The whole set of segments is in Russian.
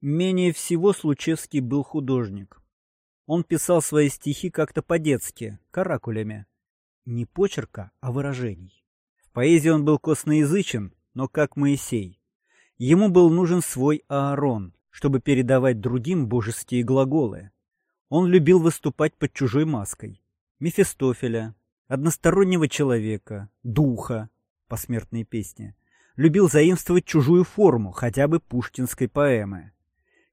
Менее всего Случевский был художник. Он писал свои стихи как-то по-детски, каракулями. Не почерка, а выражений. В поэзии он был косноязычен, но как Моисей. Ему был нужен свой Аарон, чтобы передавать другим божеские глаголы. Он любил выступать под чужой маской. Мефистофеля, одностороннего человека, духа, посмертные песни. Любил заимствовать чужую форму, хотя бы пушкинской поэмы.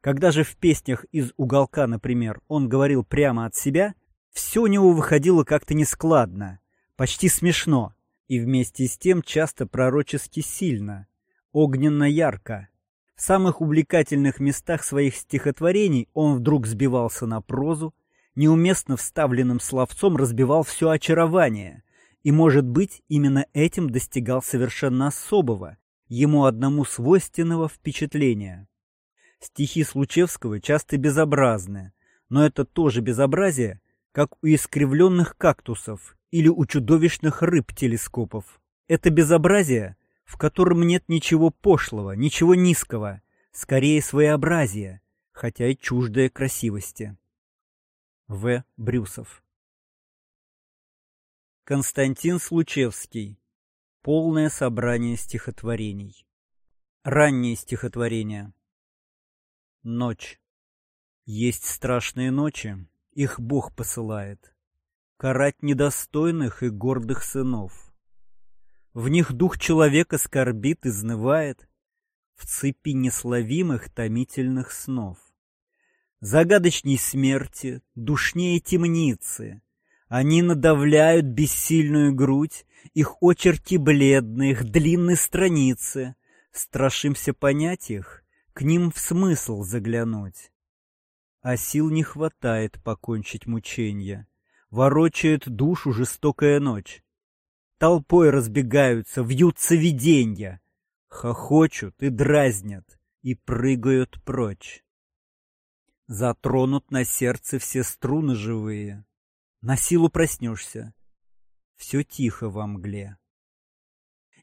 Когда же в песнях из «Уголка», например, он говорил прямо от себя, все у него выходило как-то нескладно, почти смешно, и вместе с тем часто пророчески сильно, огненно-ярко. В самых увлекательных местах своих стихотворений он вдруг сбивался на прозу, неуместно вставленным словцом разбивал все очарование, и, может быть, именно этим достигал совершенно особого, ему одному свойственного впечатления. Стихи Случевского часто безобразны, но это тоже безобразие, как у искривленных кактусов или у чудовищных рыб-телескопов. Это безобразие — в котором нет ничего пошлого, ничего низкого, скорее своеобразия, хотя и чуждое красивости. В. Брюсов Константин Случевский. Полное собрание стихотворений. Ранние стихотворения. Ночь. Есть страшные ночи, их Бог посылает. Карать недостойных и гордых сынов в них дух человека скорбит, изнывает В цепи несловимых томительных снов. Загадочней смерти, душнее темницы. Они надавляют бессильную грудь, Их очерки бледные, их длинные страницы. Страшимся понять их, к ним в смысл заглянуть. А сил не хватает покончить мученья. Ворочает душу жестокая ночь. Толпой разбегаются, вьются виденья, Хохочут и дразнят, и прыгают прочь. Затронут на сердце все струны живые. На силу проснешься. Все тихо во мгле.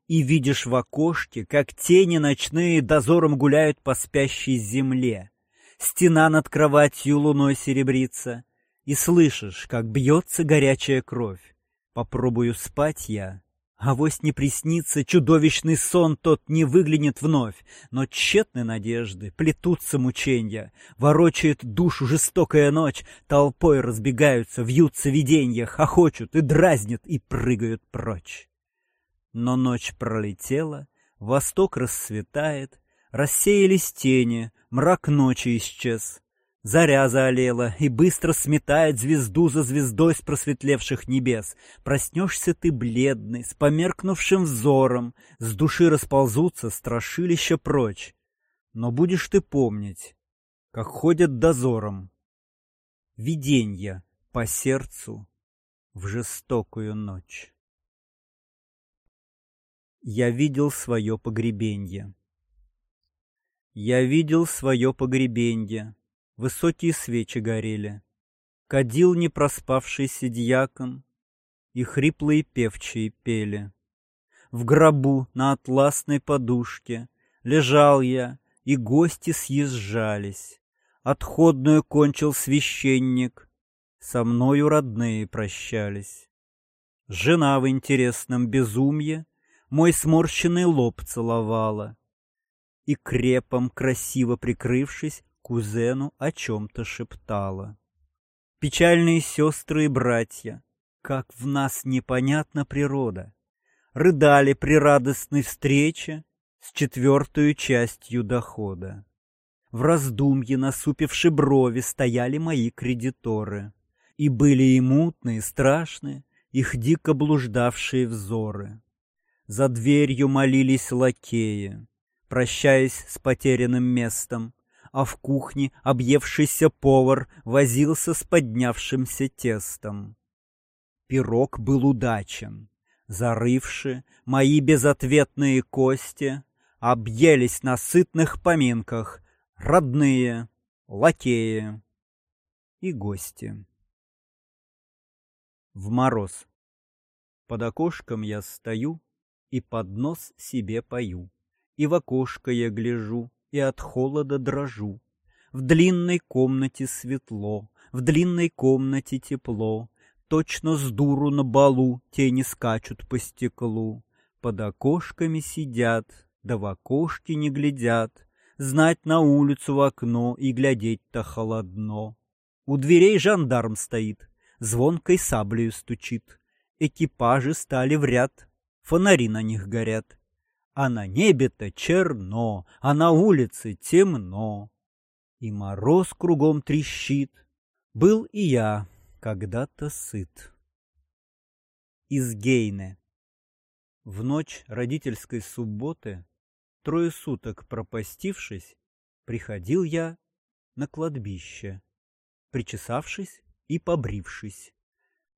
И видишь в окошке, как тени ночные Дозором гуляют по спящей земле. Стена над кроватью луной серебрится, И слышишь, как бьется горячая кровь. Попробую спать я, а вось не приснится чудовищный сон, тот не выглянет вновь. Но тщетны надежды, плетутся мученья, ворочает душу жестокая ночь, толпой разбегаются, вьются виденья, хохочут и дразнят и прыгают прочь. Но ночь пролетела, восток расцветает, рассеялись тени, мрак ночи исчез. Заря заолела и быстро сметает звезду за звездой с просветлевших небес. Проснешься ты бледный, с померкнувшим взором, с души расползутся страшилища прочь. Но будешь ты помнить, как ходят дозором. Виденья по сердцу в жестокую ночь. Я видел свое погребенье. Я видел свое погребенье Высокие свечи горели. Кадил не проспавшийся дьякон, И хриплые певчие пели. В гробу на атласной подушке Лежал я, и гости съезжались. Отходную кончил священник, Со мною родные прощались. Жена в интересном безумье Мой сморщенный лоб целовала, И крепом, красиво прикрывшись, кузену о чем-то шептала. Печальные сестры и братья, как в нас непонятна природа, рыдали при радостной встрече с четвертую частью дохода. В раздумье, насупивши брови, стояли мои кредиторы, и были и мутные, страшные, их дико блуждавшие взоры. За дверью молились лакеи, прощаясь с потерянным местом, а в кухне объевшийся повар возился с поднявшимся тестом. Пирог был удачен. Зарывши мои безответные кости, объелись на сытных поминках родные, лакеи и гости. В мороз. Под окошком я стою и под нос себе пою, и в окошко я гляжу, и от холода дрожу. В длинной комнате светло, в длинной комнате тепло, Точно с дуру на балу тени скачут по стеклу. Под окошками сидят, да в окошки не глядят, Знать на улицу в окно и глядеть-то холодно. У дверей жандарм стоит, звонкой саблею стучит. Экипажи стали в ряд, фонари на них горят. А на небе-то черно, а на улице темно. И мороз кругом трещит. Был и я когда-то сыт. Из Гейне. В ночь родительской субботы, трое суток пропастившись, приходил я на кладбище, причесавшись и побрившись.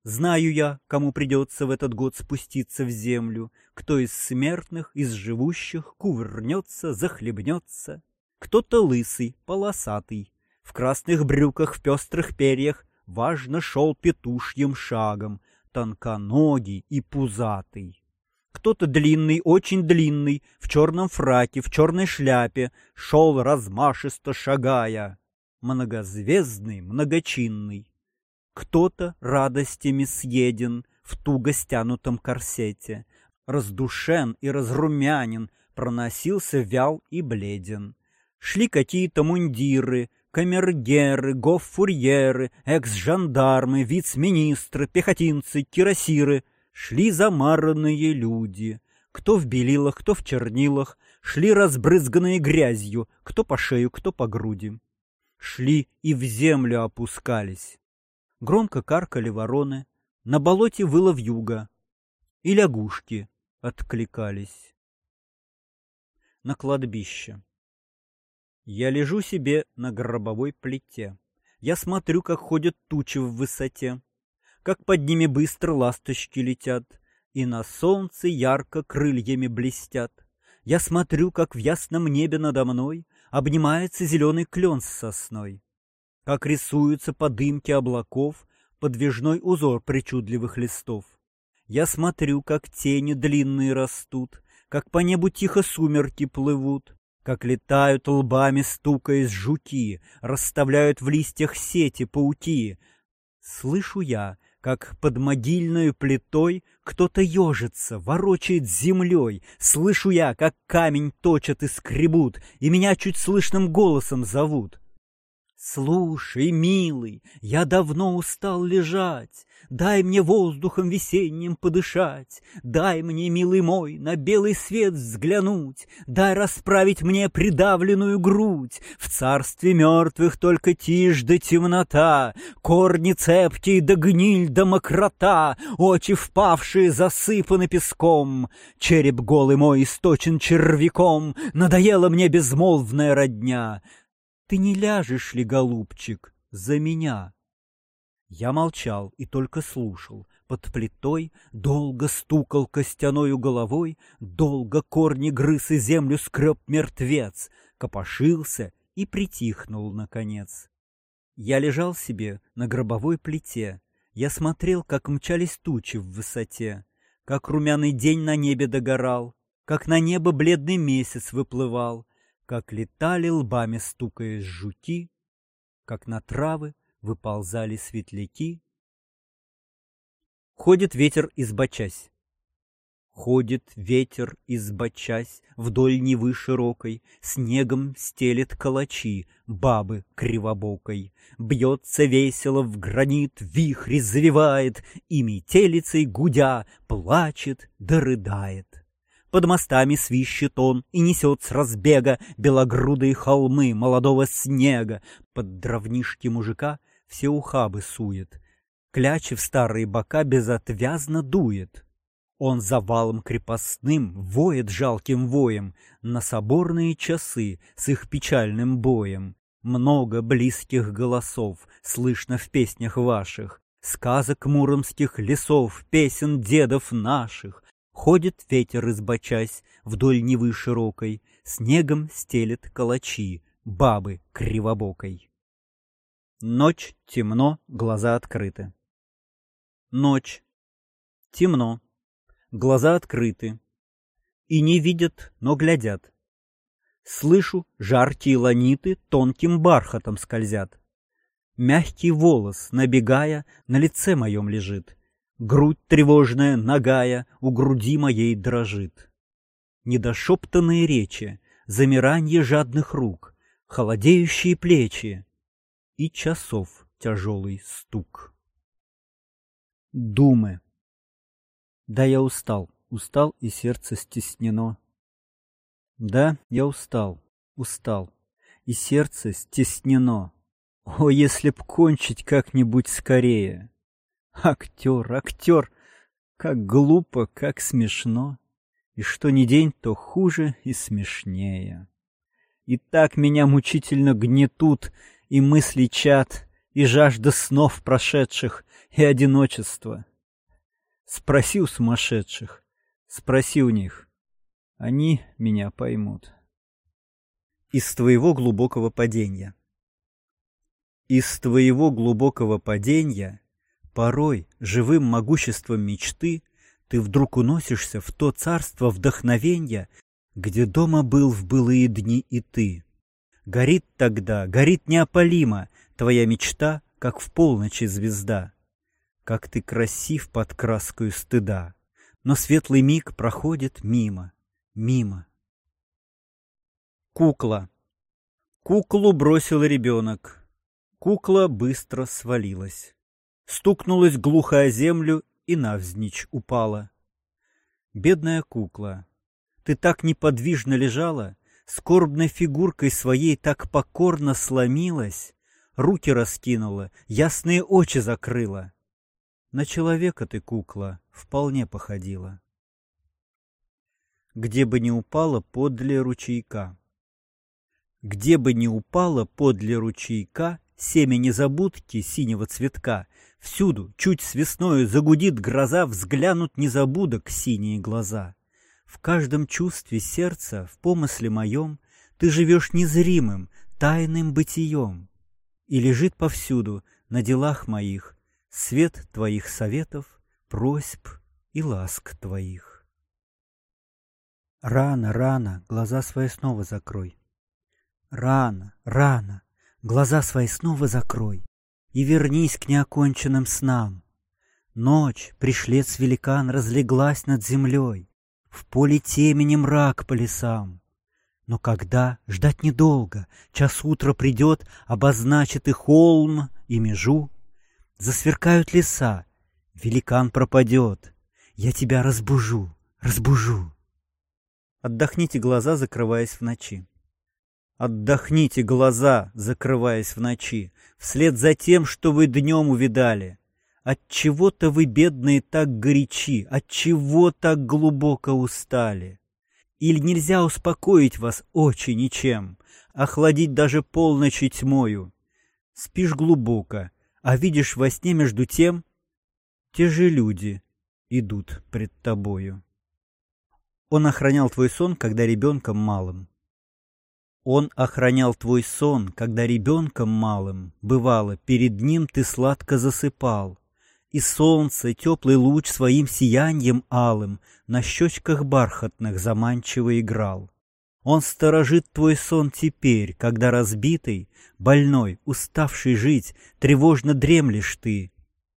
Знаю я, кому придется в этот год спуститься в землю, кто из смертных, из живущих кувырнется, захлебнется. Кто-то лысый, полосатый, в красных брюках, в пестрых перьях, важно шел петушьим шагом, тонконогий и пузатый. Кто-то длинный, очень длинный, в черном фраке, в черной шляпе, шел размашисто шагая, многозвездный, многочинный. Кто-то радостями съеден в туго стянутом корсете, раздушен и разрумянен, проносился вял и бледен. Шли какие-то мундиры, камергеры, гоффурьеры, экс-жандармы, виц-министры, пехотинцы, кирасиры. Шли замаранные люди, кто в белилах, кто в чернилах, шли разбрызганные грязью, кто по шею, кто по груди. Шли и в землю опускались. Громко каркали вороны, на болоте выла вьюга, и лягушки откликались. На кладбище. Я лежу себе на гробовой плите. Я смотрю, как ходят тучи в высоте, как под ними быстро ласточки летят, и на солнце ярко крыльями блестят. Я смотрю, как в ясном небе надо мной обнимается зеленый клен с сосной как рисуются по дымке облаков подвижной узор причудливых листов. Я смотрю, как тени длинные растут, как по небу тихо сумерки плывут, как летают лбами, стукаясь жуки, расставляют в листьях сети пауки. Слышу я, как под могильной плитой кто-то ежится, ворочает землей. Слышу я, как камень точат и скребут, и меня чуть слышным голосом зовут. Слушай, милый, я давно устал лежать, Дай мне воздухом весенним подышать, Дай мне, милый мой, на белый свет взглянуть, Дай расправить мне придавленную грудь. В царстве мертвых только тишь да темнота, Корни цепкие да гниль да мокрота, Очи впавшие засыпаны песком, Череп голый мой источен червяком, Надоела мне безмолвная родня. Ты не ляжешь ли, голубчик, за меня? Я молчал и только слушал. Под плитой долго стукал костяною головой, долго корни грыз и землю скреб мертвец, копошился и притихнул, наконец. Я лежал себе на гробовой плите. Я смотрел, как мчались тучи в высоте, как румяный день на небе догорал, как на небо бледный месяц выплывал, как летали лбами стукаясь жуки, как на травы выползали светляки. Ходит ветер избочась. Ходит ветер избочась вдоль Невы широкой, Снегом стелет калачи бабы кривобокой. Бьется весело в гранит, вихрь завивает, И метелицей гудя плачет да рыдает. Под мостами свищет он и несет с разбега Белогрудые холмы молодого снега. Под дровнишки мужика все ухабы сует. Клячи в старые бока безотвязно дует. Он за валом крепостным воет жалким воем На соборные часы с их печальным боем. Много близких голосов слышно в песнях ваших, Сказок муромских лесов, песен дедов наших, Ходит ветер, избочась, вдоль Невы широкой, Снегом стелет калачи, бабы кривобокой. Ночь, темно, глаза открыты. Ночь. Темно. Глаза открыты. И не видят, но глядят. Слышу, жаркие ланиты тонким бархатом скользят. Мягкий волос, набегая, на лице моем лежит. Грудь тревожная, нагая, у груди моей дрожит. Недошептанные речи, замиранье жадных рук, холодеющие плечи и часов тяжелый стук. Думы. Да, я устал, устал, и сердце стеснено. Да, я устал, устал, и сердце стеснено. О, если б кончить как-нибудь скорее! Актер, актер, как глупо, как смешно, И что ни день, то хуже и смешнее. И так меня мучительно гнетут и мысли чат, и жажда снов прошедших, и одиночество. Спроси сумасшедших, спроси у них, они меня поймут. Из твоего глубокого падения. Из твоего глубокого падения, порой живым могуществом мечты, ты вдруг уносишься в то царство вдохновенья, где дома был в былые дни и ты. Горит тогда, горит неопалимо твоя мечта, как в полночи звезда. Как ты красив под краскою стыда, но светлый миг проходит мимо мимо. Кукла. Куклу бросил ребенок. Кукла быстро свалилась. Стукнулась глухо о землю и навзничь упала. Бедная кукла, ты так неподвижно лежала, скорбной фигуркой своей так покорно сломилась, руки раскинула, ясные очи закрыла. На человека ты, кукла, вполне походила где бы ни упала подле ручейка. Где бы ни упала подле ручейка семя незабудки синего цветка, всюду, чуть с весною загудит гроза, взглянут незабудок синие глаза. В каждом чувстве сердца, в помысле моем, ты живешь незримым, тайным бытием. И лежит повсюду, на делах моих, свет твоих советов, просьб и ласк твоих. Рано, рано, глаза свои снова закрой. Рано, рано, глаза свои снова закрой И вернись к неоконченным снам. Ночь, пришлец великан, разлеглась над землей, В поле темени мрак по лесам. Но когда, ждать недолго, час утра придет, Обозначит и холм, и межу. Засверкают леса, великан пропадет, Я тебя разбужу, разбужу. Отдохните глаза, закрываясь в ночи. Отдохните глаза, закрываясь в ночи, вслед за тем, что вы днем увидали. От чего-то вы, бедные, так горячи, от чего так глубоко устали. Или нельзя успокоить вас очень ничем, охладить даже полночи тьмою. Спишь глубоко, а видишь во сне между тем, те же люди идут пред тобою. Он охранял твой сон, когда ребенком малым. Он охранял твой сон, когда ребенком малым, бывало, перед ним ты сладко засыпал, и солнце, теплый луч своим сиянием алым на щечках бархатных заманчиво играл. Он сторожит твой сон теперь, когда разбитый, больной, уставший жить, тревожно дремлешь ты,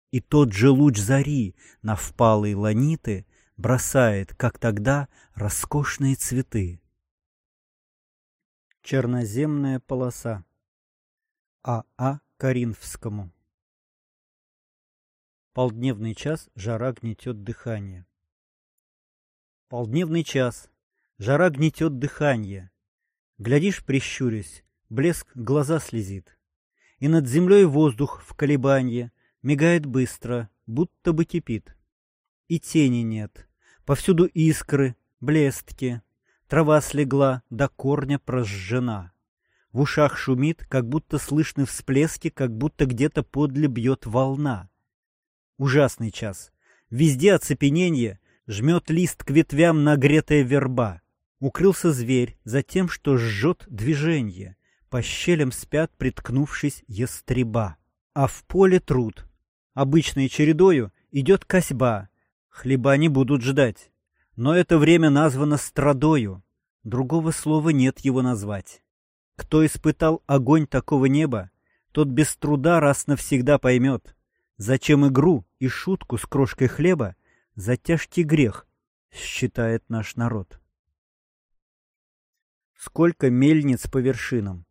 и тот же луч зари на впалые ланиты бросает, как тогда, роскошные цветы. Черноземная полоса. А. А. Каринфскому. Полдневный час, жара гнетет дыхание. Полдневный час, жара гнетет дыхание. Глядишь, прищурясь, блеск глаза слезит. И над землей воздух в колебанье мигает быстро, будто бы кипит. И тени нет, Повсюду искры, блестки, трава слегла, до корня прожжена. В ушах шумит, как будто слышны всплески, как будто где-то подле бьет волна. Ужасный час. Везде оцепенение, жмет лист к ветвям нагретая верба. Укрылся зверь за тем, что жжет движение. По щелям спят, приткнувшись ястреба. А в поле труд. Обычной чередою идет косьба, Хлеба не будут ждать. Но это время названо страдою. Другого слова нет его назвать. Кто испытал огонь такого неба, тот без труда раз навсегда поймет, зачем игру и шутку с крошкой хлеба за тяжкий грех считает наш народ. Сколько мельниц по вершинам,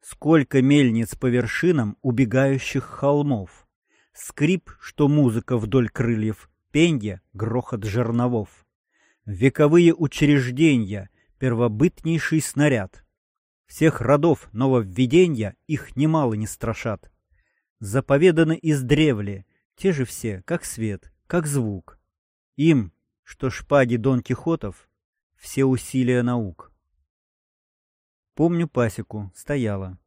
сколько мельниц по вершинам убегающих холмов, скрип, что музыка вдоль крыльев, пенье, грохот жерновов. Вековые учреждения, первобытнейший снаряд. Всех родов нововведения их немало не страшат. Заповеданы издревле, те же все, как свет, как звук. Им, что шпаги Дон Кихотов, все усилия наук. Помню пасеку, стояла.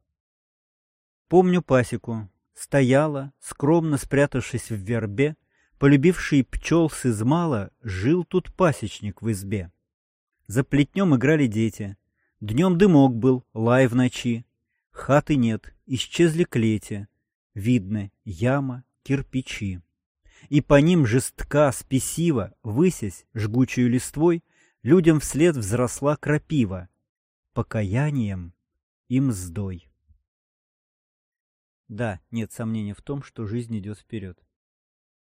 Помню пасеку, стояла, скромно спрятавшись в вербе, полюбивший пчел с измала, жил тут пасечник в избе. За плетнем играли дети. Днем дымок был, лай в ночи. Хаты нет, исчезли клети. Видно, яма, кирпичи. И по ним жестка, спесиво, высясь жгучую листвой, людям вслед взросла крапива, покаянием и мздой. Да, нет сомнения в том, что жизнь идет вперед.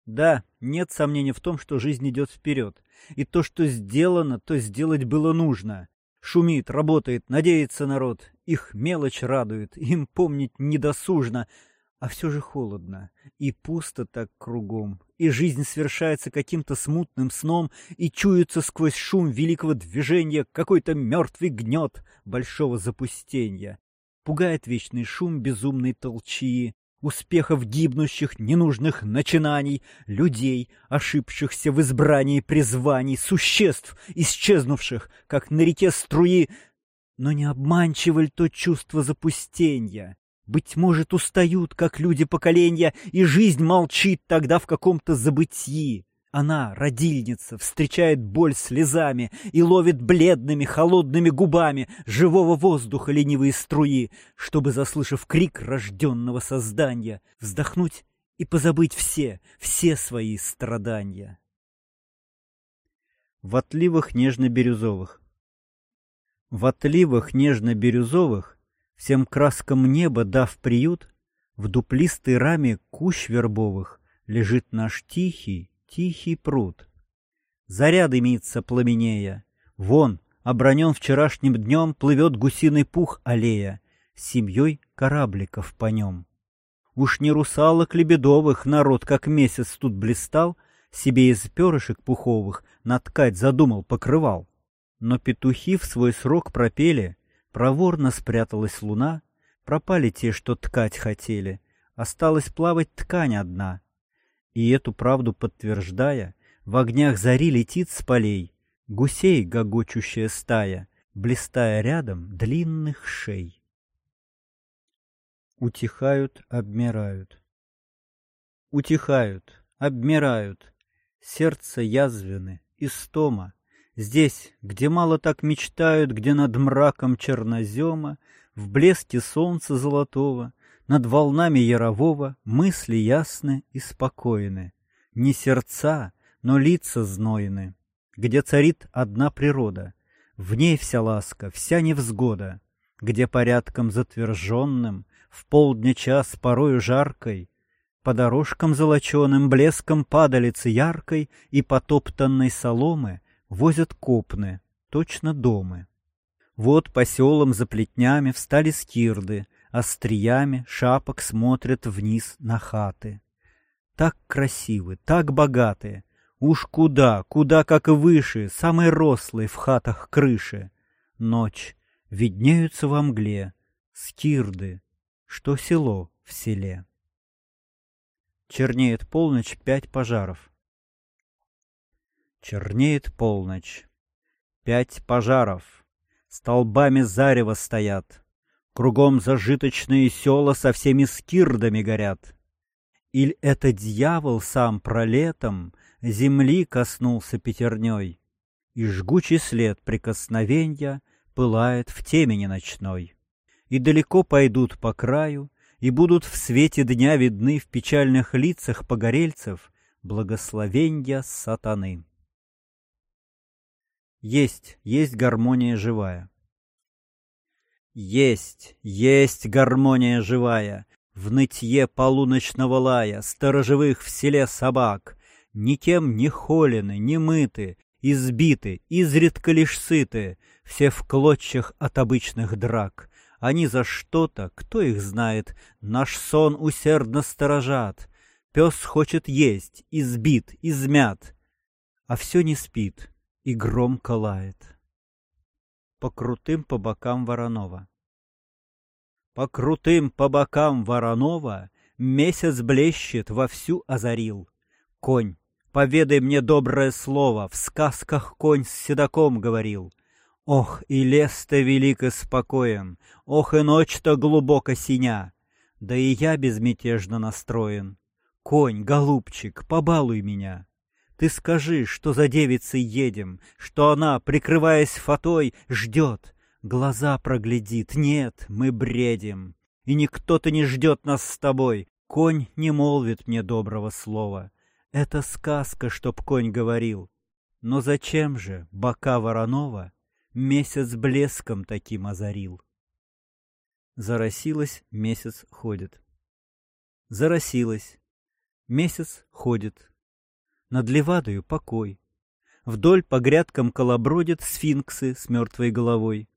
Да, нет сомнения в том, что жизнь идет вперед. И то, что сделано, то сделать было нужно. Шумит, работает, надеется народ. Их мелочь радует, им помнить недосужно. А все же холодно, и пусто так кругом, и жизнь совершается каким-то смутным сном, и чуется сквозь шум великого движения какой-то мертвый гнет большого запустения. Пугает вечный шум безумной толчии, успехов гибнущих, ненужных начинаний, людей, ошибшихся в избрании призваний, существ, исчезнувших, как на реке струи. Но не обманчиво ли то чувство запустения? Быть может, устают, как люди поколения, и жизнь молчит тогда в каком-то забытии. Она, родильница, встречает боль слезами и ловит бледными, холодными губами живого воздуха ленивые струи, чтобы, заслышав крик рожденного создания, вздохнуть и позабыть все, все свои страдания. В отливах нежно-бирюзовых В отливах нежно-бирюзовых, всем краскам неба дав приют, в дуплистой раме кущ вербовых лежит наш тихий, тихий пруд. Заря дымится пламенея. Вон, обронен вчерашним днем, плывет гусиный пух аллея, с семьей корабликов по нем. Уж не русалок лебедовых народ, как месяц тут блистал, себе из перышек пуховых наткать задумал покрывал. Но петухи в свой срок пропели, проворно спряталась луна, пропали те, что ткать хотели, осталась плавать ткань одна, и эту правду подтверждая, в огнях зари летит с полей гусей гогочущая стая, блистая рядом длинных шей. Утихают, обмирают. Утихают, обмирают, сердце язвины, истома. Здесь, где мало так мечтают, где над мраком чернозема, в блеске солнца золотого, над волнами Ярового мысли ясны и спокойны. Не сердца, но лица знойны, где царит одна природа, в ней вся ласка, вся невзгода, где порядком затверженным, в полдня час порою жаркой, по дорожкам золоченым блеском падалицы яркой и потоптанной соломы возят копны, точно домы. Вот по селам за плетнями встали скирды, остриями шапок смотрят вниз на хаты. Так красивы, так богаты, уж куда, куда как выше, самые рослые в хатах крыши. Ночь, виднеются во мгле, скирды, что село в селе. Чернеет полночь пять пожаров. Чернеет полночь. Пять пожаров. Столбами зарева стоят. Кругом зажиточные села со всеми скирдами горят. Иль это дьявол сам пролетом земли коснулся пятерней, И жгучий след прикосновенья пылает в темени ночной. И далеко пойдут по краю, и будут в свете дня видны в печальных лицах погорельцев благословенья сатаны. Есть, есть гармония живая. Есть, есть гармония живая, В нытье полуночного лая Сторожевых в селе собак, Никем не холены, не мыты, Избиты, изредка лишь сыты, Все в клочьях от обычных драк. Они за что-то, кто их знает, Наш сон усердно сторожат. Пес хочет есть, избит, измят, А все не спит и громко лает. По крутым по бокам Воронова. По крутым по бокам Воронова Месяц блещет, вовсю озарил. Конь, поведай мне доброе слово, В сказках конь с седаком говорил. Ох, и лес-то велик и спокоен, Ох, и ночь-то глубоко синя, Да и я безмятежно настроен. Конь, голубчик, побалуй меня. Ты скажи, что за девицей едем, что она, прикрываясь фатой, ждет, глаза проглядит. Нет, мы бредим, и никто-то не ждет нас с тобой. Конь не молвит мне доброго слова. Это сказка, чтоб конь говорил. Но зачем же бока Воронова месяц блеском таким озарил? Заросилась, месяц ходит. Заросилась, месяц ходит. Над Левадою покой. Вдоль по грядкам колобродят сфинксы с мертвой головой.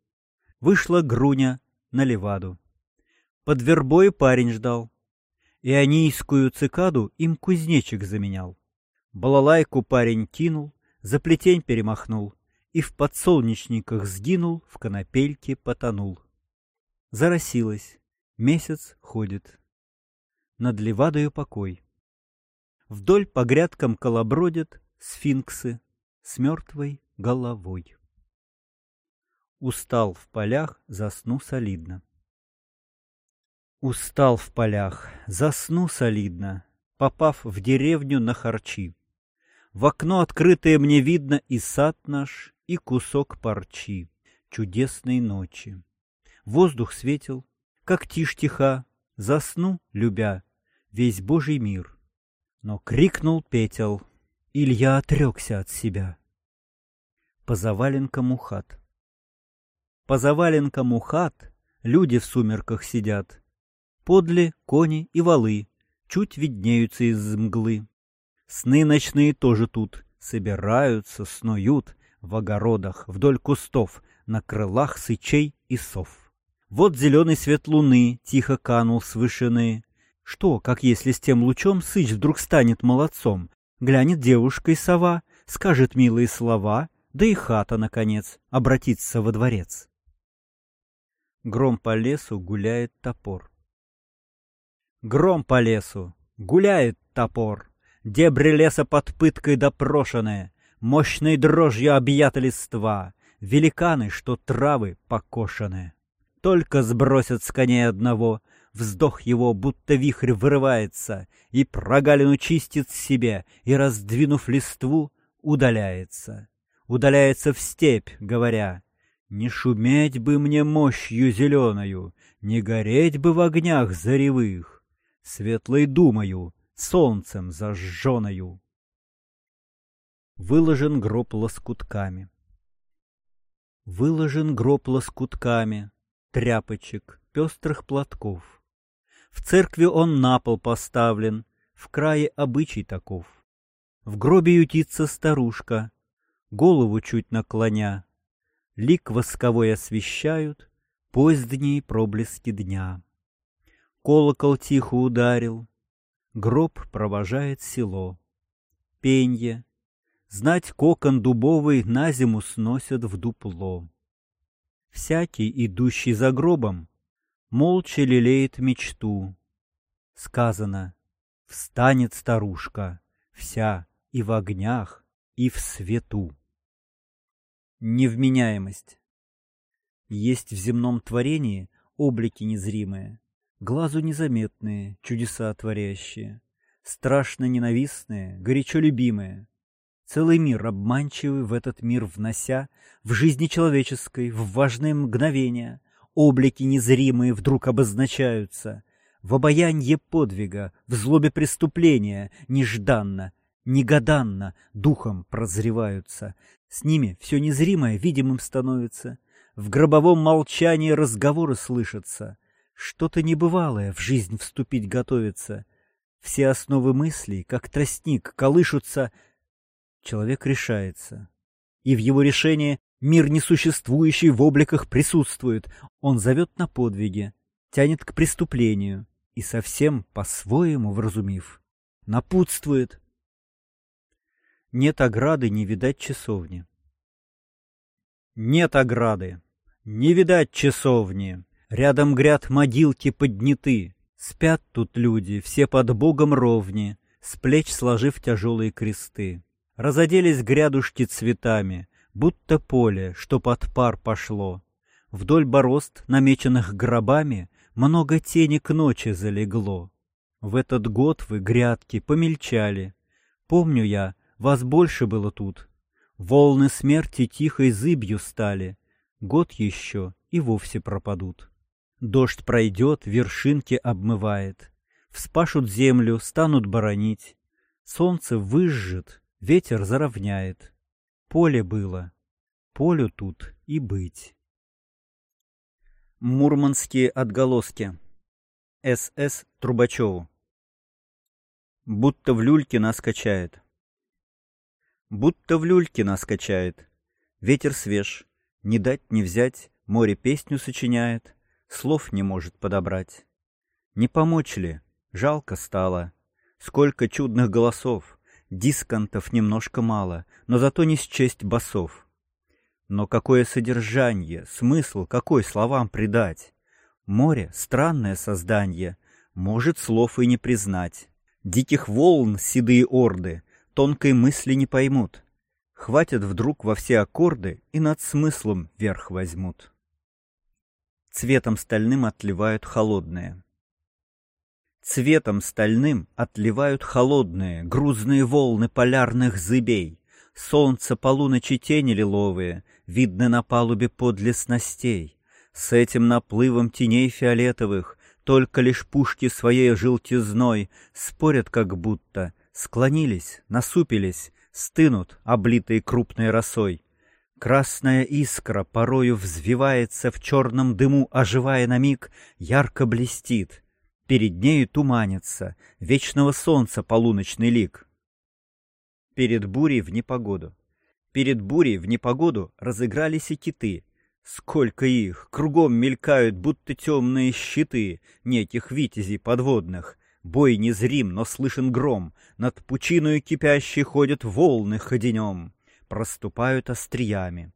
Вышла Груня на Леваду. Под вербой парень ждал. И анийскую цикаду им кузнечик заменял. Балалайку парень кинул, за плетень перемахнул И в подсолнечниках сгинул, в конопельке потонул. Заросилась, месяц ходит. Над Левадою покой. Вдоль по грядкам колобродят сфинксы с мертвой головой. Устал в полях, засну солидно. Устал в полях, засну солидно, Попав в деревню на харчи. В окно открытое мне видно и сад наш, И кусок парчи чудесной ночи. Воздух светил, как тишь тиха, Засну, любя, весь Божий мир. Но крикнул Петел. Илья отрекся от себя. По заваленкам ухат. По заваленкам ухат люди в сумерках сидят. Подле кони и валы чуть виднеются из мглы. Сны ночные тоже тут собираются, снуют в огородах, вдоль кустов, на крылах сычей и сов. Вот зеленый свет луны тихо канул с вышины, что, как если с тем лучом Сыч вдруг станет молодцом, глянет девушкой сова, скажет милые слова, да и хата, наконец, обратится во дворец. Гром по лесу гуляет топор. Гром по лесу гуляет топор, Дебри леса под пыткой допрошенные, Мощной дрожью объята листва, Великаны, что травы покошены. Только сбросят с коней одного — Вздох его, будто вихрь, вырывается, И прогалину чистит себе, И, раздвинув листву, удаляется. Удаляется в степь, говоря, «Не шуметь бы мне мощью зеленою, Не гореть бы в огнях заревых, Светлой думаю, солнцем зажженою». Выложен гроб лоскутками. Выложен гроб лоскутками, Тряпочек, пестрых платков. В церкви он на пол поставлен, в крае обычай таков. В гробе ютится старушка, голову чуть наклоня. Лик восковой освещают поздние проблески дня. Колокол тихо ударил, гроб провожает село. Пенье, знать кокон дубовый на зиму сносят в дупло. Всякий, идущий за гробом, молча лелеет мечту. Сказано, встанет старушка, вся и в огнях, и в свету. Невменяемость. Есть в земном творении облики незримые, глазу незаметные, чудеса творящие, страшно ненавистные, горячо любимые. Целый мир обманчивый в этот мир внося, в жизни человеческой, в важные мгновения, облики незримые вдруг обозначаются, в обаянье подвига, в злобе преступления, нежданно, негаданно духом прозреваются. С ними все незримое видимым становится. В гробовом молчании разговоры слышатся. Что-то небывалое в жизнь вступить готовится. Все основы мыслей, как тростник, колышутся. Человек решается. И в его решении мир несуществующий в обликах присутствует. Он зовет на подвиги, тянет к преступлению и совсем по-своему вразумив. Напутствует. Нет ограды, не видать часовни. Нет ограды, не видать часовни. Рядом гряд могилки подняты. Спят тут люди, все под Богом ровни, С плеч сложив тяжелые кресты. Разоделись грядушки цветами, Будто поле, что под пар пошло. Вдоль борозд, намеченных гробами, Много тени к ночи залегло. В этот год вы, грядки, помельчали. Помню я, вас больше было тут. Волны смерти тихой зыбью стали. Год еще и вовсе пропадут. Дождь пройдет, вершинки обмывает. Вспашут землю, станут боронить. Солнце выжжет, ветер заровняет. Поле было, полю тут и быть. Мурманские отголоски. С.С. Трубачеву. Будто в люльке нас качает. Будто в люльке нас качает. Ветер свеж, не дать не взять, море песню сочиняет слов не может подобрать. Не помочь ли? Жалко стало. Сколько чудных голосов, дисконтов немножко мало, но зато не счесть басов. Но какое содержание, смысл, какой словам придать? Море — странное создание, может слов и не признать. Диких волн седые орды тонкой мысли не поймут. Хватит вдруг во все аккорды и над смыслом верх возьмут цветом стальным отливают холодные. Цветом стальным отливают холодные, грузные волны полярных зыбей. Солнце полуночи тени лиловые, видны на палубе подле снастей. С этим наплывом теней фиолетовых только лишь пушки своей желтизной спорят как будто, склонились, насупились, стынут, облитые крупной росой. Красная искра порою взвивается в черном дыму, оживая на миг, ярко блестит. Перед нею туманится вечного солнца полуночный лик. Перед бурей в непогоду. Перед бурей в непогоду разыгрались и киты. Сколько их, кругом мелькают, будто темные щиты неких витязей подводных. Бой незрим, но слышен гром, над пучиною кипящей ходят волны ходенем проступают остриями.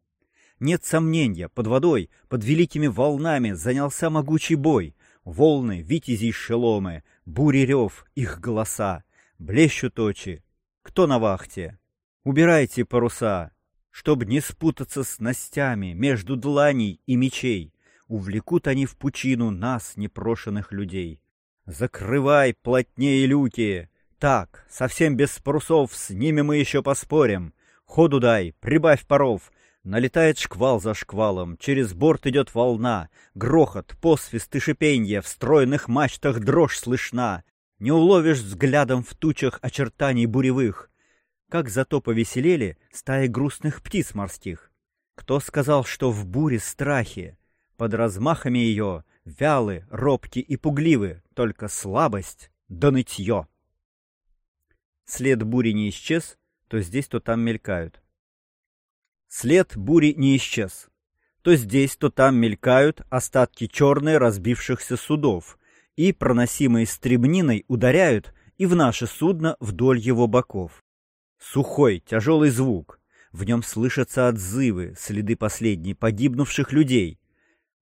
Нет сомнения, под водой, под великими волнами занялся могучий бой. Волны, витязи шеломы, бури рев, их голоса. Блещут очи. Кто на вахте? Убирайте паруса, чтоб не спутаться с ностями между дланей и мечей. Увлекут они в пучину нас, непрошенных людей. Закрывай плотнее люки. Так, совсем без парусов, с ними мы еще поспорим. Ходу дай, прибавь паров. Налетает шквал за шквалом, через борт идет волна. Грохот, посвист и шипенье, в стройных мачтах дрожь слышна. Не уловишь взглядом в тучах очертаний буревых. Как зато повеселели стаи грустных птиц морских. Кто сказал, что в буре страхи? Под размахами ее вялы, робки и пугливы, только слабость да нытье. След бури не исчез, то здесь, то там мелькают. След бури не исчез. То здесь, то там мелькают остатки черные разбившихся судов и, проносимые стремниной, ударяют и в наше судно вдоль его боков. Сухой, тяжелый звук. В нем слышатся отзывы, следы последней погибнувших людей.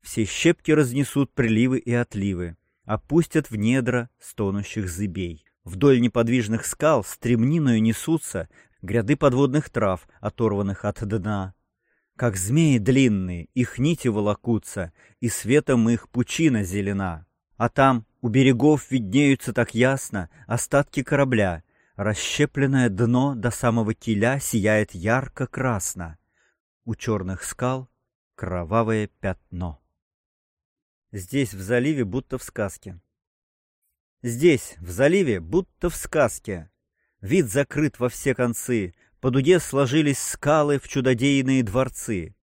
Все щепки разнесут приливы и отливы, опустят в недра стонущих зыбей. Вдоль неподвижных скал стремниною несутся гряды подводных трав, оторванных от дна. Как змеи длинные, их нити волокутся, и светом их пучина зелена. А там, у берегов, виднеются так ясно остатки корабля. Расщепленное дно до самого киля сияет ярко-красно. У черных скал кровавое пятно. Здесь, в заливе, будто в сказке. Здесь, в заливе, будто в сказке. Вид закрыт во все концы, по дуге сложились скалы в чудодейные дворцы.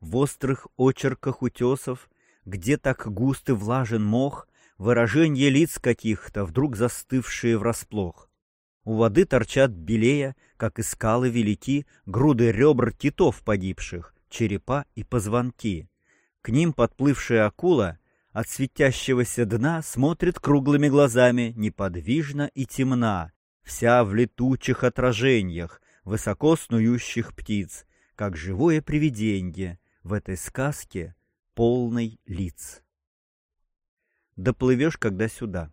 В острых очерках утесов, где так густы влажен мох, выражение лиц каких-то, вдруг застывшие врасплох. У воды торчат белея, как и скалы велики, груды ребр китов погибших, черепа и позвонки. К ним подплывшая акула от светящегося дна смотрит круглыми глазами, неподвижно и темна, вся в летучих отражениях, высоко снующих птиц, как живое привиденье в этой сказке полной лиц. Доплывешь, когда сюда.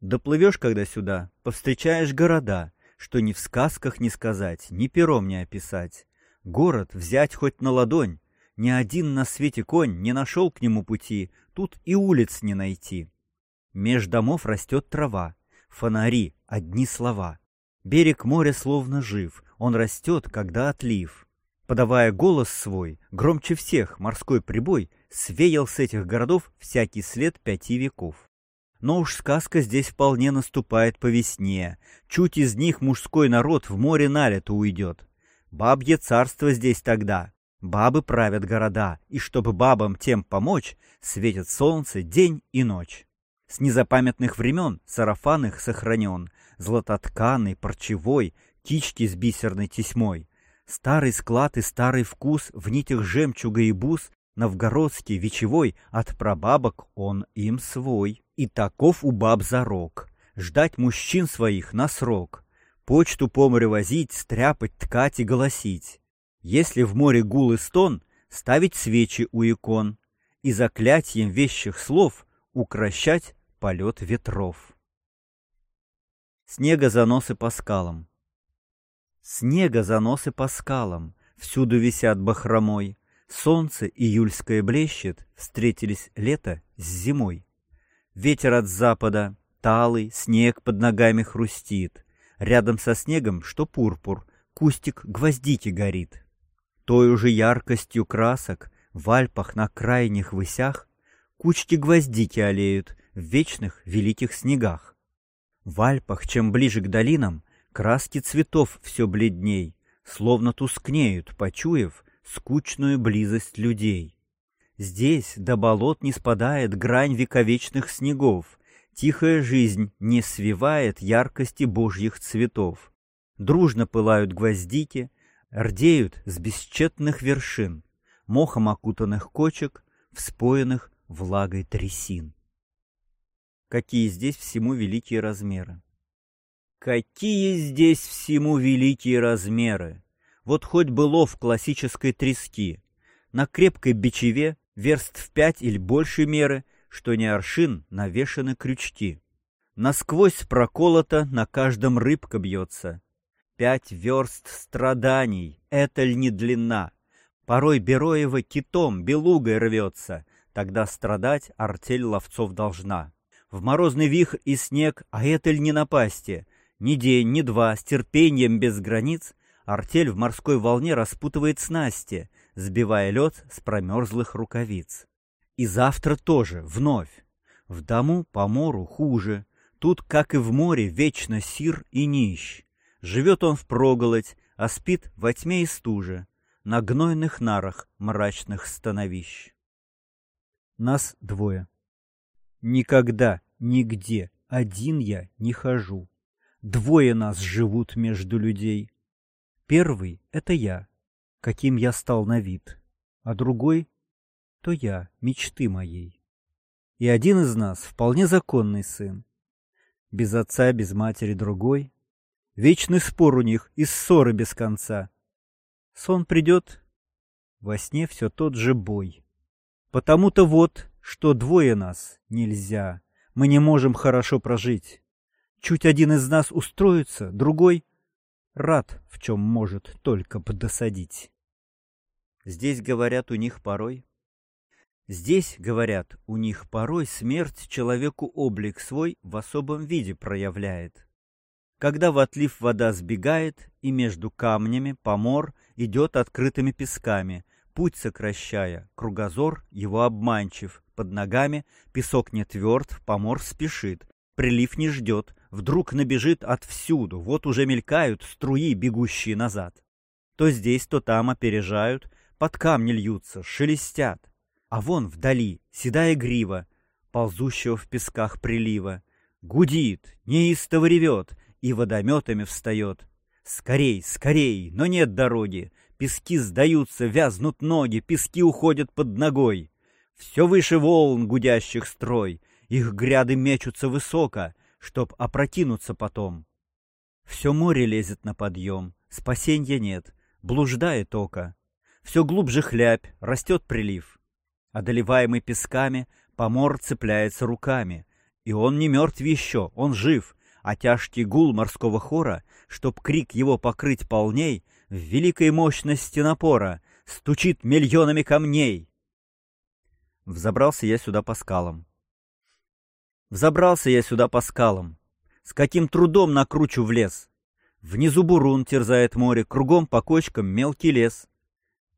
Доплывешь, когда сюда, повстречаешь города, что ни в сказках не сказать, ни пером не описать. Город взять хоть на ладонь, ни один на свете конь не нашел к нему пути, тут и улиц не найти. Меж домов растет трава, фонари, одни слова. Берег моря словно жив, он растет, когда отлив. Подавая голос свой, громче всех морской прибой свеял с этих городов всякий след пяти веков. Но уж сказка здесь вполне наступает по весне. Чуть из них мужской народ в море на лето уйдет. Бабье царство здесь тогда. Бабы правят города, и чтобы бабам тем помочь, светит солнце день и ночь. С незапамятных времен сарафан их сохранен, златотканый, парчевой, кички с бисерной тесьмой. Старый склад и старый вкус в нитях жемчуга и бус Новгородский, вечевой, от прабабок он им свой. И таков у баб зарок. Ждать мужчин своих на срок. Почту по морю возить, стряпать, ткать и голосить. Если в море гул и стон, ставить свечи у икон. И заклятием вещих слов укращать полет ветров. Снега заносы по скалам. Снега заносы по скалам, всюду висят бахромой. Солнце июльское блещет, встретились лето с зимой. Ветер от запада, талый, снег под ногами хрустит. Рядом со снегом, что пурпур, кустик гвоздики горит. Той уже яркостью красок в Альпах на крайних высях Кучки гвоздики олеют в вечных великих снегах. В Альпах, чем ближе к долинам, краски цветов все бледней, Словно тускнеют, почуяв скучную близость людей. Здесь до болот не спадает грань вековечных снегов, Тихая жизнь не свивает яркости божьих цветов. Дружно пылают гвоздики, рдеют с бесчетных вершин, Мохом окутанных кочек, вспоенных влагой трясин. Какие здесь всему великие размеры! Какие здесь всему великие размеры! Вот хоть было в классической трески, на крепкой бичеве, верст в пять или больше меры, что не аршин, навешаны крючки. Насквозь проколото, на каждом рыбка бьется. Пять верст страданий, это ль не длина? Порой Бероева китом, белугой рвется, тогда страдать артель ловцов должна. В морозный вихрь и снег, а это ль не напасти? Ни день, ни два, с терпением без границ Артель в морской волне распутывает снасти, сбивая лед с промерзлых рукавиц. И завтра тоже, вновь. В дому по мору хуже. Тут, как и в море, вечно сир и нищ. Живет он в проголодь, а спит во тьме и стуже, На гнойных нарах мрачных становищ. Нас двое. Никогда, нигде, один я не хожу. Двое нас живут между людей. Первый — это я, каким я стал на вид, а другой — то я, мечты моей. И один из нас вполне законный сын. Без отца, без матери другой. Вечный спор у них и ссоры без конца. Сон придет, во сне все тот же бой. Потому-то вот, что двое нас нельзя, мы не можем хорошо прожить. Чуть один из нас устроится, другой Рад, в чем может только подосадить. Здесь, говорят, у них порой... Здесь, говорят, у них порой смерть человеку облик свой в особом виде проявляет. Когда в отлив вода сбегает, и между камнями помор идет открытыми песками, путь сокращая, кругозор его обманчив, под ногами песок не тверд, помор спешит, прилив не ждет, вдруг набежит отвсюду, вот уже мелькают струи, бегущие назад. То здесь, то там опережают, под камни льются, шелестят. А вон вдали седая грива, ползущего в песках прилива, гудит, неистово ревет и водометами встает. Скорей, скорей, но нет дороги, пески сдаются, вязнут ноги, пески уходят под ногой. Все выше волн гудящих строй, их гряды мечутся высоко, чтоб опрокинуться потом. Все море лезет на подъем, спасенья нет, блуждает око. Все глубже хлябь, растет прилив. Одолеваемый песками, помор цепляется руками. И он не мертв еще, он жив, а тяжкий гул морского хора, чтоб крик его покрыть полней, в великой мощности напора, стучит миллионами камней. Взобрался я сюда по скалам. Взобрался я сюда по скалам. С каким трудом накручу в лес. Внизу бурун терзает море, кругом по кочкам мелкий лес.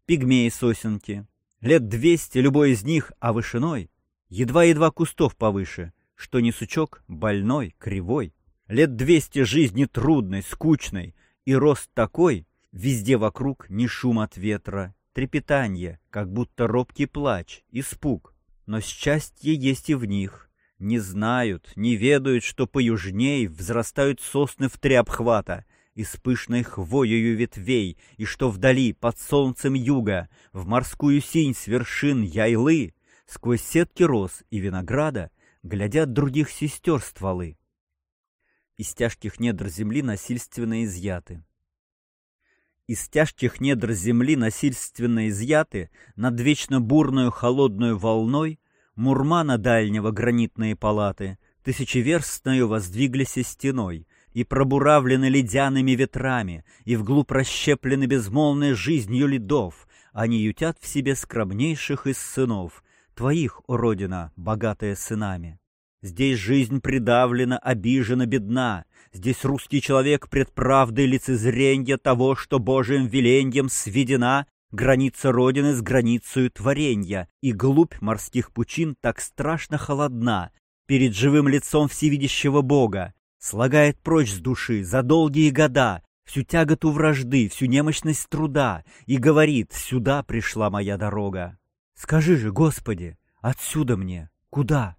Пигмеи сосенки. Лет двести любой из них, а вышиной едва-едва кустов повыше, что не сучок, больной, кривой. Лет двести жизни трудной, скучной, и рост такой, везде вокруг ни шум от ветра, трепетание, как будто робкий плач, испуг. Но счастье есть и в них. Не знают, не ведают, что поюжней взрастают сосны в три обхвата, и с пышной хвоею ветвей, и что вдали, под солнцем юга, в морскую синь с вершин яйлы, сквозь сетки роз и винограда, глядят других сестер стволы. Из тяжких недр земли насильственно изъяты из тяжких недр земли насильственно изъяты над вечно бурную холодную волной Мурмана дальнего гранитные палаты тысячеверстною воздвиглись стеной и пробуравлены ледяными ветрами, и вглубь расщеплены безмолвной жизнью ледов, они ютят в себе скромнейших из сынов, твоих, о Родина, богатая сынами. Здесь жизнь придавлена, обижена, бедна, Здесь русский человек пред правдой лицезренья того, что Божьим веленьем сведена граница Родины с границей творенья, и глубь морских пучин так страшно холодна перед живым лицом всевидящего Бога, слагает прочь с души за долгие года всю тяготу вражды, всю немощность труда, и говорит, сюда пришла моя дорога. Скажи же, Господи, отсюда мне, куда?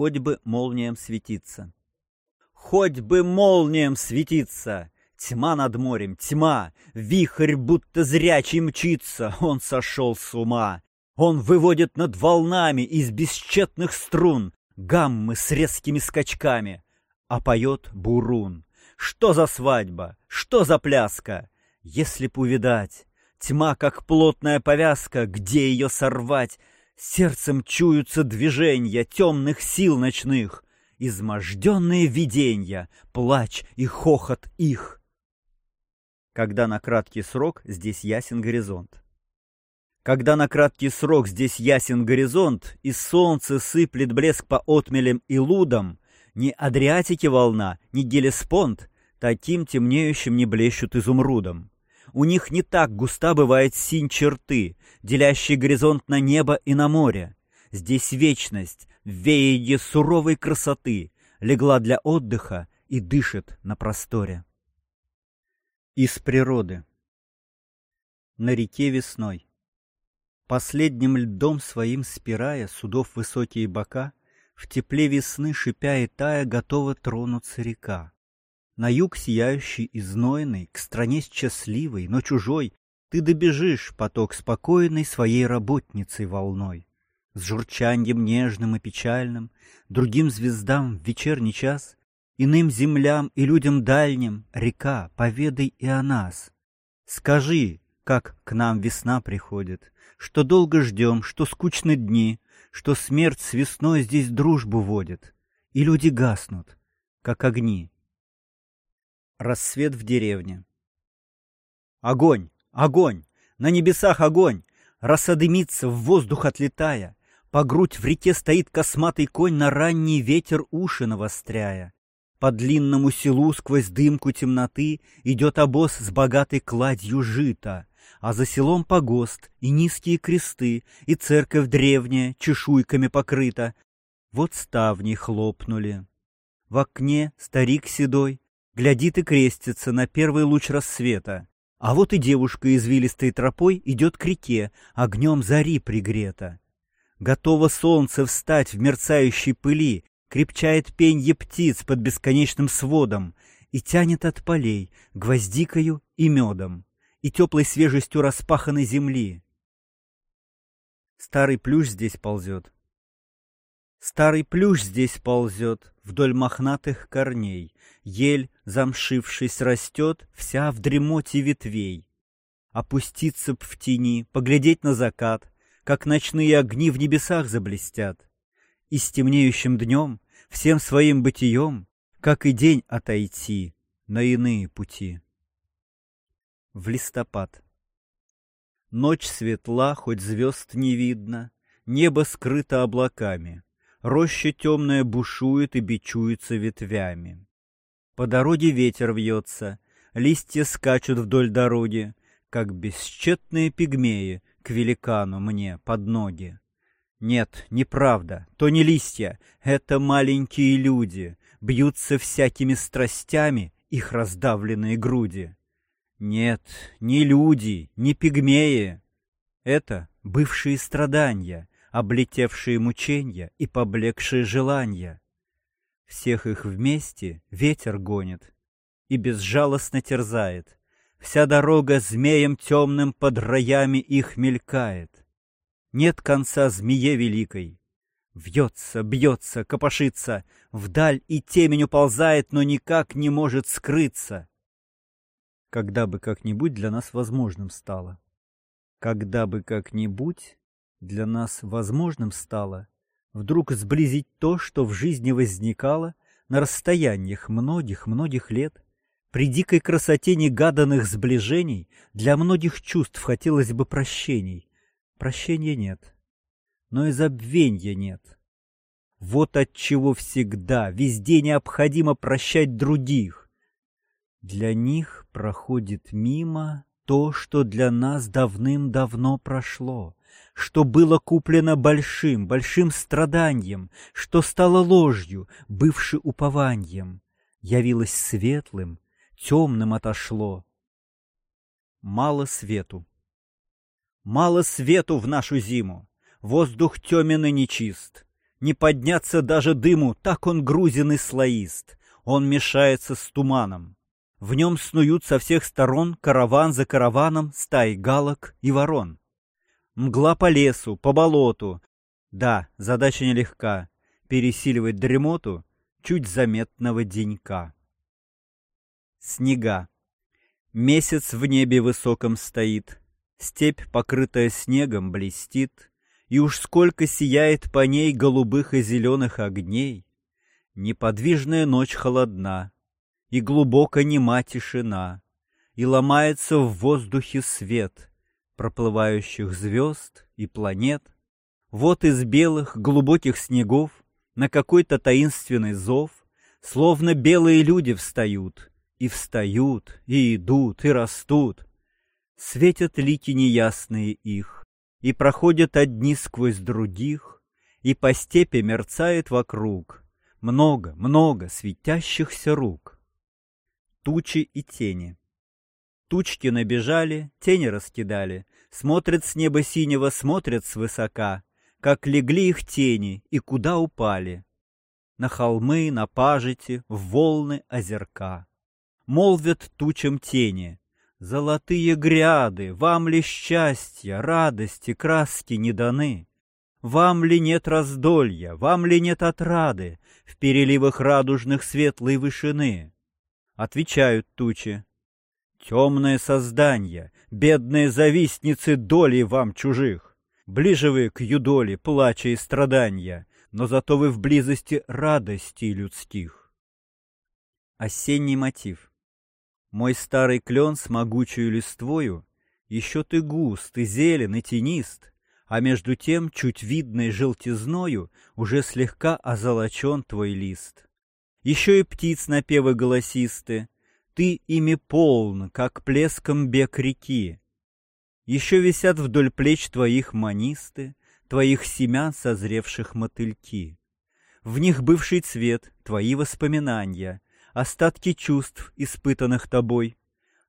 Хоть бы молниям светиться. Хоть бы молниям светиться! Тьма над морем, тьма! Вихрь будто зрячий мчится, он сошел с ума! Он выводит над волнами из бесчетных струн Гаммы с резкими скачками, а поет бурун. Что за свадьба? Что за пляска? Если б увидать, тьма, как плотная повязка, где ее сорвать? Сердцем чуются движения темных сил ночных — изможденные видения, плач и хохот их. Когда на краткий срок здесь ясен горизонт. Когда на краткий срок здесь ясен горизонт, и солнце сыплет блеск по отмелям и лудам, ни Адриатики волна, ни Гелеспонд таким темнеющим не блещут изумрудом. У них не так густа бывает синь черты, делящий горизонт на небо и на море. Здесь вечность, веяние суровой красоты, легла для отдыха и дышит на просторе. Из природы. На реке весной. Последним льдом своим спирая судов высокие бока, В тепле весны, шипя и тая, готова тронуться река. На юг сияющий и знойный, к стране счастливой, но чужой, Ты добежишь, поток спокойной, своей работницей волной с журчаньем нежным и печальным, Другим звездам в вечерний час, Иным землям и людям дальним, Река, поведай и о нас. Скажи, как к нам весна приходит, Что долго ждем, что скучны дни, Что смерть с весной здесь дружбу водит, И люди гаснут, как огни. Рассвет в деревне. Огонь! Огонь! На небесах огонь! Рассадымится в воздух отлетая, по грудь в реке стоит косматый конь на ранний ветер уши навостряя. По длинному селу сквозь дымку темноты идет обоз с богатой кладью жита, а за селом погост и низкие кресты, и церковь древняя чешуйками покрыта. Вот ставни хлопнули. В окне старик седой глядит и крестится на первый луч рассвета. А вот и девушка извилистой тропой идет к реке, огнем зари пригрета. Готово солнце встать в мерцающей пыли, крепчает пенье птиц под бесконечным сводом и тянет от полей гвоздикою и медом и теплой свежестью распаханной земли. Старый плющ здесь ползет. Старый плющ здесь ползет вдоль мохнатых корней, Ель, замшившись, растет, вся в дремоте ветвей. Опуститься б в тени, поглядеть на закат, Как ночные огни в небесах заблестят. И с темнеющим днем, всем своим бытием, Как и день отойти на иные пути. В листопад. Ночь светла, хоть звезд не видно, Небо скрыто облаками, Роща темная бушует и бичуется ветвями. По дороге ветер вьется, листья скачут вдоль дороги, как бесчетные пигмеи к великану мне под ноги. Нет, неправда, то не листья, это маленькие люди, бьются всякими страстями их раздавленные груди. Нет, не люди, не пигмеи. Это бывшие страдания, облетевшие мучения и поблекшие желания. Всех их вместе ветер гонит и безжалостно терзает. Вся дорога змеем темным под роями их мелькает. Нет конца змее великой. Вьется, бьется, копошится, вдаль и темень уползает, но никак не может скрыться. Когда бы как-нибудь для нас возможным стало. Когда бы как-нибудь для нас возможным стало вдруг сблизить то, что в жизни возникало на расстояниях многих-многих лет. При дикой красоте негаданных сближений для многих чувств хотелось бы прощений. Прощения нет, но и забвенья нет. Вот от чего всегда, везде необходимо прощать других. Для них проходит мимо то, что для нас давным-давно прошло что было куплено большим, большим страданием, что стало ложью, бывши упованием, явилось светлым, темным отошло. Мало свету. Мало свету в нашу зиму, воздух темен и нечист. Не подняться даже дыму, так он грузен и слоист, он мешается с туманом. В нем снуют со всех сторон караван за караваном стаи галок и ворон. Мгла по лесу, по болоту. Да, задача нелегка. Пересиливать дремоту чуть заметного денька. Снега. Месяц в небе высоком стоит, Степь, покрытая снегом, блестит, И уж сколько сияет по ней голубых и зеленых огней. Неподвижная ночь холодна, И глубоко нема тишина, И ломается в воздухе свет — проплывающих звезд и планет. Вот из белых глубоких снегов на какой-то таинственный зов Словно белые люди встают, и встают, и идут, и растут. Светят лики неясные их, и проходят одни сквозь других, И по степи мерцает вокруг много, много светящихся рук. Тучи и тени. Тучки набежали, тени раскидали, Смотрят с неба синего, смотрят свысока, Как легли их тени и куда упали. На холмы, на пажити, в волны озерка. Молвят тучам тени, Золотые гряды, вам ли счастья, радости, краски не даны? Вам ли нет раздолья, вам ли нет отрады В переливах радужных светлой вышины? Отвечают тучи, Темное создание, бедные завистницы доли вам чужих. Ближе вы к юдоли, плача и страдания, но зато вы в близости радостей людских. Осенний мотив. Мой старый клен с могучую листвою, Еще ты густ и зелен и тенист, А между тем, чуть видной желтизною, Уже слегка озолочен твой лист. Еще и птиц напевы голосисты, ты ими полн, как плеском бег реки. Еще висят вдоль плеч твоих манисты, Твоих семян созревших мотыльки. В них бывший цвет, твои воспоминания, остатки чувств, испытанных тобой.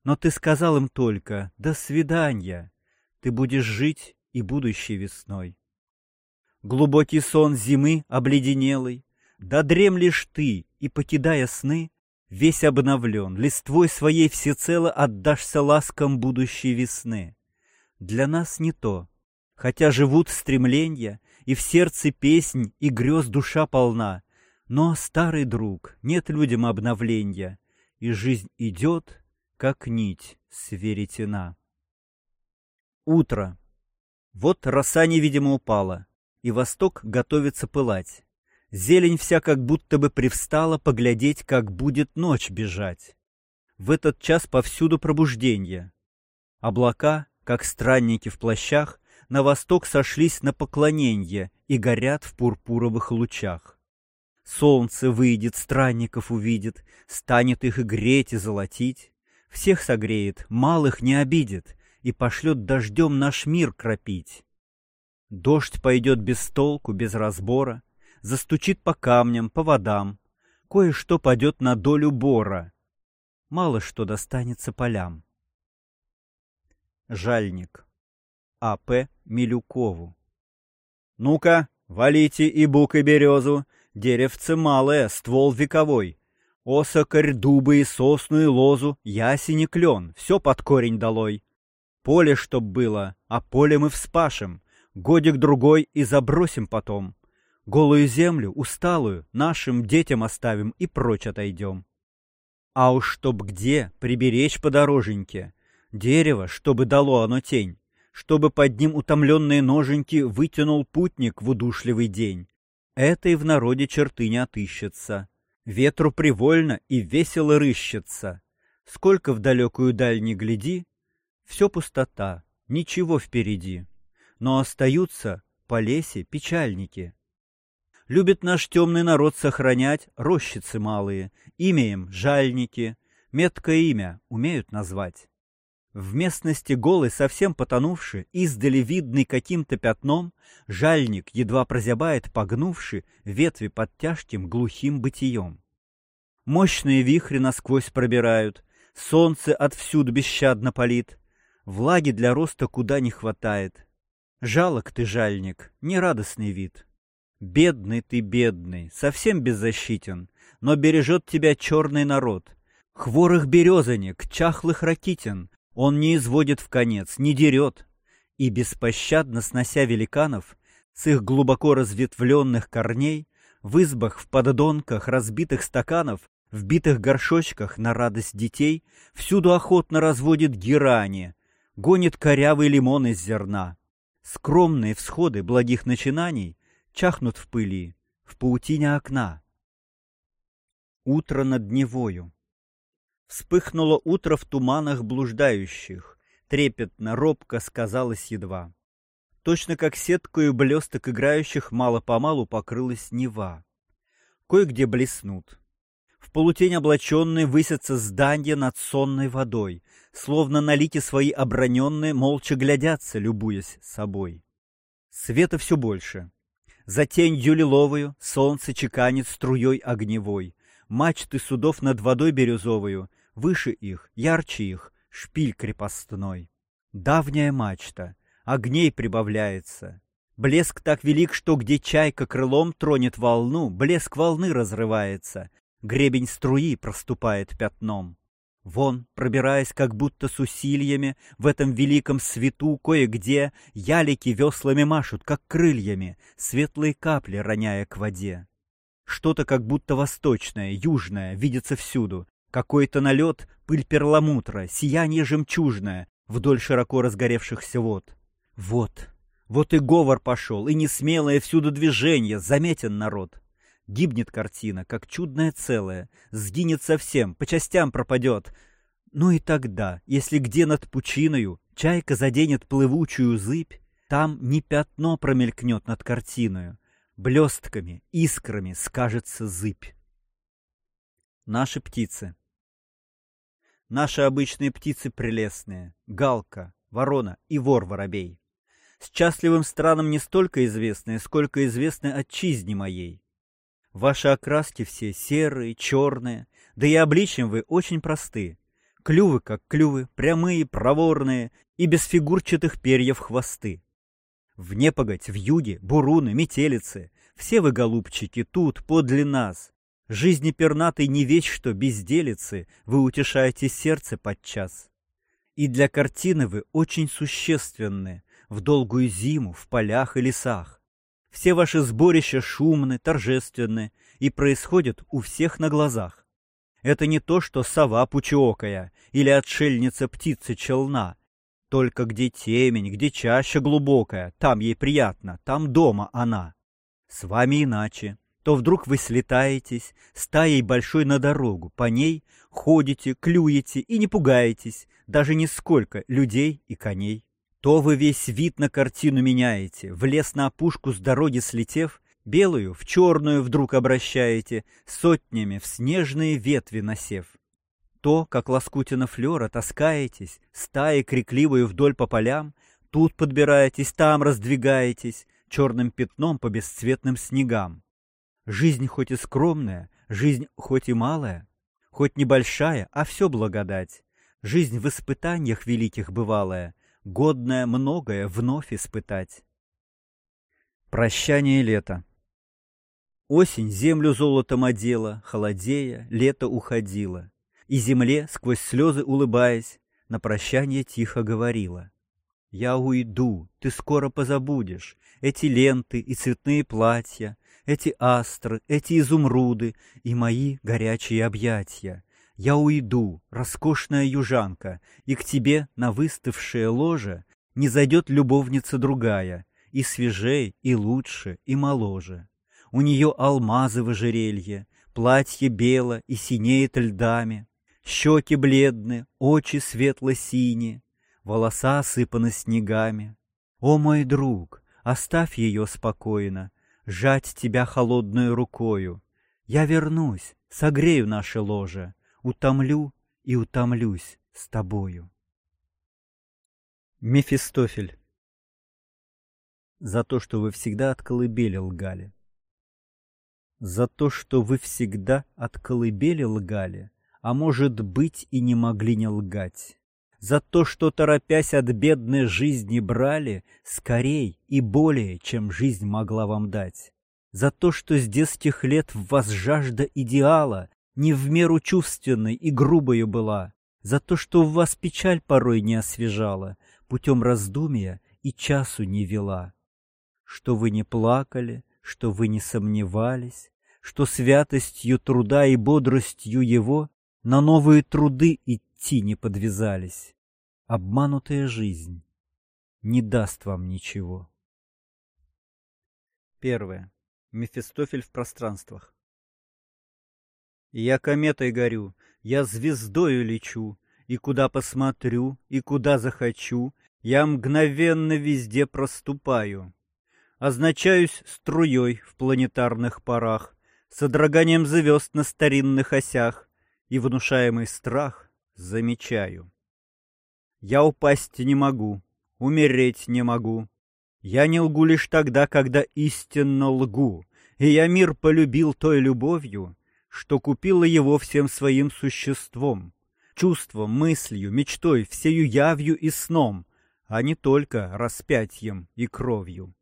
Но ты сказал им только «до свидания», ты будешь жить и будущей весной. Глубокий сон зимы обледенелый, да дремлешь ты, и, покидая сны, весь обновлен, листвой своей всецело отдашься ласкам будущей весны. Для нас не то, хотя живут стремления, и в сердце песнь и грез душа полна, но, старый друг, нет людям обновления, и жизнь идет, как нить с веретена. Утро. Вот роса невидимо упала, и восток готовится пылать. Зелень вся как будто бы привстала поглядеть, как будет ночь бежать. В этот час повсюду пробуждение. Облака, как странники в плащах, на восток сошлись на поклоненье и горят в пурпуровых лучах. Солнце выйдет, странников увидит, станет их и греть, и золотить. Всех согреет, малых не обидит и пошлет дождем наш мир кропить. Дождь пойдет без толку, без разбора, застучит по камням, по водам, кое-что падет на долю бора, мало что достанется полям. Жальник. А.П. Милюкову. Ну-ка, валите и бук, и березу, деревце малое, ствол вековой. Осокорь, дубы и сосну и лозу, ясень и клен, все под корень долой. Поле чтоб было, а поле мы вспашем, годик-другой и забросим потом. Голую землю, усталую, нашим детям оставим и прочь отойдем. А уж чтоб где приберечь подороженьке, дерево, чтобы дало оно тень, чтобы под ним утомленные ноженьки вытянул путник в удушливый день. Это и в народе черты не отыщется. Ветру привольно и весело рыщется. Сколько в далекую даль не гляди, все пустота, ничего впереди. Но остаются по лесе печальники. Любит наш темный народ сохранять рощицы малые, имя им жальники, меткое имя умеют назвать. В местности голый, совсем потонувший, издали видный каким-то пятном, жальник едва прозябает, погнувший ветви под тяжким глухим бытием. Мощные вихри насквозь пробирают, солнце отвсюду бесщадно палит, влаги для роста куда не хватает. Жалок ты, жальник, нерадостный вид. Бедный ты, бедный, совсем беззащитен, но бережет тебя черный народ. Хворых березанек, чахлых ракитин, он не изводит в конец, не дерет. И беспощадно снося великанов, с их глубоко разветвленных корней, в избах, в поддонках разбитых стаканов, в битых горшочках на радость детей, всюду охотно разводит герани, гонит корявый лимон из зерна. Скромные всходы благих начинаний чахнут в пыли, в паутине окна. Утро над Невою. Вспыхнуло утро в туманах блуждающих, трепетно, робко сказалось едва. Точно как сеткою блесток играющих мало-помалу покрылась Нева. Кое-где блеснут. В полутень облаченные высятся здания над сонной водой, словно налики свои оброненные молча глядятся, любуясь собой. Света все больше. За тенью лиловую солнце чеканит струей огневой. Мачты судов над водой бирюзовою, выше их, ярче их, шпиль крепостной. Давняя мачта, огней прибавляется. Блеск так велик, что где чайка крылом тронет волну, блеск волны разрывается, гребень струи проступает пятном. Вон, пробираясь как будто с усилиями, в этом великом свету кое-где ялики веслами машут, как крыльями, светлые капли роняя к воде. Что-то как будто восточное, южное, видится всюду. Какой-то налет, пыль перламутра, сияние жемчужное вдоль широко разгоревшихся вод. Вот, вот и говор пошел, и несмелое всюду движение, заметен народ. Гибнет картина, как чудное целое, сгинет совсем, по частям пропадет. Ну и тогда, если где над пучиною чайка заденет плывучую зыбь, там не пятно промелькнет над картиною, блестками, искрами скажется зыбь. Наши птицы. Наши обычные птицы прелестные, галка, ворона и вор-воробей. Счастливым странам не столько известные, сколько известны отчизне моей. Ваши окраски все серые, черные, да и обличием вы очень просты. Клювы, как клювы, прямые, проворные и без фигурчатых перьев хвосты. В непогодь, в юге, буруны, метелицы, все вы, голубчики, тут, подле нас. Жизни пернатой не вещь, что безделицы, вы утешаете сердце подчас. И для картины вы очень существенны, в долгую зиму, в полях и лесах. Все ваши сборища шумны, торжественны и происходят у всех на глазах. Это не то, что сова пучеокая или отшельница птицы челна. Только где темень, где чаще глубокая, там ей приятно, там дома она. С вами иначе. То вдруг вы слетаетесь стаей большой на дорогу, по ней ходите, клюете и не пугаетесь, даже нисколько людей и коней. То вы весь вид на картину меняете, в лес на опушку с дороги слетев, Белую в черную вдруг обращаете, сотнями в снежные ветви насев. То, как лоскутина флера таскаетесь, стаи крикливую вдоль по полям, тут подбираетесь, там раздвигаетесь, черным пятном по бесцветным снегам. Жизнь хоть и скромная, жизнь хоть и малая, хоть небольшая, а все благодать. Жизнь в испытаниях великих бывалая, годная многое вновь испытать. Прощание лета Осень землю золотом одела, холодея, лето уходило. И земле, сквозь слезы улыбаясь, на прощание тихо говорила. «Я уйду, ты скоро позабудешь эти ленты и цветные платья, эти астры, эти изумруды и мои горячие объятия. Я уйду, роскошная южанка, и к тебе на выставшее ложе не зайдет любовница другая, и свежей, и лучше, и моложе. У нее алмазы в ожерелье, платье бело и синеет льдами, щеки бледны, очи светло-синие, волоса осыпаны снегами. О, мой друг, оставь ее спокойно, жать тебя холодной рукою. Я вернусь, согрею наше ложе, утомлю и утомлюсь с тобою. Мефистофель За то, что вы всегда от колыбели лгали за то, что вы всегда от колыбели лгали, а может быть и не могли не лгать. За то, что, торопясь от бедной жизни, брали скорей и более, чем жизнь могла вам дать. За то, что с детских лет в вас жажда идеала не в меру чувственной и грубою была. За то, что в вас печаль порой не освежала, путем раздумия и часу не вела. Что вы не плакали, что вы не сомневались, что святостью труда и бодростью его на новые труды идти не подвязались. Обманутая жизнь не даст вам ничего. Первое. Мефистофель в пространствах. Я кометой горю, я звездою лечу, и куда посмотрю, и куда захочу, я мгновенно везде проступаю. Означаюсь струей в планетарных парах, содроганием звезд на старинных осях и внушаемый страх замечаю. Я упасть не могу, умереть не могу. Я не лгу лишь тогда, когда истинно лгу, и я мир полюбил той любовью, что купила его всем своим существом, чувством, мыслью, мечтой, всею явью и сном, а не только распятием и кровью.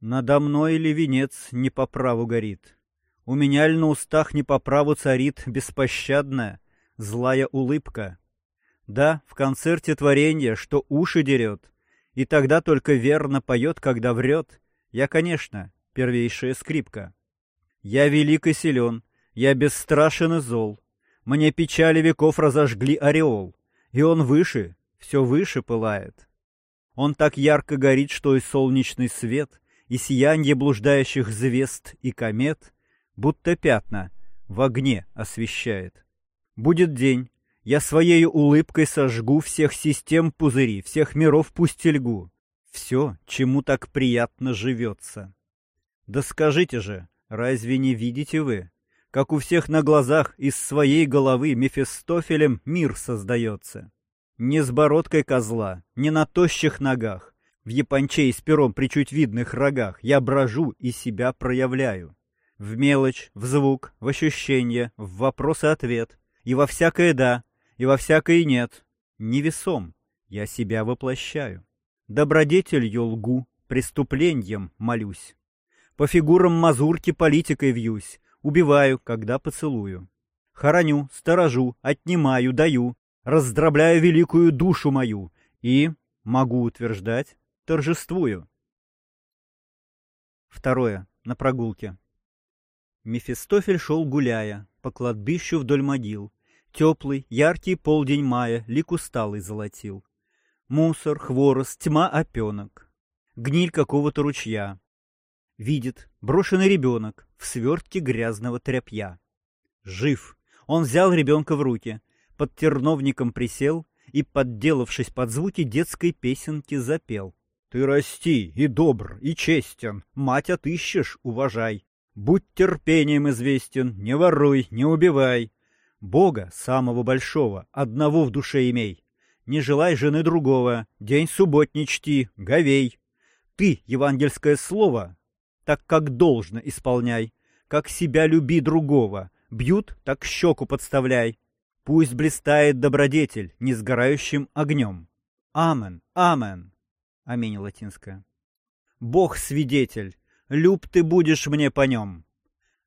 Надо мной ли венец не по праву горит? У меня ль на устах не по праву царит беспощадная, злая улыбка? Да, в концерте творенья, что уши дерет, и тогда только верно поет, когда врет. Я, конечно, первейшая скрипка. Я велик и силен, я бесстрашен и зол. Мне печали веков разожгли ореол, и он выше, все выше пылает. Он так ярко горит, что и солнечный свет, и сияние блуждающих звезд и комет — будто пятна, в огне освещает. Будет день, я своей улыбкой сожгу всех систем пузыри, всех миров пустельгу. Все, чему так приятно живется. Да скажите же, разве не видите вы, как у всех на глазах из своей головы Мефистофелем мир создается? Не с бородкой козла, не на тощих ногах, в япончей с пером при чуть видных рогах я брожу и себя проявляю. В мелочь, в звук, в ощущение, в вопрос и ответ. И во всякое «да», и во всякое «нет». Невесом я себя воплощаю. Добродетелью лгу, преступлением молюсь. По фигурам мазурки политикой вьюсь, убиваю, когда поцелую. Хороню, сторожу, отнимаю, даю, раздробляю великую душу мою и, могу утверждать, торжествую. Второе. На прогулке. Мефистофель шел гуляя по кладбищу вдоль могил. Теплый, яркий полдень мая лик усталый золотил. Мусор, хворост, тьма опенок. Гниль какого-то ручья. Видит брошенный ребенок в свертке грязного тряпья. Жив. Он взял ребенка в руки, под терновником присел и, подделавшись под звуки детской песенки, запел. Ты расти и добр, и честен, мать отыщешь, уважай. Будь терпением известен, не воруй, не убивай. Бога, самого большого, одного в душе имей. Не желай жены другого, день субботний чти, говей. Ты, евангельское слово, так как должно исполняй, как себя люби другого, бьют, так щеку подставляй. Пусть блистает добродетель несгорающим огнем. Амен, амен. Аминь латинская. Бог свидетель, люб ты будешь мне по нем.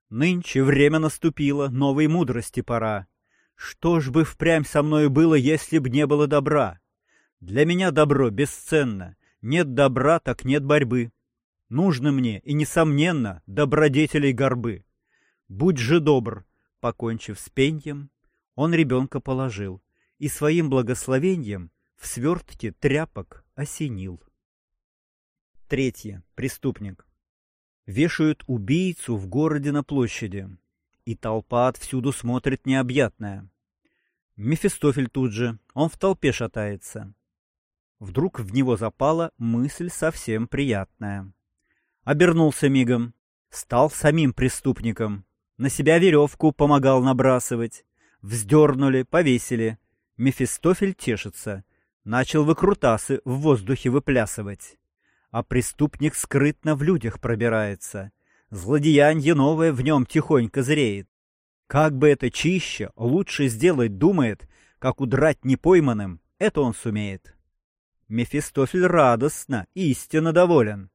Нынче время наступило, новой мудрости пора. Что ж бы впрямь со мной было, если б не было добра? Для меня добро бесценно. Нет добра, так нет борьбы. Нужно мне, и, несомненно, добродетелей горбы. Будь же добр, покончив с пеньем, он ребенка положил и своим благословением в свертке тряпок осенил. Третье. Преступник. Вешают убийцу в городе на площади, и толпа отвсюду смотрит необъятная. Мефистофель тут же, он в толпе шатается. Вдруг в него запала мысль совсем приятная. Обернулся мигом, стал самим преступником, на себя веревку помогал набрасывать, Вздернули, повесили. Мефистофель тешится. Начал выкрутасы в воздухе выплясывать. А преступник скрытно в людях пробирается. Злодеянье новое в нем тихонько зреет. Как бы это чище, лучше сделать думает, как удрать непойманным, это он сумеет. Мефистофель радостно, истинно доволен.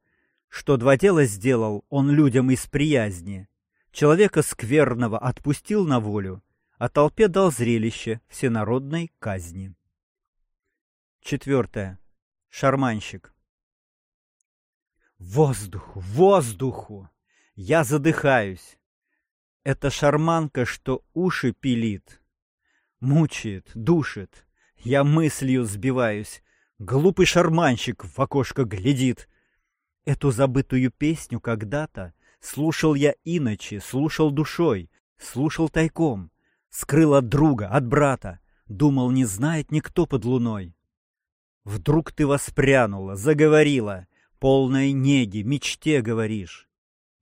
Что два дела сделал он людям из приязни. Человека скверного отпустил на волю, а толпе дал зрелище всенародной казни. Четвертое. Шарманщик. Воздуху, воздуху! Я задыхаюсь. Это шарманка, что уши пилит. Мучает, душит. Я мыслью сбиваюсь. Глупый шарманщик в окошко глядит. Эту забытую песню когда-то слушал я иначе, слушал душой, слушал тайком, Скрыл от друга, от брата. Думал, не знает никто под луной. Вдруг ты воспрянула, заговорила, Полной неги, мечте говоришь.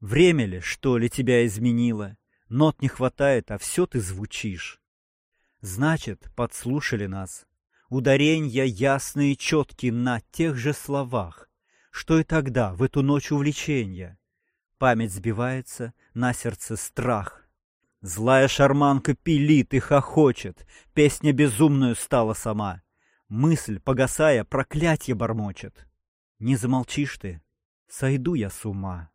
Время ли, что ли, тебя изменило? Нот не хватает, а все ты звучишь. Значит, подслушали нас. Ударенья ясные и четкие на тех же словах, Что и тогда, в эту ночь увлечения. Память сбивается, на сердце страх — Злая шарманка пилит и хохочет, Песня безумную стала сама. Мысль, погасая, проклятье бормочет. Не замолчишь ты, сойду я с ума.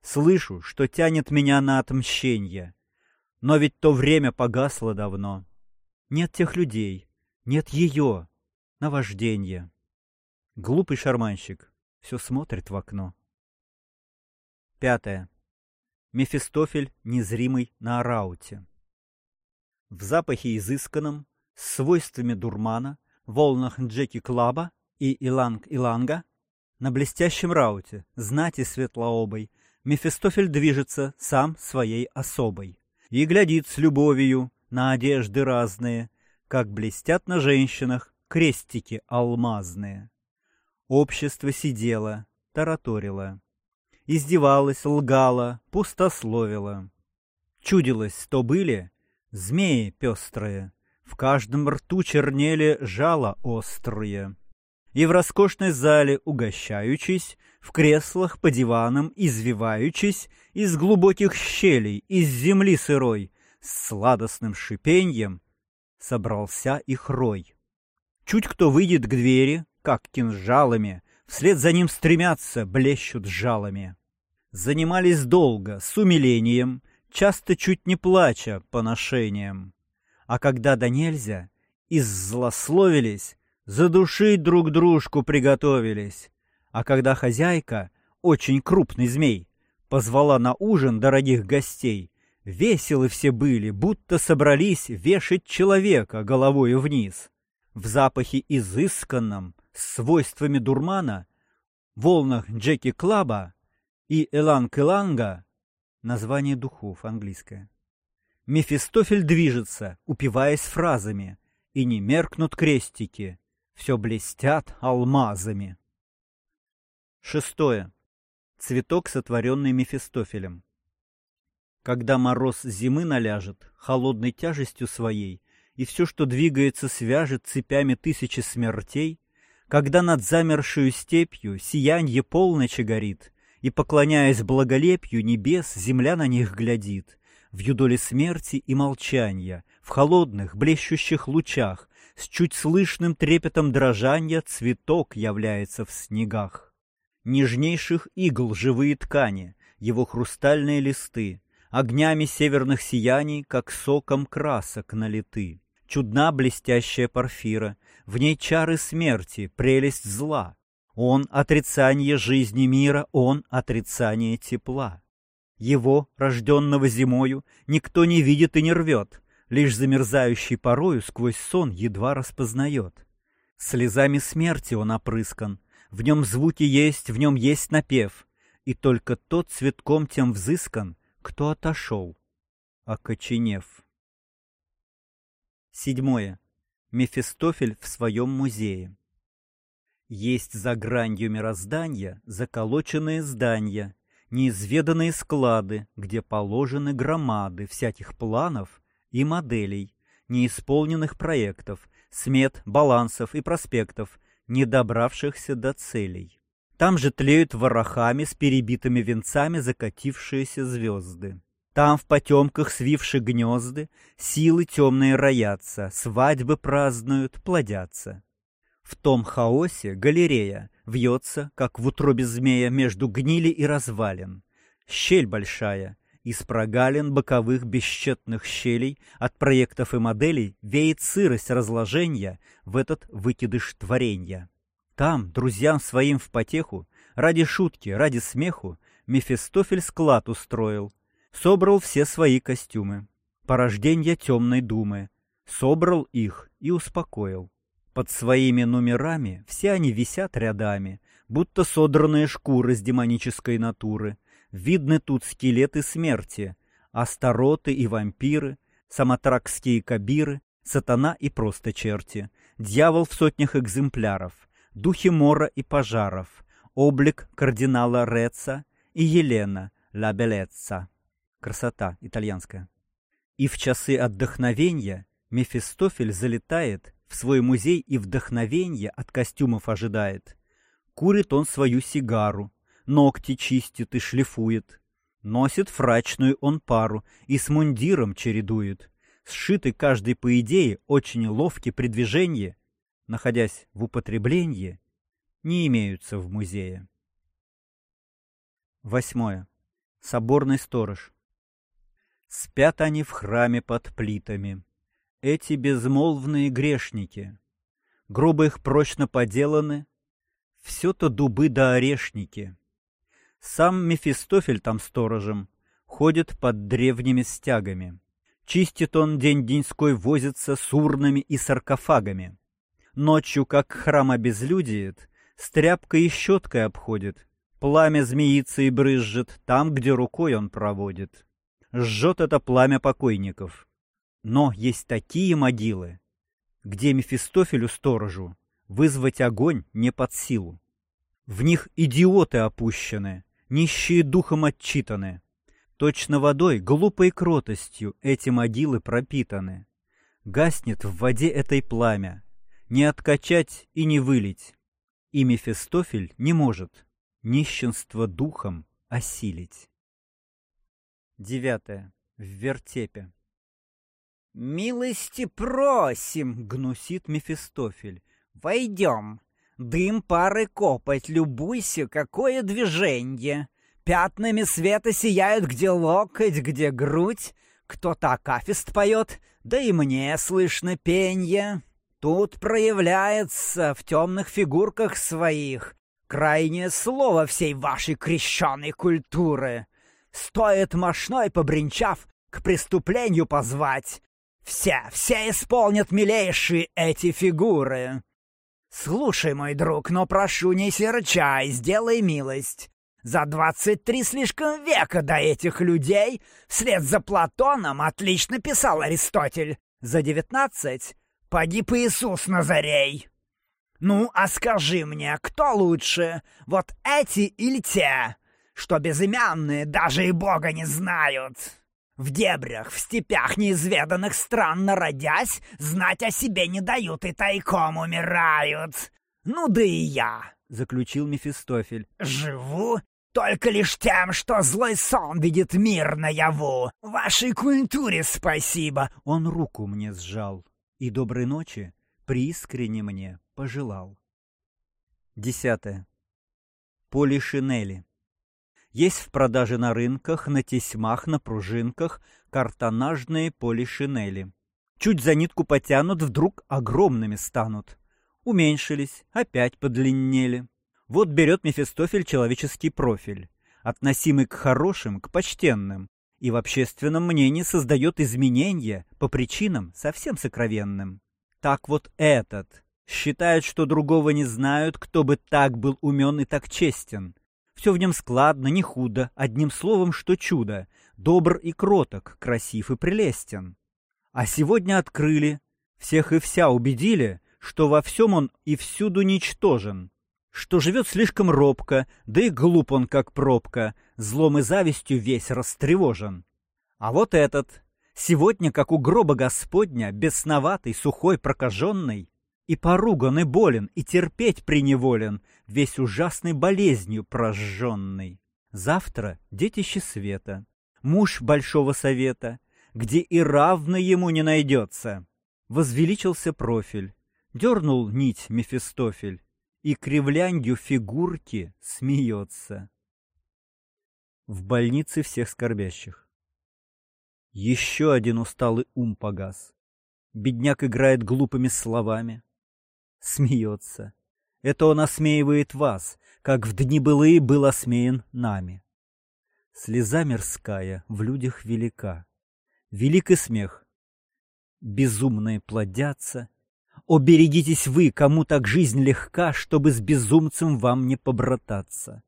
Слышу, что тянет меня на отмщение, Но ведь то время погасло давно. Нет тех людей, нет ее, наважденья. Глупый шарманщик все смотрит в окно. Пятое. Мефистофель незримый на арауте. В запахе изысканном, с свойствами дурмана, волнах Джеки Клаба и Иланг-Иланга, на блестящем рауте, знати светлообой, Мефистофель движется сам своей особой и глядит с любовью на одежды разные, как блестят на женщинах крестики алмазные. Общество сидело, тараторило издевалась, лгала, пустословила. Чудилось, то были змеи пестрые, в каждом рту чернели жало острые. и в роскошной зале угощаючись, в креслах по диванам извиваючись, из глубоких щелей, из земли сырой, с сладостным шипеньем собрался их рой. Чуть кто выйдет к двери, как кинжалами, вслед за ним стремятся, блещут жалами. Занимались долго, с умилением, часто чуть не плача поношением. А когда до нельзя, иззлословились, задушить друг дружку приготовились. А когда хозяйка, очень крупный змей, позвала на ужин дорогих гостей, веселы все были, будто собрались вешать человека головою вниз. В запахе изысканном, с свойствами дурмана, волнах Джеки Клаба и Эланг-Эланга, название духов английское, Мефистофель движется, упиваясь фразами, и не меркнут крестики, все блестят алмазами. Шестое. Цветок, сотворенный Мефистофелем. Когда мороз зимы наляжет, холодной тяжестью своей, и все, что двигается, свяжет цепями тысячи смертей, когда над замершую степью сиянье полночи горит, и, поклоняясь благолепью небес, земля на них глядит, в юдоле смерти и молчания, в холодных, блещущих лучах, с чуть слышным трепетом дрожания цветок является в снегах. Нежнейших игл живые ткани, его хрустальные листы, огнями северных сияний, как соком красок налиты. Чудна блестящая порфира, в ней чары смерти, прелесть зла. Он — отрицание жизни мира, он — отрицание тепла. Его, рожденного зимою, никто не видит и не рвет, лишь замерзающий порою сквозь сон едва распознает. Слезами смерти он опрыскан, в нем звуки есть, в нем есть напев, и только тот цветком тем взыскан, кто отошел, окоченев. Седьмое. Мефистофель в своем музее. Есть за гранью мироздания заколоченные здания, неизведанные склады, где положены громады всяких планов и моделей, неисполненных проектов, смет, балансов и проспектов, не добравшихся до целей. Там же тлеют ворохами с перебитыми венцами закатившиеся звезды. Там в потемках свивши гнезды, силы темные роятся, свадьбы празднуют, плодятся. В том хаосе галерея вьется, как в утробе змея между гнили и развалин. Щель большая, из прогалин боковых бесчетных щелей от проектов и моделей веет сырость разложения в этот выкидыш творенья. Там, друзьям своим в потеху, ради шутки, ради смеху, Мефистофель склад устроил, собрал все свои костюмы, порожденья темной думы, собрал их и успокоил. Под своими номерами все они висят рядами, будто содранные шкуры с демонической натуры. Видны тут скелеты смерти, астароты и вампиры, самотракские кабиры, сатана и просто черти, дьявол в сотнях экземпляров, духи мора и пожаров, облик кардинала Реца и Елена Ла Белеца. Красота итальянская. И в часы отдохновения Мефистофель залетает в свой музей и вдохновенье от костюмов ожидает. Курит он свою сигару, ногти чистит и шлифует. Носит фрачную он пару и с мундиром чередует. Сшитый каждый по идее очень ловкий при движении, находясь в употреблении, не имеются в музее. Восьмое. Соборный сторож. Спят они в храме под плитами эти безмолвные грешники. Грубо их прочно поделаны, все-то дубы да орешники. Сам Мефистофель там сторожем, ходит под древними стягами. Чистит он день-деньской возится с урнами и саркофагами. Ночью, как храм обезлюдиет, с тряпкой и щеткой обходит. Пламя змеится и брызжет там, где рукой он проводит. Жжет это пламя покойников. Но есть такие могилы, где Мефистофелю-сторожу вызвать огонь не под силу. В них идиоты опущены, нищие духом отчитаны. Точно водой, глупой кротостью эти могилы пропитаны. Гаснет в воде этой пламя, не откачать и не вылить. И Мефистофель не может нищенство духом осилить. Девятое. В вертепе. «Милости просим!» — гнусит Мефистофель. «Войдем. Дым, пары, копоть, любуйся, какое движение! Пятнами света сияют где локоть, где грудь. Кто-то акафист поет, да и мне слышно пенье. Тут проявляется в темных фигурках своих крайнее слово всей вашей крещенной культуры. Стоит мощной побренчав к преступлению позвать. Все, все исполнят милейшие эти фигуры. Слушай, мой друг, но прошу, не серчай, сделай милость. За двадцать три слишком века до этих людей вслед за Платоном отлично писал Аристотель. За девятнадцать погиб Иисус Назарей. Ну, а скажи мне, кто лучше, вот эти или те, что безымянные даже и Бога не знают? В дебрях, в степях неизведанных стран народясь, знать о себе не дают и тайком умирают. Ну да и я, — заключил Мефистофель, — живу только лишь тем, что злой сон видит мир наяву. Вашей культуре спасибо. Он руку мне сжал и доброй ночи приискренне мне пожелал. Десятое. Полишинели. Есть в продаже на рынках, на тесьмах, на пружинках картонажные полишинели. Чуть за нитку потянут, вдруг огромными станут. Уменьшились, опять подлиннели. Вот берет Мефистофель человеческий профиль, относимый к хорошим, к почтенным, и в общественном мнении создает изменения по причинам совсем сокровенным. Так вот этот считает, что другого не знают, кто бы так был умен и так честен, все в нем складно, не худо, одним словом, что чудо, добр и кроток, красив и прелестен. А сегодня открыли, всех и вся убедили, что во всем он и всюду ничтожен, что живет слишком робко, да и глуп он, как пробка, злом и завистью весь растревожен. А вот этот, сегодня, как у гроба Господня, бесноватый, сухой, прокаженный, и поруган, и болен, и терпеть преневолен, весь ужасной болезнью прожженный. Завтра детище света, муж большого совета, где и равный ему не найдется. Возвеличился профиль, дернул нить Мефистофель, и кривлянью фигурки смеется. В больнице всех скорбящих. Еще один усталый ум погас. Бедняк играет глупыми словами, смеется. Это он осмеивает вас, как в дни былые был осмеян нами. Слеза мирская в людях велика, велик и смех. Безумные плодятся. О, берегитесь вы, кому так жизнь легка, чтобы с безумцем вам не побрататься,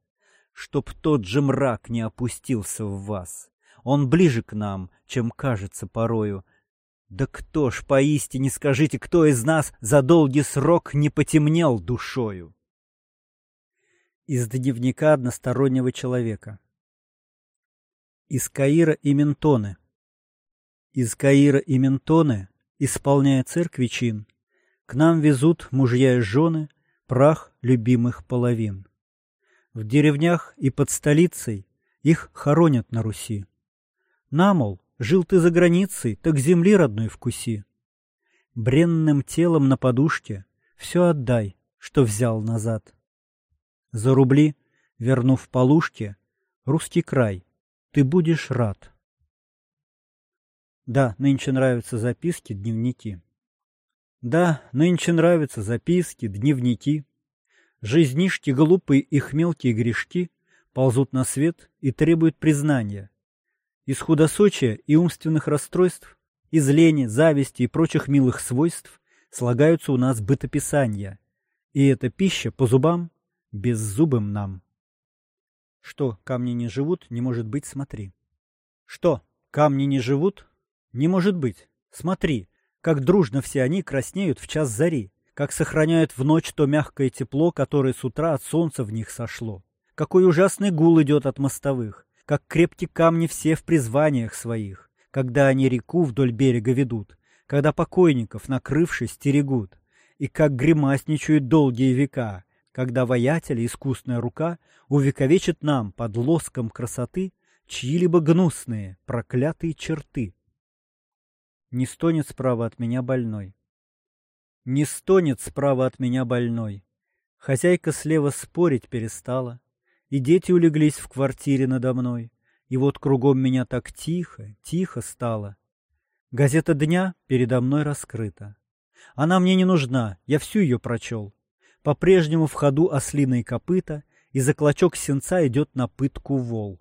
чтоб тот же мрак не опустился в вас. Он ближе к нам, чем кажется порою, да кто ж поистине, скажите, кто из нас за долгий срок не потемнел душою? Из дневника одностороннего человека. Из Каира и Ментоны. Из Каира и Ментоны, исполняя церкви чин, к нам везут мужья и жены прах любимых половин. В деревнях и под столицей их хоронят на Руси. Намол, Жил ты за границей, так земли родной вкуси. Бренным телом на подушке все отдай, что взял назад. За рубли, вернув полушки, русский край, ты будешь рад. Да, нынче нравятся записки, дневники. Да, нынче нравятся записки, дневники. Жизнишки глупые их мелкие грешки ползут на свет и требуют признания. Из худосочия и умственных расстройств, из лени, зависти и прочих милых свойств слагаются у нас бытописания, и эта пища по зубам беззубым нам. Что, камни не живут, не может быть, смотри. Что, камни не живут? Не может быть, смотри, как дружно все они краснеют в час зари, как сохраняют в ночь то мягкое тепло, которое с утра от солнца в них сошло. Какой ужасный гул идет от мостовых, как крепки камни все в призваниях своих, когда они реку вдоль берега ведут, когда покойников, накрывшись, стерегут, и как гримасничают долгие века, когда воятеля искусная рука увековечит нам под лоском красоты чьи-либо гнусные, проклятые черты. Не стонет справа от меня больной. Не стонет справа от меня больной. Хозяйка слева спорить перестала, и дети улеглись в квартире надо мной, и вот кругом меня так тихо, тихо стало. Газета дня передо мной раскрыта. Она мне не нужна, я всю ее прочел. По-прежнему в ходу ослиные копыта, и за клочок сенца идет на пытку вол.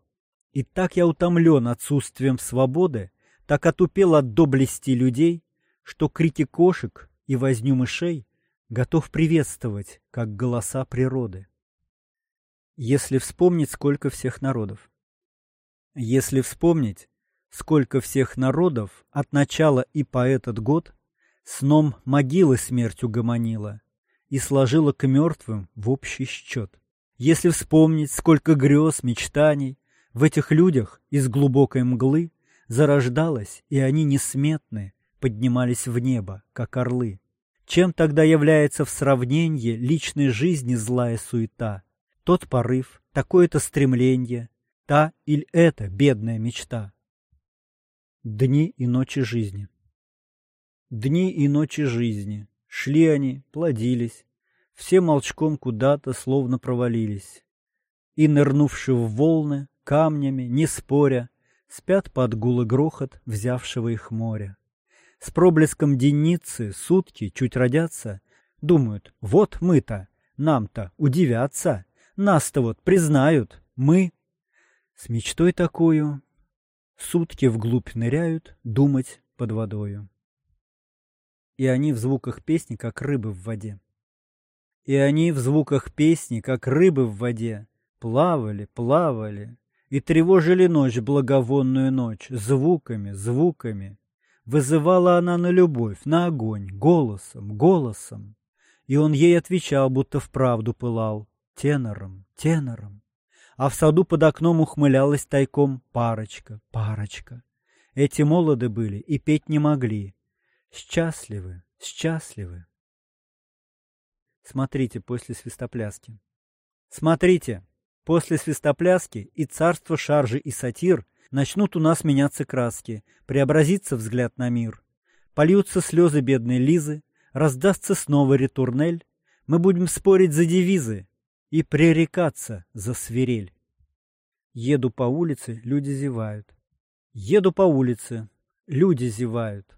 И так я утомлен отсутствием свободы, так отупел от доблести людей, что крики кошек и возню мышей готов приветствовать, как голоса природы. Если вспомнить, сколько всех народов. Если вспомнить, сколько всех народов от начала и по этот год сном могилы смерть угомонила и сложила к мертвым в общий счет. Если вспомнить, сколько грез, мечтаний в этих людях из глубокой мглы зарождалось, и они несметны, поднимались в небо, как орлы. Чем тогда является в сравнении личной жизни злая суета? Тот порыв, такое-то стремление, та или эта бедная мечта? Дни и ночи жизни. Дни и ночи жизни. Шли они, плодились, все молчком куда-то словно провалились. И, нырнувши в волны, камнями, не споря, спят под гул и грохот взявшего их моря. С проблеском денницы сутки чуть родятся, думают, вот мы-то, нам-то удивятся, нас-то вот признают, мы. С мечтой такую сутки вглубь ныряют, думать под водою. И они в звуках песни, как рыбы в воде. И они в звуках песни, как рыбы в воде, плавали, плавали, и тревожили ночь, благовонную ночь, звуками, звуками. Вызывала она на любовь, на огонь, голосом, голосом. И он ей отвечал, будто вправду пылал, тенором, тенором. А в саду под окном ухмылялась тайком парочка, парочка. Эти молоды были и петь не могли. Счастливы, счастливы. Смотрите после свистопляски. Смотрите, После свистопляски и царство шаржи и сатир начнут у нас меняться краски, преобразится взгляд на мир. Польются слезы бедной Лизы, раздастся снова ретурнель, мы будем спорить за девизы и пререкаться за свирель. Еду по улице, люди зевают. Еду по улице, люди зевают.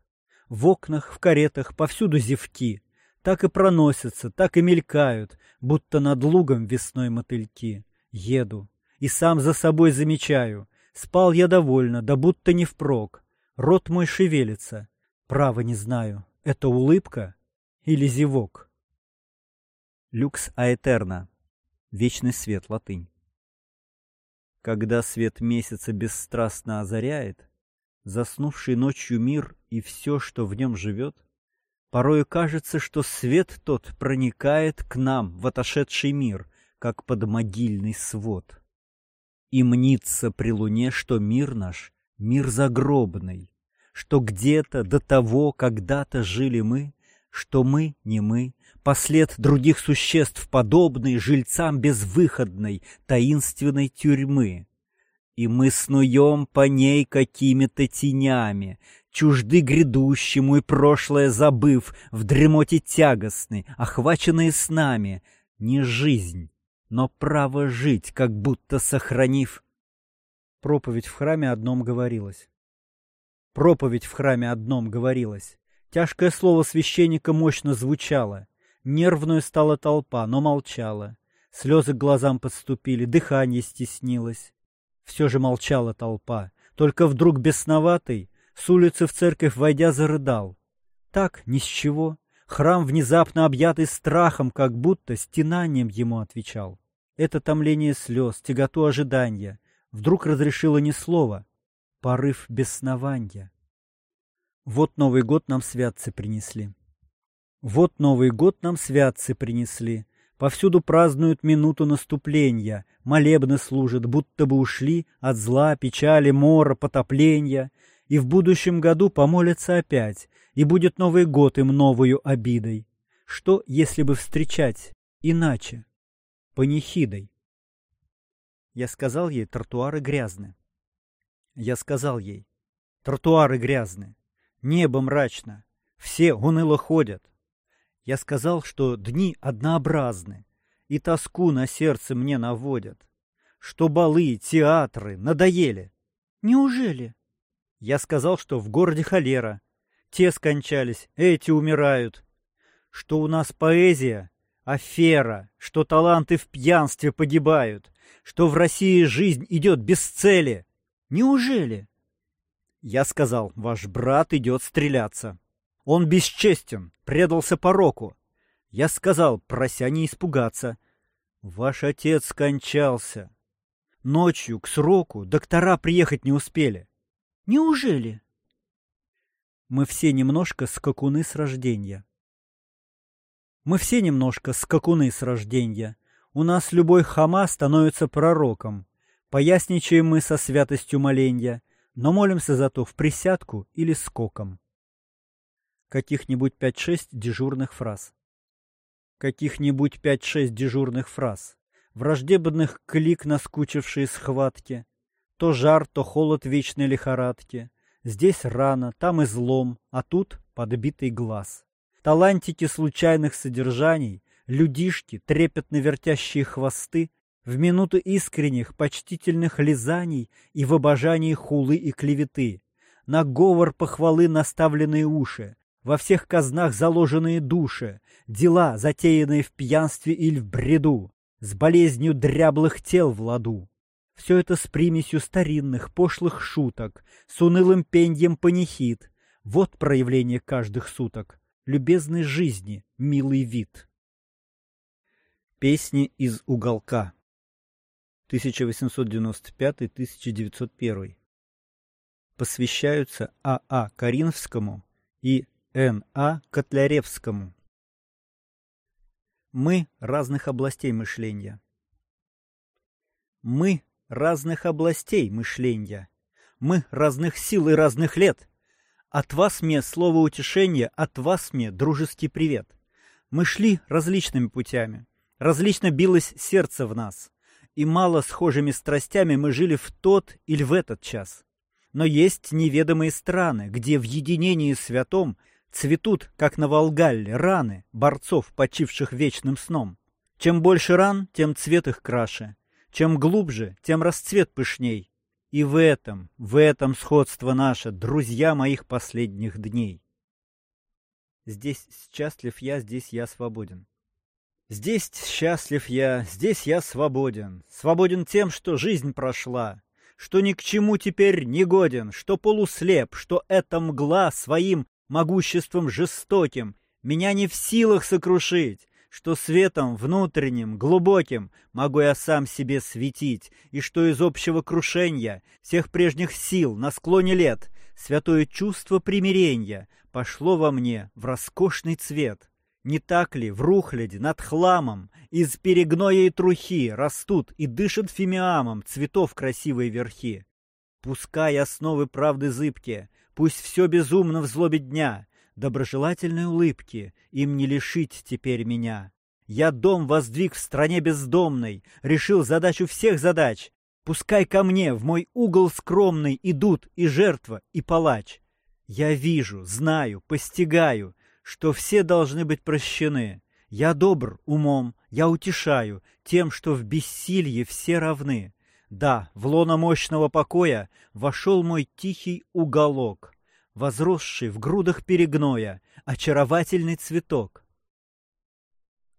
В окнах, в каретах, повсюду зевки. Так и проносятся, так и мелькают, будто над лугом весной мотыльки. Еду. И сам за собой замечаю. Спал я довольно, да будто не впрок. Рот мой шевелится. Право не знаю, это улыбка или зевок. Люкс аэтерна. Вечный свет, латынь. Когда свет месяца бесстрастно озаряет, заснувший ночью мир и все, что в нем живет, порою кажется, что свет тот проникает к нам в отошедший мир, как под могильный свод. И мнится при луне, что мир наш — мир загробный, что где-то до того когда-то жили мы, что мы не мы, послед других существ подобный жильцам безвыходной таинственной тюрьмы. И мы снуем по ней какими-то тенями, чужды грядущему и прошлое забыв, в дремоте тягостной, охваченные с нами, не жизнь, но право жить, как будто сохранив. Проповедь в храме одном говорилось. Проповедь в храме одном говорилось. Тяжкое слово священника мощно звучало. Нервную стала толпа, но молчала. Слезы к глазам подступили, дыхание стеснилось. Все же молчала толпа. Только вдруг бесноватый, с улицы в церковь войдя, зарыдал. Так, ни с чего. Храм, внезапно объятый страхом, как будто стенанием ему отвечал. Это томление слез, тяготу ожидания вдруг разрешило не слово, порыв беснования. Вот Новый год нам святцы принесли. Вот Новый год нам святцы принесли. Повсюду празднуют минуту наступления, молебны служат, будто бы ушли от зла, печали, мора, потопления, и в будущем году помолятся опять, и будет Новый год им новую обидой. Что, если бы встречать иначе? панихидой. Я сказал ей, тротуары грязны. Я сказал ей, тротуары грязны, небо мрачно, все уныло ходят. Я сказал, что дни однообразны, и тоску на сердце мне наводят, что балы, театры надоели. Неужели? Я сказал, что в городе холера, те скончались, эти умирают, что у нас поэзия — афера, что таланты в пьянстве погибают, что в России жизнь идет без цели. Неужели? Я сказал, ваш брат идет стреляться. Он бесчестен, предался пороку. Я сказал, прося не испугаться. Ваш отец скончался. Ночью, к сроку, доктора приехать не успели. Неужели? Мы все немножко скакуны с рождения. Мы все немножко скакуны с рождения. У нас любой хама становится пророком. Поясничаем мы со святостью моленья, но молимся зато в присядку или скоком. Каких-нибудь пять-шесть дежурных фраз. Каких-нибудь пять-шесть дежурных фраз. Враждебных клик наскучившие схватки. То жар, то холод вечной лихорадки. Здесь рана, там излом, а тут подбитый глаз. Талантики случайных содержаний, людишки, трепетно вертящие хвосты, в минуты искренних, почтительных лизаний и в обожании хулы и клеветы, на говор похвалы наставленные уши, во всех казнах заложенные души, дела, затеянные в пьянстве или в бреду, с болезнью дряблых тел в ладу. Все это с примесью старинных, пошлых шуток, с унылым пеньем панихид. Вот проявление каждых суток, любезной жизни, милый вид. Песни из уголка 1895-1901 посвящаются А.А. Каринскому и Н.А. Котляревскому. Мы разных областей мышления. Мы разных областей мышления. Мы разных сил и разных лет. От вас мне слово утешения, от вас мне дружеский привет. Мы шли различными путями. Различно билось сердце в нас, и мало схожими страстями мы жили в тот или в этот час. Но есть неведомые страны, где в единении святом цветут, как на Волгалле, раны борцов, почивших вечным сном. Чем больше ран, тем цвет их краше, чем глубже, тем расцвет пышней. И в этом, в этом сходство наше, друзья моих последних дней. Здесь счастлив я, здесь я свободен. Здесь счастлив я, здесь я свободен. Свободен тем, что жизнь прошла, что ни к чему теперь не годен, что полуслеп, что эта мгла своим могуществом жестоким меня не в силах сокрушить, что светом внутренним, глубоким могу я сам себе светить, и что из общего крушения всех прежних сил на склоне лет святое чувство примирения пошло во мне в роскошный цвет. Не так ли в рухляде над хламом из перегноя и трухи растут и дышат фимиамом цветов красивые верхи? Пускай основы правды зыбкие, пусть все безумно в злобе дня, доброжелательной улыбки им не лишить теперь меня. Я дом воздвиг в стране бездомной, решил задачу всех задач. Пускай ко мне в мой угол скромный идут и жертва, и палач. Я вижу, знаю, постигаю, что все должны быть прощены. Я добр умом, я утешаю тем, что в бессилье все равны. Да, в лоно мощного покоя вошел мой тихий уголок, возросший в грудах перегноя, очаровательный цветок.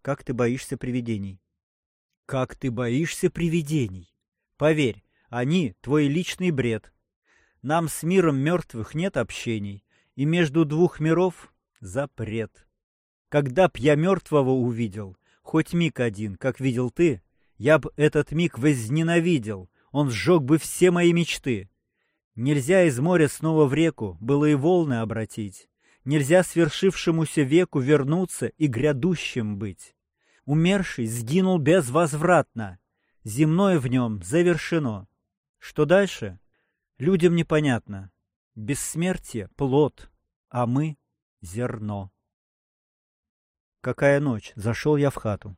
Как ты боишься привидений? Как ты боишься привидений? Поверь, они — твой личный бред. Нам с миром мертвых нет общений, и между двух миров запрет. Когда б я мертвого увидел, хоть миг один, как видел ты, я б этот миг возненавидел, он сжег бы все мои мечты. Нельзя из моря снова в реку было и волны обратить, нельзя свершившемуся веку вернуться и грядущим быть. Умерший сгинул безвозвратно, земное в нем завершено. Что дальше? Людям непонятно. Бессмертие — плод, а мы зерно. Какая ночь, зашел я в хату.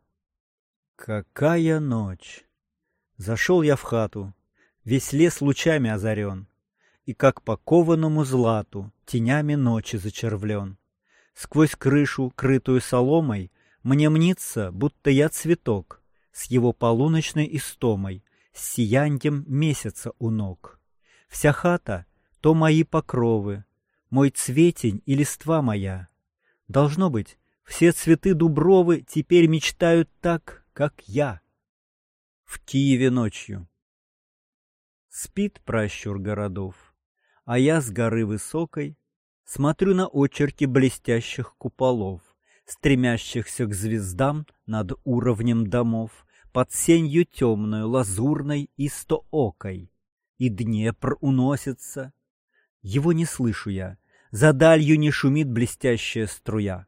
Какая ночь! Зашел я в хату, весь лес лучами озарен, И как по кованому злату тенями ночи зачервлен. Сквозь крышу, крытую соломой, Мне мнится, будто я цветок С его полуночной истомой, С сияньем месяца у ног. Вся хата — то мои покровы, Мой цветень и листва моя. Должно быть, все цветы дубровы Теперь мечтают так, как я. В Киеве ночью. Спит пращур городов, а я с горы высокой Смотрю на очерки блестящих куполов, Стремящихся к звездам над уровнем домов, Под сенью темную, лазурной и стоокой. И Днепр уносится. Его не слышу я, за далью не шумит блестящая струя.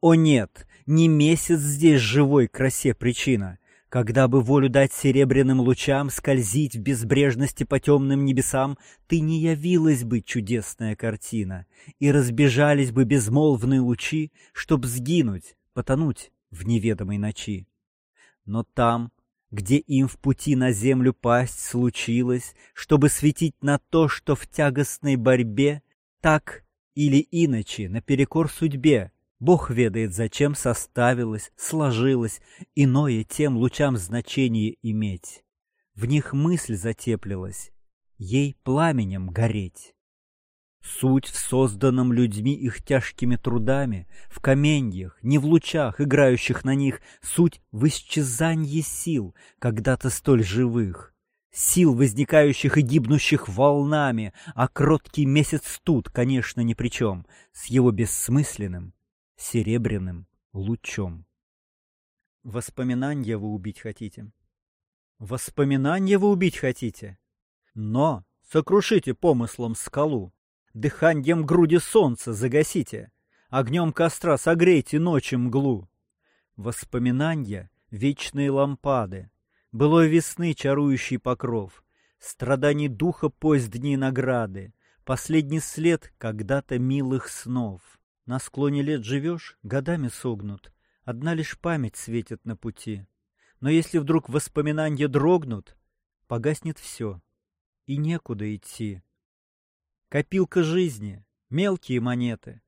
О нет, не месяц здесь живой красе причина, когда бы волю дать серебряным лучам скользить в безбрежности по темным небесам, ты не явилась бы чудесная картина, и разбежались бы безмолвные лучи, чтоб сгинуть, потонуть в неведомой ночи. Но там, где им в пути на землю пасть случилось, чтобы светить на то, что в тягостной борьбе, так или иначе, наперекор судьбе, Бог ведает, зачем составилось, сложилось иное тем лучам значение иметь. В них мысль затеплилась, ей пламенем гореть. Суть в созданном людьми их тяжкими трудами, в каменьях, не в лучах, играющих на них, суть в исчезании сил, когда-то столь живых, сил, возникающих и гибнущих волнами, а кроткий месяц тут, конечно, ни при чем, с его бессмысленным, серебряным лучом. Воспоминания вы убить хотите? Воспоминания вы убить хотите? Но сокрушите помыслом скалу, дыханием груди солнца загасите, огнем костра согрейте ночи мглу. Воспоминания — вечные лампады, былой весны чарующий покров, страданий духа поздние награды, последний след когда-то милых снов. На склоне лет живешь, годами согнут, Одна лишь память светит на пути. Но если вдруг воспоминания дрогнут, Погаснет все, и некуда идти. Копилка жизни, мелкие монеты.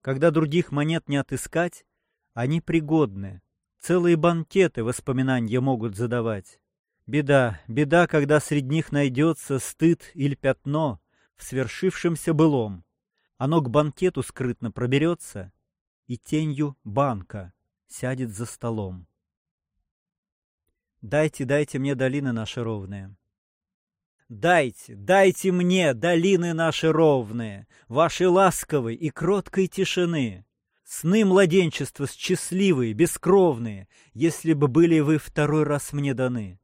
Когда других монет не отыскать, Они пригодны, целые банкеты Воспоминания могут задавать. Беда, беда, когда среди них найдется Стыд или пятно в свершившемся былом. Оно к банкету скрытно проберется и тенью банка сядет за столом. Дайте, дайте мне долины наши ровные. Дайте, дайте мне долины наши ровные, Вашей ласковой и кроткой тишины. Сны младенчества счастливые, бескровные, Если бы были вы второй раз мне даны.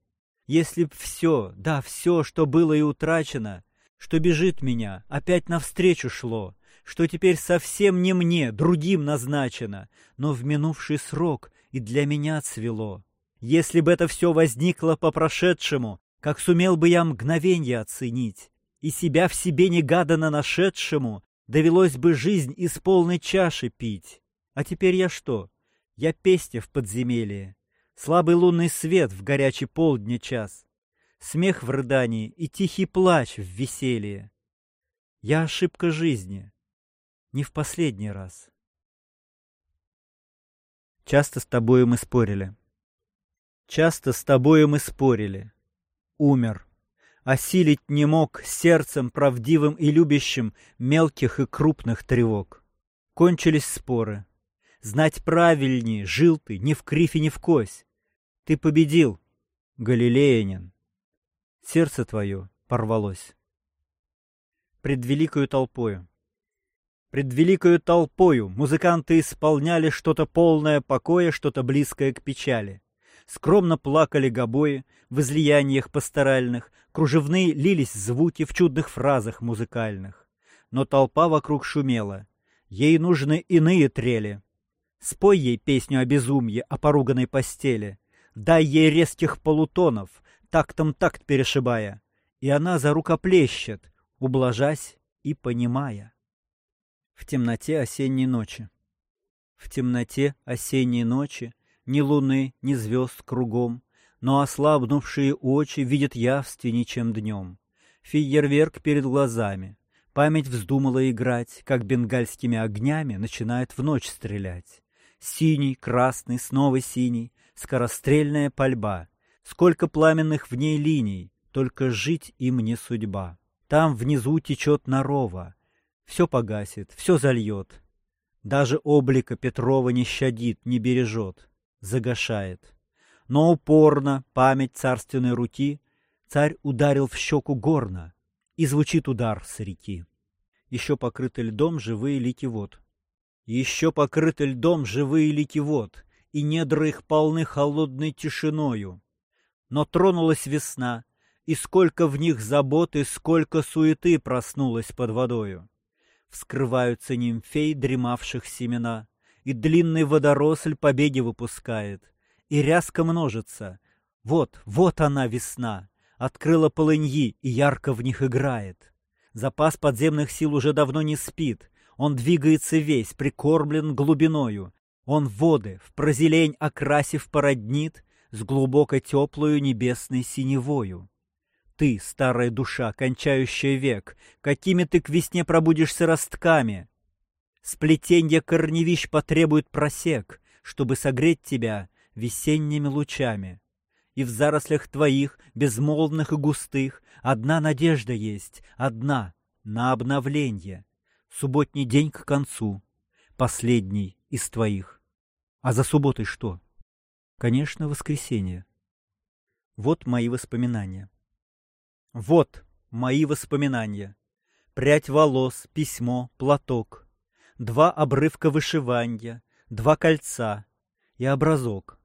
Если б все, да, все, что было и утрачено, Что бежит меня, опять навстречу шло, что теперь совсем не мне, другим назначено, но в минувший срок и для меня цвело. Если бы это все возникло по прошедшему, как сумел бы я мгновенье оценить, и себя в себе негаданно нашедшему довелось бы жизнь из полной чаши пить. А теперь я что? Я пестя в подземелье, слабый лунный свет в горячий полдня час, смех в рыдании и тихий плач в веселье. Я ошибка жизни, не в последний раз. Часто с тобою мы спорили. Часто с тобою мы спорили. Умер. Осилить не мог сердцем правдивым и любящим мелких и крупных тревог. Кончились споры. Знать правильнее, жил ты ни в крифе, ни в кось. Ты победил, Галилеянин. Сердце твое порвалось. Пред великою толпою Пред великою толпою музыканты исполняли что-то полное покоя, что-то близкое к печали. Скромно плакали гобои в излияниях пасторальных, кружевные лились звуки в чудных фразах музыкальных. Но толпа вокруг шумела. Ей нужны иные трели. Спой ей песню о безумье, о поруганной постели. Дай ей резких полутонов, тактом такт перешибая. И она за рукоплещет, ублажась и понимая. В темноте осенней ночи. В темноте осенней ночи Ни луны, ни звезд кругом, но ослабнувшие очи видят явственней, чем днем. Фейерверк перед глазами. Память вздумала играть, как бенгальскими огнями начинает в ночь стрелять. Синий, красный, снова синий, скорострельная пальба. Сколько пламенных в ней линий, только жить им не судьба. Там внизу течет нарова. Все погасит, все зальет. Даже облика Петрова не щадит, не бережет, загашает. Но упорно память царственной руки царь ударил в щеку горно, и звучит удар с реки. Еще покрыты льдом живые лики вод. Еще покрыты льдом живые лики вод, и недра их полны холодной тишиною. Но тронулась весна, и сколько в них заботы, сколько суеты проснулось под водою. Вскрываются нимфей, дремавших семена, и длинный водоросль побеги выпускает, и ряска множится. Вот, вот она весна, открыла полыньи и ярко в них играет. Запас подземных сил уже давно не спит, он двигается весь, прикормлен глубиною. Он воды в прозелень окрасив породнит с глубоко теплую небесной синевою. Ты, старая душа, кончающая век, какими ты к весне пробудишься ростками? Сплетенье корневищ потребует просек, чтобы согреть тебя весенними лучами. И в зарослях твоих, безмолвных и густых, одна надежда есть, одна, на обновление. Субботний день к концу, последний из твоих. А за субботой что? Конечно, воскресенье. Вот мои воспоминания. Вот мои воспоминания. Прядь волос, письмо, платок. Два обрывка вышивания, два кольца и образок.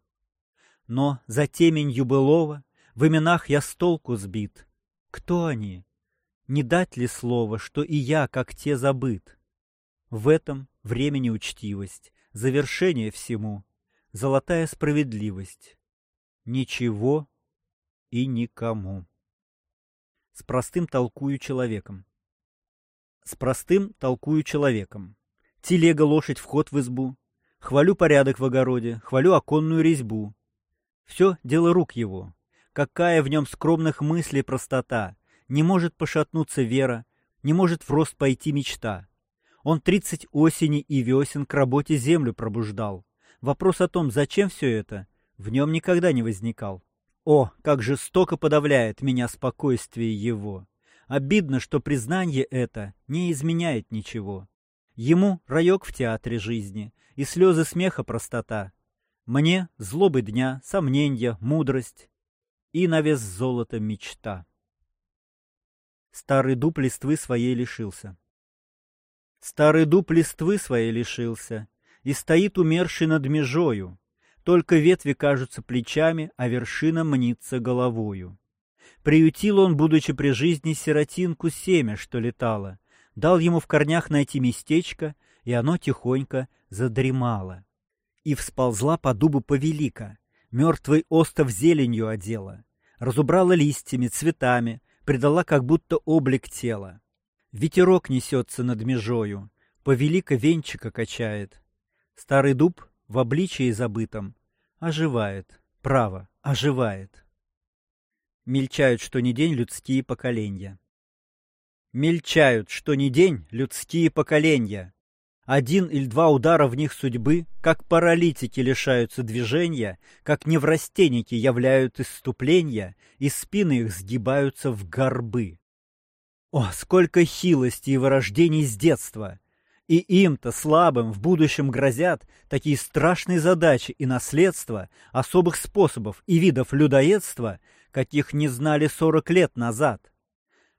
Но за теменью былого в именах я с толку сбит. Кто они? Не дать ли слово, что и я, как те, забыт? В этом времени учтивость, завершение всему, золотая справедливость. Ничего и никому. С простым толкую человеком. С простым толкую человеком. Телега, лошадь, вход в избу. Хвалю порядок в огороде, хвалю оконную резьбу. Все дело рук его. Какая в нем скромных мыслей простота. Не может пошатнуться вера, не может в рост пойти мечта. Он тридцать осени и весен к работе землю пробуждал. Вопрос о том, зачем все это, в нем никогда не возникал. О, как жестоко подавляет меня спокойствие его! Обидно, что признание это не изменяет ничего. Ему раек в театре жизни, и слезы смеха простота. Мне злобы дня, сомнения, мудрость и на вес золота мечта. Старый дуб листвы своей лишился. Старый дуб листвы своей лишился, и стоит умерший над межою, только ветви кажутся плечами, а вершина мнится головою. Приютил он, будучи при жизни, сиротинку семя, что летало, дал ему в корнях найти местечко, и оно тихонько задремало. И всползла по дубу повелика, мертвый остов зеленью одела, разубрала листьями, цветами, придала как будто облик тела. Ветерок несется над межою, повелика венчика качает. Старый дуб в обличии забытом, оживает, право, оживает. Мельчают, что ни день, людские поколения. Мельчают, что ни день, людские поколения. Один или два удара в них судьбы, как паралитики лишаются движения, как неврастенники являют исступления, и спины их сгибаются в горбы. О, сколько хилости и вырождений с детства! И им-то, слабым, в будущем грозят такие страшные задачи и наследства особых способов и видов людоедства, каких не знали сорок лет назад.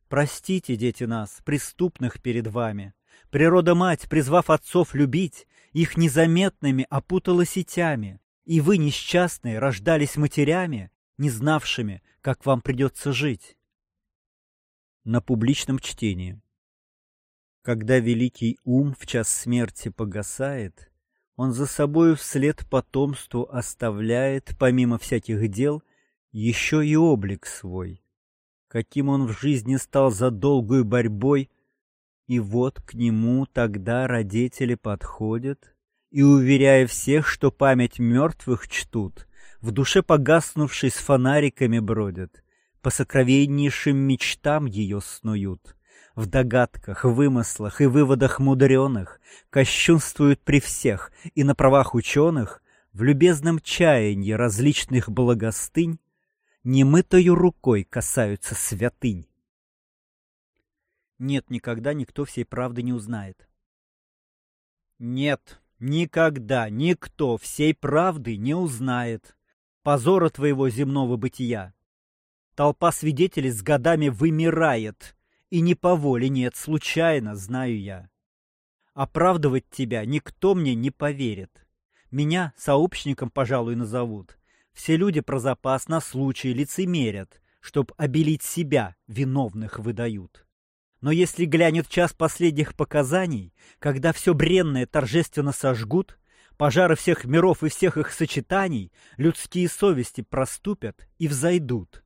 Простите, дети нас, преступных перед вами. Природа-мать, призвав отцов любить, их незаметными опутала сетями, и вы, несчастные, рождались матерями, не знавшими, как вам придется жить. На публичном чтении когда великий ум в час смерти погасает, он за собою вслед потомству оставляет, помимо всяких дел, еще и облик свой, каким он в жизни стал за долгую борьбой, и вот к нему тогда родители подходят И уверяя всех, что память мертвых чтут, в душе погаснувшей с фонариками бродят, по сокровеннейшим мечтам ее снуют. В догадках, вымыслах и выводах мудреных кощунствуют при всех и на правах ученых в любезном чаянии различных благостынь немытою рукой касаются святынь. Нет, никогда никто всей правды не узнает. Нет, никогда никто всей правды не узнает позора твоего земного бытия. Толпа свидетелей с годами вымирает, и не по воле нет, случайно, знаю я. Оправдывать тебя никто мне не поверит. Меня сообщником, пожалуй, назовут. Все люди про запас на случай лицемерят, чтоб обелить себя, виновных выдают. Но если глянет час последних показаний, когда все бренное торжественно сожгут, пожары всех миров и всех их сочетаний, людские совести проступят и взойдут.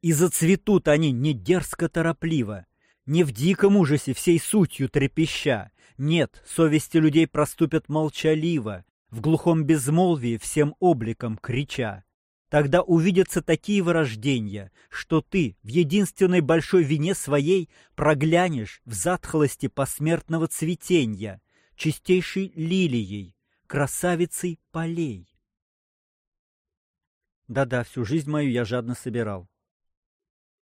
И зацветут они не дерзко торопливо, не в диком ужасе всей сутью трепеща. Нет, совести людей проступят молчаливо, в глухом безмолвии всем обликом крича. Тогда увидятся такие вырождения, что ты в единственной большой вине своей проглянешь в затхлости посмертного цветенья, чистейшей лилией, красавицей полей. Да-да, всю жизнь мою я жадно собирал.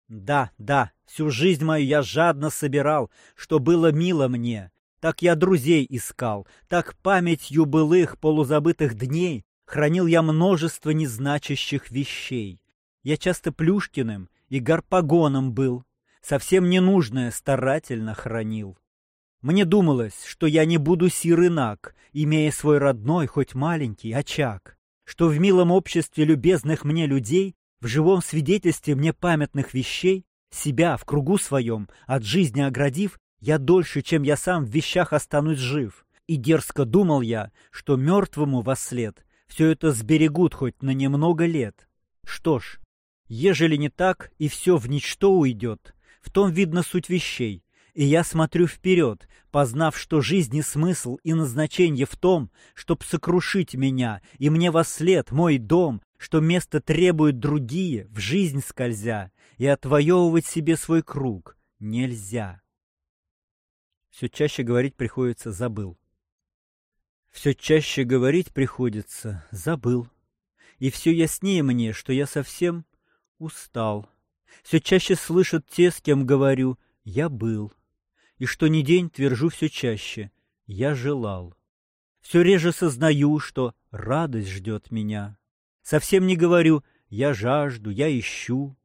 Да, да, всю жизнь мою я жадно собирал, что было мило мне. Так я друзей искал, так памятью былых полузабытых дней хранил я множество незначащих вещей. Я часто Плюшкиным и Гарпагоном был, совсем ненужное старательно хранил. Мне думалось, что я не буду сир инак, имея свой родной, хоть маленький, очаг, что в милом обществе любезных мне людей, в живом свидетельстве мне памятных вещей, себя в кругу своем, от жизни оградив, я дольше, чем я сам в вещах останусь жив. И дерзко думал я, что мертвому во след все это сберегут хоть на немного лет. Что ж, ежели не так, и все в ничто уйдет, в том видно суть вещей, и я смотрю вперед, познав, что жизни смысл и назначение в том, чтоб сокрушить меня, и мне во след мой дом, что место требуют другие, в жизнь скользя, и отвоевывать себе свой круг нельзя. Все чаще говорить приходится «забыл». Все чаще говорить приходится «забыл». И все яснее мне, что я совсем устал. Все чаще слышат те, с кем говорю «я был». И что ни день твержу все чаще «я желал». Все реже сознаю, что радость ждет меня. Совсем не говорю «я жажду», «я ищу».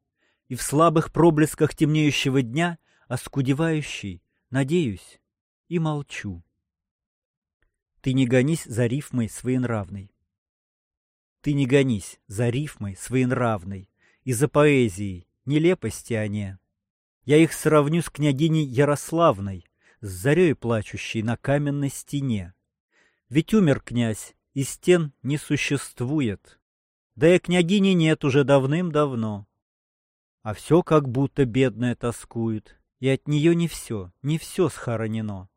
И в слабых проблесках темнеющего дня, оскудевающий, надеюсь и молчу. Ты не гонись за рифмой своенравной. Ты не гонись за рифмой своенравной и за поэзией, нелепости они. Я их сравню с княгиней Ярославной, с зарей плачущей на каменной стене. Ведь умер князь, и стен не существует. Да и княгини нет уже давным-давно. А все как будто бедная тоскует, и от нее не все, не все схоронено.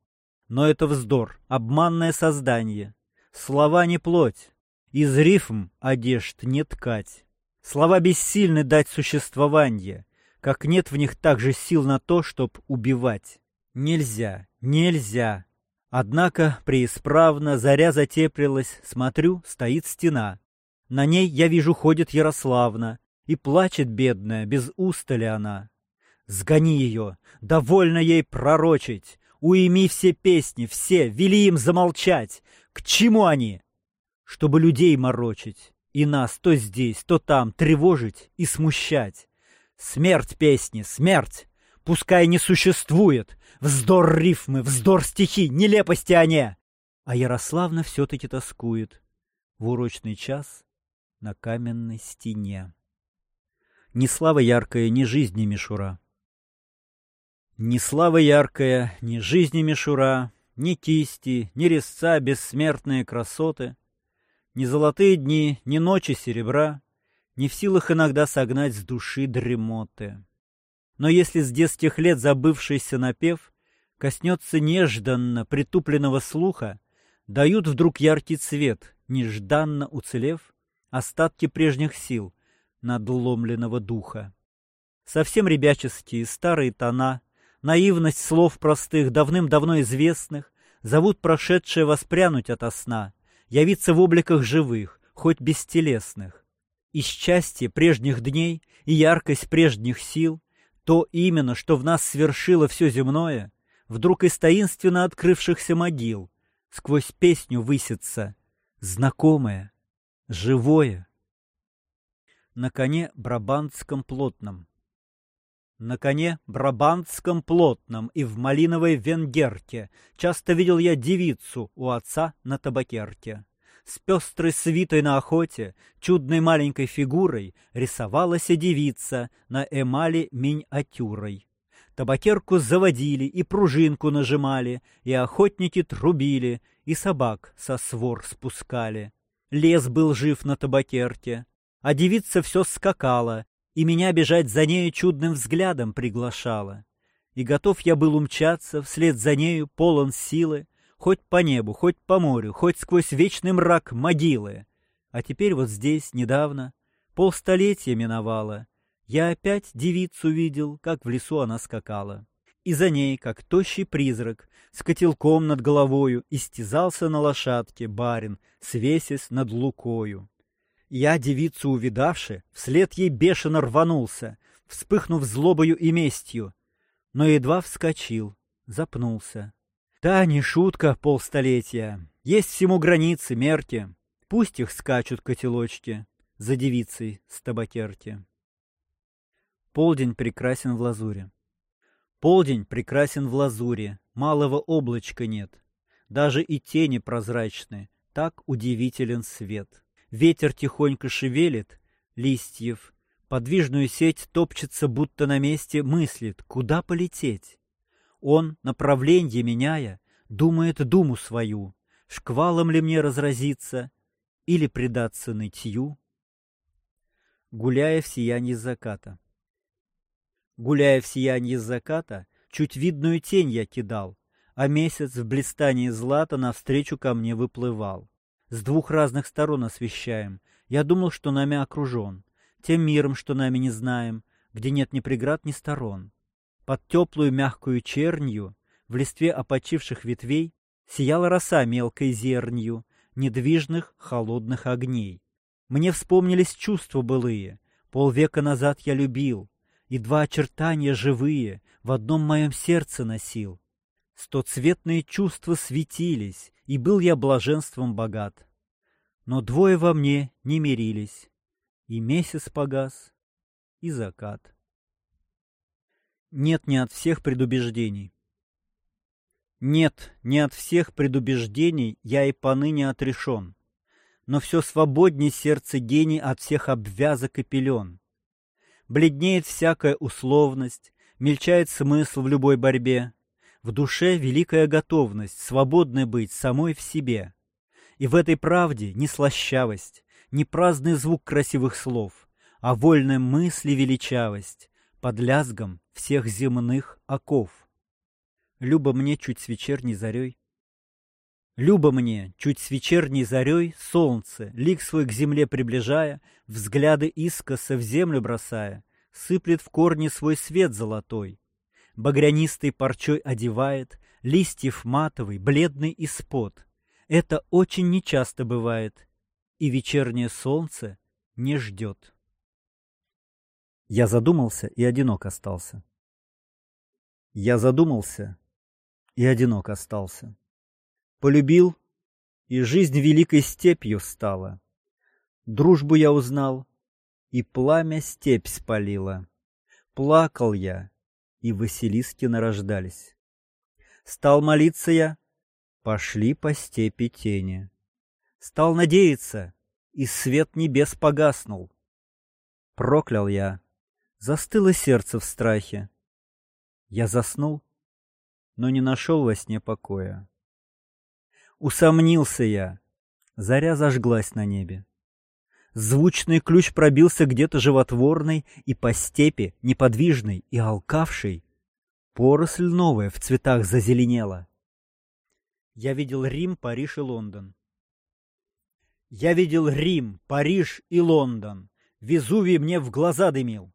Но это вздор, обманное создание. Слова не плоть, из рифм одежд не ткать. Слова бессильны дать существование, как нет в них также сил на то, чтоб убивать. Нельзя, нельзя. Однако преисправно заря затеплилась, смотрю, стоит стена. На ней, я вижу, ходит Ярославна, и плачет бедная, без устали она. Сгони ее, довольно ей пророчить, Уйми все песни, все, вели им замолчать. К чему они? Чтобы людей морочить. И нас то здесь, то там тревожить и смущать. Смерть песни, смерть! Пускай не существует. Вздор рифмы, вздор стихи, нелепости они. А Ярославна все-таки тоскует. В урочный час на каменной стене. Ни слава яркая, ни жизни мишура. Ни слава яркая, ни жизни мишура, Ни кисти, ни резца бессмертные красоты, Ни золотые дни, ни ночи серебра Не в силах иногда согнать с души дремоты. Но если с детских лет забывшийся напев Коснется нежданно притупленного слуха, дают вдруг яркий цвет, нежданно уцелев остатки прежних сил надломленного духа. Совсем ребяческие старые тона, наивность слов простых, давным-давно известных, зовут прошедшее воспрянуть ото сна, явиться в обликах живых, хоть бестелесных. И счастье прежних дней и яркость прежних сил, то именно, что в нас свершило все земное, вдруг из таинственно открывшихся могил сквозь песню высится, знакомое, живое. На коне брабантском плотном. На коне брабантском плотном и в малиновой венгерке часто видел я девицу у отца на табакерке. С пестрой свитой на охоте, чудной маленькой фигурой рисовалась девица на эмали миниатюрой. Табакерку заводили и пружинку нажимали, и охотники трубили, и собак со свор спускали. Лес был жив на табакерке, а девица все скакала, и меня бежать за нею чудным взглядом приглашала. И готов я был умчаться вслед за нею, полон силы, хоть по небу, хоть по морю, хоть сквозь вечный мрак могилы. А теперь вот здесь, недавно, полстолетия миновало, я опять девицу видел, как в лесу она скакала. И за ней, как тощий призрак, с котелком над головою, истязался на лошадке барин, свесясь над лукою. Я, девицу увидавши, вслед ей бешено рванулся, вспыхнув злобою и местью, но едва вскочил, запнулся. Та не шутка полстолетия, есть всему границы, мерки, пусть их скачут котелочки за девицей с табакерки. Полдень прекрасен в лазуре. Полдень прекрасен в лазуре, малого облачка нет. Даже и тени прозрачны, так удивителен свет. Ветер тихонько шевелит листьев, подвижную сеть топчется, будто на месте, мыслит, куда полететь. Он, направление меняя, думает думу свою, шквалом ли мне разразиться или предаться нытью. Гуляя в сиянии заката. Гуляя в сиянии заката, чуть видную тень я кидал, а месяц в блистании злата навстречу ко мне выплывал. С двух разных сторон освещаем. Я думал, что нами окружен. Тем миром, что нами не знаем, где нет ни преград, ни сторон. Под теплую мягкую чернью, в листве опочивших ветвей, сияла роса мелкой зернью, недвижных холодных огней. Мне вспомнились чувства былые, полвека назад я любил, и два очертания живые в одном моем сердце носил. Стоцветные чувства светились, и был я блаженством богат. Но двое во мне не мирились, и месяц погас, и закат. Нет не от всех предубеждений. Нет, не от всех предубеждений я и поныне отрешен, но все свободней сердце гений от всех обвязок и пелен бледнеет всякая условность, мельчает смысл в любой борьбе. В душе великая готовность свободной быть самой в себе. И в этой правде не слащавость, не праздный звук красивых слов, а вольная мысль и величавость под лязгом всех земных оков. Люба мне чуть с вечерней зарей. Люба мне, чуть с вечерней зарей, солнце, лик свой к земле приближая, взгляды искоса в землю бросая, сыплет в корни свой свет золотой. Багрянистый парчой одевает, листьев матовый, бледный испод. Это очень нечасто бывает, и вечернее солнце не ждет. Я задумался и одинок остался. Я задумался и одинок остался полюбил, и жизнь великой степью стала. Дружбу я узнал, и пламя степь спалила. Плакал я, и Василиски нарождались. Стал молиться я, пошли по степи тени. Стал надеяться, и свет небес погаснул. Проклял я, застыло сердце в страхе. Я заснул, но не нашел во сне покоя. Усомнился я. Заря зажглась на небе. Звучный ключ пробился где-то животворный, и по степи, неподвижной и алкавшей, поросль новая в цветах зазеленела. Я видел Рим, Париж и Лондон. Я видел Рим, Париж и Лондон. Везувий мне в глаза дымил.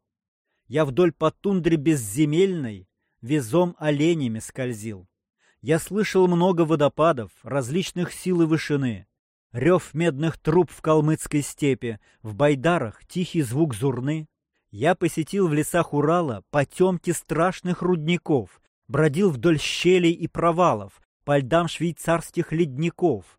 Я вдоль по тундре безземельной везом оленями скользил. Я слышал много водопадов, различных сил и вышины. Рев медных труб в калмыцкой степи, в байдарах тихий звук зурны. Я посетил в лесах Урала потемки страшных рудников, бродил вдоль щелей и провалов, по льдам швейцарских ледников.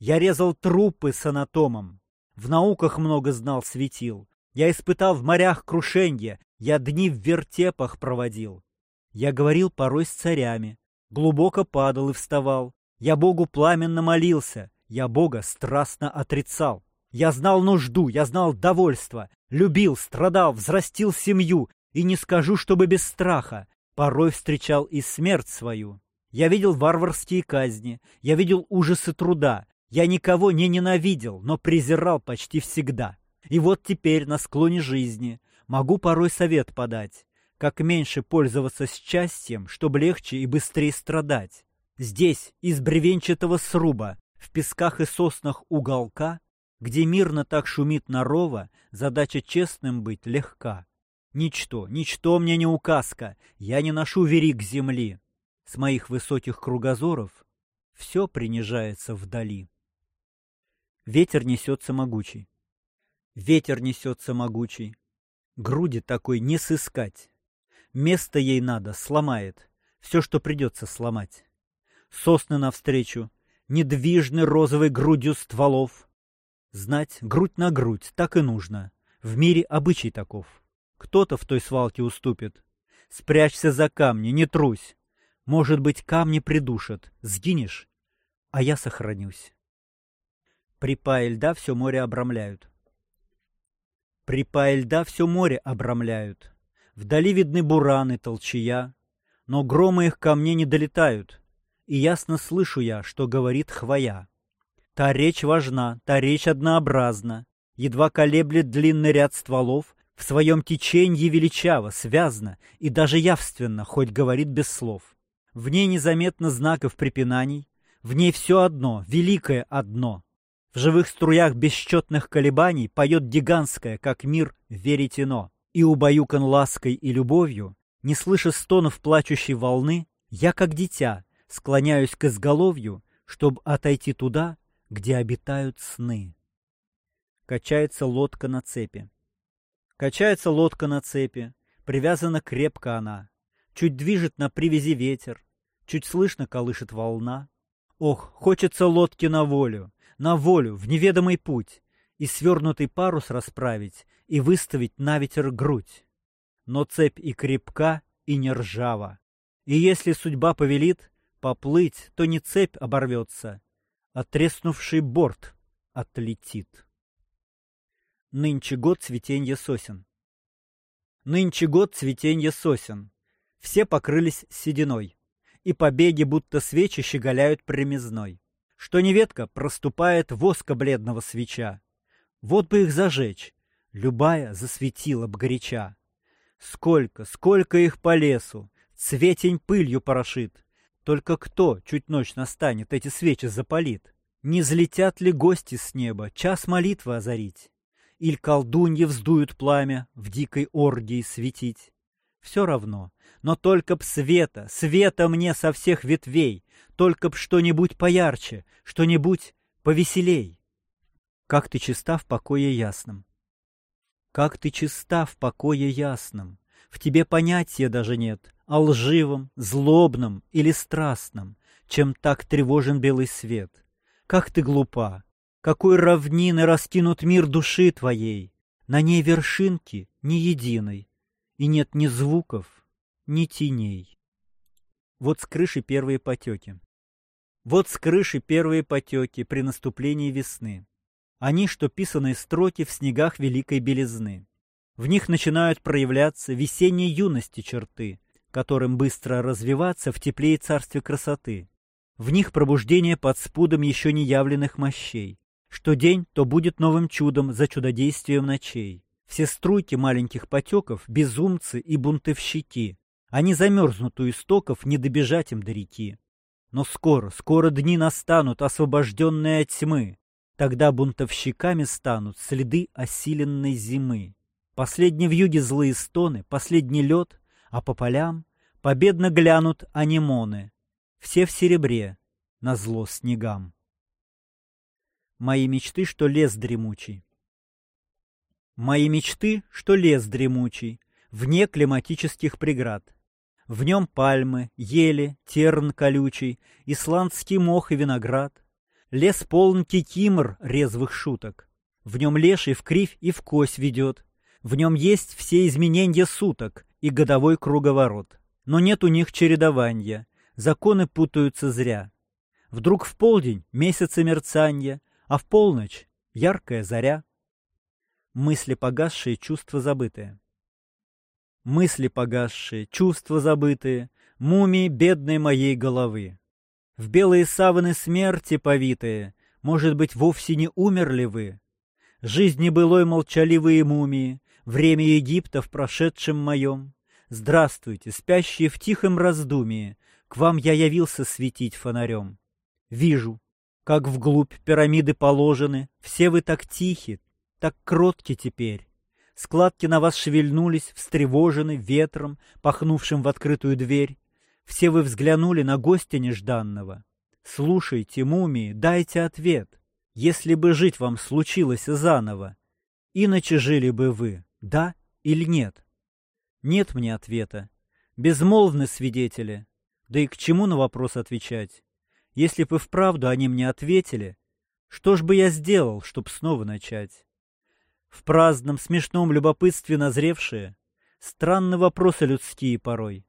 Я резал трупы с анатомом, в науках много знал светил. Я испытал в морях крушенье, я дни в вертепах проводил. Я говорил порой с царями, глубоко падал и вставал. Я Богу пламенно молился, я Бога страстно отрицал. Я знал нужду, я знал довольство, любил, страдал, взрастил семью, и не скажу, чтобы без страха, порой встречал и смерть свою. Я видел варварские казни, я видел ужасы труда. Я никого не ненавидел, но презирал почти всегда. И вот теперь на склоне жизни могу порой совет подать, как меньше пользоваться счастьем, чтобы легче и быстрее страдать. Здесь, из бревенчатого сруба, в песках и соснах уголка, где мирно так шумит нарова, задача честным быть легка. Ничто, ничто мне не указка, я не ношу верик земли, с моих высоких кругозоров все принижается вдали. Ветер несется могучий. Ветер несется могучий. Груди такой не сыскать. Место ей надо, сломает. Все, что придется сломать. Сосны навстречу, недвижны розовой грудью стволов. Знать, грудь на грудь, так и нужно. В мире обычай таков. Кто-то в той свалке уступит. Спрячься за камни, не трусь. Может быть, камни придушат, сгинешь, а я сохранюсь. Припаи льда все море обрамляют. Припаи льда все море обрамляют. Вдали видны бураны, толчая, но громы их ко мне не долетают, и ясно слышу я, что говорит хвоя. Та речь важна, та речь однообразна, едва колеблет длинный ряд стволов, в своем теченье величаво, связно и даже явственно, хоть говорит без слов. В ней незаметно знаков препинаний, в ней все одно, великое одно. В живых струях бесчетных колебаний поет гигантское, как мир, веретено. И убаюкан лаской и любовью, не слыша стонов плачущей волны, я, как дитя, склоняюсь к изголовью, чтобы отойти туда, где обитают сны. Качается лодка на цепи. Качается лодка на цепи, привязана крепко она, Чуть движет на привязи ветер, чуть слышно колышет волна. Ох, хочется лодки на волю, на волю, в неведомый путь, и свернутый парус расправить, и выставить на ветер грудь. Но цепь и крепка, и не ржава. И если судьба повелит поплыть, то не цепь оборвется, а треснувший борт отлетит. Нынче год цветенья сосен. Нынче год цветенья сосен. Все покрылись сединой, и побеги, будто свечи, щеголяют примизной. Что не ветка, проступает воска бледного свеча. Вот бы их зажечь, любая засветила б горяча. Сколько, сколько их по лесу, цветень пылью порошит. Только кто, чуть ночь настанет, эти свечи запалит? Не взлетят ли гости с неба, час молитвы озарить? Иль колдуньи вздуют пламя, в дикой оргии светить? Все равно, но только б света, света мне со всех ветвей, только б что-нибудь поярче, что-нибудь повеселей. Как ты чиста в покое ясном. Как ты чиста в покое ясном. В тебе понятия даже нет о лживом, злобном или страстном, чем так тревожен белый свет. Как ты глупа, какой равнины раскинут мир души твоей, на ней вершинки ни единой, и нет ни звуков, ни теней. Вот с крыши первые потеки. Вот с крыши первые потеки при наступлении весны. Они, что писанные строки в снегах великой белизны. В них начинают проявляться весенней юности черты, которым быстро развиваться в тепле и царстве красоты. В них пробуждение под спудом еще не явленных мощей. Что день, то будет новым чудом за чудодействием ночей. Все струйки маленьких потеков — безумцы и бунтовщики, они замерзнут у истоков, не добежать им до реки. Но скоро, скоро дни настанут, освобожденные от тьмы. Тогда бунтовщиками станут следы осиленной зимы. Последний в юге злые стоны, последний лед, а по полям победно глянут анимоны. Все в серебре, на зло снегам. Мои мечты, что лес дремучий. Мои мечты, что лес дремучий, вне климатических преград. В нем пальмы, ели, терн колючий, исландский мох и виноград. Лес полн кикимор резвых шуток. В нем леший в кривь и в кось ведет. В нем есть все изменения суток и годовой круговорот. Но нет у них чередования, законы путаются зря. Вдруг в полдень месяца мерцанья, а в полночь яркая заря. Мысли погасшие, чувства забытые. Мысли погасшие, чувства забытые, Мумии бедной моей головы. В белые саваны смерти повитые, Может быть, вовсе не умерли вы? Жизни былой молчаливые мумии, Время Египта в прошедшем моем. Здравствуйте, спящие в тихом раздумии, К вам я явился светить фонарем. Вижу, как вглубь пирамиды положены, Все вы так тихи, так кротки теперь. Складки на вас шевельнулись, встревожены ветром, пахнувшим в открытую дверь. Все вы взглянули на гостя нежданного. Слушайте, мумии, дайте ответ. Если бы жить вам случилось заново, иначе жили бы вы, да или нет? Нет мне ответа. Безмолвны свидетели. Да и к чему на вопрос отвечать? Если бы вправду они мне ответили, что ж бы я сделал, чтоб снова начать? В праздном, смешном любопытстве назревшие, странны вопросы людские порой.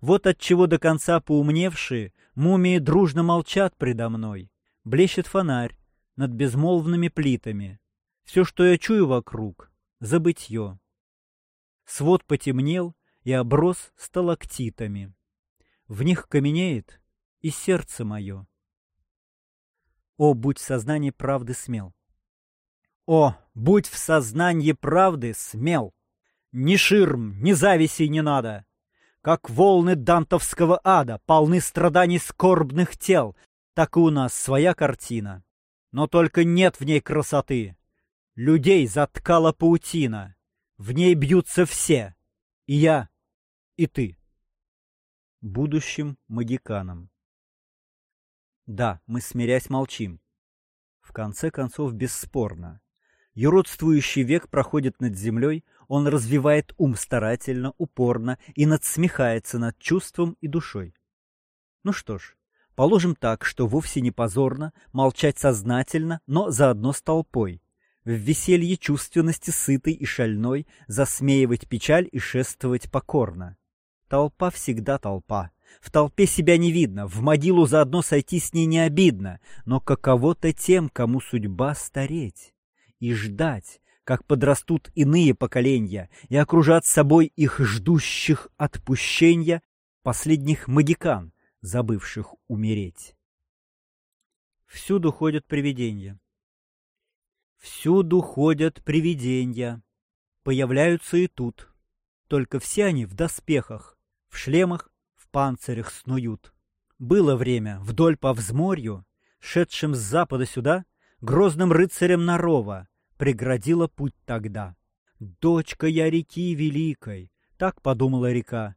Вот от чего до конца поумневшие мумии дружно молчат предо мной. Блещет фонарь над безмолвными плитами. Все, что я чую вокруг, — забытье. Свод потемнел и оброс сталактитами. В них каменеет и сердце мое. О, будь сознание правды смел! О, будь в сознании правды смел! Ни ширм, ни зависей не надо! Как волны дантовского ада полны страданий скорбных тел, так и у нас своя картина. Но только нет в ней красоты. Людей заткала паутина. В ней бьются все. И я, и ты. Будущим магиканом. Да, мы смирясь молчим. В конце концов, бесспорно. Юродствующий век проходит над землей, он развивает ум старательно, упорно и надсмехается над чувством и душой. Ну что ж, положим так, что вовсе не позорно молчать сознательно, но заодно с толпой. В веселье чувственности сытой и шальной засмеивать печаль и шествовать покорно. Толпа всегда толпа. В толпе себя не видно, в могилу заодно сойти с ней не обидно, но каково-то тем, кому судьба стареть и ждать, как подрастут иные поколения и окружат собой их ждущих отпущения последних магикан, забывших умереть. Всюду ходят привидения. Всюду ходят привидения. Появляются и тут. Только все они в доспехах, в шлемах, в панцирях снуют. Было время вдоль по взморью, шедшим с запада сюда, грозным рыцарем Нарова, преградила путь тогда. «Дочка я реки великой», — так подумала река,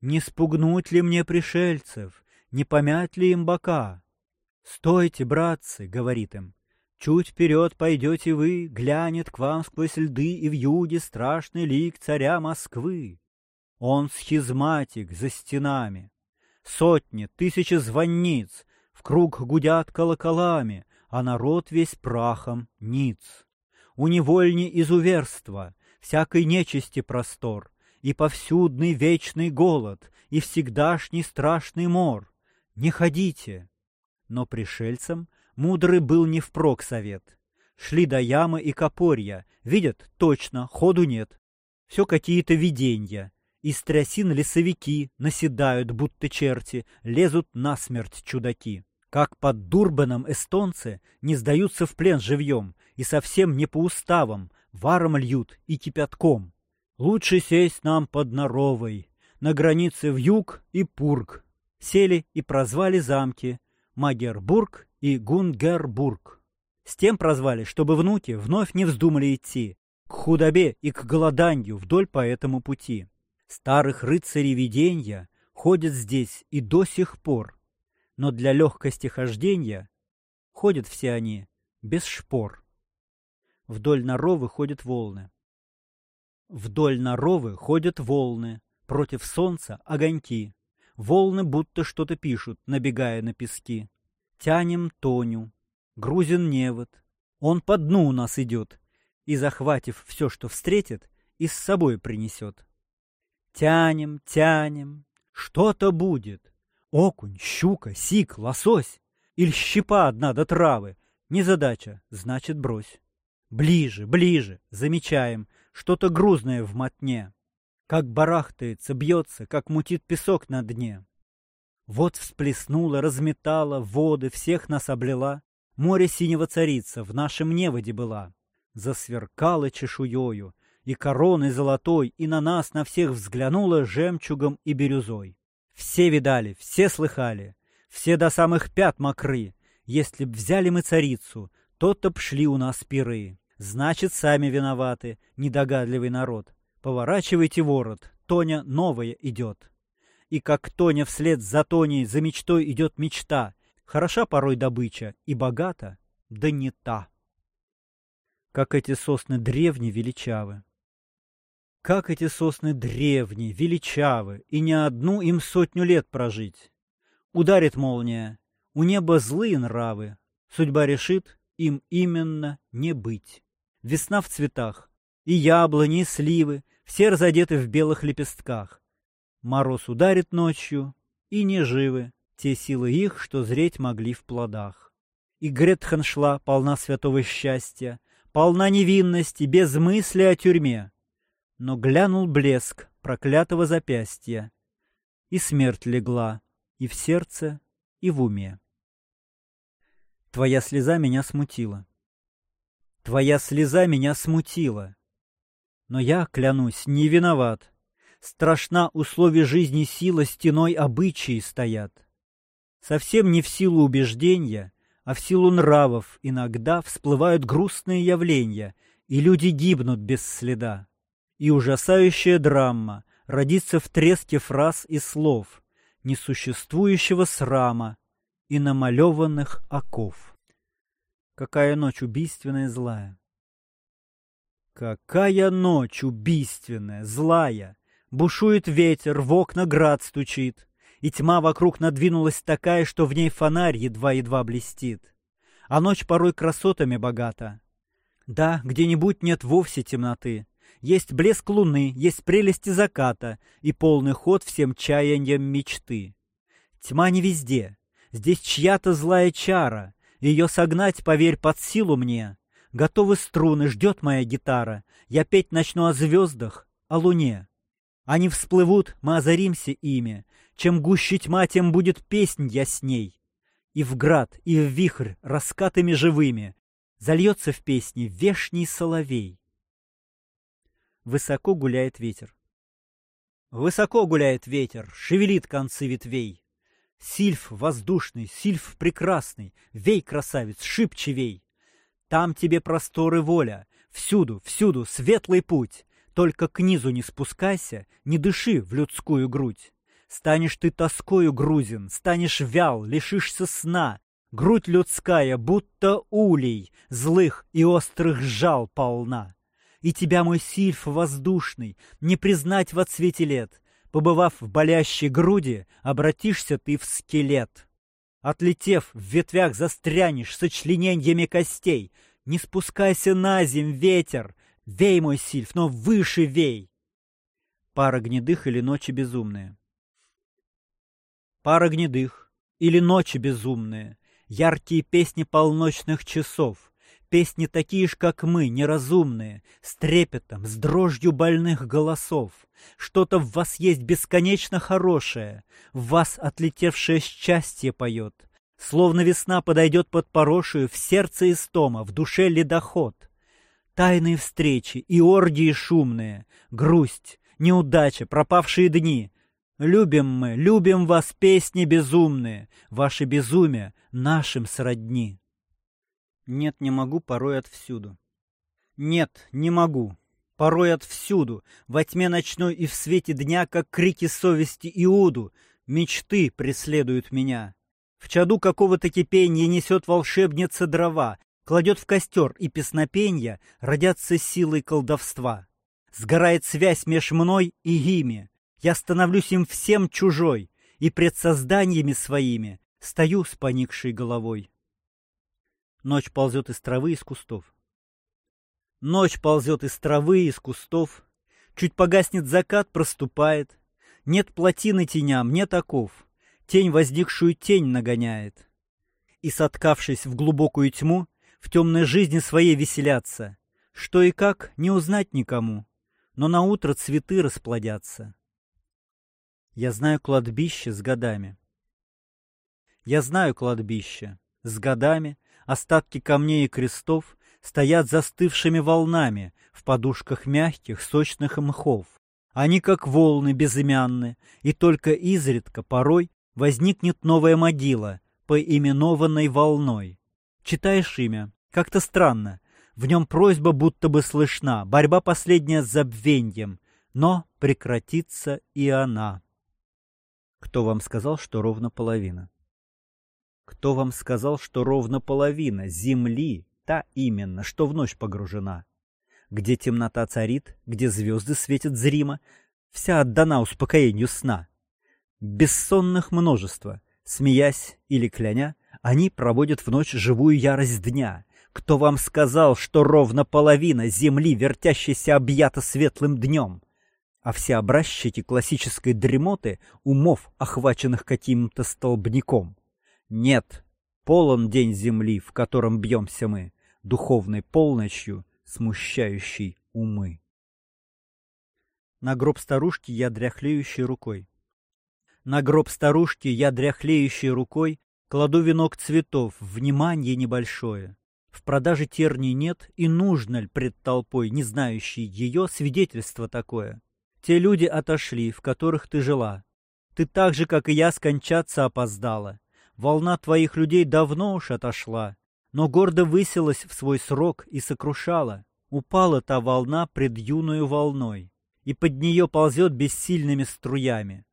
«не спугнуть ли мне пришельцев, не помять ли им бока?» «Стойте, братцы», — говорит им, «чуть вперед пойдете вы, глянет к вам сквозь льды и в юге страшный лик царя Москвы. Он схизматик за стенами, сотни, тысячи звонниц, в круг гудят колоколами, а народ весь прахом ниц у невольни изуверства, всякой нечисти простор, и повсюдный вечный голод, и всегдашний страшный мор. Не ходите. Но пришельцам мудрый был не впрок совет. Шли до ямы и копорья, видят, точно, ходу нет. Все какие-то виденья. Из трясин лесовики наседают, будто черти, лезут насмерть чудаки. Как под Дурбаном эстонцы не сдаются в плен живьем, и совсем не по уставам, варом льют и кипятком. Лучше сесть нам под Наровой, на границе в юг и Пург. Сели и прозвали замки Магербург и Гунгербург. С тем прозвали, чтобы внуки вновь не вздумали идти к худобе и к голоданию вдоль по этому пути. Старых рыцарей виденья ходят здесь и до сих пор, но для легкости хождения ходят все они без шпор. Вдоль Наровы ходят волны. Вдоль Наровы ходят волны, против солнца огоньки. Волны будто что-то пишут, набегая на пески. Тянем Тоню, грузин невод. Он по дну у нас идет, и, захватив все, что встретит, и с собой принесет. Тянем, тянем, что-то будет. Окунь, щука, сик, лосось. Или щепа одна до травы. Незадача, значит, брось. Ближе, ближе, замечаем, что-то грузное в мотне. Как барахтается, бьется, как мутит песок на дне. Вот всплеснула, разметала, воды всех нас облила. Море синего царица в нашем неводе была. Засверкала чешуёю, и короной золотой, и на нас на всех взглянула жемчугом и бирюзой. Все видали, все слыхали, все до самых пят мокры. Если б взяли мы царицу, то-то б шли у нас пиры. Значит, сами виноваты, недогадливый народ. Поворачивайте ворот, Тоня новая идет. И как Тоня вслед за Тоней за мечтой идет мечта, хороша порой добыча и богата, да не та. Как эти сосны древние величавы. Как эти сосны древние, величавы, и не одну им сотню лет прожить. Ударит молния, у неба злые нравы, судьба решит им именно не быть. Весна в цветах, и яблони, и сливы, все разодеты в белых лепестках. Мороз ударит ночью, и не живы те силы их, что зреть могли в плодах. И Гретхен шла, полна святого счастья, полна невинности, без мысли о тюрьме. Но глянул блеск проклятого запястья, и смерть легла и в сердце, и в уме. Твоя слеза меня смутила. Твоя слеза меня смутила. Но я, клянусь, не виноват. Страшна условий жизни сила стеной обычаи стоят. Совсем не в силу убеждения, а в силу нравов иногда всплывают грустные явления, и люди гибнут без следа. И ужасающая драма родится в треске фраз и слов, несуществующего срама и намалеванных оков. Какая ночь убийственная злая. Какая ночь убийственная, злая! Бушует ветер, в окна град стучит, И тьма вокруг надвинулась такая, Что в ней фонарь едва-едва блестит. А ночь порой красотами богата. Да, где-нибудь нет вовсе темноты. Есть блеск луны, есть прелести заката И полный ход всем чаяниям мечты. Тьма не везде. Здесь чья-то злая чара, ее согнать, поверь, под силу мне. Готовы струны, ждет моя гитара. Я петь начну о звездах, о луне. Они всплывут, мы озаримся ими. Чем гуще тьма, тем будет песнь ясней. И в град, и в вихрь раскатами живыми Зальется в песне вешний соловей. Высоко гуляет ветер. Высоко гуляет ветер, шевелит концы ветвей. Сильф воздушный, сильф прекрасный, вей, красавец, шибче вей. Там тебе просторы воля, всюду, всюду светлый путь. Только к низу не спускайся, не дыши в людскую грудь. Станешь ты тоскою грузин, станешь вял, лишишься сна. Грудь людская, будто улей, злых и острых жал полна. И тебя, мой сильф воздушный, не признать во цвете лет. Побывав в болящей груди, обратишься ты в скелет. Отлетев, в ветвях застрянешь сочленениями костей. Не спускайся на земь, ветер! Вей, мой сильф, но выше вей! Пара гнедых или ночи безумные. Пара гнедых или ночи безумные, Яркие песни полночных часов, Песни такие ж, как мы, неразумные, С трепетом, с дрожью больных голосов. Что-то в вас есть бесконечно хорошее, В вас отлетевшее счастье поет. Словно весна подойдет под порошию В сердце истома, в душе ледоход. Тайные встречи и оргии шумные, Грусть, неудача, пропавшие дни. Любим мы, любим вас, песни безумные, Ваше безумие нашим сродни. Нет, не могу, порой отвсюду. Нет, не могу, порой отвсюду, Во тьме ночной и в свете дня, Как крики совести Иуду, Мечты преследуют меня. В чаду какого-то кипенья несет волшебница дрова, Кладет в костер, и песнопенья Родятся силой колдовства. Сгорает связь меж мной и ими, я становлюсь им всем чужой, и пред созданиями своими стою с поникшей головой. Ночь ползет из травы, из кустов. Ночь ползет из травы, из кустов. Чуть погаснет закат, проступает. Нет плотины теням, нет оков. Тень возникшую тень нагоняет. И, соткавшись в глубокую тьму, в темной жизни своей веселятся. Что и как, не узнать никому. Но на утро цветы расплодятся. Я знаю кладбище с годами. Я знаю кладбище. С годами остатки камней и крестов стоят застывшими волнами в подушках мягких, сочных мхов. Они как волны безымянны, и только изредка, порой, возникнет новая могила, поименованной волной. Читаешь имя, как-то странно, в нем просьба будто бы слышна, борьба последняя с забвеньем, но прекратится и она. Кто вам сказал, что ровно половина? Кто вам сказал, что ровно половина земли, та именно, что в ночь погружена? Где темнота царит, где звезды светят зримо, вся отдана успокоению сна. Бессонных множество, смеясь или кляня, они проводят в ночь живую ярость дня. Кто вам сказал, что ровно половина земли, вертящейся, объята светлым днем? а все образчики классической дремоты умов, охваченных каким-то столбняком. Нет, полон день земли, в котором бьемся мы, духовной полночью, смущающей умы. На гроб старушки я дряхлеющей рукой. На гроб старушки я дряхлеющей рукой кладу венок цветов, внимание небольшое. В продаже терний нет, и нужно ли пред толпой, не знающей ее, свидетельство такое? Те люди отошли, в которых ты жила. Ты так же, как и я, скончаться опоздала. Волна твоих людей давно уж отошла, но гордо высилась в свой срок и сокрушала. Упала та волна пред юную волной, и под нее ползет бессильными струями.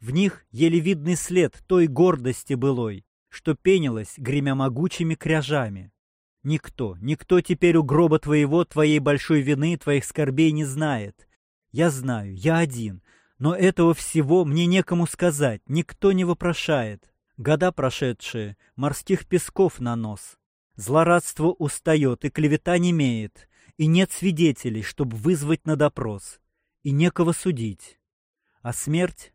В них еле видный след той гордости былой, что пенилась, гремя могучими кряжами. Никто, никто теперь у гроба твоего, твоей большой вины, твоих скорбей не знает, я знаю, я один, но этого всего мне некому сказать, никто не вопрошает. Года прошедшие, морских песков на нос. Злорадство устает, и клевета не имеет, и нет свидетелей, чтобы вызвать на допрос, и некого судить. А смерть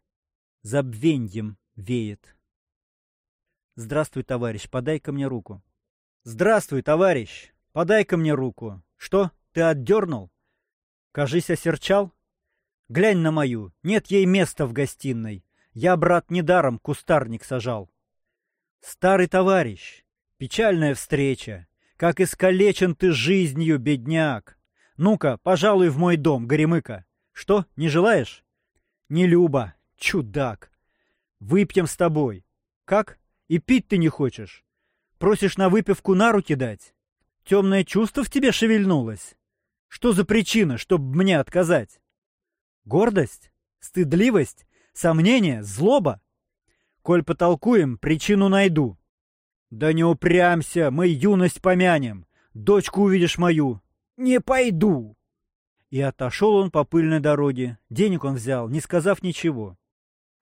забвеньем веет. Здравствуй, товарищ, подай-ка мне руку. Здравствуй, товарищ, подай-ка мне руку. Что, ты отдернул? Кажись, осерчал? Глянь на мою, нет ей места в гостиной. Я, брат, недаром кустарник сажал. Старый товарищ, печальная встреча. Как искалечен ты жизнью, бедняк. Ну-ка, пожалуй, в мой дом, Горемыка. Что, не желаешь? Не Люба, чудак. Выпьем с тобой. Как? И пить ты не хочешь? Просишь на выпивку на руки дать? Темное чувство в тебе шевельнулось? Что за причина, чтобы мне отказать? Гордость? Стыдливость? Сомнение? Злоба? Коль потолкуем, причину найду. Да не упрямся, мы юность помянем. Дочку увидишь мою. Не пойду. И отошел он по пыльной дороге. Денег он взял, не сказав ничего.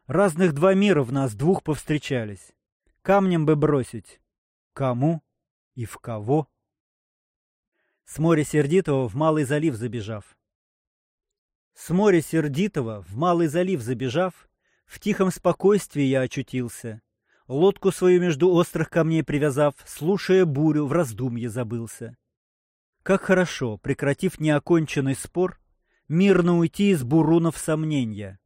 Разных два мира в нас двух повстречались. Камнем бы бросить. Кому и в кого? С моря Сердитого в Малый залив забежав. С моря Сердитого, в Малый залив забежав, в тихом спокойствии я очутился. Лодку свою между острых камней привязав, слушая бурю, в раздумье забылся. Как хорошо, прекратив неоконченный спор, мирно уйти из бурунов сомнения,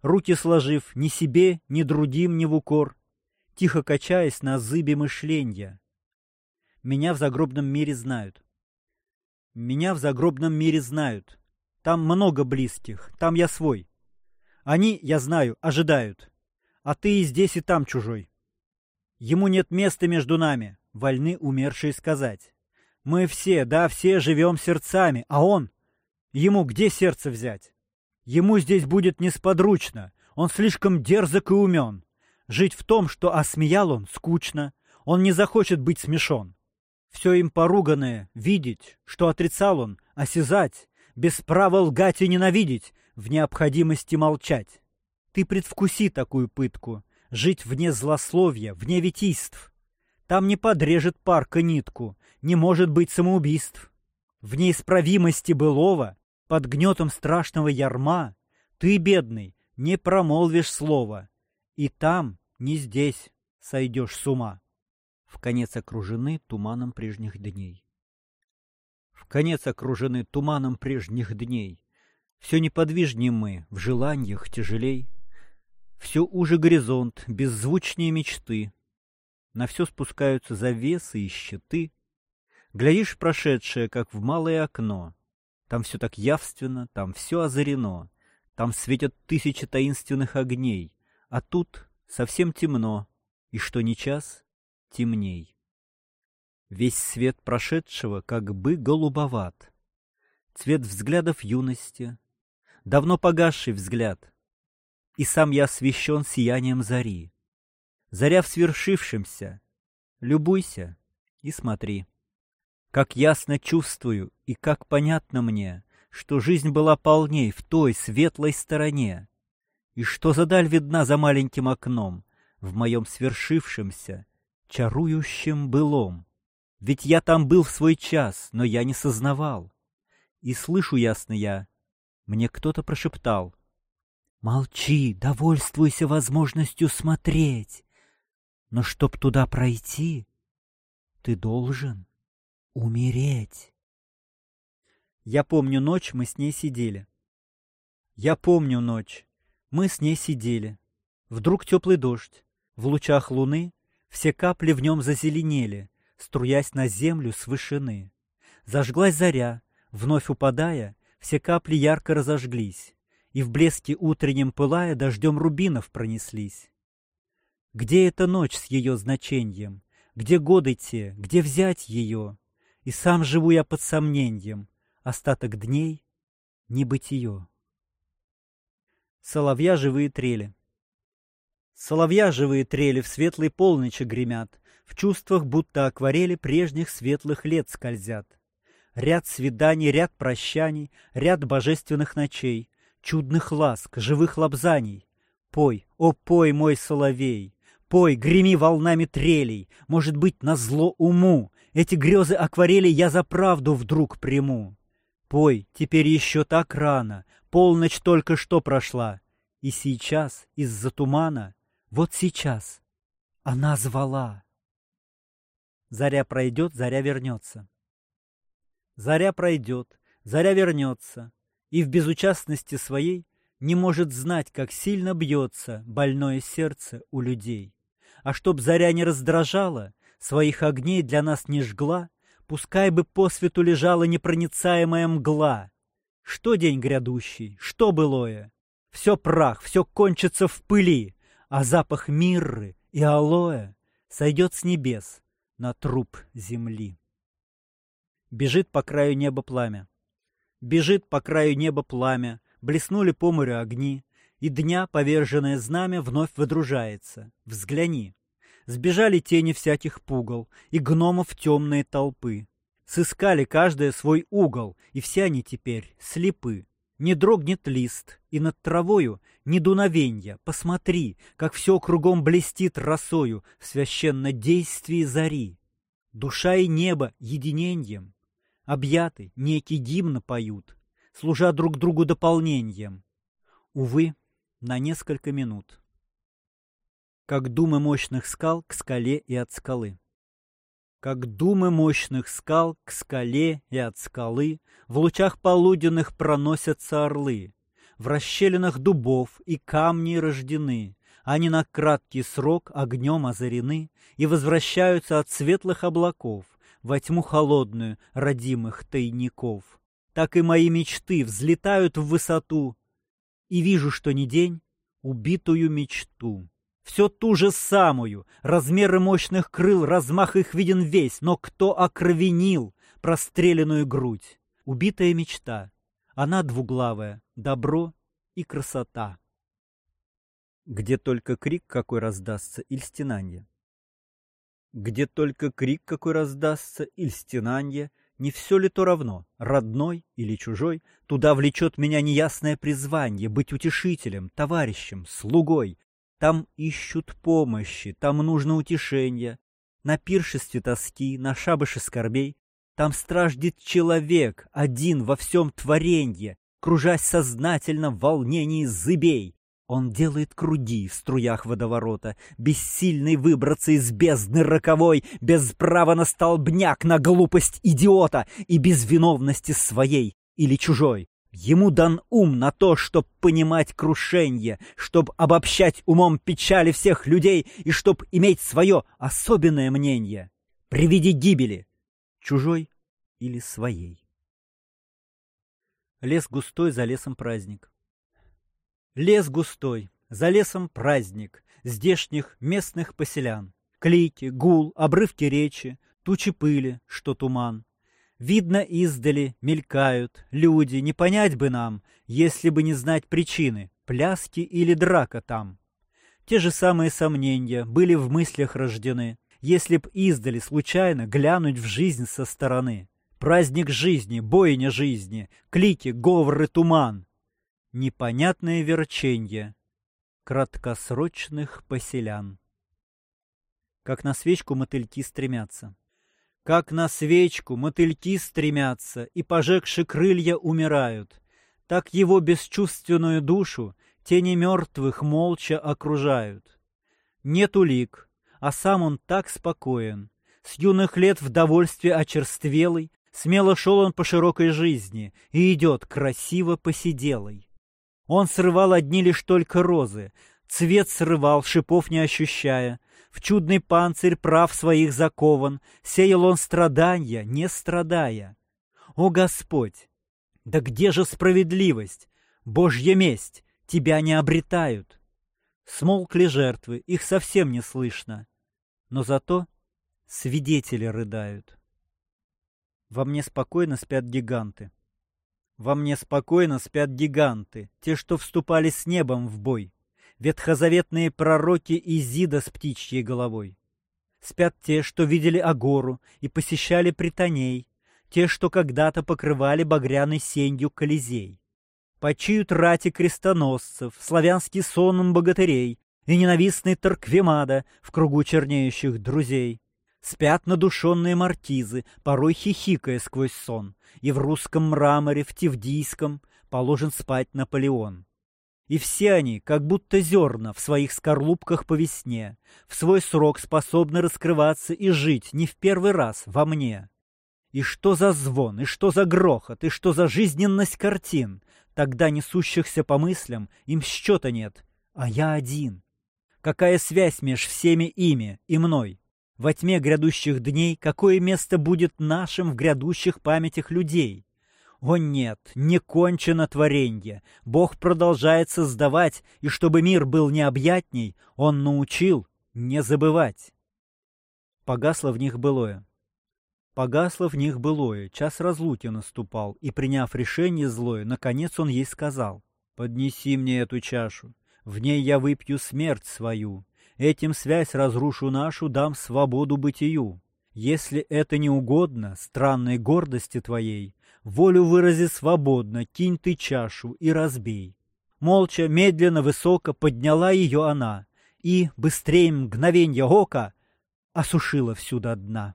руки сложив ни себе, ни другим, ни в укор, тихо качаясь на зыбе мышленья. Меня в загробном мире знают. Меня в загробном мире знают. Там много близких, там я свой. Они, я знаю, ожидают. А ты и здесь, и там чужой. Ему нет места между нами, вольны умершие сказать. Мы все, да, все живем сердцами, а он? Ему где сердце взять? Ему здесь будет несподручно, он слишком дерзок и умен. Жить в том, что осмеял он, скучно, он не захочет быть смешон. Все им поруганное, видеть, что отрицал он, осязать, без права лгать и ненавидеть, в необходимости молчать. Ты предвкуси такую пытку, жить вне злословия, вне витийств. Там не подрежет парка нитку, не может быть самоубийств. В неисправимости былого, под гнетом страшного ярма, ты, бедный, не промолвишь слова, и там, не здесь, сойдешь с ума. В конец окружены туманом прежних дней. В конец окружены туманом прежних дней. Все неподвижнее мы, в желаниях тяжелей. Все уже горизонт, беззвучнее мечты. На все спускаются завесы и щиты. Глядишь прошедшее, как в малое окно. Там все так явственно, там все озарено. Там светят тысячи таинственных огней. А тут совсем темно, и что ни час, темней. Весь свет прошедшего как бы голубоват. Цвет взглядов юности, давно погасший взгляд. И сам я освещен сиянием зари. Заря в свершившемся. Любуйся и смотри. Как ясно чувствую и как понятно мне, что жизнь была полней в той светлой стороне, и что за даль видна за маленьким окном, в моем свершившемся, чарующем былом. Ведь я там был в свой час, но я не сознавал. И слышу ясно я, мне кто-то прошептал. Молчи, довольствуйся возможностью смотреть. Но чтоб туда пройти, ты должен умереть. Я помню ночь, мы с ней сидели. Я помню ночь, мы с ней сидели. Вдруг теплый дождь. В лучах луны все капли в нем зазеленели, струясь на землю с вышины. Зажглась заря, вновь упадая, все капли ярко разожглись, и в блеске утреннем пылая дождем рубинов пронеслись. Где эта ночь с ее значением? Где годы те? Где взять ее? И сам живу я под сомнением, остаток дней — небытие. Соловья живые трели. Соловья живые трели в светлой полночи гремят, В чувствах будто акварели прежних светлых лет скользят. Ряд свиданий, ряд прощаний, ряд божественных ночей, Чудных ласк, живых лобзаний. Пой, о пой, мой соловей, Пой, греми волнами трелей, Может быть, на зло уму, Эти грезы акварели я за правду вдруг приму. Пой, теперь еще так рано, полночь только что прошла, И сейчас из-за тумана, вот сейчас, она звала. Заря пройдет, заря вернется. Заря пройдет, заря вернется, И в безучастности своей Не может знать, как сильно бьется Больное сердце у людей. А чтоб заря не раздражала, Своих огней для нас не жгла, Пускай бы по свету лежала непроницаемая мгла. Что день грядущий, что былое? Все прах, все кончится в пыли, а запах мирры и алоэ сойдет с небес на труп земли. Бежит по краю неба пламя. Бежит по краю неба пламя, блеснули по морю огни, и дня поверженное знамя вновь выдружается. Взгляни, Сбежали тени всяких пугал и гномов темные толпы. Сыскали каждая свой угол, и все они теперь слепы. Не дрогнет лист, и над травою ни дуновенья. Посмотри, как все кругом блестит росою в священнодействии зари. Душа и небо единеньем, объяты, некий гимн поют, служа друг другу дополнением. Увы, на несколько минут как думы мощных скал к скале и от скалы. Как думы мощных скал к скале и от скалы В лучах полуденных проносятся орлы, В расщелинах дубов и камней рождены, Они на краткий срок огнем озарены И возвращаются от светлых облаков Во тьму холодную родимых тайников. Так и мои мечты взлетают в высоту, И вижу, что не день, убитую мечту. Все ту же самую, размеры мощных крыл, размах их виден весь, но кто окровенил простреленную грудь? Убитая мечта, она двуглавая, добро и красота. Где только крик какой раздастся, или стенанье. Где только крик какой раздастся, или стенанье, не все ли то равно, родной или чужой, туда влечет меня неясное призвание быть утешителем, товарищем, слугой. Там ищут помощи, там нужно утешение. На пиршестве тоски, на шабаше скорбей, там страждет человек, один во всем творенье, кружась сознательно в волнении зыбей. Он делает круги в струях водоворота, бессильный выбраться из бездны роковой, без права на столбняк, на глупость идиота и без виновности своей или чужой. Ему дан ум на то, чтоб понимать крушенье, чтоб обобщать умом печали всех людей и чтоб иметь свое особенное мнение. При виде гибели, чужой или своей. Лес густой, за лесом праздник. Лес густой, за лесом праздник здешних местных поселян. Клики, гул, обрывки речи, тучи пыли, что туман. Видно издали, мелькают люди, не понять бы нам, если бы не знать причины, пляски или драка там. Те же самые сомнения были в мыслях рождены, если б издали случайно глянуть в жизнь со стороны. Праздник жизни, бойня жизни, клики, говоры, туман непонятное верченье краткосрочных поселян. Как на свечку мотыльки стремятся. Как на свечку мотыльки стремятся, и, пожегши крылья, умирают. Так его бесчувственную душу тени мертвых молча окружают. Нет улик, а сам он так спокоен. С юных лет в довольстве очерствелый, смело шел он по широкой жизни и идет красиво посиделой. Он срывал одни лишь только розы, цвет срывал, шипов не ощущая. В чудный панцирь прав своих закован, сеял он страдания, не страдая. О Господь! Да где же справедливость? Божья месть! Тебя не обретают. Смолкли жертвы, их совсем не слышно. Но зато свидетели рыдают. Во мне спокойно спят гиганты. Во мне спокойно спят гиганты, те, что вступали с небом в бой, ветхозаветные пророки Изида с птичьей головой. Спят те, что видели Агору и посещали Притоней, те, что когда-то покрывали багряной сенью Колизей. Почиют рати крестоносцев, славянский сон богатырей и ненавистный Торквемада в кругу чернеющих друзей. Спят надушенные маркизы, порой хихикая сквозь сон, и в русском мраморе, в Тевдийском, положен спать Наполеон. И все они, как будто зерна, в своих скорлупках по весне, в свой срок способны раскрываться и жить не в первый раз во мне. И что за звон, и что за грохот, и что за жизненность картин, тогда несущихся по мыслям, им счета нет, а я один. Какая связь меж всеми ими и мной? Во тьме грядущих дней какое место будет нашим в грядущих памятях людей? О нет, не кончено творенье. Бог продолжает создавать, и чтобы мир был необъятней, Он научил не забывать. Погасло в них былое. Погасло в них былое, час разлуки наступал, и, приняв решение злое, наконец он ей сказал, «Поднеси мне эту чашу, в ней я выпью смерть свою, Этим связь разрушу нашу, дам свободу бытию. Если это не угодно странной гордости твоей, волю вырази свободно, кинь ты чашу и разбей. Молча, медленно, высоко подняла ее она и, быстрее мгновенья ока, осушила всю до дна.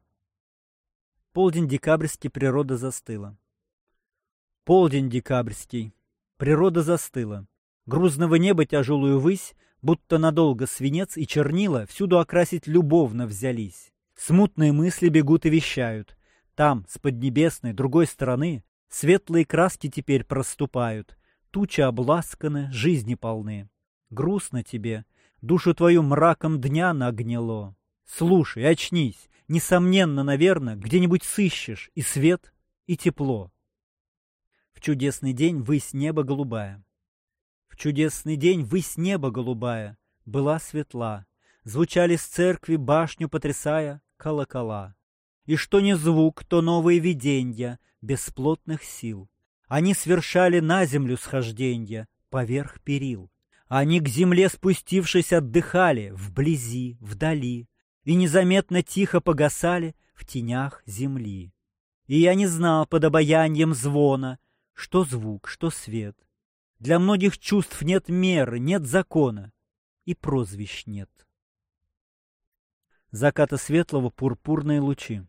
Полдень декабрьский природа застыла. Полдень декабрьский. Природа застыла. Грузного неба тяжелую высь будто надолго свинец и чернила всюду окрасить любовно взялись. Смутные мысли бегут и вещают. Там, с поднебесной, другой стороны, светлые краски теперь проступают. Тучи обласканы, жизни полны. Грустно тебе, душу твою мраком дня нагнело. Слушай, очнись, несомненно, наверное, где-нибудь сыщешь и свет, и тепло. В чудесный день высь неба голубая. В чудесный день высь неба голубая была светла, Звучали с церкви, башню потрясая, колокола. И что не звук, то новые виденья бесплотных сил. Они свершали на землю схожденья поверх перил. Они к земле спустившись отдыхали вблизи, вдали, И незаметно тихо погасали в тенях земли. И я не знал под обаянием звона, Что звук, что свет. Для многих чувств нет меры, нет закона, И прозвищ нет. Заката светлого пурпурные лучи.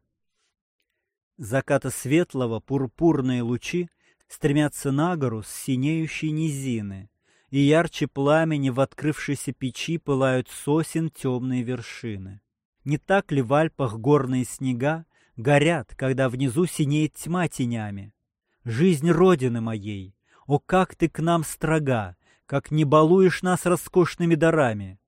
Заката светлого пурпурные лучи Стремятся на гору с синеющей низины, и ярче пламени в открывшейся печи пылают сосен темные вершины. Не так ли в Альпах горные снега горят, когда внизу синеет тьма тенями? Жизнь Родины моей, о, как ты к нам строга, как не балуешь нас роскошными дарами!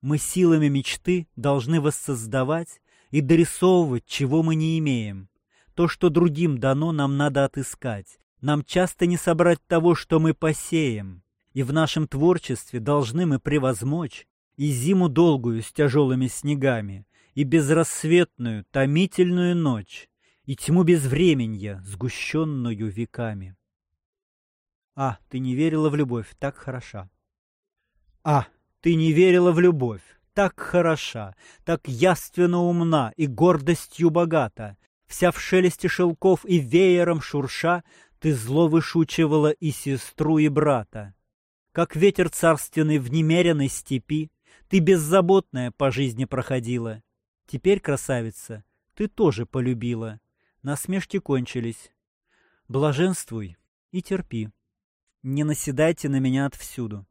Мы силами мечты должны воссоздавать и дорисовывать, чего мы не имеем. То, что другим дано, нам надо отыскать. Нам часто не собрать того, что мы посеем. И в нашем творчестве должны мы превозмочь и зиму долгую с тяжелыми снегами, и безрассветную, томительную ночь, и тьму безвременья, сгущенную веками. А, ты не верила в любовь, так хороша. А, ты не верила в любовь, так хороша, так яственно умна и гордостью богата, вся в шелесте шелков и веером шурша, ты зло вышучивала и сестру, и брата. Как ветер царственный в немеренной степи, Ты беззаботная по жизни проходила. Теперь, красавица, ты тоже полюбила. Насмешки кончились. Блаженствуй и терпи. Не наседайте на меня отвсюду.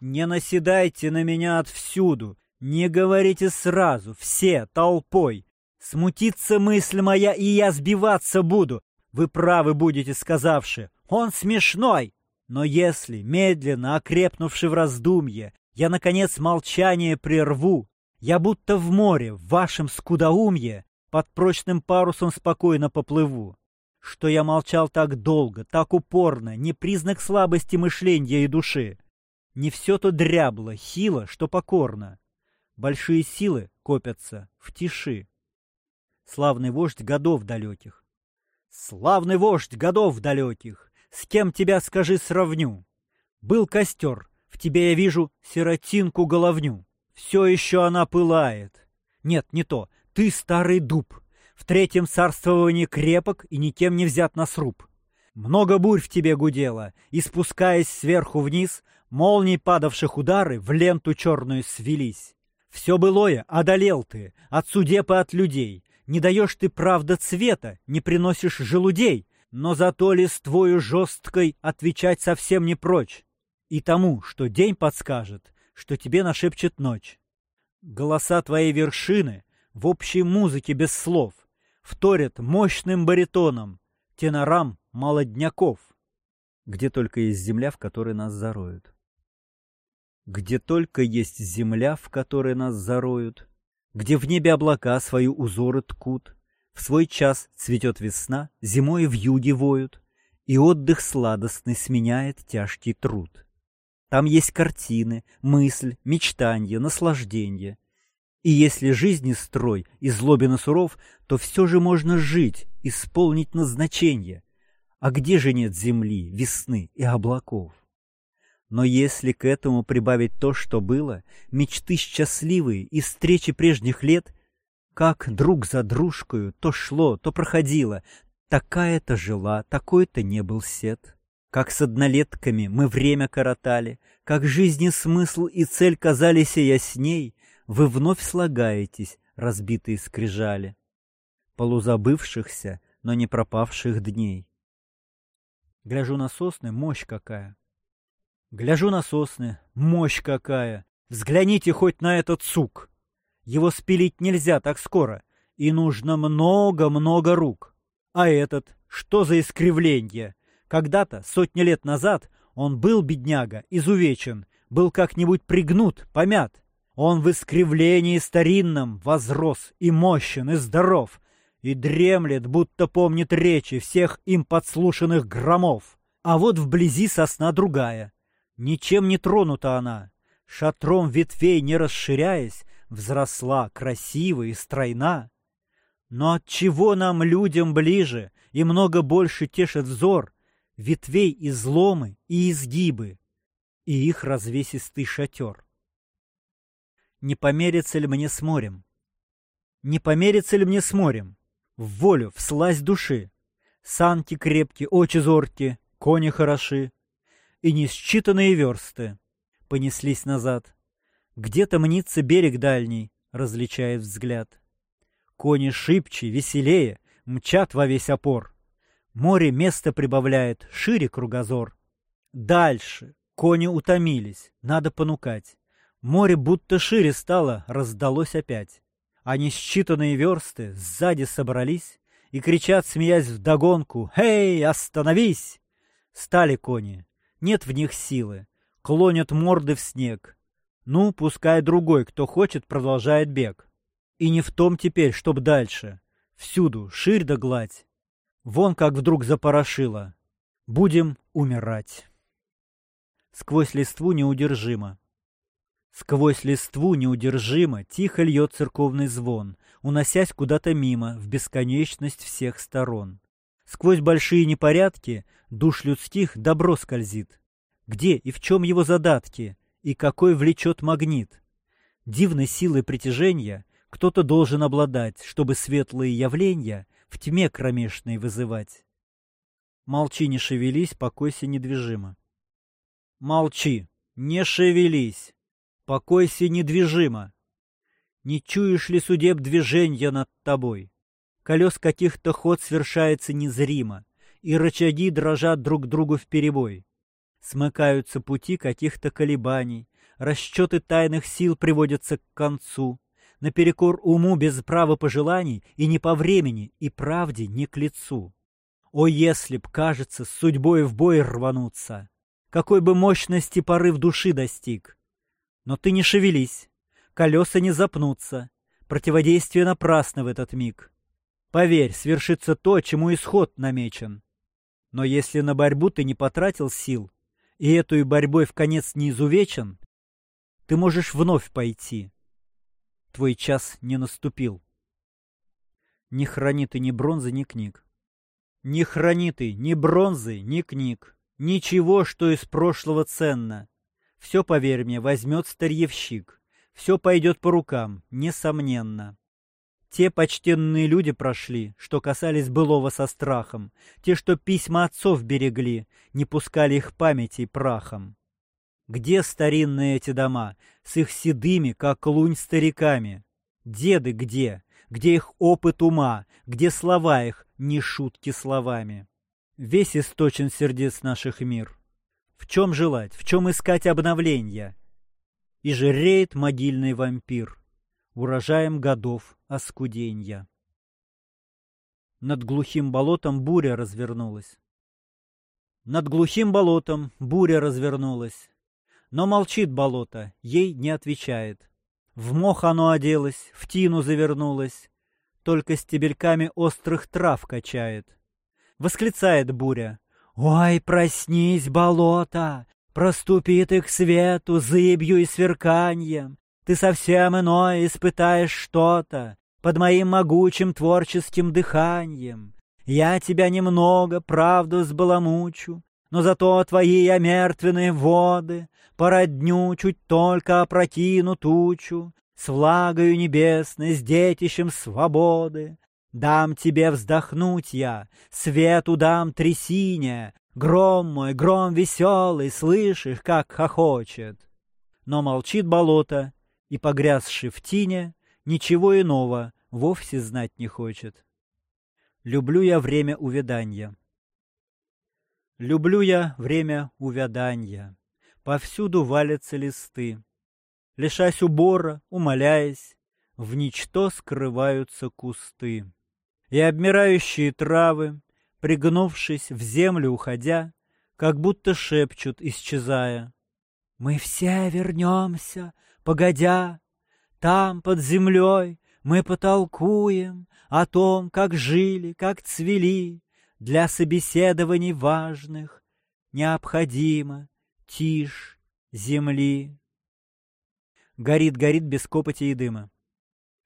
Не наседайте на меня отвсюду. Не говорите сразу, все, толпой. Смутится мысль моя, и я сбиваться буду. Вы правы будете, сказавши, он смешной. Но если, медленно окрепнувши в раздумье, я, наконец, молчание прерву, я будто в море, в вашем скудоумье, под прочным парусом спокойно поплыву. Что я молчал так долго, так упорно, не признак слабости мышления и души. Не все то дрябло, хило, что покорно. Большие силы копятся в тиши. Славный вождь годов далеких. Славный вождь годов далеких, с кем тебя, скажи, сравню? Был костер, в тебе я вижу сиротинку-головню. Все еще она пылает. Нет, не то, ты старый дуб. В третьем царствовании крепок и никем не взят на сруб. Много бурь в тебе гудело, и, спускаясь сверху вниз, молний падавших удары в ленту черную свелись. Все былое одолел ты, от судеб и от людей. Не даешь ты правда цвета, не приносишь желудей, но зато листвою жесткой отвечать совсем не прочь. И тому, что день подскажет, что тебе нашепчет ночь. Голоса твоей вершины в общей музыке без слов вторят мощным баритоном, тенорам молодняков. Где только есть земля, в которой нас зароют. Где только есть земля, в которой нас зароют, Где в небе облака свои узоры ткут, в свой час цветет весна, зимой в юге воют, и отдых сладостный сменяет тяжкий труд. Там есть картины, мысль, мечтанье, наслаждение. И если жизни строй и злобен суров, то все же можно жить, исполнить назначение. А где же нет земли, весны и облаков? Но если к этому прибавить то, что было, мечты счастливые и встречи прежних лет, как друг за дружкою то шло, то проходило. Такая-то жила, такой-то не был сет. Как с однолетками мы время коротали, Как жизни смысл и цель казались ясней, Вы вновь слагаетесь, разбитые скрижали, Полузабывшихся, но не пропавших дней. Гляжу на сосны, мощь какая. Гляжу на сосны, мощь какая. Взгляните хоть на этот сук. Его спилить нельзя так скоро, и нужно много-много рук. А этот, что за искривление? Когда-то, сотни лет назад, он был, бедняга, изувечен, был как-нибудь пригнут, помят. Он в искривлении старинном возрос и мощен, и здоров, и дремлет, будто помнит речи всех им подслушанных громов. А вот вблизи сосна другая. Ничем не тронута она, шатром ветвей не расширяясь, взросла, красива и стройна. Но от чего нам, людям, ближе и много больше тешит взор ветвей изломы и изгибы, и их развесистый шатер? Не померится ли мне с морем? Не померится ли мне с морем? В волю, в слазь души. Санки крепкие, очи зоркие, кони хороши. И несчитанные версты понеслись назад. Где-то мнится берег дальний, различает взгляд. Кони шибче, веселее, мчат во весь опор. Море место прибавляет, шире кругозор. Дальше. Кони утомились, надо понукать. Море будто шире стало, раздалось опять. А несчитанные версты сзади собрались и кричат, смеясь вдогонку, «Эй, остановись!» Стали кони, нет в них силы, клонят морды в снег. Ну, пускай другой, кто хочет, продолжает бег. И не в том теперь, чтоб дальше. Всюду, ширь да гладь. Вон как вдруг запорошило. Будем умирать. Сквозь листву неудержимо. Сквозь листву неудержимо тихо льет церковный звон, уносясь куда-то мимо, в бесконечность всех сторон. Сквозь большие непорядки душ людских добро скользит. Где и в чем его задатки, и какой влечет магнит? Дивной силой притяжения кто-то должен обладать, чтобы светлые явления в тьме кромешной вызывать. Молчи, не шевелись, покойся недвижимо. Молчи, не шевелись, покойся недвижимо. Не чуешь ли судеб движения над тобой? Колес каких-то ход свершается незримо, и рычаги дрожат друг другу в перебой. Смыкаются пути каких-то колебаний, расчеты тайных сил приводятся к концу, наперекор уму без права пожеланий и не по времени, и правде не к лицу. О, если б, кажется, с судьбой в бой рвануться, какой бы мощности порыв души достиг! Но ты не шевелись, колеса не запнутся, противодействие напрасно в этот миг. Поверь, свершится то, чему исход намечен. Но если на борьбу ты не потратил сил, и этой борьбой в конец не изувечен, ты можешь вновь пойти. Твой час не наступил. Не храни ты ни бронзы, ни книг. Не храни ты ни бронзы, ни книг. Ничего, что из прошлого ценно. Все, поверь мне, возьмет старьевщик. Все пойдет по рукам, несомненно. Те почтенные люди прошли, что касались былого со страхом, те, что письма отцов берегли, не пускали их памяти прахом. Где старинные эти дома, с их седыми, как лунь, стариками? Деды где? Где их опыт ума? Где слова их, не шутки словами? Весь источен сердец наших мир. В чем желать, в чем искать обновления? И жиреет могильный вампир урожаем годов оскуденья. Над глухим болотом буря развернулась. Над глухим болотом буря развернулась. Но молчит болото, ей не отвечает. В мох оно оделось, в тину завернулось, Только стебельками острых трав качает. Восклицает буря. «Ой, проснись, болото! Проступи ты к свету зыбью и сверканьем, ты совсем иное испытаешь что-то под моим могучим творческим дыханием. Я тебя немного, правду сбаламучу, но зато твои я мертвенные воды породню чуть только опрокину тучу с влагою небесной, с детищем свободы. Дам тебе вздохнуть я, свету дам трясине, гром мой, гром веселый, слышишь, как хохочет. Но молчит болото, и, погрязший в тине, ничего иного вовсе знать не хочет. Люблю я время увяданья. Люблю я время увяданья. Повсюду валятся листы. Лишась убора, умоляясь, в ничто скрываются кусты. И обмирающие травы, пригнувшись в землю уходя, как будто шепчут, исчезая. «Мы все вернемся Погодя, там, под землей, мы потолкуем О том, как жили, как цвели, Для собеседований важных Необходимо тишь земли. Горит, горит без копоти и дыма.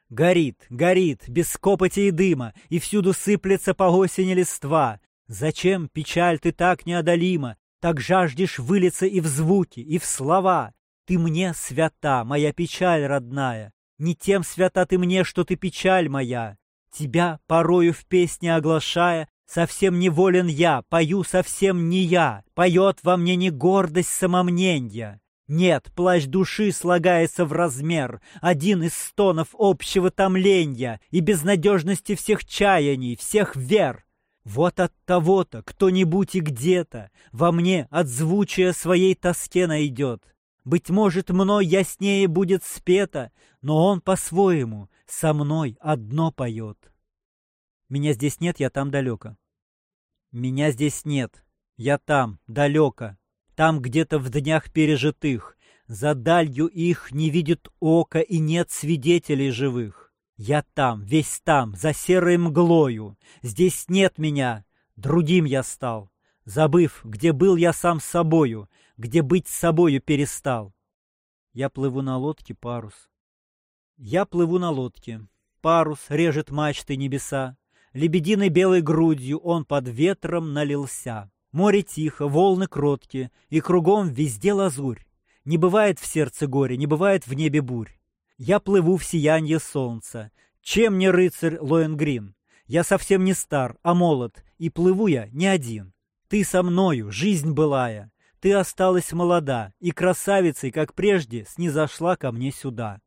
Горит, горит, без копоти и дыма, и всюду сыплется по осени листва. Зачем, печаль, ты так неодолима, так жаждешь вылиться и в звуки, и в слова? Ты мне свята, моя печаль родная, не тем свята ты мне, что ты печаль моя. Тебя, порою в песне оглашая, совсем неволен я, пою совсем не я, поет во мне не гордость самомненья. Нет, плащ души слагается в размер, один из стонов общего томленья и безнадежности всех чаяний, всех вер. Вот от того-то кто-нибудь и где-то во мне отзвучие своей тоске найдет. Быть может, мной яснее будет спето, но он по-своему со мной одно поет. Меня здесь нет, я там далеко. Меня здесь нет, я там, далеко, там где-то в днях пережитых, за далью их не видит око и нет свидетелей живых. Я там, весь там, за серой мглою, здесь нет меня, другим я стал, забыв, где был я сам с собою, где быть собою перестал. Я плыву на лодке, парус. Я плыву на лодке. Парус режет мачты небеса. Лебединой белой грудью он под ветром налился. Море тихо, волны кроткие, и кругом везде лазурь. Не бывает в сердце горя, не бывает в небе бурь. Я плыву в сиянье солнца. Чем не рыцарь Лоенгрин? Я совсем не стар, а молод, и плыву я не один. Ты со мною, жизнь былая. Ты осталась молода, и красавицей, как прежде, снизошла ко мне сюда.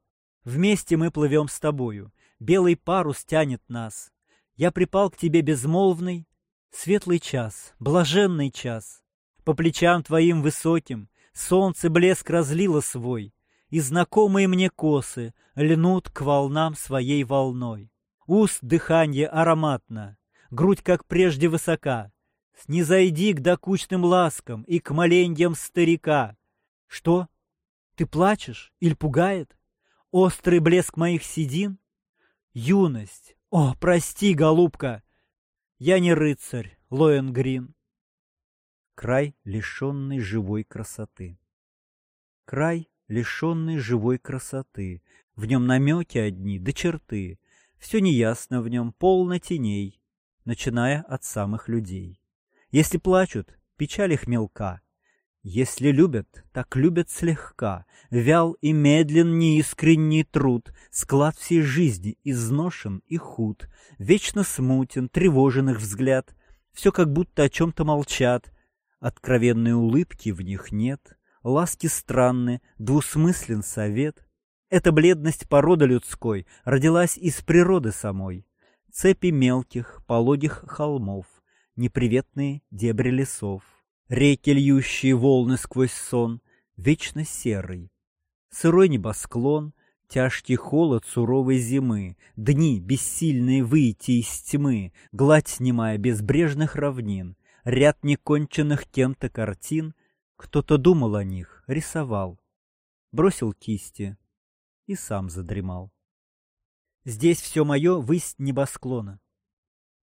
Вместе мы плывем с тобою, белый парус тянет нас. Я припал к тебе безмолвный, Светлый час, блаженный час, По плечам твоим высоким Солнце блеск разлило свой, И знакомые мне косы Льнут к волнам своей волной. Уст дыхание ароматно, Грудь, как прежде, высока. Снизойди к докучным ласкам И к моленьям старика. Что? Ты плачешь? Иль пугает? Острый блеск моих седин? Юность! О, прости, голубка! Я не рыцарь, Лоенгрин. Край, лишенный живой красоты. Край, лишенный живой красоты. В нем намеки одни, да черты. Все неясно в нем, полно теней, начиная от самых людей. Если плачут, печаль их мелка. Если любят, так любят слегка. Вял и медлен неискренний труд, Склад всей жизни изношен и худ, Вечно смутен, тревожен их взгляд, Все как будто о чем-то молчат. Откровенной улыбки в них нет, Ласки странны, двусмыслен совет. Эта бледность породы людской Родилась из природы самой. Цепи мелких, пологих холмов, Неприветные дебри лесов Реки, льющие волны сквозь сон, вечно серый. Сырой небосклон, тяжкий холод суровой зимы, Дни, бессильные выйти из тьмы, Гладь снимая безбрежных равнин, Ряд неконченных кем-то картин, Кто-то думал о них, рисовал, Бросил кисти и сам задремал. Здесь все мое высь небосклона.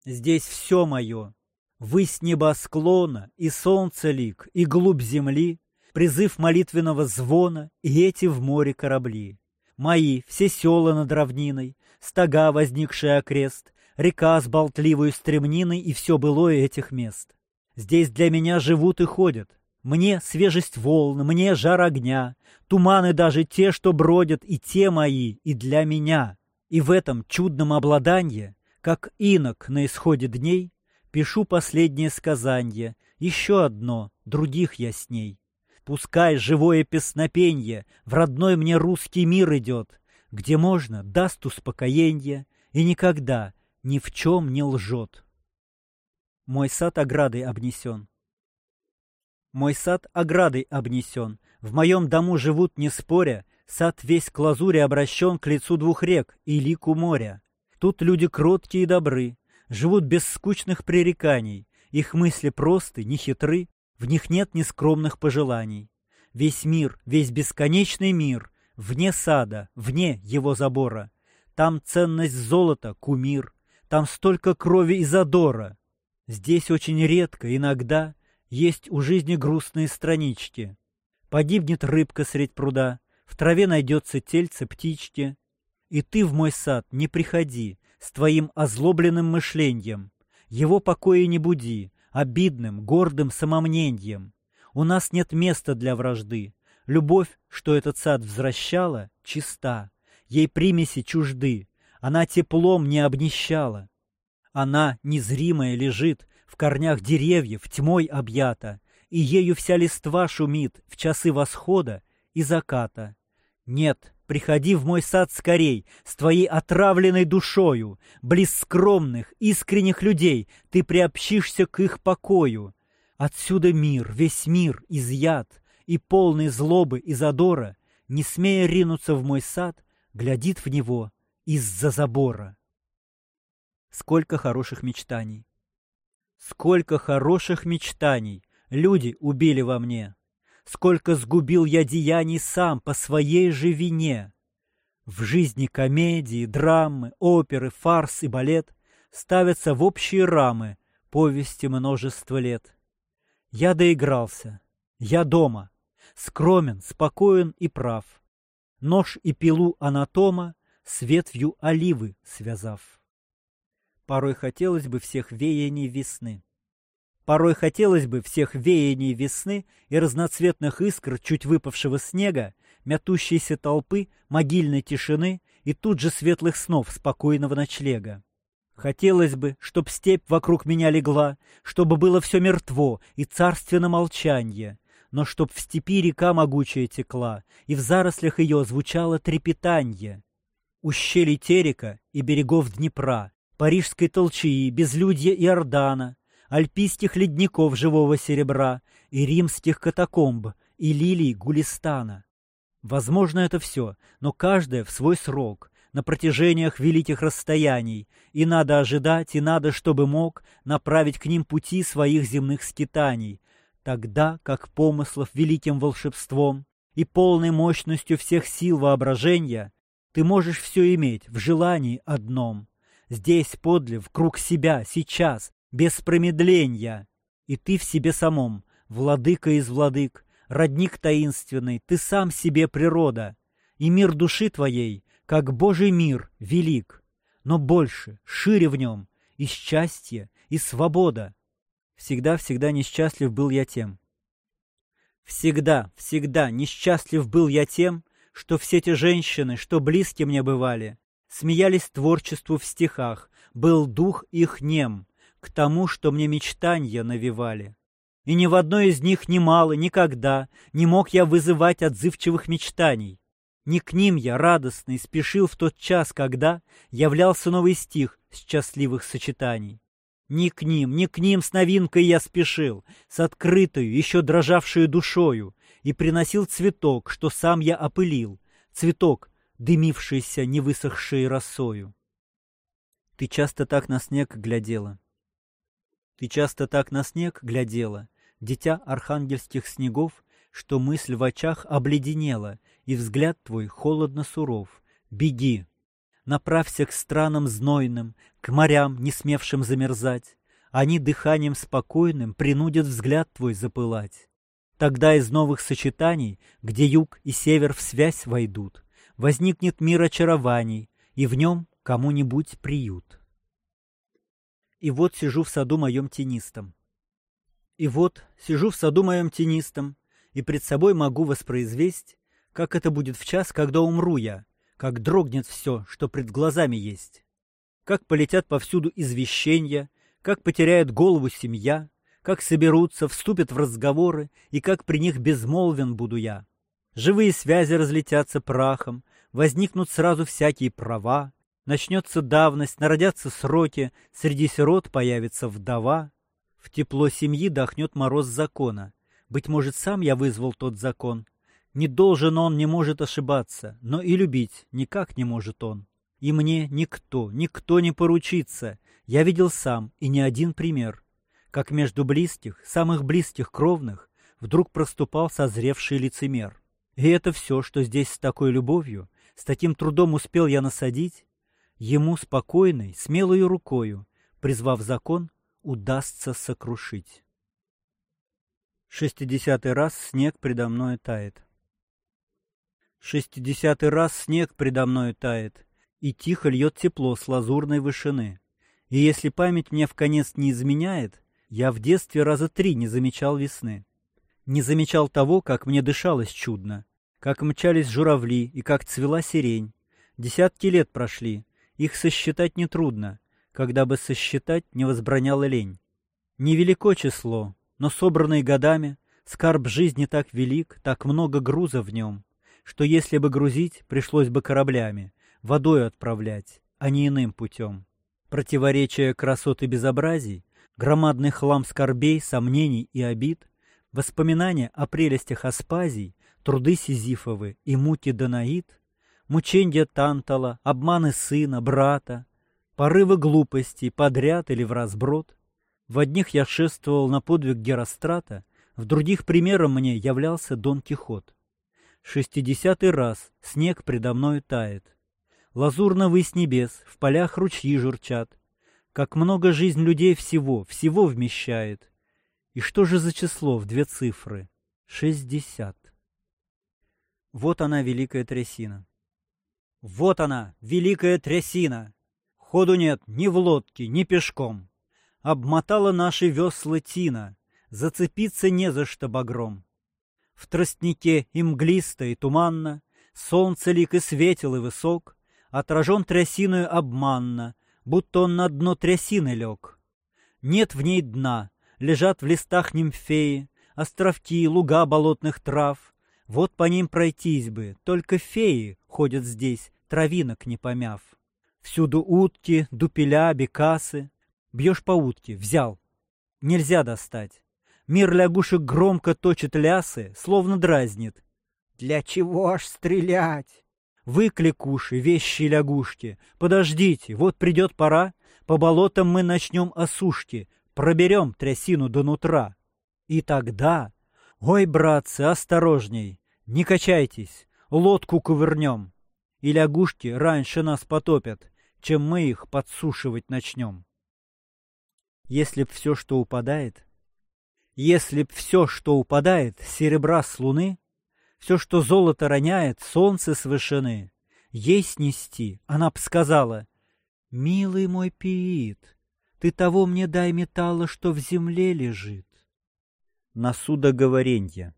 Здесь все мое, Высь небосклона, и солнце лик, и глубь земли, Призыв молитвенного звона, и эти в море корабли. Мои, все села над равниной, стога, возникшие окрест, Река с болтливой стремниной и все былое этих мест. Здесь для меня живут и ходят. Мне свежесть волн, мне жар огня, Туманы даже те, что бродят, и те мои, и для меня. И в этом чудном обладанье, как инок на исходе дней, Пишу последнее сказанье, еще одно, других я с ней. Пускай живое песнопенье в родной мне русский мир идет, где можно даст успокоенье и никогда ни в чем не лжет. Мой сад оградой обнесен. Мой сад оградой обнесен, в моем дому живут, не споря, сад весь к лазуре обращен к лицу двух рек и лику моря. Тут люди кроткие и добры, живут без скучных пререканий, их мысли просты, нехитры, в них нет нескромных пожеланий. Весь мир, весь бесконечный мир, вне сада, вне его забора. Там ценность золота, кумир, там столько крови и задора. Здесь очень редко, иногда, есть у жизни грустные странички. Погибнет рыбка средь пруда, в траве найдется тельце птички. И ты в мой сад не приходи с твоим озлобленным мышлением. Его покоя не буди, обидным, гордым самомнением. У нас нет места для вражды. Любовь, что этот сад возвращала, чиста. Ей примеси чужды, она теплом не обнищала. Она, незримая, лежит в корнях деревьев, тьмой объята, и ею вся листва шумит в часы восхода и заката. Нет, приходи в мой сад скорей, с твоей отравленной душою, близ скромных, искренних людей ты приобщишься к их покою. Отсюда мир, весь мир изъят, и полный злобы и задора, не смея ринуться в мой сад, глядит в него из-за забора. Сколько хороших мечтаний! Сколько хороших мечтаний люди убили во мне! Сколько сгубил я деяний сам по своей же вине! В жизни комедии, драмы, оперы, фарс и балет ставятся в общие рамы повести множества лет. Я доигрался, я дома, скромен, спокоен и прав. Нож и пилу анатома с ветвью оливы связав. Порой хотелось бы всех веяний весны. Порой хотелось бы всех веяний весны и разноцветных искр чуть выпавшего снега, мятущейся толпы, могильной тишины и тут же светлых снов спокойного ночлега. Хотелось бы, чтоб степь вокруг меня легла, чтобы было все мертво и царственно молчанье, но чтоб в степи река могучая текла, и в зарослях ее звучало трепетанье. Ущелий Терека и берегов Днепра, Парижской толчии, безлюдья Иордана, альпийских ледников живого серебра и римских катакомб, и лилий Гулистана. Возможно, это все, но каждое в свой срок, на протяжениях великих расстояний, и надо ожидать, и надо, чтобы мог направить к ним пути своих земных скитаний, тогда как помыслов великим волшебством и полной мощностью всех сил воображения ты можешь все иметь в желании одном. Здесь, подле, круг себя, сейчас, без промедления. И ты в себе самом, владыка из владык, родник таинственный, ты сам себе природа. И мир души твоей, как Божий мир, велик. Но больше, шире в нем, и счастье, и свобода. Всегда-всегда несчастлив был я тем. Всегда, всегда несчастлив был я тем, что все те женщины, что близки мне бывали, смеялись творчеству в стихах, был дух их нем, к тому, что мне мечтанья навевали. И ни в одной из них немало никогда не мог я вызывать отзывчивых мечтаний. Не к ним я, радостный, спешил в тот час, когда являлся новый стих счастливых сочетаний. Не к ним, не к ним с новинкой я спешил, с открытою, еще дрожавшую душою, и приносил цветок, что сам я опылил, цветок, дымившийся невысохшей росою. Ты часто так на снег глядела. Ты часто так на снег глядела, дитя архангельских снегов, что мысль в очах обледенела, и взгляд твой холодно суров. Беги, направься к странам знойным, к морям, не смевшим замерзать. Они дыханием спокойным принудят взгляд твой запылать. Тогда из новых сочетаний, где юг и север в связь войдут, возникнет мир очарований, и в нем кому-нибудь приют. И вот сижу в саду моем тенистом. И вот сижу в саду моем тенистом, и пред собой могу воспроизвесть, как это будет в час, когда умру я, как дрогнет все, что пред глазами есть, как полетят повсюду извещения, как потеряет голову семья, как соберутся, вступят в разговоры, и как при них безмолвен буду я. Живые связи разлетятся прахом, возникнут сразу всякие права, начнется давность, народятся сроки, среди сирот появится вдова. В тепло семьи дохнет мороз закона. Быть может, сам я вызвал тот закон. Не должен он, не может ошибаться, но и любить никак не может он. И мне никто, никто не поручится. Я видел сам, и не один пример как между близких, самых близких кровных, вдруг проступал созревший лицемер. И это все, что здесь с такой любовью, с таким трудом успел я насадить, ему спокойной, смелою рукою, призвав закон, удастся сокрушить. Шестидесятый раз снег предо мной тает. Шестидесятый раз снег предо мной тает, и тихо льет тепло с лазурной вышины. И если память мне в конец не изменяет, я в детстве раза три не замечал весны. Не замечал того, как мне дышалось чудно, как мчались журавли и как цвела сирень. Десятки лет прошли, их сосчитать нетрудно, когда бы сосчитать не возбраняла лень. Невелико число, но собранный годами, скарб жизни так велик, так много груза в нем, что если бы грузить, пришлось бы кораблями, водой отправлять, а не иным путем. Противоречие красоты безобразий, громадный хлам скорбей, сомнений и обид, воспоминания о прелестях Аспазий, труды Сизифовы и муки Данаид, мученья Тантала, обманы сына, брата, порывы глупости подряд или в разброд, в одних я шествовал на подвиг Герострата, в других примером мне являлся Дон Кихот. Шестидесятый раз снег предо мною тает. Лазурно высь небес, в полях ручьи журчат. Как много жизнь людей всего, всего вмещает. И что же за число в две цифры? Шестьдесят. Вот она, великая трясина. Вот она, великая трясина. Ходу нет ни в лодке, ни пешком обмотала наши весла тина, зацепиться не за что багром. В тростнике и мглисто, и туманно, солнце лик и светел, и высок, отражен трясиною обманно, будто он на дно трясины лег. Нет в ней дна, лежат в листах нимфеи, островки, луга болотных трав. Вот по ним пройтись бы, только феи ходят здесь, травинок не помяв. Всюду утки, дупеля, бекасы, Бьешь по утке, взял. Нельзя достать. Мир лягушек громко точит лясы, словно дразнит. Для чего ж стрелять? Вы, кликуши, вещи лягушки, подождите, вот придет пора, по болотам мы начнем осушки, проберем трясину до нутра. И тогда... Ой, братцы, осторожней, не качайтесь, лодку кувырнем. И лягушки раньше нас потопят, чем мы их подсушивать начнем. Если б все, что упадает, если б все, что упадает, серебра с луны, все, что золото роняет, солнце с вышины, ей снести, она б сказала, «Милый мой пиит, ты того мне дай металла, что в земле лежит». На судоговоренье.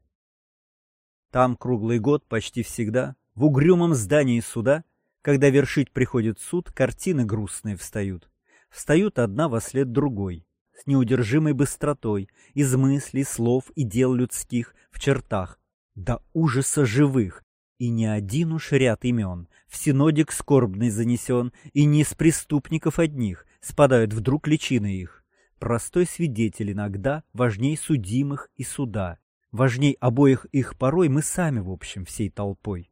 Там круглый год почти всегда, в угрюмом здании суда, когда вершить приходит суд, картины грустные встают встают одна во след другой, с неудержимой быстротой, из мыслей, слов и дел людских в чертах, до ужаса живых, и не один уж ряд имен, в синодик скорбный занесен, и не из преступников одних спадают вдруг личины их. Простой свидетель иногда важней судимых и суда, важней обоих их порой мы сами, в общем, всей толпой.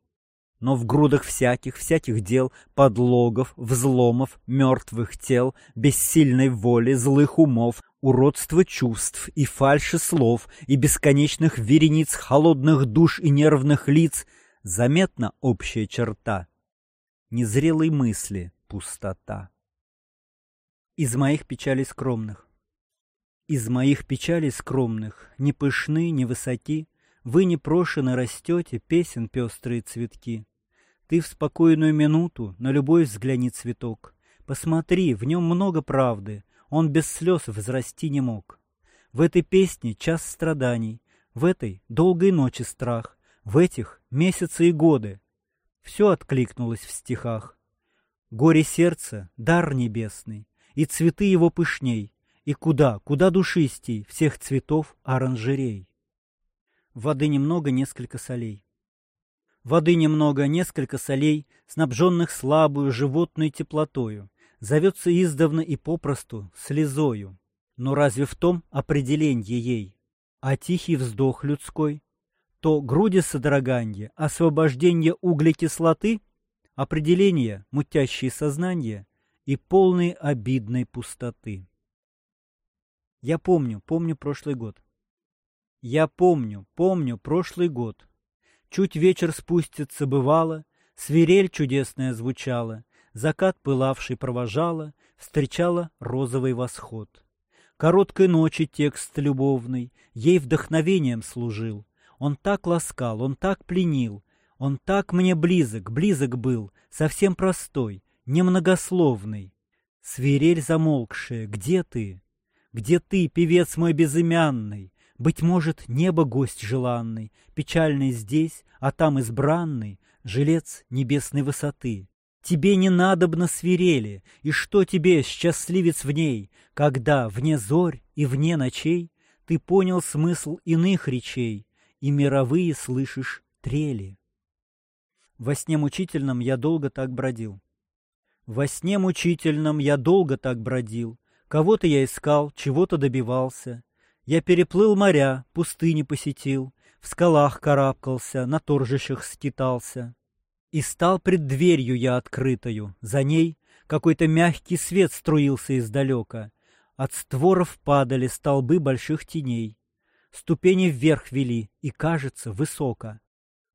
Но в грудах всяких, всяких дел, подлогов, взломов, мертвых тел, бессильной воли, злых умов, уродства чувств и фальши слов, и бесконечных верениц холодных душ и нервных лиц, заметна общая черта. Незрелой мысли пустота. Из моих печалей скромных. Из моих печалей скромных, ни пышны, ни высоки, вы непрошено растете песен пестрые цветки. Ты в спокойную минуту на любой взгляни цветок. Посмотри, в нем много правды, он без слез возрасти не мог. В этой песне час страданий, в этой долгой ночи страх, в этих месяцы и годы. Все откликнулось в стихах. Горе сердца — дар небесный, и цветы его пышней, и куда, куда душистей всех цветов оранжерей. Воды немного, несколько солей. Воды немного, несколько солей, снабженных слабую животной теплотою, зовется издавна и попросту слезою. Но разве в том определенье ей? А тихий вздох людской? То груди содроганье, освобождение углекислоты, определение, мутящие сознание и полные обидной пустоты. Я помню, помню прошлый год. Я помню, помню прошлый год. Чуть вечер спустится, бывало, Свирель чудесная звучала, Закат пылавший провожала, Встречала розовый восход. Короткой ночи текст любовный ей вдохновением служил. Он так ласкал, он так пленил, он так мне близок, близок был, совсем простой, немногословный. Свирель замолкшая, где ты? Где ты, певец мой безымянный? Быть может, небо гость желанный, Печальный здесь, а там избранный, Жилец небесной высоты. Тебе не надобно свирели, И что тебе, счастливец в ней, Когда вне зорь и вне ночей Ты понял смысл иных речей И мировые слышишь трели. Во сне мучительном я долго так бродил. Во сне мучительном я долго так бродил, Кого-то я искал, чего-то добивался. Я переплыл моря, пустыни посетил, В скалах карабкался, на торжищах скитался. И стал пред дверью я открытою, за ней Какой-то мягкий свет струился издалека. От створов падали столбы больших теней. Ступени вверх вели, и, кажется, высоко.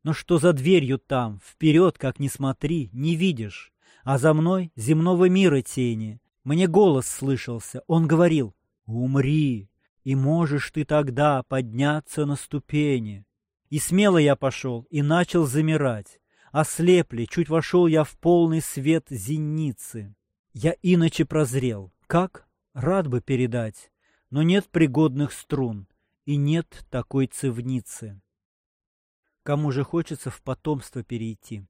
Но что за дверью там, вперед, как ни смотри, не видишь, а за мной земного мира тени, мне голос слышался, он говорил «Умри, и можешь ты тогда подняться на ступени». И смело я пошел и начал замирать. Ослепли, чуть вошел я в полный свет зеницы. Я иначе прозрел. Как? Рад бы передать. Но нет пригодных струн, и нет такой цивницы. Кому же хочется в потомство перейти?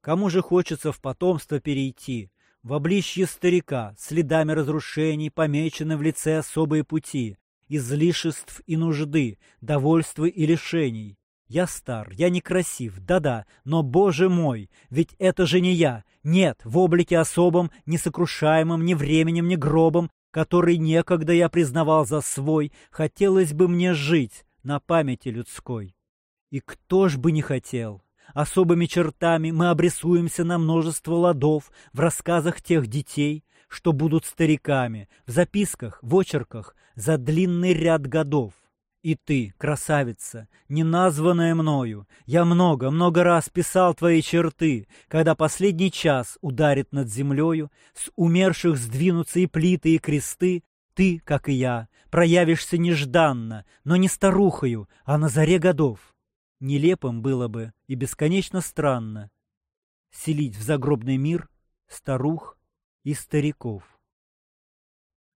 Кому же хочется в потомство перейти? В обличье старика, следами разрушений, помечены в лице особые пути, излишеств и нужды, довольства и лишений. Я стар, я некрасив, да-да, но, боже мой, ведь это же не я. Нет, в облике особом, несокрушаемым ни временем, ни гробом, который некогда я признавал за свой, хотелось бы мне жить на памяти людской. И кто ж бы не хотел? Особыми чертами мы обрисуемся на множество ладов в рассказах тех детей, что будут стариками, в записках, в очерках за длинный ряд годов. И ты, красавица, не названная мною, я много-много раз писал твои черты, когда последний час ударит над землею, с умерших сдвинутся и плиты, и кресты, ты, как и я, проявишься нежданно, но не старухою, а на заре годов. Нелепым было бы и бесконечно странно селить в загробный мир старух и стариков.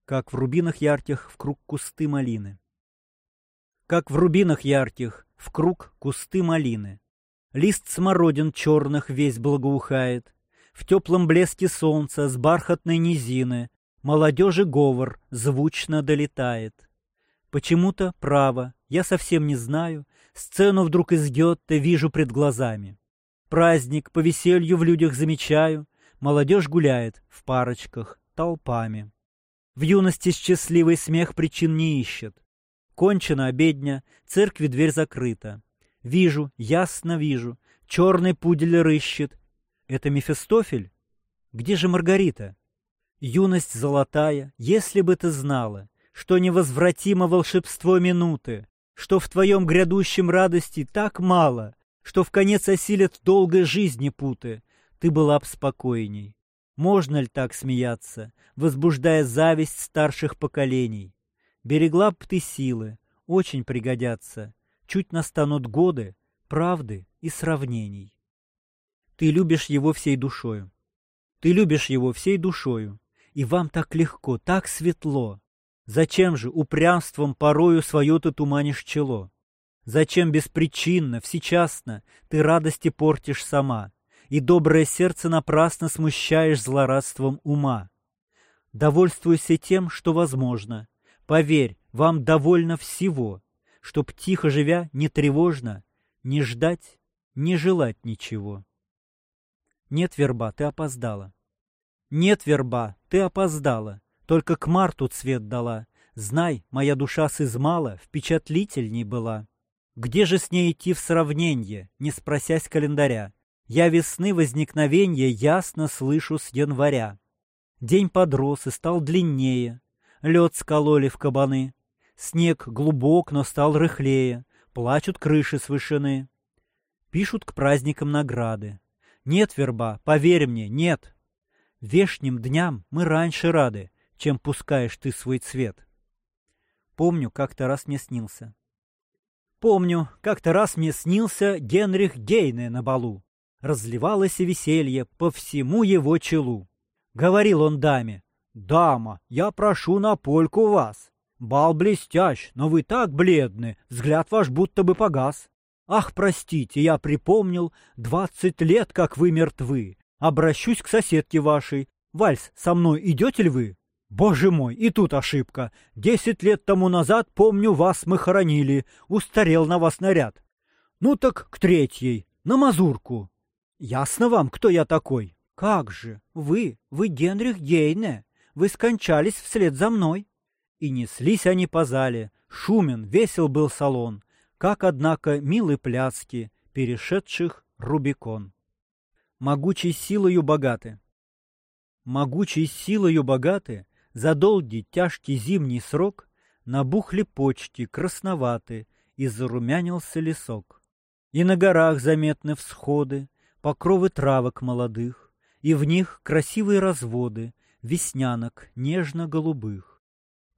Как в рубинах ярких в круг кусты малины. Как в рубинах ярких в круг кусты малины. Лист смородин черных весь благоухает, В теплом блеске солнца с бархатной низины Молодежи говор звучно долетает. Почему-то, право, я совсем не знаю, Сцену вдруг из Гетте вижу пред глазами. Праздник, по веселью в людях замечаю, Молодежь гуляет в парочках, толпами. В юности счастливый смех причин не ищет. Кончена обедня, церкви дверь закрыта. Вижу, ясно вижу, черный пудель рыщет. Это Мефистофель? Где же Маргарита? Юность золотая, если бы ты знала, что невозвратимо волшебство минуты, что в твоем грядущем радости так мало, что в конец осилят долгой жизни путы, ты была б спокойней. Можно ли так смеяться, возбуждая зависть старших поколений? Берегла б ты силы, очень пригодятся, чуть настанут годы правды и сравнений. Ты любишь его всей душою. Ты любишь его всей душою, и вам так легко, так светло, Зачем же упрямством порою свое ты туманишь чело? Зачем беспричинно, всечасно ты радости портишь сама, и доброе сердце напрасно смущаешь злорадством ума? Довольствуйся тем, что возможно. Поверь, вам довольно всего, чтоб, тихо живя, не тревожно, не ждать, не желать ничего. Нет, верба, ты опоздала. Нет, верба, ты опоздала. Только к марту цвет дала. Знай, моя душа с измала впечатлительней была. Где же с ней идти в сравнение, не спросясь календаря? Я весны возникновенье ясно слышу с января. День подрос и стал длиннее, лед скололи в кабаны. Снег глубок, но стал рыхлее, плачут крыши с вышины. Пишут к праздникам награды. Нет, верба, поверь мне, нет. Вешним дням мы раньше рады, чем пускаешь ты свой цвет. Помню, как-то раз мне снился. Помню, как-то раз мне снился Генрих Гейне на балу. Разливалось веселье по всему его челу. Говорил он даме, «Дама, я прошу на польку вас. Бал блестящ, но вы так бледны, взгляд ваш будто бы погас. Ах, простите, я припомнил, двадцать лет, как вы мертвы. Обращусь к соседке вашей. Вальс, со мной идете ли вы? Боже мой, и тут ошибка. Десять лет тому назад, помню, вас мы хоронили. Устарел на вас наряд. Ну так к третьей, на мазурку. Ясно вам, кто я такой? Как же, вы, вы Генрих Гейне. Вы скончались вслед за мной. И неслись они по зале. Шумен, весел был салон. Как, однако, милы пляски, перешедших Рубикон. Могучей силою богаты. Могучей силою богаты, за долгий тяжкий зимний срок Набухли почки красноваты, и зарумянился лесок. И на горах заметны всходы, покровы травок молодых, И в них красивые разводы веснянок нежно-голубых.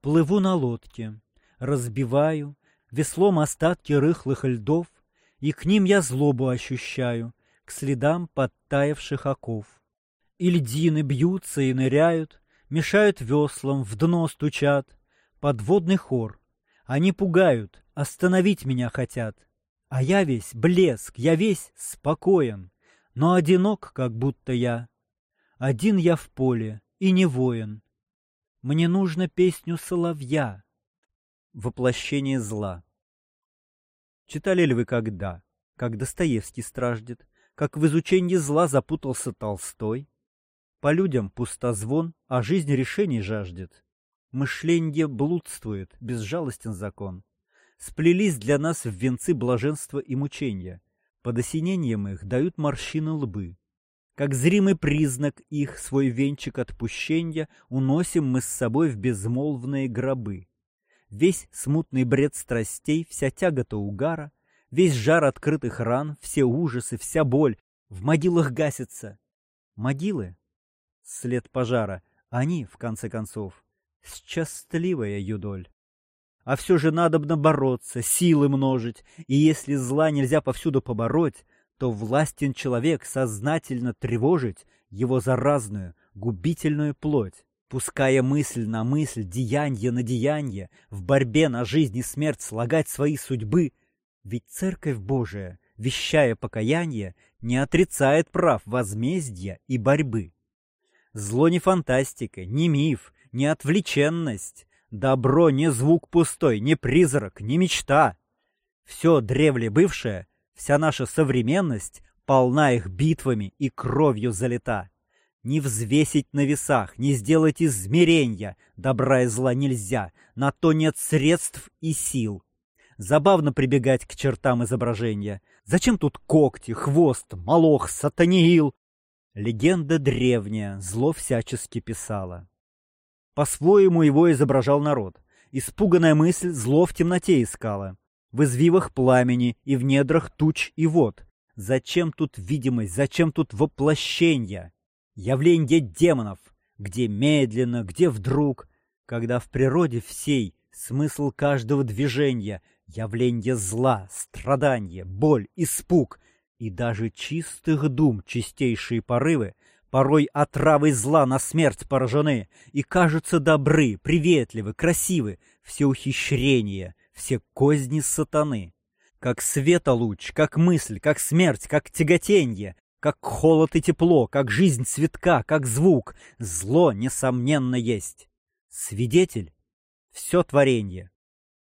Плыву на лодке, разбиваю веслом остатки рыхлых льдов, И к ним я злобу ощущаю, к следам подтаявших оков. И льдины бьются и ныряют, мешают веслам, в дно стучат. Подводный хор. Они пугают, остановить меня хотят. А я весь блеск, я весь спокоен, но одинок, как будто я. Один я в поле и не воин. Мне нужно песню соловья. Воплощение зла. Читали ли вы когда, как Достоевский страждет, как в изучении зла запутался Толстой? По людям пустозвон, а жизнь решений жаждет. Мышленье блудствует, безжалостен закон. Сплелись для нас в венцы блаженства и мучения. Под осенением их дают морщины лбы. Как зримый признак их свой венчик отпущения уносим мы с собой в безмолвные гробы. Весь смутный бред страстей, вся тягота угара, весь жар открытых ран, все ужасы, вся боль в могилах гасится. Могилы след пожара, они, в конце концов, счастливая юдоль. А все же надобно бороться, силы множить, и если зла нельзя повсюду побороть, то властен человек сознательно тревожить его заразную, губительную плоть, пуская мысль на мысль, деяние на деяние, в борьбе на жизнь и смерть слагать свои судьбы. Ведь Церковь Божия, вещая покаяние, не отрицает прав возмездия и борьбы. Зло не фантастика, не миф, не отвлеченность. Добро не звук пустой, не призрак, не мечта. Все древле бывшее, вся наша современность полна их битвами и кровью залита. Не взвесить на весах, не сделать измерения, добра и зла нельзя, на то нет средств и сил. Забавно прибегать к чертам изображения. Зачем тут когти, хвост, молох, сатаниил? Легенда древняя, зло всячески писала. По-своему его изображал народ. Испуганная мысль зло в темноте искала. В извивах пламени и в недрах туч и вод. Зачем тут видимость, зачем тут воплощение? Явление демонов, где медленно, где вдруг, когда в природе всей смысл каждого движения, явление зла, страдания, боль, испуг, и даже чистых дум чистейшие порывы порой отравой зла на смерть поражены и кажутся добры, приветливы, красивы, все ухищрения, все козни сатаны. Как света луч, как мысль, как смерть, как тяготенье, как холод и тепло, как жизнь цветка, как звук, зло, несомненно, есть. Свидетель — все творение,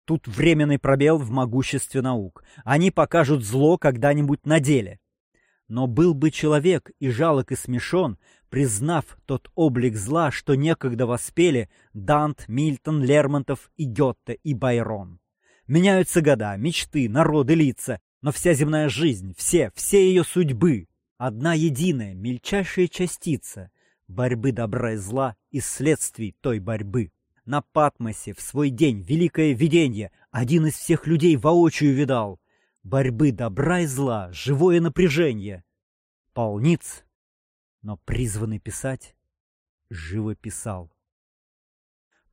Тут временный пробел в могуществе наук. Они покажут зло когда-нибудь на деле. Но был бы человек и жалок и смешон, признав тот облик зла, что некогда воспели Дант, Мильтон, Лермонтов и Гетте и Байрон. Меняются года, мечты, народы, лица, но вся земная жизнь, все, все ее судьбы — одна единая, мельчайшая частица борьбы добра и зла и следствий той борьбы. На Патмосе в свой день великое видение один из всех людей воочию видал. Борьбы добра и зла, живое напряжение. Полниц, но призванный писать, живо писал.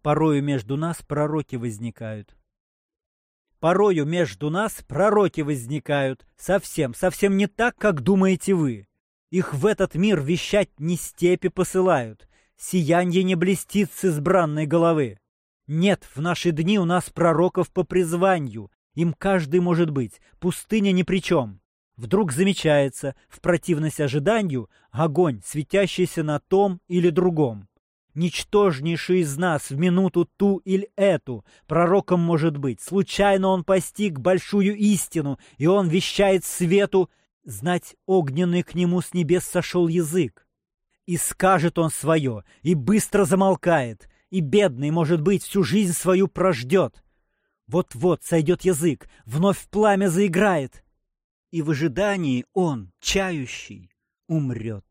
Порою между нас пророки возникают. Порою между нас пророки возникают. Совсем, совсем не так, как думаете вы. Их в этот мир вещать не степи посылают. Сиянье не блестит с избранной головы. Нет, в наши дни у нас пророков по призванию. Им каждый может быть, пустыня ни при чем. Вдруг замечается, в противность ожиданию, огонь, светящийся на том или другом. Ничтожнейший из нас в минуту ту или эту пророком может быть. Случайно он постиг большую истину, и он вещает свету, знать огненный к нему с небес сошел язык. И скажет он свое, и быстро замолкает, и бедный, может быть, всю жизнь свою прождет. Вот-вот сойдет язык, вновь пламя заиграет, и в ожидании он, чающий, умрет.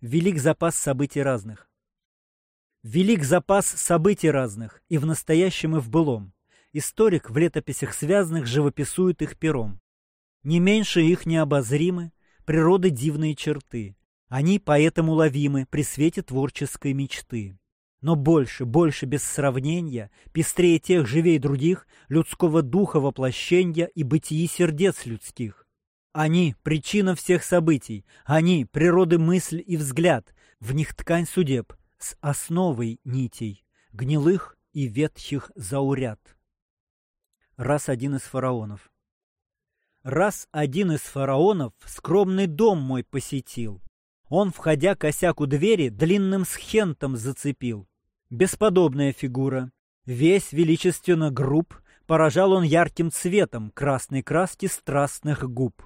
Велик запас событий разных. Велик запас событий разных, и в настоящем, и в былом. Историк в летописях связанных живописует их пером. Не меньше их необозримы, природы дивные черты. Они поэтому ловимы при свете творческой мечты. Но больше, больше без сравнения, пестрее тех живей других, людского духа воплощения и бытии сердец людских. Они — причина всех событий, они — природы мысль и взгляд, в них ткань судеб, с основой нитей, гнилых и ветхих зауряд. Раз один из фараонов. Раз один из фараонов скромный дом мой посетил, он, входя косяк у двери, длинным схентом зацепил. Бесподобная фигура. Весь величественно груб, поражал он ярким цветом красной краски страстных губ.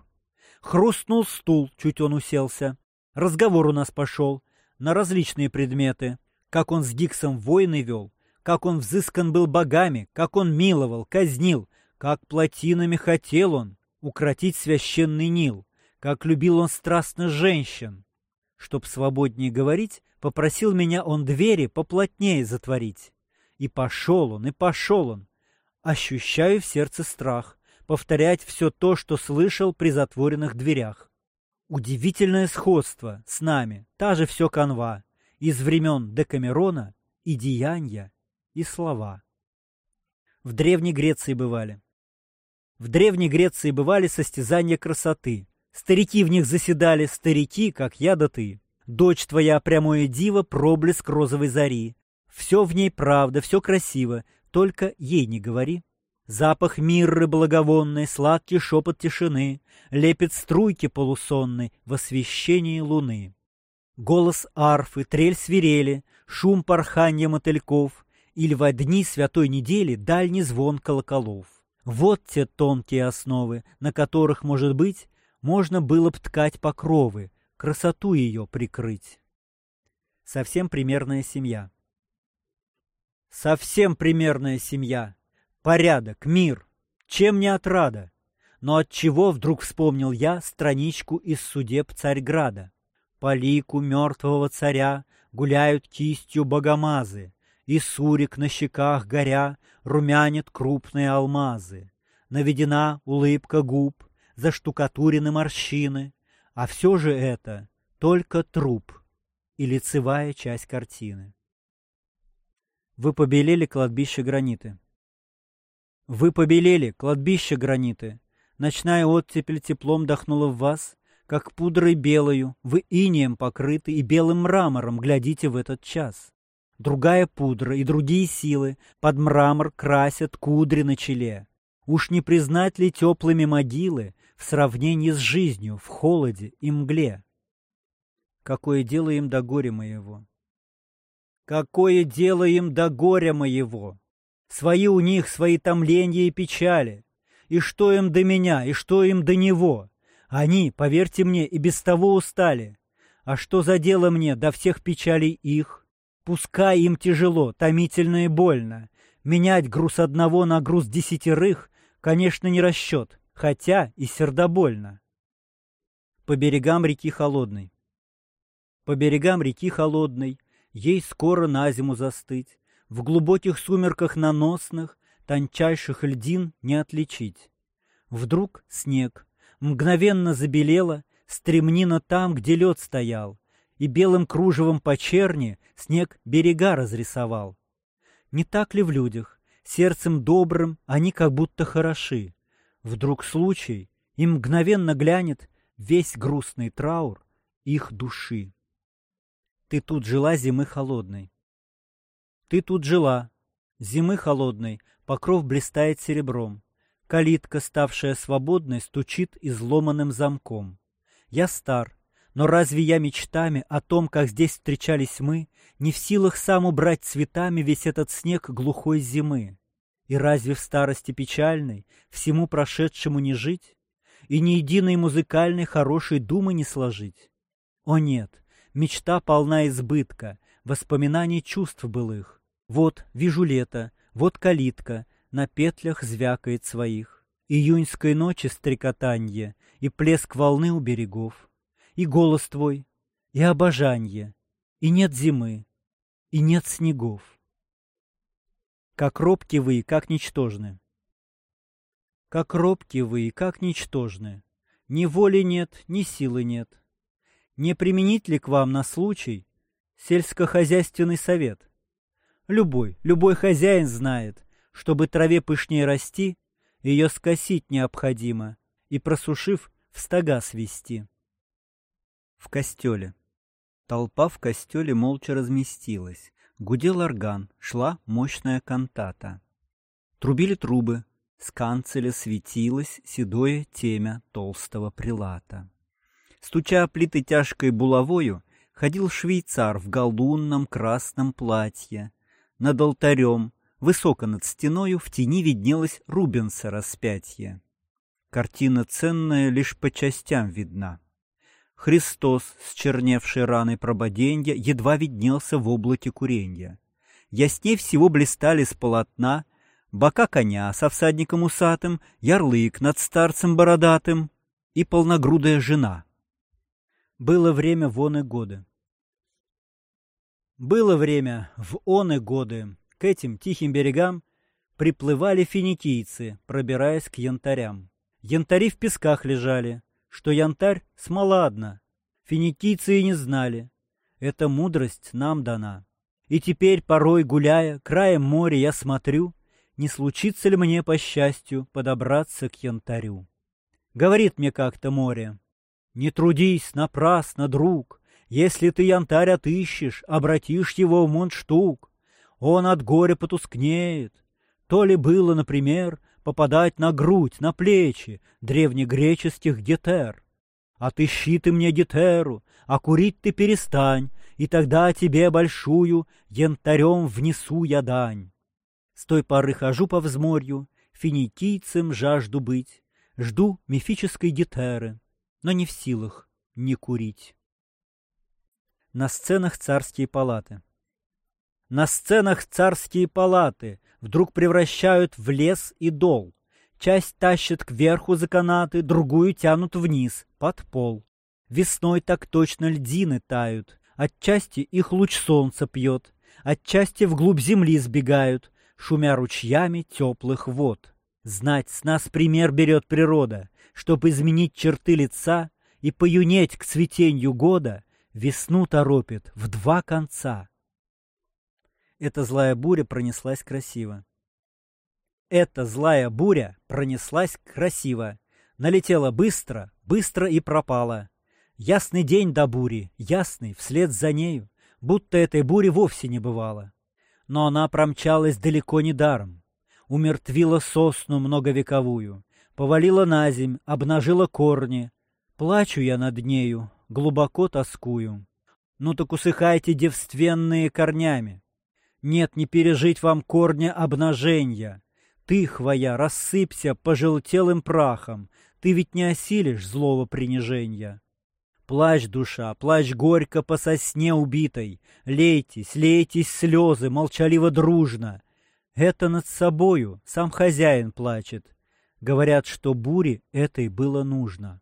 Хрустнул стул, чуть он уселся. Разговор у нас пошел на различные предметы. Как он с Гиксом войны вел, как он взыскан был богами, как он миловал, казнил, как плотинами хотел он укротить священный Нил, как любил он страстно женщин, Чтоб свободнее говорить, попросил меня он двери поплотнее затворить. И пошел он, и пошел он. Ощущаю в сердце страх, повторять все то, что слышал при затворенных дверях. Удивительное сходство с нами, та же все канва, из времен Декамерона и деяния, и слова. В Древней Греции бывали. В Древней Греции бывали состязания красоты, Старики в них заседали, старики, как я да ты. Дочь твоя прямое диво, проблеск розовой зари. Все в ней правда, все красиво, только ей не говори. Запах мирры благовонной, сладкий шепот тишины, Лепит струйки полусонной в освещении луны. Голос арфы, трель свирели, шум порханья мотыльков Или во дни святой недели дальний звон колоколов. Вот те тонкие основы, на которых, может быть, можно было б ткать покровы, красоту ее прикрыть. Совсем примерная семья. Совсем примерная семья. Порядок, мир. Чем не отрада? Но от чего вдруг вспомнил я страничку из судеб Царьграда? По лику мертвого царя гуляют кистью богомазы, И сурик на щеках горя румянит крупные алмазы. Наведена улыбка губ, заштукатурены морщины, а все же это только труп и лицевая часть картины. Вы побелели кладбище граниты. Вы побелели кладбище граниты. Ночная оттепель теплом дохнула в вас, как пудрой белою, вы инием покрыты и белым мрамором глядите в этот час. Другая пудра и другие силы под мрамор красят кудри на челе. Уж не признать ли теплыми могилы в сравнении с жизнью в холоде и мгле? Какое дело им до горя моего? Какое дело им до горя моего? Свои у них, свои томления и печали. И что им до меня, и что им до него? Они, поверьте мне, и без того устали. А что за дело мне до всех печалей их? Пускай им тяжело, томительно и больно. Менять груз одного на груз десятерых Конечно, не расчет, хотя и сердобольно. По берегам реки Холодной. По берегам реки Холодной ей скоро на зиму застыть, в глубоких сумерках наносных тончайших льдин не отличить. Вдруг снег, мгновенно забелела, стремнина там, где лед стоял, и белым кружевом по черни снег берега разрисовал. Не так ли в людях? Сердцем добрым они как будто хороши. Вдруг случай, им мгновенно глянет весь грустный траур их души. Ты тут жила зимы холодной. Ты тут жила, зимы холодной, покров блистает серебром. Калитка, ставшая свободной, стучит изломанным замком. Я стар, но разве я мечтами о том, как здесь встречались мы, не в силах сам убрать цветами весь этот снег глухой зимы? И разве в старости печальной всему прошедшему не жить? И ни единой музыкальной хорошей думы не сложить? О нет, мечта полна избытка, воспоминаний чувств былых. Вот вижу лето, вот калитка, на петлях звякает своих. Июньской ночи стрекотанье и плеск волны у берегов. И голос твой, и обожанье, и нет зимы, и нет снегов. Как робки вы, как ничтожны. Как робки вы, как ничтожны. Ни воли нет, ни силы нет. Не применить ли к вам на случай сельскохозяйственный совет? Любой, любой хозяин знает, чтобы траве пышнее расти, ее скосить необходимо и, просушив, в стога свести. В костеле. Толпа в костеле молча разместилась. Гудел орган, шла мощная кантата. Трубили трубы, с канцеля светилось седое темя толстого прилата. Стуча плиты тяжкой булавою, ходил швейцар в галунном красном платье. Над алтарем, высоко над стеною, в тени виднелось Рубенса распятие. Картина ценная лишь по частям видна. Христос с черневшей раной прободенья едва виднелся в облаке куренья. Ясней всего блистали с полотна бока коня со всадником усатым, ярлык над старцем бородатым и полногрудая жена. Было время вон и годы. Было время в он и годы. К этим тихим берегам приплывали финикийцы, пробираясь к янтарям. Янтари в песках лежали, что янтарь — смола одна. И не знали. Эта мудрость нам дана. И теперь, порой гуляя, краем моря я смотрю, не случится ли мне, по счастью, подобраться к янтарю. Говорит мне как-то море, «Не трудись напрасно, друг, если ты янтарь отыщешь, обратишь его в мундштук. Он от горя потускнеет. То ли было, например, попадать на грудь, на плечи древнегреческих гетер. Отыщи ты мне гетеру, а курить ты перестань, и тогда тебе большую янтарем внесу я дань. С той поры хожу по взморью, финикийцем жажду быть, жду мифической гетеры, но не в силах не курить. На сценах царские палаты. На сценах царские палаты вдруг превращают в лес и дол. Часть тащат кверху за канаты, другую тянут вниз, под пол. Весной так точно льдины тают, отчасти их луч солнца пьет, отчасти вглубь земли сбегают, шумя ручьями теплых вод. Знать с нас пример берет природа, чтоб изменить черты лица и поюнеть к цветенью года, весну торопит в два конца. Эта злая буря пронеслась красиво. Эта злая буря пронеслась красиво, налетела быстро, быстро и пропала. Ясный день до бури, ясный, вслед за нею, будто этой бури вовсе не бывало. Но она промчалась далеко не даром. Умертвила сосну многовековую, повалила на земь, обнажила корни. Плачу я над нею, глубоко тоскую. Ну так усыхайте девственные корнями. Нет, не пережить вам корня обнажения. Ты, хвоя, рассыпься пожелтелым прахом, ты ведь не осилишь злого принижения. Плачь, душа, плачь горько по сосне убитой, лейтесь, лейтесь слезы, молчаливо дружно. Это над собою сам хозяин плачет. Говорят, что буре этой было нужно.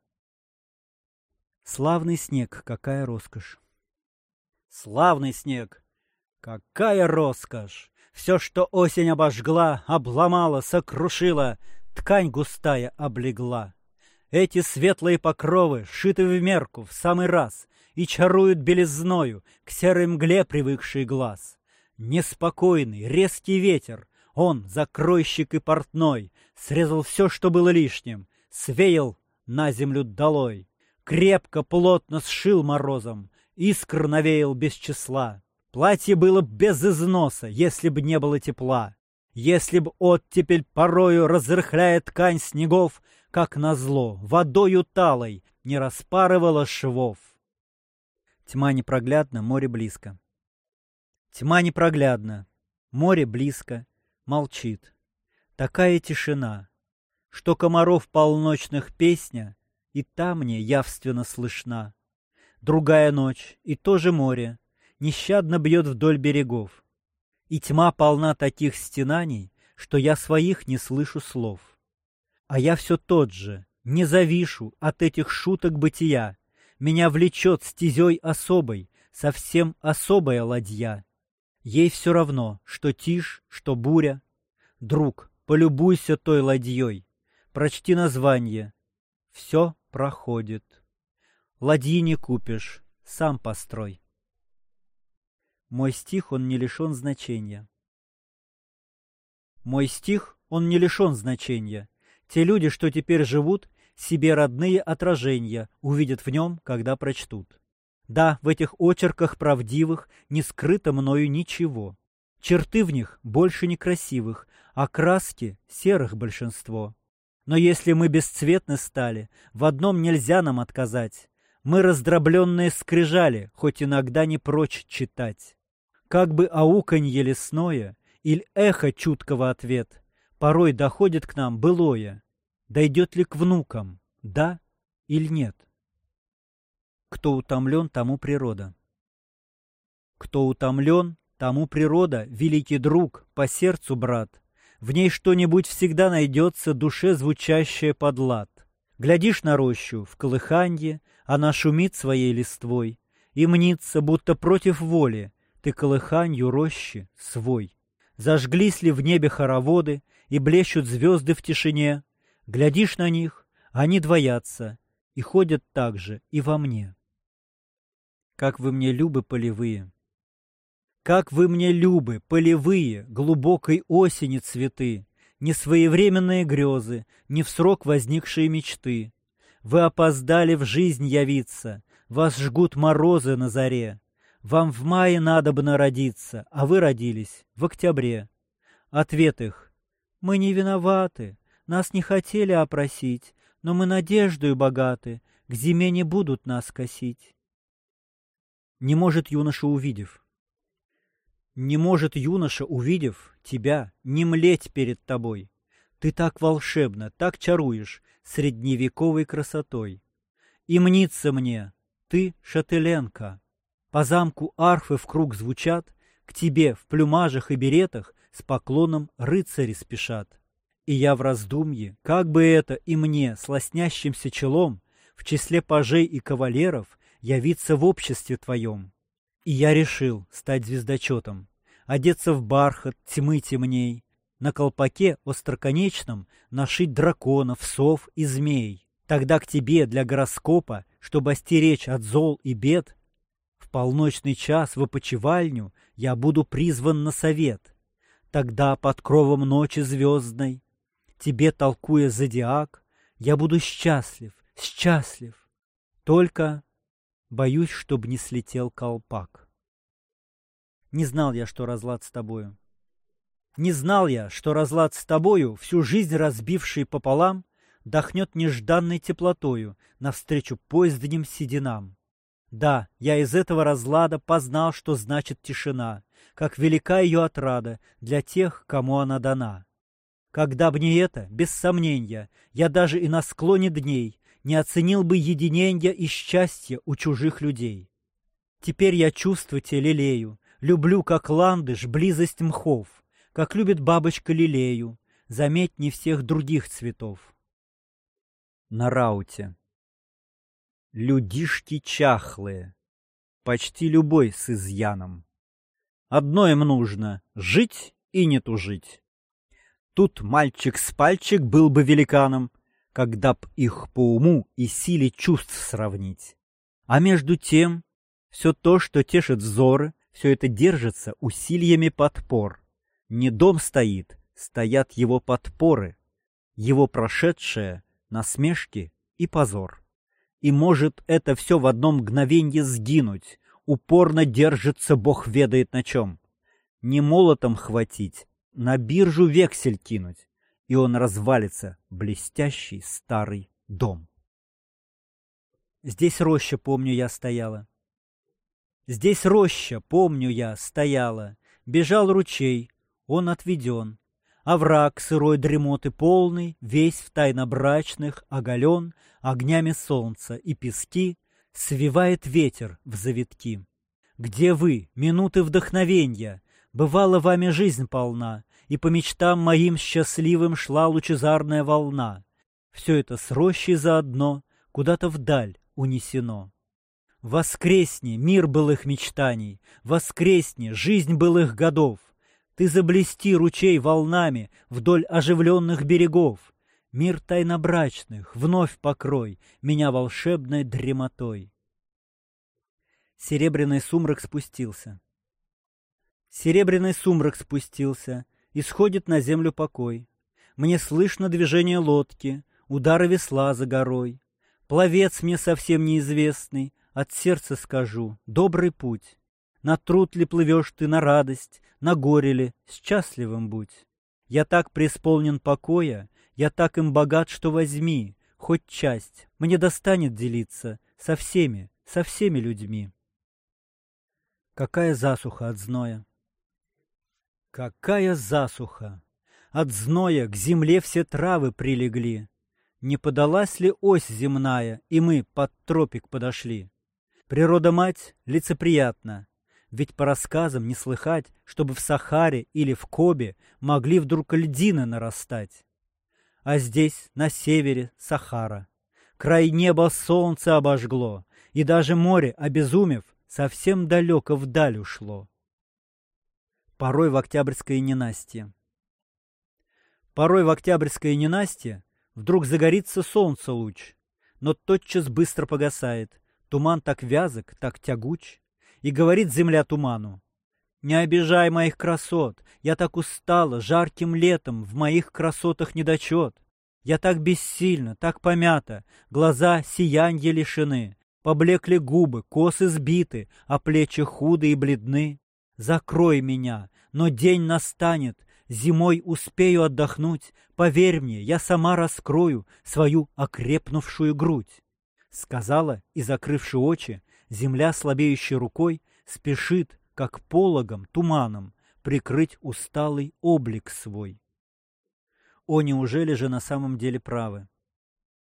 Славный снег, какая роскошь! Славный снег! Какая роскошь! Все, что осень обожгла, обломала, сокрушила, ткань густая облегла. Эти светлые покровы, шиты в мерку, в самый раз, и чаруют белизною к серой мгле привыкший глаз. Неспокойный, резкий ветер, он, закройщик и портной, срезал все, что было лишним, свеял на землю долой. Крепко, плотно сшил морозом, искр навеял без числа. Платье было без износа, если б не было тепла. Если б оттепель порою разрыхляя ткань снегов, как назло, водою талой не распарывала швов. Тьма непроглядна, море близко. Тьма непроглядна, море близко, молчит. Такая тишина, что комаров полночных песня и та мне явственно слышна. Другая ночь, и то же море, нещадно бьет вдоль берегов. И тьма полна таких стенаний, что я своих не слышу слов. А я все тот же, не завишу от этих шуток бытия. Меня влечет стезей особой, совсем особая ладья. Ей все равно, что тишь, что буря. Друг, полюбуйся той ладьей, прочти название. Все проходит. Ладьи не купишь, сам построй. Мой стих, он не лишен значения. Мой стих, он не лишен значения. Те люди, что теперь живут, себе родные отражения увидят в нем, когда прочтут. Да, в этих очерках правдивых не скрыто мною ничего. Черты в них больше некрасивых, а краски серых большинство. Но если мы бесцветны стали, в одном нельзя нам отказать. Мы раздробленные скрижали, хоть иногда не прочь читать. Как бы ауканье лесное или эхо чуткого ответ порой доходит к нам былое. Дойдет ли к внукам, да или нет? Кто утомлен, тому природа. Кто утомлен, тому природа, великий друг, по сердцу брат. В ней что-нибудь всегда найдется, душе звучащее под лад. Глядишь на рощу, в колыханье, она шумит своей листвой, и мнится, будто против воли, ты колыханью рощи свой. Зажглись ли в небе хороводы и блещут звезды в тишине? Глядишь на них, они двоятся и ходят так же и во мне. Как вы мне любы полевые! Как вы мне любы, полевые, глубокой осени цветы, Несвоевременные грезы, не в срок возникшие мечты. Вы опоздали в жизнь явиться, вас жгут морозы на заре, вам в мае надо бы народиться, а вы родились в октябре. Ответ их. Мы не виноваты, нас не хотели опросить, но мы надеждою богаты, к зиме не будут нас косить. Не может юноша, увидев. Не может юноша, увидев тебя, не млеть перед тобой. Ты так волшебно, так чаруешь средневековой красотой. И мнится мне, ты шателенка, по замку арфы в круг звучат, К тебе в плюмажах и беретах С поклоном рыцари спешат. И я в раздумье, как бы это и мне, с лоснящимся челом, В числе пажей и кавалеров, Явиться в обществе твоем. И я решил стать звездочетом, Одеться в бархат тьмы темней, На колпаке остроконечном Нашить драконов, сов и змей. Тогда к тебе для гороскопа, Чтобы остеречь от зол и бед, полночный час в опочивальню я буду призван на совет. Тогда под кровом ночи звездной, тебе толкуя зодиак, я буду счастлив, счастлив. Только боюсь, чтоб не слетел колпак. Не знал я, что разлад с тобою. Не знал я, что разлад с тобою, всю жизнь разбивший пополам, дохнет нежданной теплотою навстречу поездним сединам. Да, я из этого разлада познал, что значит тишина, как велика ее отрада для тех, кому она дана. Когда б не это, без сомнения, я даже и на склоне дней не оценил бы единенья и счастья у чужих людей. Теперь я чувства те лелею, люблю, как ландыш, близость мхов, как любит бабочка лилею, заметь не всех других цветов. На рауте Людишки чахлые, почти любой с изъяном. Одно им нужно — жить и не тужить. Тут мальчик с пальчик был бы великаном, когда б их по уму и силе чувств сравнить. А между тем, все то, что тешит взоры, все это держится усилиями подпор. Не дом стоит, стоят его подпоры, его прошедшее, насмешки и позор. И может это все в одном мгновенье сгинуть, упорно держится бог ведает на чем. Не молотом хватить, на биржу вексель кинуть, и он развалится, блестящий старый дом. Здесь роща, помню, я стояла. Здесь роща, помню я, стояла. Бежал ручей, он отведен. Овраг сырой дремоты полный, Весь в тайнобрачных, оголен Огнями солнца и пески, Свивает ветер в завитки. Где вы, минуты вдохновенья? Бывала вами жизнь полна, И по мечтам моим счастливым Шла лучезарная волна. Все это с рощей заодно Куда-то вдаль унесено. Воскресни, мир былых мечтаний, Воскресни, жизнь былых годов. Ты заблести ручей волнами Вдоль оживленных берегов. Мир тайнобрачных вновь покрой Меня волшебной дремотой. Серебряный сумрак спустился. Серебряный сумрак спустился, Исходит на землю покой. Мне слышно движение лодки, Удары весла за горой. Пловец мне совсем неизвестный, От сердца скажу, добрый путь. На труд ли плывешь ты, на радость, На горе ли, счастливым будь. Я так преисполнен покоя, Я так им богат, что возьми, Хоть часть, мне достанет делиться Со всеми, со всеми людьми. Какая засуха от зноя! Какая засуха! От зноя к земле все травы прилегли, не подалась ли ось земная, и мы под тропик подошли? Природа-мать лицеприятна, ведь по рассказам не слыхать, чтобы в Сахаре или в Кобе могли вдруг льдины нарастать. А здесь, на севере, Сахара. Край неба солнце обожгло, и даже море, обезумев, совсем далеко вдаль ушло. Порой в октябрьское ненастье. Порой в октябрьское ненастье Вдруг загорится солнце луч, но тотчас быстро погасает. Туман так вязок, так тягуч. И говорит земля туману. Не обижай моих красот, я так устала, жарким летом, в моих красотах недочет. Я так бессильна, так помята, глаза сиянья лишены. Поблекли губы, косы сбиты, а плечи худы и бледны. Закрой меня, но день настанет, Зимой успею отдохнуть, поверь мне, я сама раскрою свою окрепнувшую грудь. Сказала и, закрывши очи, земля, слабеющей рукой, спешит, как пологом, туманом, прикрыть усталый облик свой. О, неужели же на самом деле правы?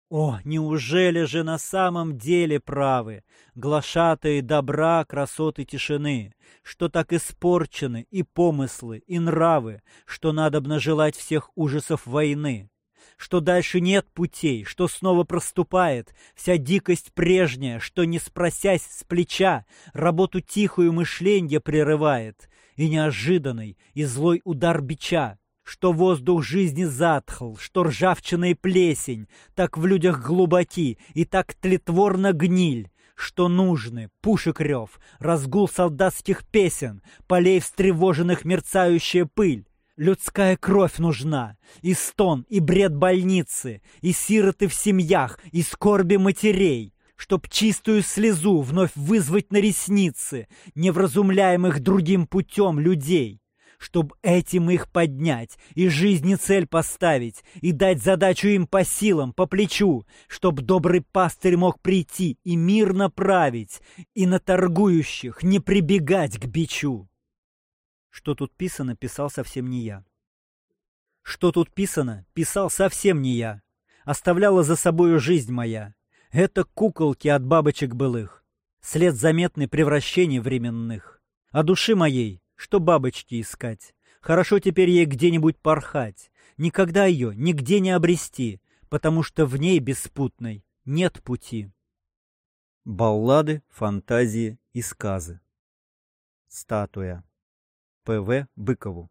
О, неужели же на самом деле правы, глашатые добра, красоты тишины, что так испорчены и помыслы, и нравы, что надобно желать всех ужасов войны, что дальше нет путей, что снова проступает вся дикость прежняя, что, не спросясь с плеча, работу тихую мышленье прерывает, и неожиданный, и злой удар бича, что воздух жизни затхл, что ржавчина и плесень, так в людях глубоки и так тлетворно гниль, что нужны пушек рев, разгул солдатских песен, полей встревоженных мерцающая пыль. Людская кровь нужна, и стон, и бред больницы, и сироты в семьях, и скорби матерей, чтоб чистую слезу вновь вызвать на ресницы невразумляемых другим путем людей чтобы этим их поднять и жизни цель поставить, и дать задачу им по силам, по плечу, чтоб добрый пастырь мог прийти и мирно править, и на торгующих не прибегать к бичу. Что тут писано, писал совсем не я. Что тут писано, писал совсем не я. Оставляла за собою жизнь моя. Это куколки от бабочек былых. След заметный превращений временных. А души моей что бабочки искать. Хорошо теперь ей где-нибудь порхать. Никогда ее нигде не обрести, потому что в ней беспутной нет пути. Баллады, фантазии и сказы. Статуя. П.В. Быкову.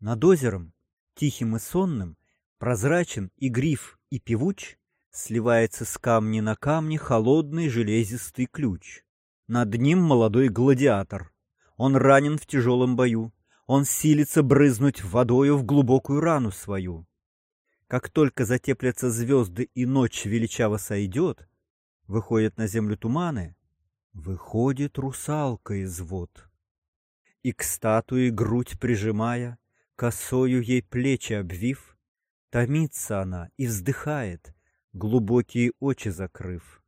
Над озером, тихим и сонным, прозрачен и гриф, и певуч, Сливается с камня на камне холодный железистый ключ. Над ним молодой гладиатор. Он ранен в тяжелом бою. Он силится брызнуть водою в глубокую рану свою. Как только затеплятся звезды и ночь величаво сойдет, выходят на землю туманы, выходит русалка из вод. И к статуе грудь прижимая, косою ей плечи обвив, томится она и вздыхает, глубокие очи закрыв.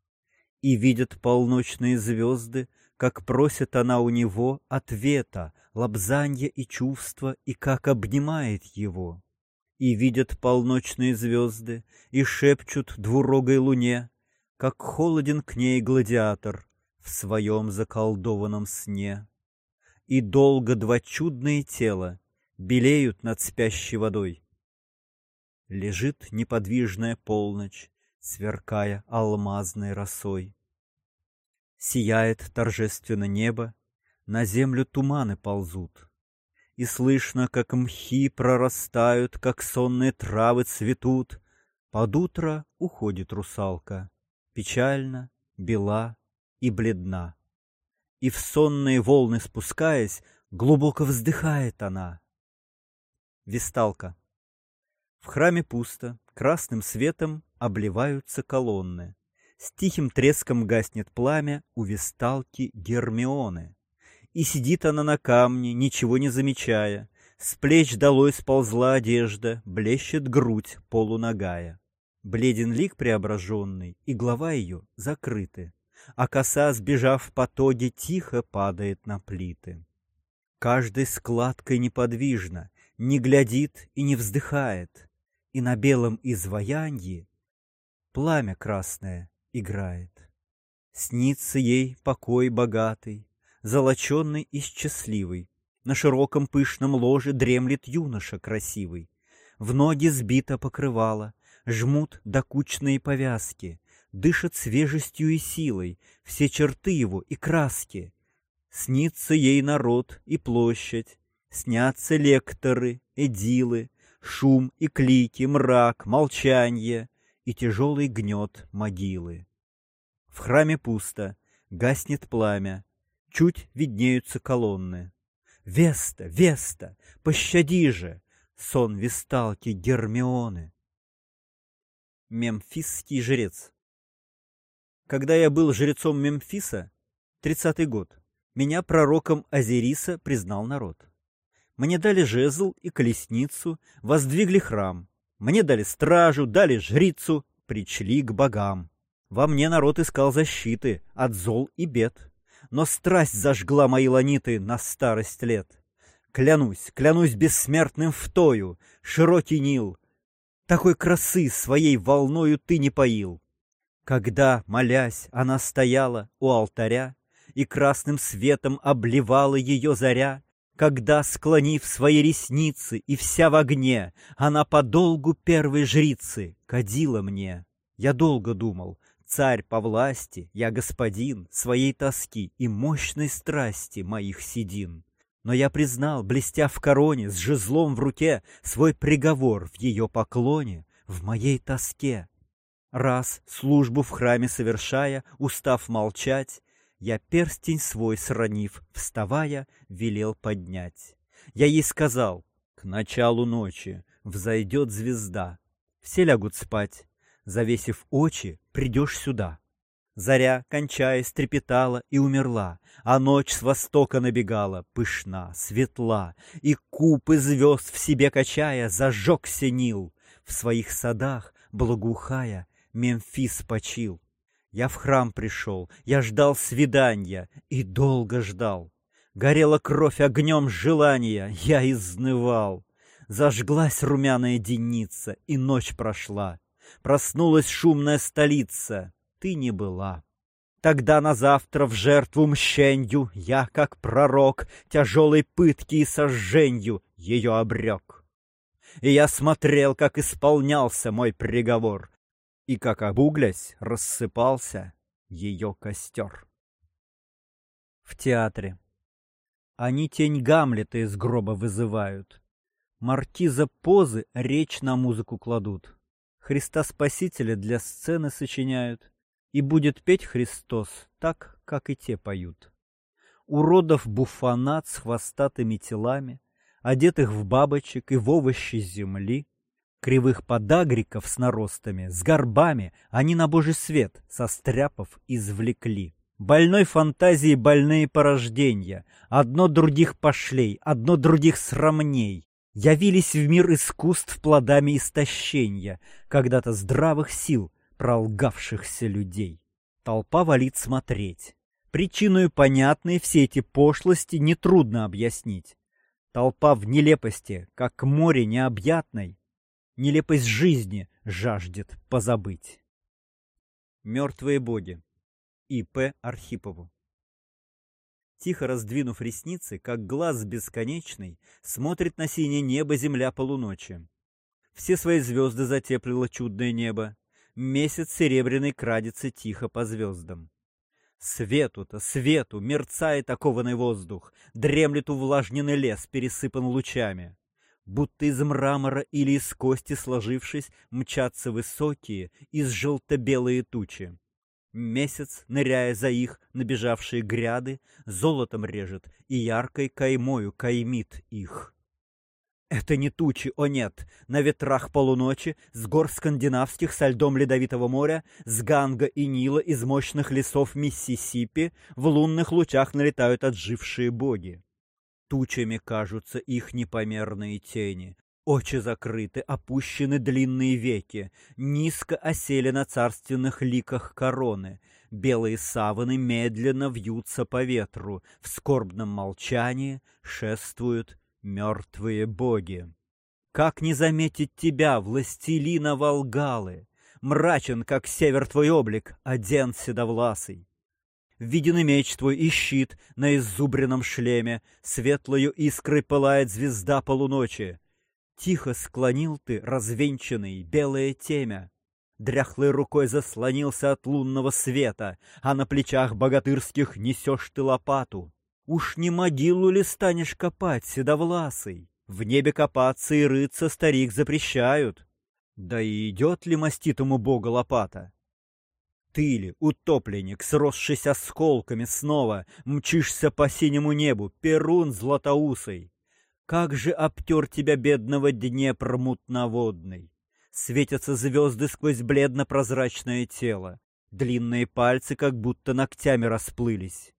И видят полночные звезды, как просит она у него ответа, лобзанья и чувства, и как обнимает его. И видят полночные звезды, и шепчут двурогой луне, как холоден к ней гладиатор в своем заколдованном сне. И долго два чудные тела белеют над спящей водой. Лежит неподвижная полночь, сверкая алмазной росой. Сияет торжественно небо, на землю туманы ползут, И слышно, как мхи прорастают, как сонные травы цветут. Под утро уходит русалка, печально, бела и бледна. И в сонные волны спускаясь, глубоко вздыхает она. Висталка. В храме пусто, красным светом обливаются колонны. С тихим треском гаснет пламя у висталки Гермионы. И сидит она на камне, ничего не замечая. С плеч долой сползла одежда, блещет грудь полуногая. Бледен лик преображенный, и глава ее закрыты, А коса, сбежав в потоге, тихо падает на плиты. Каждой складкой неподвижно, не глядит и не вздыхает, И на белом изваянье пламя красное играет. Снится ей покой богатый, золоченный и счастливый. На широком пышном ложе дремлет юноша красивый. В ноги сбито покрывало, жмут докучные повязки, Дышат свежестью и силой все черты его и краски. Снится ей народ и площадь, снятся лекторы, эдилы, Шум и клики, мрак, молчанье и тяжелый гнет могилы. В храме пусто, гаснет пламя, чуть виднеются колонны. Веста, Веста, пощади же, сон висталки Гермионы. Мемфисский жрец Когда я был жрецом Мемфиса, тридцатый год, меня пророком Азириса признал народ. Мне дали жезл и колесницу, воздвигли храм. Мне дали стражу, дали жрицу, причли к богам. Во мне народ искал защиты от зол и бед, но страсть зажгла мои ланиты на старость лет. Клянусь, клянусь бессмертным втою, широкий Нил, такой красы своей волною ты не поил. Когда, молясь, она стояла у алтаря, и красным светом обливала ее заря, когда, склонив свои ресницы и вся в огне, она подолгу первой жрицы кадила мне. Я долго думал, Царь по власти, я господин своей тоски и мощной страсти моих седин. Но я признал, блестя в короне, с жезлом в руке, свой приговор в ее поклоне, в моей тоске. Раз, службу в храме совершая, устав молчать, я перстень свой сранив, вставая, велел поднять. Я ей сказал, к началу ночи взойдет звезда, все лягут спать, завесив очи, придешь сюда. Заря, кончаясь, трепетала и умерла, а ночь с востока набегала, пышна, светла, и купы звезд в себе качая, зажегся Нил. В своих садах, благоухая, Мемфис почил. Я в храм пришел, я ждал свидания и долго ждал. Горела кровь огнем желания, я изнывал. Зажглась румяная деница, и ночь прошла. Проснулась шумная столица, ты не была. Тогда на завтра в жертву мщенью Я, как пророк, тяжелой пытки и сожженью Ее обрек. И я смотрел, как исполнялся мой приговор, И как обуглясь рассыпался ее костер. В театре. Они тень Гамлета из гроба вызывают. Маркиза позы речь на музыку кладут. Христа Спасителя для сцены сочиняют, и будет петь Христос так, как и те поют. Уродов буфанат с хвостатыми телами, одетых в бабочек и в овощи земли, кривых подагриков с наростами, с горбами, они на божий свет, состряпав, извлекли. Больной фантазии больные порождения, одно других пошлей, одно других срамней, явились в мир искусств плодами истощения, когда-то здравых сил, пролгавшихся людей. Толпа валит смотреть. Причиною понятной все эти пошлости нетрудно объяснить. Толпа в нелепости, как море необъятной, нелепость жизни жаждет позабыть. Мертвые боги. И.П. Архипову. Тихо раздвинув ресницы, как глаз бесконечный, смотрит на синее небо земля полуночи. Все свои звезды затеплило чудное небо. Месяц серебряный крадется тихо по звездам. Свету-то, свету, мерцает окованный воздух, дремлет увлажненный лес, пересыпан лучами. Будто из мрамора или из кости сложившись, мчатся высокие, из желто-белые тучи. Месяц, ныряя за их набежавшие гряды, золотом режет и яркой каймою каймит их. Это не тучи, о нет, на ветрах полуночи, с гор скандинавских со льдом ледовитого моря, с Ганга и Нила из мощных лесов Миссисипи в лунных лучах налетают отжившие боги. Тучами кажутся их непомерные тени, Очи закрыты, опущены длинные веки, низко осели на царственных ликах короны. Белые саваны медленно вьются по ветру, в скорбном молчании шествуют мертвые боги. Как не заметить тебя, властелина Волгалы? Мрачен, как север твой облик, оден седовласый. Виден меч твой и щит на изубренном шлеме, Светлою искрой пылает звезда полуночи. Тихо склонил ты, развенчанный, белое темя. Дряхлой рукой заслонился от лунного света, А на плечах богатырских несешь ты лопату. Уж не могилу ли станешь копать, седовласый? В небе копаться и рыться старик запрещают. Да и идет ли маститому бога лопата? Ты ли, утопленник, сросшись осколками снова, Мчишься по синему небу, перун златоусый? Как же обтер тебя, бедного Днепр мутноводный! Светятся звезды сквозь бледно-прозрачное тело. Длинные пальцы как будто ногтями расплылись.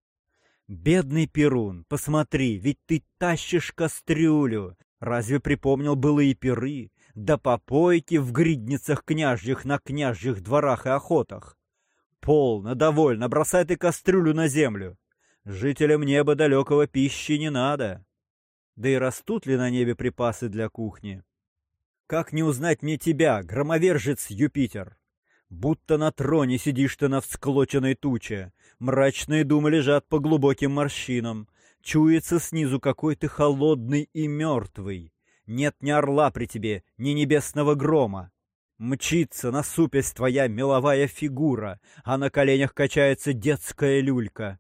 Бедный Перун, посмотри, ведь ты тащишь кастрюлю. Разве припомнил былые пиры, да попойки в гридницах княжьих на княжьих дворах и охотах? Полно, довольно, бросай ты кастрюлю на землю. Жителям неба далекого пищи не надо. Да и растут ли на небе припасы для кухни? Как не узнать мне тебя, громовержец Юпитер? Будто на троне сидишь ты на всклоченной туче, мрачные думы лежат по глубоким морщинам, чуется снизу какой ты холодный и мертвый. Нет ни орла при тебе, ни небесного грома. Мчится, насупясь твоя меловая фигура, а на коленях качается детская люлька.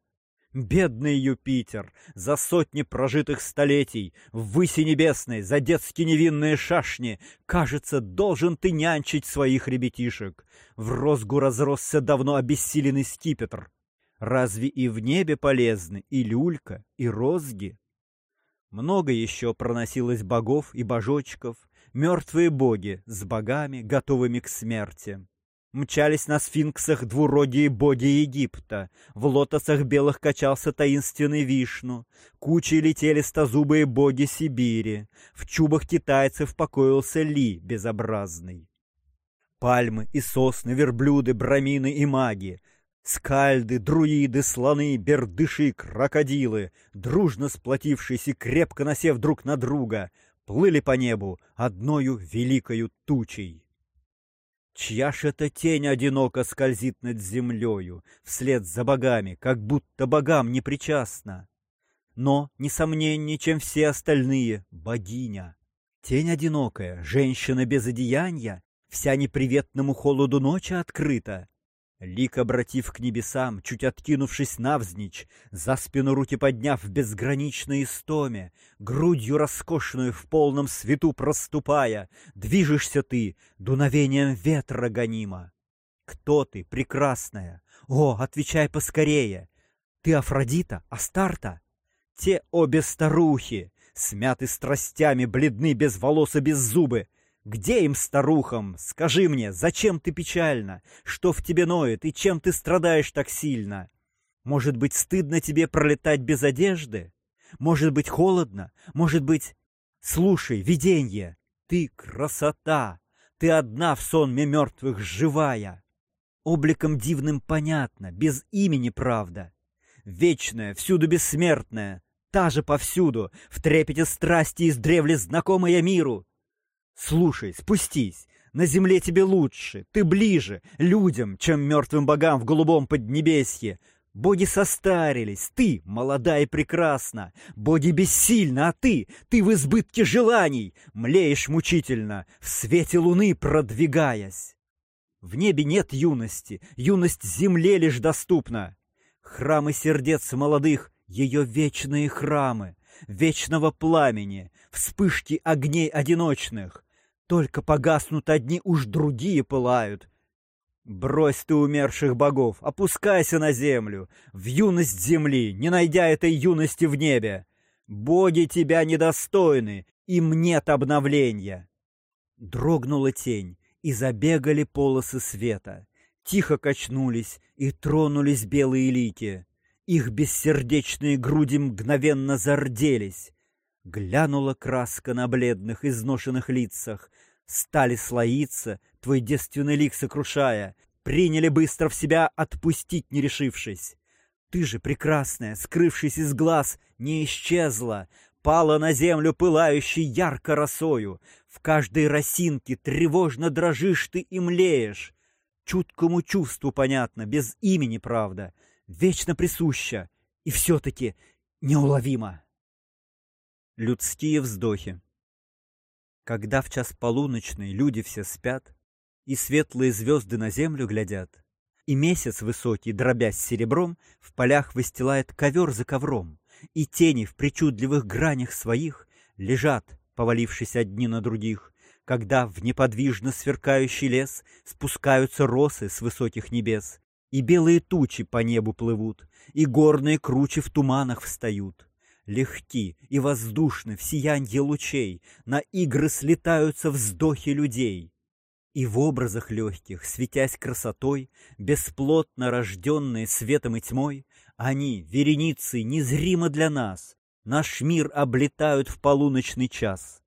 Бедный Юпитер, за сотни прожитых столетий, в выси небесной, за детски невинные шашни, кажется, должен ты нянчить своих ребятишек. В розгу разросся давно обессиленный скипетр. Разве и в небе полезны и люлька, и розги? Много еще проносилось богов и божочков, мертвые боги с богами, готовыми к смерти. Мчались на сфинксах двуродие боги Египта, в лотосах белых качался таинственный вишну, кучей летели стозубые боги Сибири, в чубах китайцев покоился Ли безобразный. Пальмы и сосны, верблюды, брамины и маги, скальды, друиды, слоны, бердыши, крокодилы, дружно сплотившись и крепко насев друг на друга, плыли по небу одною великою тучей. Чья ж эта тень одиноко скользит над землею, Вслед за богами, как будто богам не причастна? Но, несомненнее, чем все остальные, богиня. Тень одинокая, женщина без одеяния, Вся неприветному холоду ночи открыта. Лик обратив к небесам, чуть откинувшись навзничь, За спину руки подняв в безграничной истоме, Грудью роскошную в полном свету проступая, Движешься ты, дуновением ветра гонима. Кто ты, прекрасная? О, отвечай поскорее! Ты Афродита, Астарта? Те обе старухи, смяты страстями, бледны без волос и без зубы, где им, старухам? Скажи мне, зачем ты печальна? Что в тебе ноет и чем ты страдаешь так сильно? Может быть, стыдно тебе пролетать без одежды? Может быть, холодно? Может быть... Слушай, виденье, ты красота! Ты одна в сонме мертвых живая! Обликом дивным понятно, без имени правда. Вечная, всюду бессмертная, та же повсюду, в трепете страсти издревле знакомая миру, Слушай, спустись. На земле тебе лучше, ты ближе людям, чем мертвым богам в голубом поднебесье. Боги состарились, ты молода и прекрасна. Боги бессильны, а ты, ты в избытке желаний, млеешь мучительно, в свете луны продвигаясь. В небе нет юности, юность земле лишь доступна. Храмы сердец молодых — ее вечные храмы, вечного пламени, вспышки огней одиночных, только погаснут одни, уж другие пылают. Брось ты умерших богов, опускайся на землю, в юность земли, не найдя этой юности в небе. Боги тебя недостойны, им нет обновления. Дрогнула тень, и забегали полосы света. Тихо качнулись и тронулись белые лики. Их бессердечные груди мгновенно зарделись. Глянула краска на бледных, изношенных лицах, Стали слоиться, твой девственный лик сокрушая, Приняли быстро в себя, отпустить не решившись. Ты же, прекрасная, скрывшись из глаз, не исчезла, Пала на землю пылающей ярко росою, В каждой росинке тревожно дрожишь ты и млеешь. Чуткому чувству понятно, без имени, правда, Вечно присуща и все-таки неуловимо. Людские вздохи. Когда в час полуночный люди все спят, И светлые звезды на землю глядят, И месяц высокий, дробясь серебром, В полях выстилает ковер за ковром, И тени в причудливых гранях своих Лежат, повалившись одни на других, Когда в неподвижно сверкающий лес Спускаются росы с высоких небес, И белые тучи по небу плывут, И горные кручи в туманах встают, Легки и воздушны в сиянье лучей, На игры слетаются вздохи людей. И в образах легких, светясь красотой, Бесплотно рожденные светом и тьмой, Они, вереницей, незримо для нас, Наш мир облетают в полуночный час.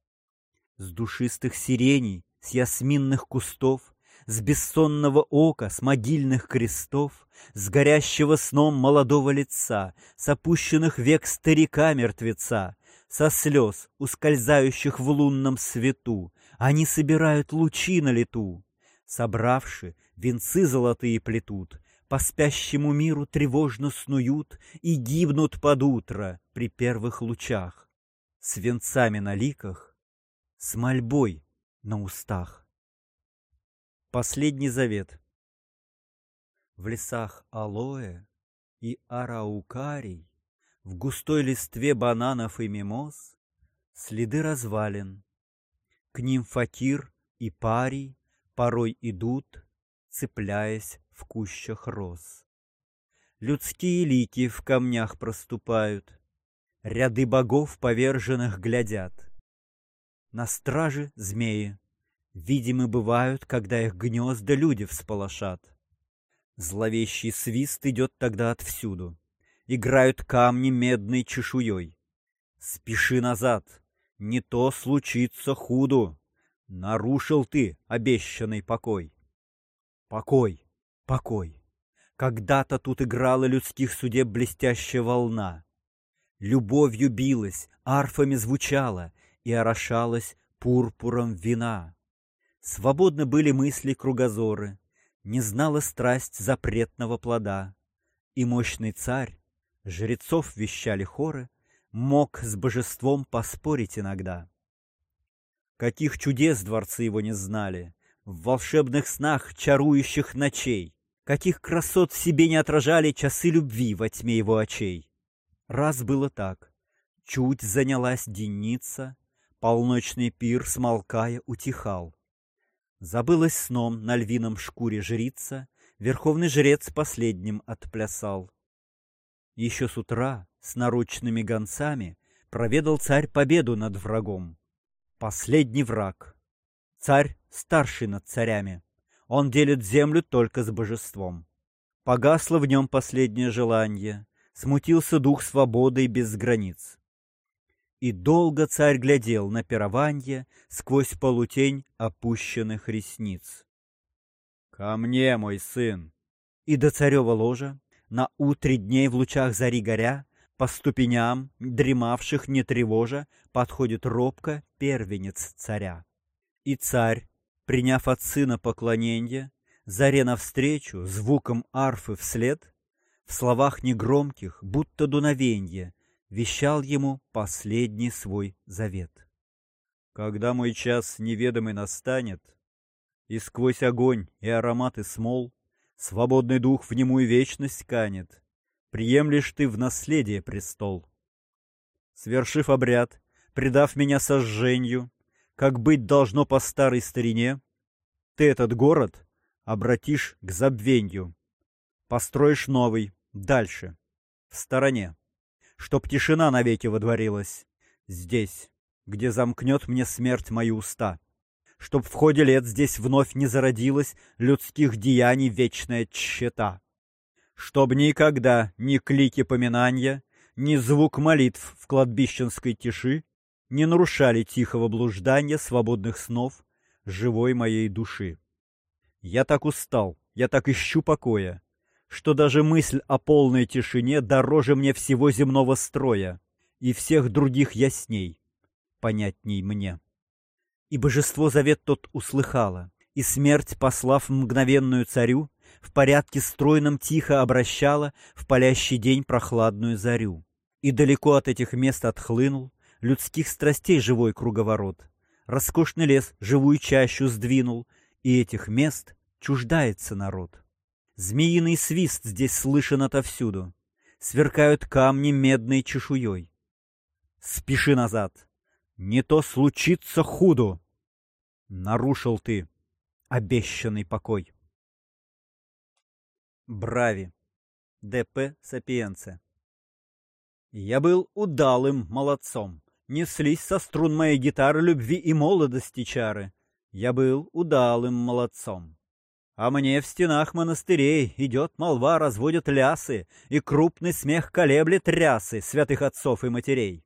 С душистых сиреней, с ясминных кустов, с бессонного ока, с могильных крестов, С горящего сном молодого лица, С опущенных век старика-мертвеца, Со слез, ускользающих в лунном свету, Они собирают лучи на лету. Собравши, венцы золотые плетут, По спящему миру тревожно снуют И гибнут под утро при первых лучах, С венцами на ликах, с мольбой на устах. Последний завет. В лесах алоэ и араукарий, В густой листве бананов и мимоз Следы развалин. К ним факир и парий Порой идут, цепляясь в кущах роз. Людские лики в камнях проступают, Ряды богов поверженных глядят. На страже змеи, Видимы бывают, когда их гнезда люди всполошат. Зловещий свист идет тогда отвсюду. Играют камни медной чешуей. Спеши назад, не то случится худу. Нарушил ты обещанный покой. Покой, покой. Когда-то тут играла людских судеб блестящая волна. Любовью билась, арфами звучала и орошалась пурпуром вина. Свободны были мысли кругозоры, Не знала страсть запретного плода. И мощный царь, жрецов вещали хоры, Мог с божеством поспорить иногда. Каких чудес дворцы его не знали, В волшебных снах чарующих ночей, Каких красот в себе не отражали часы любви во тьме его очей. Раз было так. Чуть занялась денница, полночный пир, смолкая, утихал. Забылась сном на львином шкуре жрица, верховный жрец последним отплясал. Еще с утра с наручными гонцами проведал царь победу над врагом. Последний враг. Царь старший над царями. Он делит землю только с божеством. Погасло в нем последнее желание, смутился дух свободы без границ. И долго царь глядел на пированье сквозь полутень опущенных ресниц. «Ко мне, мой сын!» И до царева ложа, на утре дней в лучах зари горя, по ступеням, дремавших не тревожа, подходит робко первенец царя. И царь, приняв от сына поклоненье, заре навстречу, звуком арфы вслед, в словах негромких, будто дуновенье, вещал ему последний свой завет. Когда мой час неведомый настанет, и сквозь огонь и ароматы смол Свободный дух в немую вечность канет, Приемлешь ты в наследие престол. Свершив обряд, предав меня сожжению, Как быть должно по старой старине, Ты этот город обратишь к забвенью, Построишь новый, дальше, в стороне, Чтоб тишина навеки водворилась, Здесь, где замкнет мне смерть мои уста чтоб в ходе лет здесь вновь не зародилась людских деяний вечная тщета. Чтоб никогда ни клики поминания, ни звук молитв в кладбищенской тиши не нарушали тихого блуждания свободных снов живой моей души. Я так устал, я так ищу покоя, что даже мысль о полной тишине дороже мне всего земного строя и всех других ясней, понятней мне. И божество завет тот услыхало, и смерть, послав мгновенную царю, в порядке стройном тихо обращала в палящий день прохладную зарю. И далеко от этих мест отхлынул людских страстей живой круговорот. Роскошный лес живую чащу сдвинул, и этих мест чуждается народ. Змеиный свист здесь слышен отовсюду, сверкают камни медной чешуей. Спеши назад, не то случится худу. Нарушил ты обещанный покой. Брави. Д.П. Сапиенце. Я был удалым молодцом. Неслись со струн моей гитары любви и молодости чары. Я был удалым молодцом. А мне в стенах монастырей идет молва, разводят лясы, и крупный смех колеблет рясы святых отцов и матерей.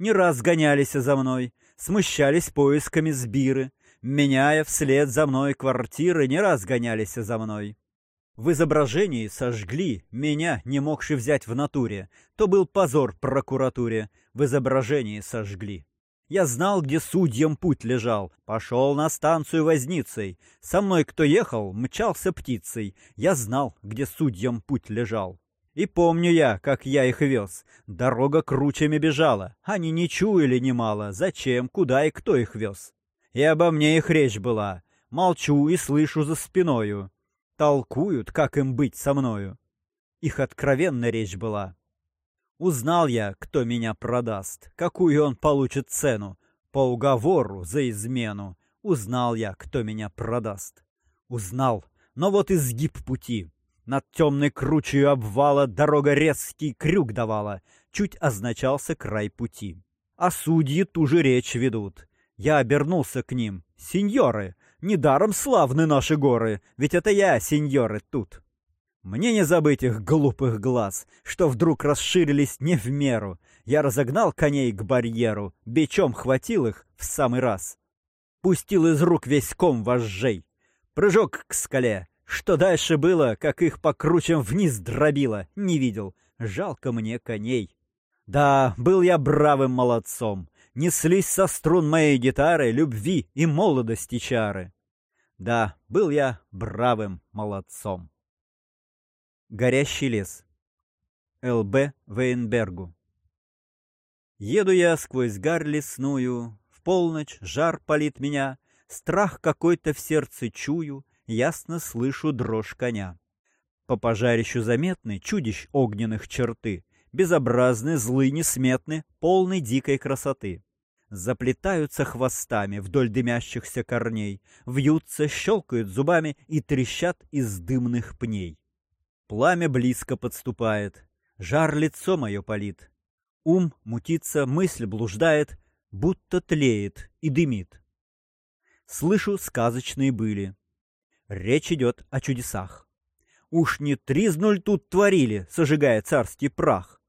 Не раз гонялись за мной, смущались поисками сбиры, меняя вслед за мной квартиры, не раз гонялись за мной. В изображении сожгли меня, не могши взять в натуре. То был позор прокуратуре, в изображении сожгли. Я знал, где судьям путь лежал, пошел на станцию возницей. Со мной кто ехал, мчался птицей. Я знал, где судьям путь лежал. И помню я, как я их вез. Дорога кручами бежала. Они не чуяли немало, зачем, куда и кто их вез и обо мне их речь была. Молчу и слышу за спиною. Толкуют, как им быть со мною. Их откровенная речь была. Узнал я, кто меня продаст, какую он получит цену. По уговору за измену узнал я, кто меня продаст. Узнал, но вот изгиб пути. Над темной кручью обвала дорога резкий крюк давала, чуть означался край пути. А судьи ту же речь ведут. Я обернулся к ним. «Сеньоры! Недаром славны наши горы, ведь это я, сеньоры, тут!» Мне не забыть их глупых глаз, что вдруг расширились не в меру. Я разогнал коней к барьеру, бичом хватил их в самый раз. Пустил из рук весь ком вожжей. Прыжок к скале. Что дальше было, как их по кручам вниз дробило, не видел. Жалко мне коней. Да, был я бравым молодцом неслись со струн моей гитары любви и молодости чары. Да, был я бравым молодцом. Горящий лес. Л.Б. Вейнбергу. Еду я сквозь гарь лесную, В полночь жар палит меня, Страх какой-то в сердце чую, Ясно слышу дрожь коня. По пожарищу заметны чудищ огненных черты, безобразны, злы, несметны, полны дикой красоты. Заплетаются хвостами вдоль дымящихся корней, вьются, щелкают зубами и трещат из дымных пней. Пламя близко подступает, жар лицо мое палит. Ум мутится, мысль блуждает, будто тлеет и дымит. Слышу сказочные были. Речь идет о чудесах. Уж не тризнуль тут творили, сожигая царский прах.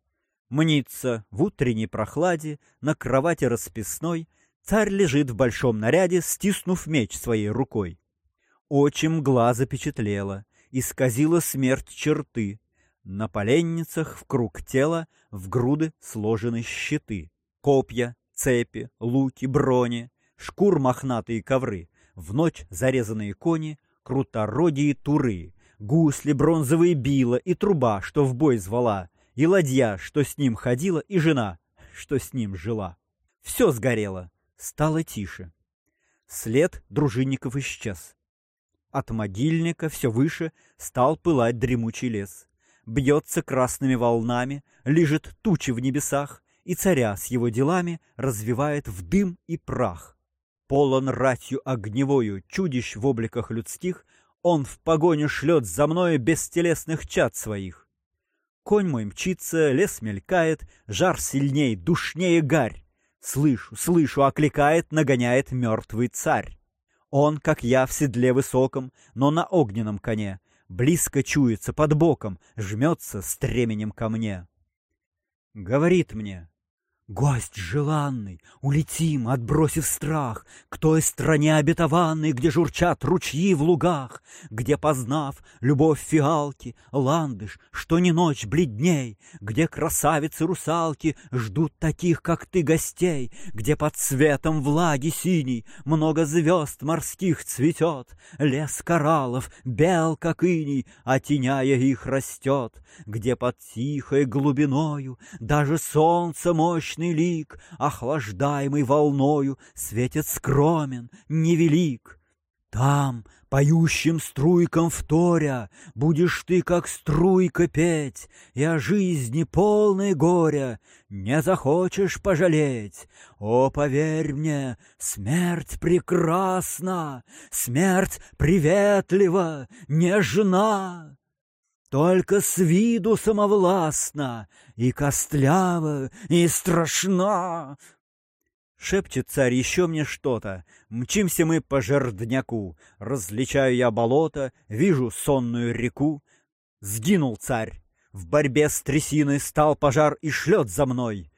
Мнится, в утренней прохладе, на кровати расписной, Царь лежит в большом наряде, стиснув меч своей рукой. Очим глаза запечатлела, исказила смерть черты. На поленницах в круг тела в груды сложены щиты, копья, цепи, луки, брони, шкур мохнатые ковры, в ночь зарезанные кони, крутородие туры, гусли бронзовые била и труба, что в бой звала, и ладья, что с ним ходила, и жена, что с ним жила. Все сгорело, стало тише. След дружинников исчез. От могильника все выше стал пылать дремучий лес. Бьется красными волнами, лежит тучи в небесах, и царя с его делами развивает в дым и прах. Полон ратью огневою чудищ в обликах людских, он в погоню шлет за мною бестелесных чад своих. Конь мой мчится, лес мелькает, жар сильней, душнее гарь. Слышу, слышу, окликает, нагоняет мертвый царь. Он, как я, в седле высоком, но на огненном коне, близко чуется под боком, жмется стременем ко мне. Говорит мне, Гость желанный, улетим, отбросив страх, К той стране обетованной, где журчат ручьи в лугах, Где, познав любовь фиалки, ландыш, что не ночь бледней, Где красавицы-русалки ждут таких, как ты, гостей, Где под цветом влаги синий много звезд морских цветет, Лес кораллов бел, как иней, отеняя их растет, Где под тихой глубиною даже солнце мощь Мрачный лик, охлаждаемый волною, Светит скромен, невелик. Там, поющим струйкам вторя, Будешь ты, как струйка, петь, И о жизни полной горя Не захочешь пожалеть. О, поверь мне, смерть прекрасна, Смерть приветлива, нежна. Только с виду самовластна, и костлява, и страшна. Шепчет царь еще мне что-то. Мчимся мы по жердняку. Различаю я болото, вижу сонную реку. Сгинул царь. В борьбе с трясиной стал пожар и шлет за мной.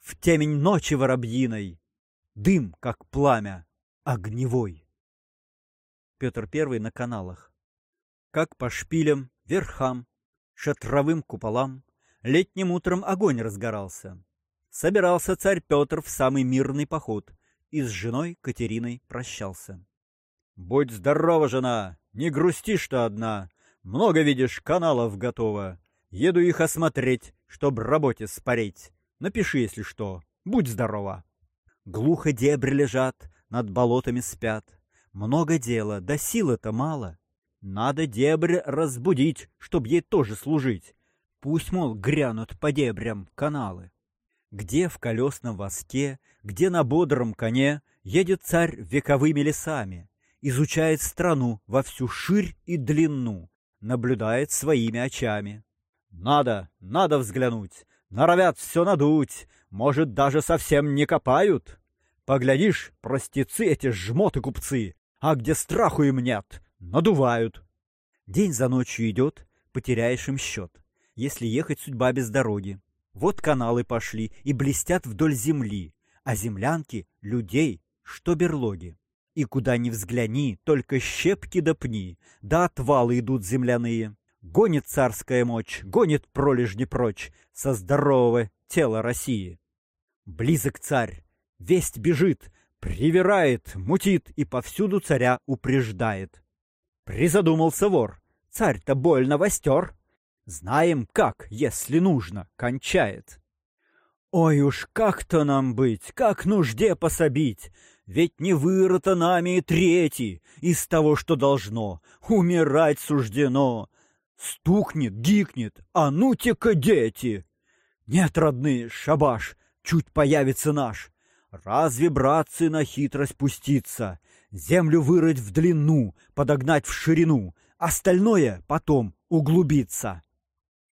В темень ночи воробьиной. Дым, как пламя, огневой. Петр I на каналах. Как по шпилям верхам, шатровым куполам, летним утром огонь разгорался. Собирался царь Петр в самый мирный поход и с женой Катериной прощался. «Будь здорова, жена, не грусти, что одна, много, видишь, каналов готово. Еду их осмотреть, чтоб работе спореть. Напиши, если что, будь здорова». Глухо дебри лежат, над болотами спят. Много дела, да силы-то мало. Надо дебрь разбудить, чтоб ей тоже служить. Пусть, мол, грянут по дебрям каналы. Где в колесном воске, где на бодром коне Едет царь вековыми лесами, Изучает страну во всю ширь и длину, Наблюдает своими очами. Надо, надо взглянуть, норовят все надуть, Может, даже совсем не копают. Поглядишь, простецы эти жмоты-купцы, А где страху им нет, надувают. День за ночью идет, потеряешь им счет, если ехать судьба без дороги. Вот каналы пошли и блестят вдоль земли, а землянки — людей, что берлоги. И куда ни взгляни, только щепки да пни, да отвалы идут земляные. Гонит царская мощь, гонит пролежни прочь со здорового тела России. Близок царь, весть бежит, привирает, мутит и повсюду царя упреждает. Призадумался вор. Царь-то больно востер. Знаем, как, если нужно, кончает. Ой уж как-то нам быть, как нужде пособить, Ведь не вырото нами и третий Из того, что должно, умирать суждено. Стукнет, гикнет, а ну-те-ка, дети! Нет, родные, шабаш, чуть появится наш. Разве, братцы, на хитрость пуститься? Землю вырыть в длину, подогнать в ширину, остальное потом углубиться.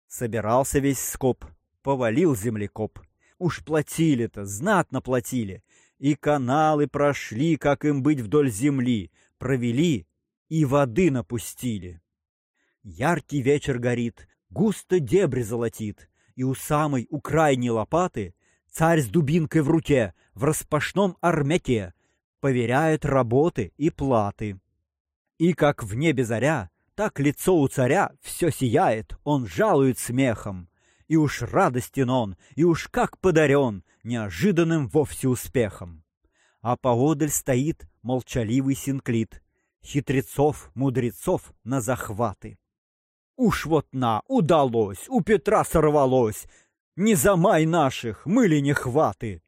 Собирался весь скоп, повалил землекоп. Уж платили-то, знатно платили. И каналы прошли, как им быть вдоль земли, провели и воды напустили. Яркий вечер горит, густо дебри золотит, и у самой, у крайней лопаты царь с дубинкой в руке, в распашном армяке, поверяет работы и платы. И как в небе заря, так лицо у царя все сияет, он жалует смехом. И уж радостен он, и уж как подарен неожиданным вовсе успехом. А поодаль стоит молчаливый синклит, хитрецов, мудрецов на захваты. Уж вот на, удалось, у Петра сорвалось. Не замай наших, мы ли не хваты?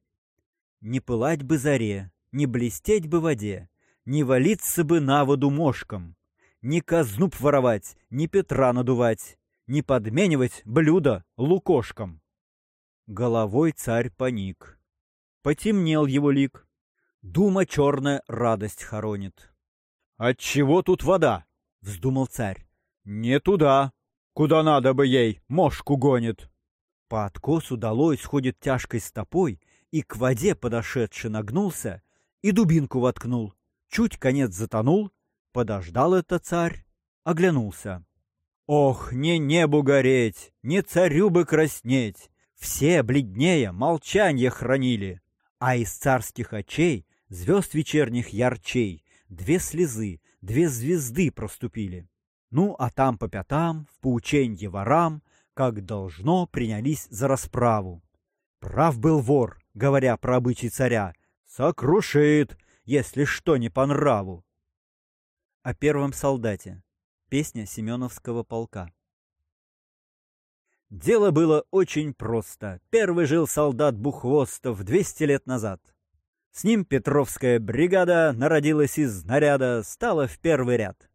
Не пылать бы заре, не блестеть бы воде, не валиться бы на воду мошком, не казну воровать, не Петра надувать, не подменивать блюдо лукошком. Головой царь паник. Потемнел его лик. Дума черная радость хоронит. «Отчего тут вода?» — вздумал царь. «Не туда, куда надо бы ей, мошку гонит». По откосу долой сходит тяжкой стопой, и к воде подошедший нагнулся и дубинку воткнул. Чуть конец затонул, подождал это царь, оглянулся. Ох, не небу гореть, не царю бы краснеть, все бледнее молчанье хранили, а из царских очей, звезд вечерних ярчей, две слезы, две звезды проступили. Ну, а там по пятам, в поученье ворам, как должно, принялись за расправу. Прав был вор, говоря про обычай царя, сокрушит, если что не по нраву. О первом солдате. Песня Семеновского полка. Дело было очень просто. Первый жил солдат Бухвостов 200 лет назад. С ним Петровская бригада народилась из наряда, стала в первый ряд.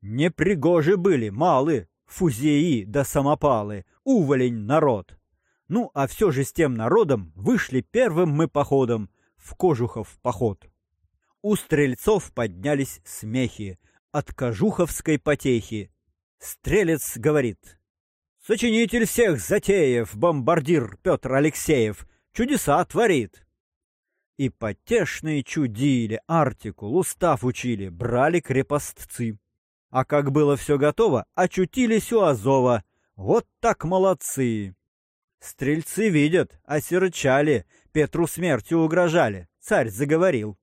Непригожи были, малы, фузеи да самопалы, уволень народ. Ну, а все же с тем народом вышли первым мы походом в Кожухов поход. У стрельцов поднялись смехи от кожуховской потехи. Стрелец говорит. Сочинитель всех затеев, бомбардир Петр Алексеев, чудеса творит. И потешные чудили, артикул, устав учили, брали крепостцы. А как было все готово, очутились у Азова. Вот так молодцы! Стрельцы видят, осерчали, Петру смертью угрожали. Царь заговорил.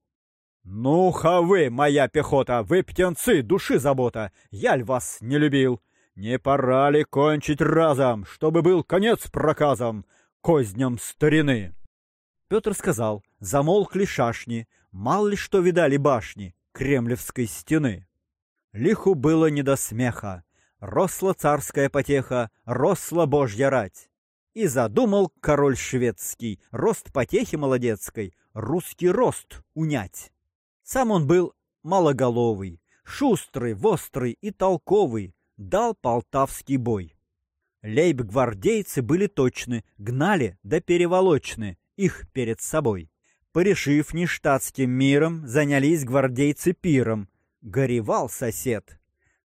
«Ну-ха вы, моя пехота, вы птенцы, души забота, я ль вас не любил? Не пора ли кончить разом, чтобы был конец проказам, козням старины?» Петр сказал, замолкли шашни, мало ли что видали башни Кремлевской стены. Лиху было не до смеха. Росла царская потеха, росла божья рать. И задумал король шведский рост потехи молодецкой, русский рост унять. Сам он был малоголовый, шустрый, вострый и толковый, дал полтавский бой. Лейб-гвардейцы были точны, гнали да переволочны их перед собой. Порешив нештатским миром, занялись гвардейцы пиром, горевал сосед.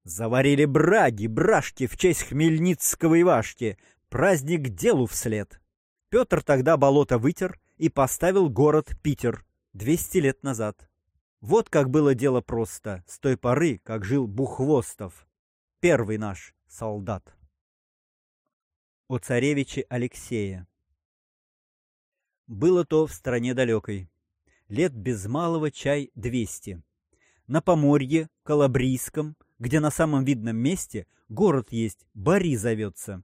Заварили браги, брашки в честь Хмельницкого Ивашки, праздник делу вслед. Петр тогда болото вытер и поставил город Питер 200 лет назад. Вот как было дело просто, с той поры, как жил Бухвостов, первый наш солдат. О царевиче Алексея Было то в стране далекой. Лет без малого чай двести на Поморье, Калабрийском, где на самом видном месте город есть, Бари зовется.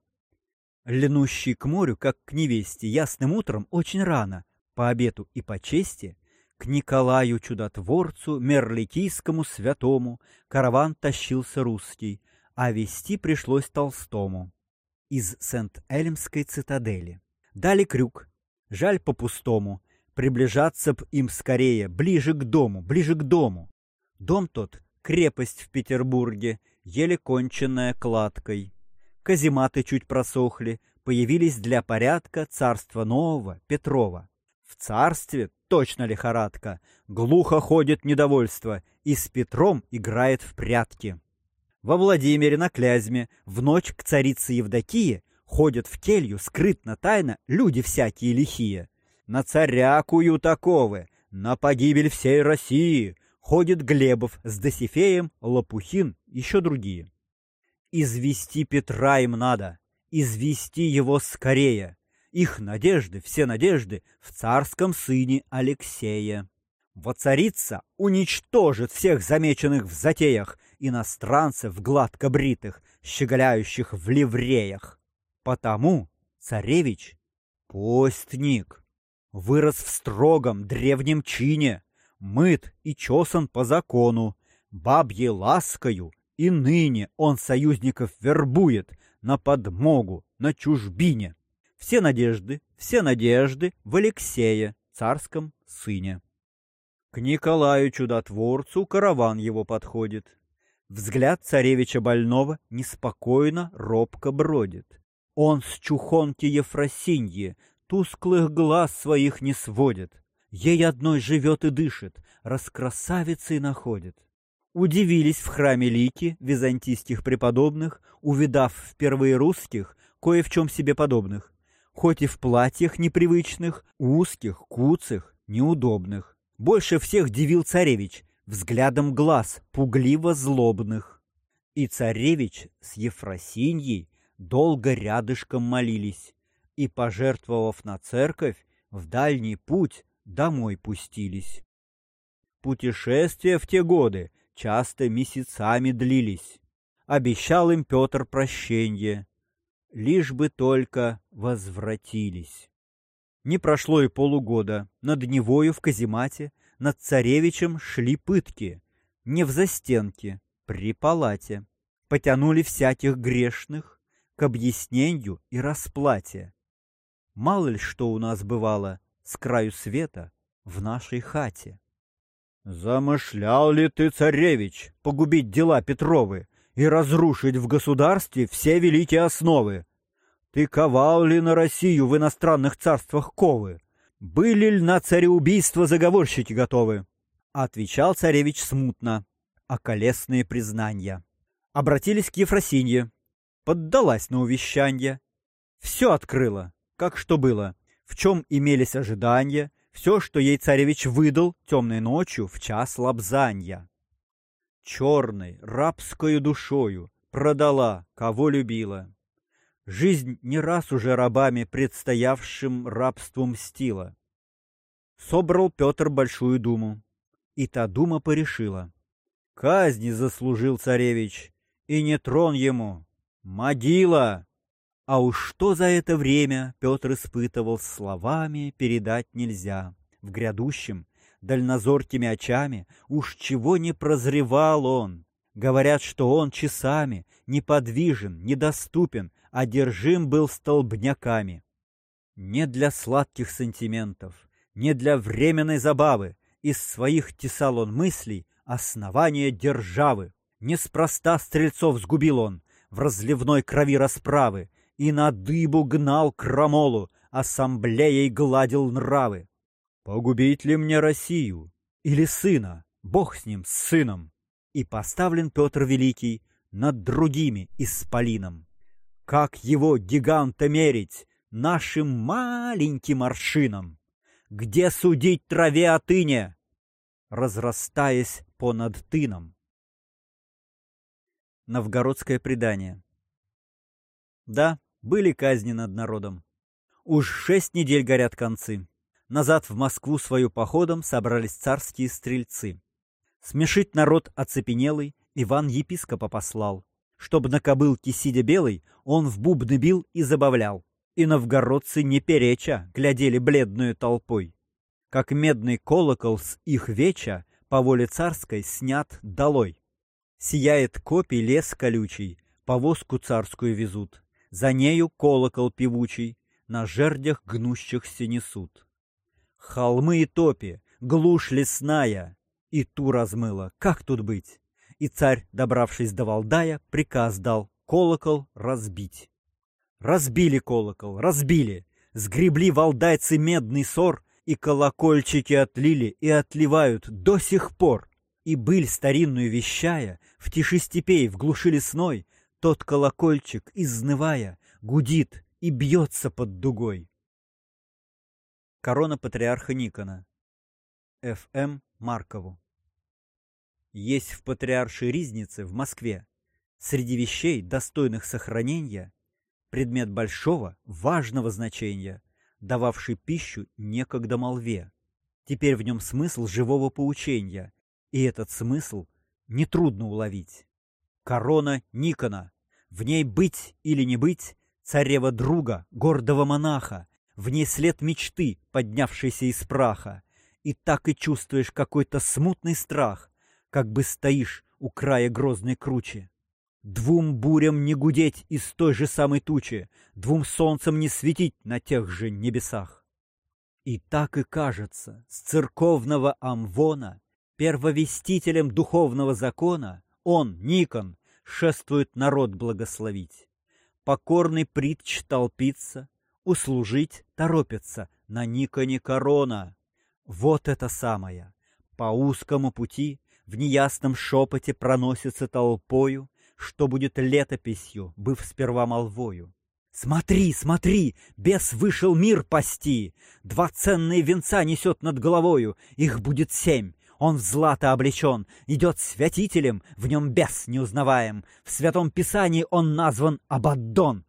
Льнущий к морю, как к невесте, ясным утром очень рано, по обету и по чести, к Николаю Чудотворцу, Мерликийскому святому, караван тащился русский, а вести пришлось Толстому. Из Сент-Эльмской цитадели. Дали крюк. Жаль по-пустому. Приближаться б им скорее, ближе к дому, ближе к дому. Дом тот — крепость в Петербурге, еле конченная кладкой. Казематы чуть просохли, появились для порядка царства нового Петрова. В царстве точно лихорадка, глухо ходит недовольство, и с Петром играет в прятки. Во Владимире на Клязьме в ночь к царице Евдокии ходят в келью скрытно тайно люди всякие лихие. На царя куют на погибель всей России ходит Глебов с Досифеем, Лопухин, еще другие. Извести Петра им надо, извести его скорее. Их надежды, все надежды в царском сыне Алексея. Воцарица уничтожит всех замеченных в затеях иностранцев гладко бритых, щеголяющих в ливреях. Потому царевич — постник, вырос в строгом древнем чине, мыт и чесан по закону, бабьей ласкою, и ныне он союзников вербует на подмогу, на чужбине. Все надежды, все надежды в Алексее, царском сыне. К Николаю Чудотворцу караван его подходит. Взгляд царевича больного неспокойно, робко бродит. Он с чухонки Ефросиньи тусклых глаз своих не сводит. Ей одной живет и дышит, раскрасавицей находит. Удивились в храме лики византийских преподобных, увидав впервые русских, кое в чем себе подобных, хоть и в платьях непривычных, узких, куцых, неудобных. Больше всех дивил царевич взглядом глаз пугливо-злобных. И царевич с Ефросиньей долго рядышком молились, и, пожертвовав на церковь, в дальний путь домой пустились. Путешествия в те годы часто месяцами длились. Обещал им Петр прощенье, лишь бы только возвратились. Не прошло и полугода. Над Невою в каземате, над царевичем шли пытки. Не в застенке, при палате. Потянули всяких грешных к объяснению и расплате. Мало ли что у нас бывало с краю света в нашей хате. Замышлял ли ты, царевич, погубить дела Петровы и разрушить в государстве все великие основы? Ты ковал ли на Россию в иностранных царствах ковы? Были ли на цареубийство заговорщики готовы? Отвечал царевич смутно, а колесные признания. Обратились к Ефросинье. Поддалась на увещанье. Все открыла, как что было, в чем имелись ожидания, все, что ей царевич выдал темной ночью в час лобзанья. Черной, рабскою душою продала, кого любила. Жизнь не раз уже рабами, предстоявшим рабству мстила. Собрал Петр большую думу, и та дума порешила. Казни заслужил царевич, и не трон ему, могила. А уж что за это время Петр испытывал словами, передать нельзя. В грядущем, дальнозоркими очами, уж чего не прозревал он. Говорят, что он часами неподвижен, недоступен, одержим был столбняками. Не для сладких сантиментов, не для временной забавы из своих тесал он мыслей основания державы. Неспроста стрельцов сгубил он в разливной крови расправы и на дыбу гнал крамолу, ассамблеей гладил нравы. Погубить ли мне Россию или сына, бог с ним, с сыном? И поставлен Петр Великий над другими исполином. Как его гиганта мерить нашим маленьким аршином? Где судить траве отыне, разрастаясь понад тыном? Новгородское предание Да, были казни над народом. Уж шесть недель горят концы. Назад в Москву свою походом собрались царские стрельцы. Смешить народ оцепенелый Иван епископа послал. Чтоб на кобылке сидя белый, он в бубны бил и забавлял. И новгородцы не переча глядели бледную толпой. Как медный колокол с их веча по воле царской снят долой. Сияет копий лес колючий, повозку царскую везут. За нею колокол певучий, на жердях гнущихся несут. Холмы и топи, глушь лесная, и ту размыла, как тут быть? И царь, добравшись до Валдая, приказ дал колокол разбить. Разбили колокол, разбили, сгребли валдайцы медный сор, и колокольчики отлили и отливают до сих пор. И быль старинную вещая, в тиши степей, в глуши лесной, тот колокольчик, изнывая, гудит и бьется под дугой. Корона патриарха Никона. Ф.М. Маркову. Есть в патриаршей ризнице в Москве среди вещей, достойных сохранения, предмет большого, важного значения, дававший пищу некогда молве. Теперь в нем смысл живого поучения, и этот смысл нетрудно уловить. Корона Никона. В ней быть или не быть, царева друга, гордого монаха, в ней след мечты, поднявшейся из праха, и так и чувствуешь какой-то смутный страх, как бы стоишь у края грозной кручи. Двум бурям не гудеть из той же самой тучи, двум солнцам не светить на тех же небесах. И так и кажется, с церковного амвона, первовестителем духовного закона, он, Никон, шествует народ благословить. Покорный притч толпится, услужить торопится, на Никоне корона. Вот это самое. По узкому пути в неясном шепоте проносится толпою, что будет летописью, быв сперва молвою. Смотри, смотри, бес вышел мир пасти, Два ценные венца несет над головою, Их будет семь, он в злато облечен, Идет святителем, в нем бес неузнаваем, В святом писании он назван Абаддон.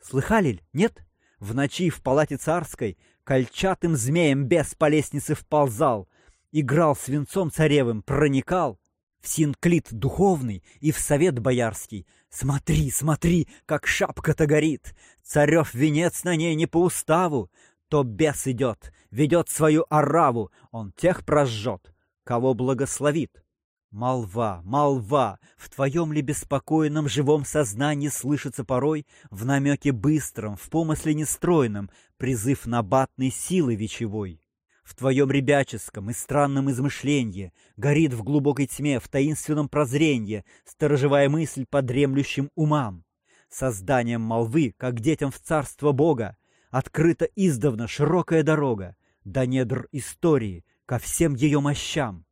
Слыхали ли, нет? В ночи в палате царской Кольчатым змеем бес по лестнице вползал, Играл свинцом царевым, проникал, в синклит духовный и в совет боярский. Смотри, смотри, как шапка-то горит! Царев венец на ней не по уставу. То бес идет, ведет свою ораву, он тех прожжет, кого благословит. Молва, молва, в твоем ли беспокойном живом сознании слышится порой в намеке быстром, в помысле нестройном призыв набатной силы вечевой в твоем ребяческом и странном измышлении, горит в глубокой тьме, в таинственном прозрении, сторожевая мысль по дремлющим умам. Созданием молвы, как детям в царство Бога, открыта издавна широкая дорога, до недр истории, ко всем ее мощам.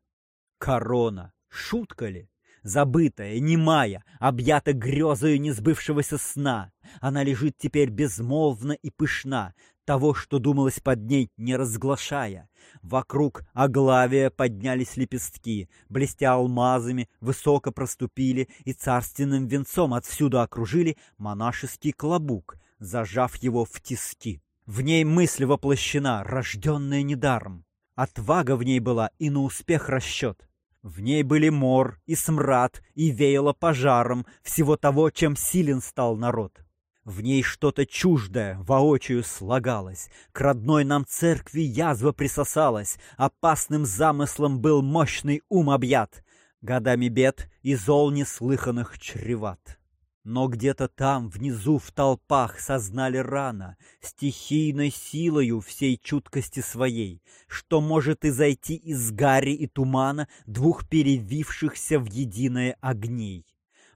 Корона, шутка ли? Забытая, немая, объята грезою несбывшегося сна, она лежит теперь безмолвно и пышна, того, что думалось под ней, не разглашая. Вокруг оглавия поднялись лепестки, блестя алмазами, высоко проступили и царственным венцом отсюда окружили монашеский клобук, зажав его в тиски. В ней мысль воплощена, рожденная недаром. Отвага в ней была и на успех расчет. В ней были мор и смрад, и веяло пожаром всего того, чем силен стал народ. В ней что-то чуждое воочию слагалось, К родной нам церкви язва присосалась, Опасным замыслом был мощный ум объят, Годами бед и зол неслыханных чреват. Но где-то там, внизу, в толпах, сознали рано, Стихийной силою всей чуткости своей, Что может и зайти из гари и тумана Двух перевившихся в единое огней.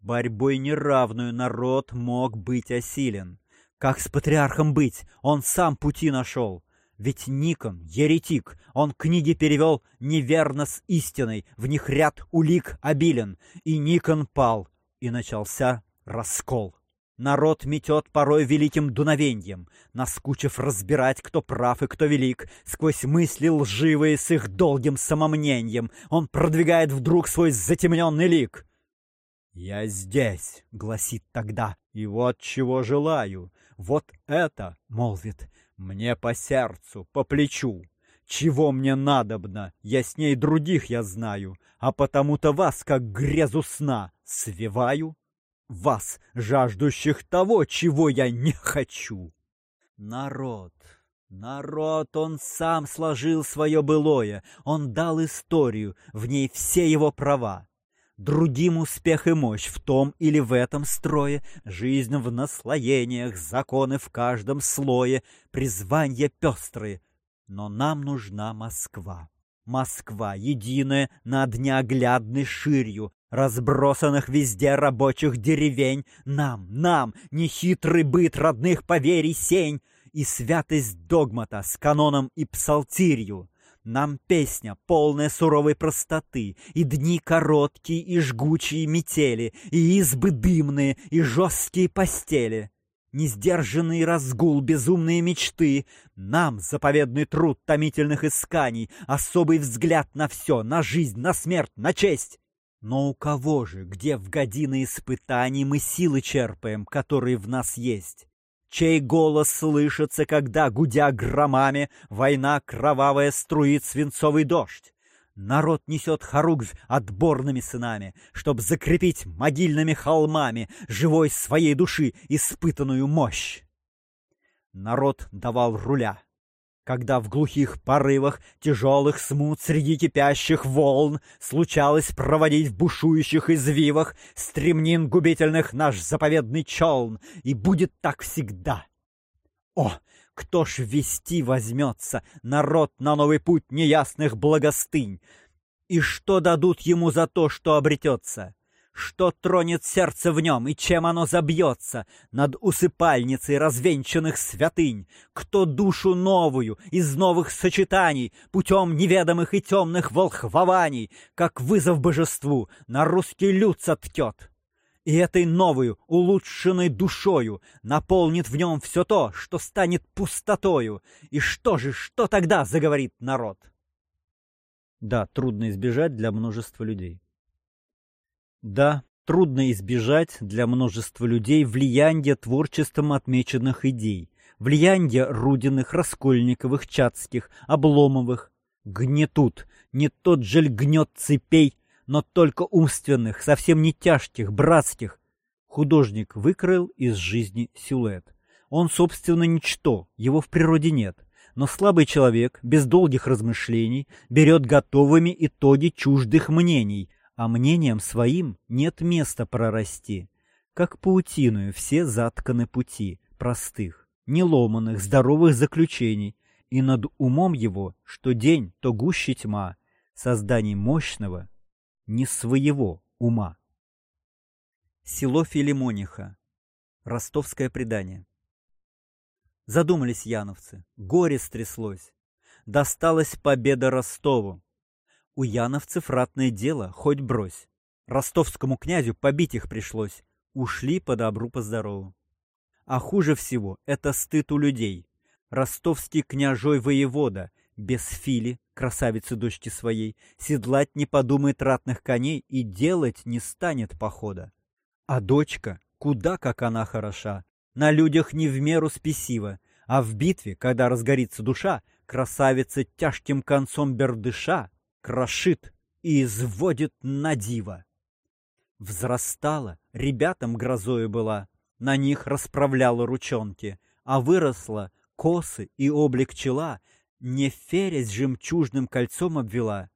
Борьбой неравную народ мог быть осилен. Как с патриархом быть? Он сам пути нашел. Ведь Никон — еретик, он книги перевел неверно с истиной, в них ряд улик обилен, и Никон пал, и начался раскол. Народ метет порой великим дуновеньем, наскучив разбирать, кто прав и кто велик, сквозь мысли лживые с их долгим самомнением, он продвигает вдруг свой затемненный лик. «Я здесь», — гласит тогда, — «и вот чего желаю. Вот это, — молвит, — мне по сердцу, по плечу. Чего мне надобно, я с ней других я знаю, а потому-то вас, как грезу сна, свиваю. Вас, жаждущих того, чего я не хочу. Народ, народ, он сам сложил свое былое, он дал историю, в ней все его права. Другим успех и мощь в том или в этом строе, Жизнь в наслоениях, законы в каждом слое, Призвания пестрые. Но нам нужна Москва. Москва единая над неоглядной ширью, разбросанных везде рабочих деревень, нам, нам, нехитрый быт родных поверий сень и святость догмата с каноном и псалтирью. Нам песня, полная суровой простоты, и дни короткие и жгучие метели, и избы дымные, и жесткие постели. Несдержанный разгул, безумные мечты, нам заповедный труд томительных исканий, особый взгляд на все, на жизнь, на смерть, на честь. Но у кого же, где в годины испытаний мы силы черпаем, которые в нас есть? Чей голос слышится, когда, гудя громами, война кровавая струит свинцовый дождь? Народ несет хоругвь отборными сынами, Чтоб закрепить могильными холмами Живой своей души испытанную мощь. Народ давал руля, когда в глухих порывах тяжелых смут среди кипящих волн случалось проводить в бушующих извивах стремнин губительных наш заповедный челн, и будет так всегда. О, кто ж вести возьмется народ на новый путь неясных благостынь? И что дадут ему за то, что обретется? Что тронет сердце в нем и чем оно забьется Над усыпальницей развенчанных святынь? Кто душу новую из новых сочетаний Путем неведомых и темных волхвований, Как вызов божеству, на русский люд соткет? И этой новую, улучшенной душою Наполнит в нем все то, что станет пустотою. И что же, что тогда заговорит народ? Да, трудно избежать для множества людей. Да, трудно избежать для множества людей влияния творчеством отмеченных идей, влияния Рудиных, Раскольниковых, Чацких, Обломовых. Гнетут, не тот же гнет цепей, но только умственных, совсем не тяжких, братских. Художник выкроил из жизни силуэт. Он, собственно, ничто, его в природе нет. Но слабый человек, без долгих размышлений, берет готовыми итоги чуждых мнений, а мнением своим нет места прорасти. Как паутиною все затканы пути, простых, неломанных, здоровых заключений, и над умом его, что день, то гуще тьма, созданий мощного, не своего ума. Село Филимониха. Ростовское предание. Задумались яновцы, горе стряслось. Досталась победа Ростову. У яновцев ратное дело, хоть брось. Ростовскому князю побить их пришлось. Ушли по добру, по здорову. А хуже всего — это стыд у людей. Ростовский княжой воевода, без фили, красавицы дочки своей, седлать не подумает ратных коней и делать не станет похода. А дочка, куда как она хороша, на людях не в меру спесива, а в битве, когда разгорится душа, красавица тяжким концом бердыша крошит и изводит на диво. Взрастала, ребятам грозою была, на них расправляла ручонки, а выросла, косы и облик чела, не ферясь жемчужным кольцом обвела,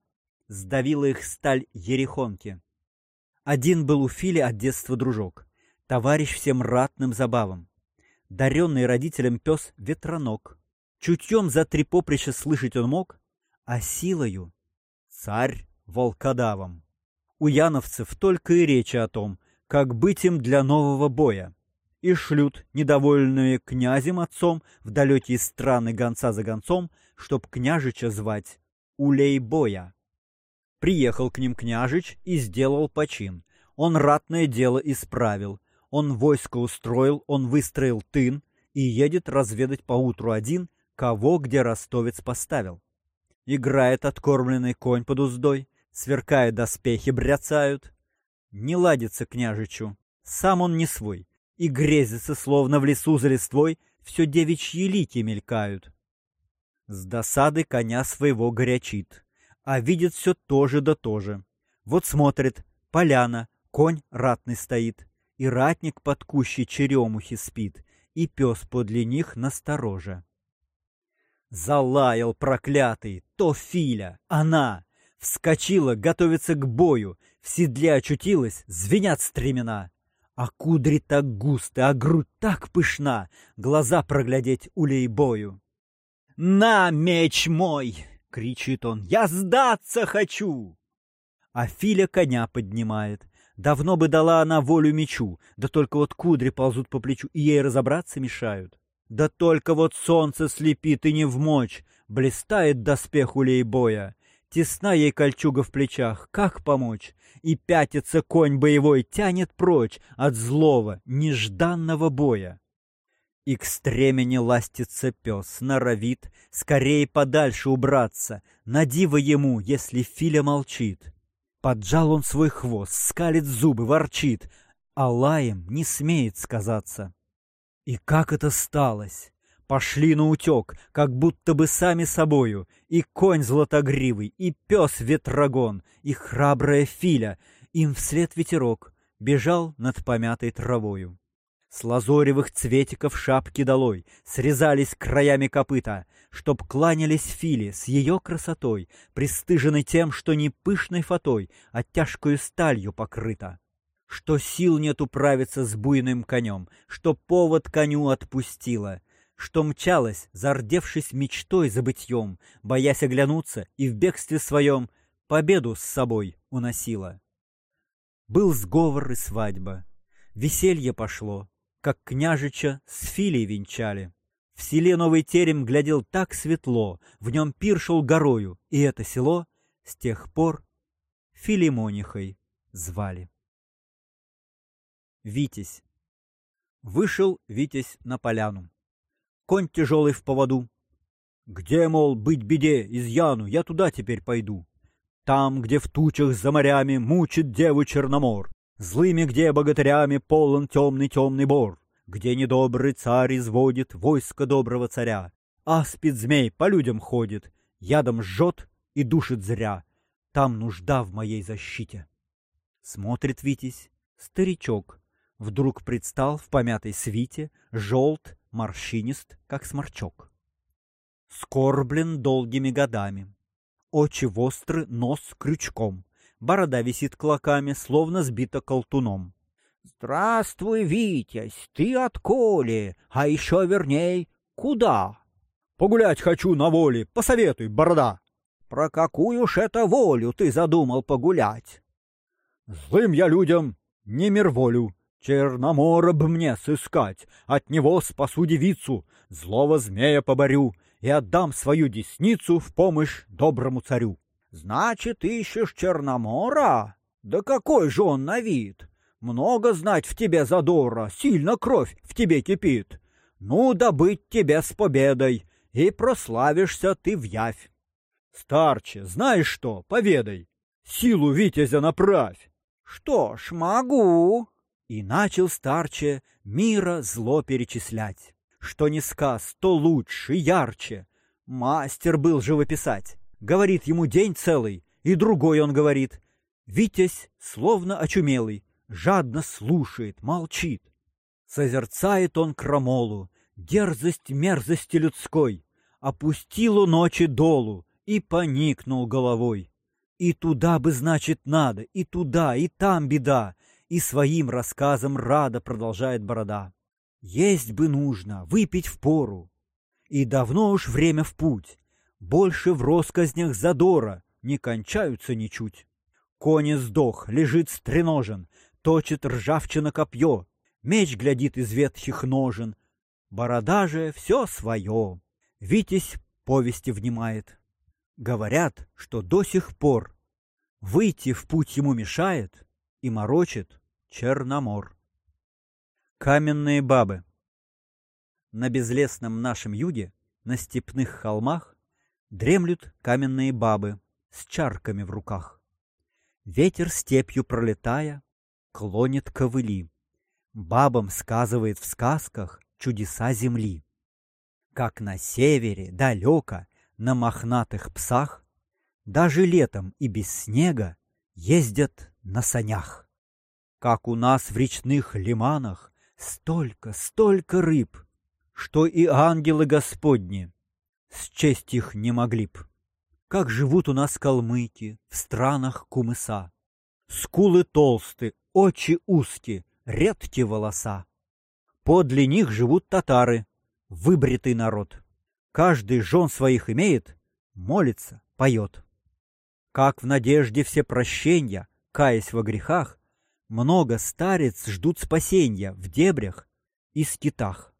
сдавила их сталь ерехонки. Один был у Фили от детства дружок, товарищ всем ратным забавам. Даренный родителям пес ветронок. Чутьем за три поприща слышать он мог, а силою царь волкодавом. У яновцев только и речи о том, как быть им для нового боя. И шлют, недовольные князем отцом, в далекие страны гонца за гонцом, чтоб княжича звать Улей боя. Приехал к ним княжич и сделал почин. Он ратное дело исправил. Он войско устроил, он выстроил тын и едет разведать поутру один, кого где ростовец поставил. Играет откормленный конь под уздой, сверкая доспехи бряцают. Не ладится княжичу, сам он не свой, и грезится, словно в лесу за листвой, все девичьи лики мелькают. С досады коня своего горячит, а видит все то же да то же. Вот смотрит, поляна, конь ратный стоит, и ратник под кущей черемухи спит, и пес подле них настороже. Залаял проклятый, то Филя, она. Вскочила, готовится к бою, в седле очутилась, звенят стремена. А кудри так густы, а грудь так пышна, глаза проглядеть улей бою. «На, меч мой!» — кричит он, — «я сдаться хочу!» А Филя коня поднимает. Давно бы дала она волю мечу, да только вот кудри ползут по плечу, и ей разобраться мешают. Да только вот солнце слепит и не в мочь, блистает доспех улей боя. Тесна ей кольчуга в плечах, как помочь? И пятится конь боевой, тянет прочь от злого, нежданного боя. И к стремени ластится пес, норовит скорее подальше убраться, на диво ему, если Филя молчит. Поджал он свой хвост, скалит зубы, ворчит, а лаем не смеет сказаться. И как это сталось? Пошли на утек, как будто бы сами собою, и конь златогривый, и пес ветрогон, и храбрая филя, им вслед ветерок бежал над помятой травою. С лазоревых цветиков шапки долой срезались краями копыта, чтоб кланялись фили с ее красотой, пристыженной тем, что не пышной фатой, а тяжкою сталью покрыта. Что сил нет управиться с буйным конем, что повод коню отпустила, что мчалась, зардевшись мечтой за бытьем, боясь оглянуться и в бегстве своем победу с собой уносила. Был сговор и свадьба, веселье пошло, как княжича с Филей венчали. В селе Новый Терем глядел так светло, в нем пир шел горою, и это село с тех пор Филимонихой звали. Витязь. Вышел Витязь на поляну. Конь тяжелый в поводу. Где, мол, быть беде, изъяну, я туда теперь пойду. Там, где в тучах за морями мучит деву Черномор, Злыми где богатырями полон темный-темный бор, Где недобрый царь изводит войско доброго царя, А спид-змей по людям ходит, ядом жжет и душит зря. Там нужда в моей защите. Смотрит Витязь, старичок, Вдруг предстал в помятой свите, Желт, морщинист, как сморчок. Скорблен долгими годами, Очи востры, нос крючком, борода висит клоками, словно сбита колтуном. «Здравствуй, Витязь, ты от Коли, а еще верней, куда?» «Погулять хочу на воле, посоветуй, борода!» «Про какую ж это волю ты задумал погулять?» «Злым я людям не мир волю, Черномора б мне сыскать, от него спасу девицу, злого змея поборю и отдам свою десницу в помощь доброму царю». Значит, ищешь Черномора? Да какой же он на вид! Много знать в тебе задора, сильно кровь в тебе кипит. Ну, да быть тебе с победой, и прославишься ты в явь. Старче, знаешь что, поведай, силу витязя направь. Что ж, могу. И начал старче мира зло перечислять. Что не сказ, то лучше, ярче. Мастер был живописать. Говорит ему день целый, и другой он говорит. Витязь, словно очумелый, жадно слушает, молчит. Созерцает он крамолу, дерзость мерзости людской, опустилу ночи долу и поникнул головой. И туда бы, значит, надо, и туда, и там беда, и своим рассказом рада продолжает борода. Есть бы нужно, выпить в пору. И давно уж время в путь, больше в росказнях задора не кончаются ничуть. Конь сдох, лежит стреножен, точит ржавчина копье, меч глядит из ветхих ножен. Борода же все свое. Витязь повести внимает. Говорят, что до сих пор выйти в путь ему мешает и морочит Черномор. Каменные бабы На безлесном нашем юге, на степных холмах, Дремлют каменные бабы с чарками в руках. Ветер степью пролетая, клонит ковыли. Бабам сказывает в сказках чудеса земли. Как на севере, далеко, на мохнатых псах, Даже летом и без снега ездят на санях. Как у нас в речных лиманах столько, столько рыб, Что и ангелы Господни счесть их не могли б. Как живут у нас калмыки в странах кумыса. Скулы толсты, очи узкие, редкие волоса. Подле них живут татары, выбритый народ. Каждый жен своих имеет, молится, поет. Как в надежде все прощения, каясь во грехах, много старец ждут спасения в дебрях и скитах.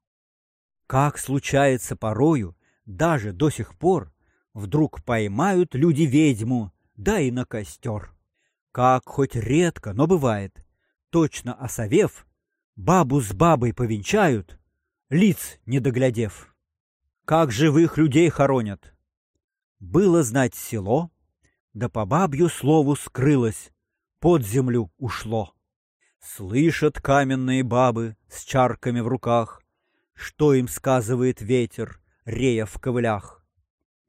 Как случается порою, даже до сих пор, вдруг поймают люди ведьму, да и на костер. Как хоть редко, но бывает, точно осовев, бабу с бабой повенчают, лиц не доглядев. Как живых людей хоронят. Было знать село, да по бабью слову скрылось, под землю ушло. Слышат каменные бабы с чарками в руках, что им сказывает ветер, рея в ковылях.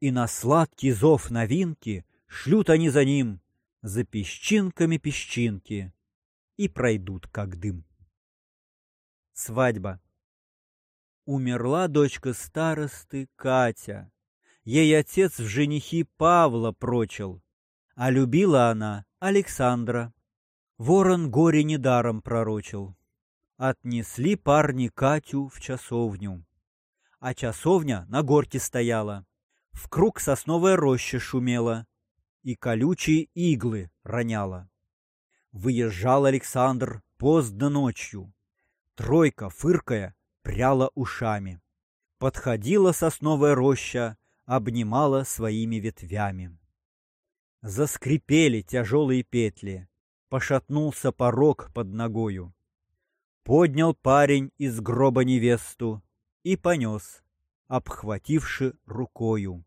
И на сладкий зов новинки шлют они за ним, за песчинками песчинки, и пройдут, как дым. Свадьба. Умерла дочка старосты Катя. Ей отец в женихи Павла прочил, а любила она Александра. Ворон горе недаром пророчил. Отнесли парни Катю в часовню. А часовня на горке стояла. В круг сосновая роща шумела и колючие иглы роняла. Выезжал Александр поздно ночью. Тройка, фыркая, пряла ушами. Подходила сосновая роща, обнимала своими ветвями. Заскрипели тяжелые петли, пошатнулся порог под ногою. Поднял парень из гроба невесту и понес, обхвативши рукою.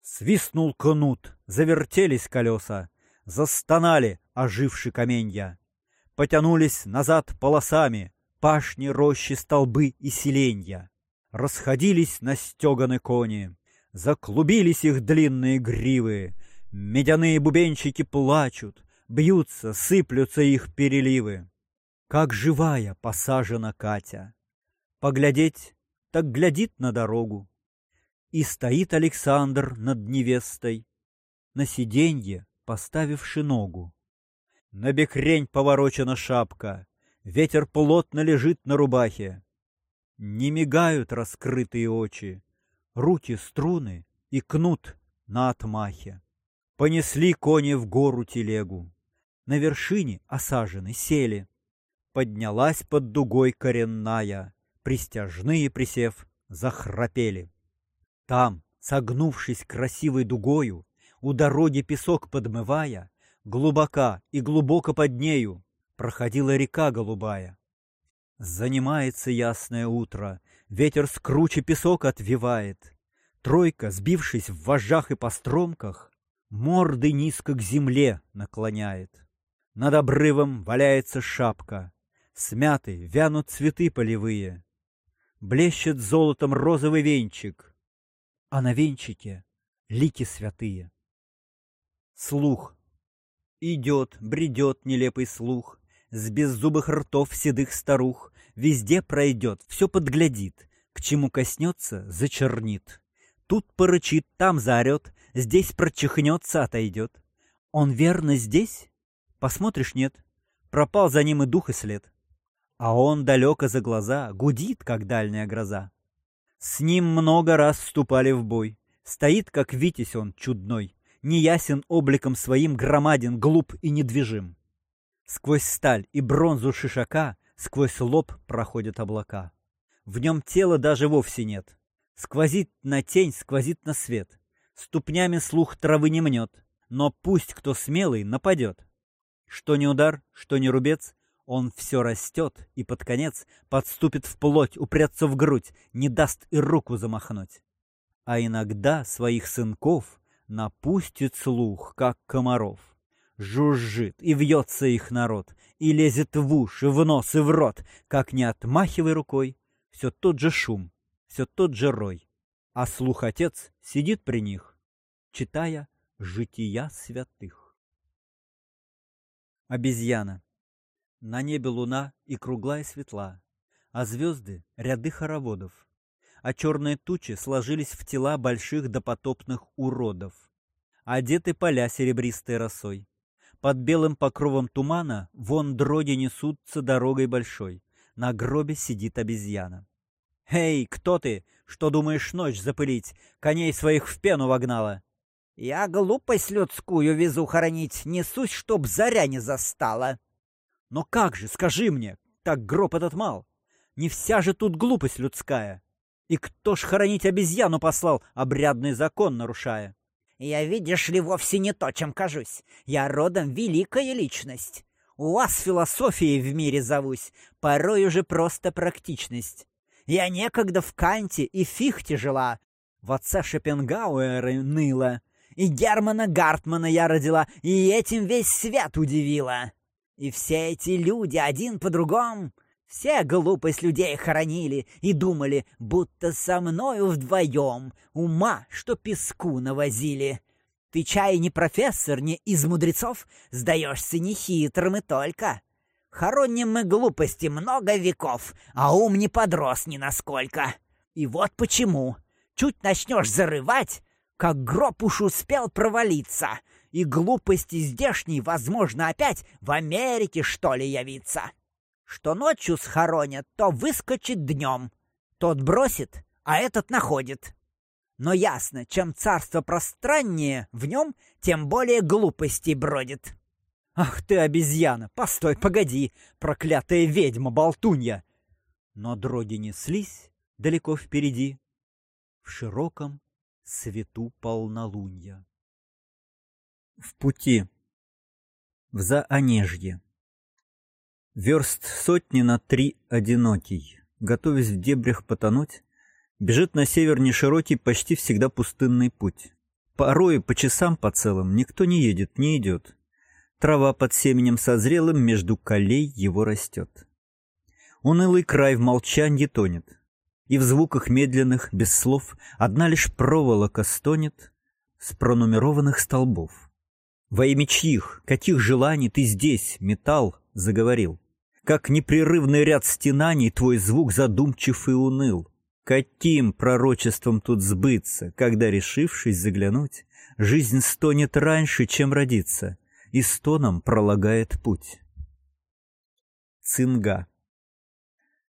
Свистнул кнут, завертелись колеса, застонали оживши каменья. Потянулись назад полосами пашни, рощи, столбы и селенья. Расходились настеганы кони, заклубились их длинные гривы, медяные бубенчики плачут, бьются, сыплются их переливы. Как живая посажена Катя. Поглядеть, так глядит на дорогу. И стоит Александр над невестой, на сиденье поставивши ногу. На бекрень поворочена шапка, ветер плотно лежит на рубахе. Не мигают раскрытые очи, руки струны и кнут на отмахе. Понесли кони в гору телегу на вершине осажены сели. Поднялась под дугой коренная, пристяжные присев, захрапели. Там, согнувшись красивой дугою, у дороги песок подмывая, глубока и глубоко под нею проходила река голубая. Занимается ясное утро, ветер с круче песок отвивает. Тройка, сбившись в вожжах и постромках, морды низко к земле наклоняет. Над обрывом валяется шапка. Смяты, вянут цветы полевые. Блещет золотом розовый венчик, А на венчике лики святые. Слух. Идет, бредет нелепый слух, С беззубых ртов седых старух, Везде пройдет, все подглядит, К чему коснется, зачернит. Тут порычит, там заорет, Здесь прочихнется, отойдет. Он верно здесь? Посмотришь — нет. Пропал за ним и дух, и след. А он далеко за глаза, гудит, как дальняя гроза. С ним много раз вступали в бой. Стоит, как витязь он, чудной. Неясен обликом своим, громаден, глуп и недвижим. Сквозь сталь и бронзу шишака, сквозь лоб проходят облака. В нем тела даже вовсе нет. Сквозит на тень, сквозит на свет. Ступнями слух травы не мнет, но пусть кто смелый нападет. Что не удар, что не рубец, он все растет и под конец подступит в плоть, упрется в грудь, не даст и руку замахнуть. А иногда своих сынков напустит слух, как комаров. Жужжит и вьется их народ, и лезет в уши, в нос и в рот, как не отмахивай рукой, все тот же шум, все тот же рой. А слух отец сидит при них, читая «Жития святых». Обезьяна. На небе луна и круглая светла, а звезды — ряды хороводов, а черные тучи сложились в тела больших допотопных уродов. Одеты поля серебристой росой. Под белым покровом тумана вон дроги несутся дорогой большой. На гробе сидит обезьяна. «Эй, кто ты? Что думаешь ночь запылить? Коней своих в пену вогнала!» Я глупость людскую везу хоронить, несусь, чтоб заря не застала. Но как же, скажи мне, так гроб этот мал? Не вся же тут глупость людская. И кто ж хоронить обезьяну послал, обрядный закон нарушая? Я, видишь ли, вовсе не то, чем кажусь. Я родом великая личность. У вас философией в мире зовусь, порой уже просто практичность. Я некогда в Канте и Фихте жила, в отца Шопенгауэра ныла, и Германа Гартмана я родила, и этим весь свет удивила. И все эти люди один по другому, все глупость людей хоронили и думали, будто со мною вдвоем ума, что песку навозили. Ты чай не профессор, не из мудрецов, сдаешься нехитрым и только. Хороним мы глупости много веков, а ум не подрос ни насколько. И вот почему. Чуть начнешь зарывать, как гроб уж успел провалиться, и глупости здешней, возможно, опять в Америке, что ли, явиться. Что ночью схоронят, то выскочит днем. Тот бросит, а этот находит. Но ясно, чем царство пространнее в нем, тем более глупостей бродит. Ах ты, обезьяна! Постой, погоди, проклятая ведьма-болтунья! Но дроги неслись далеко впереди, в широком свету полнолуния. В пути. В Заонежье. Верст сотни на три одинокий, готовясь в дебрях потонуть, бежит на север неширокий, почти всегда пустынный путь. Порой по часам по целым никто не едет, не идет. Трава под семенем созрелым между колей его растет. Унылый край в молчанье тонет и в звуках медленных, без слов, одна лишь проволока стонет с пронумерованных столбов. Во имя чьих, каких желаний ты здесь, металл, заговорил? Как непрерывный ряд стенаний твой звук задумчив и уныл. Каким пророчеством тут сбыться, когда, решившись заглянуть, жизнь стонет раньше, чем родится, и стоном пролагает путь? Цинга.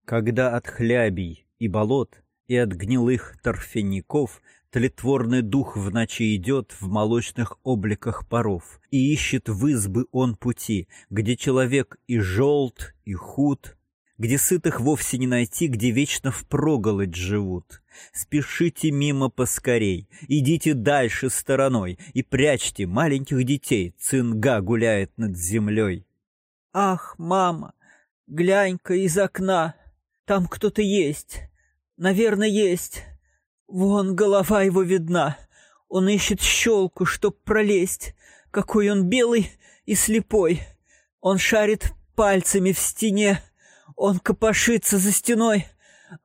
Когда от хлябий и болот, и от гнилых торфяников тлетворный дух в ночи идет в молочных обликах паров, и ищет в избы он пути, где человек и желт, и худ, где сытых вовсе не найти, где вечно впроголодь живут. Спешите мимо поскорей, идите дальше стороной и прячьте маленьких детей, цинга гуляет над землей. Ах, мама, глянь-ка из окна, там кто-то есть. Наверное, есть. Вон голова его видна. Он ищет щелку, чтоб пролезть. Какой он белый и слепой. Он шарит пальцами в стене. Он копошится за стеной.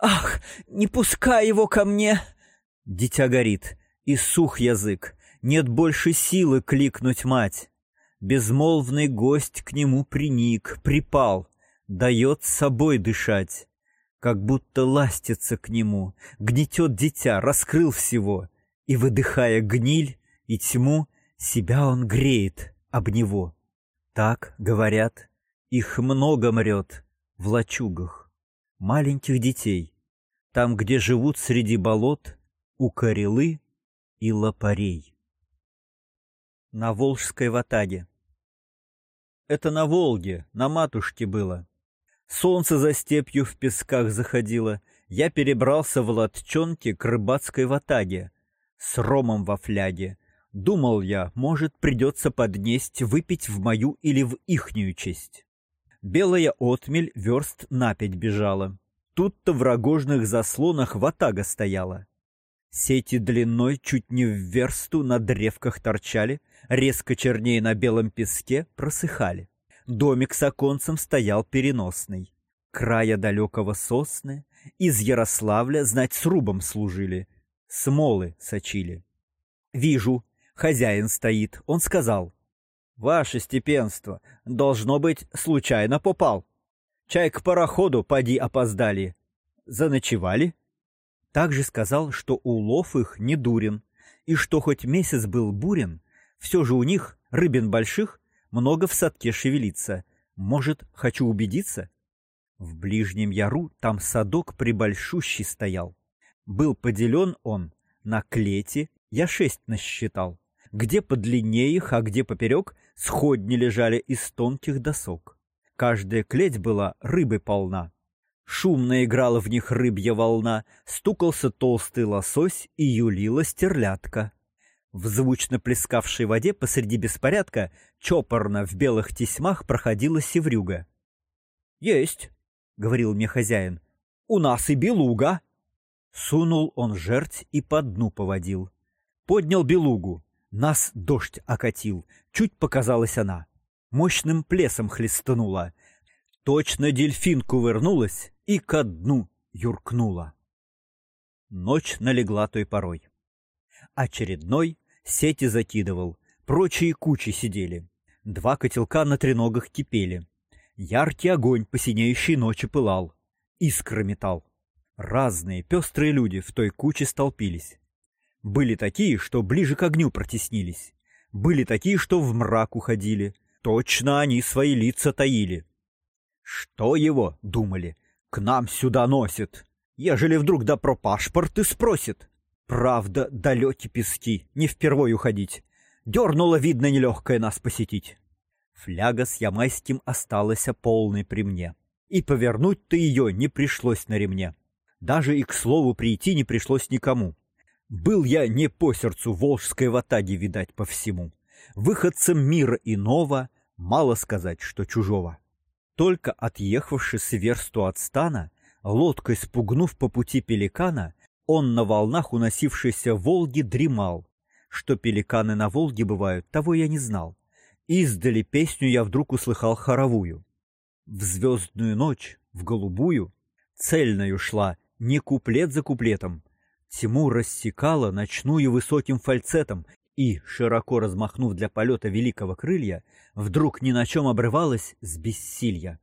Ах, не пускай его ко мне. Дитя горит, и сух язык. Нет больше силы кликнуть мать. Безмолвный гость к нему приник, припал, дает собой дышать как будто ластится к нему, гнетет дитя, раскрыл всего, и, выдыхая гниль и тьму, себя он греет об него. Так, говорят, их много мрет в лачугах, маленьких детей, там, где живут среди болот у корелы и лопарей. На Волжской ватаге. Это на Волге, на матушке было. Солнце за степью в песках заходило. Я перебрался в латчонке к рыбацкой ватаге с ромом во фляге. Думал я, может, придется поднесть, выпить в мою или в ихнюю честь. Белая отмель верст на пять бежала. Тут-то в рогожных заслонах ватага стояла. Сети длиной чуть не в версту на древках торчали, резко чернее на белом песке просыхали. Домик с оконцем стоял переносный. Края далекого сосны, из Ярославля, знать, срубом служили, смолы сочили. Вижу, хозяин стоит, он сказал. «Ваше степенство, должно быть, случайно попал. Чай к пароходу, поди, опоздали. Заночевали?» Также сказал, что улов их не дурен, и что хоть месяц был бурен, все же у них, рыбин больших, много в садке шевелится. Может, хочу убедиться? В ближнем яру там садок прибольшущий стоял. Был поделен он на клете, я шесть насчитал. Где подлиннее их, а где поперек, сходни лежали из тонких досок. Каждая клеть была рыбы полна. Шумно играла в них рыбья волна, стукался толстый лосось и юлила стерлядка. В звучно плескавшей воде посреди беспорядка чопорно в белых тесьмах проходила севрюга. — Есть, — говорил мне хозяин, — у нас и белуга. Сунул он жерть и по дну поводил. Поднял белугу, нас дождь окатил, чуть показалась она. Мощным плесом хлестанула. Точно дельфин кувырнулась и ко дну юркнула. Ночь налегла той порой. Очередной сети закидывал, прочие кучи сидели. Два котелка на треногах кипели. Яркий огонь по синеющей ночи пылал. Искры метал. Разные пестрые люди в той куче столпились. Были такие, что ближе к огню протеснились. Были такие, что в мрак уходили. Точно они свои лица таили. Что его, думали, к нам сюда носит? Ежели вдруг да про пашпорт и спросит. Правда, далеки пески, не впервой уходить. Дернуло, видно, нелегкое нас посетить. Фляга с ямайским осталась полной при мне. И повернуть-то ее не пришлось на ремне. Даже и к слову прийти не пришлось никому. Был я не по сердцу волжской ватаги, видать, по всему. Выходцем мира иного, мало сказать, что чужого. Только отъехавши с версту от стана, лодкой спугнув по пути пеликана, он на волнах уносившейся Волги дремал. Что пеликаны на Волге бывают, того я не знал. Издали песню я вдруг услыхал хоровую. В звездную ночь, в голубую, цельною шла, не куплет за куплетом. Тьму рассекала ночную высоким фальцетом, и, широко размахнув для полета великого крылья, вдруг ни на чем обрывалась с бессилья.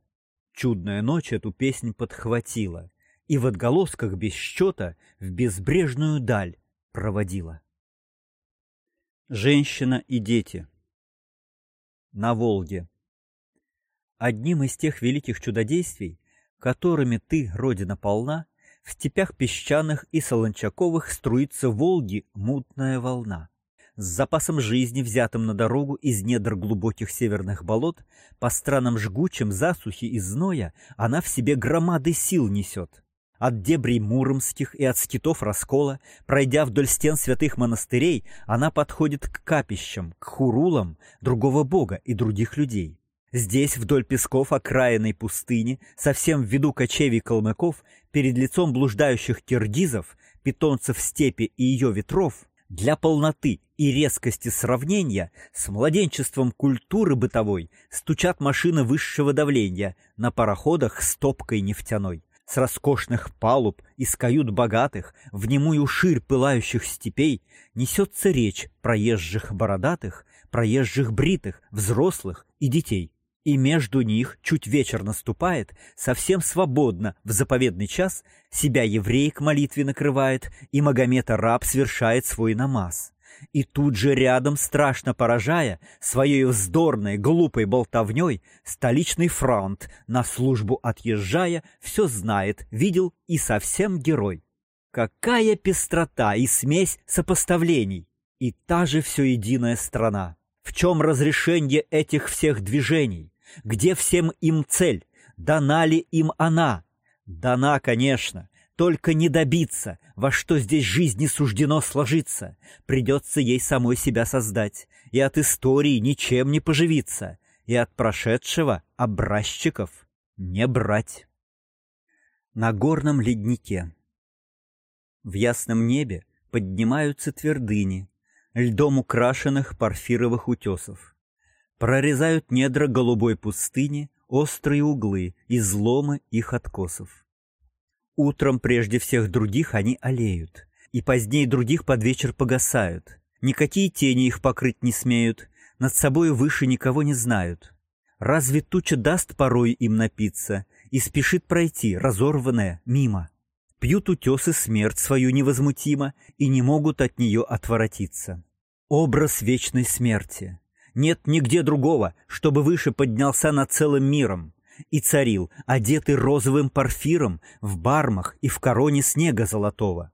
Чудная ночь эту песнь подхватила и в отголосках без счета в безбрежную даль проводила. Женщина и дети на Волге. Одним из тех великих чудодействий, которыми ты, Родина, полна, в степях песчаных и солончаковых струится Волги мутная волна. С запасом жизни, взятым на дорогу из недр глубоких северных болот, по странам жгучим засухи и зноя, она в себе громады сил несет. От дебрей муромских и от скитов раскола, пройдя вдоль стен святых монастырей, она подходит к капищам, к хурулам другого бога и других людей. Здесь, вдоль песков окраинной пустыни, совсем в виду кочевий калмыков, перед лицом блуждающих киргизов, питомцев степи и ее ветров, для полноты и резкости сравнения с младенчеством культуры бытовой стучат машины высшего давления на пароходах с топкой нефтяной с роскошных палуб из кают богатых в немую ширь пылающих степей несется речь проезжих бородатых, проезжих бритых, взрослых и детей. И между них чуть вечер наступает, совсем свободно в заповедный час себя еврей к молитве накрывает, и Магомед-араб совершает свой намаз. И тут же рядом, страшно поражая, своей вздорной, глупой болтовней, столичный фронт, на службу отъезжая, все знает, видел и совсем герой. Какая пестрота и смесь сопоставлений! И та же все единая страна. В чем разрешение этих всех движений? Где всем им цель? Дана ли им она? Дана, конечно, только не добиться, во что здесь жизни суждено сложиться. Придется ей самой себя создать, и от истории ничем не поживиться, и от прошедшего образчиков не брать. На горном леднике В ясном небе поднимаются твердыни, льдом украшенных парфировых утесов. Прорезают недра голубой пустыни острые углы, изломы их откосов. Утром прежде всех других они олеют, и позднее других под вечер погасают. Никакие тени их покрыть не смеют, над собой выше никого не знают. Разве туча даст порой им напиться и спешит пройти, разорванная, мимо? Пьют утесы смерть свою невозмутимо и не могут от нее отворотиться. Образ вечной смерти. Нет нигде другого, чтобы выше поднялся над целым миром и царил, одетый розовым парфиром, в бармах и в короне снега золотого.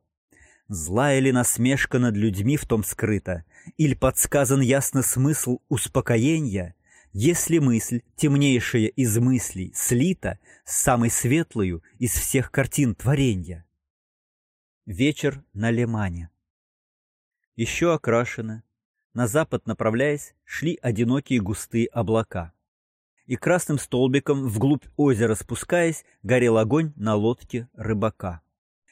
Злая ли насмешка над людьми в том скрыта, или подсказан ясно смысл успокоения, если мысль, темнейшая из мыслей, слита с самой светлою из всех картин творения. Вечер на Лимане. Еще окрашено, на запад направляясь, шли одинокие густые облака. И красным столбиком вглубь озера спускаясь, горел огонь на лодке рыбака.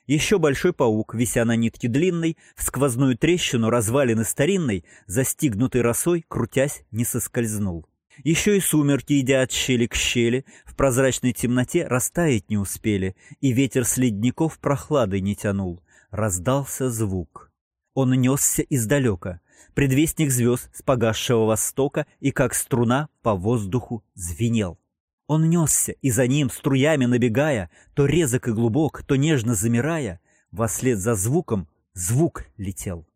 Еще большой паук, вися на нитке длинной, в сквозную трещину развалины старинной, застигнутый росой, крутясь, не соскользнул. Еще и сумерки, идя от щели к щели, в прозрачной темноте растаять не успели, и ветер с ледников прохладой не тянул. Раздался звук. Он несся издалека, предвестник звезд с погасшего востока, и как струна по воздуху звенел. Он несся, и за ним, струями набегая, то резок и глубок, то нежно замирая, вслед за звуком звук летел.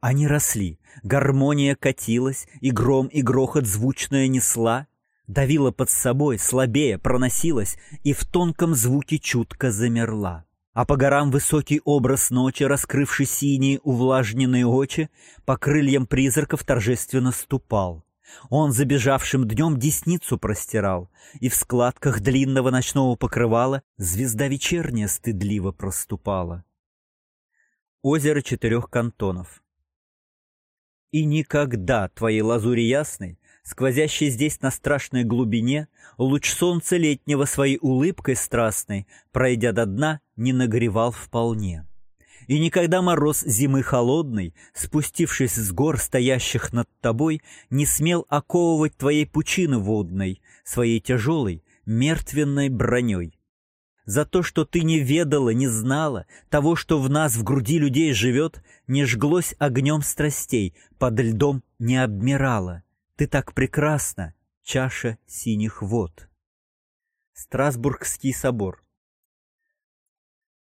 Они росли, гармония катилась, и гром и грохот звучная несла, давила под собой, слабее проносилась, и в тонком звуке чутко замерла. А по горам высокий образ ночи, раскрывший синие увлажненные очи, по крыльям призраков торжественно ступал. Он забежавшим днем десницу простирал, и в складках длинного ночного покрывала звезда вечерняя стыдливо проступала. Озеро четырех кантонов. И никогда твоей лазури ясной, сквозящей здесь на страшной глубине, луч солнца летнего своей улыбкой страстной, пройдя до дна, не нагревал вполне. И никогда мороз зимы холодной, спустившись с гор, стоящих над тобой, не смел оковывать твоей пучины водной, своей тяжелой, мертвенной броней. За то, что ты не ведала, не знала, того, что в нас в груди людей живет, не жглось огнем страстей, под льдом не обмирала. Ты так прекрасна, чаша синих вод. Страсбургский собор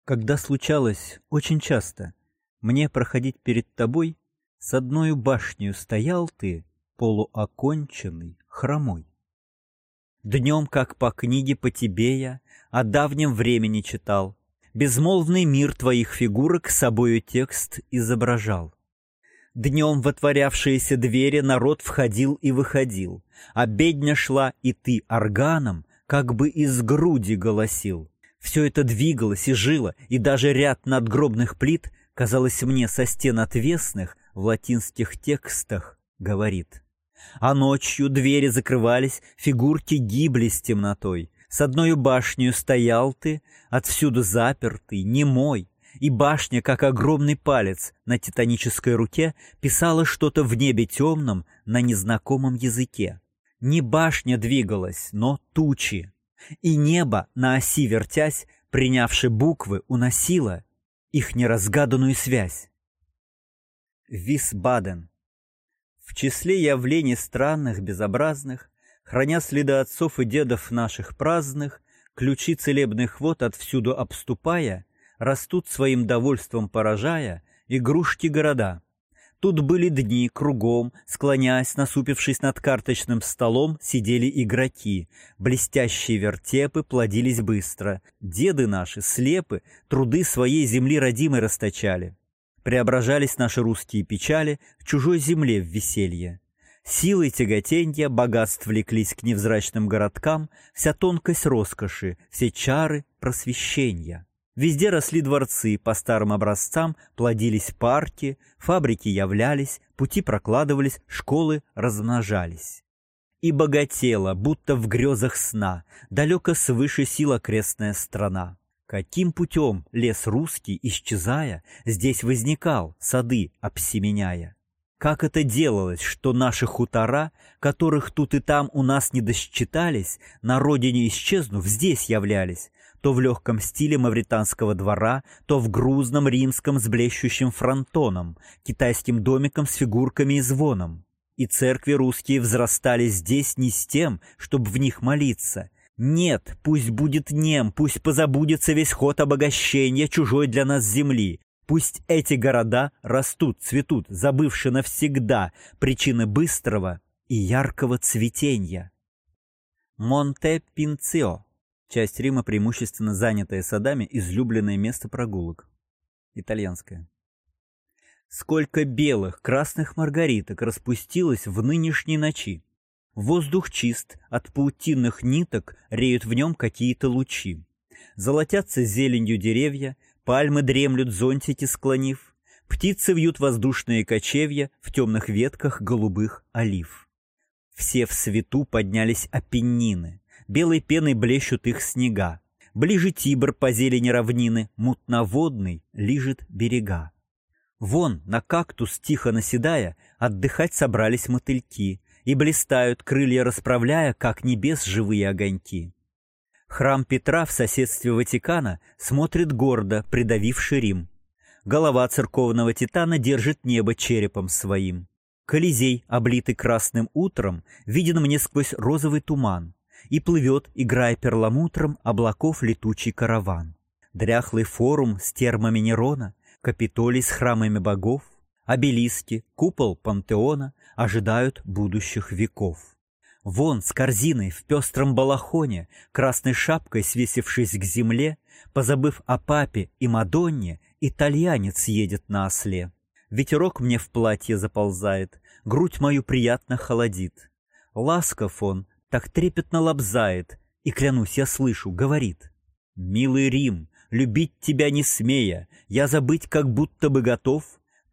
когда случалось очень часто мне проходить перед тобой, с одною башнею стоял ты, полуоконченный, хромой. Днем, как по книге по тебе я, о давнем времени читал, безмолвный мир твоих фигурок собою текст изображал. Днем в отворявшиеся двери народ входил и выходил, а бедня шла, и ты органом, как бы из груди голосил. Все это двигалось и жило, и даже ряд надгробных плит, казалось мне, со стен отвесных в латинских текстах говорит. А ночью двери закрывались, фигурки гибли с темнотой. С одной башнею стоял ты, отсюда запертый, немой, и башня, как огромный палец на титанической руке, писала что-то в небе темном на незнакомом языке. Не башня двигалась, но тучи, и небо, на оси вертясь, принявши буквы, уносило их неразгаданную связь. Висбаден. В числе явлений странных, безобразных, храня следы отцов и дедов наших праздных, ключи целебных вод отвсюду обступая, растут своим довольством поражая игрушки города, Тут были дни, кругом, склоняясь, насупившись над карточным столом, сидели игроки. Блестящие вертепы плодились быстро. Деды наши, слепы, труды своей земли родимой расточали. Преображались наши русские печали в чужой земле в веселье. Силой тяготенья богатств влеклись к невзрачным городкам, вся тонкость роскоши, все чары просвещения. Везде росли дворцы, по старым образцам плодились парки, фабрики являлись, пути прокладывались, школы размножались. И богатела, будто в грезах сна, далеко свыше сила крестная страна. Каким путем лес русский, исчезая, здесь возникал, сады обсеменяя? Как это делалось, что наши хутора, которых тут и там у нас не досчитались, на родине исчезнув, здесь являлись, то в легком стиле мавританского двора, то в грузном римском с блещущим фронтоном, китайским домиком с фигурками и звоном. И церкви русские взрастали здесь не с тем, чтобы в них молиться. Нет, пусть будет нем, пусть позабудется весь ход обогащения чужой для нас земли. Пусть эти города растут, цветут, забывши навсегда причины быстрого и яркого цветения. Монте Пинцио Часть Рима преимущественно занятая садами, излюбленное место прогулок. Итальянское. Сколько белых, красных маргариток распустилось в нынешней ночи. Воздух чист, от паутинных ниток реют в нем какие-то лучи. Золотятся зеленью деревья, пальмы дремлют зонтики склонив, птицы вьют воздушные кочевья в темных ветках голубых олив. Все в свету поднялись опеннины, белой пеной блещут их снега. Ближе Тибр по зелени равнины, мутноводный, лижет берега. Вон, на кактус тихо наседая, отдыхать собрались мотыльки и блистают, крылья расправляя, как небес живые огоньки. Храм Петра в соседстве Ватикана смотрит гордо, придавивший Рим. Голова церковного титана держит небо черепом своим. Колизей, облитый красным утром, виден мне сквозь розовый туман, и плывет, играя перламутром, облаков летучий караван. Дряхлый форум с термами Нерона Капитолий с храмами богов, обелиски, купол пантеона ожидают будущих веков. Вон с корзиной в пестром балахоне, красной шапкой свесившись к земле, позабыв о папе и Мадонне, итальянец едет на осле. Ветерок мне в платье заползает, грудь мою приятно холодит. Ласков он, так трепетно лобзает, и, клянусь, я слышу, говорит. «Милый Рим, любить тебя не смея, я забыть как будто бы готов,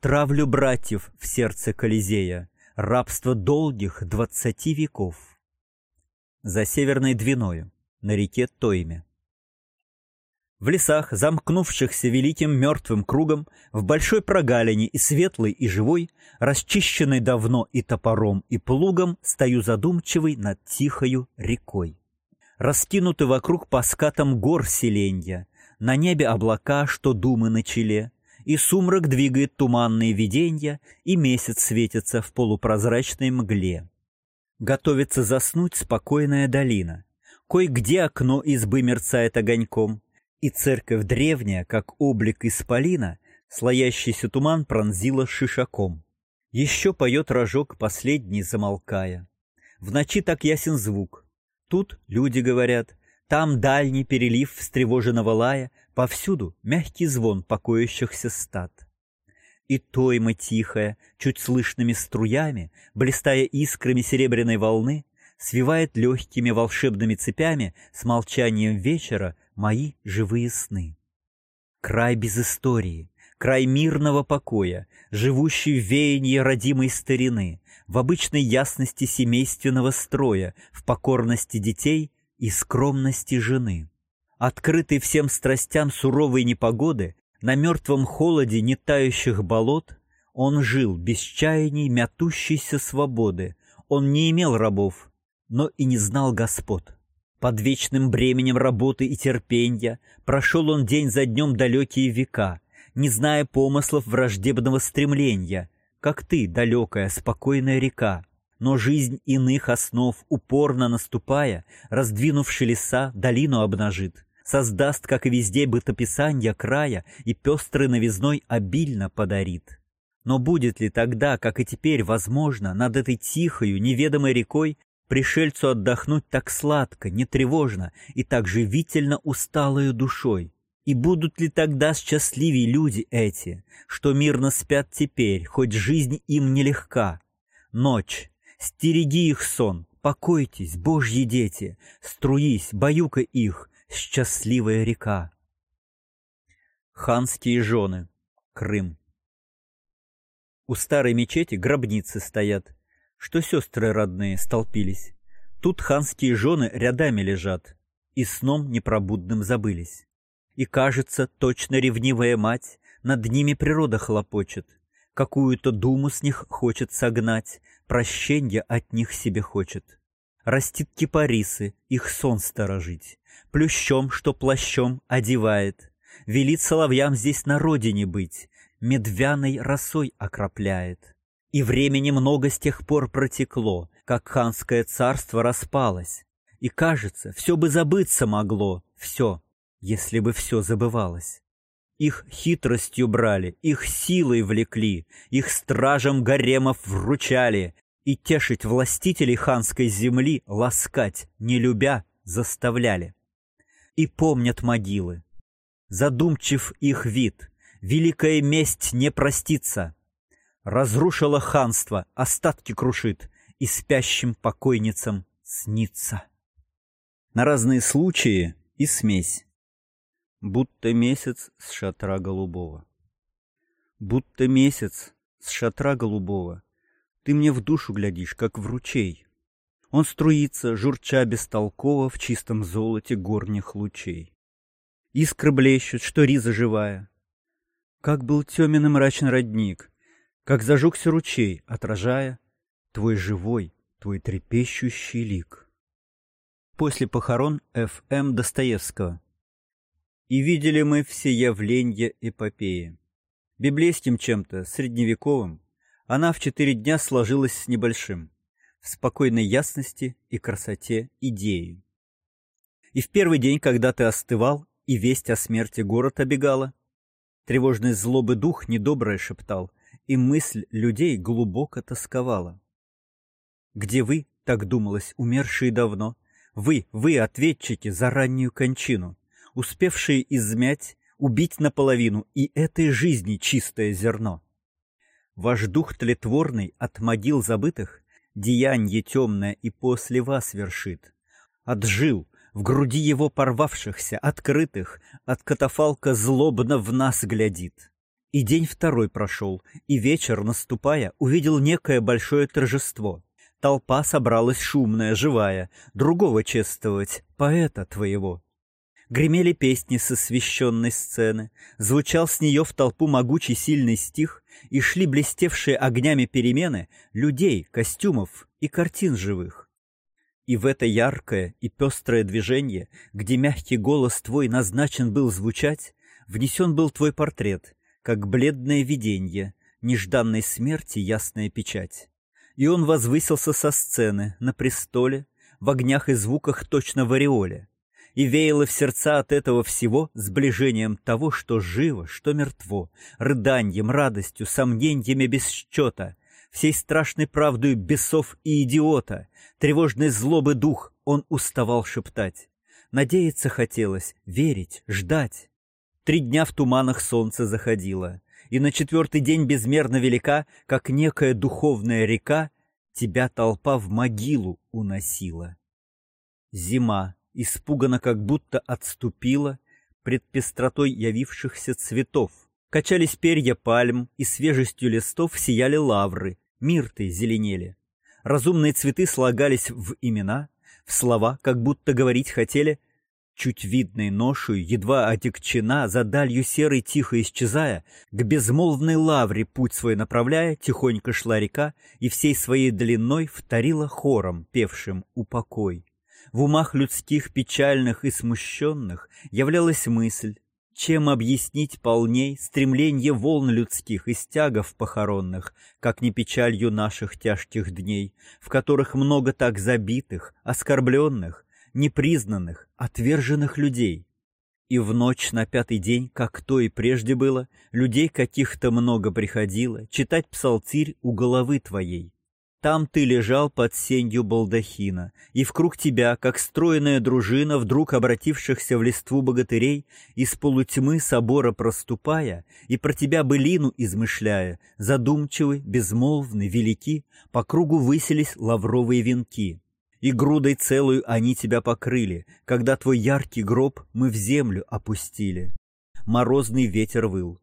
травлю братьев в сердце Колизея, рабство долгих двадцати веков. За Северной Двиною, на реке Тойме. В лесах, замкнувшихся великим мертвым кругом, в большой прогалине и светлой, и живой, расчищенной давно и топором, и плугом, стою задумчивый над тихою рекой. Раскинуты вокруг по скатам гор селенья, на небе облака, что думы на челе, и сумрак двигает туманные виденья, и месяц светится в полупрозрачной мгле. Готовится заснуть спокойная долина. Кой-где окно избы мерцает огоньком, и церковь древняя, как облик исполина, слоящийся туман пронзила шишаком. Еще поет рожок последний, замолкая. В ночи так ясен звук. Тут люди говорят, там дальний перелив встревоженного лая, повсюду мягкий звон покоящихся стад. И тойма тихая, чуть слышными струями, блистая искрами серебряной волны, свивает легкими волшебными цепями с молчанием вечера мои живые сны. Край без истории, край мирного покоя, живущий в веянии родимой старины, в обычной ясности семейственного строя, в покорности детей и скромности жены. Открытый всем страстям суровой непогоды, на мертвом холоде нетающих болот, он жил без чаяний мятущейся свободы, он не имел рабов, но и не знал господ. Под вечным бременем работы и терпенья прошел он день за днем далекие века, не зная помыслов враждебного стремления, как ты, далекая, спокойная река, но жизнь иных основ, упорно наступая, раздвинувши леса, долину обнажит, создаст, как и везде, бытописанья края и пестрый новизной обильно подарит. Но будет ли тогда, как и теперь, возможно, над этой тихою, неведомой рекой пришельцу отдохнуть так сладко, нетревожно и так живительно усталою душой? И будут ли тогда счастливее люди эти, что мирно спят теперь, хоть жизнь им нелегка? Ночь, Стереги их сон, покойтесь, божьи дети, Струись, баюка их, счастливая река. Ханские жены. Крым. У старой мечети гробницы стоят, Что сестры родные столпились. Тут ханские жены рядами лежат, И сном непробудным забылись. И кажется, точно ревнивая мать Над ними природа хлопочет, Какую-то думу с них хочет согнать, прощенья от них себе хочет. Растит кипарисы, их сон сторожить, плющом, что плащом одевает, велит соловьям здесь на родине быть, медвяной росой окропляет. И времени много с тех пор протекло, как ханское царство распалось, и, кажется, все бы забыться могло, все, если бы все забывалось. Их хитростью брали, их силой влекли, их стражам гаремов вручали, и тешить властителей ханской земли, ласкать, не любя, заставляли. И помнят могилы. Задумчив их вид, великая месть не простится, Разрушила ханство, остатки крушит, и спящим покойницам снится. На разные случаи и смесь. Будто месяц с шатра голубого. Будто месяц с шатра голубого. Ты мне в душу глядишь, как в ручей. Он струится, журча бестолково в чистом золоте горних лучей. Искры блещут, что риза живая. Как был темен и мрачен родник, как зажегся ручей, отражая Твой живой, твой трепещущий лик. После похорон Ф.М. Достоевского. И видели мы все явления эпопеи. Библейским чем-то, средневековым, она в четыре дня сложилась с небольшим, в спокойной ясности и красоте идеи. И в первый день, когда ты остывал, и весть о смерти город обегала, тревожный злобы дух недоброе шептал, и мысль людей глубоко тосковала. Где вы, так думалось, умершие давно, вы, вы, ответчики за раннюю кончину, успевшие измять, убить наполовину и этой жизни чистое зерно. Ваш дух тлетворный от могил забытых деянье темное и после вас вершит. Отжил, в груди его порвавшихся, открытых, от катафалка злобно в нас глядит. И день второй прошел, и вечер, наступая, увидел некое большое торжество. Толпа собралась шумная, живая, другого чествовать, поэта твоего. Гремели песни со священной сцены, звучал с нее в толпу могучий сильный стих, и шли блестевшие огнями перемены людей, костюмов и картин живых. И в это яркое и пестрое движение, где мягкий голос твой назначен был звучать, внесен был твой портрет, как бледное виденье, нежданной смерти ясная печать и он возвысился со сцены, на престоле, в огнях и звуках точно в ореоле, и веяло в сердца от этого всего сближением того, что живо, что мертво, рыданьем, радостью, сомнениями без счета, всей страшной правдой бесов и идиота, тревожной злобы дух он уставал шептать. Надеяться хотелось, верить, ждать. Три дня в туманах солнце заходило, и на четвертый день безмерно велика, как некая духовная река, тебя толпа в могилу уносила. Зима, испуганно как будто отступила пред пестротой явившихся цветов. Качались перья пальм, и свежестью листов сияли лавры, мирты зеленели. Разумные цветы слагались в имена, в слова, как будто говорить хотели чуть видной ношей, едва отекчена, за далью серой тихо исчезая, к безмолвной лавре путь свой направляя, тихонько шла река и всей своей длиной вторила хором, певшим «Упокой». В умах людских печальных и смущенных являлась мысль, чем объяснить полней стремление волн людских и стягов похоронных, как не печалью наших тяжких дней, в которых много так забитых, оскорбленных, непризнанных, отверженных людей. И в ночь на пятый день, как то и прежде было, людей каких-то много приходило читать псалтирь у головы твоей. Там ты лежал под сенью балдахина, и вкруг тебя, как стройная дружина, вдруг обратившихся в листву богатырей, из полутьмы собора проступая, и про тебя былину измышляя, задумчивы, безмолвны, велики, по кругу высились лавровые венки и грудой целую они тебя покрыли, когда твой яркий гроб мы в землю опустили. Морозный ветер выл.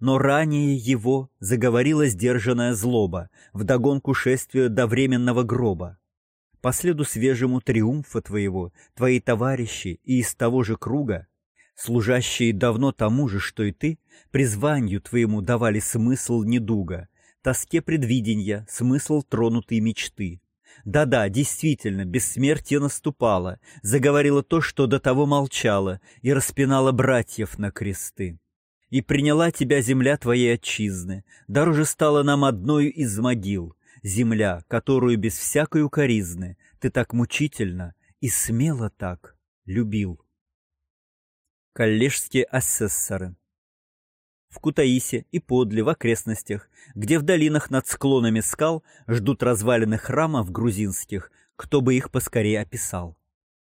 Но ранее его заговорила сдержанная злоба, вдогонку шествию до временного гроба. По следу свежему триумфа твоего, твои товарищи и из того же круга, служащие давно тому же, что и ты, призванию твоему давали смысл недуга, тоске предвиденья, смысл тронутой мечты. Да-да, действительно, бессмертие наступало, заговорило то, что до того молчало, и распинало братьев на кресты. И приняла тебя земля твоей отчизны, дороже стала нам одной из могил, земля, которую без всякой укоризны ты так мучительно и смело так любил. Коллежские асессоры в Кутаисе и подле в окрестностях, где в долинах над склонами скал ждут развалины храмов грузинских, кто бы их поскорее описал.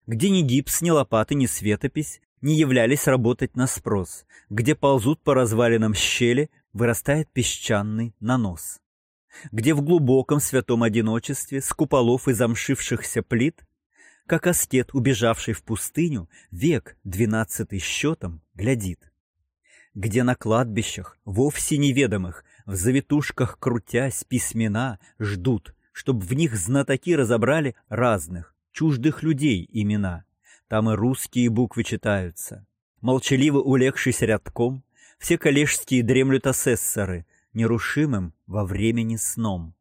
Где ни гипс, ни лопаты, ни светопись не являлись работать на спрос, где ползут по развалинам щели, вырастает песчаный нанос. где в глубоком святом одиночестве с куполов и замшившихся плит, как аскет, убежавший в пустыню, век двенадцатый счетом глядит. Где на кладбищах, вовсе неведомых, в завитушках крутясь письмена, ждут, чтоб в них знатоки разобрали разных, чуждых людей имена. Там и русские буквы читаются. Молчаливо улегшись рядком, все коллежские дремлют асессоры, нерушимым во времени сном.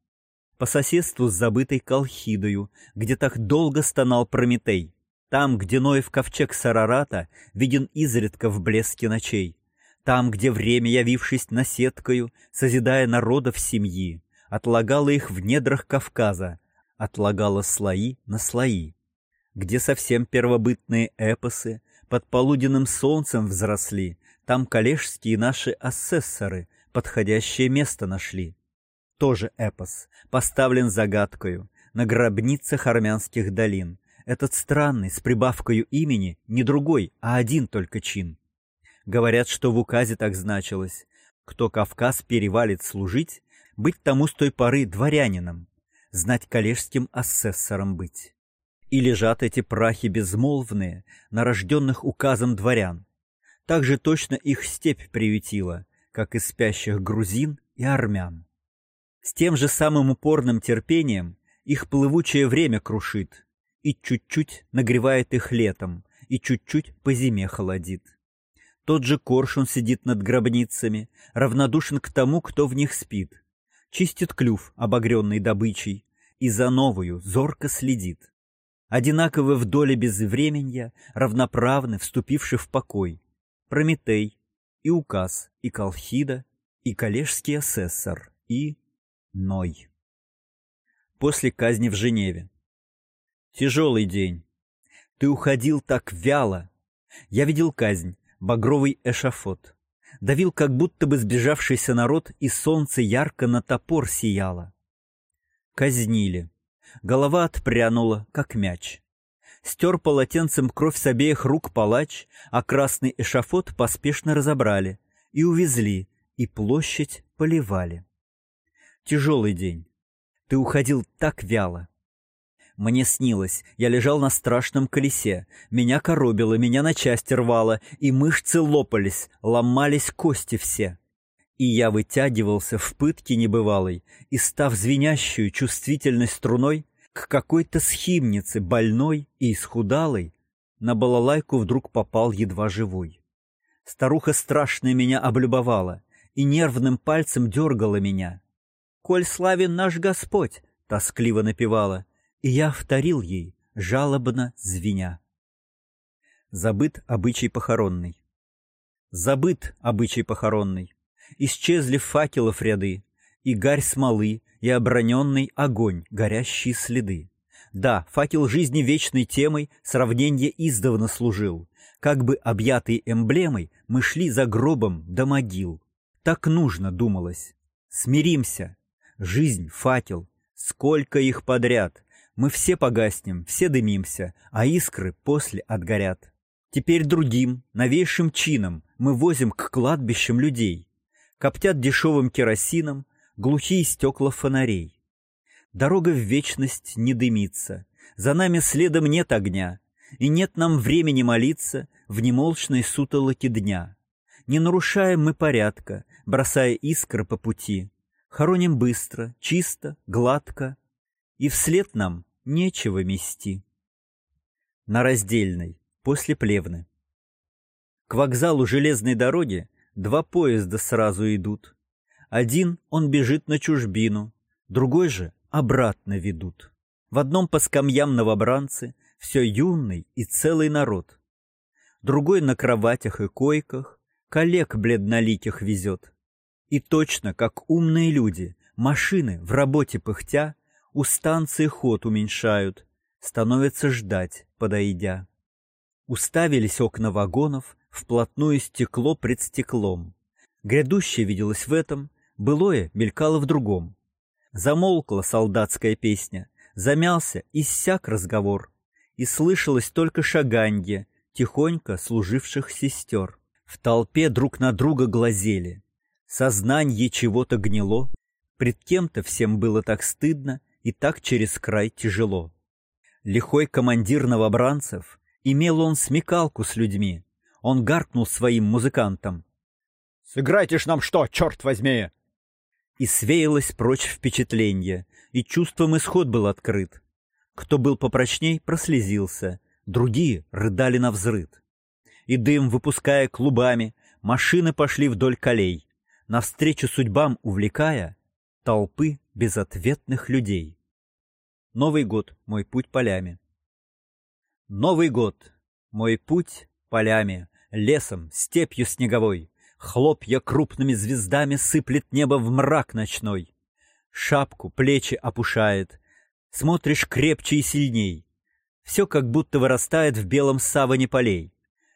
По соседству с забытой Колхидою, где так долго стонал Прометей, там, где Ноев ковчег Сарарата виден изредка в блеске ночей, там, где время, явившись наседкою, созидая народов семьи, отлагало их в недрах Кавказа, отлагало слои на слои, где совсем первобытные эпосы под полуденным солнцем взросли, там коллежские наши асессоры подходящее место нашли. Тоже эпос, поставлен загадкою на гробницах армянских долин. Этот странный, с прибавкою имени, не другой, а один только чин. Говорят, что в указе так значилось. Кто Кавказ перевалит служить, быть тому с той поры дворянином, знать коллежским асессором быть. И лежат эти прахи безмолвные, нарожденных указом дворян. Так же точно их степь приютила, как и спящих грузин и армян. С тем же самым упорным терпением их плывучее время крушит и чуть-чуть нагревает их летом, и чуть-чуть по зиме холодит. Тот же коршун сидит над гробницами, равнодушен к тому, кто в них спит, чистит клюв, обогренный добычей, и за новую зорко следит. Одинаковы в доле безвременья, равноправны, вступивши в покой. Прометей, и указ, и Колхида, и коллежский асессор, и Ной. После казни в Женеве. Тяжелый день. Ты уходил так вяло. Я видел казнь, багровый эшафот. Давил, как будто бы сбежавшийся народ, и солнце ярко на топор сияло. Казнили. Голова отпрянула, как мяч стер полотенцем кровь с обеих рук палач, а красный эшафот поспешно разобрали и увезли, и площадь поливали. Тяжелый день. Ты уходил так вяло. Мне снилось, я лежал на страшном колесе, меня коробило, меня на части рвало, и мышцы лопались, ломались кости все. И я вытягивался в пытке небывалой, и, став звенящую чувствительной струной, к какой-то схимнице, больной и исхудалой, на балалайку вдруг попал едва живой. Старуха страшная меня облюбовала и нервным пальцем дергала меня. «Коль славен наш Господь!» — тоскливо напевала, и я вторил ей, жалобно звеня. Забыт обычай похоронный. Забыт обычай похоронный. Исчезли факелов ряды, и гарь смолы, и оброненный огонь, горящие следы. Да, факел жизни вечной темой сравнение издавна служил. Как бы объятый эмблемой мы шли за гробом до могил. Так нужно, думалось. Смиримся. Жизнь, факел, сколько их подряд. Мы все погаснем, все дымимся, а искры после отгорят. Теперь другим, новейшим чином мы возим к кладбищам людей. Коптят дешевым керосином, глухие стекла фонарей. Дорога в вечность не дымится, за нами следом нет огня, и нет нам времени молиться в немолчной сутолоке дня. Не нарушаем мы порядка, бросая искры по пути, хороним быстро, чисто, гладко, и вслед нам нечего мести. На раздельной, после плевны. К вокзалу железной дороги два поезда сразу идут. Один он бежит на чужбину, другой же обратно ведут. В одном по скамьям новобранцы, все юный и целый народ. Другой на кроватях и койках, коллег бледноликих везет. И точно, как умные люди, машины в работе пыхтя, у станции ход уменьшают, становятся ждать, подойдя. Уставились окна вагонов, вплотную стекло пред стеклом. Грядущее виделось в этом, Былое мелькало в другом. Замолкла солдатская песня, замялся, иссяк разговор, и слышалось только шаганье, тихонько служивших сестер. В толпе друг на друга глазели. Сознанье чего-то гнило, Пред кем-то всем было так стыдно и так через край тяжело. Лихой командир новобранцев, имел он смекалку с людьми. Он гаркнул своим музыкантам. «Сыграйте ж нам что, черт возьми!» И свеялось прочь впечатление, и чувством исход был открыт. Кто был попрочней, прослезился, другие рыдали на взрыд. И дым, выпуская клубами, машины пошли вдоль колей, навстречу судьбам увлекая толпы безответных людей. Новый год — мой путь полями. Новый год — мой путь полями, лесом, степью снеговой. Хлопья крупными звездами сыплет небо в мрак ночной. Шапку, плечи опушает, смотришь крепче и сильней. Все как будто вырастает в белом саване полей.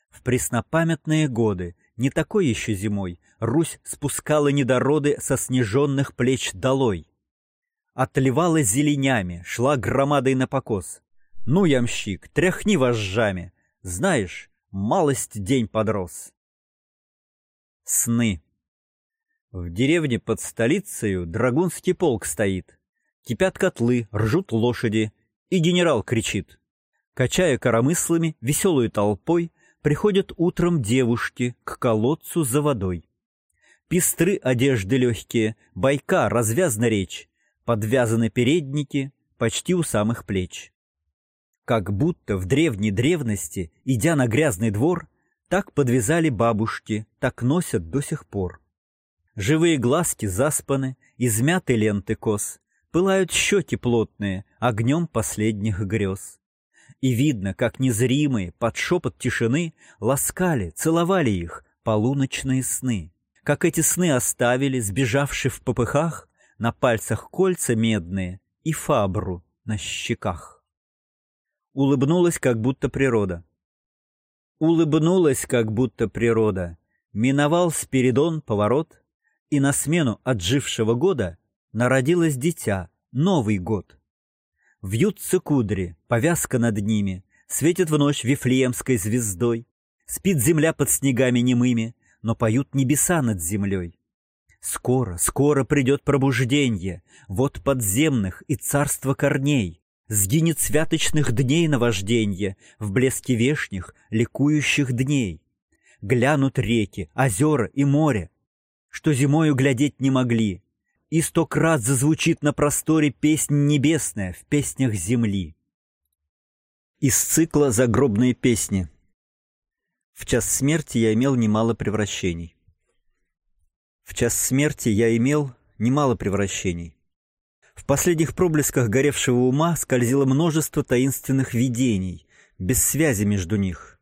В преснопамятные годы, не такой еще зимой, Русь спускала недороды со снеженных плеч долой. Отливала зеленями, шла громадой на покос. Ну, ямщик, тряхни вожжами. Знаешь, малость день подрос. Сны. В деревне под столицею драгунский полк стоит. Кипят котлы, ржут лошади, и генерал кричит. Качая коромыслами, веселой толпой, приходят утром девушки к колодцу за водой. Пестры одежды легкие, байка, развязна речь, подвязаны передники почти у самых плеч. Как будто в древней древности, идя на грязный двор, так подвязали бабушки, так носят до сих пор. Живые глазки заспаны, измяты ленты кос, пылают щеки плотные огнем последних грез. И видно, как незримые под шепот тишины ласкали, целовали их полуночные сны. Как эти сны оставили, сбежавши в попыхах, на пальцах кольца медные и фабру на щеках. Улыбнулась, как будто природа. Улыбнулась, как будто природа. Миновал Спиридон поворот, и на смену отжившего года народилось дитя, Новый год. Вьются кудри, повязка над ними, Светит в ночь вифлеемской звездой, Спит земля под снегами немыми, Но поют небеса над землей. Скоро, скоро придет пробужденье, Вот подземных и царство корней. Сгинет святочных дней наважденье В блеске вешних, ликующих дней. Глянут реки, озера и море, Что зимою глядеть не могли, И сто крат зазвучит на просторе Песнь небесная в песнях земли. Из цикла «Загробные песни» В час смерти я имел немало превращений. В час смерти я имел немало превращений. В последних проблесках горевшего ума скользило множество таинственных видений, без связи между них.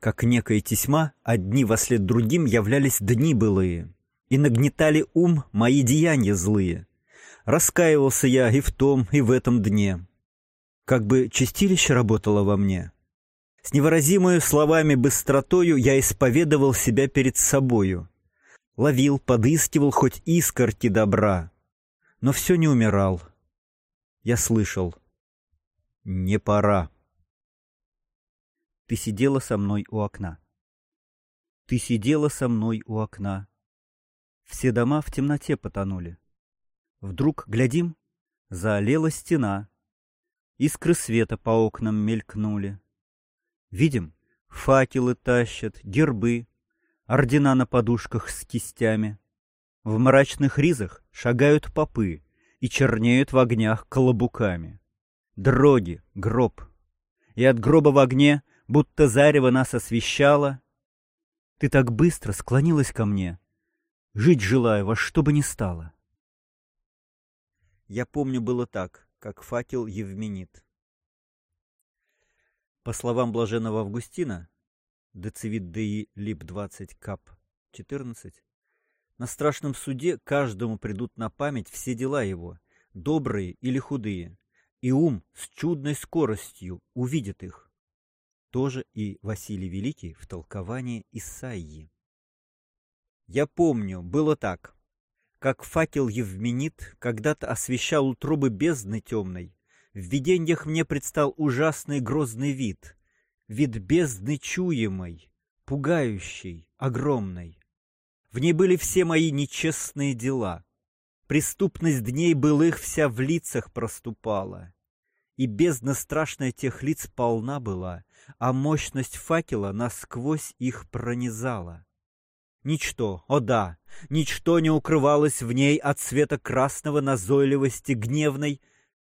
Как некая тесьма, одни во след другим являлись дни былые, и нагнетали ум мои деяния злые. Раскаивался я и в том, и в этом дне. Как бы чистилище работало во мне. С невыразимою словами быстротою я исповедовал себя перед собою — Ловил, подыскивал хоть искорки добра, но все не умирал. Я слышал. Не пора. Ты сидела со мной у окна. Ты сидела со мной у окна. Все дома в темноте потонули. Вдруг, глядим, заолела стена. Искры света по окнам мелькнули. Видим, факелы тащат, гербы, ордена на подушках с кистями. В мрачных ризах шагают попы и чернеют в огнях колобуками. Дроги, гроб. И от гроба в огне, будто зарево нас освещало, ты так быстро склонилась ко мне, жить желаю во что бы ни стало. Я помню, было так, как факел Евменит. По словам блаженного Августина, Децивит ДИ Лип 20 КАП 14. На страшном суде каждому придут на память все дела его, добрые или худые, и ум с чудной скоростью увидит их. Тоже и Василий Великий в толковании Исаии. Я помню, было так. Как факел Евменит когда-то освещал утробы бездны темной, в видениях мне предстал ужасный грозный вид — вид бездны чуемой, пугающей, огромной. В ней были все мои нечестные дела. Преступность дней былых вся в лицах проступала. И бездна страшная тех лиц полна была, а мощность факела насквозь их пронизала. Ничто, о да, ничто не укрывалось в ней от света красного назойливости гневной.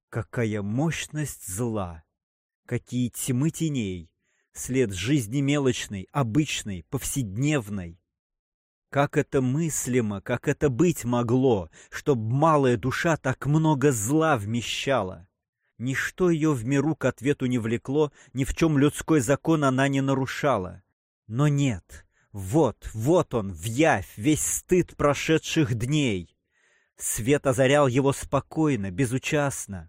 Какая мощность зла! Какие тьмы теней! След жизни мелочной, обычной, повседневной. Как это мыслимо, как это быть могло, чтоб малая душа так много зла вмещала? Ничто ее в миру к ответу не влекло, ни в чем людской закон она не нарушала. Но нет, вот, вот он, в явь, весь стыд прошедших дней. Свет озарял его спокойно, безучастно.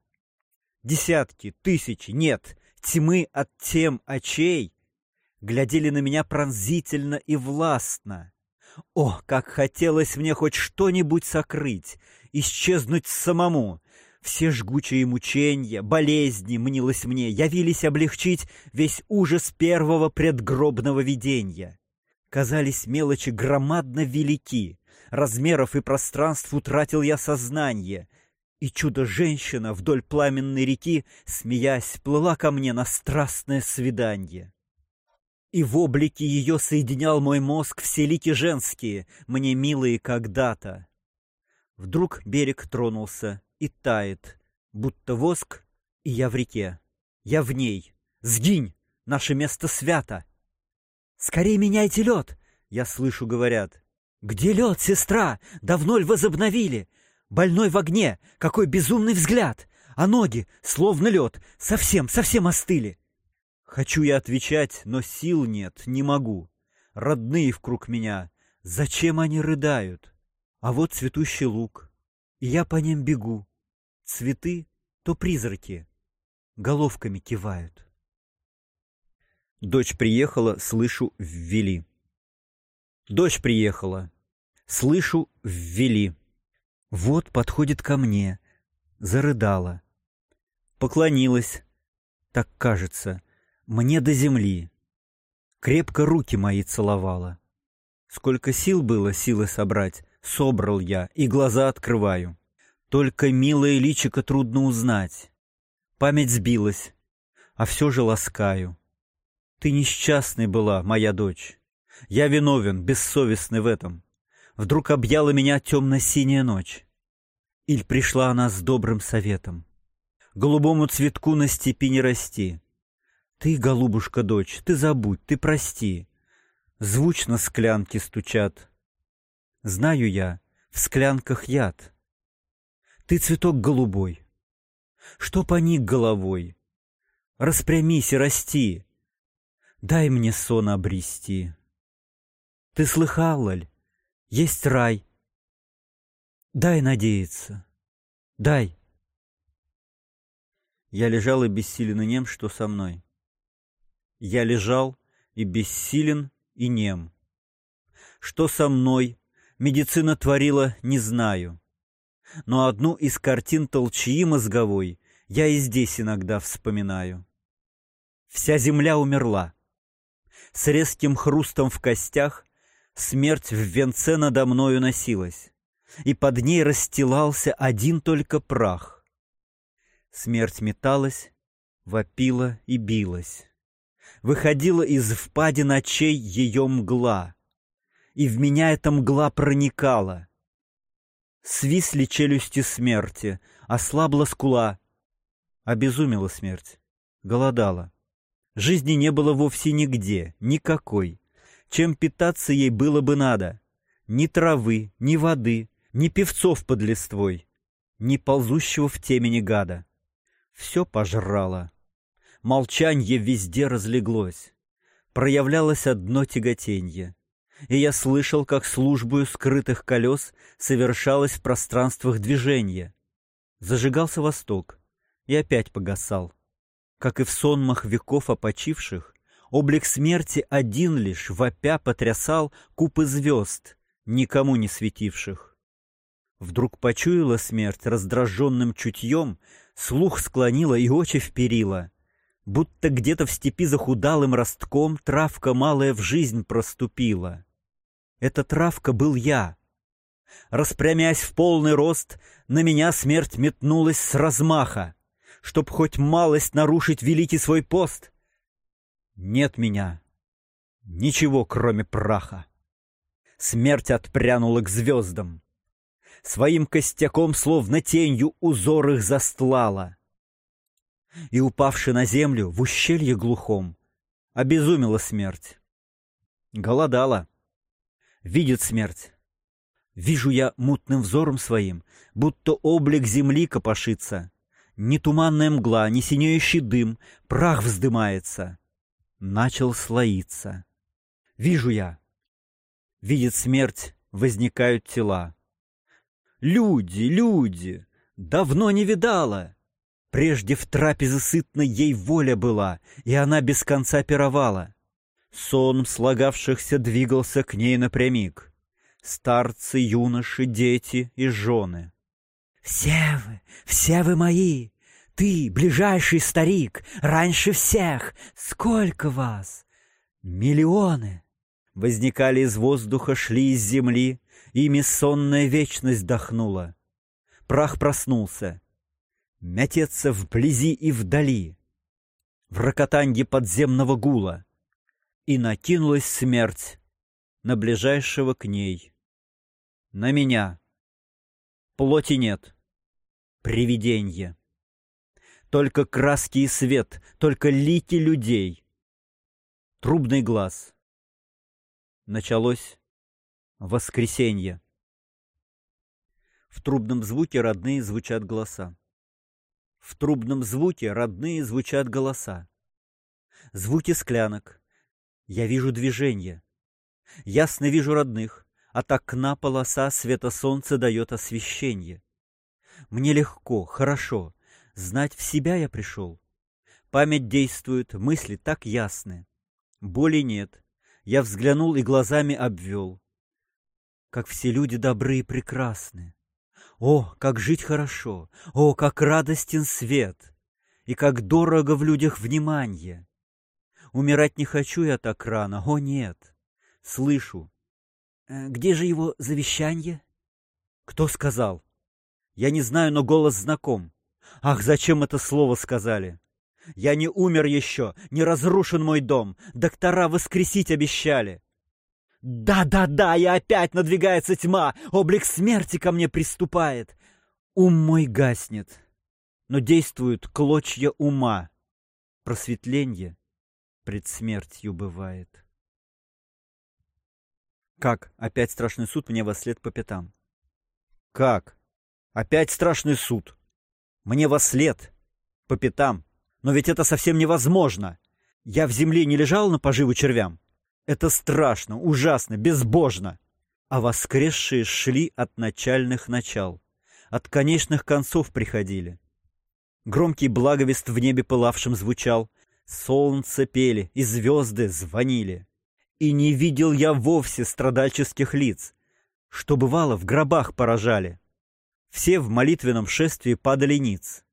Десятки, тысячи, нет, тьмы от тем очей глядели на меня пронзительно и властно. О, как хотелось мне хоть что-нибудь сокрыть, исчезнуть самому, все жгучие мучения, болезни, мнилось мне, явились облегчить весь ужас первого предгробного видения. Казались мелочи громадно велики, размеров и пространств утратил я сознание, и чудо-женщина вдоль пламенной реки, смеясь, плыла ко мне на страстное свиданье. И в облике ее соединял мой мозг все лики женские, мне милые когда-то. Вдруг берег тронулся, и тает, будто воск, и я в реке. Я в ней. Сгинь! Наше место свято! «Скорей меняйте лед!» — я слышу, говорят. «Где лед, сестра? Давно ли возобновили? Больной в огне, какой безумный взгляд! А ноги, словно лед, совсем, совсем остыли!» Хочу я отвечать, но сил нет, не могу. Родные вкруг меня, зачем они рыдают? А вот цветущий лук, и я по ним бегу. Цветы то призраки, головками кивают. Дочь приехала, слышу, ввели. Дочь приехала, слышу, ввели. Вот подходит ко мне, зарыдала. Поклонилась, так кажется, мне до земли. Крепко руки мои целовала. Сколько сил было силы собрать, Собрал я и глаза открываю. Только милое личико трудно узнать. Память сбилась, а все же ласкаю. Ты несчастной была, моя дочь. Я виновен, бессовестный в этом. Вдруг объяла меня темно-синяя ночь. Иль пришла она с добрым советом. Голубому цветку на степи не расти. Ты, голубушка, дочь, ты забудь, ты прости. Звучно склянки стучат, Знаю я, в склянках яд. Ты цветок голубой. Что поник головой? Распрямись и расти. Дай мне сон обрести. Ты слыхал, ль? Есть рай. Дай надеяться. Дай. Я лежал и бессилен и нем, что со мной. Я лежал и бессилен и нем. Что со мной, медицина творила, не знаю. Но одну из картин толчьи мозговой я и здесь иногда вспоминаю. Вся земля умерла. С резким хрустом в костях смерть в венце надо мною носилась, и под ней расстилался один только прах. Смерть металась, вопила и билась. Выходила из впадин очей ее мгла, и в меня эта мгла проникала. Свисли челюсти смерти, ослабла скула. Обезумела смерть, голодала. Жизни не было вовсе нигде, никакой. Чем питаться ей было бы надо? Ни травы, ни воды, ни певцов под листвой, ни ползущего в темени гада. Все пожрало. Молчанье везде разлеглось. Проявлялось одно тяготенье и я слышал, как службою скрытых колес совершалось в пространствах движение. Зажигался восток и опять погасал. Как и в сонмах веков опочивших, облик смерти один лишь вопя потрясал купы звезд, никому не светивших. Вдруг почуяла смерть раздраженным чутьем, слух склонила и очи вперила, будто где-то в степи захудалым ростком травка малая в жизнь проступила. Эта травка был я. Распрямясь в полный рост, на меня смерть метнулась с размаха, чтоб хоть малость нарушить великий свой пост. Нет меня, ничего, кроме праха. Смерть отпрянула к звездам. Своим костяком, словно тенью, узор их застлала. И, упавши на землю в ущелье глухом, обезумела смерть. Голодала. Видит смерть. Вижу я мутным взором своим, будто облик земли копошится. Ни туманная мгла, ни синеющий дым, прах вздымается. Начал слоиться. Вижу я. Видит смерть, возникают тела. Люди, люди, давно не видала. Прежде в трапезе сытно ей воля была, и она без конца пировала. Сон слагавшихся двигался к ней напрямик старцы, юноши, дети и жены. «Все вы, все вы мои! Ты, ближайший старик, раньше всех! Сколько вас? Миллионы!» Возникали из воздуха, шли из земли, ими сонная вечность дохнула. Прах проснулся. Мятеться вблизи и вдали, в рокотанье подземного гула. И накинулась смерть на ближайшего к ней на меня. Плоти нет. Привиденье. Только краски и свет, только лики людей. Трубный глаз. Началось воскресенье. В трубном звуке родные звучат голоса. В трубном звуке родные звучат голоса. Звуки склянок. Я вижу движение. Ясно вижу родных. От окна полоса света солнца дает освещение. Мне легко, хорошо, знать в себя я пришел. Память действует, мысли так ясны. Боли нет. Я взглянул и глазами обвел. Как все люди добры и прекрасны. О, как жить хорошо! О, как радостен свет! И как дорого в людях внимание! Умирать не хочу я так рано, о нет! Слышу, Э, где же его завещание? Кто сказал? Я не знаю, но голос знаком. Ах, зачем это слово сказали? Я не умер еще, не разрушен мой дом. Доктора воскресить обещали. Да-да-да, и опять надвигается тьма. Облик смерти ко мне приступает. Ум мой гаснет, но действуют клочья ума. Просветленье пред смертью бывает. Как? Опять страшный суд мне во след по пятам. Как? Опять страшный суд. Мне во след. По пятам. Но ведь это совсем невозможно. Я в земле не лежал на поживу червям. Это страшно, ужасно, безбожно. А воскресшие шли от начальных начал. От конечных концов приходили. Громкий благовест в небе пылавшим звучал. Солнце пели, и звезды звонили. И не видел я вовсе страдальческих лиц, что бывало в гробах поражали. Все в молитвенном шествии падали ниц.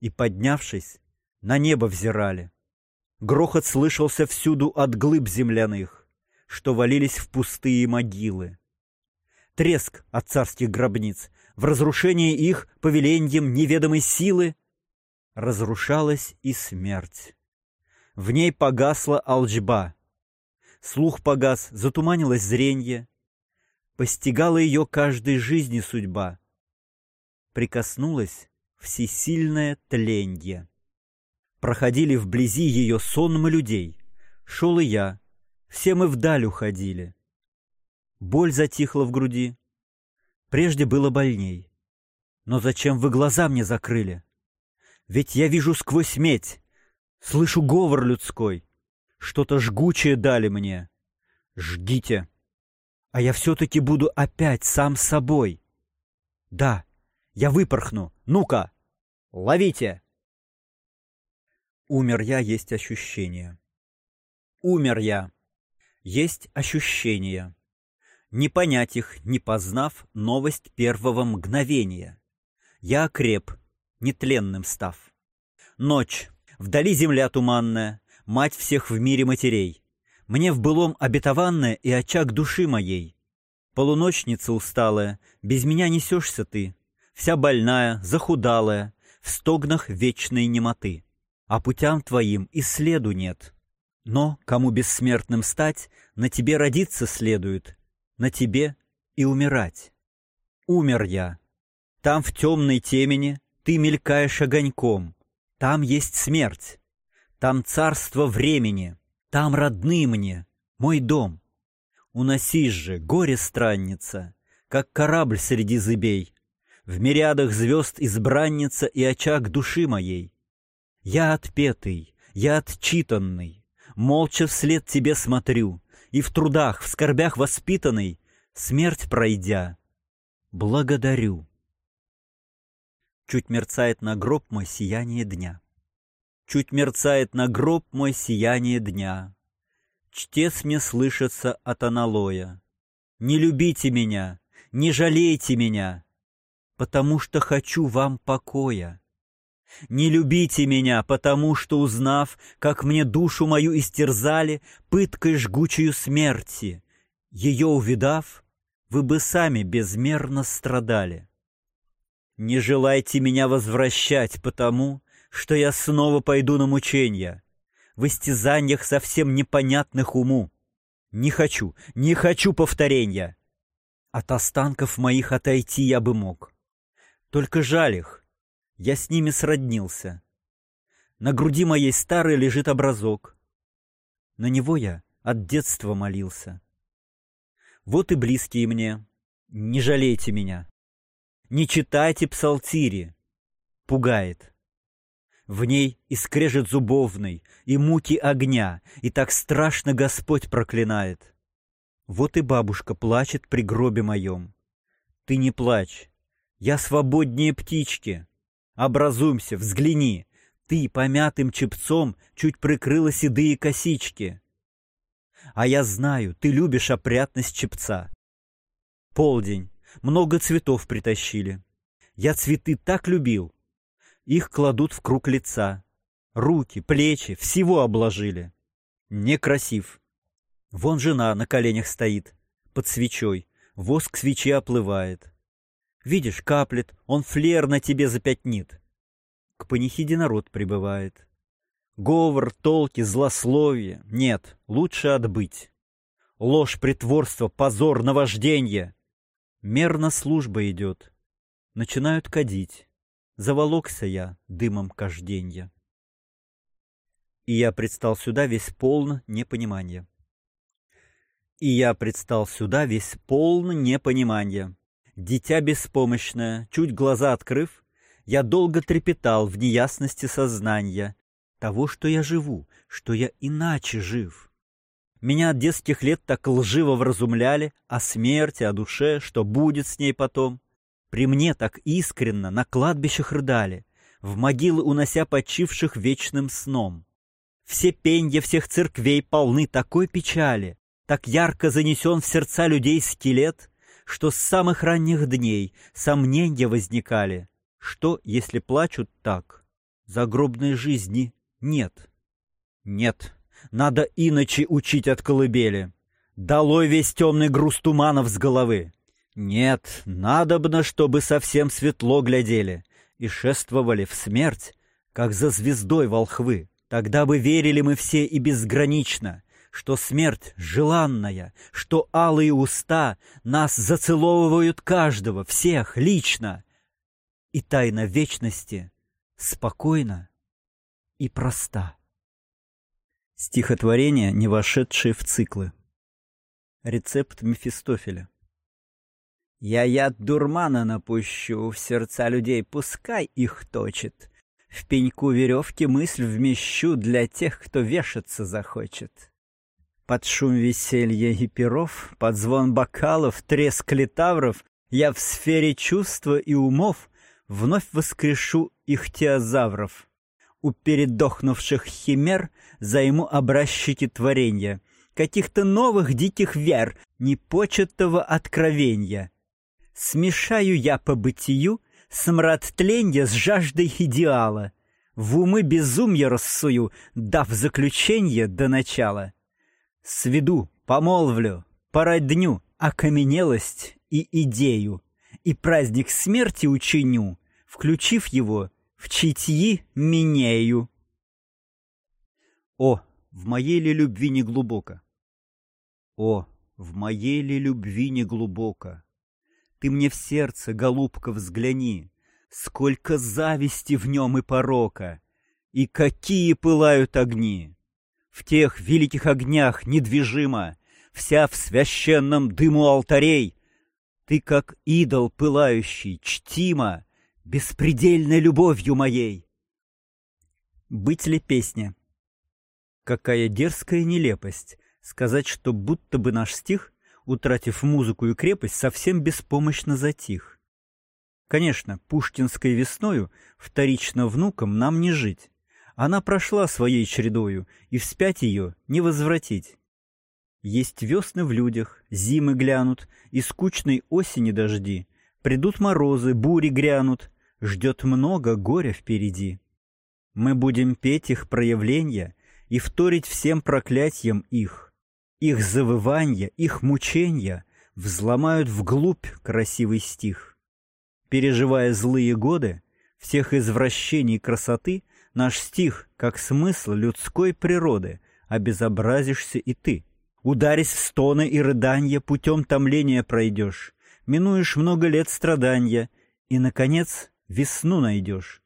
И, поднявшись, на небо взирали. Грохот слышался всюду от глыб земляных, что валились в пустые могилы. Треск от царских гробниц, в разрушении их повеленьем неведомой силы разрушалась и смерть. В ней погасла алчба, слух погас, затуманилось зренье. Постигала ее каждой жизни судьба. Прикоснулась всесильное тленье. Проходили вблизи ее сонмы людей. Шел и я, все мы вдаль уходили. Боль затихла в груди. Прежде было больней. Но зачем вы глаза мне закрыли? Ведь я вижу сквозь медь, слышу говор людской. Что-то жгучее дали мне. Жгите. А я все-таки буду опять сам собой. Да, я выпорхну. Ну-ка, ловите. Умер я, есть ощущение. Умер я. Есть ощущения. Не понять их, не познав новость первого мгновения. Я окреп, нетленным став. Ночь, вдали земля туманная, мать всех в мире матерей, мне в былом обетованное и очаг души моей. Полуночница усталая, без меня несешься ты, Вся больная, захудалая, в стогнах вечной немоты. А путям твоим и следу нет. Но, кому бессмертным стать, на тебе родиться следует, на тебе и умирать. Умер я. Там в темной темени ты мелькаешь огоньком. Там есть смерть. Там царство времени. Там родные мне, мой дом. Уносись же, горе-странница, как корабль среди зыбей, В мириадах звезд избранница и очаг души моей. Я отпетый, я отчитанный, молча вслед тебе смотрю, И в трудах, в скорбях воспитанный, смерть пройдя, благодарю. Чуть мерцает на гроб мой сияние дня. Чуть мерцает на гроб мой сияние дня. Чтец мне слышится от аналоя. Не любите меня, не жалейте меня, потому что хочу вам покоя. Не любите меня, потому что, узнав, как мне душу мою истерзали пыткой жгучую смерти, ее увидав, вы бы сами безмерно страдали. Не желайте меня возвращать, потому что я снова пойду на мучения, в истязаниях совсем непонятных уму. Не хочу, не хочу повторения. От останков моих отойти я бы мог. Только жаль их, я с ними сроднился. На груди моей старой лежит образок. На него я от детства молился. Вот и близкие мне, не жалейте меня. Не читайте псалтири, пугает. В ней и скрежет зубовный, и муки огня, и так страшно Господь проклинает. Вот и бабушка плачет при гробе моем. Ты не плачь, я свободнее птички. Образумся, взгляни, ты помятым чепцом чуть прикрыла седые косички. А я знаю, ты любишь опрятность чепца. Полдень, много цветов притащили. Я цветы так любил, их кладут в круг лица. Руки, плечи, всего обложили. Некрасив. Вон жена на коленях стоит, под свечой. Воск свечи оплывает. Видишь, каплет, он флер на тебе запятнит. К панихиде народ прибывает. Говор, толки, злословие. Нет, лучше отбыть. Ложь, притворство, позор, наважденье. Мерно служба идет. Начинают кадить. Заволокся я дымом кожденья. И я предстал сюда весь полн непонимания. И я предстал сюда весь полн непонимания. Дитя беспомощное, чуть глаза открыв, я долго трепетал в неясности сознания того, что я живу, что я иначе жив. Меня от детских лет так лживо вразумляли о смерти, о душе, что будет с ней потом. При мне так искренно на кладбищах рыдали, в могилы унося почивших вечным сном. Все пенья всех церквей полны такой печали, так ярко занесен в сердца людей скелет, что с самых ранних дней сомнения возникали, что, если плачут так, загробной жизни нет. Нет, надо иначе учить от колыбели. Долой весь темный груз туманов с головы. Нет, надобно, чтобы совсем светло глядели и шествовали в смерть, как за звездой волхвы. Тогда бы верили мы все и безгранично, что смерть желанная, что алые уста нас зацеловывают каждого, всех, лично. И тайна вечности спокойна и проста. Стихотворение, не вошедшие в циклы. Рецепт Мефистофеля. Я яд дурмана напущу в сердца людей, пускай их точит. В пеньку веревки мысль вмещу для тех, кто вешаться захочет. Под шум веселья и перов, под звон бокалов, треск литавров, я в сфере чувства и умов вновь воскрешу их теозавров. У передохнувших химер займу образчики творения, каких-то новых диких вер, непочатого откровения — Смешаю я по бытию смрад тленья с жаждой идеала, В умы безумья рассую, дав заключение до начала. Сведу, помолвлю, породню, окаменелость и идею, и праздник смерти учиню, включив его в читьи минею. О, в моей ли любви не глубоко? О, в моей ли любви не глубоко? Ты мне в сердце, голубка, взгляни, Сколько зависти в нем и порока, И какие пылают огни! В тех великих огнях недвижима, Вся в священном дыму алтарей, Ты, как идол пылающий, чтима Беспредельной любовью моей. Быть ли песня? Какая дерзкая нелепость сказать, что будто бы наш стих, утратив музыку и крепость, совсем беспомощно затих. Конечно, пушкинской весною вторично внукам нам не жить. Она прошла своей чередою, и вспять ее не возвратить. Есть весны в людях, зимы глянут, и скучной осени дожди. Придут морозы, бури грянут, ждет много горя впереди. Мы будем петь их проявления и вторить всем проклятиям их. Их завывания, их мучения взломают вглубь красивый стих. Переживая злые годы, всех извращений красоты, наш стих, как смысл людской природы, обезобразишься и ты. Ударясь в стоны и рыдания, путем томления пройдешь, минуешь много лет страдания и, наконец, весну найдешь.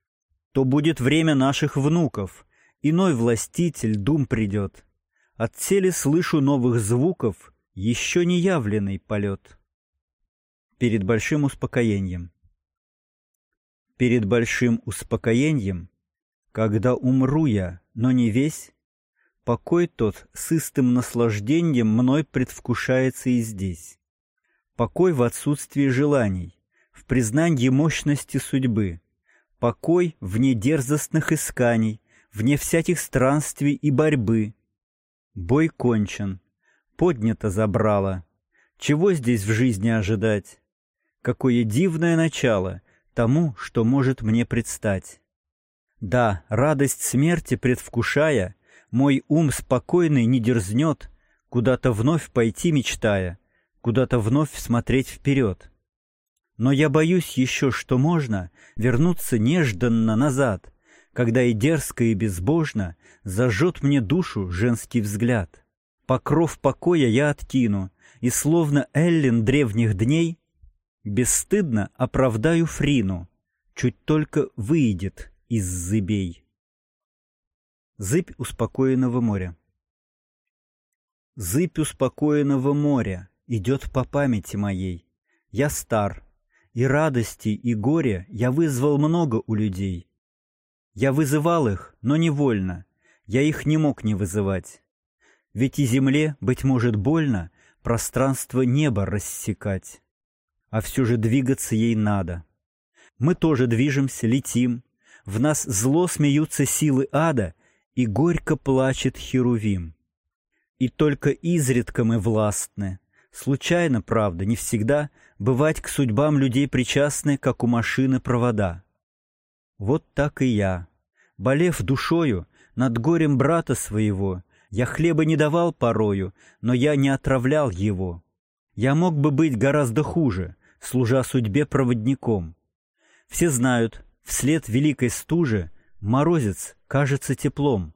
То будет время наших внуков, Иной властитель дум придет. От цели слышу новых звуков, Еще не явленный полет. Перед большим успокоением. Перед большим успокоением, Когда умру я, но не весь, Покой тот с истым наслаждением Мной предвкушается и здесь. Покой в отсутствии желаний, В признании мощности судьбы, Покой вне дерзостных исканий, вне всяких странствий и борьбы. Бой кончен, поднято забрало. Чего здесь в жизни ожидать? Какое дивное начало тому, что может мне предстать. Да, радость смерти предвкушая, мой ум спокойный не дерзнет, куда-то вновь пойти мечтая, куда-то вновь смотреть вперед. Но я боюсь еще, что можно вернуться нежданно назад, когда и дерзко, и безбожно зажжет мне душу женский взгляд. Покров покоя я откину, и словно Эллин древних дней бесстыдно оправдаю Фрину, чуть только выйдет из зыбей. Зыбь успокоенного моря Зыбь успокоенного моря идет по памяти моей. Я стар, и радости, и горя я вызвал много у людей. Я вызывал их, но невольно. Я их не мог не вызывать. Ведь и земле, быть может, больно пространство неба рассекать. А все же двигаться ей надо. Мы тоже движемся, летим. В нас зло смеются силы ада, и горько плачет Херувим. И только изредка мы властны. Случайно, правда, не всегда, бывать к судьбам людей причастны, как у машины провода. Вот так и я. Болев душою над горем брата своего, я хлеба не давал порою, но я не отравлял его. Я мог бы быть гораздо хуже, служа судьбе проводником. Все знают, вслед великой стуже морозец кажется теплом.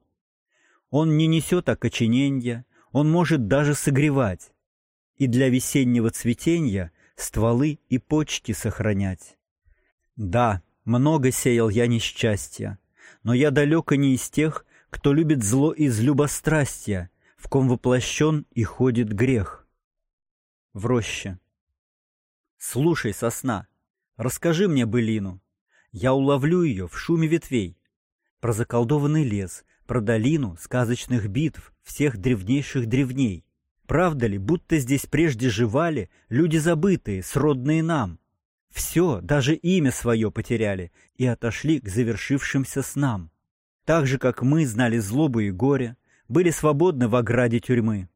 Он не несет окочененья, он может даже согревать, и для весеннего цветения стволы и почки сохранять. Да, много сеял я несчастья, но я далеко не из тех, кто любит зло из любострастия, в ком воплощен и ходит грех. В роще. Слушай, сосна, расскажи мне былину. Я уловлю ее в шуме ветвей. Про заколдованный лес, про долину сказочных битв всех древнейших древней. Правда ли, будто здесь прежде живали люди забытые, сродные нам, все, даже имя свое потеряли и отошли к завершившимся снам. Так же, как мы знали злобу и горе, были свободны в ограде тюрьмы.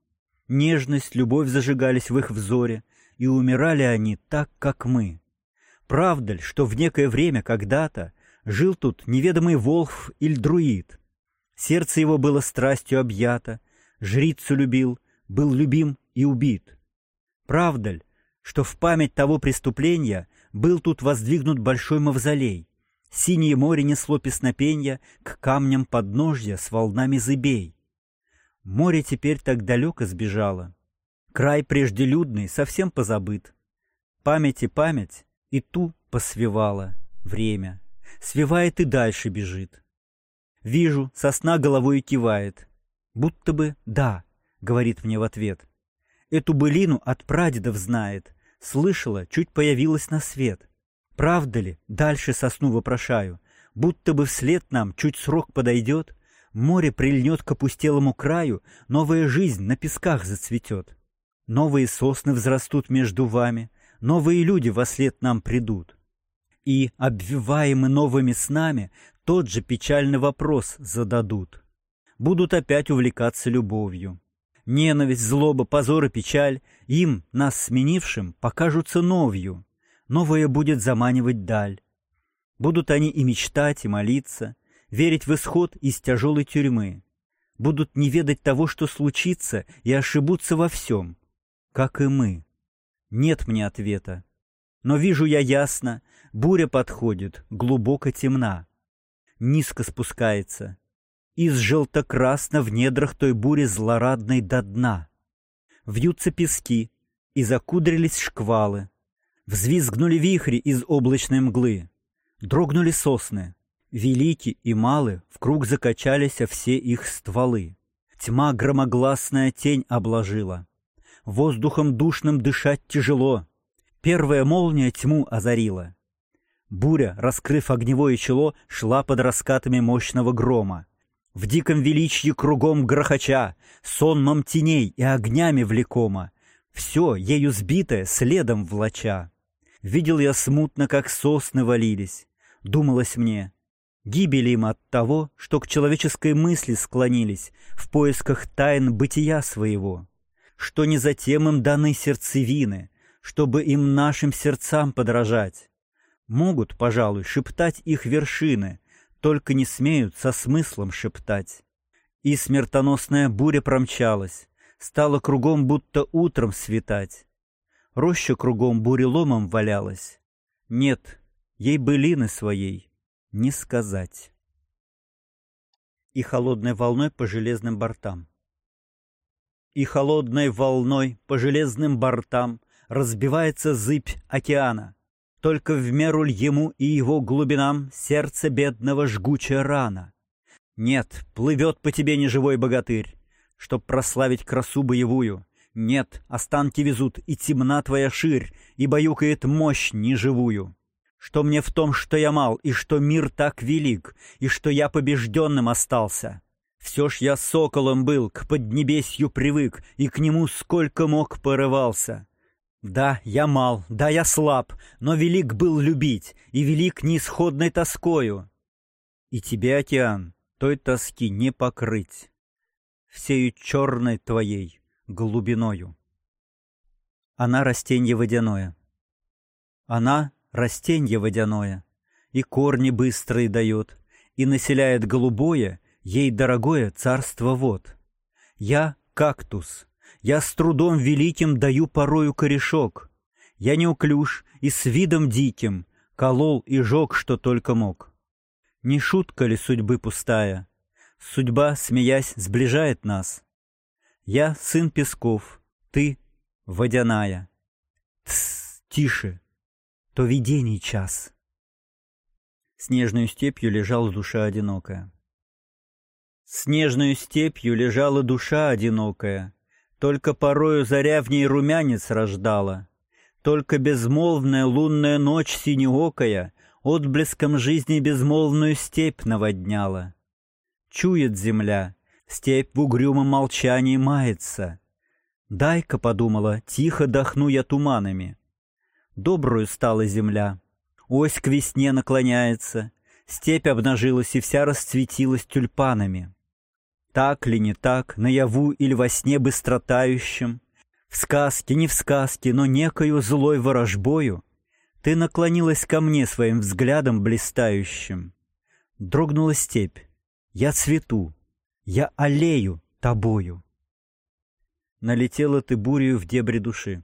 Нежность, любовь зажигались в их взоре, и умирали они так, как мы. Правда ли, что в некое время когда-то жил тут неведомый волхв или друид? Сердце его было страстью объято, жрицу любил, был любим и убит. Правда ль, что в память того преступления был тут воздвигнут большой мавзолей? Синее море несло песнопенья к камням подножья с волнами зыбей. Море теперь так далеко сбежало. Край прежделюдный совсем позабыт. Память и память и ту посвивала время. Свивает и дальше бежит. Вижу, сосна головой кивает. Будто бы «да», — говорит мне в ответ. Эту былину от прадедов знает. Слышала, чуть появилась на свет. Правда ли, дальше сосну вопрошаю, будто бы вслед нам чуть срок подойдет, море прильнет к опустелому краю, новая жизнь на песках зацветет. Новые сосны взрастут между вами, новые люди во след нам придут. И, обвиваемы новыми снами, тот же печальный вопрос зададут. Будут опять увлекаться любовью. Ненависть, злоба, позор и печаль им, нас сменившим, покажутся новью. Новое будет заманивать даль. Будут они и мечтать, и молиться, верить в исход из тяжелой тюрьмы. Будут не ведать того, что случится, и ошибутся во всем, как и мы. Нет мне ответа. Но вижу я ясно, буря подходит, глубоко темна. Низко спускается. Из желто-красно в недрах той бури злорадной до дна. Вьются пески, и закудрились шквалы. Взвизгнули вихри из облачной мглы. Дрогнули сосны. Велики и малы в круг закачались все их стволы. Тьма громогласная тень обложила. Воздухом душным дышать тяжело. Первая молния тьму озарила. Буря, раскрыв огневое чело, шла под раскатами мощного грома. В диком величье кругом грохоча, сонмом теней и огнями влекома, все ею сбитое следом влача. Видел я смутно, как сосны валились. Думалось мне, гибели им от того, что к человеческой мысли склонились в поисках тайн бытия своего что не затем им даны сердцевины, чтобы им нашим сердцам подражать. Могут, пожалуй, шептать их вершины, только не смеют со смыслом шептать. И смертоносная буря промчалась, стало кругом будто утром светать. Роща кругом буреломом валялась. Нет, ей былины своей не сказать. И холодной волной по железным бортам и холодной волной по железным бортам разбивается зыбь океана. Только в меру ему и его глубинам сердце бедного жгучая рана. Нет, плывет по тебе неживой богатырь, чтоб прославить красу боевую. Нет, останки везут, и темна твоя ширь, и баюкает мощь неживую. Что мне в том, что я мал, и что мир так велик, и что я побежденным остался? Все ж я соколом был, к поднебесью привык, и к нему сколько мог порывался. Да, я мал, да, я слаб, но велик был любить, и велик неисходной тоскою. И тебе, океан, той тоски не покрыть, всею черной твоей глубиною. Она растенье водяное. Она растенье водяное, и корни быстрые дает, и населяет голубое, ей дорогое царство вод. Я — кактус, я с трудом великим даю порою корешок. Я неуклюж и с видом диким колол и жег, что только мог. Не шутка ли судьбы пустая? Судьба, смеясь, сближает нас. Я сын песков, ты — водяная. Тсс, тише, то видений час. Снежную степью лежала душа одинокая. Снежную степью лежала душа одинокая, Только порою заря в ней румянец рождала, Только безмолвная лунная ночь синеокая Отблеском жизни безмолвную степь наводняла. Чует земля, степь в угрюмом молчании мается. Дай-ка, подумала, тихо дохну я туманами. Добрую стала земля, ось к весне наклоняется, Степь обнажилась и вся расцветилась тюльпанами. Так ли не так, наяву или во сне быстротающем, В сказке, не в сказке, но некою злой ворожбою, Ты наклонилась ко мне своим взглядом блистающим. Дрогнула степь, я цвету, я аллею тобою. Налетела ты бурею в дебри души.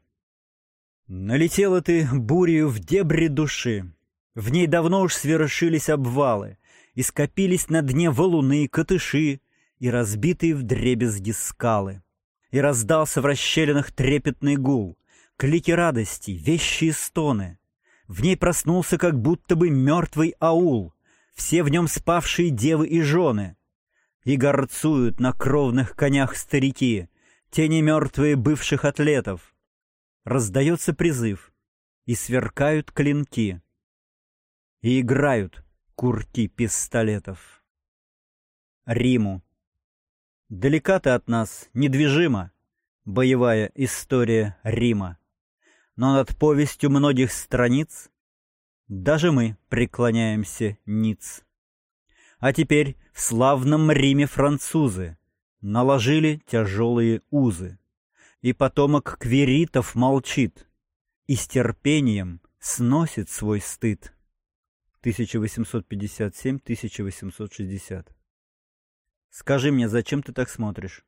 Налетела ты бурею в дебри души. В ней давно уж свершились обвалы, и скопились на дне валуны, катыши и разбитые вдребезги скалы. И раздался в расщелинах трепетный гул, клики радости, вещи стоны. В ней проснулся как будто бы мертвый аул, все в нем спавшие девы и жены. И горцуют на кровных конях старики, тени мертвые бывших атлетов. Раздается призыв, и сверкают клинки, и играют курки пистолетов. Риму. Далека ты от нас, недвижима, боевая история Рима. Но над повестью многих страниц даже мы преклоняемся ниц. А теперь в славном Риме французы наложили тяжелые узы. И потомок кверитов молчит и с терпением сносит свой стыд. 1857-1860 Скажи мне, зачем ты так смотришь?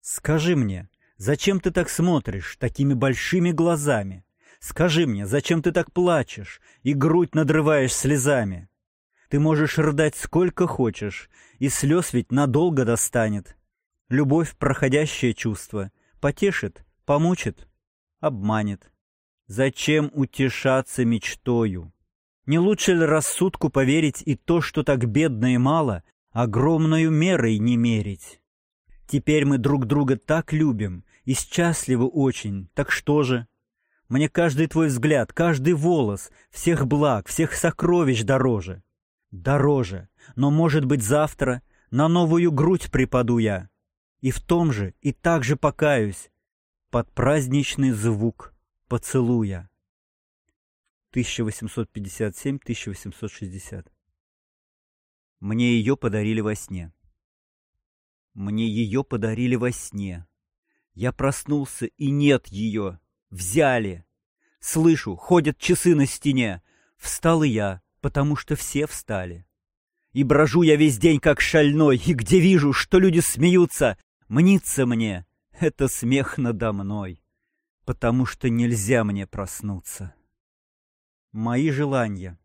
Скажи мне, зачем ты так смотришь, такими большими глазами? Скажи мне, зачем ты так плачешь и грудь надрываешь слезами? Ты можешь рыдать сколько хочешь, и слез ведь надолго достанет. Любовь — проходящее чувство, потешит, помучит, обманет. Зачем утешаться мечтою? Не лучше ли рассудку поверить и то, что так бедно и мало, огромною мерой не мерить? Теперь мы друг друга так любим и счастливы очень, так что же? Мне каждый твой взгляд, каждый волос, всех благ, всех сокровищ дороже. Дороже, но, может быть, завтра на новую грудь припаду я. И в том же, и так же покаюсь, под праздничный звук поцелуя. 1857-1860 Мне ее подарили во сне. Мне ее подарили во сне. Я проснулся, и нет ее. Взяли. Слышу, ходят часы на стене. Встал и я, потому что все встали. И брожу я весь день как шальной, и где вижу, что люди смеются, мнится мне, это смех надо мной, потому что нельзя мне проснуться. Мои желания.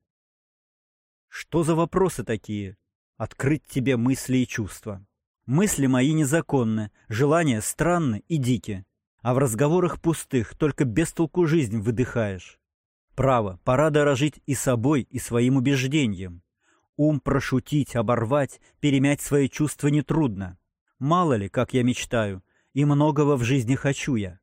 Что за вопросы такие? Открыть тебе мысли и чувства. Мысли мои незаконны, желания странны и дики а в разговорах пустых только без толку жизнь выдыхаешь. Право, пора дорожить и собой, и своим убеждением. Ум прошутить, оборвать, перемять свои чувства нетрудно. Мало ли, как я мечтаю, и многого в жизни хочу я.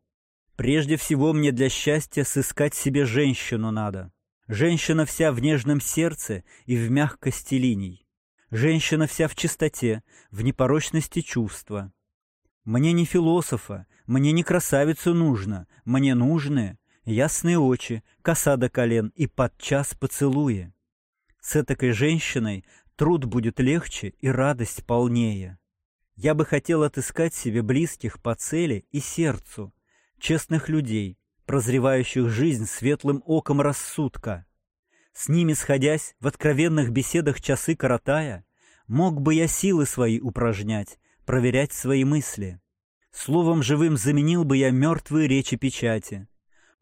Прежде всего мне для счастья сыскать себе женщину надо. Женщина вся в нежном сердце и в мягкости линий. Женщина вся в чистоте, в непорочности чувства. Мне не философа, мне не красавицу нужно, мне нужны ясные очи, коса до колен и подчас поцелуи. С этакой женщиной труд будет легче и радость полнее. Я бы хотел отыскать себе близких по цели и сердцу, честных людей, прозревающих жизнь светлым оком рассудка. С ними сходясь, в откровенных беседах часы коротая, мог бы я силы свои упражнять, проверять свои мысли. Словом живым заменил бы я мертвые речи печати.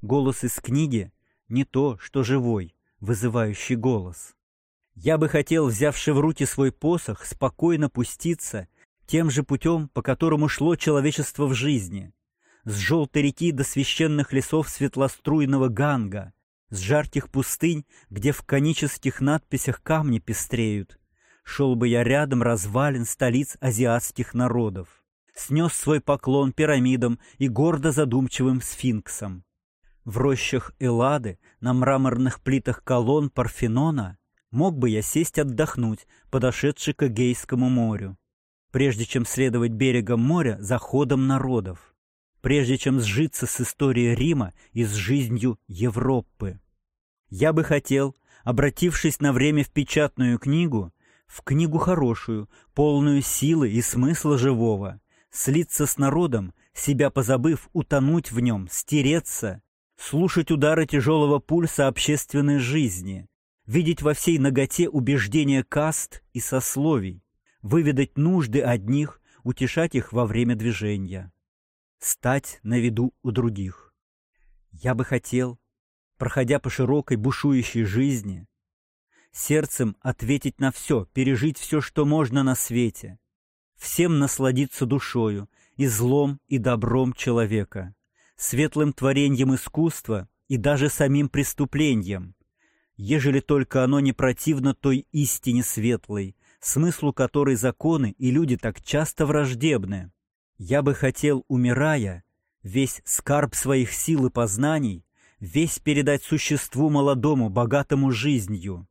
Голос из книги — не то, что живой, вызывающий голос. Я бы хотел, взявши в руки свой посох, спокойно пуститься тем же путем, по которому шло человечество в жизни. С желтой реки до священных лесов светлоструйного Ганга, с жарких пустынь, где в конических надписях камни пестреют. Шел бы я рядом развалин столиц азиатских народов снес свой поклон пирамидам и гордо задумчивым сфинксам. В рощах Эллады, на мраморных плитах колонн Парфенона, мог бы я сесть отдохнуть, подошедший к Эгейскому морю, прежде чем следовать берегом моря за ходом народов, прежде чем сжиться с историей Рима и с жизнью Европы. Я бы хотел, обратившись на время в печатную книгу, в книгу хорошую, полную силы и смысла живого, слиться с народом, себя позабыв, утонуть в нем, стереться, слушать удары тяжелого пульса общественной жизни, видеть во всей ноготе убеждения каст и сословий, выведать нужды одних, утешать их во время движения, стать на виду у других. Я бы хотел, проходя по широкой бушующей жизни, сердцем ответить на все, пережить все, что можно на свете, всем насладиться душою, и злом, и добром человека, светлым творением искусства и даже самим преступлением, ежели только оно не противно той истине светлой, смыслу которой законы и люди так часто враждебны. Я бы хотел, умирая, весь скарб своих сил и познаний, весь передать существу молодому, богатому жизнью.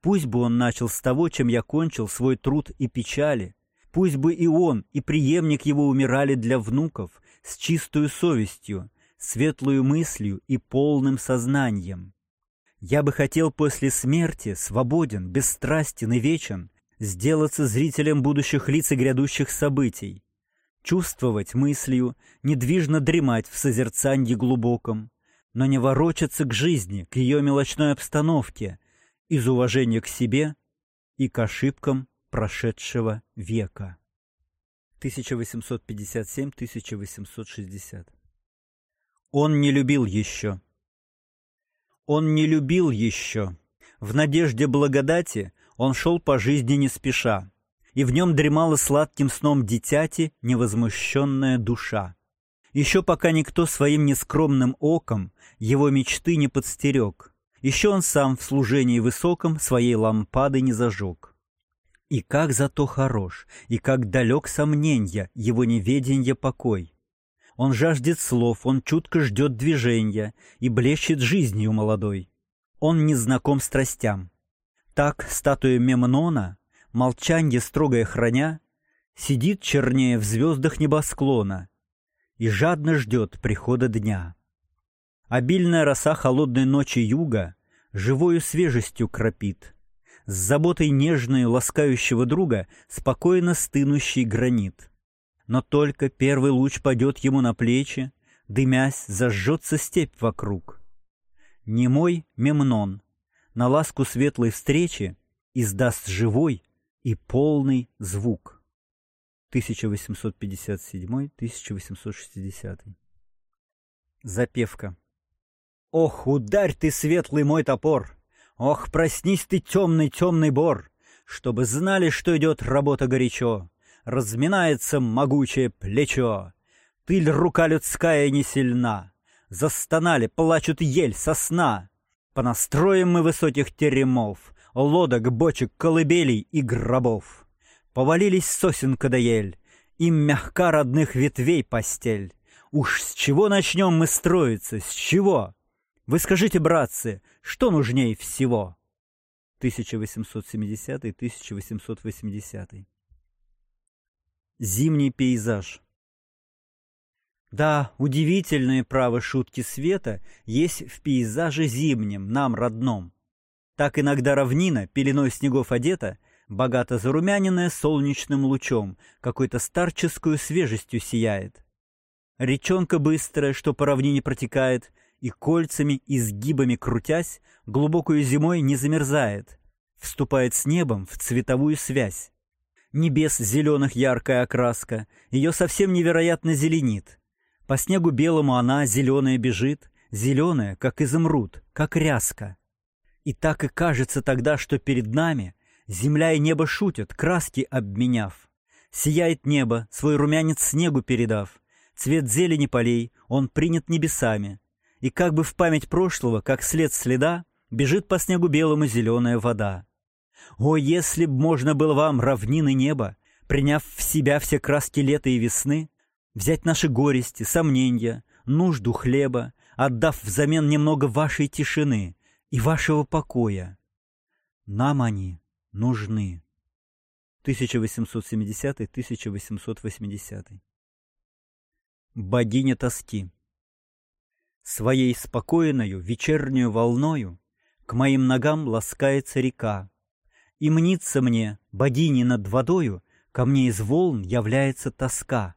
Пусть бы он начал с того, чем я кончил свой труд и печали, пусть бы и он, и преемник его умирали для внуков с чистую совестью, светлую мыслью и полным сознанием. Я бы хотел после смерти, свободен, бесстрастен и вечен, сделаться зрителем будущих лиц и грядущих событий, чувствовать мыслью, недвижно дремать в созерцании глубоком, но не ворочаться к жизни, к ее мелочной обстановке, из уважения к себе и к ошибкам прошедшего века. 1857-1860 Он не любил еще. Он не любил еще. В надежде благодати он шел по жизни не спеша, и в нем дремала сладким сном дитяти невозмущенная душа. Еще пока никто своим нескромным оком его мечты не подстерег, еще он сам в служении высоком своей лампады не зажег. И как зато хорош, и как далек сомненья, его неведенье покой. Он жаждет слов, он чутко ждет движения и блещет жизнью молодой. Он не знаком страстям. Так статуя Мемнона, молчанье строгое храня, сидит чернее в звездах небосклона, и жадно ждет прихода дня. Обильная роса холодной ночи юга живою свежестью кропит, с заботой нежной ласкающего друга спокойно стынущий гранит. Но только первый луч падет ему на плечи, дымясь, зажжется степь вокруг. Немой Мемнон на ласку светлой встречи издаст живой и полный звук. 1857-1860. Запевка. Ох, ударь ты, светлый мой топор! Ох, проснись ты, темный, темный бор! Чтобы знали, что идет работа горячо, Разминается могучее плечо. Тыль рука людская не сильна, Застонали, плачут ель, сосна. Понастроим мы высоких теремов, Лодок, бочек, колыбелей и гробов. Повалились сосен кадаель, Им мягка родных ветвей постель. Уж с чего начнем мы строиться, с чего? Вы скажите, братцы, что нужней всего? 1870-1880 Зимний пейзаж Да, удивительные правы шутки света есть в пейзаже зимнем, нам родном. Так иногда равнина, пеленой снегов одета — богато зарумяненная солнечным лучом, какой-то старческую свежестью сияет. Речонка быстрая, что по равнине протекает, и кольцами, изгибами крутясь, глубокую зимой не замерзает, вступает с небом в цветовую связь. Небес зеленых яркая окраска, ее совсем невероятно зеленит. По снегу белому она зеленая бежит, зеленая, как изумруд, как ряска. И так и кажется тогда, что перед нами Земля и небо шутят, краски обменяв. Сияет небо, свой румянец снегу передав. Цвет зелени полей, он принят небесами. И как бы в память прошлого, как след следа, Бежит по снегу белому зеленая вода. О, если б можно было вам равнины неба, Приняв в себя все краски лета и весны, Взять наши горести, сомнения, нужду хлеба, Отдав взамен немного вашей тишины И вашего покоя. Нам они нужны. 1870-1880. Богиня тоски. Своей спокойною вечернюю волною К моим ногам ласкается река, И мнится мне, богини над водою, Ко мне из волн является тоска.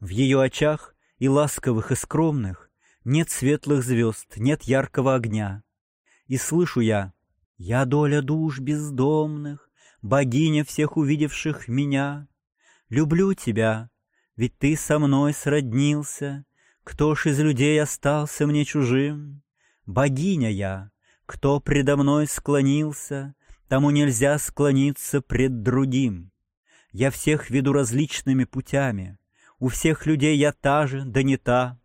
В ее очах и ласковых, и скромных Нет светлых звезд, нет яркого огня. И слышу я, я доля душ бездомных, Богиня всех увидевших меня. Люблю тебя, ведь ты со мной сроднился, Кто ж из людей остался мне чужим? Богиня я, кто предо мной склонился, Тому нельзя склониться пред другим. Я всех веду различными путями, У всех людей я та же, да не та.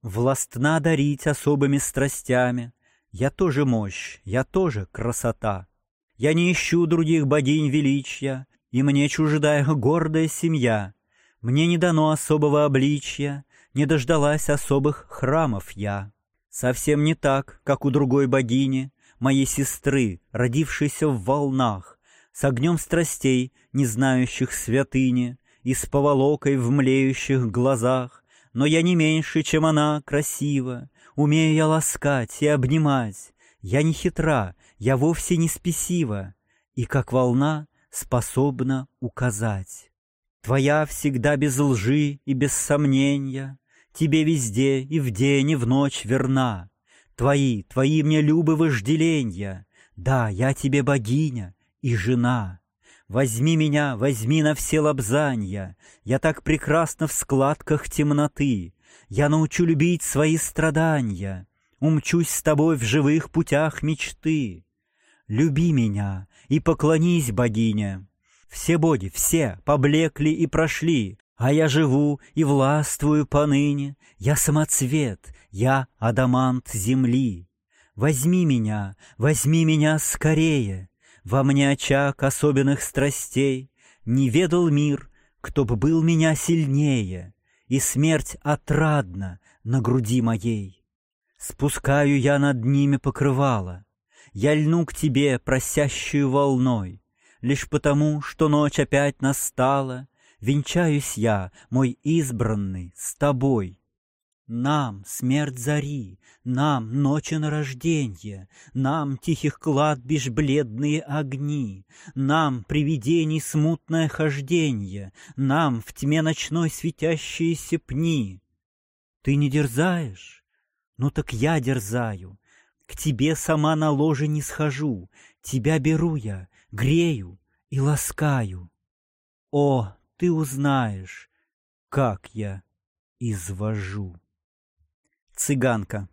Властна дарить особыми страстями, Я тоже мощь, я тоже красота. Я не ищу других богинь величия, И мне чуждая гордая семья. Мне не дано особого обличья, Не дождалась особых храмов я. Совсем не так, как у другой богини, Моей сестры, родившейся в волнах, С огнем страстей, не знающих святыни, И с поволокой в млеющих глазах, Но я не меньше, чем она, красива, Умею я ласкать и обнимать, Я не хитра, я вовсе не спесива, И, как волна, способна указать. Твоя всегда без лжи и без сомнения, Тебе везде и в день, и в ночь верна. Твои, твои мне любы вожделенья, Да, я тебе богиня и жена. Возьми меня, возьми на все лобзанья, Я так прекрасна в складках темноты, Я научу любить свои страдания, Умчусь с тобой в живых путях мечты. Люби меня и поклонись, богиня. Все боги, все поблекли и прошли, а я живу и властвую поныне, Я самоцвет, я адамант земли. Возьми меня, возьми меня скорее, Во мне очаг особенных страстей. Не ведал мир, кто б был меня сильнее, И смерть отрадна на груди моей. Спускаю я над ними покрывало, Я льну к тебе просящую волной, Лишь потому, что ночь опять настала, Венчаюсь я, мой избранный, с тобой. Нам смерть зари, нам ночи на рожденье, Нам тихих кладбищ бледные огни, Нам привидений смутное хожденье, Нам в тьме ночной светящиеся пни. Ты не дерзаешь? Ну так я дерзаю. К тебе сама на ложе не схожу, Тебя беру я, грею и ласкаю. О, ты узнаешь, как я извожу. Цыганка.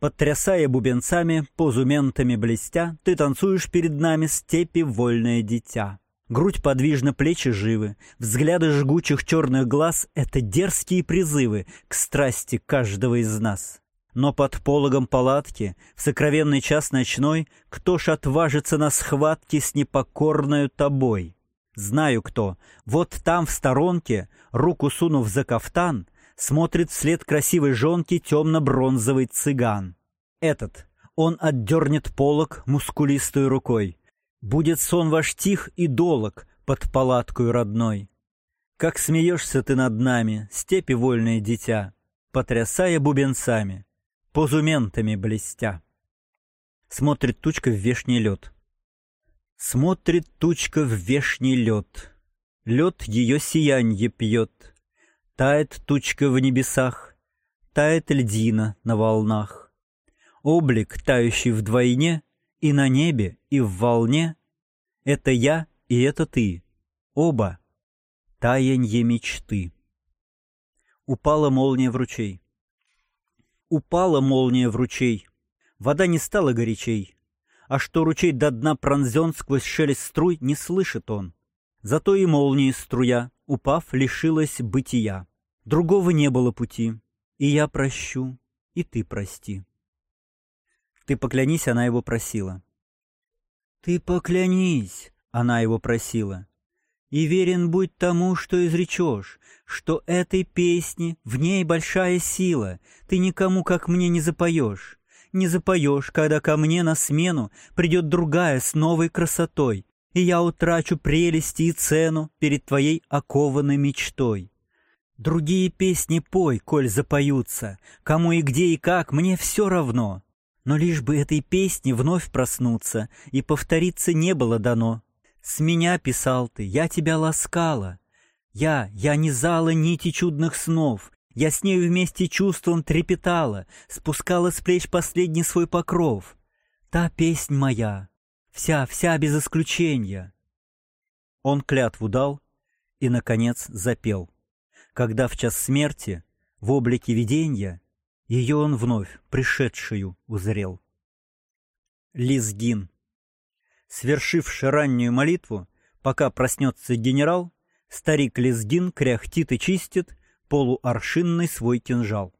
Потрясая бубенцами, позументами блестя, Ты танцуешь перед нами степи вольное дитя. Грудь подвижна, плечи живы, Взгляды жгучих черных глаз — Это дерзкие призывы К страсти каждого из нас. Но под пологом палатки, В сокровенный час ночной, Кто ж отважится на схватки С непокорною тобой? Знаю кто. Вот там в сторонке, руку сунув за кафтан, смотрит вслед красивой жонки темно-бронзовый цыган. Этот. Он отдернет полог мускулистой рукой. Будет сон ваш тих и долог под палаткою родной. Как смеешься ты над нами, степи вольное дитя, потрясая бубенцами, позументами блестя. Смотрит тучка в вешний лед. Смотрит тучка в вешний лед, Лед ее сиянье пьет. Тает тучка в небесах, Тает льдина на волнах. Облик, тающий вдвойне, И на небе, и в волне, Это я и это ты, Оба — таянье мечты. Упала молния в ручей. Упала молния в ручей. Вода не стала горячей а что ручей до дна пронзен сквозь шелест струй, не слышит он. Зато и молнии струя, упав, лишилась бытия. Другого не было пути, и я прощу, и ты прости. Ты поклянись, она его просила. Ты поклянись, она его просила. И верен будь тому, что изречешь, что этой песни в ней большая сила, ты никому, как мне, не запоешь не запоешь, когда ко мне на смену придет другая с новой красотой, и я утрачу прелести и цену перед твоей окованной мечтой. Другие песни пой, коль запоются, кому и где и как, мне все равно. Но лишь бы этой песни вновь проснуться, и повториться не было дано. С меня писал ты, я тебя ласкала. Я, я низала нити чудных снов, я с нею вместе чувством трепетала, спускала с плеч последний свой покров. Та песнь моя, вся, вся без исключения. Он клятву дал и, наконец, запел. Когда в час смерти В облике виденья ее он вновь, пришедшую, узрел. Лизгин. Свершивши раннюю молитву, пока проснется генерал, старик Лизгин кряхтит и чистит полуаршинный свой кинжал.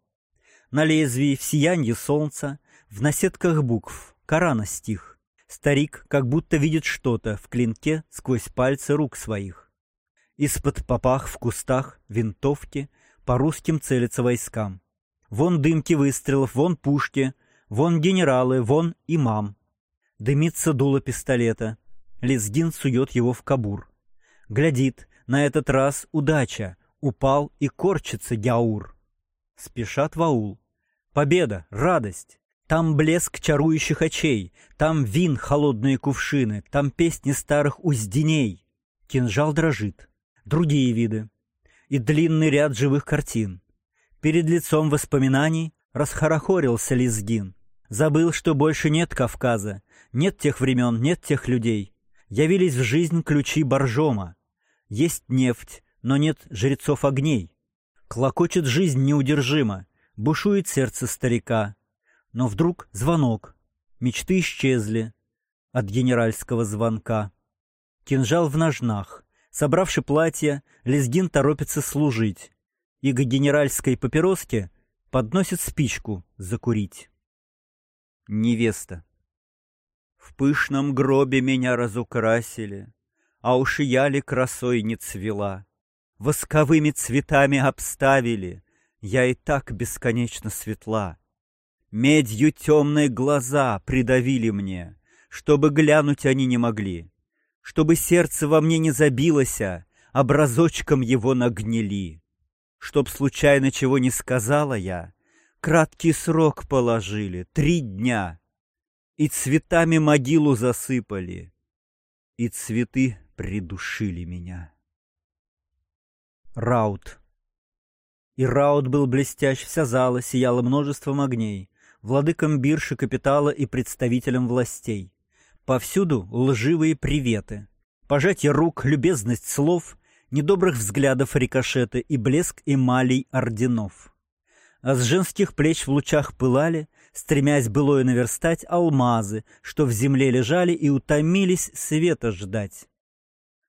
На лезвии в сиянье солнца, в наседках букв, Корана стих. Старик как будто видит что-то в клинке сквозь пальцы рук своих. Из-под попах в кустах винтовки по русским целятся войскам. Вон дымки выстрелов, вон пушки, вон генералы, вон имам. Дымится дуло пистолета. Лезгин сует его в кабур. Глядит, на этот раз удача, упал и корчится Гяур. Спешат в аул. Победа, радость. Там блеск чарующих очей, там вин холодные кувшины, там песни старых узденей. Кинжал дрожит. Другие виды. И длинный ряд живых картин. Перед лицом воспоминаний расхорохорился Лизгин. Забыл, что больше нет Кавказа, нет тех времен, нет тех людей. Явились в жизнь ключи Боржома. Есть нефть, но нет жрецов огней. Клокочет жизнь неудержимо, бушует сердце старика. Но вдруг звонок. Мечты исчезли от генеральского звонка. Кинжал в ножнах. Собравши платье, Лезгин торопится служить. И к генеральской папироске подносит спичку закурить. Невеста. В пышном гробе меня разукрасили, А уж я ли красой не цвела. Восковыми цветами обставили, я и так бесконечно светла. Медью темные глаза придавили мне, Чтобы глянуть они не могли, Чтобы сердце во мне не забилось, Образочком его нагнили. Чтоб случайно чего не сказала я, Краткий срок положили, три дня, И цветами могилу засыпали, И цветы придушили меня. Раут и раут был блестящ, вся зала сияла множеством огней, владыкам биржи капитала и представителям властей. Повсюду лживые приветы, пожатие рук, любезность слов, недобрых взглядов рикошеты и блеск эмалей орденов. А с женских плеч в лучах пылали, стремясь былое наверстать, алмазы, что в земле лежали и утомились света ждать.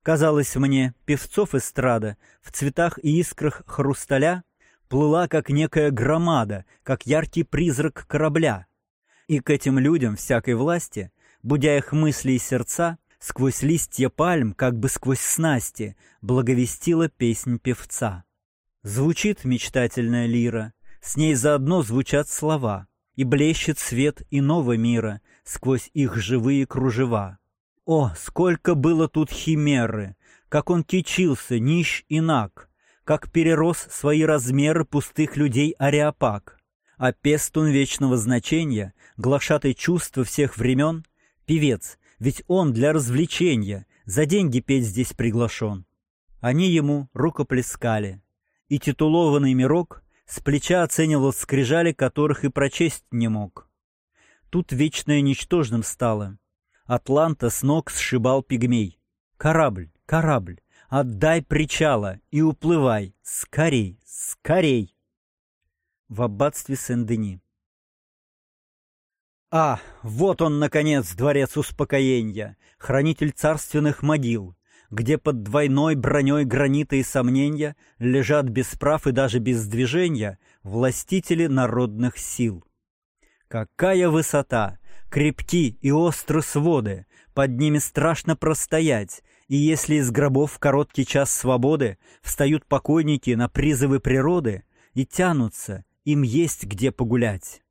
Казалось мне, певцов эстрада в цветах и искрах хрусталя плыла как некая громада, как яркий призрак корабля. И к этим людям всякой власти, будя их мысли и сердца, сквозь листья пальм, как бы сквозь снасти, благовестила песнь певца. Звучит мечтательная лира, с ней заодно звучат слова, и блещет свет иного мира сквозь их живые кружева. О, сколько было тут химеры, как он кичился, нищ и наг, как перерос свои размеры пустых людей ариапак. А пестун вечного значения, глашатый чувства всех времен, певец, ведь он для развлечения, за деньги петь здесь приглашен. Они ему рукоплескали, и титулованный мирок с плеча оценивал скрижали, которых и прочесть не мог. Тут вечное ничтожным стало. Атланта с ног сшибал пигмей. Корабль, корабль, Отдай причала и уплывай. Скорей, скорей. В аббатстве Сен-Дени. А, вот он, наконец, дворец успокоения, хранитель царственных могил, где под двойной броней гранита и сомнения лежат без прав и даже без движения властители народных сил. Какая высота! Крепки и остры своды, под ними страшно простоять, и если из гробов в короткий час свободы встают покойники на призывы природы и тянутся, им есть где погулять.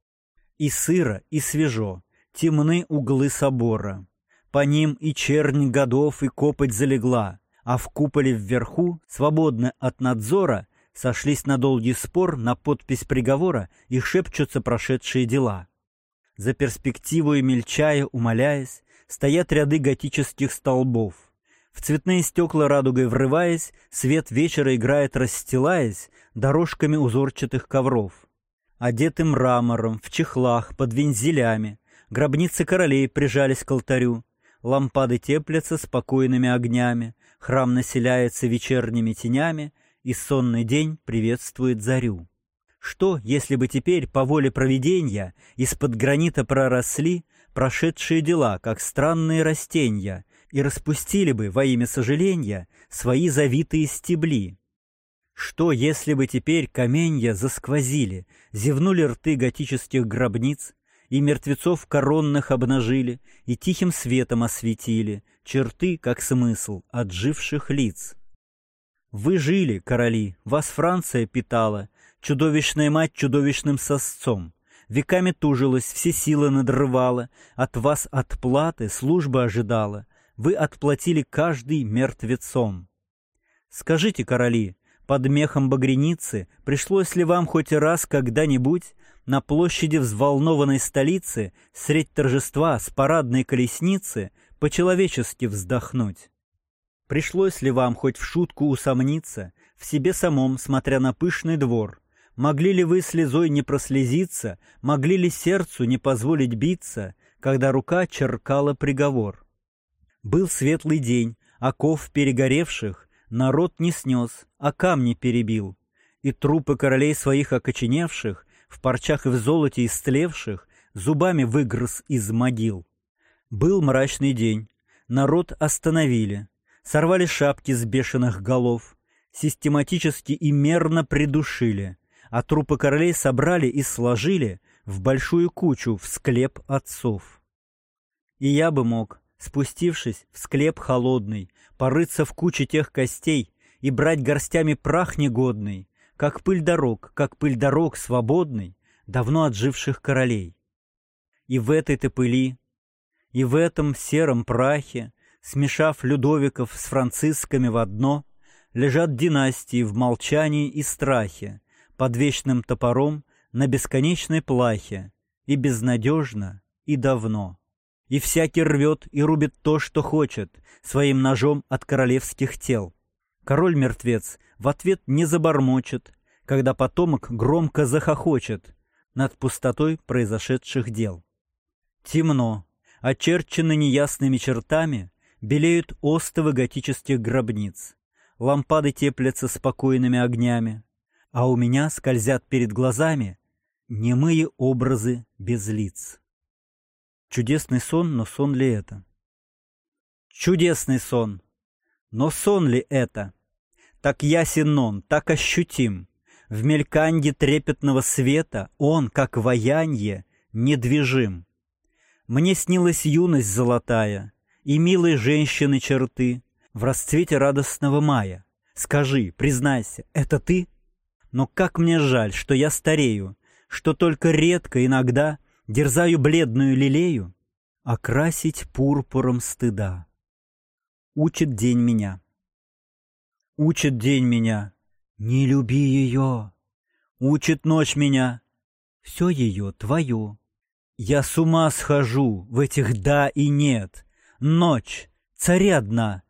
И сыро, и свежо, темны углы собора. По ним и чернь годов, и копоть залегла, а в куполе вверху, свободно от надзора, сошлись на долгий спор на подпись приговора и шепчутся прошедшие дела. За перспективу и мельчая, умоляясь, стоят ряды готических столбов. В цветные стекла радугой врываясь, свет вечера играет, расстилаясь, дорожками узорчатых ковров. Одеты мрамором, в чехлах, под вензелями, гробницы королей прижались к алтарю, лампады теплятся спокойными огнями, храм населяется вечерними тенями, и сонный день приветствует зарю. Что, если бы теперь, по воле провидения, из-под гранита проросли прошедшие дела, как странные растения, и распустили бы во имя сожаления свои завитые стебли? Что, если бы теперь каменья засквозили, зевнули рты готических гробниц, и мертвецов коронных обнажили, и тихим светом осветили черты, как смысл, отживших лиц? Вы жили, короли, вас Франция питала, Чудовищная мать чудовищным сосцом. Веками тужилась, все силы надрывала, От вас отплаты служба ожидала, Вы отплатили каждый мертвецом. Скажите, короли, под мехом багреницы Пришлось ли вам хоть раз когда-нибудь На площади взволнованной столицы Средь торжества с парадной колесницы По-человечески вздохнуть? Пришлось ли вам хоть в шутку усомниться В себе самом, смотря на пышный двор, Могли ли вы слезой не прослезиться, могли ли сердцу не позволить биться, когда рука черкала приговор? Был светлый день, оков перегоревших народ не снес, а камни перебил, и трупы королей своих окоченевших, в парчах и в золоте истлевших, зубами выгрыз из могил. Был мрачный день, народ остановили, сорвали шапки с бешеных голов, систематически и мерно придушили — а трупы королей собрали и сложили в большую кучу в склеп отцов. И я бы мог, спустившись в склеп холодный, порыться в куче тех костей и брать горстями прах негодный, как пыль дорог, как пыль дорог свободный, давно отживших королей. И в этой-то пыли, и в этом сером прахе, смешав Людовиков с Францисками в одно, лежат династии в молчании и страхе, под вечным топором на бесконечной плахе, и безнадежно, и давно. И всякий рвет и рубит то, что хочет, своим ножом от королевских тел. Король-мертвец в ответ не забормочет, когда потомок громко захохочет над пустотой произошедших дел. Темно, очерчены неясными чертами, белеют остовы готических гробниц. Лампады теплятся спокойными огнями, а у меня скользят перед глазами немые образы без лиц. Чудесный сон, но сон ли это? Чудесный сон, но сон ли это? Так ясен он, так ощутим. В мельканье трепетного света он, как воянье, недвижим. Мне снилась юность золотая и милые женщины черты в расцвете радостного мая. Скажи, признайся, это ты? Но как мне жаль, что я старею, что только редко иногда дерзаю бледную лилею окрасить пурпуром стыда. Учит день меня. Учит день меня. Не люби ее. Учит ночь меня. Все ее твое. Я с ума схожу в этих «да» и «нет». Ночь, царя дна,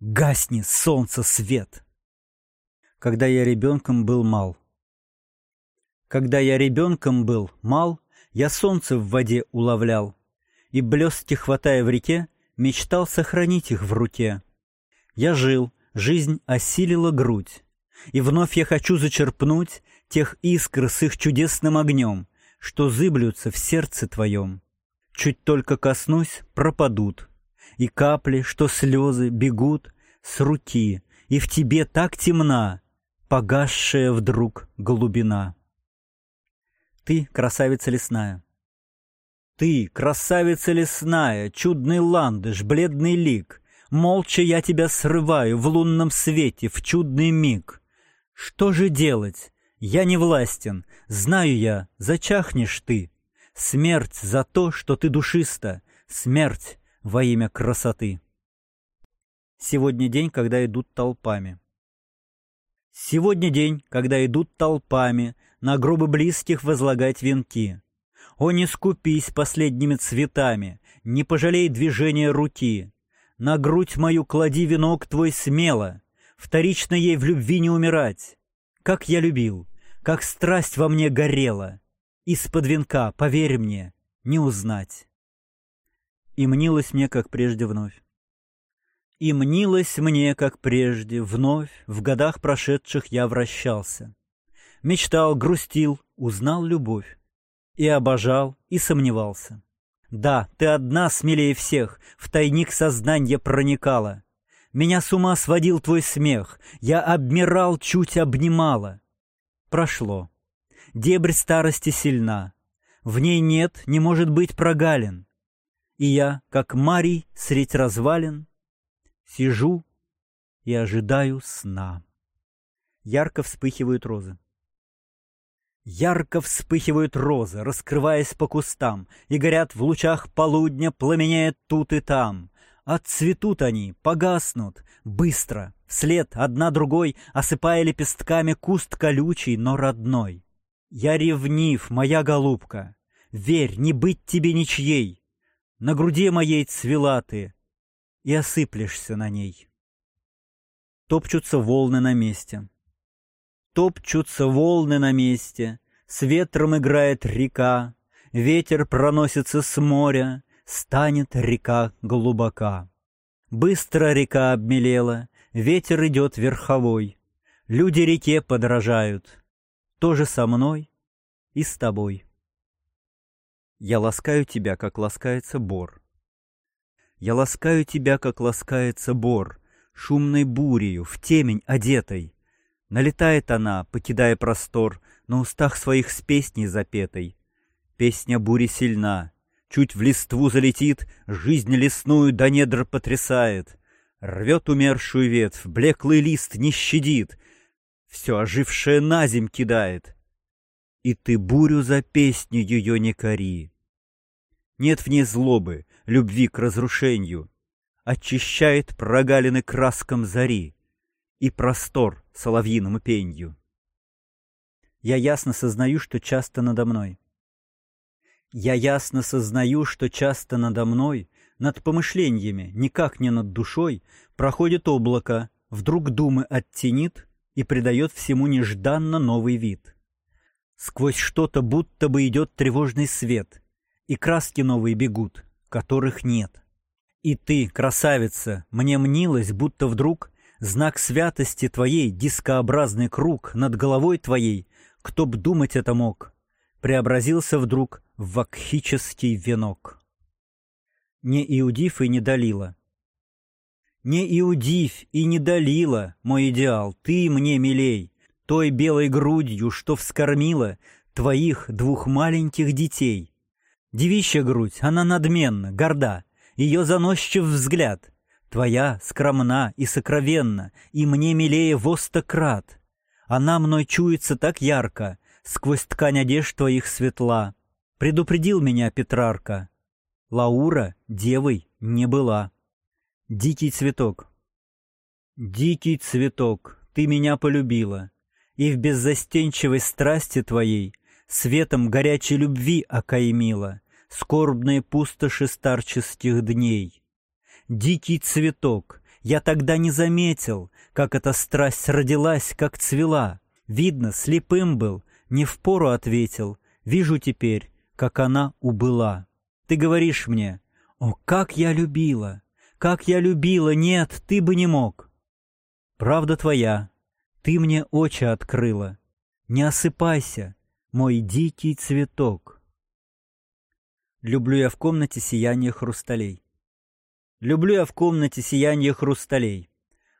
гасни солнце свет когда я ребенком был мал. Когда я ребенком был мал, я солнце в воде уловлял, и, блестки хватая в реке, мечтал сохранить их в руке. Я жил, жизнь осилила грудь, и вновь я хочу зачерпнуть тех искр с их чудесным огнем, что зыблются в сердце твоем. Чуть только коснусь, пропадут, и капли, что слезы, бегут с руки, и в тебе так темна, погасшая вдруг глубина. Ты, красавица лесная. Ты, красавица лесная, чудный ландыш, бледный лик, Молча я тебя срываю в лунном свете, в чудный миг. Что же делать? Я не властен, знаю я, зачахнешь ты. Смерть за то, что ты душиста, смерть во имя красоты. Сегодня день, когда идут толпами. Сегодня день, когда идут толпами на гробы близких возлагать венки. О, не скупись последними цветами, не пожалей движения руки. На грудь мою клади венок твой смело, вторично ей в любви не умирать. Как я любил, как страсть во мне горела, из-под венка, поверь мне, не узнать. И мнилось мне, как прежде вновь. И мнилось мне, как прежде, вновь в годах прошедших я вращался. Мечтал, грустил, узнал любовь. И обожал, и сомневался. Да, ты одна смелее всех, в тайник сознания проникала. Меня с ума сводил твой смех, я обмирал, чуть обнимала. Прошло. Дебрь старости сильна, в ней нет, не может быть прогалин. И я, как Марий средь развалин, сижу и ожидаю сна. Ярко вспыхивают розы. Ярко вспыхивают розы, раскрываясь по кустам, И горят в лучах полудня, пламенеет тут и там. Отцветут они, погаснут, быстро, вслед одна другой, Осыпая лепестками куст колючий, но родной. Я ревнив, моя голубка, верь, не быть тебе ничьей. На груди моей цвела ты, и осыплешься на ней. Топчутся волны на месте. Топчутся волны на месте, С ветром играет река, Ветер проносится с моря, Станет река глубока. Быстро река обмелела, Ветер идет верховой, Люди реке подражают, Тоже со мной и с тобой. Я ласкаю тебя, как ласкается бор. Я ласкаю тебя, как ласкается бор, Шумной бурею, в темень одетой, Налетает она, покидая простор, На устах своих с песней запетой. Песня бури сильна, чуть в листву залетит, Жизнь лесную до недр потрясает. Рвет умершую ветвь, блеклый лист не щадит, Все ожившее на земь кидает. И ты бурю за песню ее не кори. Нет в ней злобы, любви к разрушению, Очищает прогалины краском зари и простор соловьиному пенью. Я ясно сознаю, что часто надо мной. Я ясно сознаю, что часто надо мной, над помышлениями, никак не над душой, проходит облако, вдруг думы оттенит и придает всему нежданно новый вид. Сквозь что-то будто бы идет тревожный свет, и краски новые бегут, которых нет. И ты, красавица, мне мнилась, будто вдруг Знак святости твоей, дискообразный круг над головой твоей, кто б думать это мог, преобразился вдруг в вакхический венок. Не Иудив и не Далила. Не Иудив и не Далила, мой идеал, ты мне милей, той белой грудью, что вскормила твоих двух маленьких детей. Девичья грудь, она надменна, горда, ее заносчив взгляд — Твоя скромна и сокровенна, и мне милее во сто крат. Она мной чуется так ярко, сквозь ткань одежд твоих светла. Предупредил меня Петрарка. Лаура девой не была. Дикий цветок. Дикий цветок, ты меня полюбила, И в беззастенчивой страсти твоей Светом горячей любви окаймила Скорбные пустоши старческих дней дикий цветок. Я тогда не заметил, как эта страсть родилась, как цвела. Видно, слепым был, не впору ответил. Вижу теперь, как она убыла. Ты говоришь мне, о, как я любила, как я любила, нет, ты бы не мог. Правда твоя, ты мне очи открыла. Не осыпайся, мой дикий цветок. Люблю я в комнате сияние хрусталей. Люблю я в комнате сияние хрусталей.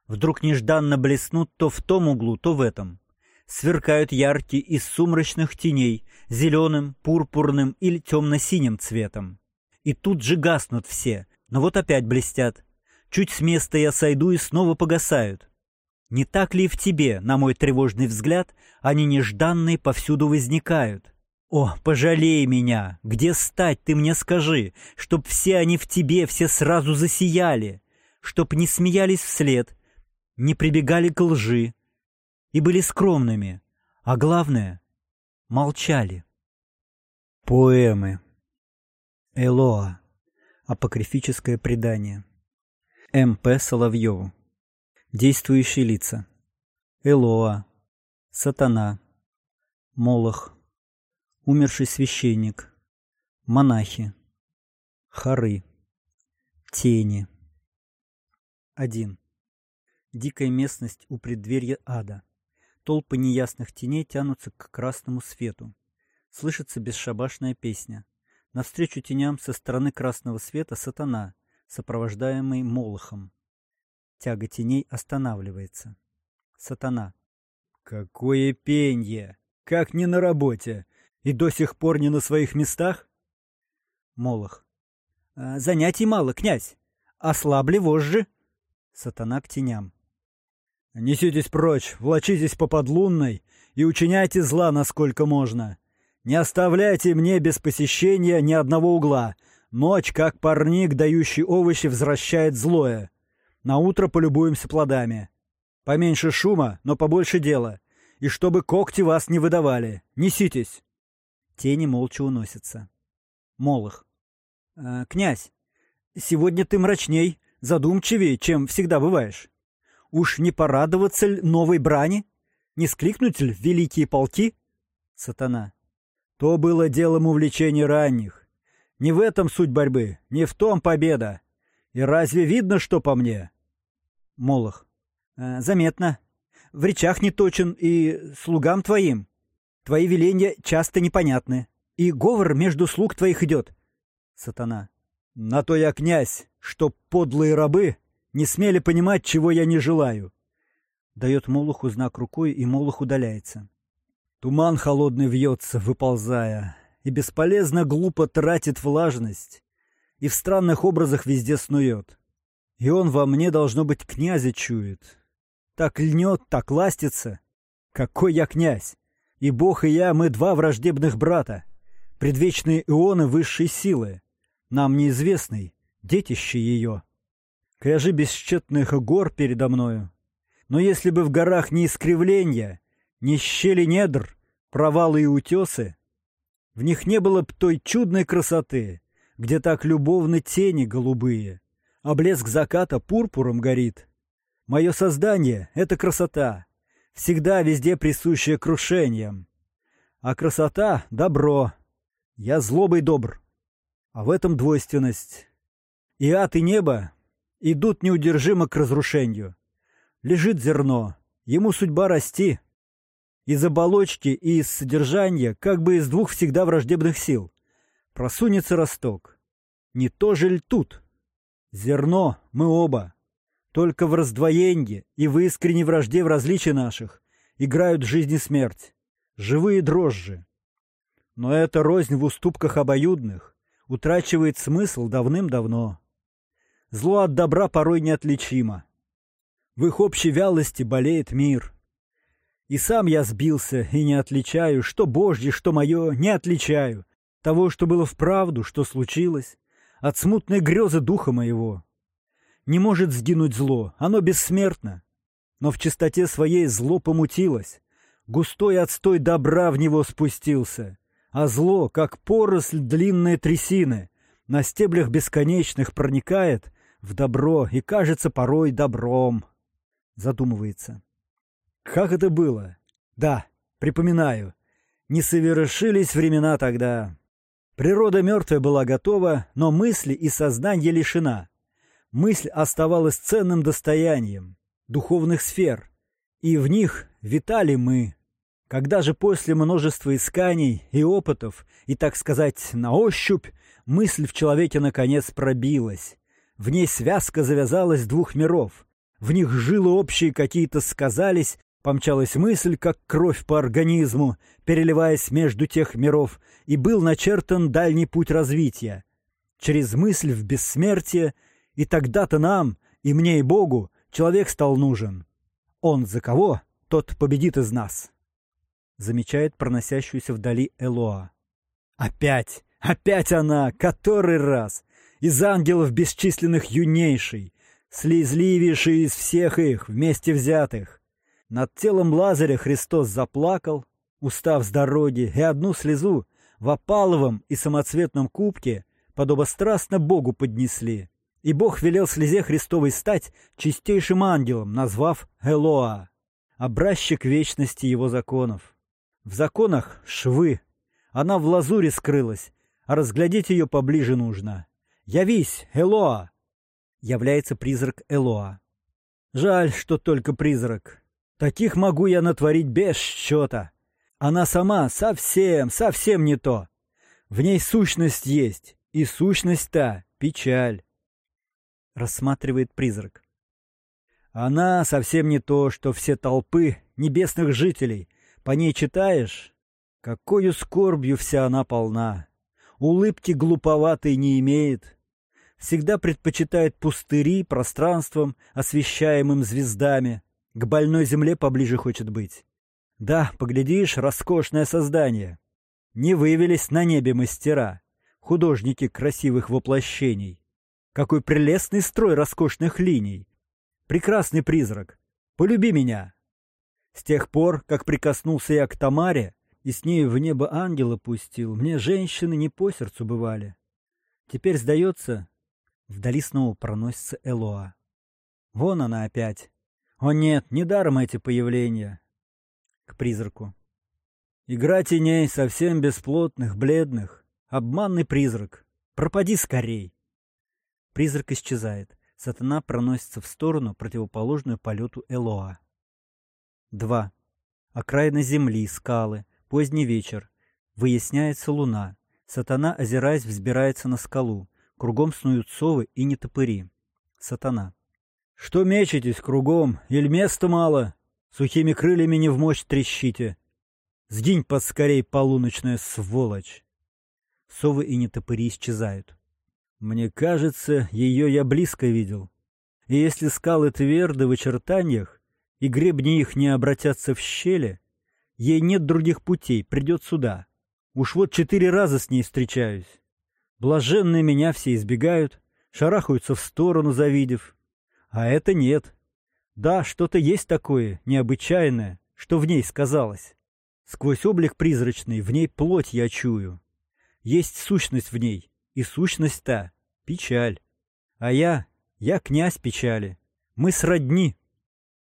Вдруг нежданно блеснут то в том углу, то в этом. Сверкают яркие из сумрачных теней, зеленым, пурпурным или темно-синим цветом. И тут же гаснут все, но вот опять блестят. Чуть с места я сойду и снова погасают. Не так ли и в тебе, на мой тревожный взгляд, они нежданные повсюду возникают? О, пожалей меня! Где стать, ты мне скажи, Чтоб все они в тебе, все сразу засияли, Чтоб не смеялись вслед, не прибегали к лжи И были скромными, а главное — молчали. Поэмы. Элоа. Апокрифическое предание. М.П. Соловьеву Действующие лица. Элоа. Сатана. Молох умерший священник, монахи, хоры, тени. 1. Дикая местность у преддверья ада. Толпы неясных теней тянутся к красному свету. Слышится бесшабашная песня. Навстречу теням со стороны красного света сатана, сопровождаемый Молохом. Тяга теней останавливается. Сатана. Какое пенье! Как не на работе! И до сих пор не на своих местах? Молох. «А, занятий мало, князь. Ослабли вожжи. Сатана к теням. Неситесь прочь, влачитесь по подлунной и учиняйте зла, насколько можно. Не оставляйте мне без посещения ни одного угла. Ночь, как парник, дающий овощи, возвращает злое. На утро полюбуемся плодами. Поменьше шума, но побольше дела. И чтобы когти вас не выдавали. Неситесь. Тени молча уносятся. Молох. «Э, «Князь, сегодня ты мрачней, задумчивее, чем всегда бываешь. Уж не порадоваться ли новой брани? Не скликнуть ли великие полки?» Сатана. «То было делом увлечения ранних. Не в этом суть борьбы, не в том победа. И разве видно, что по мне?» Молох. «Э, «Заметно. В речах не точен и слугам твоим. Твои веления часто непонятны, и говор между слуг твоих идет. Сатана. На то я князь, что подлые рабы не смели понимать, чего я не желаю. Дает Молоху знак рукой, и Молох удаляется. Туман холодный вьется, выползая, и бесполезно глупо тратит влажность, и в странных образах везде снует. И он во мне, должно быть, князя чует. Так льнет, так ластится. Какой я князь! И Бог, и я, мы два враждебных брата, предвечные ионы высшей силы нам неизвестный, детище ее. Кряжи бесчетных гор передо мною. Но если бы в горах не искривления, ни щели недр, провалы и утесы, в них не было б той чудной красоты, где так любовны тени голубые, а блеск заката пурпуром горит. Мое создание — это красота, всегда везде присущая крушениям. А красота — добро. Я злобой добр. А в этом двойственность. И ад, и небо идут неудержимо к разрушению. Лежит зерно, ему судьба расти. Из оболочки и из содержания, как бы из двух всегда враждебных сил. Просунется росток. Не то же ли тут? Зерно мы оба. Только в раздвоении и в искренней вражде в различии наших играют жизнь и смерть. Живые дрожжи. Но это рознь в уступках обоюдных, утрачивает смысл давным-давно. Зло от добра порой неотличимо. В их общей вялости болеет мир. И сам я сбился и не отличаю, что божье, что мое, не отличаю. Того, что было вправду, что случилось, от смутной грезы духа моего. Не может сгинуть зло, оно бессмертно. Но в чистоте своей зло помутилось. Густой отстой добра в него спустился а зло, как поросль длинной трясины, на стеблях бесконечных проникает в добро и кажется порой добром. Задумывается. Как это было? Да, припоминаю. Не совершились времена тогда. Природа мертвая была готова, но мысли и сознание лишена. Мысль оставалась ценным достоянием духовных сфер, и в них витали мы, когда же после множества исканий и опытов, и, так сказать, на ощупь, мысль в человеке наконец пробилась. В ней связка завязалась двух миров. В них жилы общие какие-то сказались, помчалась мысль, как кровь по организму, переливаясь между тех миров, и был начертан дальний путь развития. Через мысль в бессмертие, и тогда-то нам, и мне, и Богу, человек стал нужен. Он за кого, тот победит из нас замечает проносящуюся вдали Элоа. Опять! Опять она! Который раз! Из ангелов бесчисленных юнейший, слезливейший из всех их, вместе взятых. Над телом Лазаря Христос заплакал, устав с дороги, и одну слезу в опаловом и самоцветном кубке подобострастно Богу поднесли. И Бог велел слезе Христовой стать чистейшим ангелом, назвав Элоа, образчик вечности его законов. В законах швы. Она в лазуре скрылась, а разглядеть ее поближе нужно. «Явись, Элоа!» Является призрак Элоа. Жаль, что только призрак. Таких могу я натворить без счета. Она сама совсем, совсем не то. В ней сущность есть, и сущность та — печаль. Рассматривает призрак. Она совсем не то, что все толпы небесных жителей. По ней читаешь? Какою скорбью вся она полна. Улыбки глуповатой не имеет. Всегда предпочитает пустыри пространством, освещаемым звездами. К больной земле поближе хочет быть. Да, поглядишь, роскошное создание. Не вывелись на небе мастера, художники красивых воплощений. Какой прелестный строй роскошных линий. Прекрасный призрак, полюби меня. С тех пор, как прикоснулся я к Тамаре и с ней в небо ангела пустил, мне женщины не по сердцу бывали. Теперь, сдается, вдали снова проносится Элоа. Вон она опять. О нет, недаром эти появления. К призраку. Игра теней совсем бесплотных, бледных. Обманный призрак. Пропади скорей. Призрак исчезает. Сатана проносится в сторону, противоположную полету Элоа. 2. Окраина земли, скалы, поздний вечер. Выясняется луна. Сатана, озираясь, взбирается на скалу. Кругом снуют совы и нетопыри. Сатана. «Что мечетесь кругом? Или места мало? Сухими крыльями не в мощь трещите. Сгинь поскорей, полуночная сволочь!» Совы и нетопыри исчезают. Мне кажется, ее я близко видел. И если скалы тверды в очертаниях, и гребни их не обратятся в щели, ей нет других путей, придет сюда. Уж вот четыре раза с ней встречаюсь. Блаженные меня все избегают, шарахаются в сторону, завидев. А это нет. Да, что-то есть такое, необычайное, что в ней сказалось. Сквозь облик призрачный в ней плоть я чую. Есть сущность в ней, и сущность та — печаль. А я, я князь печали. Мы сродни.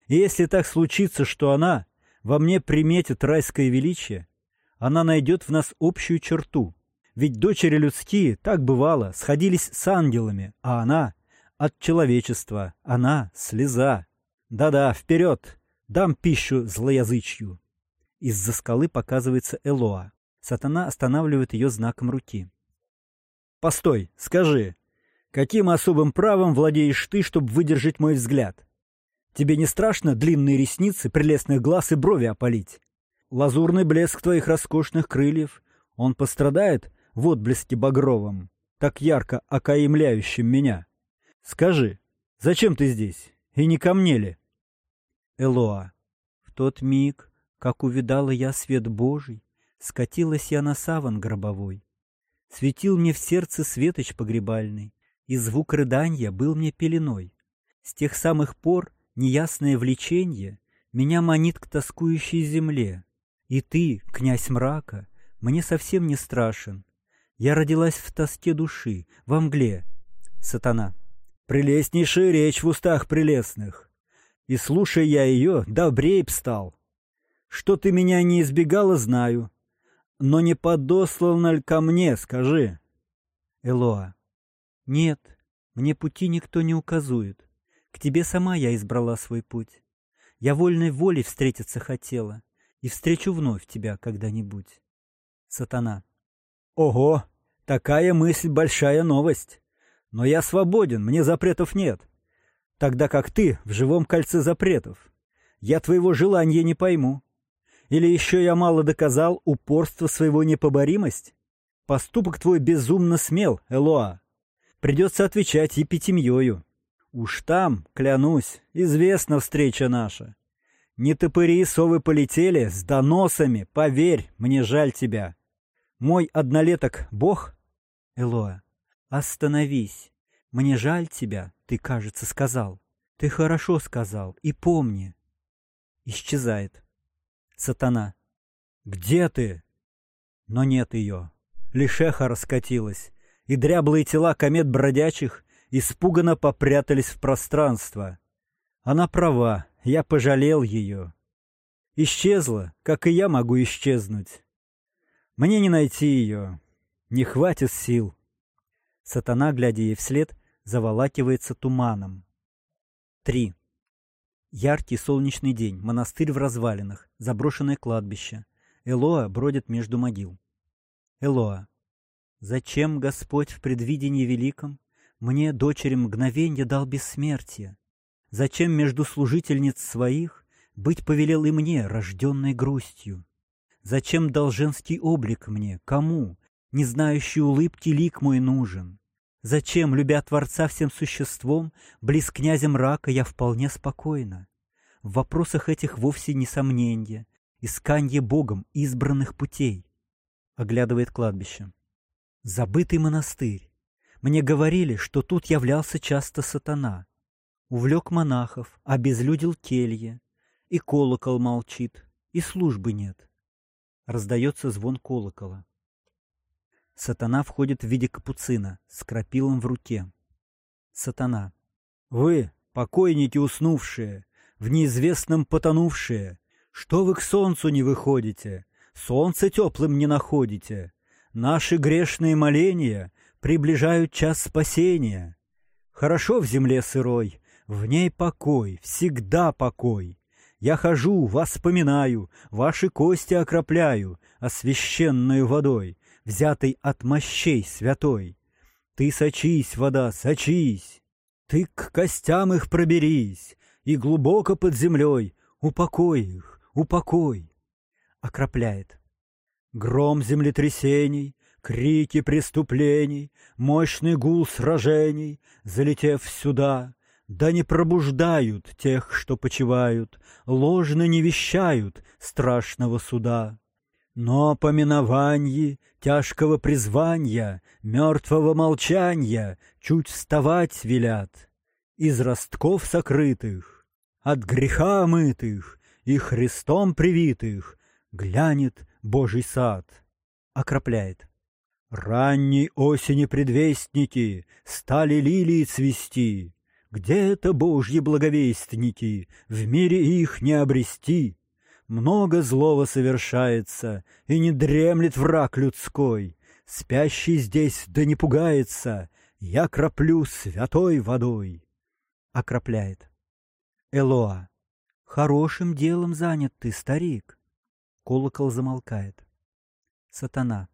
И если так случится, что она во мне приметит райское величие, она найдет в нас общую черту. Ведь дочери людские, так бывало, сходились с ангелами, а она — от человечества, она — слеза. Да-да, вперед, дам пищу злоязычью. Из-за скалы показывается Элоа. Сатана останавливает ее знаком руки. Постой, скажи, каким особым правом владеешь ты, чтобы выдержать мой взгляд? Тебе не страшно длинные ресницы, прелестных глаз и брови опалить? Лазурный блеск твоих роскошных крыльев, он пострадает в отблеске багровом, так ярко окаемляющим меня. Скажи, зачем ты здесь? И не ко мне ли? Элоа. В тот миг, как увидала я свет Божий, скатилась я на саван гробовой. Светил мне в сердце светоч погребальный, и звук рыданья был мне пеленой. С тех самых пор неясное влечение меня манит к тоскующей земле. И ты, князь мрака, мне совсем не страшен. Я родилась в тоске души, во мгле. Сатана. Прелестнейшая речь в устах прелестных. И, слушая я ее, добрее б стал. Что ты меня не избегала, знаю, но не подослан ли ко мне, скажи? Элоа. Нет, мне пути никто не указует. К тебе сама я избрала свой путь. Я вольной волей встретиться хотела, и встречу вновь тебя когда-нибудь. Сатана. Ого, такая мысль большая новость. Но я свободен, мне запретов нет. Тогда как ты в живом кольце запретов. Я твоего желания не пойму. Или еще я мало доказал упорство своего непоборимость? Поступок твой безумно смел, Элоа. Придется отвечать епитемьёю. Уж там, клянусь, известна встреча наша. Не топыри совы полетели с доносами, поверь, мне жаль тебя. Мой однолеток — бог? Элоа, остановись. Мне жаль тебя, ты, кажется, сказал. Ты хорошо сказал, и помни. Исчезает. Сатана. «Где ты?» Но нет ее. Лишеха раскатилась, и дряблые тела комет бродячих испуганно попрятались в пространство. Она права, я пожалел ее. Исчезла, как и я могу исчезнуть. Мне не найти ее, не хватит сил. Сатана, глядя ей вслед, заволакивается туманом. 3. Яркий солнечный день, монастырь в развалинах, заброшенное кладбище. Элоа бродит между могил. Элоа. Зачем Господь в предвидении великом мне, дочери мгновенья, дал бессмертие? Зачем между служительниц своих быть повелел и мне, рожденной грустью? Зачем дал женский облик мне, кому, не знающий улыбки лик мой нужен? Зачем, любя Творца всем существом, близ князя мрака я вполне спокойна? В вопросах этих вовсе не сомненья, исканье Богом избранных путей. Оглядывает кладбище. Забытый монастырь. Мне говорили, что тут являлся часто сатана. Увлек монахов, обезлюдил келье. И колокол молчит, и службы нет. Раздается звон колокола. Сатана входит в виде капуцина с крапилом в руке. Сатана. «Вы, покойники уснувшие, в неизвестном потонувшие, что вы к солнцу не выходите, солнце теплым не находите? Наши грешные моления приближают час спасения. Хорошо в земле сырой, в ней покой, всегда покой. Я хожу, вас вспоминаю, ваши кости окропляю, освященную водой, взятой от мощей святой. Ты сочись, вода, сочись, ты к костям их проберись, и глубоко под землей упокой их, упокой. Окропляет. Гром землетрясений, крики преступлений, мощный гул сражений, залетев сюда, да не пробуждают тех, что почивают, ложно не вещают страшного суда. Но поминованье тяжкого призвания, мертвого молчания чуть вставать велят. Из ростков сокрытых, от греха омытых и Христом привитых глянет Божий сад. Окропляет. Ранней осени предвестники стали лилии цвести. Где это Божьи благовестники? В мире их не обрести. Много злого совершается, и не дремлет враг людской. Спящий здесь да не пугается, я краплю святой водой. Окропляет. Элоа. Хорошим делом занят ты, старик. Колокол замолкает. Сатана.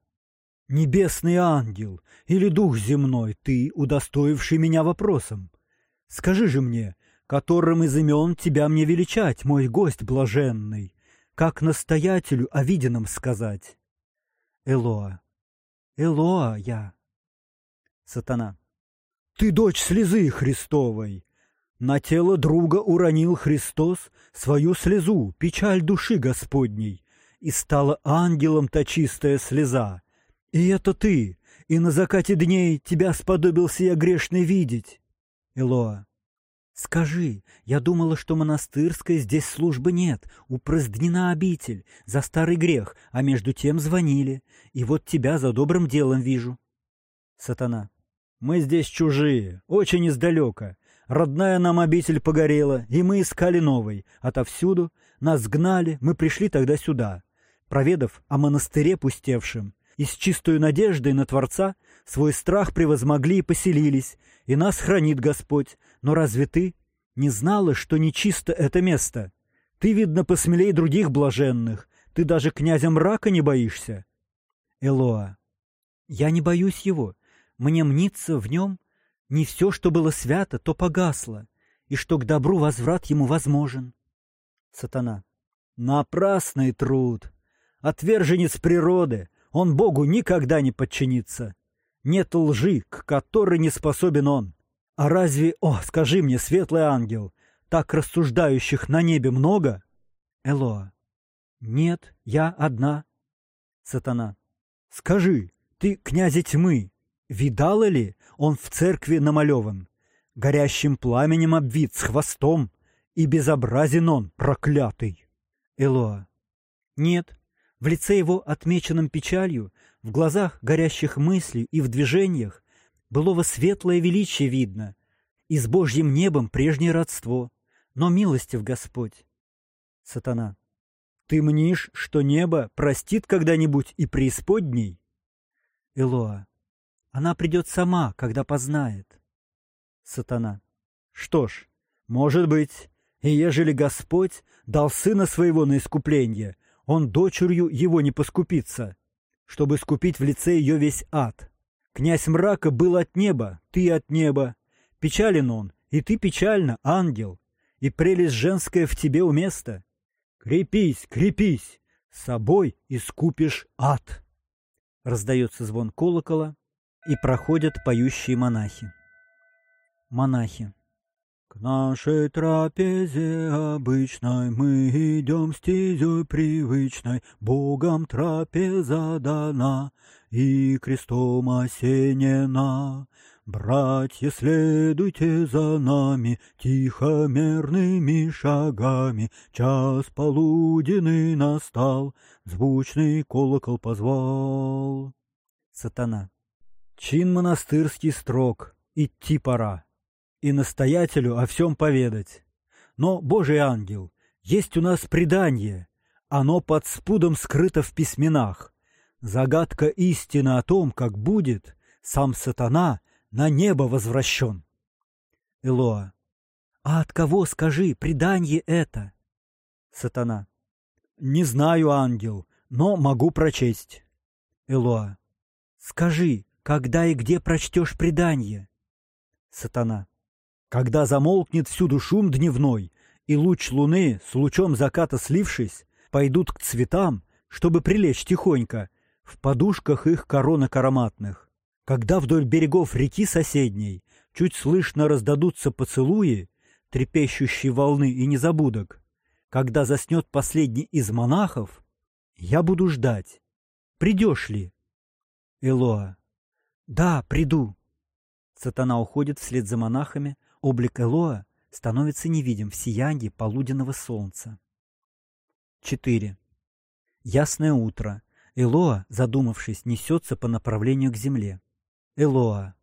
Небесный ангел или дух земной, ты, удостоивший меня вопросом. Скажи же мне, которым из имен тебя мне величать, мой гость блаженный, как настоятелю о виденном сказать? Элоа. Элоа я. Сатана. Ты дочь слезы Христовой. На тело друга уронил Христос свою слезу, печаль души Господней, и стала ангелом та чистая слеза. И это ты, и на закате дней тебя сподобился я грешный видеть. Элоа. «Скажи, я думала, что монастырской здесь службы нет, упразднена обитель, за старый грех, а между тем звонили, и вот тебя за добрым делом вижу». Сатана. «Мы здесь чужие, очень издалека. Родная нам обитель погорела, и мы искали новой. Отовсюду нас гнали, мы пришли тогда сюда. Проведав о монастыре пустевшем, и с чистою надеждой на Творца свой страх превозмогли и поселились, и нас хранит Господь, но разве ты не знала, что нечисто это место? Ты, видно, посмелей других блаженных. Ты даже князя мрака не боишься. Элоа. Я не боюсь его. Мне мнится в нем не все, что было свято, то погасло, и что к добру возврат ему возможен. Сатана. Напрасный труд. Отверженец природы. Он Богу никогда не подчинится. Нет лжи, к которой не способен он. А разве, о, скажи мне, светлый ангел, так рассуждающих на небе много? Элоа. Нет, я одна. Сатана. Скажи, ты, князя тьмы, видала ли, он в церкви намалеван, горящим пламенем обвит с хвостом, и безобразен он, проклятый. Элоа. Нет, в лице его, отмеченном печалью, в глазах горящих мыслей и в движениях, Былого светлое величие видно, и с Божьим небом прежнее родство, но милостив Господь. Сатана. Ты мнишь, что небо простит когда-нибудь и преисподней? Элоа. Она придет сама, когда познает. Сатана. Что ж, может быть, И ежели Господь дал сына своего на искупление, он дочерью его не поскупится, чтобы скупить в лице ее весь ад. Князь мрака был от неба, ты от неба. Печален он, и ты печально, ангел, и прелесть женская в тебе у места. Крепись, крепись, собой искупишь ад. Раздается звон колокола, и проходят поющие монахи. Монахи. К нашей трапезе обычной мы идем стезей привычной, Богом трапеза дана и крестом осенена. Братья, следуйте за нами тихомерными шагами, Час полуденный настал, звучный колокол позвал. Сатана. Чин монастырский строг, идти пора и настоятелю о всем поведать. Но, Божий ангел, есть у нас предание, оно под спудом скрыто в письменах. Загадка истины о том, как будет, сам сатана на небо возвращен. Элоа. А от кого, скажи, предание это? Сатана. Не знаю, ангел, но могу прочесть. Элоа. Скажи, когда и где прочтешь предание? Сатана. Когда замолкнет всюду шум дневной, и луч луны, с лучом заката слившись, пойдут к цветам, чтобы прилечь тихонько, в подушках их коронок ароматных. Когда вдоль берегов реки соседней чуть слышно раздадутся поцелуи, трепещущие волны и незабудок, когда заснет последний из монахов, я буду ждать. Придешь ли? Элоа. Да, приду. Сатана уходит вслед за монахами, Облик Элоа становится невидим в сиянии полуденного солнца. 4. Ясное утро. Элоа, задумавшись, несется по направлению к земле. Элоа.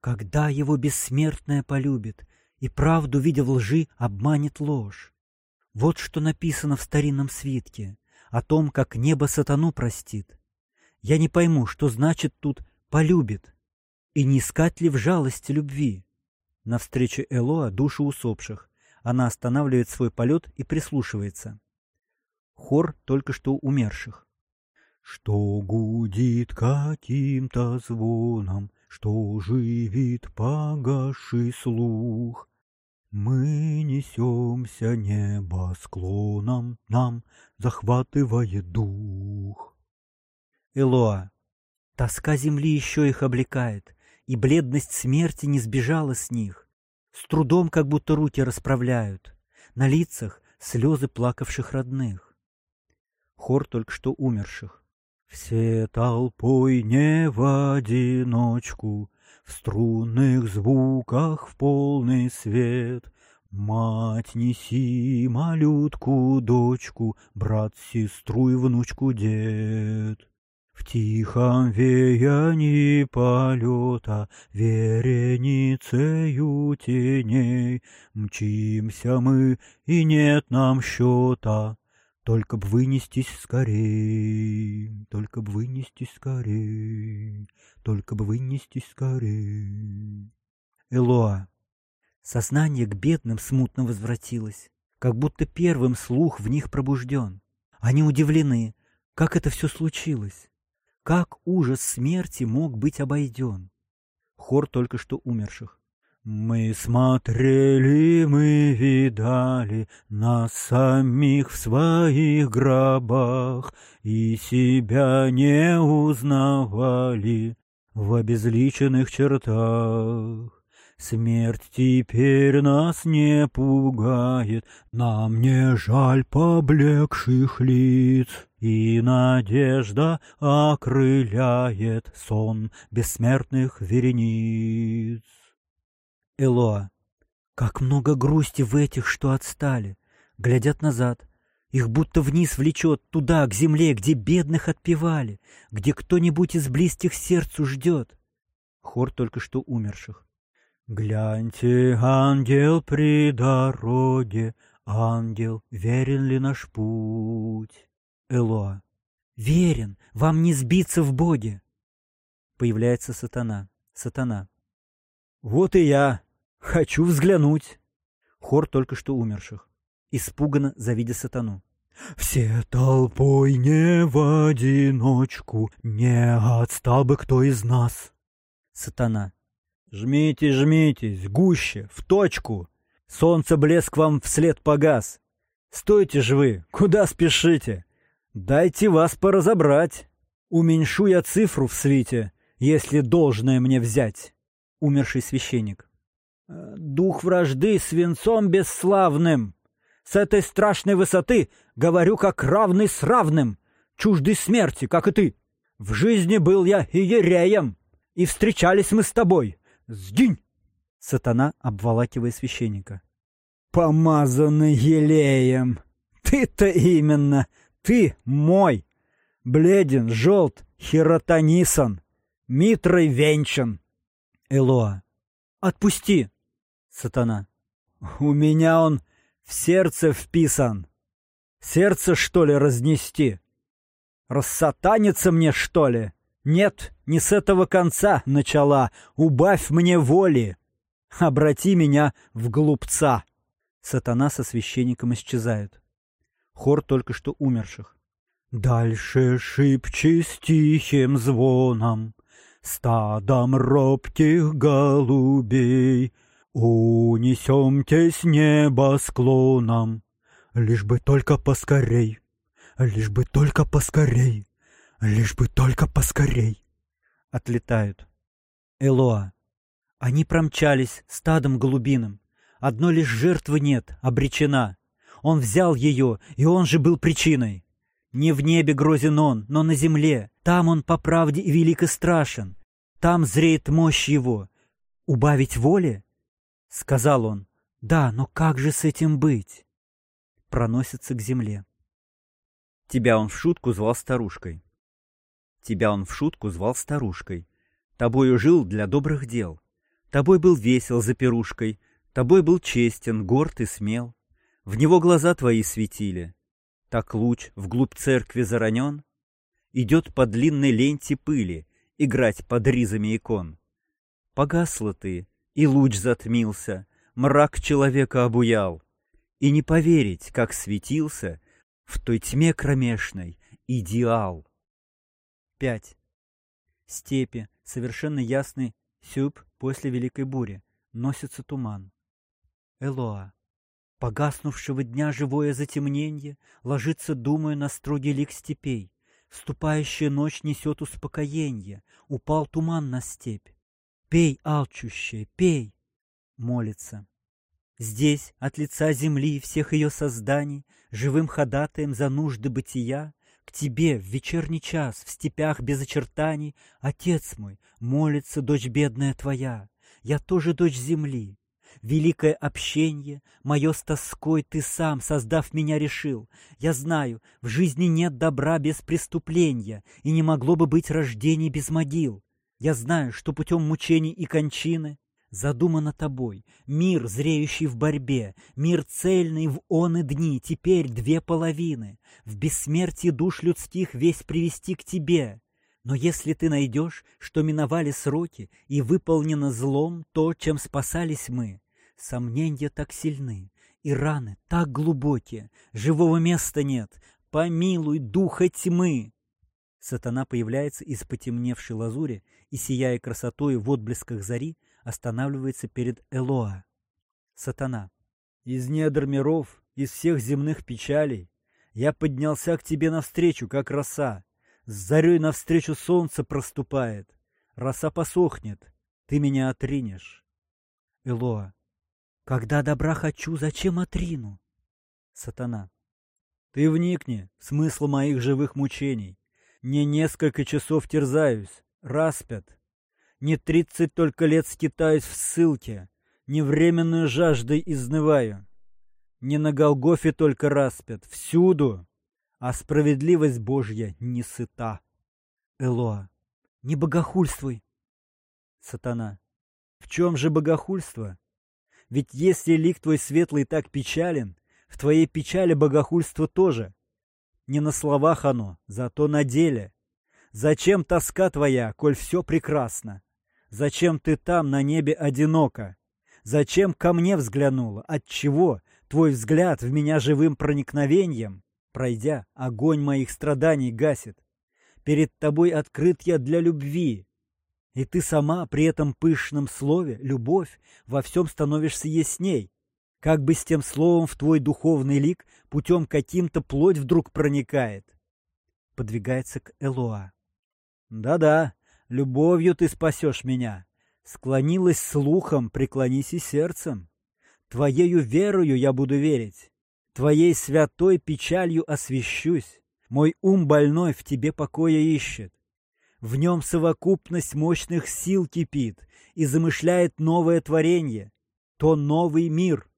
Когда его бессмертная полюбит, и правду, видя в лжи, обманет ложь. Вот что написано в старинном свитке о том, как небо сатану простит. Я не пойму, что значит тут «полюбит», и не искать ли в жалости любви. Навстречу Элоа души усопших. Она останавливает свой полет и прислушивается. Хор только что умерших. Что гудит каким-то звоном, Что живит погасший слух. Мы несемся небосклоном, Нам захватывает дух. Элоа. Тоска земли еще их облекает и бледность смерти не сбежала с них. С трудом как будто руки расправляют. На лицах слезы плакавших родных. Хор только что умерших. Все толпой не в одиночку, В струнных звуках в полный свет. Мать, неси малютку, дочку, Брат, сестру и внучку, дед. В тихом веянии полета, Вереницею теней, Мчимся мы, и нет нам счета, Только б вынестись скорей, Только б вынестись скорей, Только б вынестись скорей. Элоа. Сознание к бедным смутно возвратилось, Как будто первым слух в них пробужден. Они удивлены, как это все случилось. Как ужас смерти мог быть обойден? Хор только что умерших. Мы смотрели, мы видали нас самих в своих гробах И себя не узнавали в обезличенных чертах. Смерть теперь нас не пугает, Нам не жаль поблекших лиц, И надежда окрыляет Сон бессмертных верениц. Элоа. Как много грусти в этих, что отстали. Глядят назад. Их будто вниз влечет, туда, к земле, где бедных отпевали, где кто-нибудь из близких сердцу ждет. Хор только что умерших. Гляньте, ангел при дороге, ангел, верен ли наш путь? Элоа. Верен, вам не сбиться в Боге. Появляется сатана. Сатана. Вот и я. Хочу взглянуть. Хор только что умерших. Испуганно завидя сатану. Все толпой не в одиночку, не отстал бы кто из нас. Сатана. Жмитесь, жмитесь, гуще, в точку. Солнце блеск вам вслед погас. Стойте же вы, куда спешите? Дайте вас поразобрать. Уменьшу я цифру в свите, если должное мне взять. Умерший священник. Э, дух вражды свинцом бесславным. С этой страшной высоты говорю как равный с равным, чуждый смерти, как и ты. В жизни был я и и встречались мы с тобой. Сгинь! Сатана, обволакивая священника. Помазанный елеем. Ты-то именно, ты мой. Бледен, желт, хиротонисан, митрой венчан. Элоа. Отпусти. Сатана. У меня он в сердце вписан. Сердце, что ли, разнести? Рассатаниться мне, что ли? Нет, не с этого конца начала. Убавь мне воли. Обрати меня в глупца. Сатана со священником исчезают. Хор только что умерших. Дальше шибче с тихим звоном, Стадом робких голубей, Унесемте с неба склоном, Лишь бы только поскорей, лишь бы только поскорей. Лишь бы только поскорей. Отлетают. Элоа. Они промчались стадом голубиным. Одной лишь жертвы нет, обречена. Он взял ее, и он же был причиной. Не в небе грозен он, но на земле. Там он по правде и велик и страшен. Там зреет мощь его. Убавить воли? Сказал он. Да, но как же с этим быть? Проносится к земле. Тебя он в шутку звал старушкой. Тебя он в шутку звал старушкой. Тобою жил для добрых дел. Тобой был весел за пирушкой. Тобой был честен, горд и смел. В него глаза твои светили. Так луч вглубь церкви заранен. Идет по длинной ленте пыли Играть под ризами икон. Погасла ты, и луч затмился, Мрак человека обуял. И не поверить, как светился В той тьме кромешной идеал. 5. Степи, совершенно ясный сюб после великой бури, носится туман. Элоа. Погаснувшего дня живое затемнение Ложится, думаю, на строгий лик степей. Вступающая ночь несет успокоение, Упал туман на степь. Пей, алчущая, пей! Молится. Здесь, от лица земли и всех ее созданий, Живым ходатаем за нужды бытия, к тебе в вечерний час, в степях без очертаний, Отец мой, молится дочь бедная твоя. Я тоже дочь земли. Великое общение, мое с тоской ты сам, создав меня, решил. Я знаю, в жизни нет добра без преступления, и не могло бы быть рождений без могил. Я знаю, что путем мучений и кончины Задумано тобой, мир, зреющий в борьбе, мир цельный в он и дни, теперь две половины, в бессмертии душ людских весь привести к тебе. Но если ты найдешь, что миновали сроки и выполнено злом то, чем спасались мы, сомнения так сильны, и раны так глубокие, живого места нет, помилуй духа тьмы. Сатана появляется из потемневшей лазури и, сияя красотой в отблесках зари, останавливается перед Элоа. Сатана. Из недр миров, из всех земных печалей, я поднялся к тебе навстречу, как роса. С зарей навстречу солнце проступает. Роса посохнет, ты меня отринешь. Элоа. Когда добра хочу, зачем отрину? Сатана. Ты вникни в смысл моих живых мучений. Не несколько часов терзаюсь, распят, не тридцать только лет скитаюсь в ссылке, Не временную жаждой изнываю. Не на Голгофе только распят, всюду, А справедливость Божья не сыта. Элоа. Не богохульствуй. Сатана. В чем же богохульство? Ведь если лик твой светлый так печален, В твоей печали богохульство тоже. Не на словах оно, зато на деле. Зачем тоска твоя, коль все прекрасно? Зачем ты там, на небе, одиноко? Зачем ко мне взглянула? Отчего твой взгляд в меня живым проникновением, пройдя, огонь моих страданий гасит? Перед тобой открыт я для любви, и ты сама при этом пышном слове, любовь, во всем становишься ясней. Как бы с тем словом в твой духовный лик путем каким-то плоть вдруг проникает. Подвигается к Элоа. Да-да, любовью ты спасешь меня. Склонилась слухом, преклонись и сердцем. Твоею верою я буду верить. Твоей святой печалью освящусь. Мой ум больной в тебе покоя ищет. В нем совокупность мощных сил кипит и замышляет новое творение, то новый мир.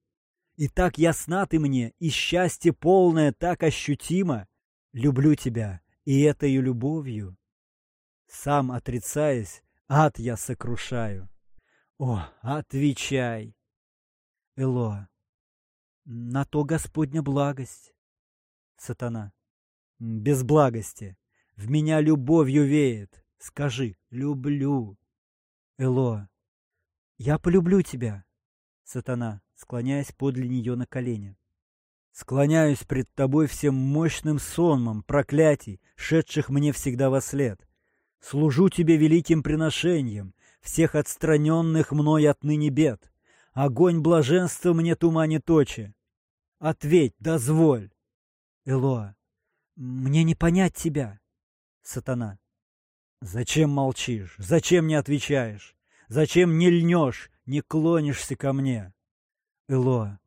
И так ясна ты мне, и счастье полное так ощутимо. Люблю тебя, и этою любовью. Сам отрицаясь, ад я сокрушаю. О, отвечай! Элоа. На то Господня благость. Сатана. Без благости. В меня любовью веет. Скажи, люблю. Элоа. Я полюблю тебя. Сатана, склоняясь подле нее на колени. Склоняюсь пред тобой всем мощным сонмом проклятий, шедших мне всегда во след. Служу тебе великим приношением, всех отстраненных мной отныне бед. Огонь блаженства мне тумане точи. Ответь, дозволь. Элоа, мне не понять тебя. Сатана. Зачем молчишь? Зачем не отвечаешь? Зачем не льнешь, не клонишься ко мне? Элоа.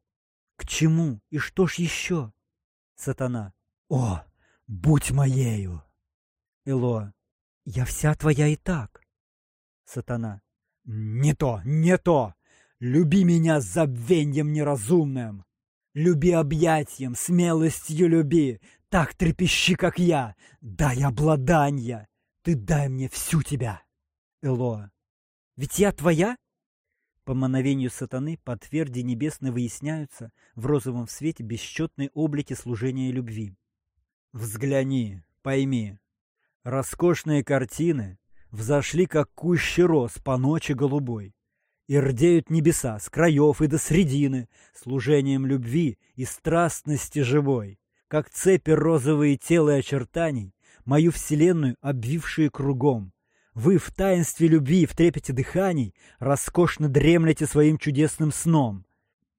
К чему? И что ж еще? Сатана. О, будь моею! Элоа. Я вся твоя и так. Сатана. Не то, не то! Люби меня забвеньем неразумным! Люби объятием, смелостью люби, так трепещи, как я, дай обладанья, ты дай мне всю тебя. Элоа. Ведь я твоя? По мановению сатаны по тверди выясняются в розовом свете бесчетные облики служения любви. Взгляни, пойми, роскошные картины взошли, как кущи роз по ночи голубой, и рдеют небеса с краев и до средины служением любви и страстности живой как цепи розовые тела и очертаний, мою вселенную обвившие кругом. Вы в таинстве любви, в трепете дыханий, роскошно дремлете своим чудесным сном.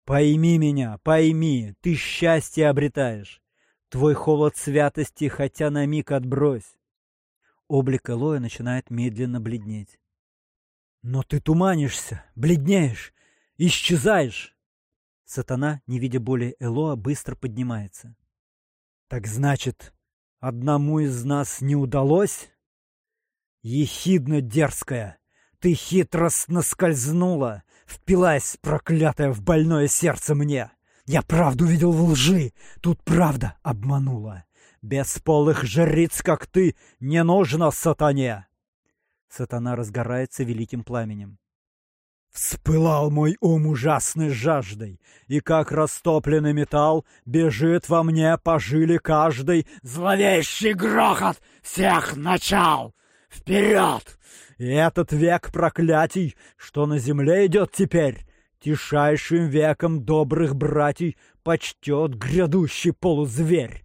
Пойми меня, пойми, ты счастье обретаешь. Твой холод святости хотя на миг отбрось. Облик Элоя начинает медленно бледнеть. Но ты туманишься, бледнеешь, исчезаешь. Сатана, не видя более Элоа, быстро поднимается. Так значит, одному из нас не удалось? Ехидно дерзкая, ты хитростно скользнула, впилась, проклятая, в больное сердце мне. Я правду видел в лжи, тут правда обманула. Бесполых жриц, как ты, не нужно сатане. Сатана разгорается великим пламенем. Вспылал мой ум ужасной жаждой, и как растопленный металл бежит во мне по жиле каждый зловещий грохот всех начал. Вперед! И этот век проклятий, что на земле идет теперь, тишайшим веком добрых братьев почтет грядущий полузверь.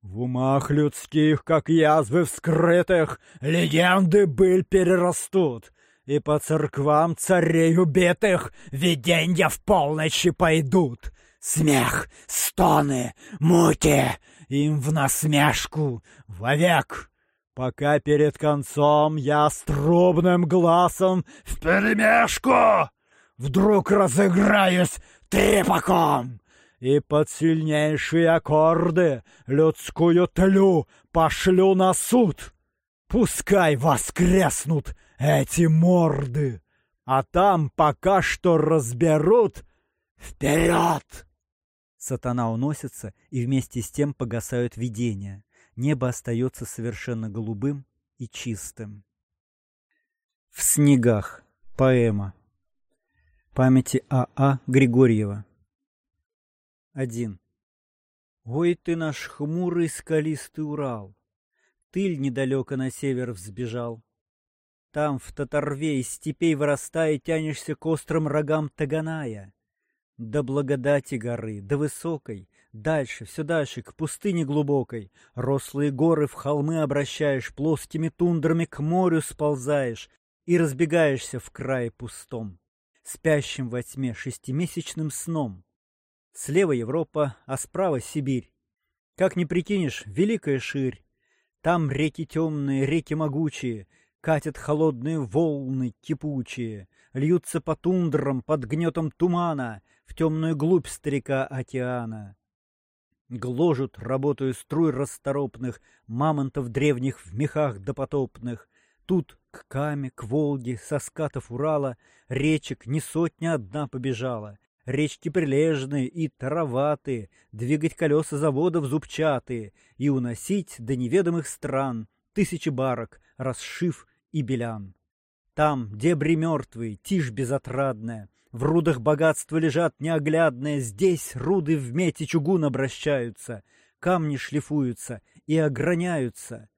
В умах людских, как язвы вскрытых, легенды быль перерастут — и по церквам царей убитых виденья в полночи пойдут. Смех, стоны, муки им в насмешку вовек, пока перед концом я с трубным глазом вперемешку вдруг разыграюсь трепаком и под сильнейшие аккорды людскую тлю пошлю на суд. Пускай воскреснут эти морды, а там пока что разберут вперед!» Сатана уносится, и вместе с тем погасают видения. Небо остается совершенно голубым и чистым. В снегах. Поэма. Памяти А.А. А. Григорьева. Один. Ой ты наш хмурый скалистый Урал! Тыль недалеко на север взбежал. Там, в Татарве, из степей вырастая, тянешься к острым рогам Таганая. До благодати горы, до высокой, дальше, все дальше, к пустыне глубокой. Рослые горы в холмы обращаешь, плоскими тундрами к морю сползаешь и разбегаешься в крае пустом, спящим во тьме шестимесячным сном. Слева Европа, а справа Сибирь. Как ни прикинешь, великая ширь. Там реки темные, реки могучие — Катят холодные волны кипучие, Льются по тундрам под гнетом тумана В темную глубь старика океана. Гложут, работаю струй расторопных, Мамонтов древних в мехах допотопных. Тут к Каме, к Волге, со скатов Урала Речек не сотня одна побежала. Речки прилежные и тароватые, Двигать колеса заводов зубчатые И уносить до неведомых стран Тысячи барок, расшив и Белян. Там дебри мертвые, тишь безотрадная, в рудах богатства лежат неоглядные, здесь руды в мете чугун обращаются, камни шлифуются и ограняются.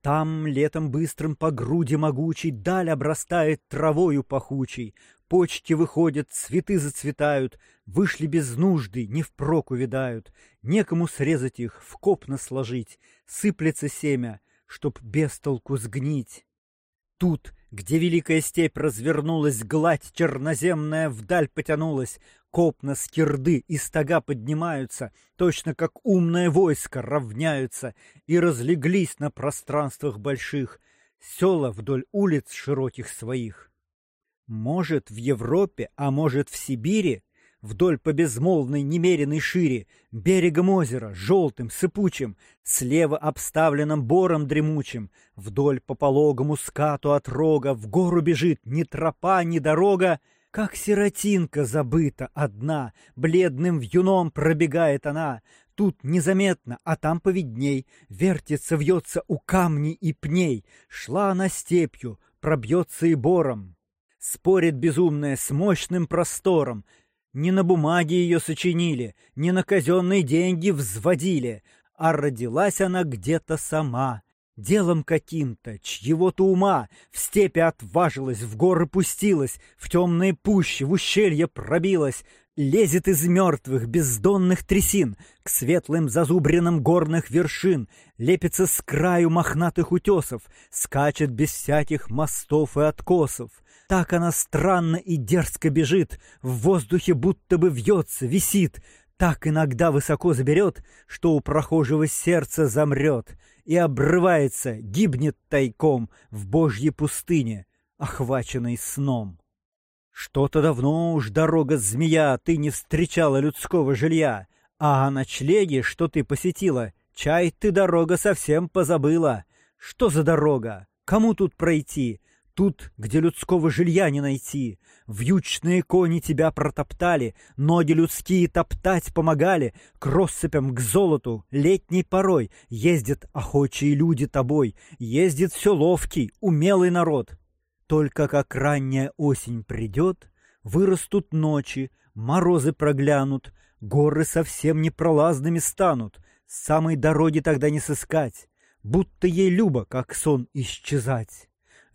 Там летом быстрым по груди могучей даль обрастает травою пахучей, почки выходят, цветы зацветают, вышли без нужды, не впрок увядают, некому срезать их, в копно сложить, сыплется семя, чтоб без толку сгнить. Тут, где великая степь развернулась, гладь черноземная вдаль потянулась, копна скирды и стога поднимаются, точно как умное войско равняются и разлеглись на пространствах больших, села вдоль улиц широких своих. Может, в Европе, а может, в Сибири вдоль по безмолвной немеренной шире, берегом озера, желтым, сыпучим, слева обставленным бором дремучим, вдоль по пологому скату от рога в гору бежит ни тропа, ни дорога, как сиротинка забыта одна, бледным вьюном пробегает она, Тут незаметно, а там повидней, Вертится, вьется у камней и пней. Шла она степью, пробьется и бором. Спорит безумная с мощным простором, не на бумаге ее сочинили, не на казенные деньги взводили, а родилась она где-то сама, делом каким-то, чьего-то ума, в степи отважилась, в горы пустилась, в темные пущи, в ущелье пробилась, лезет из мертвых бездонных трясин к светлым зазубринам горных вершин, лепится с краю мохнатых утесов, скачет без всяких мостов и откосов. Так она странно и дерзко бежит, в воздухе будто бы вьется, висит, так иногда высоко заберет, что у прохожего сердце замрет и обрывается, гибнет тайком в божьей пустыне, охваченной сном. Что-то давно уж дорога змея, ты не встречала людского жилья, а о ночлеге, что ты посетила, чай ты дорога совсем позабыла. Что за дорога? Кому тут пройти? Тут, где людского жилья не найти, Вьючные кони тебя протоптали, Ноги людские топтать помогали, К россыпям, к золоту, летней порой Ездят охочие люди тобой, Ездит все ловкий, умелый народ. Только как ранняя осень придет, Вырастут ночи, морозы проглянут, Горы совсем непролазными станут, Самой дороги тогда не сыскать, Будто ей любо, как сон, исчезать.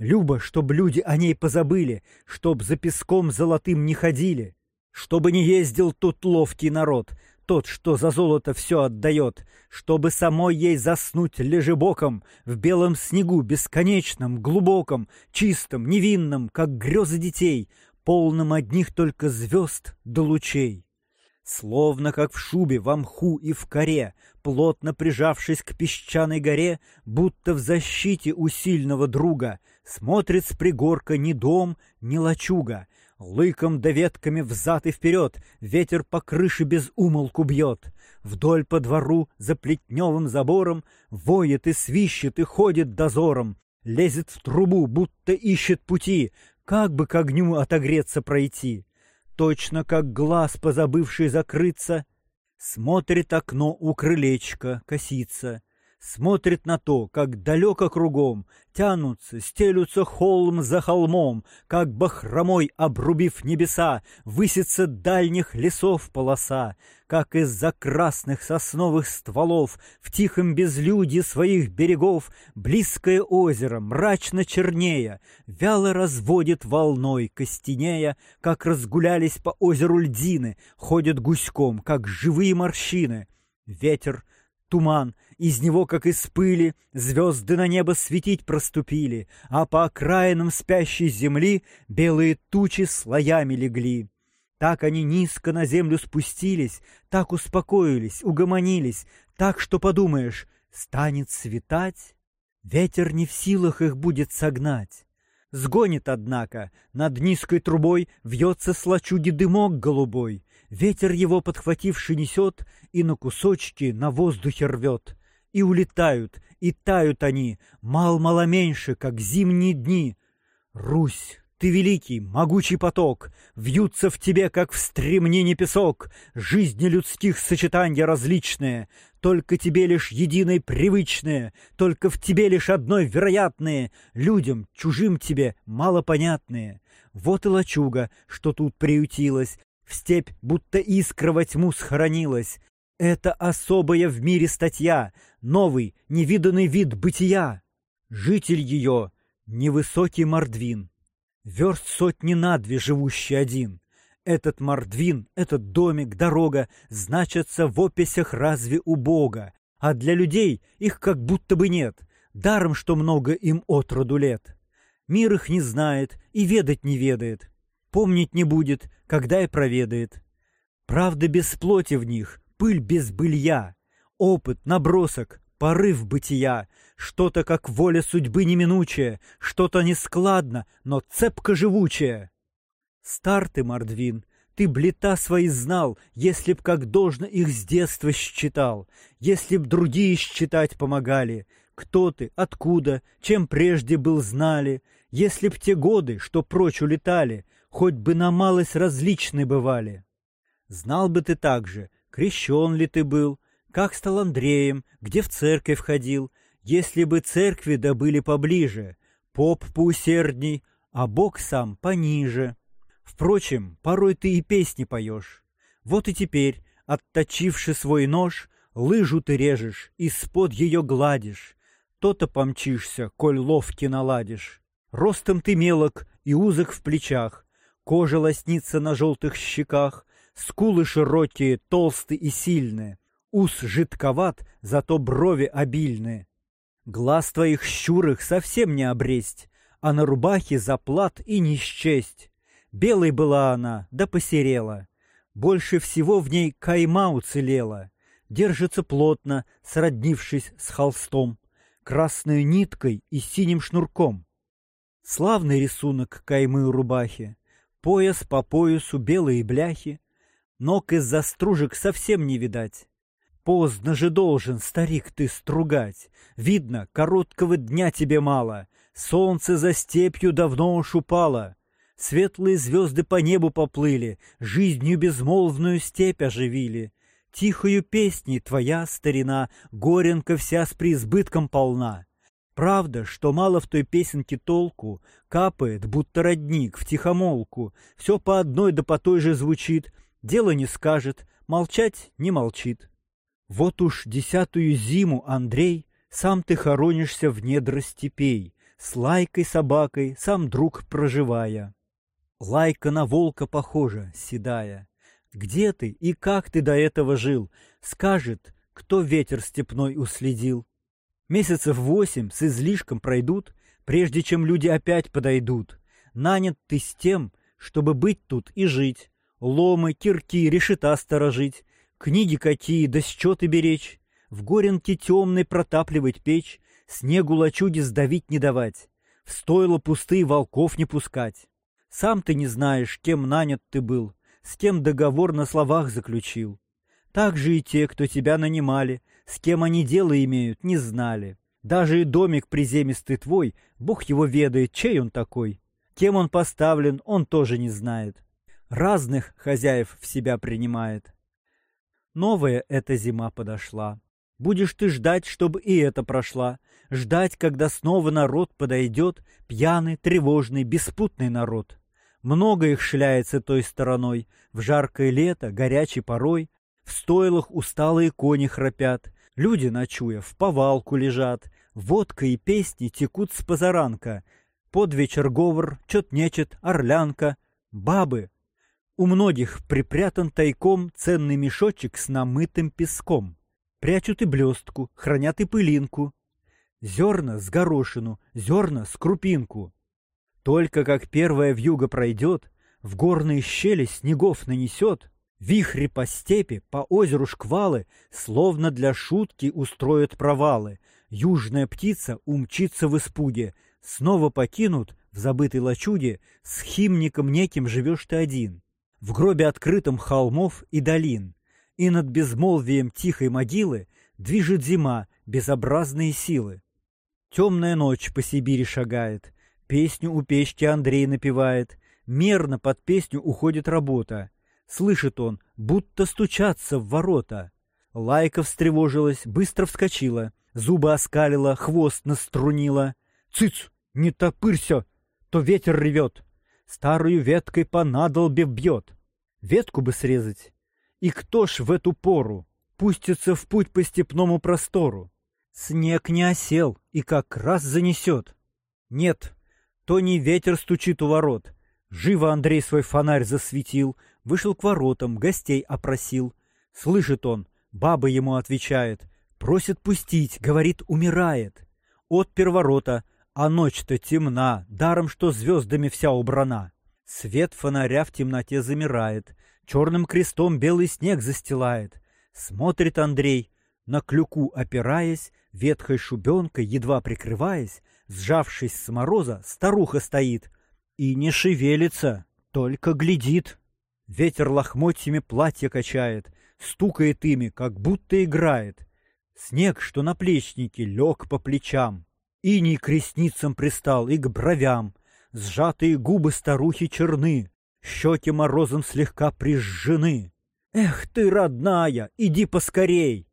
Люба, чтоб люди о ней позабыли, чтоб за песком золотым не ходили, чтобы не ездил тут ловкий народ, тот, что за золото все отдает, чтобы самой ей заснуть лежебоком в белом снегу бесконечном, глубоком, чистом, невинном, как грезы детей, полным одних только звезд до лучей. Словно как в шубе, в мху и в коре, плотно прижавшись к песчаной горе, будто в защите у сильного друга — Смотрит с пригорка ни дом, ни лачуга. Лыком да ветками взад и вперед Ветер по крыше без умолку бьет. Вдоль по двору за плетневым забором Воет и свищет и ходит дозором. Лезет в трубу, будто ищет пути, Как бы к огню отогреться пройти. Точно как глаз, позабывший закрыться, Смотрит окно у крылечка, косится — смотрит на то, как далеко кругом тянутся, стелются холм за холмом, как бахромой, обрубив небеса, высится дальних лесов полоса, как из-за красных сосновых стволов в тихом безлюдье своих берегов близкое озеро, мрачно чернея, вяло разводит волной костенея, как разгулялись по озеру льдины, ходят гуськом, как живые морщины. Ветер туман, из него, как из пыли, звезды на небо светить проступили, а по окраинам спящей земли белые тучи слоями легли. Так они низко на землю спустились, так успокоились, угомонились, так, что подумаешь, станет светать, ветер не в силах их будет согнать. Сгонит, однако, над низкой трубой вьется с дымок голубой, ветер его подхвативший несет и на кусочки на воздухе рвет. И улетают, и тают они, мал-мало меньше, как зимние дни. Русь, ты великий, могучий поток, Вьются в тебе, как в стремнине песок, Жизни людских сочетания различные, Только тебе лишь единой привычные, Только в тебе лишь одной вероятные, Людям, чужим тебе, малопонятные. Вот и лачуга, что тут приютилась, Степь будто искра во тьму схоронилась, это особая в мире статья, новый, невиданный вид бытия. Житель ее — невысокий мордвин, верст сотни на две живущий один. Этот мордвин, этот домик, дорога значатся в описях разве у Бога, а для людей их как будто бы нет, даром, что много им от роду лет. Мир их не знает и ведать не ведает, помнить не будет, когда и проведает. Правда без плоти в них, пыль без былья, опыт, набросок, порыв бытия, что-то как воля судьбы неминучая, что-то нескладно, но цепко живучее. Стар ты, Мордвин, ты блета свои знал, если б как должно их с детства считал, если б другие считать помогали, кто ты, откуда, чем прежде был знали, если б те годы, что прочь улетали, хоть бы на малость различны бывали. Знал бы ты также, крещен ли ты был, как стал Андреем, где в церковь ходил, если бы церкви добыли поближе, поп поусердней, а Бог сам пониже. Впрочем, порой ты и песни поешь. Вот и теперь, отточивши свой нож, лыжу ты режешь, из-под ее гладишь. То-то помчишься, коль ловки наладишь. Ростом ты мелок и узок в плечах, кожа лоснится на желтых щеках, Скулы широкие, толстые и сильные, ус жидковат, зато брови обильные. Глаз твоих щурых совсем не обресть, а на рубахе заплат и не счесть. Белой была она, да посерела. Больше всего в ней кайма уцелела. Держится плотно, сроднившись с холстом, красной ниткой и синим шнурком. Славный рисунок каймы у рубахи. Пояс по поясу белые бляхи, Ног из-за стружек совсем не видать. Поздно же должен, старик, ты стругать. Видно, короткого дня тебе мало. Солнце за степью давно уж упало. Светлые звезды по небу поплыли, Жизнью безмолвную степь оживили. Тихою песней твоя, старина, Горенка вся с преизбытком полна. Правда, что мало в той песенке толку, Капает, будто родник, тихомолку, Все по одной да по той же звучит — Дело не скажет, молчать не молчит. Вот уж десятую зиму, Андрей, Сам ты хоронишься в недра степей, С лайкой-собакой, сам друг проживая. Лайка на волка похожа, седая. Где ты и как ты до этого жил? Скажет, кто ветер степной уследил. Месяцев восемь с излишком пройдут, Прежде чем люди опять подойдут. Нанят ты с тем, чтобы быть тут и жить ломы, кирки, решета сторожить, книги какие, да счеты беречь, в горенке темной протапливать печь, снегу лачуги сдавить не давать, в стойло пустые волков не пускать. Сам ты не знаешь, кем нанят ты был, с кем договор на словах заключил. Так же и те, кто тебя нанимали, с кем они дело имеют, не знали. Даже и домик приземистый твой, Бог его ведает, чей он такой. Кем он поставлен, он тоже не знает разных хозяев в себя принимает. Новая эта зима подошла. Будешь ты ждать, чтобы и это прошла, ждать, когда снова народ подойдет, пьяный, тревожный, беспутный народ. Много их шляется той стороной, в жаркое лето, горячей порой, в стойлах усталые кони храпят, люди, ночуя, в повалку лежат, водка и песни текут с позаранка, под вечер говор, чет нечет, орлянка, бабы. У многих припрятан тайком ценный мешочек с намытым песком. Прячут и блестку, хранят и пылинку. Зерна с горошину, зерна с крупинку. Только как первая вьюга пройдет, в горные щели снегов нанесет, Вихри по степи, по озеру шквалы, Словно для шутки устроят провалы. Южная птица умчится в испуге, Снова покинут в забытой лачуге, С химником неким живешь ты один. В гробе открытом холмов и долин, И над безмолвием тихой могилы Движет зима безобразные силы. Темная ночь по Сибири шагает, Песню у печки Андрей напевает, Мерно под песню уходит работа, Слышит он, будто стучаться в ворота. Лайка встревожилась, быстро вскочила, зубы оскалила, хвост наструнила. «Цыц! Не топырься! То ветер ревет! Старую веткой по надолбе бьет! Ветку бы срезать! И кто ж в эту пору пустится в путь по степному простору? Снег не осел и как раз занесет. Нет, то не ветер стучит у ворот. Живо Андрей свой фонарь засветил, Вышел к воротам, гостей опросил. Слышит он, баба ему отвечает. Просит пустить, говорит, умирает. Отпер ворота, а ночь-то темна, даром, что звездами вся убрана. Свет фонаря в темноте замирает, черным крестом белый снег застилает. Смотрит Андрей, на клюку опираясь, ветхой шубенкой, едва прикрываясь, сжавшись с мороза, старуха стоит и не шевелится, только глядит. Ветер лохмотьями платья качает, стукает ими, как будто играет. Снег, что на плечнике, лег по плечам. Иней к ресницам пристал и к бровям. Сжатые губы старухи черны, щеки морозом слегка прижжены. «Эх ты, родная, иди поскорей!»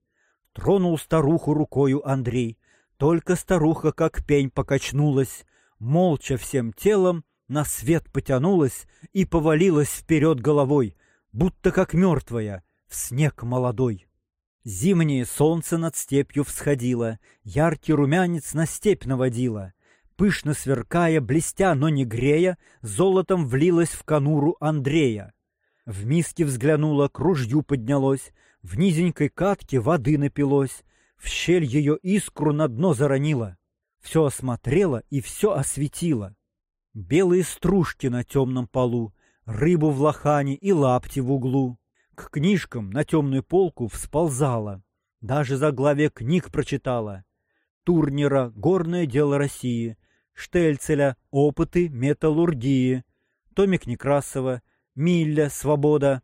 Тронул старуху рукою Андрей. Только старуха, как пень, покачнулась, молча всем телом на свет потянулась и повалилась вперед головой, будто как мертвая, в снег молодой. Зимнее солнце над степью всходило, яркий румянец на степь наводило. Пышно сверкая, блестя, но не грея, золотом влилась в конуру Андрея. В миске взглянула, к ружью поднялось, в низенькой катке воды напилось, в щель ее искру на дно заронила. Все осмотрела и все осветила. Белые стружки на темном полу, рыбу в лохане и лапти в углу. К книжкам на темную полку всползала. Даже заглавие книг прочитала. Турнера «Горное дело России», Штельцеля «Опыты металлургии», Томик Некрасова, Милля «Свобода»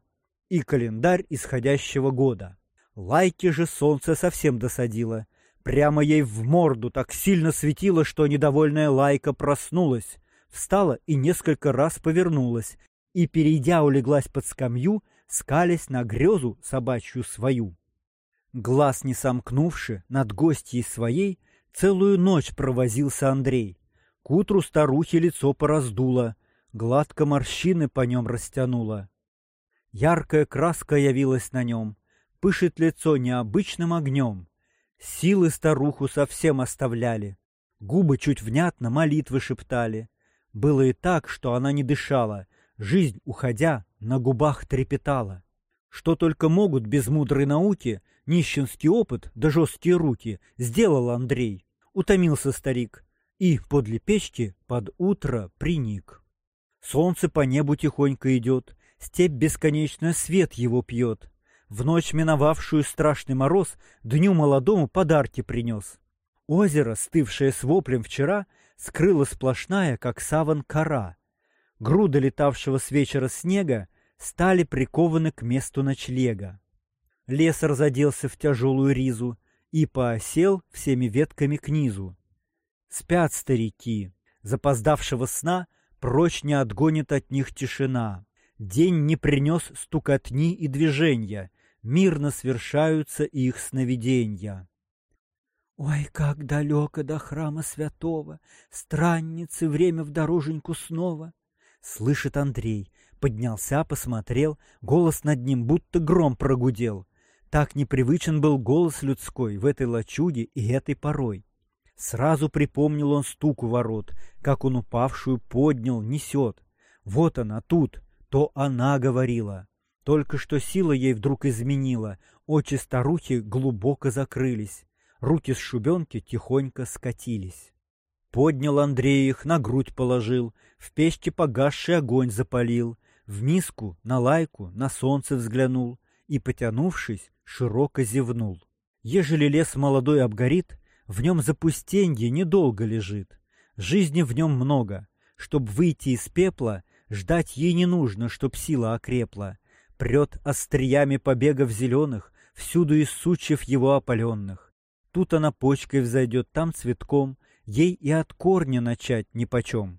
и календарь исходящего года. Лайки же солнце совсем досадило. Прямо ей в морду так сильно светило, что недовольная Лайка проснулась, встала и несколько раз повернулась, и, перейдя, улеглась под скамью, скалясь на грезу собачью свою. Глаз не сомкнувши над гостьей своей, целую ночь провозился Андрей. К утру старухе лицо пораздуло, гладко морщины по нем растянуло. Яркая краска явилась на нем, пышет лицо необычным огнем. Силы старуху совсем оставляли, губы чуть внятно молитвы шептали. Было и так, что она не дышала, жизнь, уходя, на губах трепетала. Что только могут без мудрой науки, нищенский опыт да жесткие руки, сделал Андрей. Утомился старик и подле печки под утро приник. Солнце по небу тихонько идет, степь бесконечно свет его пьет. В ночь миновавшую страшный мороз дню молодому подарки принес. Озеро, стывшее с воплем вчера, скрыла сплошная, как саван, кора. Груды летавшего с вечера снега стали прикованы к месту ночлега. Лес разоделся в тяжелую ризу и поосел всеми ветками к низу. Спят старики, запоздавшего сна прочь не отгонит от них тишина. День не принес стукотни и движения, мирно свершаются их сновиденья. Ой, как далеко до храма святого, Странницы время в дороженьку снова. Слышит Андрей, поднялся, посмотрел, Голос над ним будто гром прогудел. Так непривычен был голос людской В этой лачуге и этой порой. Сразу припомнил он стук у ворот, Как он упавшую поднял, несет. Вот она тут, то она говорила. Только что сила ей вдруг изменила, Очи старухи глубоко закрылись. Руки с шубенки тихонько скатились. Поднял Андрей их, на грудь положил, В печке погасший огонь запалил, В миску, на лайку, на солнце взглянул И, потянувшись, широко зевнул. Ежели лес молодой обгорит, В нем запустенье недолго лежит. Жизни в нем много. Чтоб выйти из пепла, Ждать ей не нужно, чтоб сила окрепла. Прет остриями побегов зеленых, Всюду из сучьев его опаленных. Тут она почкой взойдет, там цветком, ей и от корня начать нипочем.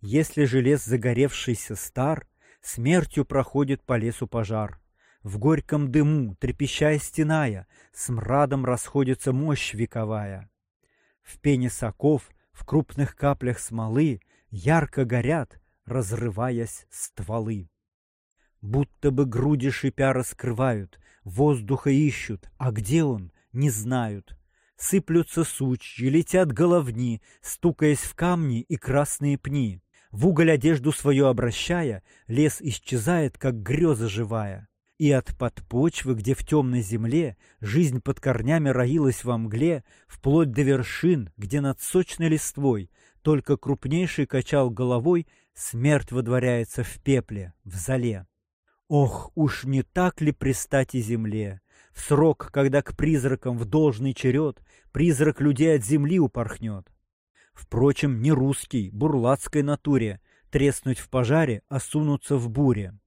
Если же лес загоревшийся стар, смертью проходит по лесу пожар. В горьком дыму, трепещая стеная, с мрадом расходится мощь вековая. В пене соков, в крупных каплях смолы ярко горят, разрываясь стволы. Будто бы груди шипя раскрывают, воздуха ищут, а где он, не знают. Сыплются сучьи, летят головни, стукаясь в камни и красные пни. В уголь одежду свою обращая, лес исчезает, как греза живая. И от подпочвы, где в темной земле жизнь под корнями роилась во мгле, вплоть до вершин, где над сочной листвой только крупнейший качал головой, смерть водворяется в пепле, в зале. Ох, уж не так ли пристать и земле? Срок, когда к призракам в должный черед призрак людей от земли упорхнет. Впрочем, не русский, бурлацкой натуре треснуть в пожаре, а сунуться в буре.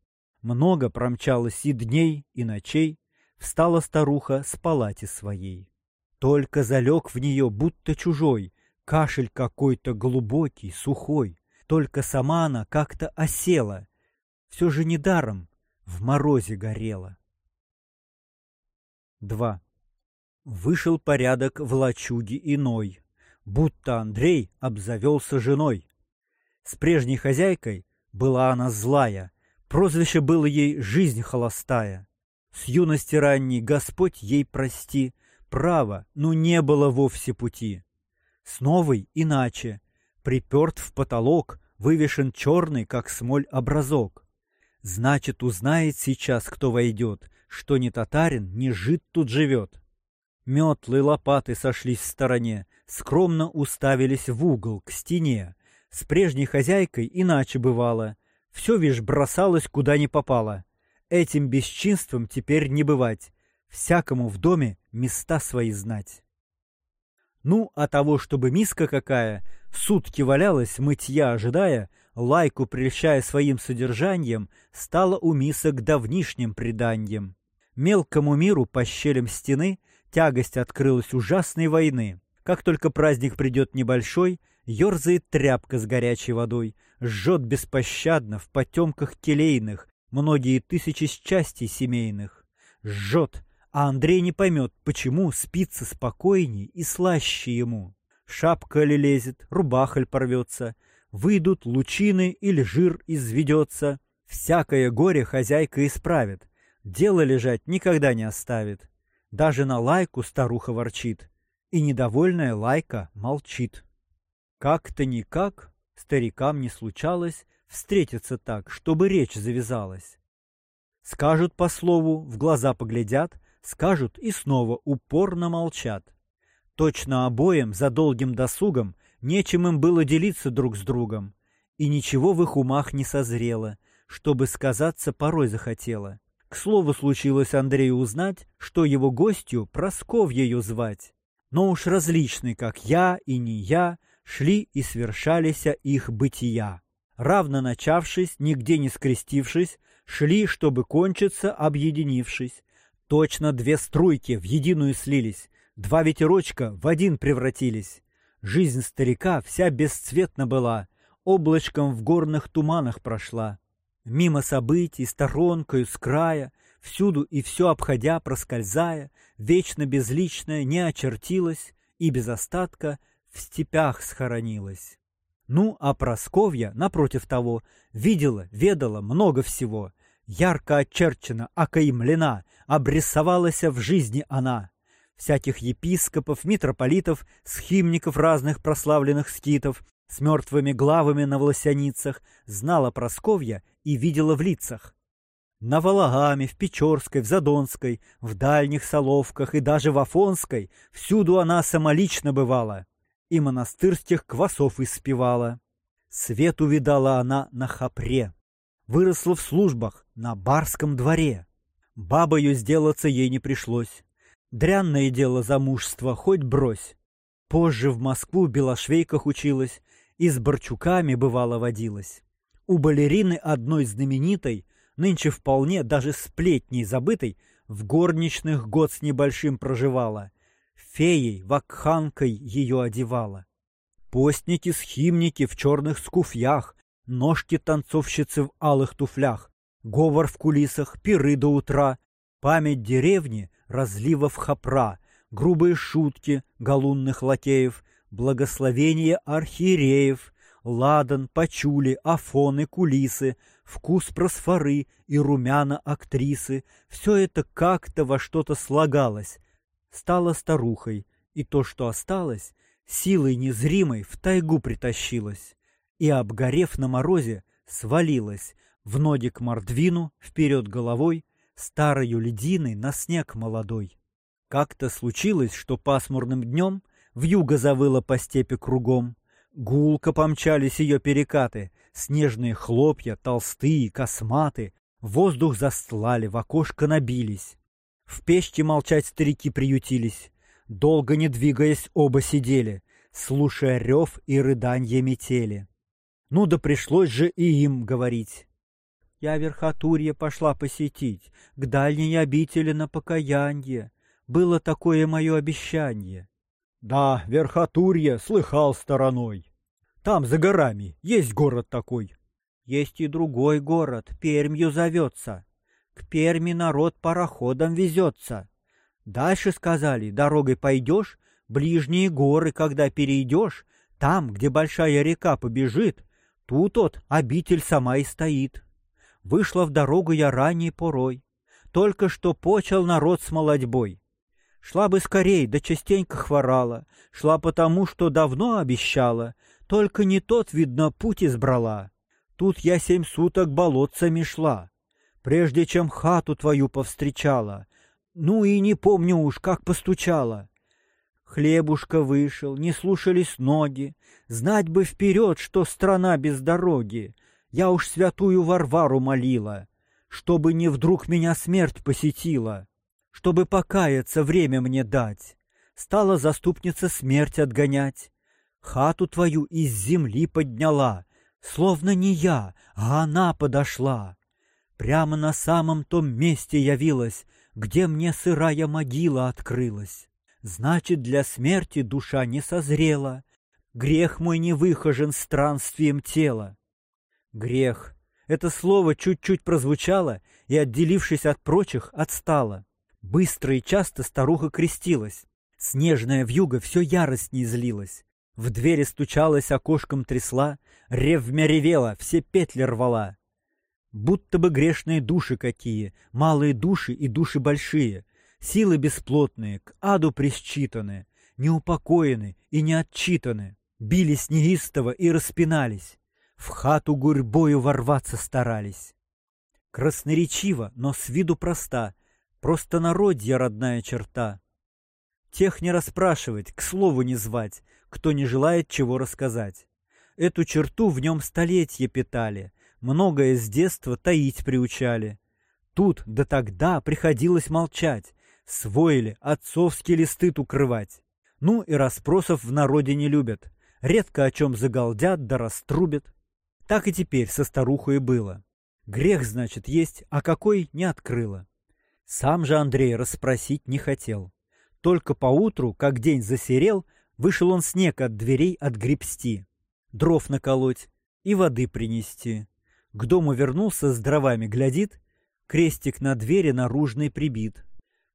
Много промчалось и дней, и ночей, встала старуха с палати своей. Только залег в нее, будто чужой, кашель какой-то глубокий, сухой. Только сама она как-то осела, все же недаром в морозе горела. 2. Вышел порядок в лачуге иной, будто Андрей обзавелся женой. С прежней хозяйкой была она злая, прозвище было ей «жизнь холостая». С юности ранней Господь ей прости, право, ну не было вовсе пути. С новой иначе, приперт в потолок, вывешен черный, как смоль, образок. Значит, узнает сейчас, кто войдет, что ни татарин, ни жид тут живет. Метлы, лопаты сошлись в стороне, скромно уставились в угол, к стене. С прежней хозяйкой иначе бывало. Все, вишь, бросалось, куда не попало. Этим бесчинством теперь не бывать. Всякому в доме места свои знать. Ну, а того, чтобы миска какая, сутки валялась, мытья ожидая, лайку прельщая своим содержанием, стала у мисок давнишним преданьем. Мелкому миру по щелям стены тягость открылась ужасной войны. Как только праздник придет небольшой, ерзает тряпка с горячей водой, жжет беспощадно в потемках келейных многие тысячи счастий семейных. Жжет, а Андрей не поймет, почему спится спокойней и слаще ему. Шапка ли лезет, рубаха ли порвется, выйдут лучины или жир изведется. Всякое горе хозяйка исправит, Дело лежать никогда не оставит. Даже на лайку старуха ворчит, и недовольная лайка молчит. Как-то никак старикам не случалось встретиться так, чтобы речь завязалась. Скажут по слову, в глаза поглядят, скажут и снова упорно молчат. Точно обоим за долгим досугом нечем им было делиться друг с другом, и ничего в их умах не созрело, чтобы сказаться порой захотело. К слову, случилось Андрею узнать, что его гостью Просковьею звать. Но уж различны, как я и не я, шли и свершались их бытия. Равно начавшись, нигде не скрестившись, шли, чтобы кончиться, объединившись. Точно две струйки в единую слились, два ветерочка в один превратились. Жизнь старика вся бесцветна была, облачком в горных туманах прошла. Мимо событий, сторонкою, с края, всюду и все обходя, проскользая, вечно безличное не очертилось и без остатка в степях схоронилась. Ну, а Просковья, напротив того, видела, ведала много всего. Ярко очерчена, окаймлена, обрисовалась в жизни она. Всяких епископов, митрополитов, схимников разных прославленных скитов, с мертвыми главами на волосяницах, знала Просковья и видела в лицах. На Вологаме, в Печорской, в Задонской, в Дальних Соловках и даже в Афонской всюду она самолично бывала и монастырских квасов испевала. Свет увидала она на хапре, выросла в службах на барском дворе. Бабою сделаться ей не пришлось. Дрянное дело замужества, хоть брось. Позже в Москву в белошвейках училась и с Борчуками бывало водилась. У балерины одной знаменитой, нынче вполне даже сплетней забытой, в горничных год с небольшим проживала феей, вакханкой ее одевала. Постники-схимники в черных скуфьях, ножки танцовщицы в алых туфлях, говор в кулисах, пиры до утра, память деревни, разливов хапра, грубые шутки галунных лакеев, благословение архиереев, ладан, пачули, афоны, кулисы, вкус просфоры и румяна актрисы — все это как-то во что-то слагалось, стала старухой, и то, что осталось, силой незримой в тайгу притащилась, и, обгорев на морозе, свалилась в ноги к мордвину, вперед головой, старою лединой на снег молодой. Как-то случилось, что пасмурным днем в юго завыло по степи кругом, гулко помчались ее перекаты, снежные хлопья, толстые, косматы, воздух застлали, в окошко набились. В печке молчать старики приютились. Долго не двигаясь, оба сидели, слушая рев и рыданье метели. Ну да пришлось же и им говорить. Я верхотурье пошла посетить, к дальней обители на покаянье. Было такое мое обещание. Да, верхотурье слыхал стороной. Там, за горами, есть город такой. Есть и другой город, Пермью зовется. К Перми народ пароходом везется. Дальше сказали, дорогой пойдешь, ближние горы, когда перейдешь, там, где большая река побежит, тут от обитель сама и стоит. Вышла в дорогу я ранней порой, только что почел народ с молодьбой. Шла бы скорей, да частенько хворала, шла потому, что давно обещала, только не тот, видно, путь избрала. Тут я семь суток болотцами шла прежде чем хату твою повстречала. Ну и не помню уж, как постучала. Хлебушка вышел, не слушались ноги. Знать бы вперед, что страна без дороги. Я уж святую Варвару молила, чтобы не вдруг меня смерть посетила, чтобы покаяться время мне дать. Стала заступница смерть отгонять. Хату твою из земли подняла, словно не я, а она подошла. Прямо на самом том месте явилась, где мне сырая могила открылась. Значит, для смерти душа не созрела, грех мой не выхожен странствием тела. Грех. Это слово чуть-чуть прозвучало и, отделившись от прочих, отстало. Быстро и часто старуха крестилась. Снежная вьюга все яростней злилась. В двери стучалась, окошком трясла, ревмя ревела, все петли рвала. Будто бы грешные души какие, малые души и души большие, силы бесплотные, к аду присчитаны, неупокоены и не отчитаны, бились неистово и распинались, в хату гурьбою ворваться старались. Красноречиво, но с виду проста, просто народья родная черта. Тех не расспрашивать, к слову не звать, кто не желает чего рассказать. Эту черту в нем столетия питали, многое с детства таить приучали. Тут да тогда приходилось молчать, своили, отцовские листы укрывать. Ну и расспросов в народе не любят, редко о чем загалдят да раструбят. Так и теперь со старухой было. Грех, значит, есть, а какой не открыла. Сам же Андрей расспросить не хотел. Только поутру, как день засерел, вышел он снег от дверей отгребсти, дров наколоть и воды принести. К дому вернулся с дровами, глядит, крестик на двери наружный прибит.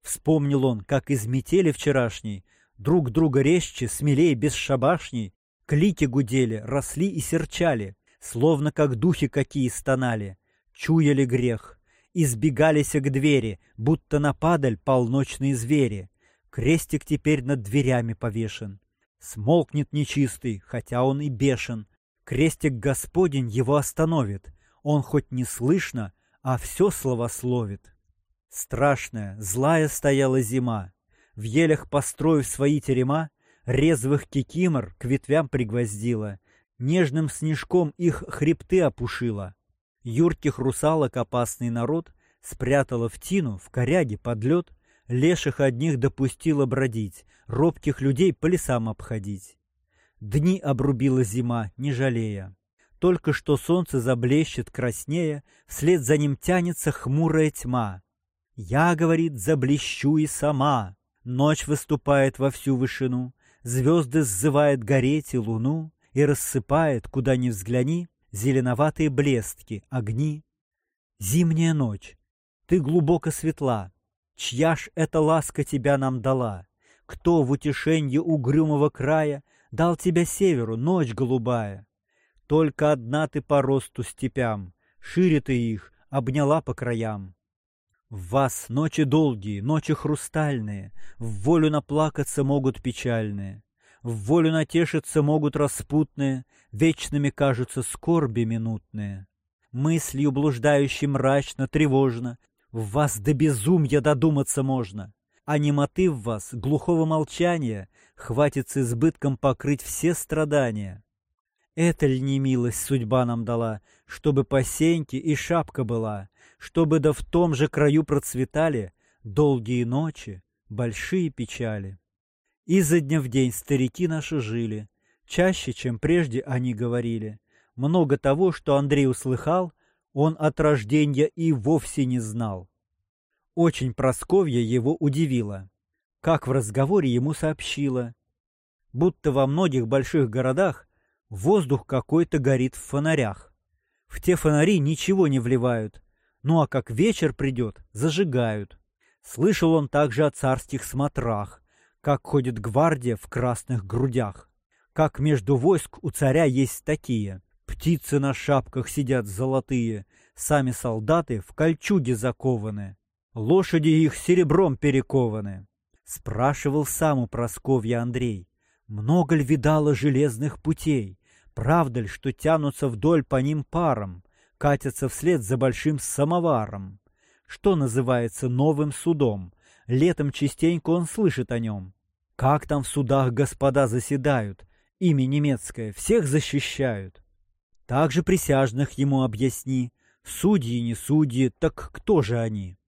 Вспомнил он, как из метели вчерашней Друг друга резче, смелее, бесшабашней, клики гудели, росли и серчали, словно как духи какие стонали, чуяли грех, избегались к двери, будто нападаль полночные звери. Крестик теперь над дверями повешен. Смолкнет нечистый, хотя он и бешен. Крестик Господень его остановит. Он хоть не слышно, а все словословит. Страшная, злая стояла зима. В елях построив свои терема, резвых кикимор к ветвям пригвоздила, нежным снежком их хребты опушила. Юрких русалок опасный народ спрятала в тину, в коряге под лед, леших одних допустила бродить, робких людей по лесам обходить. Дни обрубила зима, не жалея. Только что солнце заблещет краснее, вслед за ним тянется хмурая тьма. Я, говорит, заблещу и сама. Ночь выступает во всю вышину, звезды сзывает гореть и луну, и рассыпает, куда ни взгляни, зеленоватые блестки, огни. Зимняя ночь, ты глубоко светла, чья ж эта ласка тебя нам дала? Кто в утешенье угрюмого края дал тебя северу, ночь голубая? Только одна ты по росту степям, шире ты их, обняла по краям. В вас ночи долгие, ночи хрустальные, в волю наплакаться могут печальные. В волю натешиться могут распутные, Вечными кажутся скорби минутные. Мыслью блуждающей мрачно, тревожно, В вас до безумья додуматься можно, А немоты в вас, глухого молчания, Хватит с избытком покрыть все страдания. Это ли не милость судьба нам дала, Чтобы посеньки и шапка была, Чтобы да в том же краю процветали Долгие ночи, большие печали. Изо дня в день старики наши жили, чаще, чем прежде они говорили. Много того, что Андрей услыхал, он от рождения и вовсе не знал. Очень Просковья его удивила, как в разговоре ему сообщила, будто во многих больших городах воздух какой-то горит в фонарях. В те фонари ничего не вливают, ну а как вечер придет, зажигают. Слышал он также о царских смотрах, как ходит гвардия в красных грудях, как между войск у царя есть такие. Птицы на шапках сидят золотые, сами солдаты в кольчуге закованы, лошади их серебром перекованы. Спрашивал сам у Просковья Андрей, много ли видала железных путей, правда ли, что тянутся вдоль по ним паром, катятся вслед за большим самоваром, что называется новым судом, Летом частенько он слышит о нем. Как там в судах господа заседают, имя немецкое, всех защищают. Также присяжных ему объясни, судьи не судьи, так кто же они?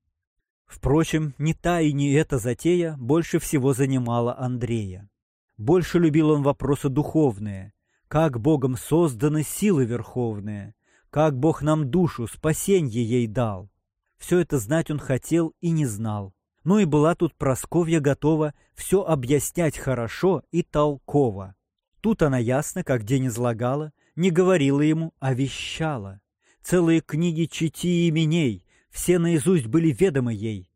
Впрочем, ни та и ни эта затея больше всего занимала Андрея. Больше любил он вопросы духовные, как Богом созданы силы верховные, как Бог нам душу, спасенье ей дал. Все это знать он хотел и не знал. Ну и была тут Просковья готова все объяснять хорошо и толково. Тут она ясно, как день излагала, не говорила ему, а вещала. Целые книги чити именей, все наизусть были ведомы ей.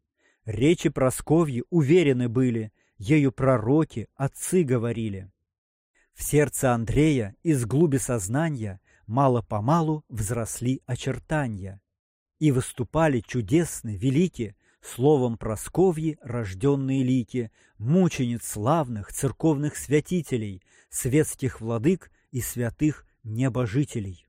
Речи Просковьи уверены были, ею пророки, отцы говорили. В сердце Андрея из глуби сознания мало-помалу взросли очертания. И выступали чудесны, велики, Словом Просковьи рожденные лики, мучениц славных церковных святителей, светских владык и святых небожителей.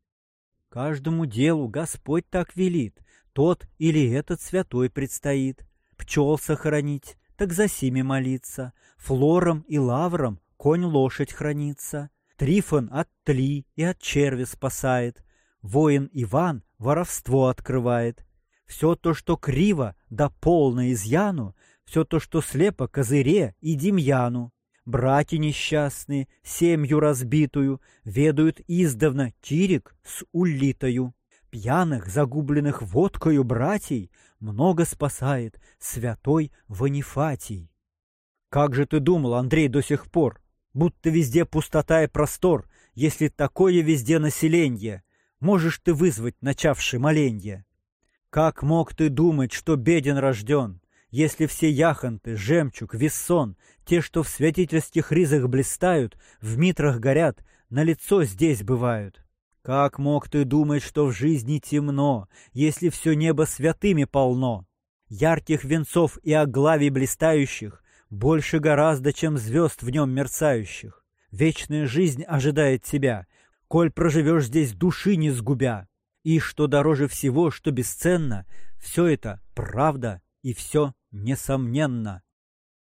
Каждому делу Господь так велит, тот или этот святой предстоит. Пчел сохранить, так за сими молиться, флором и лавром конь-лошадь хранится. Трифон от тли и от черви спасает, воин Иван воровство открывает, все то, что криво, да полно изъяну, все то, что слепо козыре и демьяну. Браки несчастные, семью разбитую, ведают издавна Кирик с улитою. Пьяных, загубленных водкою братьей много спасает святой Ванифатий. Как же ты думал, Андрей, до сих пор? Будто везде пустота и простор, если такое везде население. Можешь ты вызвать начавший моленье? Как мог ты думать, что беден рожден? Если все яхонты, жемчуг, вессон, те, что в святительских ризах блистают, в митрах горят, на лицо здесь бывают. Как мог ты думать, что в жизни темно, если все небо святыми полно? Ярких венцов и оглавий блистающих больше гораздо, чем звезд в нем мерцающих. Вечная жизнь ожидает тебя, коль проживешь здесь души не сгубя. И что дороже всего, что бесценно, все это правда и все несомненно.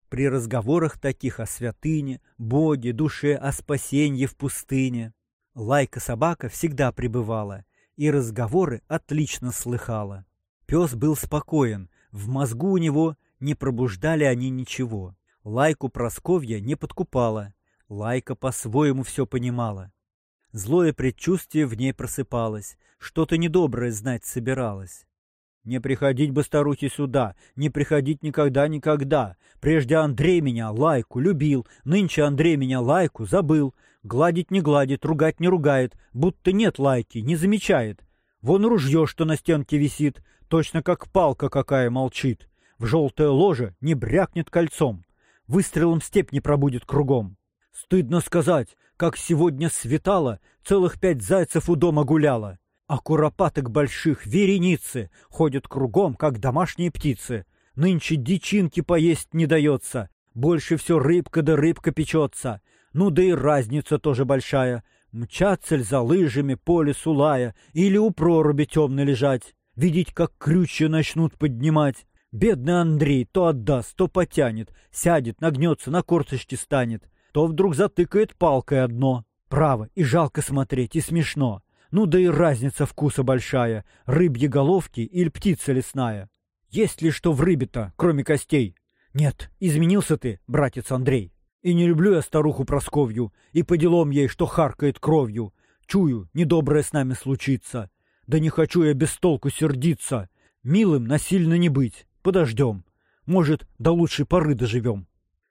При разговорах таких о святыне, Боге, душе, о спасенье в пустыне, Лайка-собака всегда пребывала, и разговоры отлично слыхала. Пес был спокоен, в мозгу у него не пробуждали они ничего. Лайку Просковья не подкупала, Лайка по-своему все понимала. Злое предчувствие в ней просыпалось, что-то недоброе знать собиралось. Не приходить бы старухе сюда, не приходить никогда-никогда. Прежде Андрей меня, лайку, любил, нынче Андрей меня, лайку, забыл. Гладить не гладит, ругать не ругает, будто нет лайки, не замечает. Вон ружье, что на стенке висит, точно как палка какая молчит. В желтое ложе не брякнет кольцом, выстрелом степь не пробудет кругом. Стыдно сказать, как сегодня светало, целых пять зайцев у дома гуляло. А куропаток больших вереницы ходят кругом, как домашние птицы. Нынче дичинки поесть не дается, больше все рыбка да рыбка печется. Ну да и разница тоже большая. Мчаться ль за лыжами по лесу лая или у проруби темно лежать, видеть, как крючья начнут поднимать. Бедный Андрей то отдаст, то потянет, сядет, нагнется, на корточки станет то вдруг затыкает палкой одно. Право, и жалко смотреть, и смешно. Ну да и разница вкуса большая, рыбьи головки или птица лесная. Есть ли что в рыбе-то, кроме костей? Нет, изменился ты, братец Андрей. И не люблю я старуху Просковью, и по делам ей, что харкает кровью. Чую, недоброе с нами случится. Да не хочу я без толку сердиться. Милым насильно не быть, подождем. Может, до лучшей поры доживем.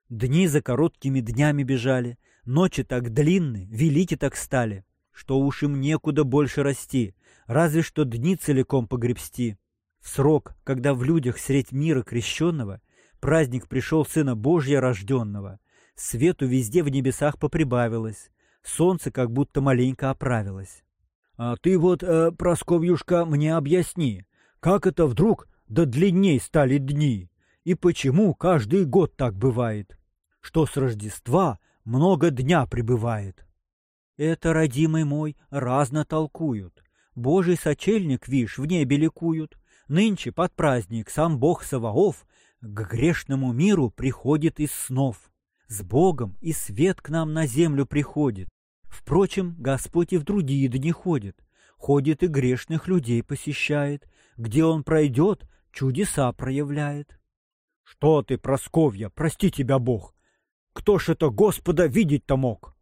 Дни за короткими днями бежали, ночи так длинны, велики так стали, что уж им некуда больше расти, разве что дни целиком погребсти. В срок, когда в людях средь мира крещенного праздник пришел Сына Божья рожденного, свету везде в небесах поприбавилось, солнце как будто маленько оправилось. А ты вот, э, Просковьюшка, мне объясни, как это вдруг до длинней стали дни? И почему каждый год так бывает, что с Рождества много дня пребывает? Это, родимый мой, разно толкуют. Божий сочельник, вишь, в небе ликуют. Нынче под праздник сам Бог Саваоф к грешному миру приходит из снов. С Богом и свет к нам на землю приходит. Впрочем, Господь и в другие дни ходит. Ходит и грешных людей посещает. Где Он пройдет, чудеса проявляет. Что ты, Просковья, прости тебя Бог! Кто ж это Господа видеть-то мог?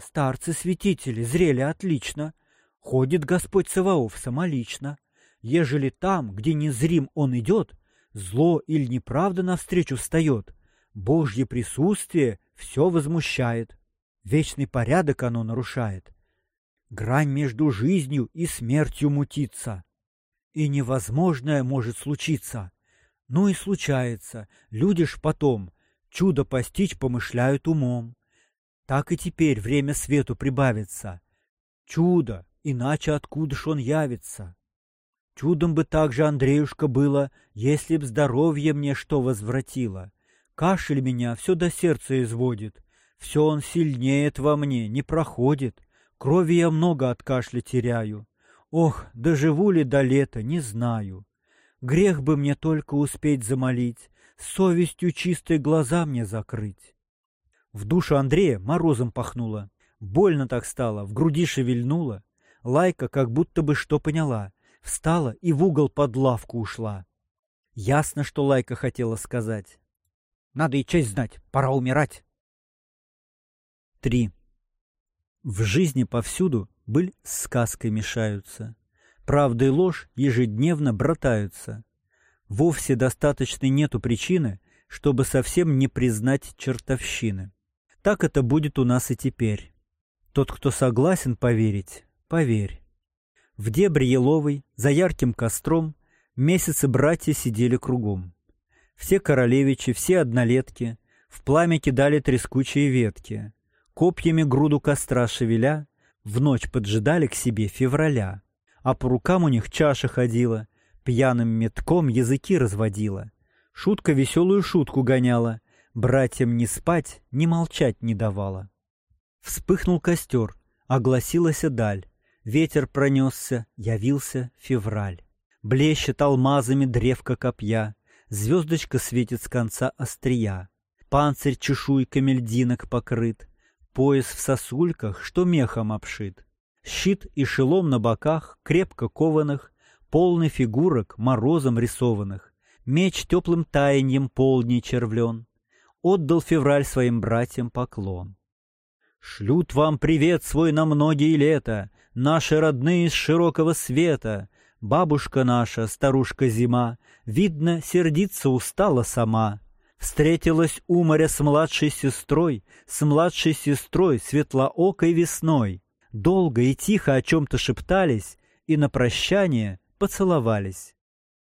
Старцы-святители зрели отлично. Ходит Господь Саваоф самолично. Ежели там, где незрим он идет, зло или неправда навстречу встает, Божье присутствие все возмущает. Вечный порядок оно нарушает. Грань между жизнью и смертью мутится. И невозможное может случиться. Ну и случается, люди ж потом чудо постичь помышляют умом. Так и теперь время свету прибавится. Чудо, иначе откуда ж он явится? Чудом бы также, Андреюшка, было, если б здоровье мне что возвратило. Кашель меня все до сердца изводит, все он сильнеет во мне, не проходит. Крови я много от кашля теряю. Ох, доживу ли до лета, не знаю. Грех бы мне только успеть замолить, совестью чистые глаза мне закрыть. В душу Андрея морозом пахнуло. Больно так стало, в груди шевельнуло. Лайка как будто бы что поняла. Встала и в угол под лавку ушла. Ясно, что Лайка хотела сказать. Надо и честь знать, пора умирать. 3. В жизни повсюду быль с сказкой мешаются. Правда и ложь ежедневно братаются. Вовсе достаточной нету причины, чтобы совсем не признать чертовщины. Так это будет у нас и теперь. Тот, кто согласен поверить, поверь. В дебре еловой, за ярким костром, месяцы братья сидели кругом. Все королевичи, все однолетки в пламя кидали трескучие ветки, копьями груду костра шевеля, в ночь поджидали к себе февраля, а по рукам у них чаша ходила, пьяным метком языки разводила, шутка веселую шутку гоняла, братьям не спать, ни молчать не давала. Вспыхнул костер, огласилась даль, ветер пронесся, явился февраль. Блещет алмазами древка копья, звездочка светит с конца острия. Панцирь чешуйками льдинок покрыт, пояс в сосульках, что мехом обшит. Щит и шелом на боках, крепко кованых, полный фигурок, морозом рисованных. Меч теплым таяньем полней червлен. Отдал февраль своим братьям поклон. Шлют вам привет свой на многие лета, Наши родные из широкого света. Бабушка наша, старушка зима, Видно, сердиться устала сама. Встретилась у моря с младшей сестрой, С младшей сестрой светлоокой весной. Долго и тихо о чем-то шептались И на прощание поцеловались.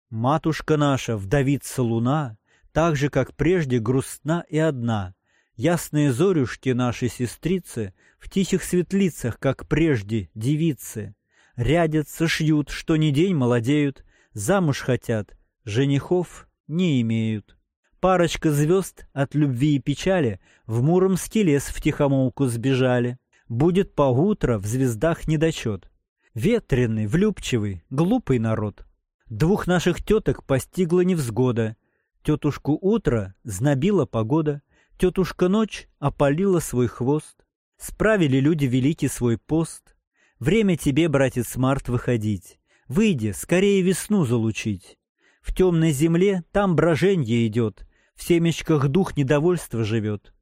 Матушка наша, вдовица луна, Так же, как прежде, грустна и одна. Ясные зорюшки нашей сестрицы В тихих светлицах, как прежде, девицы. Рядятся, шьют, что ни день молодеют, Замуж хотят, женихов не имеют. Парочка звезд от любви и печали В Муромский лес втихомолку сбежали. Будет поутро в звездах недочет. Ветреный, влюбчивый, глупый народ. Двух наших теток постигла невзгода. Тетушку утро знобила погода. Тетушка ночь опалила свой хвост. Справили люди великий свой пост. Время тебе, братец Март, выходить. Выйди, скорее весну залучить. В темной земле там броженье идет, В семечках дух недовольства живет.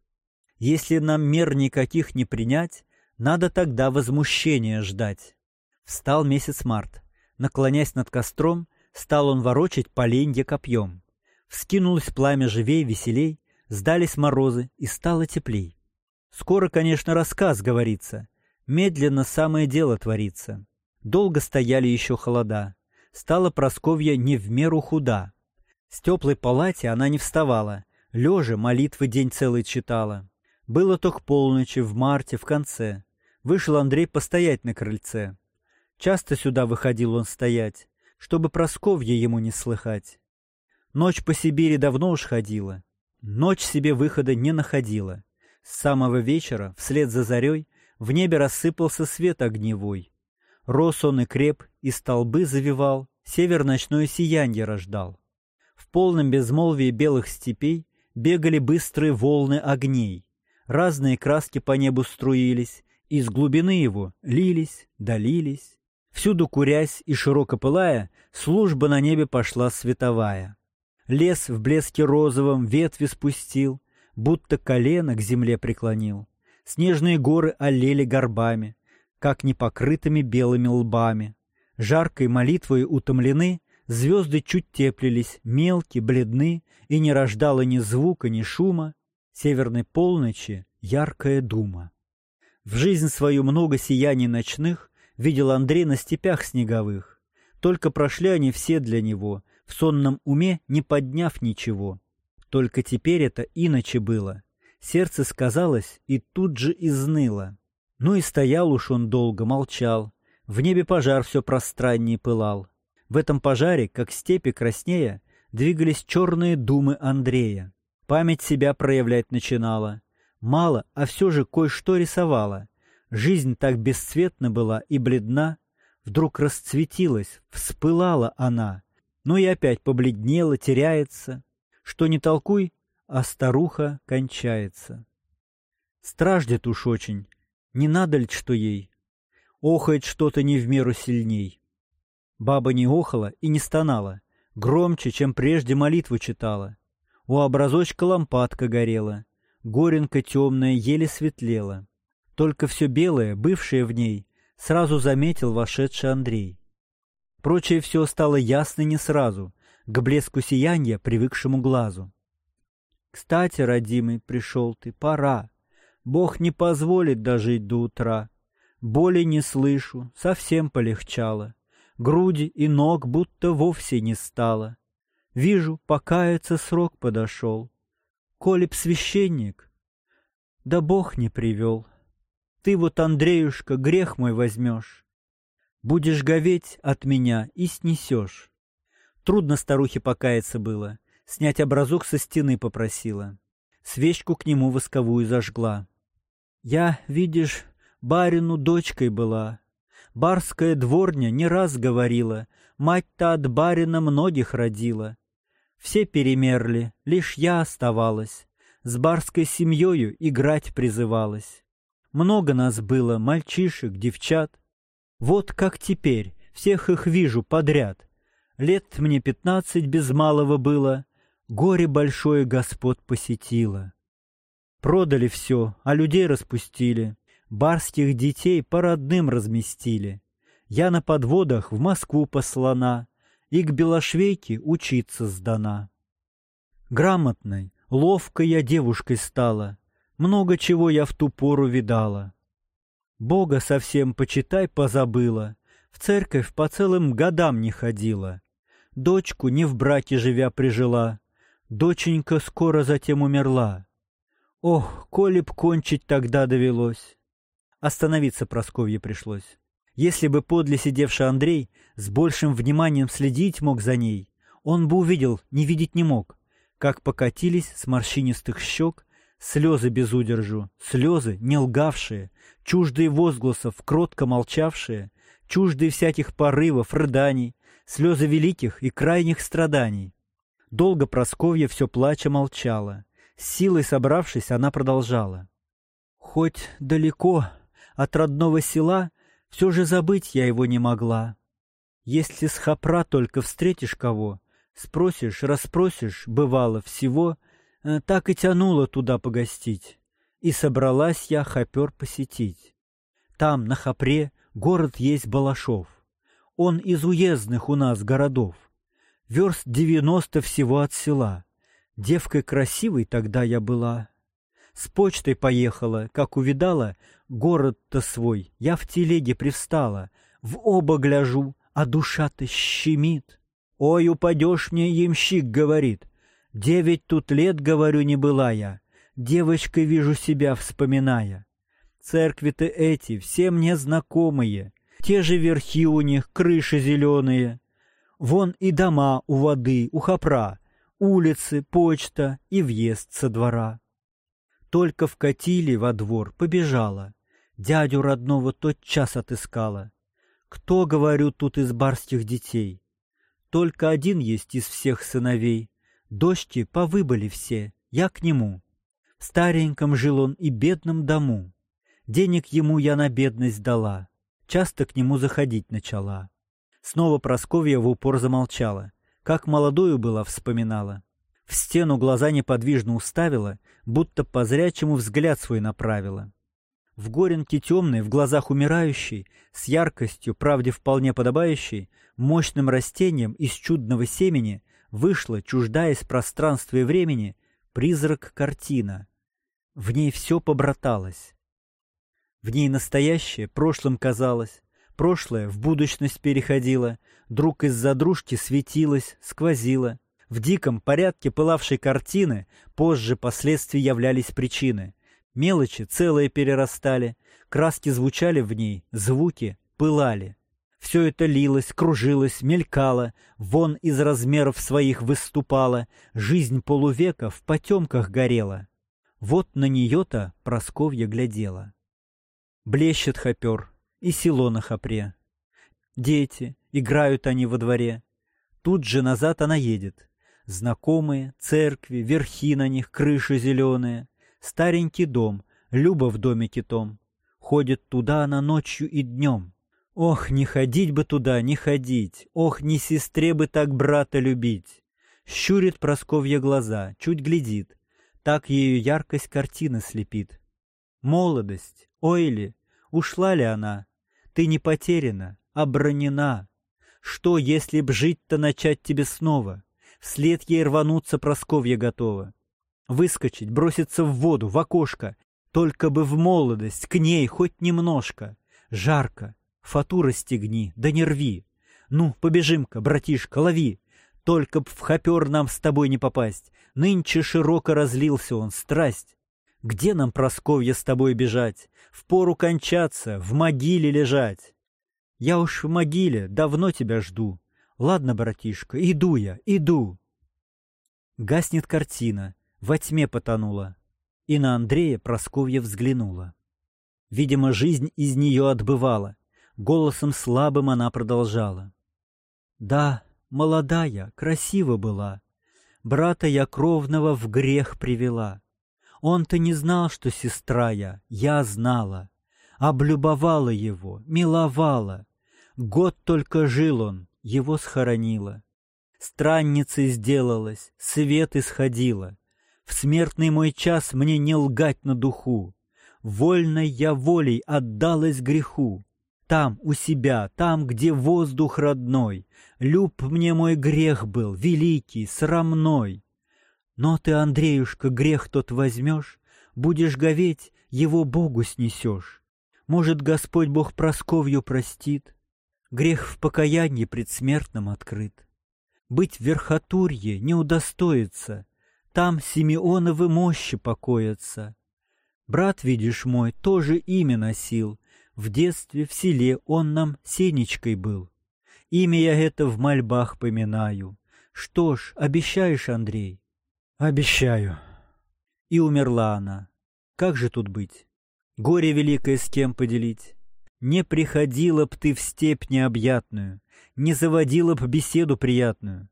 Если нам мер никаких не принять, Надо тогда возмущения ждать. Встал месяц март. Наклонясь над костром, Стал он ворочать поленья копьем. Вскинулось пламя живей, веселей, Сдались морозы, и стало теплей. Скоро, конечно, рассказ говорится. Медленно самое дело творится. Долго стояли еще холода. Стала Просковья не в меру худа. С теплой палати она не вставала. Лежа молитвы день целый читала. Было то к полночи, в марте, в конце. Вышел Андрей постоять на крыльце. Часто сюда выходил он стоять, чтобы Просковья ему не слыхать. Ночь по Сибири давно уж ходила. Ночь себе выхода не находила. С самого вечера, вслед за зарей, в небе рассыпался свет огневой. Рос он и креп, и столбы завивал, север ночное сиянье рождал. В полном безмолвии белых степей бегали быстрые волны огней. Разные краски по небу струились, из глубины его лились, долились. Всюду курясь и широко пылая, служба на небе пошла световая. Лес в блеске розовом ветви спустил, Будто колено к земле преклонил. Снежные горы олели горбами, Как непокрытыми белыми лбами. Жаркой молитвой утомлены, Звезды чуть теплились, мелкие, бледны, И не рождало ни звука, ни шума, Северной полночи яркая дума. В жизнь свою много сияний ночных Видел Андрей на степях снеговых. Только прошли они все для него, в сонном уме не подняв ничего. Только теперь это иначе было. Сердце сказалось и тут же изныло. Ну и стоял уж он долго, молчал. В небе пожар все пространнее пылал. В этом пожаре, как степи краснея, двигались черные думы Андрея. Память себя проявлять начинала. Мало, а все же кое-что рисовала. Жизнь так бесцветна была и бледна. Вдруг расцветилась, вспылала она но и опять побледнела, теряется. Что не толкуй, а старуха кончается. Страждет уж очень, не надо ли что ей? Охает что-то не в меру сильней. Баба не охала и не стонала, громче, чем прежде молитву читала. У образочка лампадка горела, горенка темная еле светлела. Только все белое, бывшее в ней, сразу заметил вошедший Андрей. Прочее все стало ясно не сразу, к блеску сияния, привыкшему глазу. «Кстати, родимый, пришел ты, пора. Бог не позволит дожить до утра. Боли не слышу, совсем полегчало. Груди и ног будто вовсе не стало. Вижу, покаяться срок подошел. Коли б священник, да Бог не привел. Ты вот, Андреюшка, грех мой возьмешь. Будешь говеть от меня и снесешь. Трудно старухе покаяться было. Снять образок со стены попросила. Свечку к нему восковую зажгла. Я, видишь, барину дочкой была. Барская дворня не раз говорила, Мать-то от барина многих родила. Все перемерли, лишь я оставалась. С барской семьёю играть призывалась. Много нас было, мальчишек, девчат. Вот как теперь, всех их вижу подряд. Лет мне пятнадцать без малого было, Горе большое господ посетило. Продали все, а людей распустили, Барских детей по родным разместили. Я на подводах в Москву послана, И к Белошвейке учиться сдана. Грамотной, ловкой я девушкой стала, Много чего я в ту пору видала. Бога совсем, почитай, позабыла, В церковь по целым годам не ходила, Дочку не в браке живя прижила, Доченька скоро затем умерла. Ох, коли б кончить тогда довелось. Остановиться Просковье пришлось. Если бы подле сидевший Андрей с большим вниманием следить мог за ней, он бы увидел, не видеть не мог, как покатились с морщинистых щек слезы без удержу, слезы, не лгавшие, чуждые возгласов, кротко молчавшие, чуждые всяких порывов, рыданий, слезы великих и крайних страданий. Долго Просковья все плача молчала. С силой собравшись, она продолжала. «Хоть далеко от родного села, все же забыть я его не могла. Если с хапра только встретишь кого, спросишь, расспросишь, бывало всего, так и тянуло туда погостить. И собралась я хопер посетить. Там, на хапре, город есть Балашов. Он из уездных у нас городов. Верст девяносто всего от села. Девкой красивой тогда я была. С почтой поехала, как увидала, город-то свой, я в телеге привстала, в оба гляжу, а душа-то щемит. Ой, упадешь мне, ямщик говорит. Девять тут лет, говорю, не была я, девочкой вижу себя, вспоминая. Церкви-то эти, все мне знакомые, те же верхи у них, крыши зеленые. Вон и дома у воды, у хопра, улицы, почта и въезд со двора. Только вкатили во двор, побежала. Дядю родного тот час отыскала. Кто, говорю, тут из барских детей? Только один есть из всех сыновей. Дочки повыбыли все, я к нему. В стареньком жил он и бедном дому. Денег ему я на бедность дала. Часто к нему заходить начала. Снова Просковья в упор замолчала. Как молодую была, вспоминала. В стену глаза неподвижно уставила, будто по зрячему взгляд свой направила. В горенке темной, в глазах умирающей, с яркостью, правде вполне подобающей, мощным растением из чудного семени вышла, чуждаясь пространства и времени, призрак-картина. В ней все побраталось. В ней настоящее прошлым казалось, Прошлое в будущность переходило, друг из-за дружки светилось, сквозило. В диком порядке пылавшей картины позже последствия являлись причины. Мелочи целые перерастали, краски звучали в ней, звуки пылали. Все это лилось, кружилось, мелькало, вон из размеров своих выступало, жизнь полувека в потемках горела. Вот на нее-то Просковья глядела. Блещет хопер, и село на хопре. Дети, играют они во дворе. Тут же назад она едет. Знакомые, церкви, верхи на них, крыши зеленые. Старенький дом, Люба в домике том. Ходит туда она ночью и днем. Ох, не ходить бы туда, не ходить. Ох, не сестре бы так брата любить. Щурит Просковья глаза, чуть глядит. Так ее яркость картины слепит. Молодость, ой ли, ушла ли она, ты не потеряна, обронена. Что, если б жить-то начать тебе снова? Вслед ей рвануться Просковья готова. Выскочить, броситься в воду, в окошко. Только бы в молодость, к ней хоть немножко. Жарко, фату расстегни, да не рви. Ну, побежим-ка, братишка, лови. только б в хопер нам с тобой не попасть. Нынче широко разлился он, страсть. Где нам, Просковья, с тобой бежать? В пору кончаться, в могиле лежать. Я уж в могиле, давно тебя жду. Ладно, братишка, иду я, иду. Гаснет картина, во тьме потонула. И на Андрея Просковья взглянула. Видимо, жизнь из нее отбывала. Голосом слабым она продолжала. Да, молодая, красива была. Брата я кровного в грех привела. Он-то не знал, что сестра я, я знала. Облюбовала его, миловала. Год только жил он, его схоронила. Странницей сделалась, свет исходила. В смертный мой час мне не лгать на духу. Вольной я волей отдалась греху. Там, у себя, там, где воздух родной, Люб мне мой грех был, великий, срамной. Но ты, Андреюшка, грех тот возьмешь, Будешь говеть, его Богу снесешь. Может, Господь Бог Просковью простит, Грех в покаянии предсмертном открыт. Быть в верхотурье не удостоится, Там Симеоновы мощи покоятся. Брат, видишь мой, тоже имя носил, В детстве в селе он нам Сенечкой был. Имя я это в мольбах поминаю. Что ж, обещаешь, Андрей? Обещаю. И умерла она. Как же тут быть? Горе великое с кем поделить? Не приходила б ты в степь необъятную, Не заводила б беседу приятную.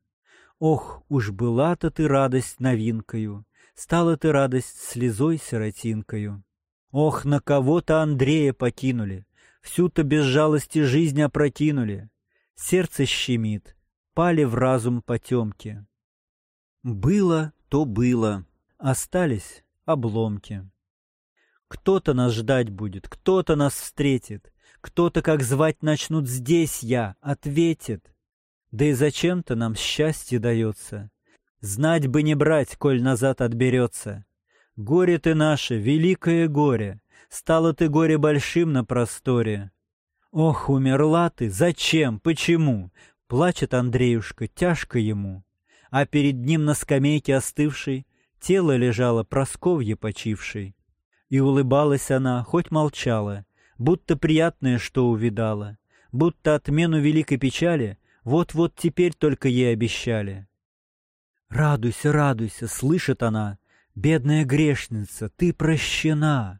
Ох, уж была-то ты радость новинкою, Стала ты радость слезой сиротинкою. Ох, на кого-то Андрея покинули, Всю-то без жалости жизнь опрокинули. Сердце щемит, пали в разум потемки. Было, то было, остались обломки. Кто-то нас ждать будет, кто-то нас встретит, кто-то, как звать начнут здесь я, ответит. Да и зачем-то нам счастье дается. Знать бы не брать, коль назад отберется. Горе ты наше, великое горе, Стало ты горе большим на просторе. Ох, умерла ты, зачем, почему? Плачет Андреюшка, тяжко ему. А перед ним на скамейке остывшей Тело лежало Просковье почившей. И улыбалась она, хоть молчала, будто приятное что увидала, будто отмену великой печали вот-вот теперь только ей обещали. «Радуйся, радуйся!» — слышит она. «Бедная грешница, ты прощена!»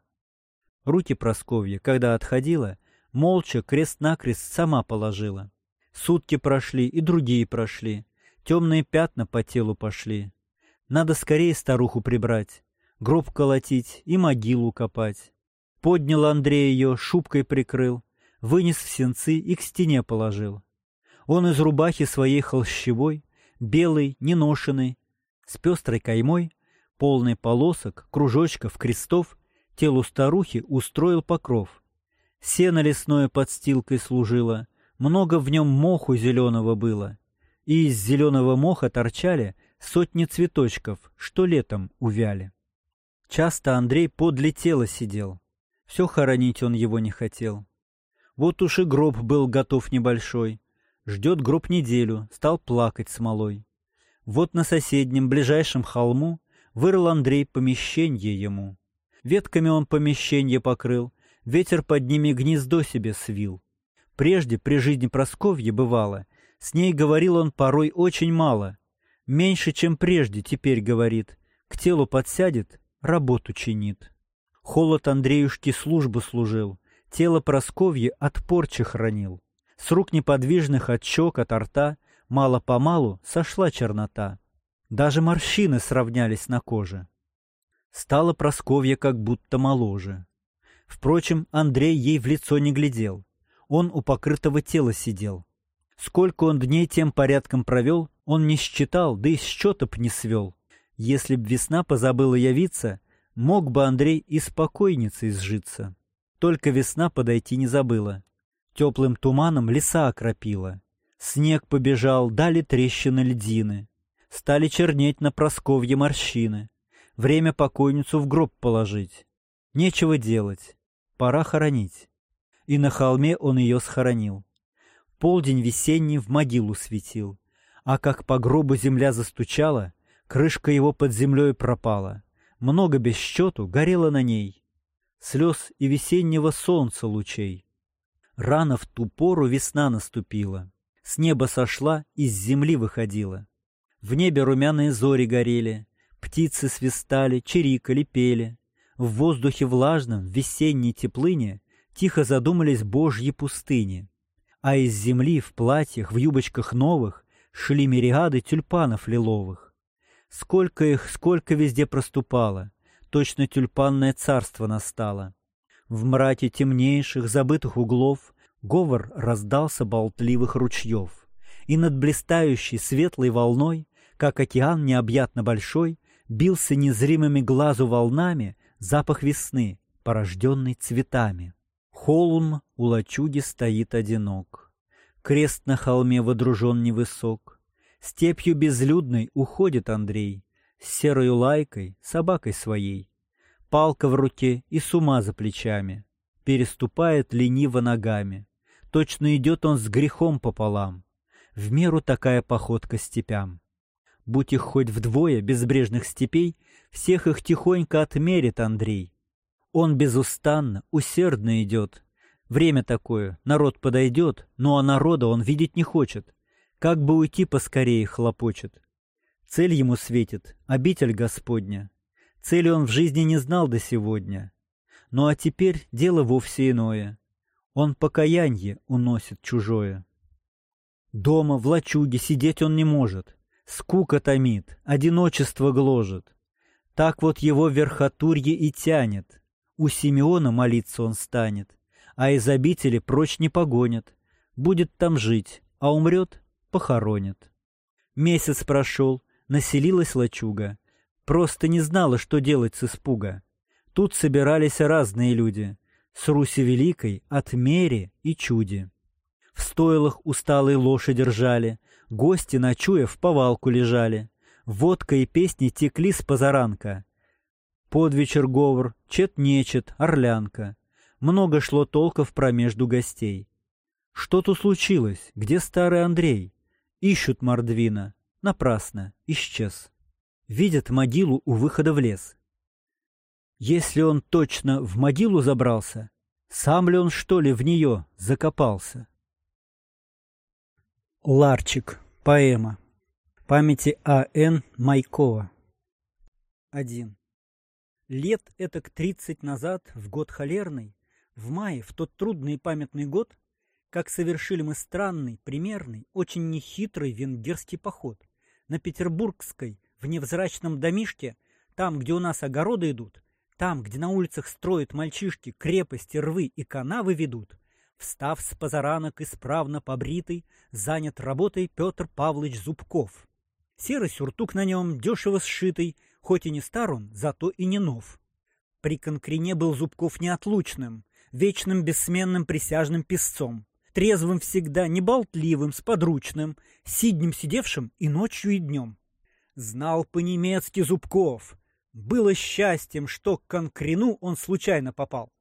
Руки Просковья, когда отходила, молча крест-накрест сама положила. Сутки прошли, и другие прошли. Темные пятна по телу пошли. Надо скорее старуху прибрать, гроб колотить и могилу копать. Поднял Андрей ее, шубкой прикрыл, вынес в сенцы и к стене положил. Он из рубахи своей холщевой, белый, неношенный, с пестрой каймой, полный полосок, кружочков, крестов, телу старухи устроил покров. Сено лесное подстилкой служило, много в нем моху зеленого было, и из зеленого моха торчали сотни цветочков, что летом увяли. Часто Андрей подле тела сидел, все хоронить он его не хотел. Вот уж и гроб был готов небольшой. Ждет гроб неделю, стал плакать смолой. Вот на соседнем, ближайшем холму вырыл Андрей помещение ему. Ветками он помещение покрыл, ветер под ними гнездо себе свил. Прежде, при жизни Просковье бывало, с ней говорил он порой очень мало. Меньше, чем прежде, теперь говорит. К телу подсядет, работу чинит. Холод Андреюшки службу служил, тело Просковьи от порчи хранил. С рук неподвижных от щек, от рта, мало-помалу сошла чернота. Даже морщины сравнялись на коже. Стала Просковья как будто моложе. Впрочем, Андрей ей в лицо не глядел. Он у покрытого тела сидел. Сколько он дней тем порядком провел, он не считал, да и счета б не свел. Если б весна позабыла явиться, Мог бы Андрей и спокойницей сжиться. Только весна подойти не забыла. Теплым туманом леса окропила. Снег побежал, дали трещины льдины. Стали чернеть на просковье морщины. Время покойницу в гроб положить. Нечего делать. Пора хоронить. И на холме он ее схоронил. Полдень весенний в могилу светил. А как по гробу земля застучала, крышка его под землей пропала. Много без счету горело на ней. Слез и весеннего солнца лучей. Рано в ту пору весна наступила. С неба сошла, из земли выходила. В небе румяные зори горели, птицы свистали, чирикали, пели. В воздухе влажном, в весенней теплыне тихо задумались божьи пустыни. А из земли в платьях, в юбочках новых шли мириады тюльпанов лиловых. Сколько их, сколько везде проступало, точно тюльпанное царство настало. В мраке темнейших, забытых углов говор раздался болтливых ручьев, и над блистающей светлой волной как океан необъятно большой, бился незримыми глазу волнами запах весны, порожденный цветами. Холм у лачуги стоит одинок. Крест на холме водружен невысок. Степью безлюдной уходит Андрей, С серою лайкой, собакой своей. Палка в руке и с ума за плечами. Переступает лениво ногами. Точно идет он с грехом пополам. В меру такая походка степям. Будь их хоть вдвое безбрежных степей, всех их тихонько отмерит Андрей. Он безустанно, усердно идет. Время такое, народ подойдет, ну а народа он видеть не хочет. Как бы уйти поскорее хлопочет. Цель ему светит, обитель Господня. Цели он в жизни не знал до сегодня. Ну а теперь дело вовсе иное. Он покаянье уносит чужое. Дома в лачуге сидеть он не может. Скука томит, одиночество гложет. Так вот его верхотурье и тянет. У Симеона молиться он станет, а из обители прочь не погонят. Будет там жить, а умрет — похоронят. Месяц прошел, населилась лачуга. Просто не знала, что делать с испуга. Тут собирались разные люди. С Руси Великой, от Мери и Чуди. В стойлах усталые лошади ржали, Гости, ночуя, в повалку лежали. Водка и песни текли с позаранка. Под вечер говор, чет-нечет, орлянка. Много шло толков промежду гостей. Что тут случилось? Где старый Андрей? Ищут Мордвина. Напрасно. Исчез. Видят могилу у выхода в лес. Если он точно в могилу забрался, сам ли он, что ли, в нее закопался? Ларчик. Поэма. Памяти А.Н. Майкова. 1. Лет это к тридцать назад, в год холерный, в мае, в тот трудный и памятный год, как совершили мы странный, примерный, очень нехитрый венгерский поход. На Петербургской, в невзрачном домишке, там, где у нас огороды идут, там, где на улицах строят мальчишки, крепости, рвы и канавы ведут, Встав с позаранок исправно побритый, занят работой Петр Павлович Зубков. Серый сюртук на нем, дешево сшитый, хоть и не стар он, зато и не нов. При конкрене был Зубков неотлучным, вечным бессменным присяжным песцом, трезвым всегда, неболтливым, сподручным, сиднем сидевшим и ночью, и днем. Знал по-немецки Зубков. Было счастьем, что к конкрену он случайно попал.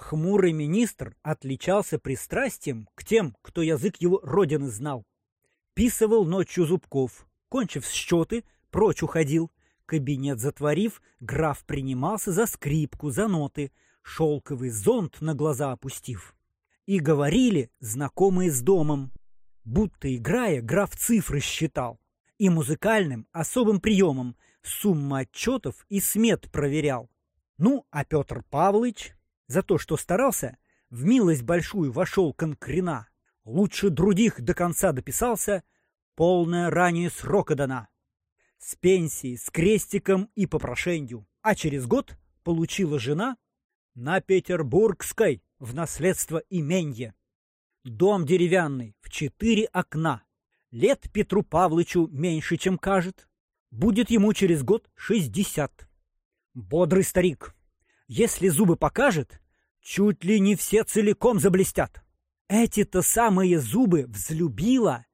Хмурый министр отличался пристрастием к тем, кто язык его родины знал. Писывал ночью зубков, кончив счеты, прочь уходил. Кабинет затворив, граф принимался за скрипку, за ноты, шелковый зонт на глаза опустив. И говорили, знакомые с домом, будто играя, граф цифры считал. И музыкальным особым приемом суммы отчетов и смет проверял. Ну, а Петр Павлович за то, что старался, в милость большую вошел конкрена. Лучше других до конца дописался, полная ранее срока дана. С пенсией, с крестиком и по прошению. А через год получила жена на Петербургской в наследство именье. Дом деревянный, в четыре окна. Лет Петру Павловичу меньше, чем кажет. Будет ему через год шестьдесят. Бодрый старик, если зубы покажет, чуть ли не все целиком заблестят. Эти-то самые зубы взлюбила,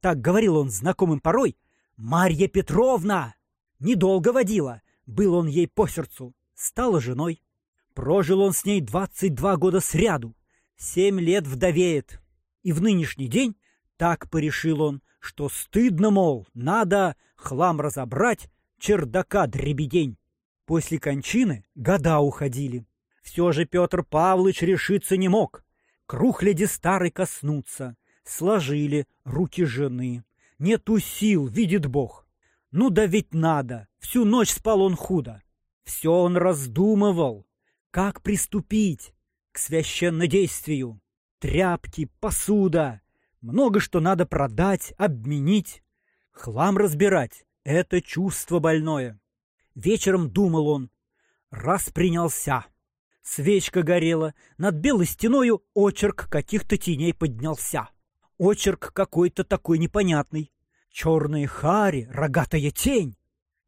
так говорил он знакомым порой, Марья Петровна. Недолго водила, был он ей по сердцу, стала женой. Прожил он с ней двадцать два года сряду, семь лет вдовеет. И в нынешний день Так порешил он, что стыдно, мол, надо хлам разобрать, чердака дребедень. После кончины года уходили. Все же Петр Павлович решиться не мог. Крухляди старой коснуться. Сложили руки жены. Нету сил, видит Бог. Ну да ведь надо. Всю ночь спал он худо. Все он раздумывал. Как приступить к священнодействию? Тряпки, посуда. Много что надо продать, обменить. Хлам разбирать — это чувство больное. Вечером думал он. Раз принялся. Свечка горела, над белой стеною очерк каких-то теней поднялся. Очерк какой-то такой непонятный. Черные хари, рогатая тень.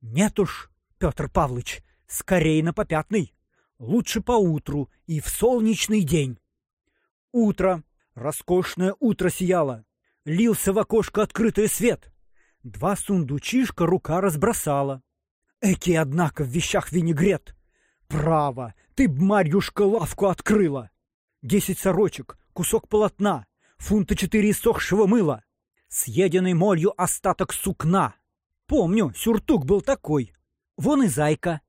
Нет уж, Петр Павлович, скорее на попятный. Лучше поутру и в солнечный день. Утро, роскошное утро сияло. Лился в окошко открытый свет. Два сундучишка рука разбросала. Эки, однако, в вещах винегрет. Право, ты б, Марьюшка, лавку открыла. Десять сорочек, кусок полотна, фунта четыре иссохшего мыла, съеденный молью остаток сукна. Помню, сюртук был такой. Вон и зайка.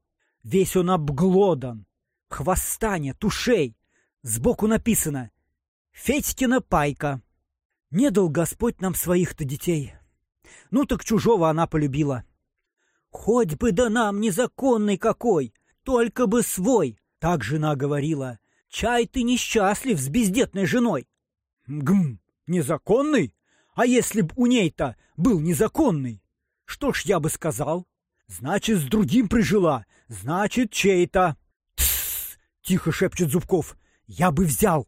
Весь он обглодан. Хвоста нет. Сбоку написано «Федькина пайка». Не дал Господь нам своих-то детей. Ну так чужого она полюбила. Хоть бы да нам незаконный какой, только бы свой, так жена говорила. Чай ты несчастлив с бездетной женой. Гм, незаконный? А если б у ней-то был незаконный? Что ж я бы сказал? Значит, с другим прижила, значит, чей-то. Тихо шепчет Зубков. Я бы взял.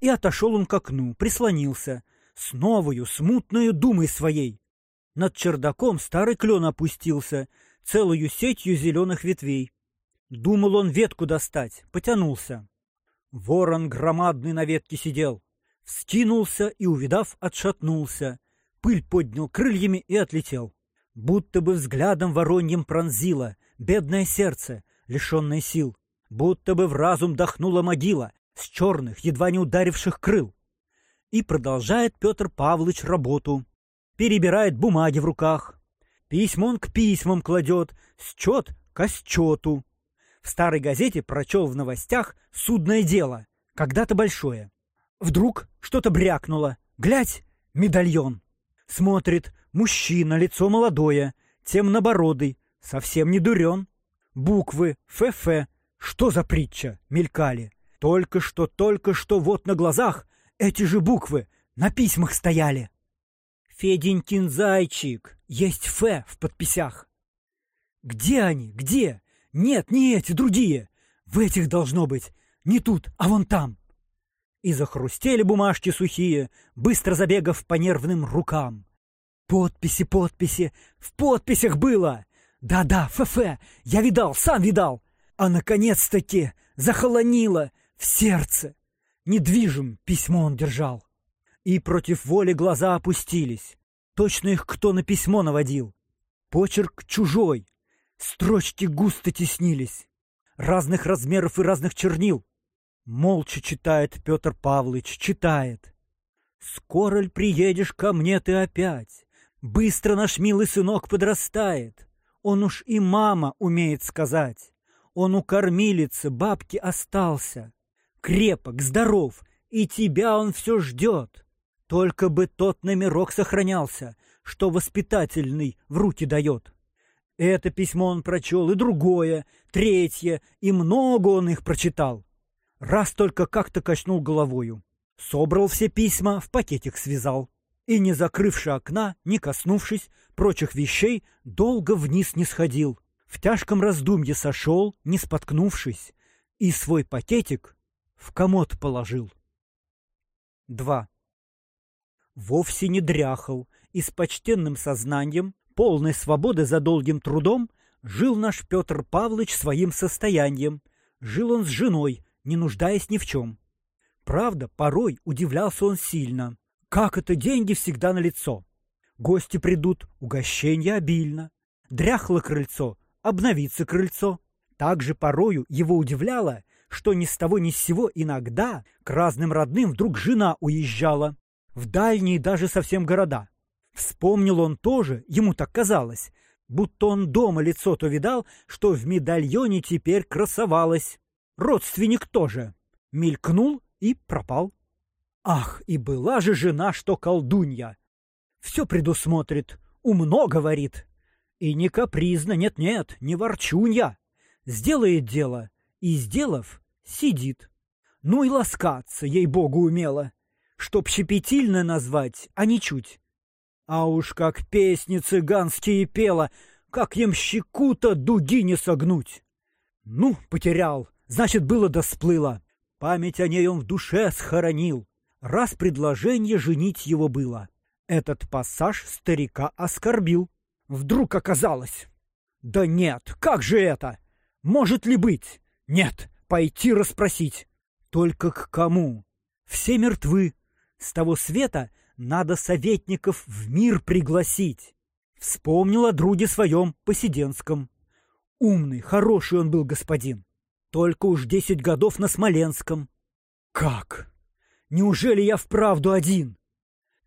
И отошел он к окну, прислонился, с новою, смутною думой своей. Над чердаком старый клен опустился, целую сетью зеленых ветвей. Думал он ветку достать, потянулся. Ворон громадный на ветке сидел. Вскинулся и, увидав, отшатнулся. Пыль поднял крыльями и отлетел. Будто бы взглядом вороньем пронзило бедное сердце, лишенное сил. Будто бы в разум дохнула могила с черных, едва не ударивших крыл. И продолжает Петр Павлович работу. Перебирает бумаги в руках. Письмо он к письмам кладет, счет к счету. В старой газете прочел в новостях судное дело, когда-то большое. Вдруг что-то брякнуло. Глядь, медальон. Смотрит, мужчина, лицо молодое, темнобородый, совсем не дурен. Буквы ФФ, что за притча, мелькали. Только что, только что вот на глазах эти же буквы на письмах стояли. Феденькин зайчик, есть Ф в подписях. Где они, где? Нет, не эти, другие. В этих должно быть. Не тут, а вон там. И захрустели бумажки сухие, быстро забегав по нервным рукам. Подписи, подписи, в подписях было. Да-да, ФФ, я видал, сам видал. А наконец-таки захолонило в сердце. Недвижим письмо он держал. И против воли глаза опустились. Точно их кто на письмо наводил. Почерк чужой, Строчки густо теснились, разных размеров и разных чернил. Молча читает Петр Павлович, читает. «Скоро ли приедешь ко мне ты опять? Быстро наш милый сынок подрастает. Он уж и мама умеет сказать. Он у кормилицы бабки остался. Крепок, здоров, и тебя он все ждет. Только бы тот номерок сохранялся, что воспитательный в руки дает. Это письмо он прочел, и другое, третье, и много он их прочитал. Раз только как-то качнул головою. Собрал все письма, в пакетик связал. И, не закрывши окна, не коснувшись прочих вещей, долго вниз не сходил. В тяжком раздумье сошел, не споткнувшись, и свой пакетик в комод положил. 2. Вовсе не дряхал и с почтенным сознанием полной свободы за долгим трудом, жил наш Петр Павлович своим состоянием. Жил он с женой, не нуждаясь ни в чем. Правда, порой удивлялся он сильно. Как это деньги всегда на лицо? Гости придут, угощенье обильно. Дряхло крыльцо, обновится крыльцо. Также порою его удивляло, что ни с того ни с сего иногда к разным родным вдруг жена уезжала. В дальние даже совсем города. Вспомнил он тоже, ему так казалось, будто он дома лицо то видал, что в медальоне теперь красовалось. Родственник тоже. Мелькнул и пропал. Ах, и была же жена, что колдунья. Все предусмотрит, умно говорит. И не капризно, нет-нет, не ворчунья. Сделает дело, и, сделав, сидит. Ну и ласкаться, ей-богу, умела. Чтоб щепетильно назвать, а не чуть. А уж как песни цыганские пела, как ямщику-то дуги не согнуть. Ну, потерял, значит, было да сплыло. Память о ней он в душе схоронил, раз предложение женить его было. Этот пассаж старика оскорбил. Вдруг оказалось. Да нет, как же это? Может ли быть? Нет, пойти расспросить. Только к кому? Все мертвы. С того света надо советников в мир пригласить. Вспомнил о друге своем Посиденском. Умный, хороший он был господин. Только уж десять годов на Смоленском. Как? Неужели я вправду один?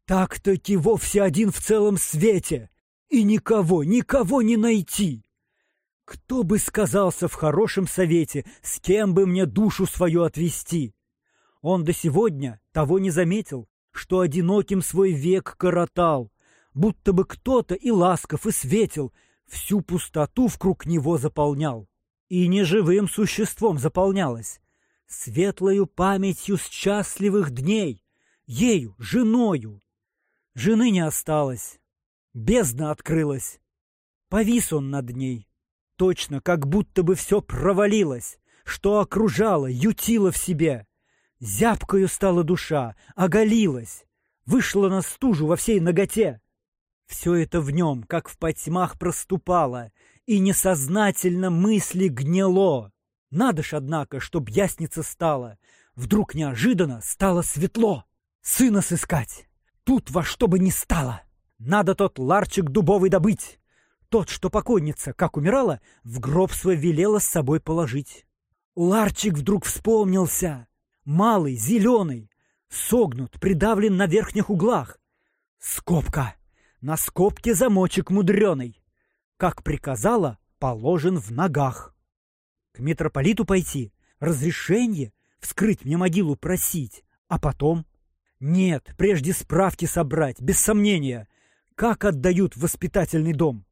Так-таки вовсе один в целом свете. И никого, никого не найти. Кто бы сказался в хорошем совете, с кем бы мне душу свою отвести? Он до сегодня того не заметил, что одиноким свой век коротал, будто бы кто-то и ласков, и светил, всю пустоту вкруг него заполнял. И неживым существом заполнялась, светлою памятью счастливых дней, ею, женою. Жены не осталось, бездна открылась. Повис он над ней, точно как будто бы все провалилось, что окружало, ютило в себе. Зябкою стала душа, оголилась, вышла на стужу во всей ноготе. Все это в нем, как в потьмах, проступало, и несознательно мысли гнило. Надо ж, однако, чтоб ясница стала. Вдруг неожиданно стало светло. Сына сыскать. Тут во что бы ни стало. Надо тот ларчик дубовый добыть. Тот, что покойница, как умирала, в гроб свой велела с собой положить. Ларчик вдруг вспомнился малый, зеленый, согнут, придавлен на верхних углах. Скобка. На скобке замочек мудреный. Как приказала, положен в ногах. К митрополиту пойти, разрешение, вскрыть мне могилу просить, а потом... Нет, прежде справки собрать, без сомнения. Как отдают в воспитательный дом?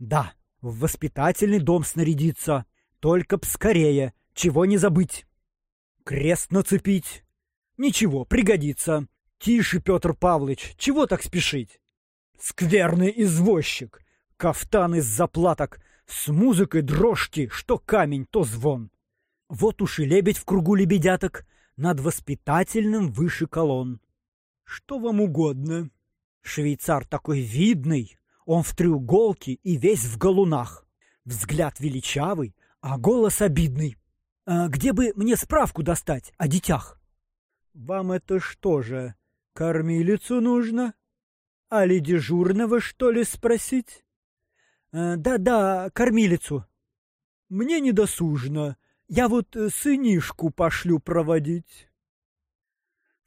Да, в воспитательный дом снарядиться. Только б скорее, чего не забыть. Крест нацепить? Ничего, пригодится. Тише, Петр Павлович, чего так спешить? Скверный извозчик, кафтан из заплаток, с музыкой дрожки, что камень, то звон. Вот уж и лебедь в кругу лебедяток, над воспитательным выше колонн. Что вам угодно? Швейцар такой видный, он в треуголке и весь в галунах. Взгляд величавый, а голос обидный. А где бы мне справку достать о детях? Вам это что же, кормилицу нужно? Али дежурного, что ли, спросить? Э, да-да, кормилицу. Мне недосужно. Я вот э, сынишку пошлю проводить.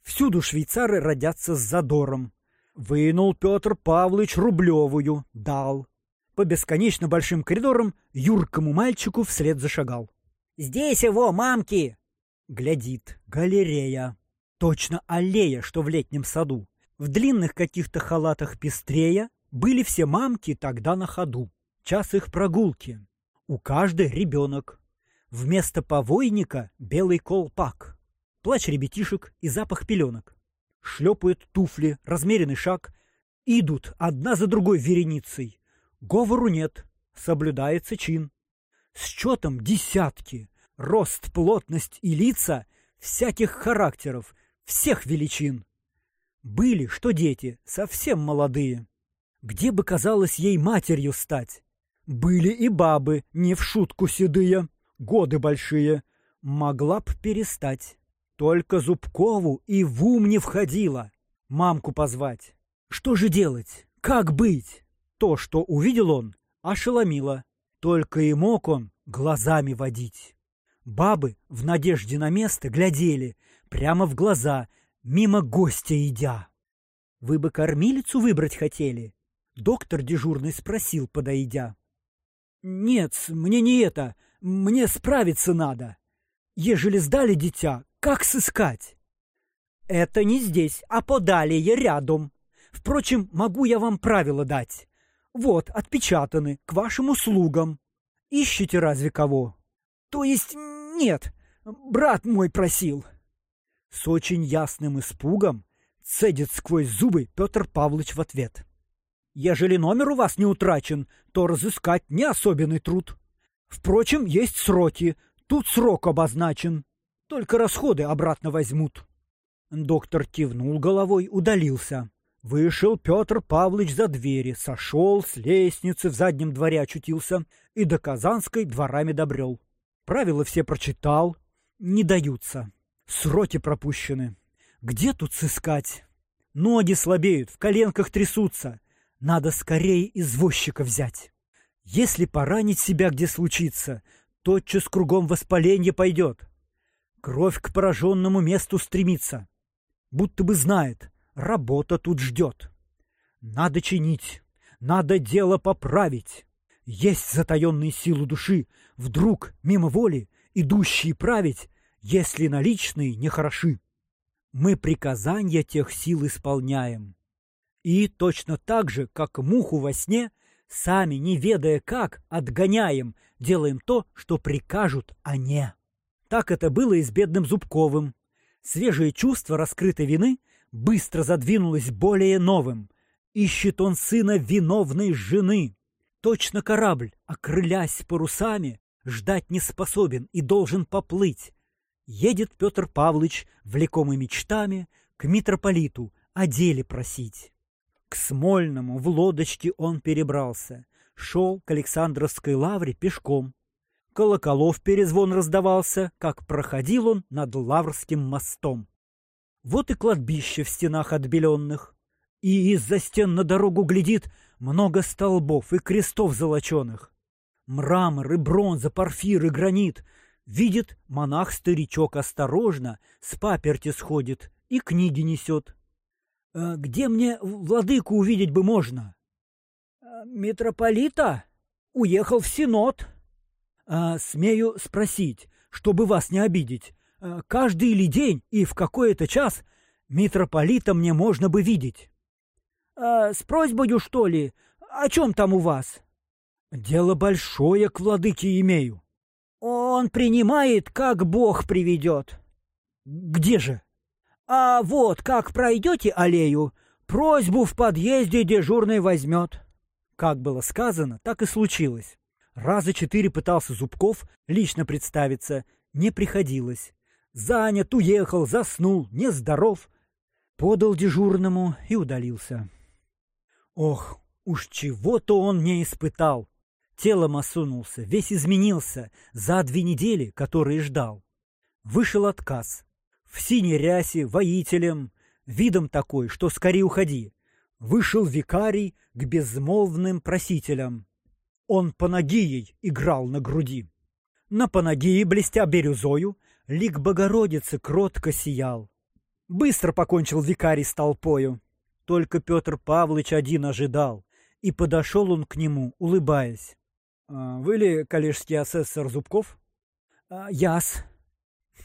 Всюду швейцары родятся с задором. Вынул Петр Павлович рублевую, дал. По бесконечно большим коридорам юркому мальчику вслед зашагал. Здесь его, мамки!» Глядит. Галерея. Точно аллея, что в летнем саду. В длинных каких-то халатах пестрея были все мамки тогда на ходу. Час их прогулки. У каждой ребенок. Вместо повойника белый колпак. Плач ребятишек и запах пеленок. Шлепают туфли, размеренный шаг. Идут одна за другой вереницей. Говору нет, соблюдается чин счетом десятки, рост, плотность и лица всяких характеров, всех величин. Были, что дети, совсем молодые. Где бы казалось ей матерью стать? Были и бабы, не в шутку седые, годы большие. Могла б перестать. Только Зубкову и в ум не входило. Мамку позвать. Что же делать? Как быть? То, что увидел он, ошеломило. Только и мог он глазами водить. Бабы в надежде на место глядели прямо в глаза, мимо гостя идя. Вы бы кормилицу выбрать хотели? Доктор дежурный спросил, подойдя. Нет, мне не это. Мне справиться надо. Ежели сдали дитя, как сыскать? Это не здесь, а подалее рядом. Впрочем, могу я вам правила дать. Вот, отпечатаны, к вашим услугам. Ищете разве кого? То есть нет, брат мой просил. С очень ясным испугом цедит сквозь зубы Петр Павлович в ответ. Ежели номер у вас не утрачен, то разыскать не особенный труд. Впрочем, есть сроки, тут срок обозначен. Только расходы обратно возьмут. Доктор кивнул головой, удалился. Вышел Петр Павлович за двери, сошел с лестницы, в заднем дворе очутился и до Казанской дворами добрел. Правила все прочитал, не даются. Сроки пропущены. Где тут сыскать? Ноги слабеют, в коленках трясутся. Надо скорее извозчика взять. Если поранить себя где случится, тотчас кругом воспаление пойдет. Кровь к пораженному месту стремится. Будто бы знает, работа тут ждет. Надо чинить, надо дело поправить. Есть затаенные силы души, вдруг, мимо воли, идущие править, если наличные нехороши. Мы приказания тех сил исполняем. И точно так же, как муху во сне, сами, не ведая как, отгоняем, делаем то, что прикажут они. Так это было и с бедным Зубковым. Свежее чувство раскрытой вины быстро задвинулось более новым. Ищет он сына виновной жены. Точно корабль, окрылясь парусами, ждать не способен и должен поплыть. Едет Петр Павлович, влекомый мечтами, к митрополиту о деле просить. К Смольному в лодочке он перебрался, шел к Александровской лавре пешком. Колоколов перезвон раздавался, как проходил он над Лаврским мостом. Вот и кладбище в стенах отбеленных. И из-за стен на дорогу глядит много столбов и крестов золоченых. Мрамор и бронза, порфир и гранит Видит, монах-старичок осторожно с паперти сходит и книги несет. «Э, «Где мне владыку увидеть бы можно?» «Э, «Митрополита? Уехал в Синод». А, «Смею спросить, чтобы вас не обидеть, э, каждый ли день и в какой-то час митрополита мне можно бы видеть?» а, «С просьбою, что ли? О чем там у вас?» «Дело большое к владыке имею». Он принимает, как Бог приведет. Где же? А вот, как пройдете аллею, просьбу в подъезде дежурный возьмет. Как было сказано, так и случилось. Раза четыре пытался Зубков лично представиться, не приходилось. Занят, уехал, заснул, нездоров. Подал дежурному и удалился. Ох, уж чего-то он не испытал. Телом осунулся, весь изменился за две недели, которые ждал. Вышел отказ. В синей рясе, воителем, видом такой, что скорее уходи. Вышел викарий к безмолвным просителям. Он Панагией играл на груди. На Панагии, блестя бирюзою, лик Богородицы кротко сиял. Быстро покончил викарий с толпою. Только Петр Павлович один ожидал, и подошел он к нему, улыбаясь. А, вы ли коллежский асессор Зубков? А, яс.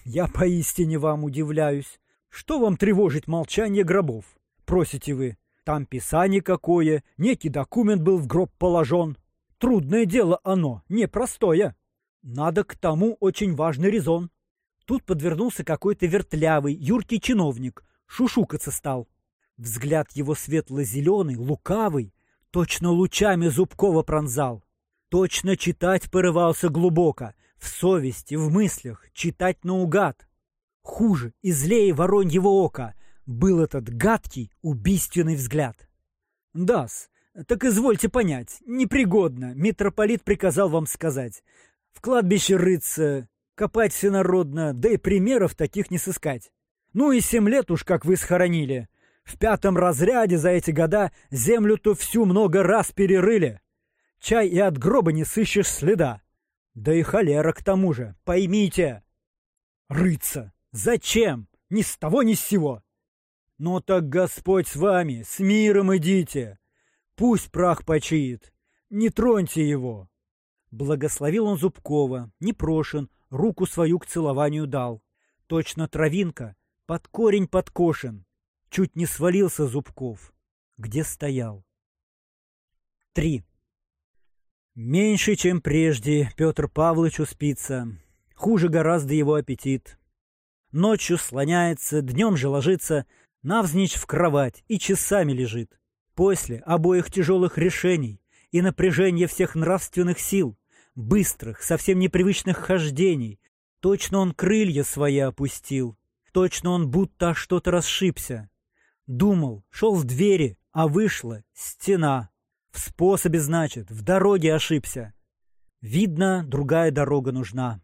Я поистине вам удивляюсь. Что вам тревожит молчание гробов? Просите вы. Там писание какое, некий документ был в гроб положен. Трудное дело оно, непростое. Надо к тому очень важный резон. Тут подвернулся какой-то вертлявый, юркий чиновник, шушукаться стал. Взгляд его светло-зеленый, лукавый, точно лучами Зубкова пронзал. Точно читать порывался глубоко, в совести, в мыслях, читать наугад. Хуже и злее вороньего ока был этот гадкий, убийственный взгляд. Дас, так извольте понять, непригодно, митрополит приказал вам сказать. В кладбище рыться, копать всенародно, да и примеров таких не сыскать. Ну и семь лет уж как вы схоронили. В пятом разряде за эти года землю-то всю много раз перерыли. Чай и от гроба не сыщешь следа. Да и холера к тому же, поймите. Рыться. Зачем? Ни с того, ни с сего. «Ну так Господь с вами, с миром идите! Пусть прах почиет, не троньте его!» Благословил он Зубкова, непрошен, руку свою к целованию дал. Точно травинка, под корень подкошен. Чуть не свалился Зубков, где стоял. Три. Меньше, чем прежде, Петр Павлович успится. Хуже гораздо его аппетит. Ночью слоняется, днем же ложится, навзничь в кровать и часами лежит. После обоих тяжелых решений и напряжения всех нравственных сил, быстрых, совсем непривычных хождений, точно он крылья свои опустил, точно он будто что-то расшибся. Думал, шел в двери, а вышла стена. В способе, значит, в дороге ошибся. Видно, другая дорога нужна.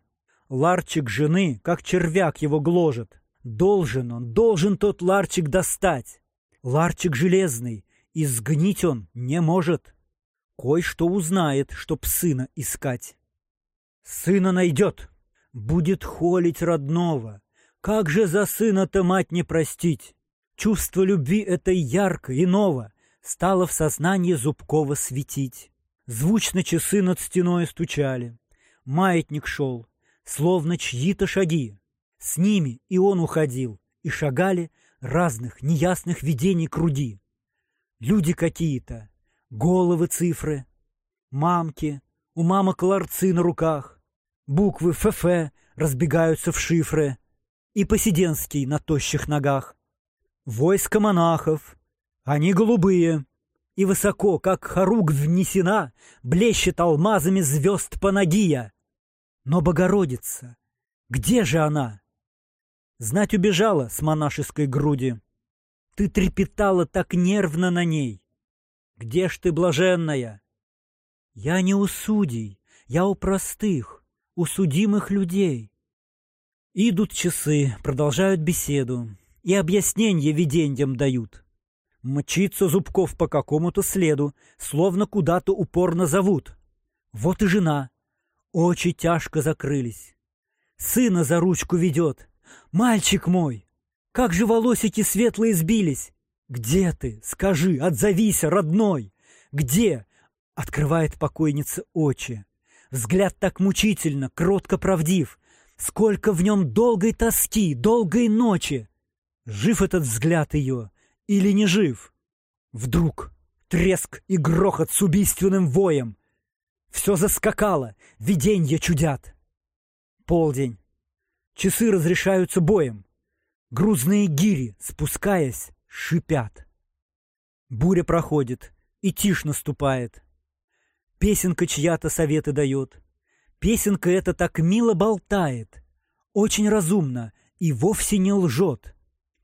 Ларчик жены, как червяк его гложет. Должен он, должен тот ларчик достать. Ларчик железный, и сгнить он не может. Кой-что узнает, чтоб сына искать. Сына найдет, будет холить родного. Как же за сына-то мать не простить? Чувство любви этой ярко, иного, стало в сознании Зубкова светить. Звучно часы над стеной стучали. Маятник шел, словно чьи-то шаги. С ними и он уходил, и шагали разных неясных видений круги. Люди какие-то, головы цифры, мамки, у мамок ларцы на руках, буквы ФФ разбегаются в шифры, и Посиденский на тощих ногах. Войско монахов, они голубые, и высоко, как хоруг внесена, блещет алмазами звезд Панагия. Но Богородица, где же она? Знать убежала с монашеской груди. Ты трепетала так нервно на ней. Где ж ты, блаженная? Я не у судей, я у простых, у судимых людей. Идут часы, продолжают беседу, и объяснения виденьям дают. Мчится Зубков по какому-то следу, словно куда-то упорно зовут. Вот и жена, Очи тяжко закрылись. Сына за ручку ведет. «Мальчик мой! Как же волосики светлые сбились! Где ты? Скажи, отзовись, родной! Где?» Открывает покойница очи. Взгляд так мучительно, кротко правдив. Сколько в нем долгой тоски, долгой ночи! Жив этот взгляд ее или не жив? Вдруг треск и грохот с убийственным воем — все заскакало, виденья чудят. Полдень. Часы разрешаются боем. Грузные гири, спускаясь, шипят. Буря проходит, и тишь наступает. Песенка чья-то советы дает. Песенка эта так мило болтает, очень разумно и вовсе не лжет.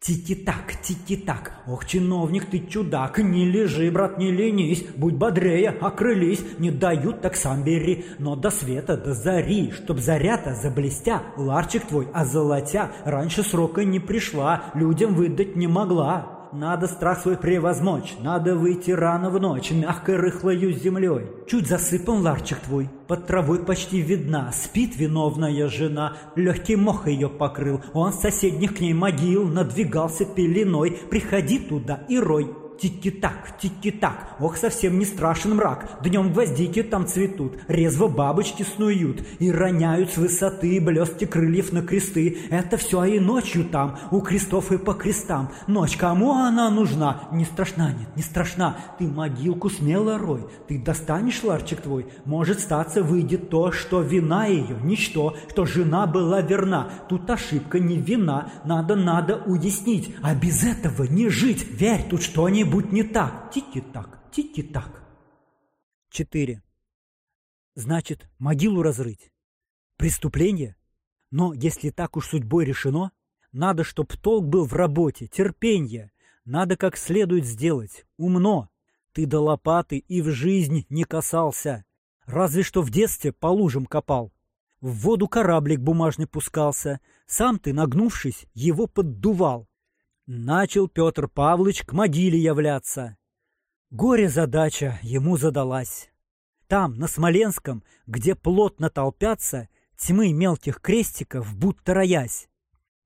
Тики-так, тики-так, ох, чиновник ты чудак, не лежи, брат, не ленись, будь бодрее, окрылись, не дают, так сам бери, но до света, до зари, чтоб заря-то заблестя, ларчик твой озолотя, раньше срока не пришла, людям выдать не могла. Надо страх свой превозмочь, надо выйти рано в ночь, мягкой рыхлою землей. Чуть засыпан ларчик твой, под травой почти видна, спит виновная жена, легкий мох ее покрыл, он с соседних к ней могил надвигался пеленой, приходи туда и рой. Тики-так, тики-так, ох, совсем не страшен мрак. Днем гвоздики там цветут, резво бабочки снуют и роняют с высоты блестки крыльев на кресты. Это все и ночью там, у крестов и по крестам. Ночь, кому она нужна? Не страшна, нет, не страшна. Ты могилку смело рой, ты достанешь ларчик твой. Может статься выйдет то, что вина ее, ничто, что жена была верна. Тут ошибка не вина, надо, надо уяснить, а без этого не жить. Верь, тут что-нибудь что-нибудь не так. Тики-так, тики-так. Четыре. Значит, могилу разрыть. Преступление? Но если так уж судьбой решено, надо, чтоб толк был в работе, терпенье. Надо как следует сделать, умно. Ты до лопаты и в жизнь не касался. Разве что в детстве по лужам копал. В воду кораблик бумажный пускался. Сам ты, нагнувшись, его поддувал. Начал Петр Павлович к могиле являться. Горе-задача ему задалась. Там, на Смоленском, где плотно толпятся тьмы мелких крестиков, будто роясь,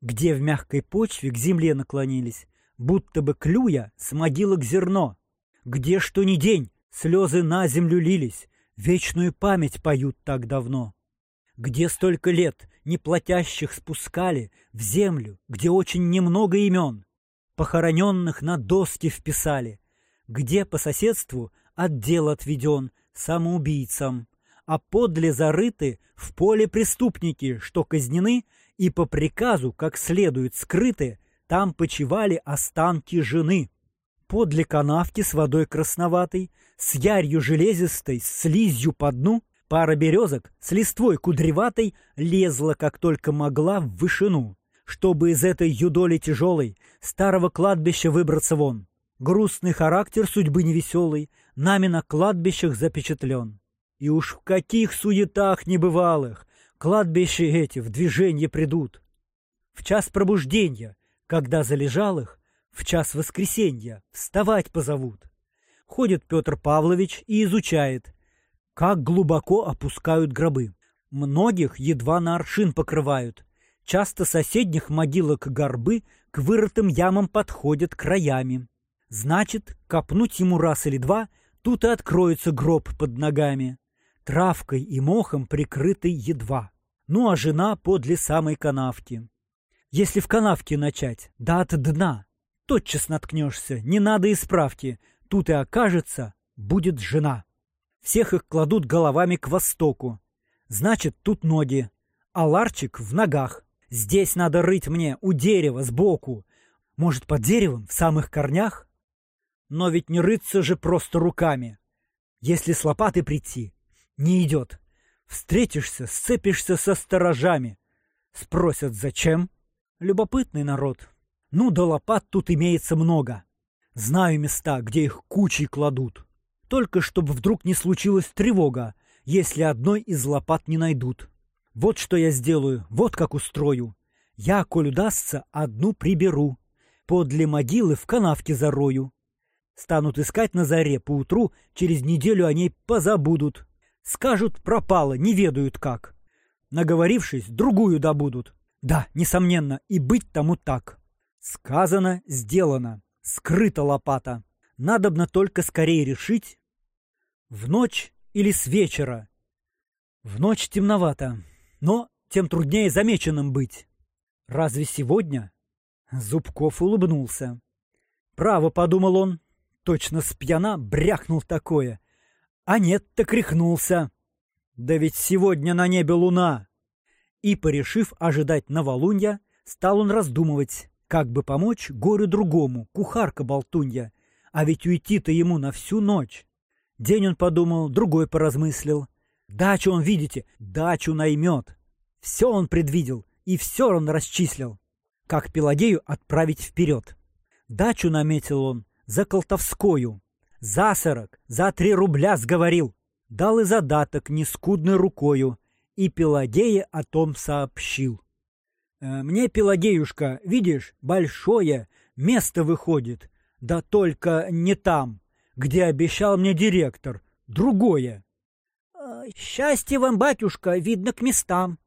где в мягкой почве к земле наклонились, будто бы клюя с могилок зерно. Где что ни день, слезы на землю лились, вечную память поют так давно. Где столько лет неплатящих спускали в землю, где очень немного имен, похороненных на доски вписали, где по соседству отдел отведен самоубийцам, а подле зарыты в поле преступники, что казнены и по приказу, как следует скрыты, там почивали останки жены. Подле канавки с водой красноватой, с ярью железистой, с слизью по дну, пара березок с листвой кудреватой лезла, как только могла, в вышину, чтобы из этой юдоли тяжелой старого кладбища выбраться вон. Грустный характер судьбы невеселой нами на кладбищах запечатлен. И уж в каких суетах небывалых кладбища эти в движение придут. В час пробуждения, когда залежалых, в час воскресенья вставать позовут. Ходит Петр Павлович и изучает, как глубоко опускают гробы. Многих едва на аршин покрывают. Часто соседних могилок горбы к вырытым ямам подходят краями. Значит, копнуть ему раз или два, тут и откроется гроб под ногами травкой и мохом прикрытый едва. Ну а жена подле самой канавки. Если в канавке начать, да от дна, тотчас наткнешься, не надо и справки, тут и окажется, будет жена. Всех их кладут головами к востоку. Значит, тут ноги, а ларчик в ногах. Здесь надо рыть мне у дерева сбоку. Может, под деревом, в самых корнях? Но ведь не рыться же просто руками. Если с лопаты прийти, не идет. Встретишься, сцепишься со сторожами. Спросят, зачем? Любопытный народ. Ну да лопат тут имеется много. Знаю места, где их кучей кладут. Только чтобы вдруг не случилась тревога, если одной из лопат не найдут. Вот что я сделаю, вот как устрою. Я, коль удастся, одну приберу. Подле могилы в канавке зарою. Станут искать на заре поутру, через неделю о ней позабудут. Скажут, пропало, не ведают как. Наговорившись, другую добудут. Да, несомненно, и быть тому так. Сказано, сделано. Скрыта лопата. Надобно только скорее решить. В ночь или с вечера. В ночь темновато, но тем труднее замеченным быть. Разве сегодня? Зубков улыбнулся. Право, подумал он, точно спьяна бряхнул такое. А нет, так рехнулся. Да ведь сегодня на небе луна. И, порешив ожидать новолунья, стал он раздумывать, как бы помочь горю другому, кухарка-болтунья, а ведь уйти-то ему на всю ночь. День он подумал, другой поразмыслил. Дачу он, видите, дачу наймет. Все он предвидел, и все он расчислил. Как Пелагею отправить вперед. Дачу наметил он за Колтовскою, за сорок, за три рубля сговорил. Дал и задаток нескудной рукою, и Пелагея о том сообщил. «Э, «Мне, Пелагеюшка, видишь, большое место выходит, да только не там, где обещал мне директор, другое». «Э, «Счастье вам, батюшка, видно к местам».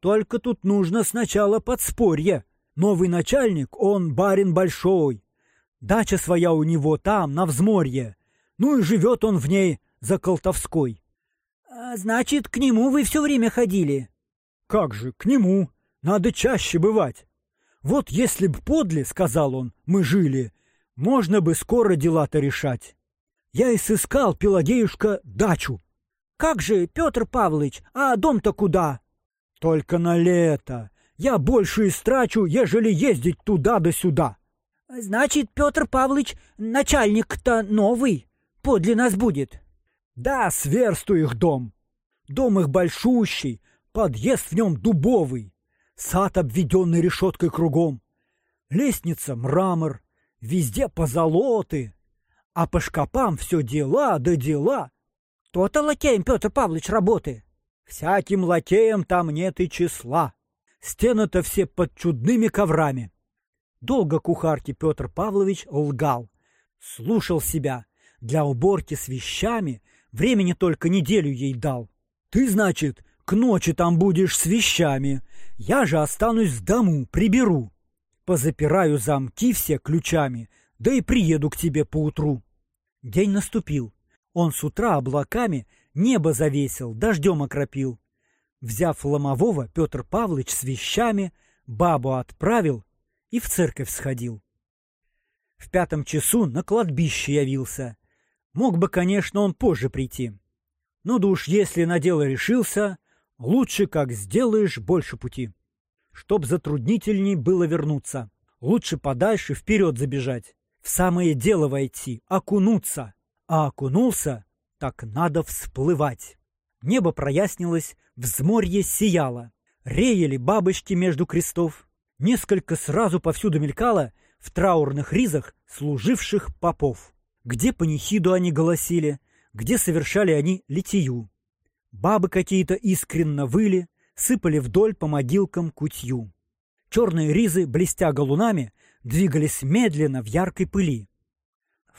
«Только тут нужно сначала подспорье. Новый начальник, он барин большой, Дача своя у него там, на взморье. Ну и живет он в ней за Колтовской. А, значит, к нему вы все время ходили? Как же, к нему. Надо чаще бывать. Вот если б подле, сказал он, мы жили, можно бы скоро дела-то решать. Я и сыскал, Пелагеюшка, дачу. Как же, Петр Павлович, а дом-то куда? Только на лето. Я больше истрачу, ежели ездить туда да сюда. Значит, Петр Павлович начальник-то новый, подле нас будет. Да, сверсту их дом. Дом их большущий, подъезд в нем дубовый, сад, обведенный решеткой кругом. Лестница — мрамор, везде позолоты, а по шкапам все дела да дела. То-то лакеем, Петр Павлович, работы. Всяким лакеем там нет и числа. Стены-то все под чудными коврами. Долго кухарке Петр Павлович лгал. Слушал себя. Для уборки с вещами времени только неделю ей дал. Ты, значит, к ночи там будешь с вещами. Я же останусь в дому, приберу. позапираю замки все ключами, да и приеду к тебе поутру. День наступил. Он с утра облаками небо завесил, дождем окропил. Взяв ломового, Петр Павлович с вещами бабу отправил и в церковь сходил. В пятом часу на кладбище явился. Мог бы, конечно, он позже прийти. Ну да уж если на дело решился, лучше как сделаешь больше пути. Чтоб затруднительней было вернуться. Лучше подальше вперед забежать. В самое дело войти, окунуться. А окунулся, так надо всплывать. Небо прояснилось, взморье сияло. Реяли бабочки между крестов. Несколько сразу повсюду мелькало в траурных ризах служивших попов. Где панихиду они голосили, где совершали они литию. Бабы какие-то искренно выли, сыпали вдоль по могилкам кутью. Черные ризы, блестя галунами, двигались медленно в яркой пыли.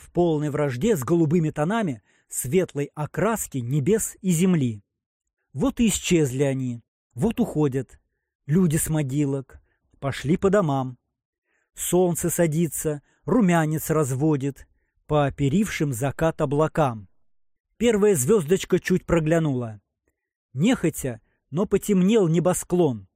В полной вражде с голубыми тонами светлой окраски небес и земли. Вот и исчезли они, вот уходят. Люди с могилок пошли по домам. Солнце садится, румянец разводит по оперившим закат облакам. Первая звездочка чуть проглянула. Нехотя, но потемнел небосклон.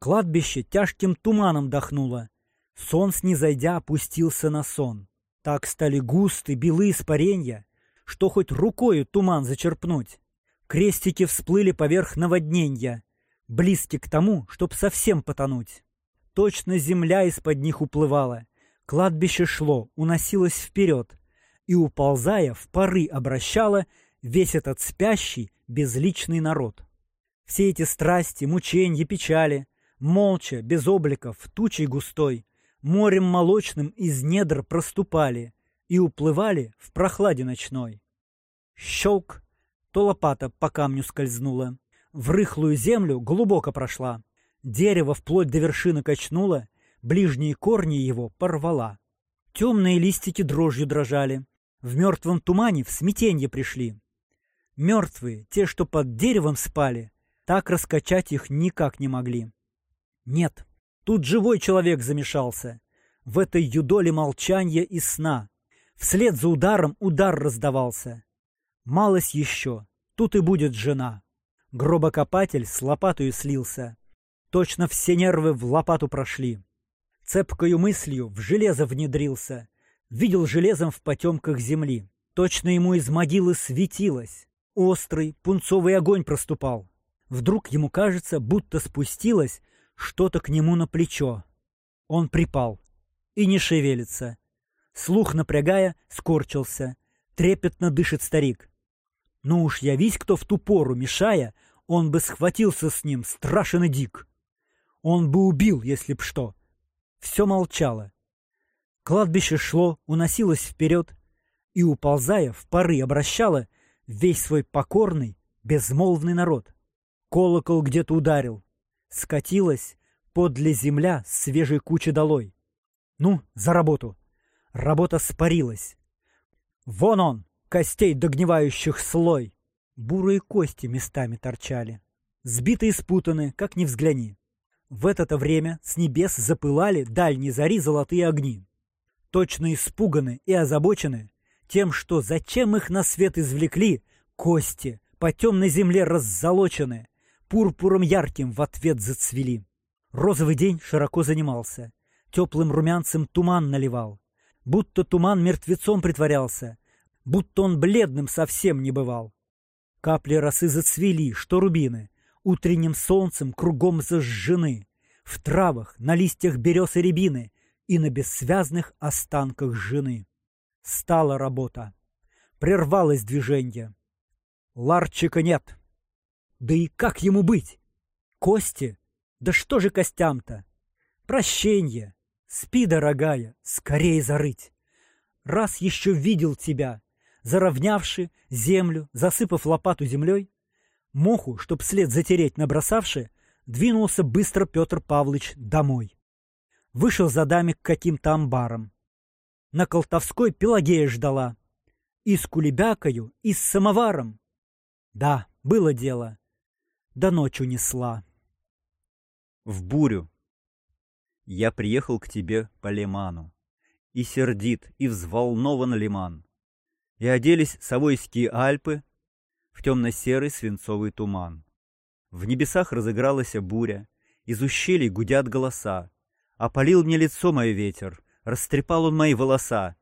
Кладбище тяжким туманом дохнуло. Сон, снизойдя, опустился на сон. Так стали густы, белые испаренья, что хоть рукою туман зачерпнуть. Крестики всплыли поверх наводненья, близки к тому, чтоб совсем потонуть. Точно земля из-под них уплывала. Кладбище шло, уносилось вперед, и, уползая, в поры обращало весь этот спящий, безличный народ. Все эти страсти, мученья, печали, молча, без обликов, тучей густой, морем молочным из недр проступали и уплывали в прохладе ночной. Щелк, то лопата по камню скользнула, в рыхлую землю глубоко прошла, дерево вплоть до вершины качнуло, ближние корни его порвала. Темные листики дрожью дрожали, в мертвом тумане в смятенье пришли. Мертвые, те, что под деревом спали, так раскачать их никак не могли. Нет, тут живой человек замешался. В этой юдоле молчания и сна. Вслед за ударом удар раздавался. Малость еще, тут и будет жена. Гробокопатель с лопатою слился. Точно все нервы в лопату прошли. Цепкою мыслью в железо внедрился. Видел железом в потемках земли. Точно ему из могилы светилось. Острый, пунцовый огонь проступал. Вдруг ему кажется, будто спустилось что-то к нему на плечо. Он припал и не шевелится. Слух напрягая, скорчился. Трепетно дышит старик. Ну уж явись кто в ту пору, мешая, он бы схватился с ним, страшен и дик. Он бы убил, если б что. Все молчало. Кладбище шло, уносилось вперед и, уползая, в поры обращало весь свой покорный, безмолвный народ. Колокол где-то ударил. Скатилась подле земля свежей кучи долой. Ну, за работу. Работа спарилась. Вон он, костей догнивающих слой. Бурые кости местами торчали. Сбиты и спутаны, как ни взгляни. В это время с небес запылали дальние зари золотые огни. Точно испуганы и озабочены тем, что зачем их на свет извлекли, кости по темной земле раззолочены, пурпуром ярким в ответ зацвели. Розовый день широко занимался, теплым румянцем туман наливал, будто туман мертвецом притворялся, будто он бледным совсем не бывал. Капли росы зацвели, что рубины, утренним солнцем кругом зажжены, в травах, на листьях берез и рябины и на бессвязных останках жены. Стала работа. Прервалось движение. Ларчика нет. Да и как ему быть? Кости? Да что же костям-то? Прощенье. Спи, дорогая, скорее зарыть. Раз еще видел тебя, заровнявши землю, засыпав лопату землей, моху, чтоб след затереть набросавши, двинулся быстро Петр Павлович домой. Вышел за даме к каким-то амбарам. На Колтовской Пелагея ждала. И с кулебякою, и с самоваром. Да, было дело до ночь унесла. В бурю. Я приехал к тебе по лиману. И сердит, и взволнован лиман. И оделись Савойские Альпы в темно-серый свинцовый туман. В небесах разыгралась буря, из ущелий гудят голоса. Опалил мне лицо мой ветер, растрепал он мои волоса.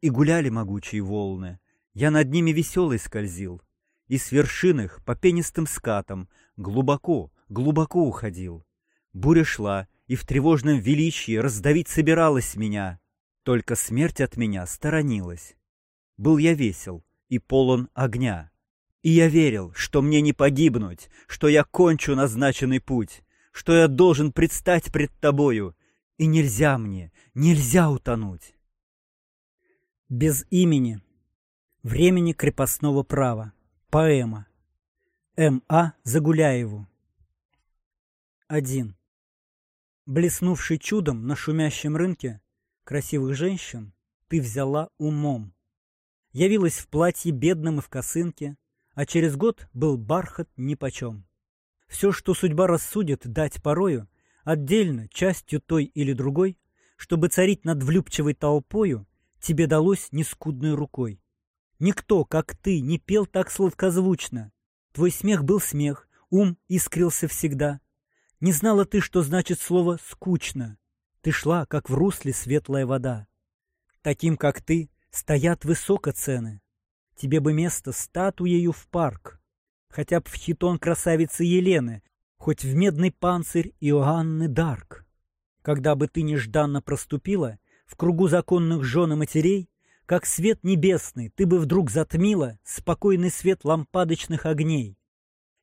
И гуляли могучие волны, я над ними веселый скользил, И с вершин их по пенистым скатам глубоко, глубоко уходил. Буря шла, и в тревожном величии раздавить собиралась меня. Только смерть от меня сторонилась. Был я весел и полон огня. И я верил, что мне не погибнуть, что я кончу назначенный путь, что я должен предстать пред тобою, и нельзя мне, нельзя утонуть. Без имени. Времени крепостного права. Поэма. М.А. Загуляеву. 1. Блеснувший чудом на шумящем рынке красивых женщин, ты взяла умом. Явилась в платье бедном и в косынке, а через год был бархат нипочем. Все, что судьба рассудит дать порою, отдельно, частью той или другой, чтобы царить над влюбчивой толпою, тебе далось нескудной рукой. Никто, как ты, не пел так сладкозвучно. Твой смех был смех, ум искрился всегда. Не знала ты, что значит слово «скучно». Ты шла, как в русле светлая вода. Таким, как ты, стоят высоко цены. Тебе бы место статуею в парк. Хотя б в хитон красавицы Елены, хоть в медный панцирь Иоанны Дарк. Когда бы ты нежданно проступила в кругу законных жен и матерей, как свет небесный, ты бы вдруг затмила спокойный свет лампадочных огней.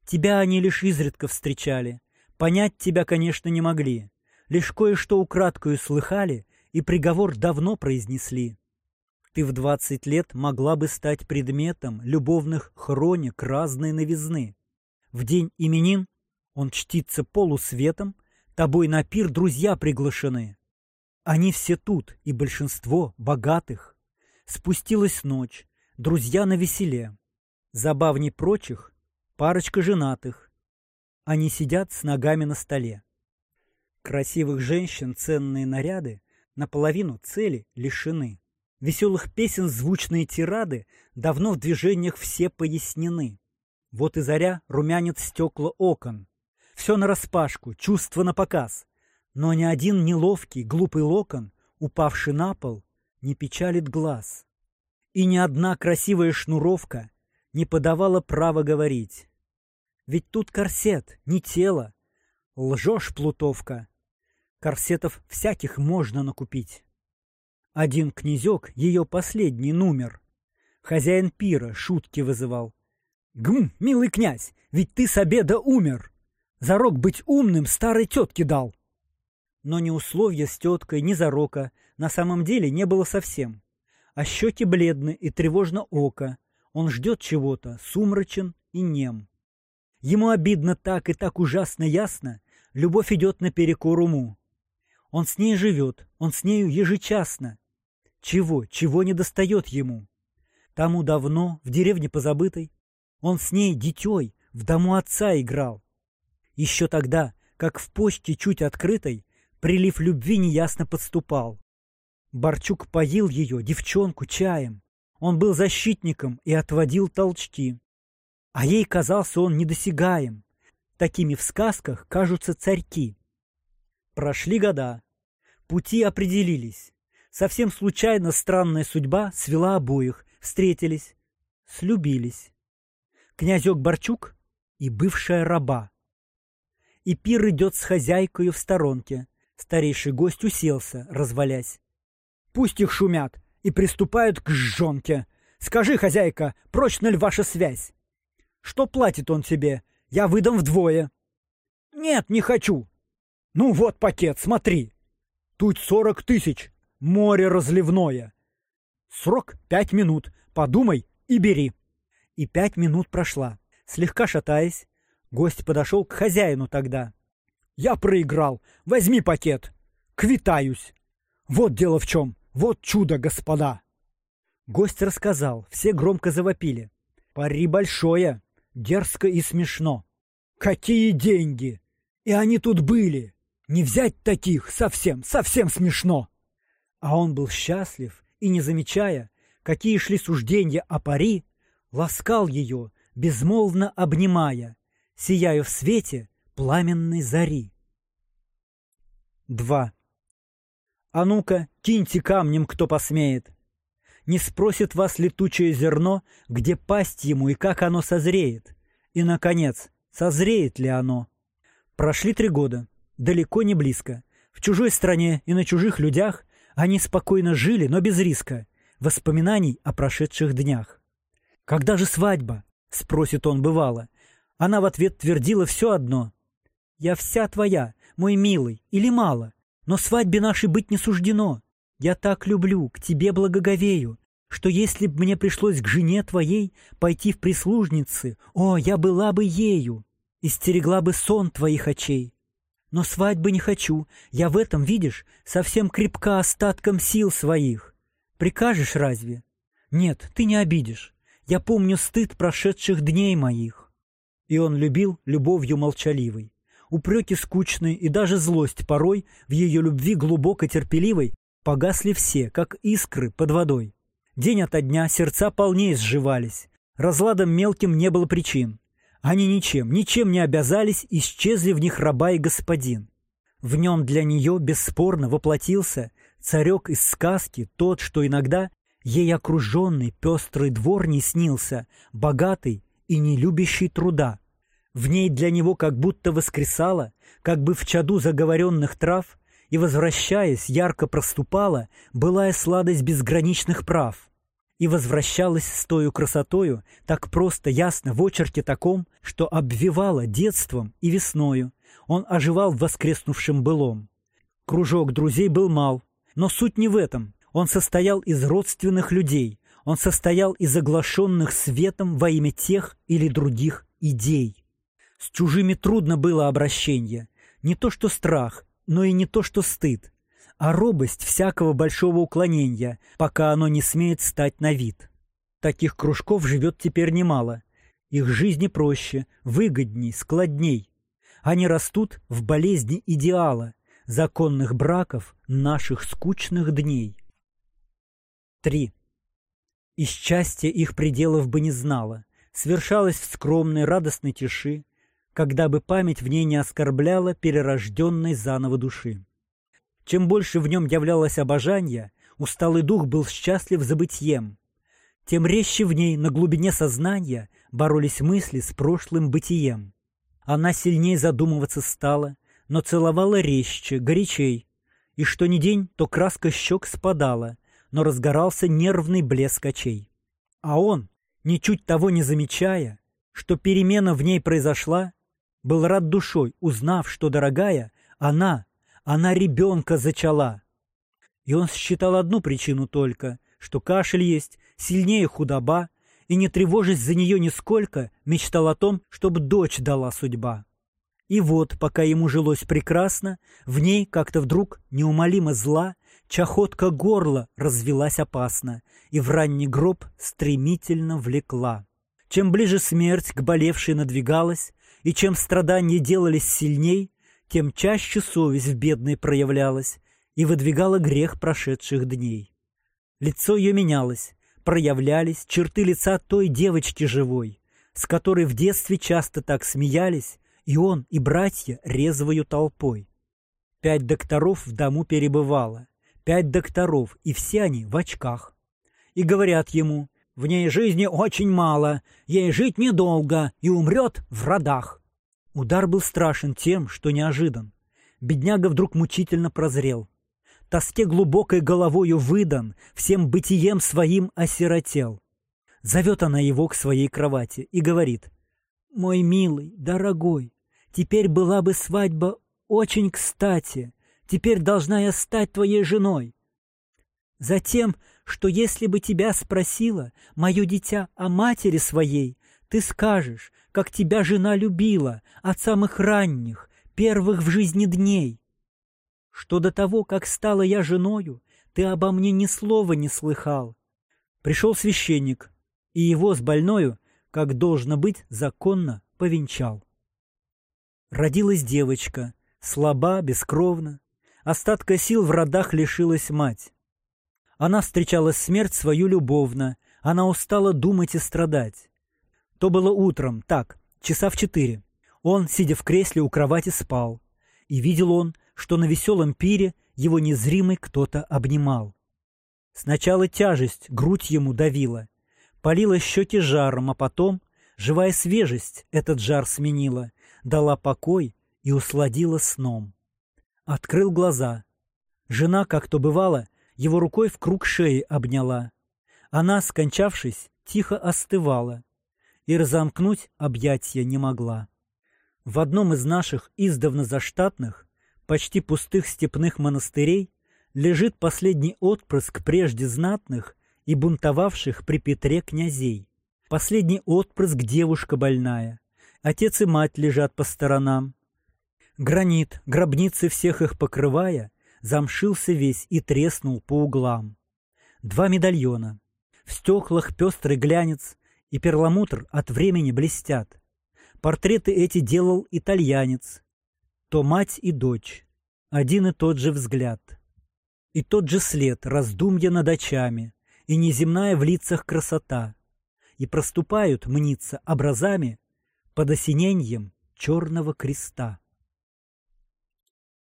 Тебя они лишь изредка встречали, Понять тебя, конечно, не могли. Лишь кое-что украдкою слыхали и приговор давно произнесли. Ты в двадцать лет могла бы стать предметом любовных хроник разной новизны. В день именин он чтится полусветом, тобой на пир друзья приглашены. Они все тут, и большинство богатых. Спустилась ночь, друзья на веселе. Забавней прочих парочка женатых. Они сидят с ногами на столе. Красивых женщин ценные наряды наполовину цели лишены. Веселых песен звучные тирады давно в движениях все пояснены. Вот и заря румянит стекла окон. Все нараспашку, чувство на показ. Но ни один неловкий, глупый локон, упавший на пол, не печалит глаз. И ни одна красивая шнуровка не подавала права говорить. Ведь тут корсет, не тело. Лжешь, плутовка. Корсетов всяких можно накупить. Один князек, ее последний номер. Хозяин пира шутки вызывал. Гм, милый князь, ведь ты с обеда умер. Зарок быть умным старой тетке дал. Но ни условия с теткой, ни зарока на самом деле не было совсем. А щеки бледны и тревожно око. Он ждет чего-то, сумрачен и нем. Ему обидно так и так ужасно ясно, любовь идет наперекор уму. Он с ней живет, он с нею ежечасно. Чего, чего не достает ему? Тому давно, в деревне позабытой, он с ней дитей в дому отца играл. Еще тогда, как в почте чуть открытой, прилив любви неясно подступал. Борчук поил ее, девчонку, чаем. Он был защитником и отводил толчки. А ей казался он недосягаем. Такими в сказках кажутся царьки. Прошли года. Пути определились. Совсем случайно странная судьба свела обоих. Встретились, слюбились. Князек Борчук и бывшая раба. И пир идет с хозяйкою в сторонке. Старейший гость уселся, развалясь. Пусть их шумят и приступают к жжонке. Скажи, хозяйка, прочна ли ваша связь? Что платит он тебе? Я выдам вдвое. Нет, не хочу. Ну вот пакет, смотри. Тут сорок тысяч. Море разливное. Срок пять минут. Подумай и бери. И пять минут прошла. Слегка шатаясь, гость подошел к хозяину тогда. Я проиграл. Возьми пакет. Квитаюсь. Вот дело в чем. Вот чудо, господа. Гость рассказал. Все громко завопили. Пари большое. Дерзко и смешно. Какие деньги! И они тут были! Не взять таких совсем, совсем смешно. А он был счастлив и, не замечая, какие шли суждения о пари, ласкал ее, безмолвно обнимая, сияя в свете пламенной зари. 2. А ну-ка, киньте камнем, кто посмеет. Не спросит вас летучее зерно, где пасть ему и как оно созреет. И, наконец, созреет ли оно? Прошли три года, далеко не близко. В чужой стране и на чужих людях они спокойно жили, но без риска, воспоминаний о прошедших днях. «Когда же свадьба?» — спросит он бывало. Она в ответ твердила все одно. «Я вся твоя, мой милый, или мало, но свадьбе нашей быть не суждено. Я так люблю, к тебе благоговею, что если б мне пришлось к жене твоей пойти в прислужницы, о, я была бы ею, и стерегла бы сон твоих очей. Но свадьбы не хочу, я в этом, видишь, совсем крепка остатком сил своих. Прикажешь разве? Нет, ты не обидишь. Я помню стыд прошедших дней моих. И он любил любовью молчаливой. Упреки скучные и даже злость порой в ее любви глубоко терпеливой погасли все, как искры под водой. День ото дня сердца полнее сживались. Разладом мелким не было причин. Они ничем, ничем не обязались, исчезли в них раба и господин. В нем для нее бесспорно воплотился царек из сказки, тот, что иногда ей окруженный пестрый двор не снился, богатый и не любящий труда. В ней для него как будто воскресала, как бы в чаду заговоренных трав, и, возвращаясь, ярко проступала былая сладость безграничных прав и возвращалась с тою красотою, так просто, ясно, в очерке таком, что обвивала детством и весною. Он оживал в воскреснувшем былом. Кружок друзей был мал, но суть не в этом. Он состоял из родственных людей, он состоял из оглашенных светом во имя тех или других идей. С чужими трудно было обращение. Не то что страх, но и не то что стыд а робость всякого большого уклонения, пока оно не смеет стать на вид. Таких кружков живет теперь немало. Их жизни проще, выгодней, складней. Они растут в болезни идеала, законных браков наших скучных дней. 3. И счастье их пределов бы не знало, свершалось в скромной радостной тиши, когда бы память в ней не оскорбляла перерожденной заново души. Чем больше в нем являлось обожание, усталый дух был счастлив забытьем. Тем резче в ней на глубине сознания боролись мысли с прошлым бытием. Она сильнее задумываться стала, но целовала резче, горячей. И что ни день, то краска щек спадала, но разгорался нервный блеск очей. А он, ничуть того не замечая, что перемена в ней произошла, был рад душой, узнав, что дорогая, она, она ребенка зачала. И он считал одну причину только, что кашель есть, сильнее худоба, и, не тревожась за нее нисколько, мечтал о том, чтобы дочь дала судьба. И вот, пока ему жилось прекрасно, в ней как-то вдруг неумолимо зла, чахотка горла развелась опасно и в ранний гроб стремительно влекла. Чем ближе смерть к болевшей надвигалась, и чем страдания делались сильней, тем чаще совесть в бедной проявлялась и выдвигала грех прошедших дней. Лицо ее менялось, проявлялись черты лица той девочки живой, с которой в детстве часто так смеялись, и он, и братья резвою толпой. Пять докторов в дому перебывало, пять докторов, и все они в очках. И говорят ему, в ней жизни очень мало, ей жить недолго и умрет в родах. Удар был страшен тем, что неожидан. Бедняга вдруг мучительно прозрел. Тоске глубокой головою выдан, всем бытием своим осиротел. Зовет она его к своей кровати и говорит, «Мой милый, дорогой, теперь была бы свадьба очень кстати, теперь должна я стать твоей женой. Затем, что если бы тебя спросила, мое дитя, о матери своей, ты скажешь, как тебя жена любила от самых ранних, первых в жизни дней. Что до того, как стала я женою, ты обо мне ни слова не слыхал. Пришел священник, и его с больною, как должно быть, законно повенчал. Родилась девочка, Слаба, бескровна. Остатка сил в родах лишилась мать. Она встречала смерть свою любовно, она устала думать и страдать. То было утром, так, часа в четыре. Он, сидя в кресле у кровати, спал. И видел он, что на веселом пире его незримый кто-то обнимал. Сначала тяжесть грудь ему давила, полила щеки жаром, а потом живая свежесть этот жар сменила, дала покой и усладила сном. Открыл глаза. Жена, как то бывало, его рукой в круг шеи обняла. Она, скончавшись, тихо остывала и разомкнуть объятия не могла. В одном из наших издавна заштатных, почти пустых степных монастырей лежит последний отпрыск прежде знатных и бунтовавших при Петре князей. Последний отпрыск девушка больная. Отец и мать лежат по сторонам. Гранит, гробницы всех их покрывая, замшился весь и треснул по углам. Два медальона. В стеклах пестрый глянец и перламутр от времени блестят. Портреты эти делал итальянец. То мать и дочь. Один и тот же взгляд. И тот же след раздумья над очами, и неземная в лицах красота. И проступают, мнится, образами под осененьем черного креста.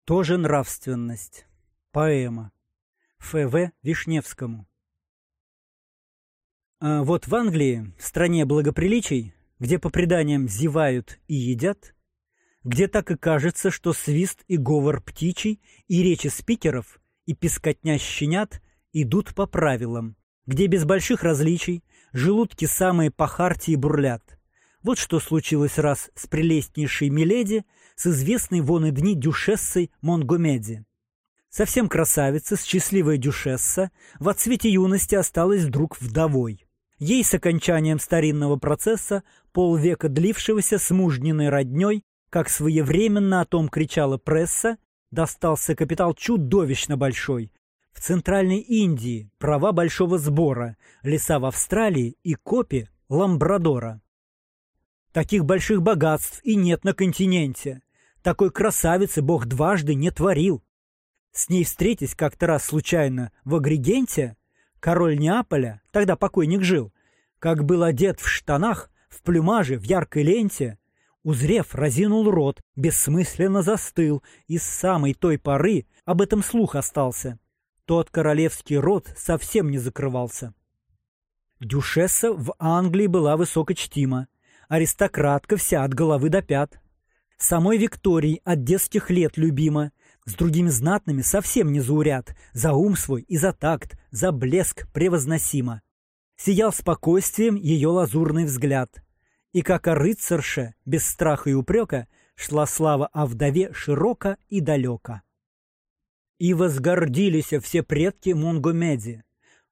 Тоже нравственность. Поэма. Ф.В. Вишневскому. А вот в Англии, в стране благоприличий, где по преданиям зевают и едят, где так и кажется, что свист и говор птичий, и речи спикеров, и пескотня щенят идут по правилам, где без больших различий желудки самые по хартии бурлят. Вот что случилось раз с прелестнейшей Миледи – с известной вон и дни дюшессой Монгомеди. Совсем красавица, счастливая дюшесса, в отцвете юности осталась вдруг вдовой. Ей с окончанием старинного процесса, полвека длившегося с мужниной родней, как своевременно о том кричала пресса, достался капитал чудовищно большой. В Центральной Индии права большого сбора, леса в Австралии и копи Ламбрадора. Таких больших богатств и нет на континенте. Такой красавицы Бог дважды не творил. С ней встретясь как-то раз случайно в Агригенте, король Неаполя, тогда покойник жил, как был одет в штанах, в плюмаже, в яркой ленте, узрев, разинул рот, бессмысленно застыл, и с самой той поры об этом слух остался. Тот королевский род совсем не закрывался. Дюшесса в Англии была высокочтима, аристократка вся от головы до пят. Самой Виктории от детских лет любима. С другими знатными совсем не зауряд. За ум свой и за такт, за блеск превозносимо. Сиял спокойствием ее лазурный взгляд. И как о рыцарше, без страха и упрека, шла слава о вдове широко и далеко. И возгордились все предки Мунгумеди.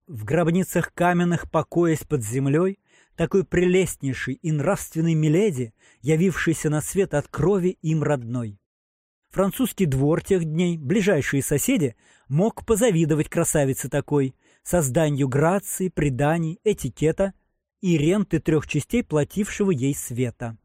В гробницах каменных покоясь под землей, такой прелестнейшей и нравственной миледи, явившейся на свет от крови им родной. Французский двор тех дней, ближайшие соседи, мог позавидовать красавице такой, созданию грации, преданий, этикета и ренты трех частей платившего ей света.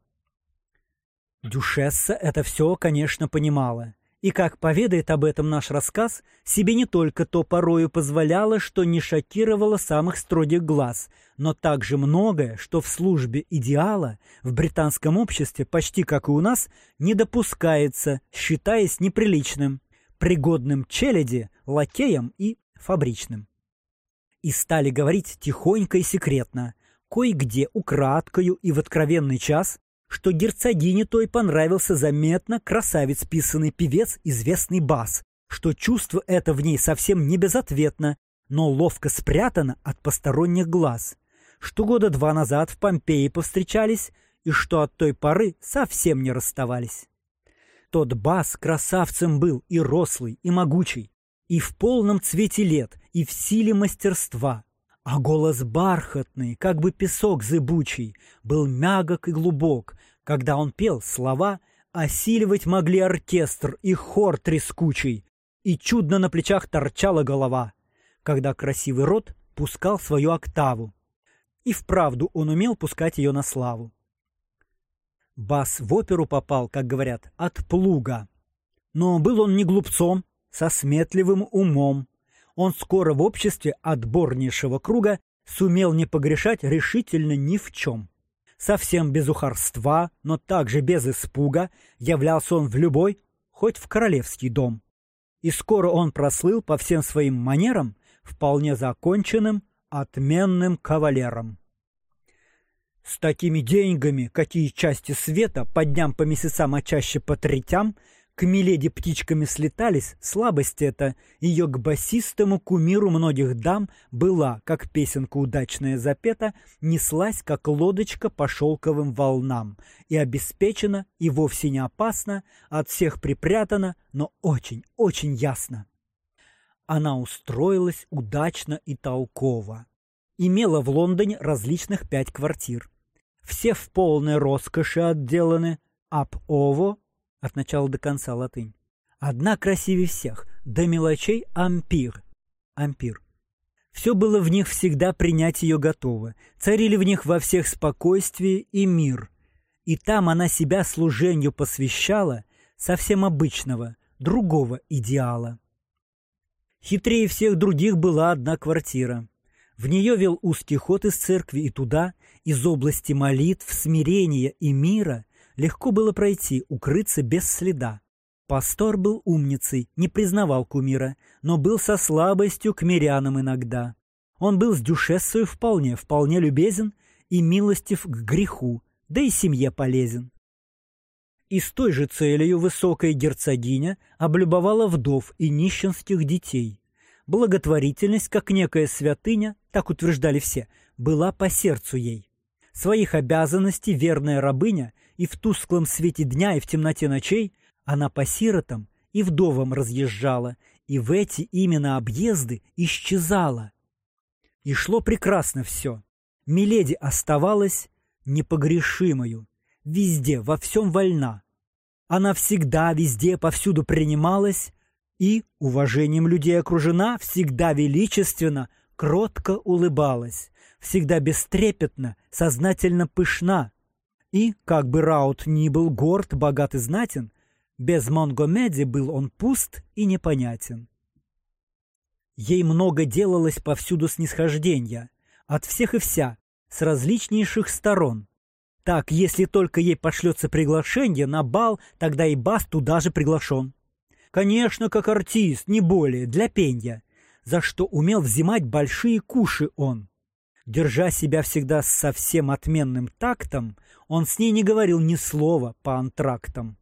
Дюшесса это все, конечно, понимала и, как поведает об этом наш рассказ, себе не только то порою позволяло, что не шокировало самых строгих глаз, но также многое, что в службе идеала в британском обществе, почти как и у нас, не допускается, считаясь неприличным, пригодным челяди, лакеем и фабричным. И стали говорить тихонько и секретно, кое-где украдкою и в откровенный час, что герцогине той понравился заметно красавец писанный певец, известный бас, что чувство это в ней совсем не безответно, но ловко спрятано от посторонних глаз, что года два назад в Помпеи повстречались и что от той поры совсем не расставались. Тот бас красавцем был и рослый, и могучий, и в полном цвете лет, и в силе мастерства, а голос бархатный, как бы песок зыбучий, был мягок и глубок. Когда он пел, слова осиливать могли оркестр и хор трескучий, и чудно на плечах торчала голова, когда красивый рот пускал свою октаву. И вправду он умел пускать ее на славу. Бас в оперу попал, как говорят, от плуга. Но был он не глупцом, со сметливым умом. Он скоро в обществе отборнейшего круга сумел не погрешать решительно ни в чем. Совсем без ухарства, но также без испуга, являлся он в любой, хоть в королевский дом. И скоро он прослыл по всем своим манерам вполне законченным, отменным кавалером. С такими деньгами, какие части света по дням, по месяцам, а чаще по третям, к Миледи птичками слетались, слабость эта, ее к басистому кумиру многих дам была, как песенка удачная запета, неслась, как лодочка по шелковым волнам, и обеспечена, и вовсе не опасна, от всех припрятана, но очень, очень ясно. Она устроилась удачно и толково. Имела в Лондоне различных пять квартир. Все в полной роскоши отделаны, об ово от начала до конца латынь. Одна красивее всех, до мелочей ампир. Ампир. Все было в них всегда принять ее готово. Царили в них во всех спокойствие и мир. И там она себя служению посвящала совсем обычного, другого идеала. Хитрее всех других была одна квартира. В нее вел узкий ход из церкви и туда, из области молитв, смирения и мира, Легко было пройти, укрыться без следа. Пастор был умницей, не признавал кумира, но был со слабостью к мирянам иногда. Он был с дюшессою вполне, вполне любезен и милостив к греху, да и семье полезен. И с той же целью высокая герцогиня облюбовала вдов и нищенских детей. Благотворительность, как некая святыня, так утверждали все, была по сердцу ей. Своих обязанностей верная рабыня и в тусклом свете дня, и в темноте ночей она по сиротам и вдовам разъезжала, и в эти именно объезды исчезала. И шло прекрасно все. Миледи оставалась непогрешимою, везде, во всем вольна. Она всегда, везде, повсюду принималась и, уважением людей окружена, всегда величественно, кротко улыбалась, всегда бестрепетно, сознательно пышна, и, как бы Раут ни был горд, богат и знатен, без Монгомеди был он пуст и непонятен. Ей много делалось повсюду снисхождения, от всех и вся, с различнейших сторон. Так, если только ей пошлется приглашение на бал, тогда и Бас туда же приглашен. Конечно, как артист, не более, для пенья, за что умел взимать большие куши он. Держа себя всегда с совсем отменным тактом, он с ней не говорил ни слова по антрактам.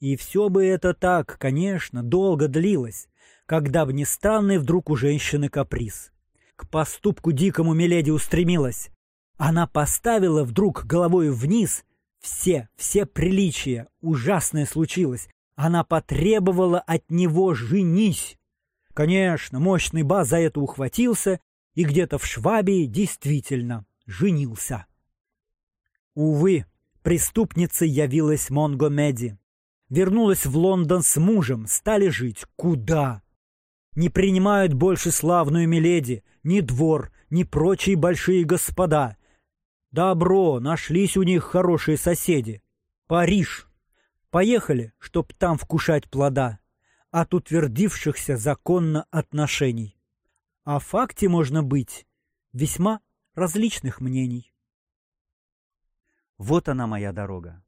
И все бы это так, конечно, долго длилось, когда в нестанный вдруг у женщины каприз. К поступку дикому Миледи устремилась. Она поставила вдруг головой вниз все, все приличия. Ужасное случилось. Она потребовала от него «женись». Конечно, мощный бас за это ухватился и где-то в Швабии действительно женился. Увы, преступницей явилась Монгомеди. Вернулась в Лондон с мужем, стали жить. Куда? Не принимают больше славную Миледи, ни двор, ни прочие большие господа. Добро, нашлись у них хорошие соседи. Париж. Поехали, чтоб там вкушать плода от утвердившихся законно отношений. О факте можно быть весьма различных мнений. Вот она моя дорога.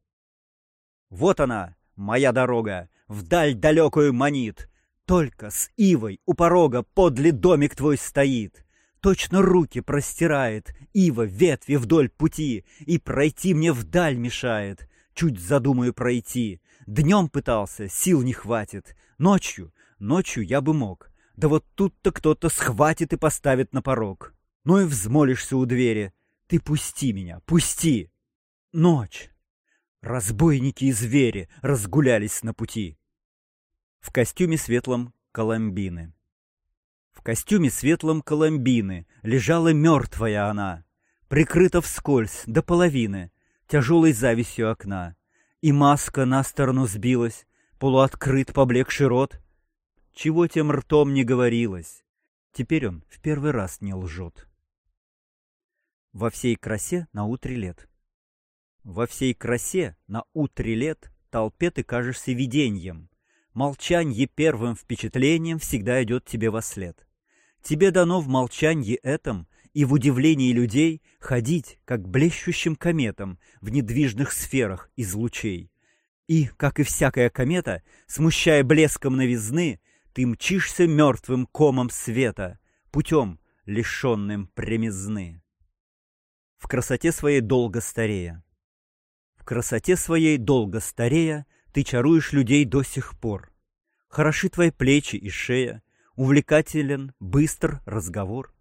Вот она, моя дорога, вдаль далекую манит. Только с ивой у порога подле домик твой стоит. Точно руки простирает, ива ветви вдоль пути, И пройти мне вдаль мешает, чуть задумаю пройти. Днем пытался, сил не хватит, ночью, ночью я бы мог. Да вот тут-то кто-то схватит и поставит на порог. Ну и взмолишься у двери. Ты пусти меня, пусти! Ночь. Разбойники и звери разгулялись на пути. В костюме светлом Коломбины. В костюме светлом Коломбины лежала мертвая она, прикрыта вскользь до половины, тяжелой завистью окна. И маска на сторону сбилась, полуоткрыт поблекший рот. Чего тем ртом не говорилось, теперь он в первый раз не лжет. Во всей красе на утре лет. Во всей красе на утре лет толпе ты кажешься виденьем, Молчанье первым впечатлением всегда идет тебе во след. Тебе дано в молчанье этом и в удивлении людей ходить, как блещущим кометом в недвижных сферах из лучей. И, как и всякая комета, смущая блеском новизны, ты мчишься мертвым комом света, путем, лишенным премизны. В красоте своей долго старея. В красоте своей долго старея ты чаруешь людей до сих пор. Хороши твои плечи и шея, увлекателен, быстр разговор.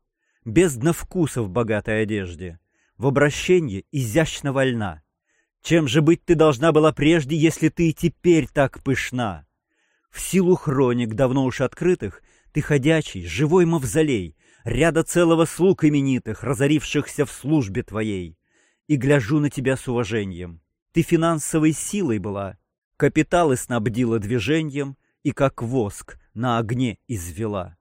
Бездна вкуса в богатой одежде, в обращении изящно вольна. Чем же быть ты должна была прежде, если ты и теперь так пышна? В силу хроник, давно уж открытых, ты ходячий, живой мавзолей, ряда целого слуг именитых, разорившихся в службе твоей. И гляжу на тебя с уважением. Ты финансовой силой была, капиталы снабдила движением и как воск на огне извела.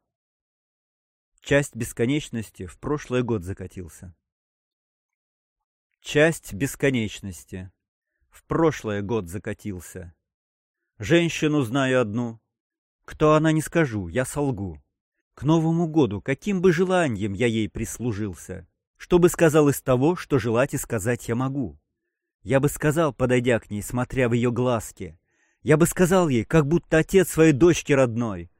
Часть бесконечности в прошлый год закатился. Часть бесконечности в прошлый год закатился. Женщину знаю одну. Кто она, не скажу, я солгу. К Новому году каким бы желанием я ей прислужился? Что бы сказал из того, что желать и сказать я могу? Я бы сказал, подойдя к ней, смотря в ее глазки. Я бы сказал ей, как будто отец своей дочки родной.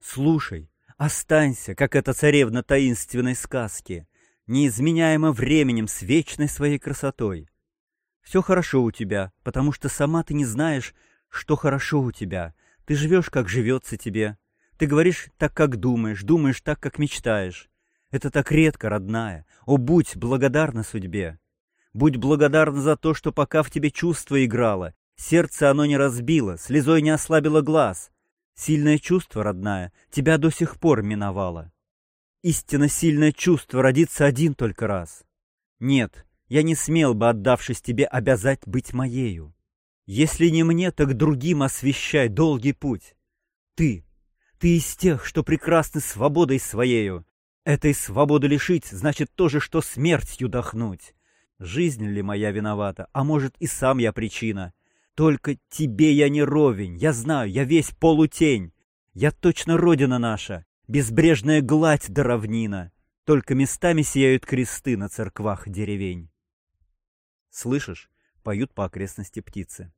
Слушай, останься, как эта царевна таинственной сказки, неизменяемо временем с вечной своей красотой. Все хорошо у тебя, потому что сама ты не знаешь, что хорошо у тебя. Ты живешь, как живется тебе. Ты говоришь так, как думаешь, думаешь так, как мечтаешь. Это так редко, родная. О, будь благодарна судьбе. Будь благодарна за то, что пока в тебе чувство играло, сердце оно не разбило, слезой не ослабило глаз. Сильное чувство, родная, тебя до сих пор миновало. Истинно сильное чувство родится один только раз. Нет, я не смел бы, отдавшись тебе, обязать быть моею. Если не мне, так другим освещай долгий путь. Ты, ты из тех, что прекрасны свободой своею. Этой свободы лишить, значит то же, что смертью дохнуть. Жизнь ли моя виновата, а может и сам я причина. Только тебе я не ровень, я знаю, я весь полутень. Я точно родина наша, безбрежная гладь да равнина. Только местами сияют кресты на церквах деревень. Слышишь, поют по окрестности птицы.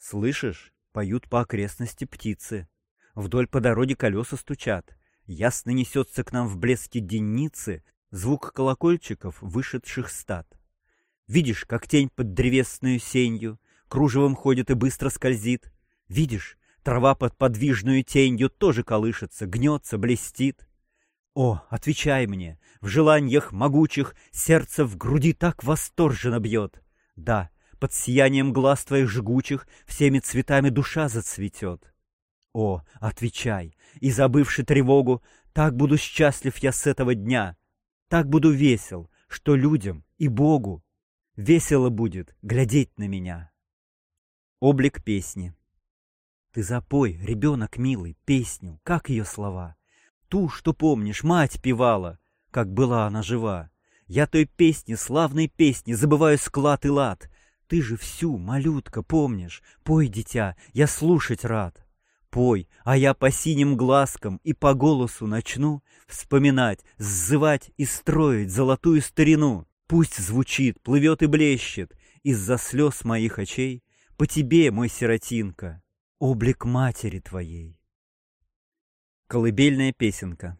Слышишь, поют по окрестности птицы. Вдоль по дороге колеса стучат. Ясно несется к нам в блеске денницы звук колокольчиков, вышедших стад. Видишь, как тень под древесную сенью кружевом ходит и быстро скользит. Видишь, трава под подвижную тенью тоже колышется, гнется, блестит. О, отвечай мне, в желаниях могучих сердце в груди так восторженно бьет. Да, под сиянием глаз твоих жгучих всеми цветами душа зацветет. О, отвечай, и забывши тревогу, так буду счастлив я с этого дня, так буду весел, что людям и Богу весело будет глядеть на меня. Облик песни. Ты запой, ребенок милый, песню, как ее слова? Ту, что помнишь, мать певала, как была она жива. Я той песни, славной песни, забываю склад и лад, ты же всю, малютка, помнишь? Пой, дитя, я слушать рад. Пой, а я по синим глазкам и по голосу начну Вспоминать, сзывать и строить золотую старину. Пусть звучит, плывет и блещет Из-за слез моих очей По тебе, мой сиротинка, облик матери твоей. Колыбельная песенка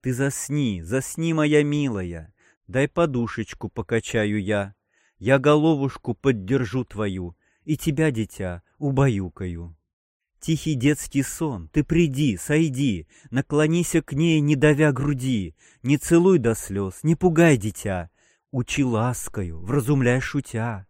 Ты засни, засни, моя милая, Дай подушечку покачаю я, я головушку поддержу твою И тебя, дитя, убаюкаю. Тихий детский сон, ты приди, сойди, Наклонися к ней, не давя груди, Не целуй до слез, не пугай дитя, Учи ласкою, вразумляй шутя.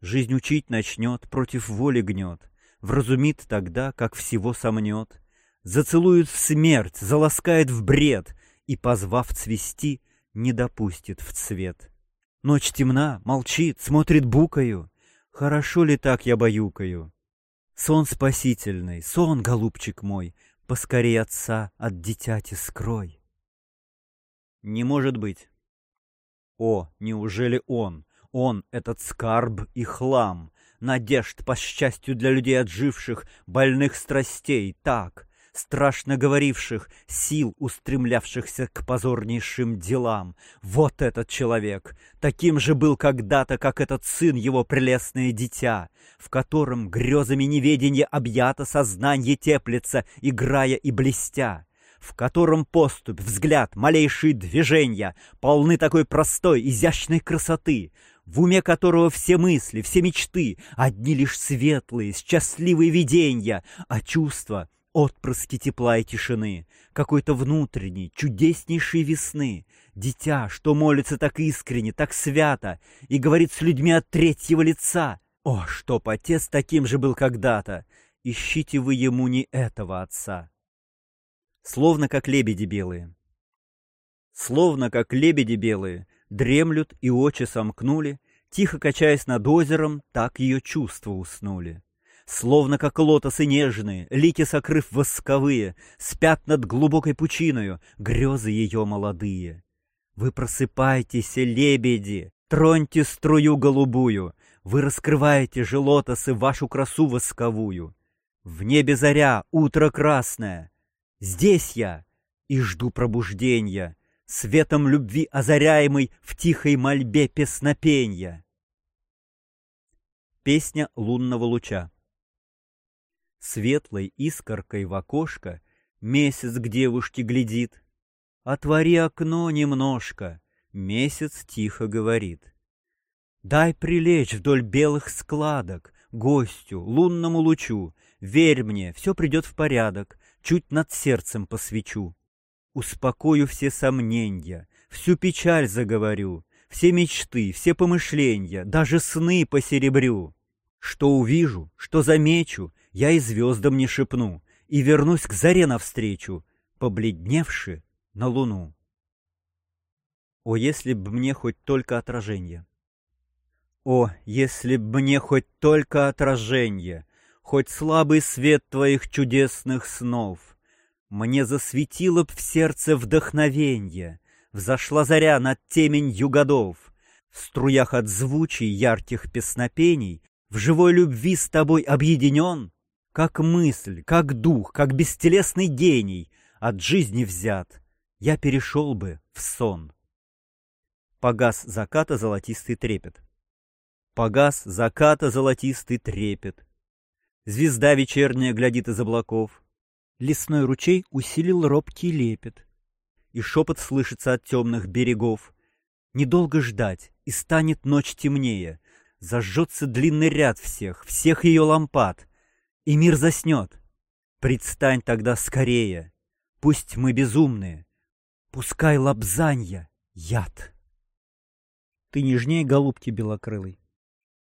Жизнь учить начнет, против воли гнет, Вразумит тогда, как всего сомнет, Зацелует в смерть, заласкает в бред И, позвав цвести, не допустит в цвет. Ночь темна, молчит, смотрит букою. Хорошо ли так я баюкаю? Сон спасительный, сон, голубчик мой, Поскорей отца от дитяти скрой. Не может быть. О, неужели он, он, этот скарб и хлам, надежд по счастью для людей отживших, больных страстей, так, страшно говоривших, сил, устремлявшихся к позорнейшим делам. Вот этот человек, таким же был когда-то, как этот сын его прелестное дитя, в котором грезами неведения объято сознание теплится, играя и блестя в котором поступь, взгляд, малейшие движения полны такой простой, изящной красоты, в уме которого все мысли, все мечты, одни лишь светлые, счастливые видения, а чувства — Отпрыски тепла и тишины, какой-то внутренней, чудеснейшей весны, дитя, что молится так искренне, так свято и говорит с людьми от третьего лица. О, чтоб отец таким же был когда-то! Ищите вы ему не этого отца. Словно как лебеди белые. Словно как лебеди белые, дремлют и очи сомкнули, тихо качаясь над озером, так ее чувства уснули. Словно как лотосы нежные, лики сокрыв восковые, Спят над глубокой пучиною грезы ее молодые. Вы просыпайтесь, лебеди, троньте струю голубую, Вы раскрываете же лотосы вашу красу восковую. В небе заря, утро красное. Здесь я и жду пробуждения, Светом любви озаряемый в тихой мольбе песнопенья. Песня лунного луча Светлой искоркой в окошко Месяц к девушке глядит. Отвори окно немножко, Месяц тихо говорит. Дай прилечь вдоль белых складок Гостю, лунному лучу. Верь мне, все придет в порядок, Чуть над сердцем посвечу. Успокою все сомнения, Всю печаль заговорю, Все мечты, все помышления, Даже сны посеребрю. Что увижу, что замечу, я и звездам не шепну, и вернусь к заре навстречу, побледневши на луну. О, если б мне хоть только отражение! О, если б мне хоть только отражение, Хоть слабый свет твоих чудесных снов, Мне засветило б в сердце вдохновенье, Взошла заря над теменью годов, В струях от звучий ярких песнопений, В живой любви с тобой объединен, как мысль, как дух, как бестелесный гений От жизни взят, я перешел бы в сон. Погас заката золотистый трепет. Погас заката золотистый трепет. Звезда вечерняя глядит из облаков. Лесной ручей усилил робкий лепет. И шепот слышится от темных берегов. Недолго ждать, и станет ночь темнее. Зажжется длинный ряд всех, всех ее лампад и мир заснет. Предстань тогда скорее, пусть мы безумные, пускай лапзанья яд. Ты нежней голубки белокрылой,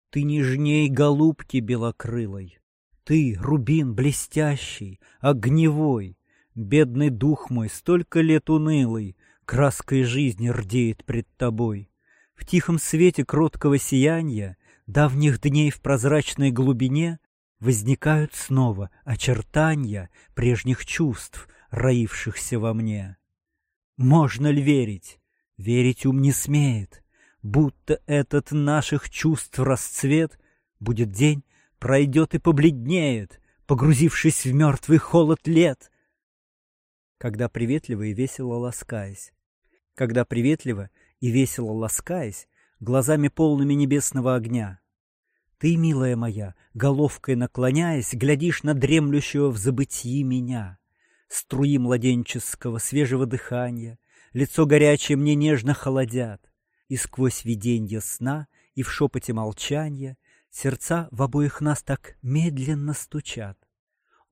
ты нежней голубки белокрылой, ты, рубин блестящий, огневой, бедный дух мой, столько лет унылый, краской жизни рдеет пред тобой. В тихом свете кроткого сияния, давних дней в прозрачной глубине, возникают снова очертания прежних чувств, роившихся во мне. Можно ли верить? Верить ум не смеет, будто этот наших чувств расцвет будет день, пройдет и побледнеет, погрузившись в мертвый холод лет. Когда приветливо и весело ласкаясь, когда приветливо и весело ласкаясь, глазами полными небесного огня, ты, милая моя, головкой наклоняясь, глядишь на дремлющего в забытии меня. Струи младенческого свежего дыхания, лицо горячее мне нежно холодят, и сквозь виденье сна и в шепоте молчания сердца в обоих нас так медленно стучат.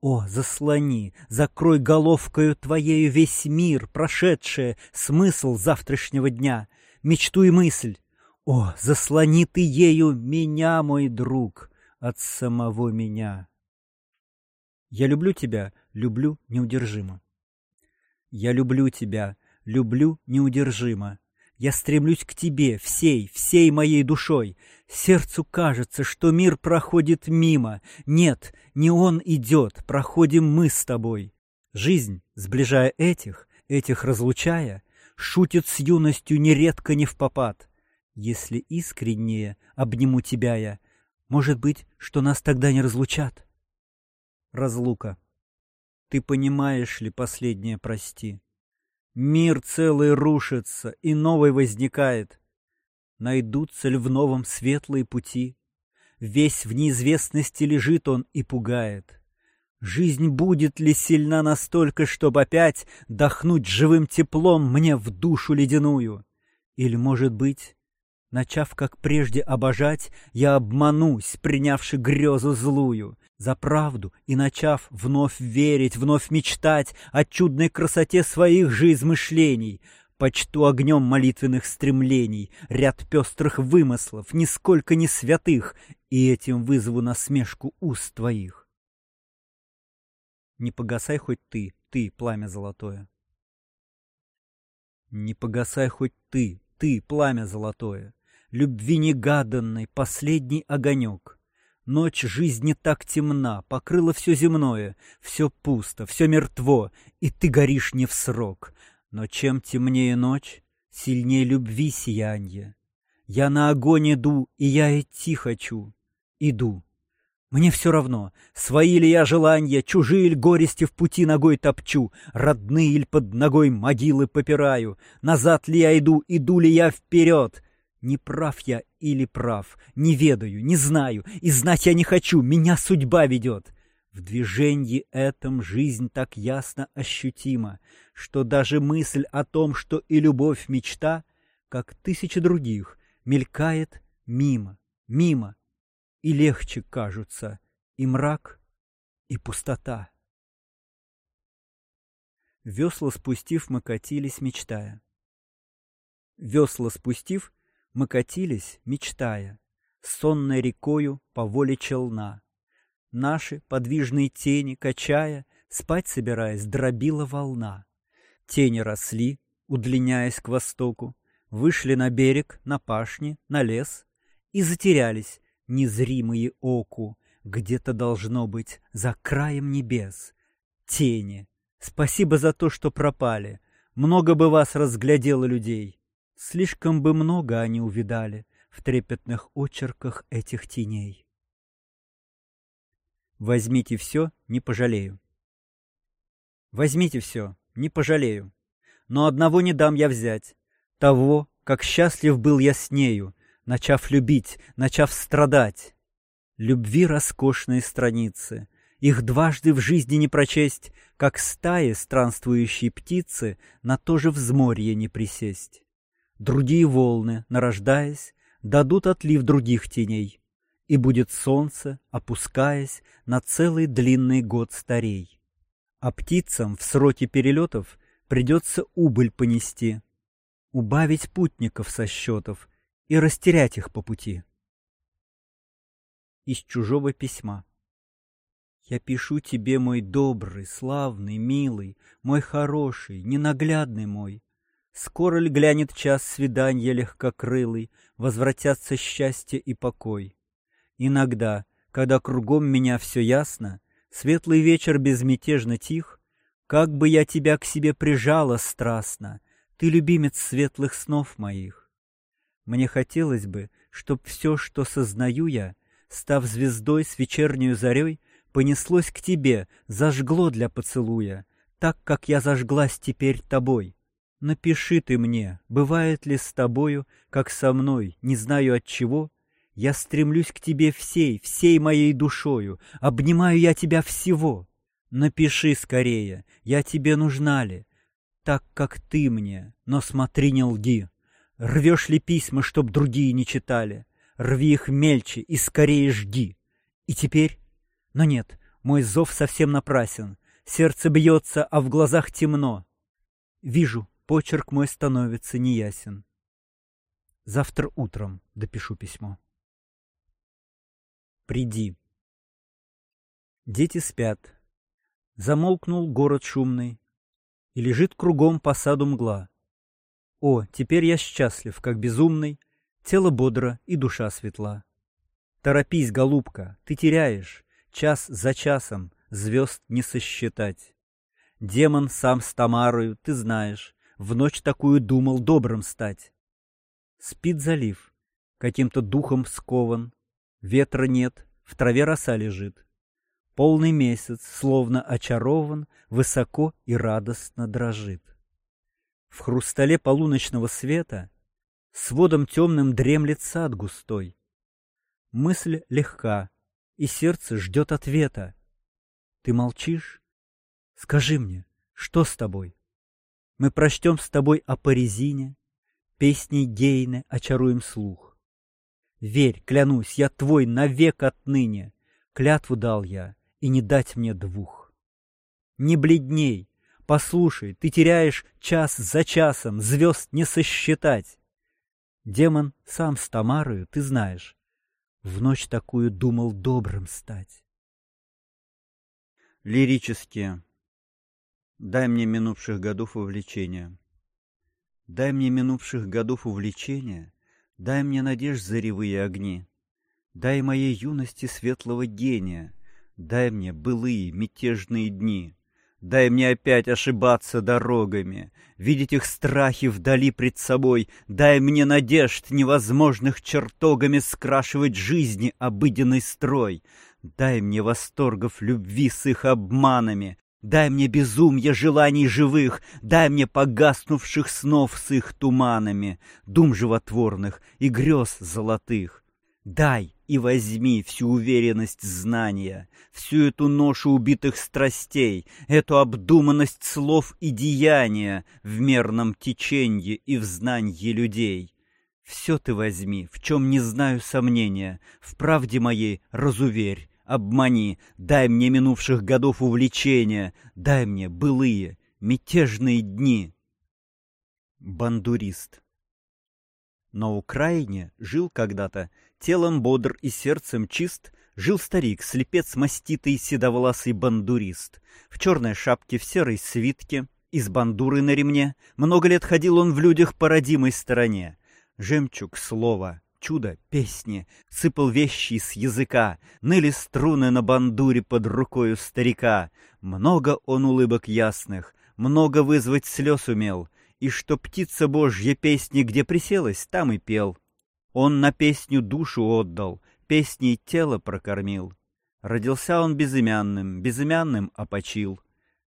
О, заслони, закрой головкою твоею весь мир, прошедшее, смысл завтрашнего дня, мечту и мысль, о, заслони ты ею меня, мой друг, от самого меня. Я люблю тебя, люблю неудержимо. Я люблю тебя, люблю неудержимо. Я стремлюсь к тебе всей, всей моей душой. Сердцу кажется, что мир проходит мимо. Нет, не он идет, проходим мы с тобой. Жизнь, сближая этих, этих разлучая, шутит с юностью нередко не в попад. Если искреннее обниму тебя я, Может быть, что нас тогда не разлучат? Разлука. Ты понимаешь ли последнее прости? Мир целый рушится, и новый возникает. Найдутся ли в новом светлые пути? Весь в неизвестности лежит он и пугает. Жизнь будет ли сильна настолько, чтобы опять Дохнуть живым теплом мне в душу ледяную? Или, может быть, начав, как прежде, обожать, Я обманусь, принявши грезу злую, за правду и начав вновь верить, вновь мечтать о чудной красоте своих же измышлений, почту огнем молитвенных стремлений, ряд пестрых вымыслов, нисколько не святых, и этим вызову насмешку уст твоих. Не погасай хоть ты, ты, пламя золотое. Не погасай хоть ты, ты, пламя золотое, любви негаданной, последний огонек — Ночь жизни так темна, покрыла все земное, все пусто, все мертво, и ты горишь не в срок. Но чем темнее ночь, сильнее любви сиянье. Я на огонь иду, и я идти хочу. Иду. Мне все равно, свои ли я желания, чужие ли горести в пути ногой топчу, родные ли под ногой могилы попираю, назад ли я иду, иду ли я вперед, не прав я или прав, не ведаю, не знаю, и знать я не хочу, меня судьба ведет. В движении этом жизнь так ясно ощутима, что даже мысль о том, что и любовь мечта, как тысячи других, мелькает мимо, мимо, и легче кажутся и мрак, и пустота. Весла спустив, мы катились, мечтая. Весла спустив, мы катились, мечтая, сонной рекою по воле челна. Наши подвижные тени, качая, спать собираясь, дробила волна. Тени росли, удлиняясь к востоку, вышли на берег, на пашни, на лес и затерялись, незримые оку, где-то должно быть за краем небес. Тени, спасибо за то, что пропали, много бы вас разглядело людей. Слишком бы много они увидали в трепетных очерках этих теней. Возьмите все, не пожалею. Возьмите все, не пожалею. Но одного не дам я взять. Того, как счастлив был я с нею, начав любить, начав страдать. Любви роскошные страницы, их дважды в жизни не прочесть, как стаи странствующей птицы на то же взморье не присесть. Другие волны, нарождаясь, дадут отлив других теней, и будет солнце, опускаясь на целый длинный год старей. А птицам в сроке перелетов придется убыль понести, убавить путников со счетов и растерять их по пути. Из чужого письма. Я пишу тебе, мой добрый, славный, милый, мой хороший, ненаглядный мой, Скоро ли глянет час свидания легкокрылый, Возвратятся счастье и покой? Иногда, когда кругом меня все ясно, Светлый вечер безмятежно тих, Как бы я тебя к себе прижала страстно, Ты любимец светлых снов моих. Мне хотелось бы, чтоб все, что сознаю я, Став звездой с вечернюю зарей, Понеслось к тебе, зажгло для поцелуя, Так, как я зажглась теперь тобой. Напиши ты мне, бывает ли с тобою, как со мной, не знаю от чего, я стремлюсь к тебе всей, всей моей душою, обнимаю я тебя всего. Напиши скорее, я тебе нужна ли, так как ты мне, но смотри не лги. Рвешь ли письма, чтоб другие не читали? Рви их мельче и скорее жги. И теперь? Но нет, мой зов совсем напрасен. Сердце бьется, а в глазах темно. Вижу, Почерк мой становится неясен. Завтра утром допишу письмо. Приди. Дети спят. Замолкнул город шумный, И лежит кругом по саду мгла. О, теперь я счастлив, как безумный, Тело бодро и душа светла. Торопись, голубка, ты теряешь, Час за часом звезд не сосчитать. Демон сам с Тамарою, ты знаешь, в ночь такую думал добрым стать. Спит залив, каким-то духом скован, Ветра нет, в траве роса лежит. Полный месяц, словно очарован, высоко и радостно дрожит. В хрустале полуночного света с водом темным дремлет сад густой. Мысль легка, и сердце ждет ответа. Ты молчишь? Скажи мне, что с тобой? Мы прочтем с тобой о Паризине, Песней Гейне очаруем слух. Верь, клянусь, я твой навек отныне, Клятву дал я, и не дать мне двух. Не бледней, послушай, ты теряешь час за часом, Звезд не сосчитать. Демон сам с Тамарою, ты знаешь, В ночь такую думал добрым стать. Лирические. Дай мне минувших годов увлечения. Дай мне минувших годов увлечения, Дай мне надежд заревые огни. Дай моей юности светлого гения, Дай мне былые мятежные дни. Дай мне опять ошибаться дорогами, Видеть их страхи вдали пред собой, Дай мне надежд невозможных чертогами Скрашивать жизни обыденный строй, Дай мне восторгов любви с их обманами, Дай мне безумье желаний живых, Дай мне погаснувших снов с их туманами, Дум животворных и грез золотых. Дай и возьми всю уверенность знания, Всю эту ношу убитых страстей, Эту обдуманность слов и деяния В мерном теченье и в знанье людей. Все ты возьми, в чем не знаю сомнения, В правде моей разуверь, обмани, дай мне минувших годов увлечения, дай мне былые, мятежные дни. Бандурист На Украине жил когда-то, телом бодр и сердцем чист, жил старик, слепец маститый, седовласый бандурист, в черной шапке, в серой свитке, из бандуры на ремне, много лет ходил он в людях по родимой стороне. Жемчуг слова, чудо песни, сыпал вещи с языка, ныли струны на бандуре под рукою старика. Много он улыбок ясных, много вызвать слез умел, и что птица божья песни, где приселась, там и пел. Он на песню душу отдал, песней тело прокормил. Родился он безымянным, безымянным опочил.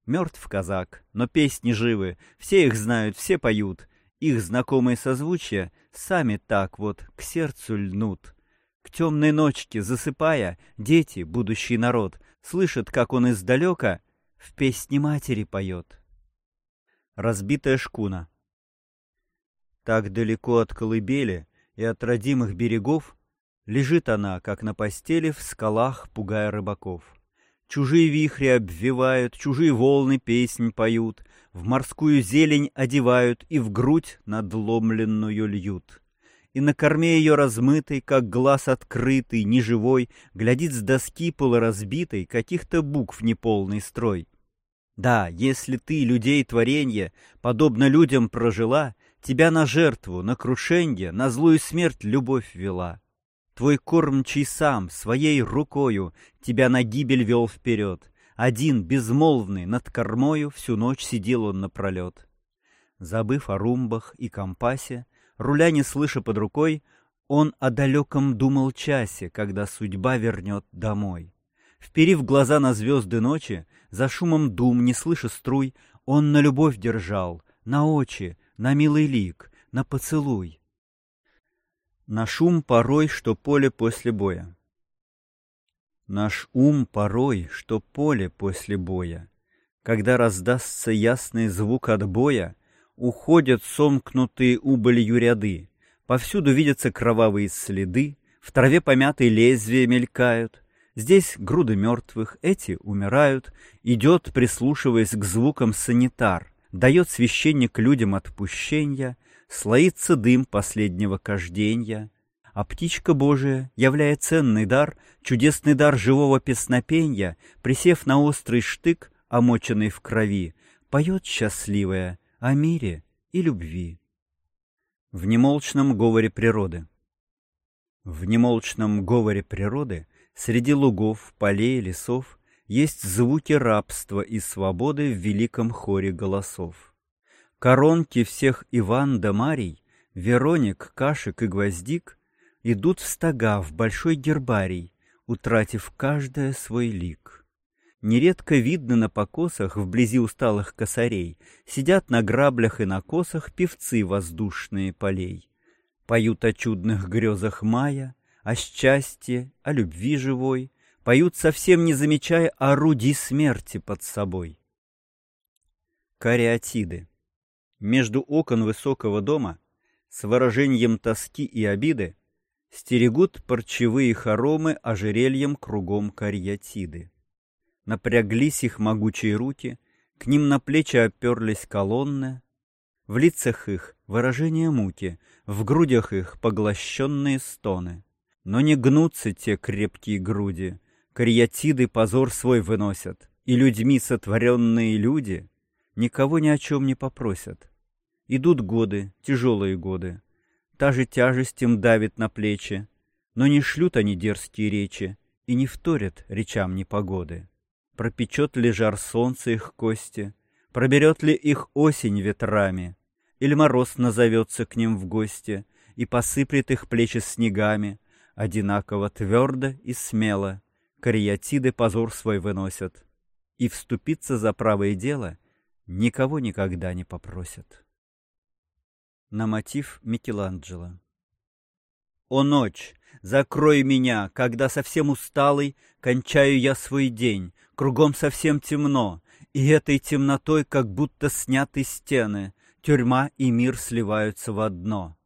Мертв казак, но песни живы, все их знают, все поют. Их знакомые созвучия сами так вот к сердцу льнут. К темной ночке, засыпая, дети, будущий народ, слышат, как он издалека в песне матери поет. Разбитая шкуна Так далеко от колыбели и от родимых берегов Лежит она, как на постели, в скалах, пугая рыбаков. Чужие вихри обвивают, чужие волны песнь поют, В морскую зелень одевают и в грудь надломленную льют. И на корме ее размытой, как глаз открытый, неживой, Глядит с доски полуразбитой каких-то букв неполный строй. Да, если ты, людей творенье, подобно людям прожила, Тебя на жертву, на крушенье, на злую смерть любовь вела. Твой кормчий сам, своей рукою, Тебя на гибель вел вперед. Один, безмолвный, над кормою Всю ночь сидел он напролет. Забыв о румбах и компасе, Руля не слыша под рукой, Он о далеком думал часе, Когда судьба вернет домой. Вперив глаза на звезды ночи, За шумом дум, не слыша струй, Он на любовь держал, на очи, На милый лик, на поцелуй. На шум порой, что поле после боя. Наш ум порой, что поле после боя. Когда раздастся ясный звук отбоя, Уходят сомкнутые убылью ряды, Повсюду видятся кровавые следы, В траве помятые лезвия мелькают, Здесь груды мертвых, эти умирают, Идет, прислушиваясь к звукам, санитар, Дает священник людям отпущения, Слоится дым последнего кожденья, а птичка Божия, являя ценный дар, чудесный дар живого песнопенья, присев на острый штык, омоченный в крови, поет счастливая о мире и любви. В немолчном говоре природы В немолчном говоре природы среди лугов, полей, лесов есть звуки рабства и свободы в великом хоре голосов. Коронки всех Иван да Марий, Вероник, Кашек и Гвоздик Идут в стога в большой гербарий, утратив каждое свой лик. Нередко видно на покосах вблизи усталых косарей, сидят на граблях и на косах певцы воздушные полей. Поют о чудных грезах мая, о счастье, о любви живой, поют совсем не замечая орудий смерти под собой. Кариатиды. Между окон высокого дома с выражением тоски и обиды Стерегут парчевые хоромы ожерельем кругом карьятиды. Напряглись их могучие руки, к ним на плечи оперлись колонны. В лицах их выражение муки, в грудях их поглощенные стоны. Но не гнутся те крепкие груди, карьятиды позор свой выносят, и людьми сотворенные люди никого ни о чем не попросят. Идут годы, тяжелые годы, Та же тяжесть им давит на плечи, но не шлют они дерзкие речи и не вторят речам непогоды. Пропечет ли жар солнца их кости, проберет ли их осень ветрами, или мороз назовется к ним в гости и посыплет их плечи снегами, одинаково твердо и смело кариатиды позор свой выносят, и вступиться за правое дело никого никогда не попросят на мотив Микеланджело. О ночь, закрой меня, когда совсем усталый Кончаю я свой день, кругом совсем темно, И этой темнотой как будто сняты стены, Тюрьма и мир сливаются в одно.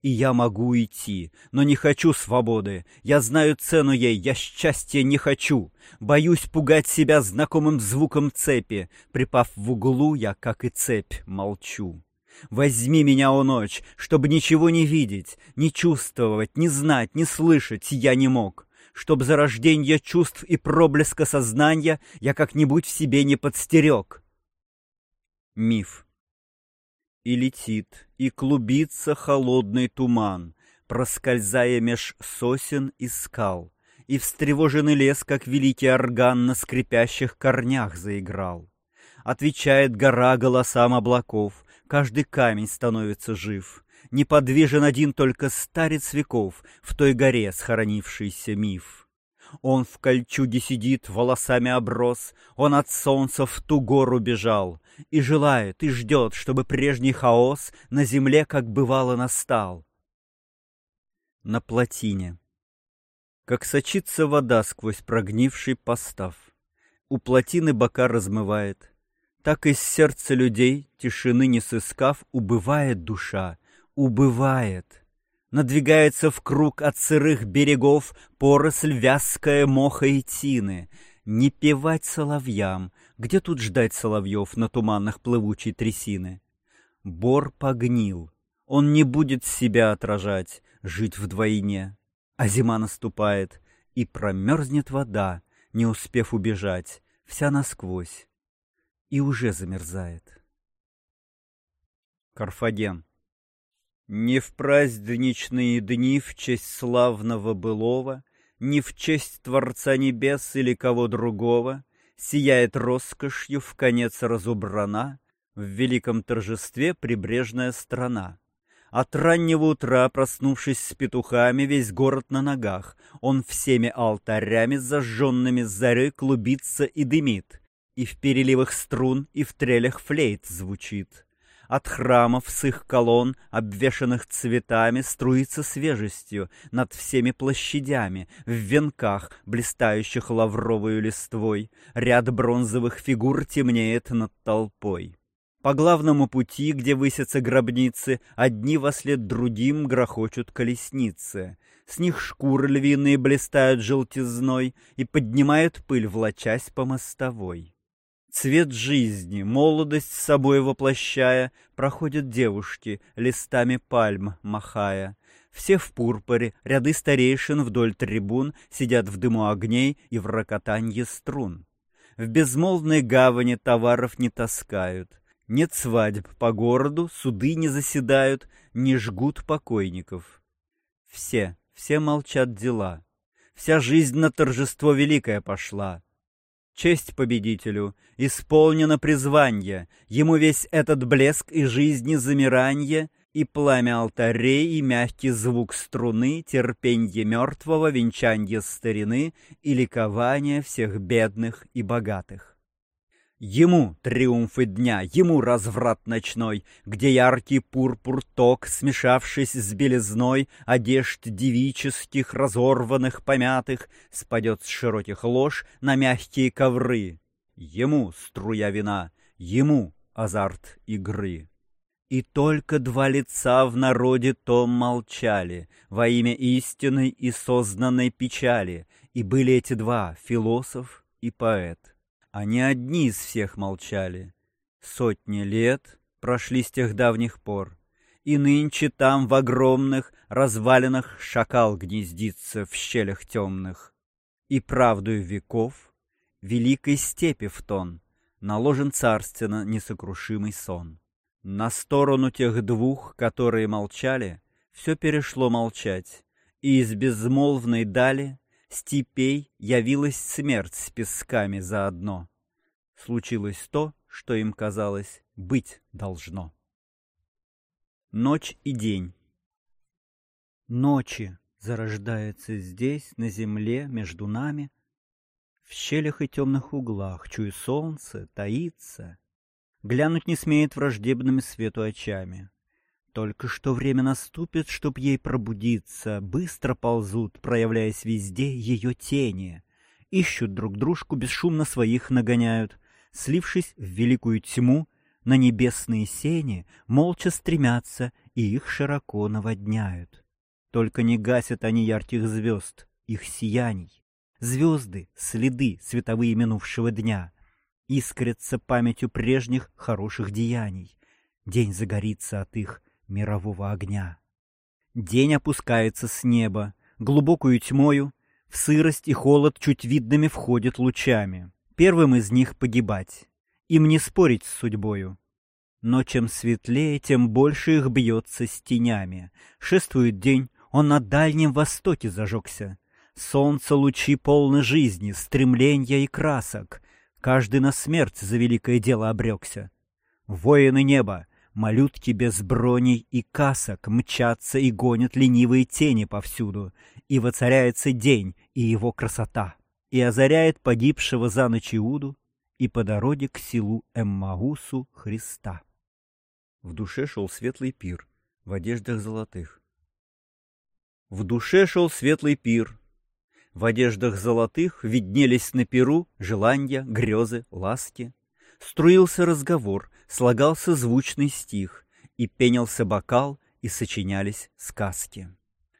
И я могу уйти, но не хочу свободы. Я знаю цену ей, я счастья не хочу. Боюсь пугать себя знакомым звуком цепи. Припав в углу, я, как и цепь, молчу. Возьми меня, о ночь, чтобы ничего не видеть, не чувствовать, не знать, не слышать я не мог, чтоб зарождение чувств и проблеска сознания я как-нибудь в себе не подстерег. Миф. И летит, и клубится холодный туман, проскользая меж сосен и скал, и встревоженный лес, как великий орган на скрипящих корнях заиграл. Отвечает гора голосам облаков, Каждый камень становится жив. Неподвижен один только старец веков В той горе схоронившийся миф. Он в кольчуге сидит, волосами оброс, Он от солнца в ту гору бежал И желает, и ждет, чтобы прежний хаос На земле, как бывало, настал. На плотине. Как сочится вода сквозь прогнивший постав. У плотины бока размывает, так из сердца людей, тишины не сыскав, убывает душа, убывает. Надвигается в круг от сырых берегов поросль вязкая моха и тины. Не певать соловьям, где тут ждать соловьев на туманах плывучей трясины? Бор погнил, он не будет себя отражать, жить вдвойне. А зима наступает, и промерзнет вода, не успев убежать, вся насквозь и уже замерзает. Карфаген. Не в праздничные дни в честь славного былого, Не в честь Творца Небес или кого другого, Сияет роскошью в конец разубрана В великом торжестве прибрежная страна. От раннего утра, проснувшись с петухами, Весь город на ногах, Он всеми алтарями, зажженными с зары, Клубится и дымит — и в переливах струн, и в трелях флейт звучит. От храмов с их колонн, обвешанных цветами, Струится свежестью над всеми площадями, В венках, блистающих лавровою листвой, Ряд бронзовых фигур темнеет над толпой. По главному пути, где высятся гробницы, Одни во след другим грохочут колесницы. С них шкуры львиные блистают желтизной И поднимают пыль, влачась по мостовой. Цвет жизни, молодость с собой воплощая, Проходят девушки, листами пальм махая. Все в пурпуре, ряды старейшин вдоль трибун Сидят в дыму огней и в рокотанье струн. В безмолвной гавани товаров не таскают, Нет свадеб по городу, суды не заседают, Не жгут покойников. Все, все молчат дела. Вся жизнь на торжество великое пошла. Честь победителю, исполнено призвание, Ему весь этот блеск и жизни замиранье И пламя алтарей, и мягкий звук струны, терпенье мертвого, венчанье старины и ликование всех бедных и богатых. Ему триумфы дня, ему разврат ночной, Где яркий пурпур ток, смешавшись с белизной Одежд девических, разорванных, помятых, Спадет с широких лож на мягкие ковры. Ему струя вина, ему азарт игры. И только два лица в народе том молчали Во имя истинной и сознанной печали, И были эти два — философ и поэт. Они одни из всех молчали. Сотни лет прошли с тех давних пор, И нынче там в огромных развалинах Шакал гнездится в щелях темных. И правдою веков великой степи в тон Наложен царственно несокрушимый сон. На сторону тех двух, которые молчали, Все перешло молчать, и из безмолвной дали степей явилась смерть с песками заодно. Случилось то, что им казалось быть должно. Ночь и день. Ночи зарождается здесь, на земле, между нами, В щелях и темных углах, чую солнце, таится, Глянуть не смеет враждебными свету очами. Только что время наступит, чтоб ей пробудиться, Быстро ползут, проявляясь везде, ее тени. Ищут друг дружку, бесшумно своих нагоняют. Слившись в великую тьму, на небесные сени Молча стремятся и их широко наводняют. Только не гасят они ярких звезд, их сияний. Звезды — следы световые минувшего дня. Искрятся памятью прежних хороших деяний. День загорится от их мирового огня. День опускается с неба, глубокую тьмою, В сырость и холод чуть видными входит лучами. Первым из них погибать, им не спорить с судьбою. Но чем светлее, тем больше их бьется с тенями. Шествует день, он на Дальнем Востоке зажегся. Солнце лучи полны жизни, стремления и красок. Каждый на смерть за великое дело обрекся. Воины неба, Малютки без броней и касок мчатся и гонят ленивые тени повсюду, и воцаряется день и его красота, и озаряет погибшего за ночь Иуду и по дороге к селу Эммаусу Христа. В душе шел светлый пир в одеждах золотых. В душе шел светлый пир. В одеждах золотых виднелись на пиру желания, грезы, ласки. Струился разговор, слагался звучный стих, и пенился бокал, и сочинялись сказки.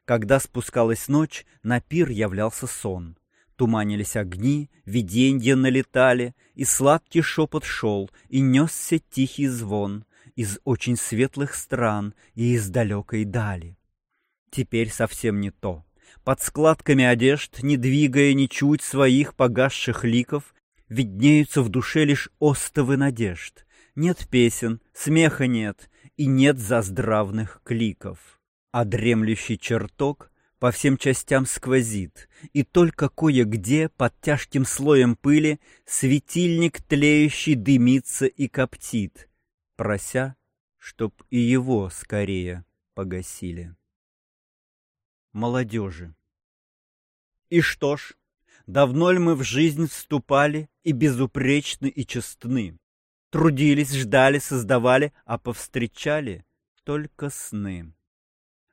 Когда спускалась ночь, на пир являлся сон. Туманились огни, виденья налетали, и сладкий шепот шел, и несся тихий звон из очень светлых стран и из далекой дали. Теперь совсем не то. Под складками одежд, не двигая ничуть своих погасших ликов, виднеются в душе лишь остовы надежд, нет песен, смеха нет, и нет заздравных кликов. А дремлющий чертог по всем частям сквозит, и только кое-где под тяжким слоем пыли светильник тлеющий дымится и коптит, прося, чтоб и его скорее погасили. Молодежи. И что ж, давно ли мы в жизнь вступали и безупречны и честны? Трудились, ждали, создавали, а повстречали только сны.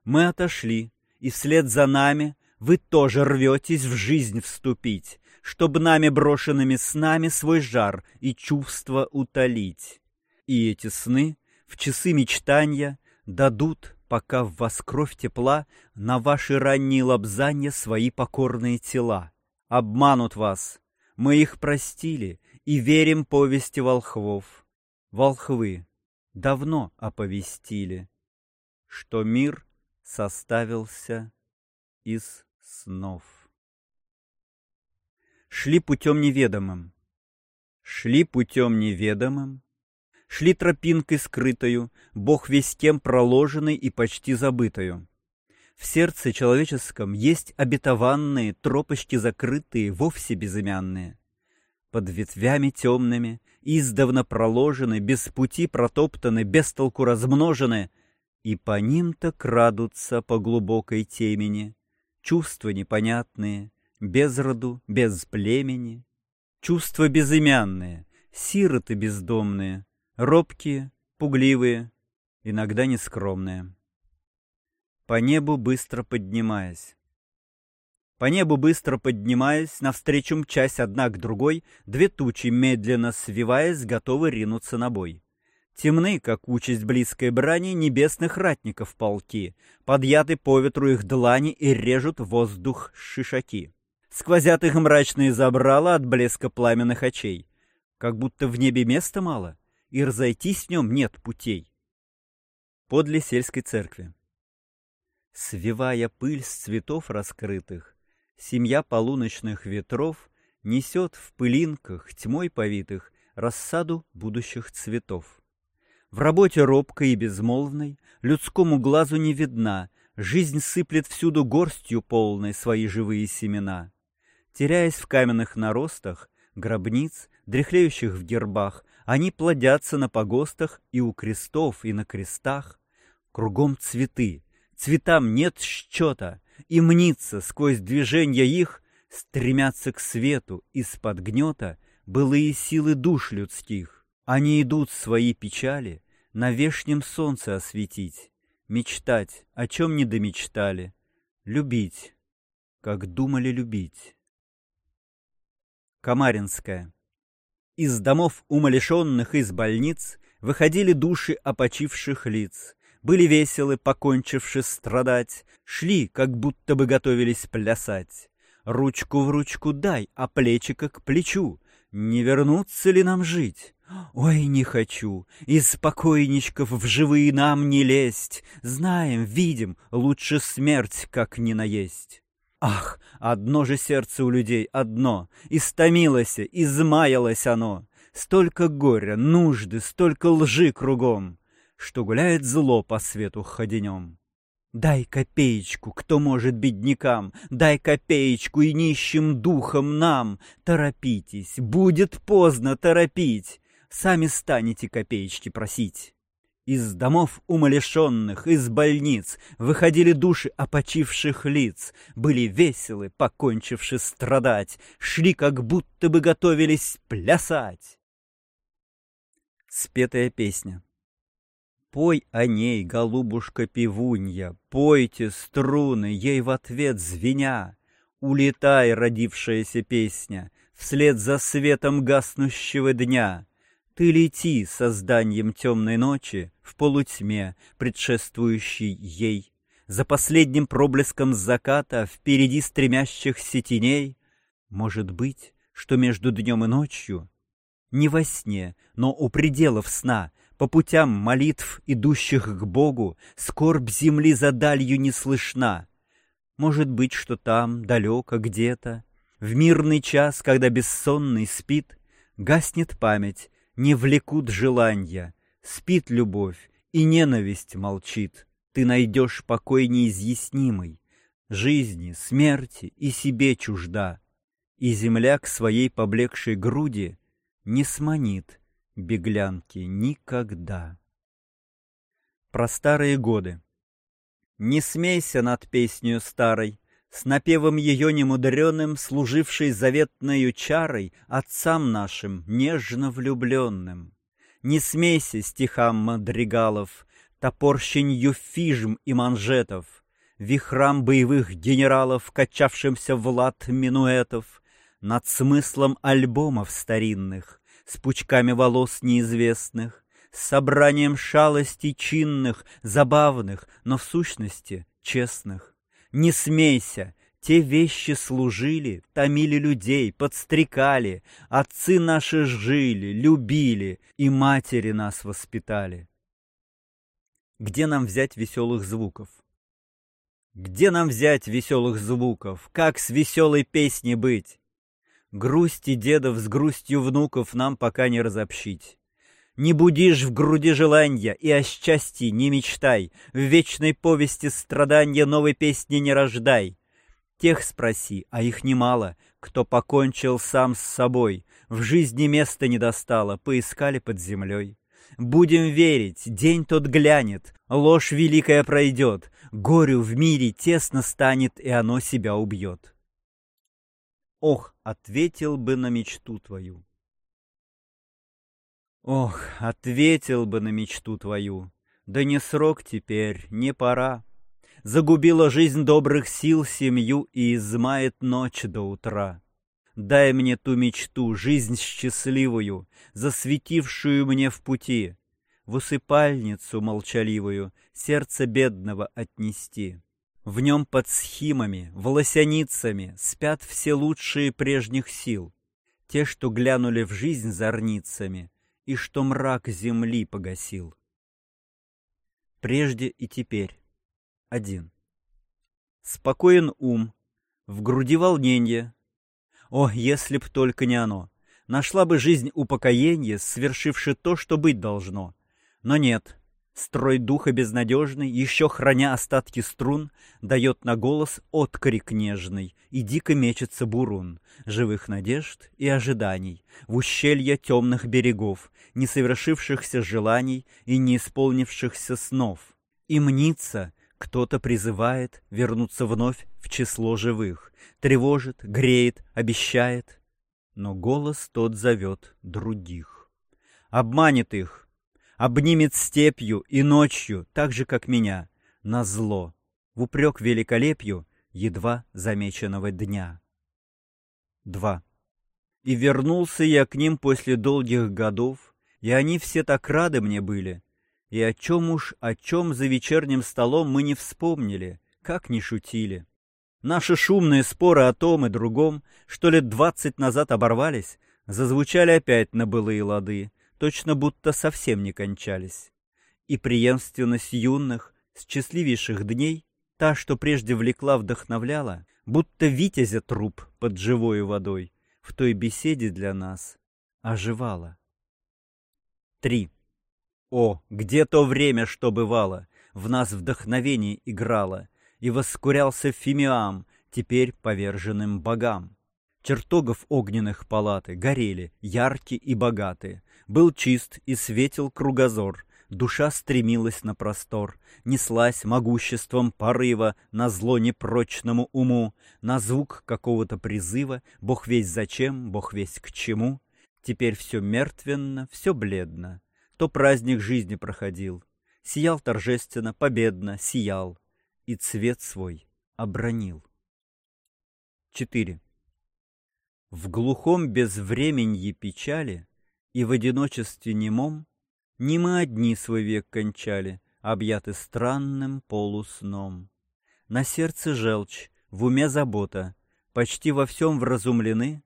Мы отошли, и вслед за нами вы тоже рветесь в жизнь вступить, чтобы нами брошенными снами свой жар и чувства утолить. И эти сны в часы мечтания дадут, пока в вас кровь тепла, на ваши ранние лобзания свои покорные тела. Обманут вас, мы их простили и верим повести волхвов. Волхвы давно оповестили, что мир составился из снов. Шли путем неведомым, шли путем неведомым, шли тропинкой скрытою, Бог весь кем проложенной и почти забытою. В сердце человеческом есть обетованные тропочки закрытые, вовсе безымянные под ветвями темными, издавна проложены, без пути протоптаны, без толку размножены, И по ним-то крадутся по глубокой темени Чувства непонятные, без роду, без племени, Чувства безымянные, сироты бездомные, Робкие, пугливые, иногда нескромные. По небу быстро поднимаясь. По небу быстро поднимаясь, навстречу мчась одна к другой, Две тучи, медленно свиваясь, готовы ринуться на бой. Темны, как участь близкой брани, небесных ратников полки, Подъяты по ветру их длани и режут воздух шишаки. Сквозят их мрачные забрала от блеска пламенных очей, Как будто в небе места мало, и разойтись в нем нет путей. Подле сельской церкви. Свивая пыль с цветов раскрытых, Семья полуночных ветров Несет в пылинках, тьмой повитых, Рассаду будущих цветов. В работе робкой и безмолвной людскому глазу не видна, Жизнь сыплет всюду горстью полной свои живые семена. Теряясь в каменных наростах, гробниц, дряхлеющих в гербах, Они плодятся на погостах и у крестов, и на крестах. Кругом цветы, цветам нет счета, И мнится сквозь движения их Стремятся к свету из-под гнета Былые силы душ людских. Они идут свои печали на вешнем солнце осветить, Мечтать, о чем не домечтали, любить, как думали любить. Камаринская. Из домов умалишенных из больниц Выходили души опочивших лиц, Были веселы, покончивши страдать, Шли, как будто бы готовились плясать. Ручку в ручку дай, а плечико к плечу. Не вернуться ли нам жить? Ой, не хочу, из покойничков в живые нам не лезть. Знаем, видим, лучше смерть, как не наесть. Ах, одно же сердце у людей, одно, Истомилось, измаялось оно. Столько горя, нужды, столько лжи кругом, Что гуляет зло по свету ходенем. Дай копеечку, кто может беднякам, Дай копеечку и нищим духом нам. Торопитесь, будет поздно торопить сами станете копеечки просить. Из домов умалишенных, из больниц Выходили души опочивших лиц, Были веселы, покончивши страдать, Шли, как будто бы готовились плясать. Спетая песня Пой о ней, голубушка-пивунья, Пойте струны, ей в ответ звеня. Улетай, родившаяся песня, Вслед за светом гаснущего дня — ты лети созданием темной ночи в полутьме, предшествующей ей, за последним проблеском заката впереди стремящихся теней. Может быть, что между днем и ночью, не во сне, но у пределов сна, по путям молитв, идущих к Богу, скорбь земли за далью не слышна. Может быть, что там, далеко, где-то, в мирный час, когда бессонный спит, гаснет память, не влекут желания, спит любовь, и ненависть молчит. Ты найдешь покой неизъяснимый, жизни, смерти и себе чужда, и земля к своей поблекшей груди не сманит беглянки никогда. Про старые годы. Не смейся над песнью старой, с напевом ее немудреным, служившей заветною чарой отцам нашим нежно влюбленным. Не смейся стихам мадригалов, топорщенью фижм и манжетов, вихрам боевых генералов, качавшимся в лад минуэтов, над смыслом альбомов старинных, с пучками волос неизвестных, с собранием шалостей чинных, забавных, но в сущности честных не смейся, те вещи служили, томили людей, подстрекали, отцы наши жили, любили, и матери нас воспитали. Где нам взять веселых звуков? Где нам взять веселых звуков? Как с веселой песней быть? Грусти дедов с грустью внуков нам пока не разобщить. Не будишь в груди желанья и о счастье не мечтай, В вечной повести страдания новой песни не рождай. Тех спроси, а их немало, кто покончил сам с собой, В жизни места не достало, поискали под землей. Будем верить, день тот глянет, ложь великая пройдет, горю в мире тесно станет, и оно себя убьет. Ох, ответил бы на мечту твою. Ох, ответил бы на мечту твою, да не срок теперь, не пора. Загубила жизнь добрых сил семью и измает ночь до утра. Дай мне ту мечту, жизнь счастливую, Засветившую мне в пути, В усыпальницу молчаливую Сердце бедного отнести. В нем под схимами, волосяницами Спят все лучшие прежних сил, Те, что глянули в жизнь зорницами И что мрак земли погасил. Прежде и теперь. Один. Спокоен ум, в груди волнение, о, если б только не оно! Нашла бы жизнь упокоенье, свершивши то, что быть должно. Но нет. Строй духа безнадежный, еще храня остатки струн, дает на голос отклик нежный, и дико мечется бурун живых надежд и ожиданий в ущелье темных берегов, не совершившихся желаний и не исполнившихся снов. И мнится, кто-то призывает вернуться вновь в число живых тревожит, греет, обещает. Но голос тот зовет других. Обманет их, обнимет степью и ночью, так же, как меня, на зло, в упрек великолепию едва замеченного дня. 2. И вернулся я к ним после долгих годов, и они все так рады мне были, и о чем уж, о чем за вечерним столом мы не вспомнили, как не шутили. Наши шумные споры о том и другом, что лет двадцать назад оборвались, зазвучали опять на былые лады, точно будто совсем не кончались. И преемственность юных, счастливейших дней, та, что прежде влекла, вдохновляла, будто витязя труп под живою водой, в той беседе для нас оживала. 3. О, где то время, что бывало, в нас вдохновение играло, и воскурялся Фимиам, теперь поверженным богам. Чертогов огненных палаты горели, яркие и богатые. Был чист и светил кругозор, душа стремилась на простор, неслась могуществом порыва на зло непрочному уму, на звук какого-то призыва, бог весь зачем, бог весь к чему. Теперь все мертвенно, все бледно. То праздник жизни проходил. Сиял торжественно, победно, сиял и цвет свой обронил. 4. В глухом безвременье печали и в одиночестве немом не мы одни свой век кончали, объяты странным полусном. На сердце желчь, в уме забота, почти во всем вразумлены,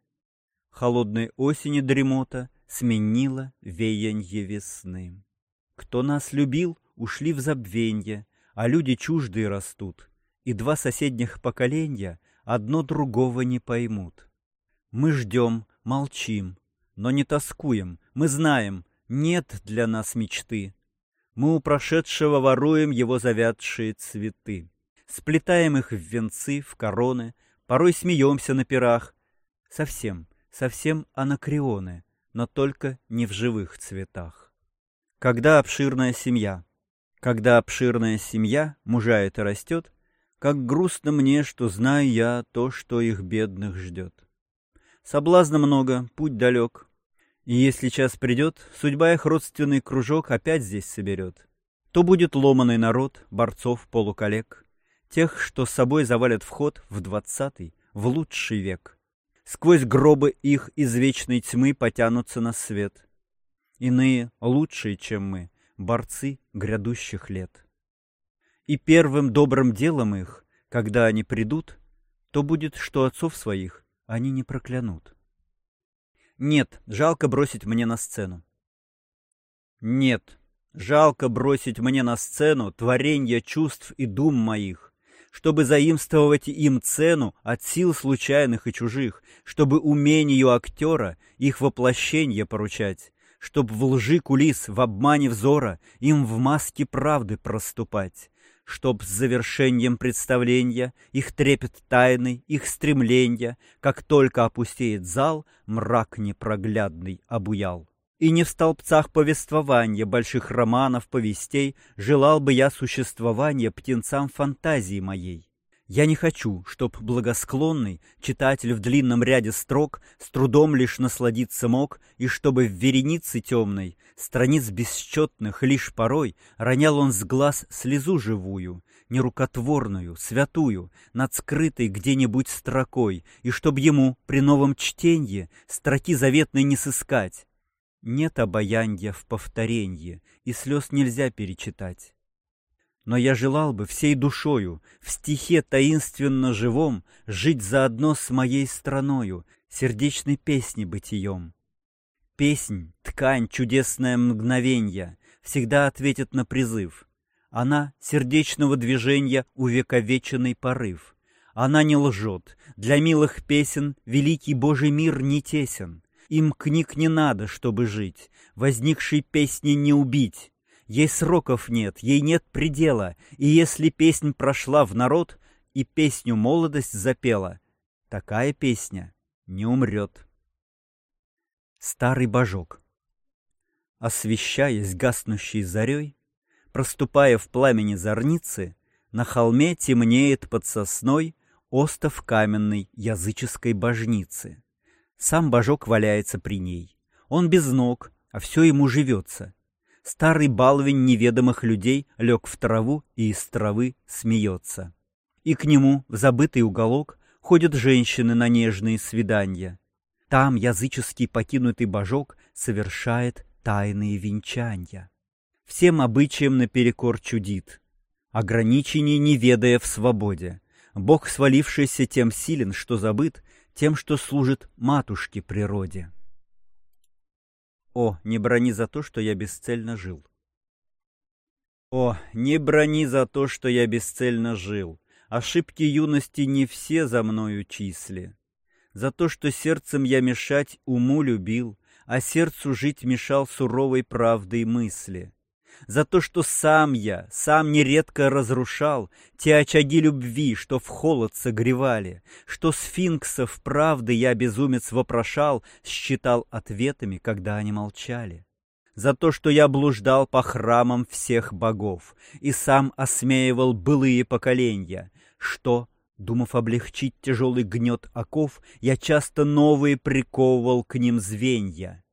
холодной осени дремота сменила веянье весны. Кто нас любил, ушли в забвенье, а люди чуждые растут, и два соседних поколения одно другого не поймут. Мы ждем, молчим, но не тоскуем, мы знаем, нет для нас мечты. Мы у прошедшего воруем его завядшие цветы, сплетаем их в венцы, в короны, порой смеемся на пирах. Совсем, совсем анакреоны, но только не в живых цветах. Когда обширная семья, когда обширная семья мужает и растет, как грустно мне, что знаю я то, что их бедных ждет. Соблазна много, путь далек. И если час придет, судьба их родственный кружок опять здесь соберет. То будет ломаный народ, борцов, полуколлег, тех, что с собой завалят вход в двадцатый, в лучший век. Сквозь гробы их из вечной тьмы потянутся на свет. Иные, лучшие, чем мы, борцы грядущих лет. И первым добрым делом их, когда они придут, то будет, что отцов своих они не проклянут. Нет, жалко бросить мне на сцену. Нет, жалко бросить мне на сцену творенья чувств и дум моих, чтобы заимствовать им цену от сил случайных и чужих, чтобы умению актера их воплощение поручать, чтоб в лжи кулис, в обмане взора им в маске правды проступать, чтоб с завершением представления их трепет тайны, их стремления, как только опустеет зал, мрак непроглядный обуял. И не в столбцах повествования больших романов, повестей желал бы я существования птенцам фантазии моей. Я не хочу, чтоб благосклонный читатель в длинном ряде строк с трудом лишь насладиться мог, и чтобы в веренице темной, страниц бесчетных лишь порой, ронял он с глаз слезу живую, нерукотворную, святую, над скрытой где-нибудь строкой, и чтоб ему при новом чтенье строки заветной не сыскать. Нет обаянья в повторенье, и слез нельзя перечитать. Но я желал бы всей душою, в стихе таинственно живом, Жить заодно с моей страною, сердечной песни бытием. Песнь, ткань, чудесное мгновенье, Всегда ответит на призыв. Она сердечного движения увековеченный порыв. Она не лжет, для милых песен Великий Божий мир не тесен. Им книг не надо, чтобы жить, Возникшей песни не убить, Ей сроков нет, ей нет предела, и если песнь прошла в народ и песню молодость запела, такая песня не умрет. Старый божок Освещаясь гаснущей зарей, проступая в пламени зорницы, на холме темнеет под сосной остов каменной языческой божницы. Сам божок валяется при ней. Он без ног, а все ему живется — Старый баловень неведомых людей лег в траву и из травы смеется. И к нему, в забытый уголок, ходят женщины на нежные свидания. Там языческий покинутый божок совершает тайные венчания. Всем обычаям наперекор чудит, ограничений не ведая в свободе. Бог, свалившийся тем силен, что забыт, тем, что служит матушке природе. О, не брони за то, что я бесцельно жил. О, не брони за то, что я бесцельно жил. Ошибки юности не все за мною числи. За то, что сердцем я мешать уму любил, а сердцу жить мешал суровой правдой мысли за то, что сам я, сам нередко разрушал те очаги любви, что в холод согревали, что сфинксов правды я, безумец, вопрошал, считал ответами, когда они молчали. За то, что я блуждал по храмам всех богов и сам осмеивал былые поколения, что, думав облегчить тяжелый гнет оков, я часто новые приковывал к ним звенья.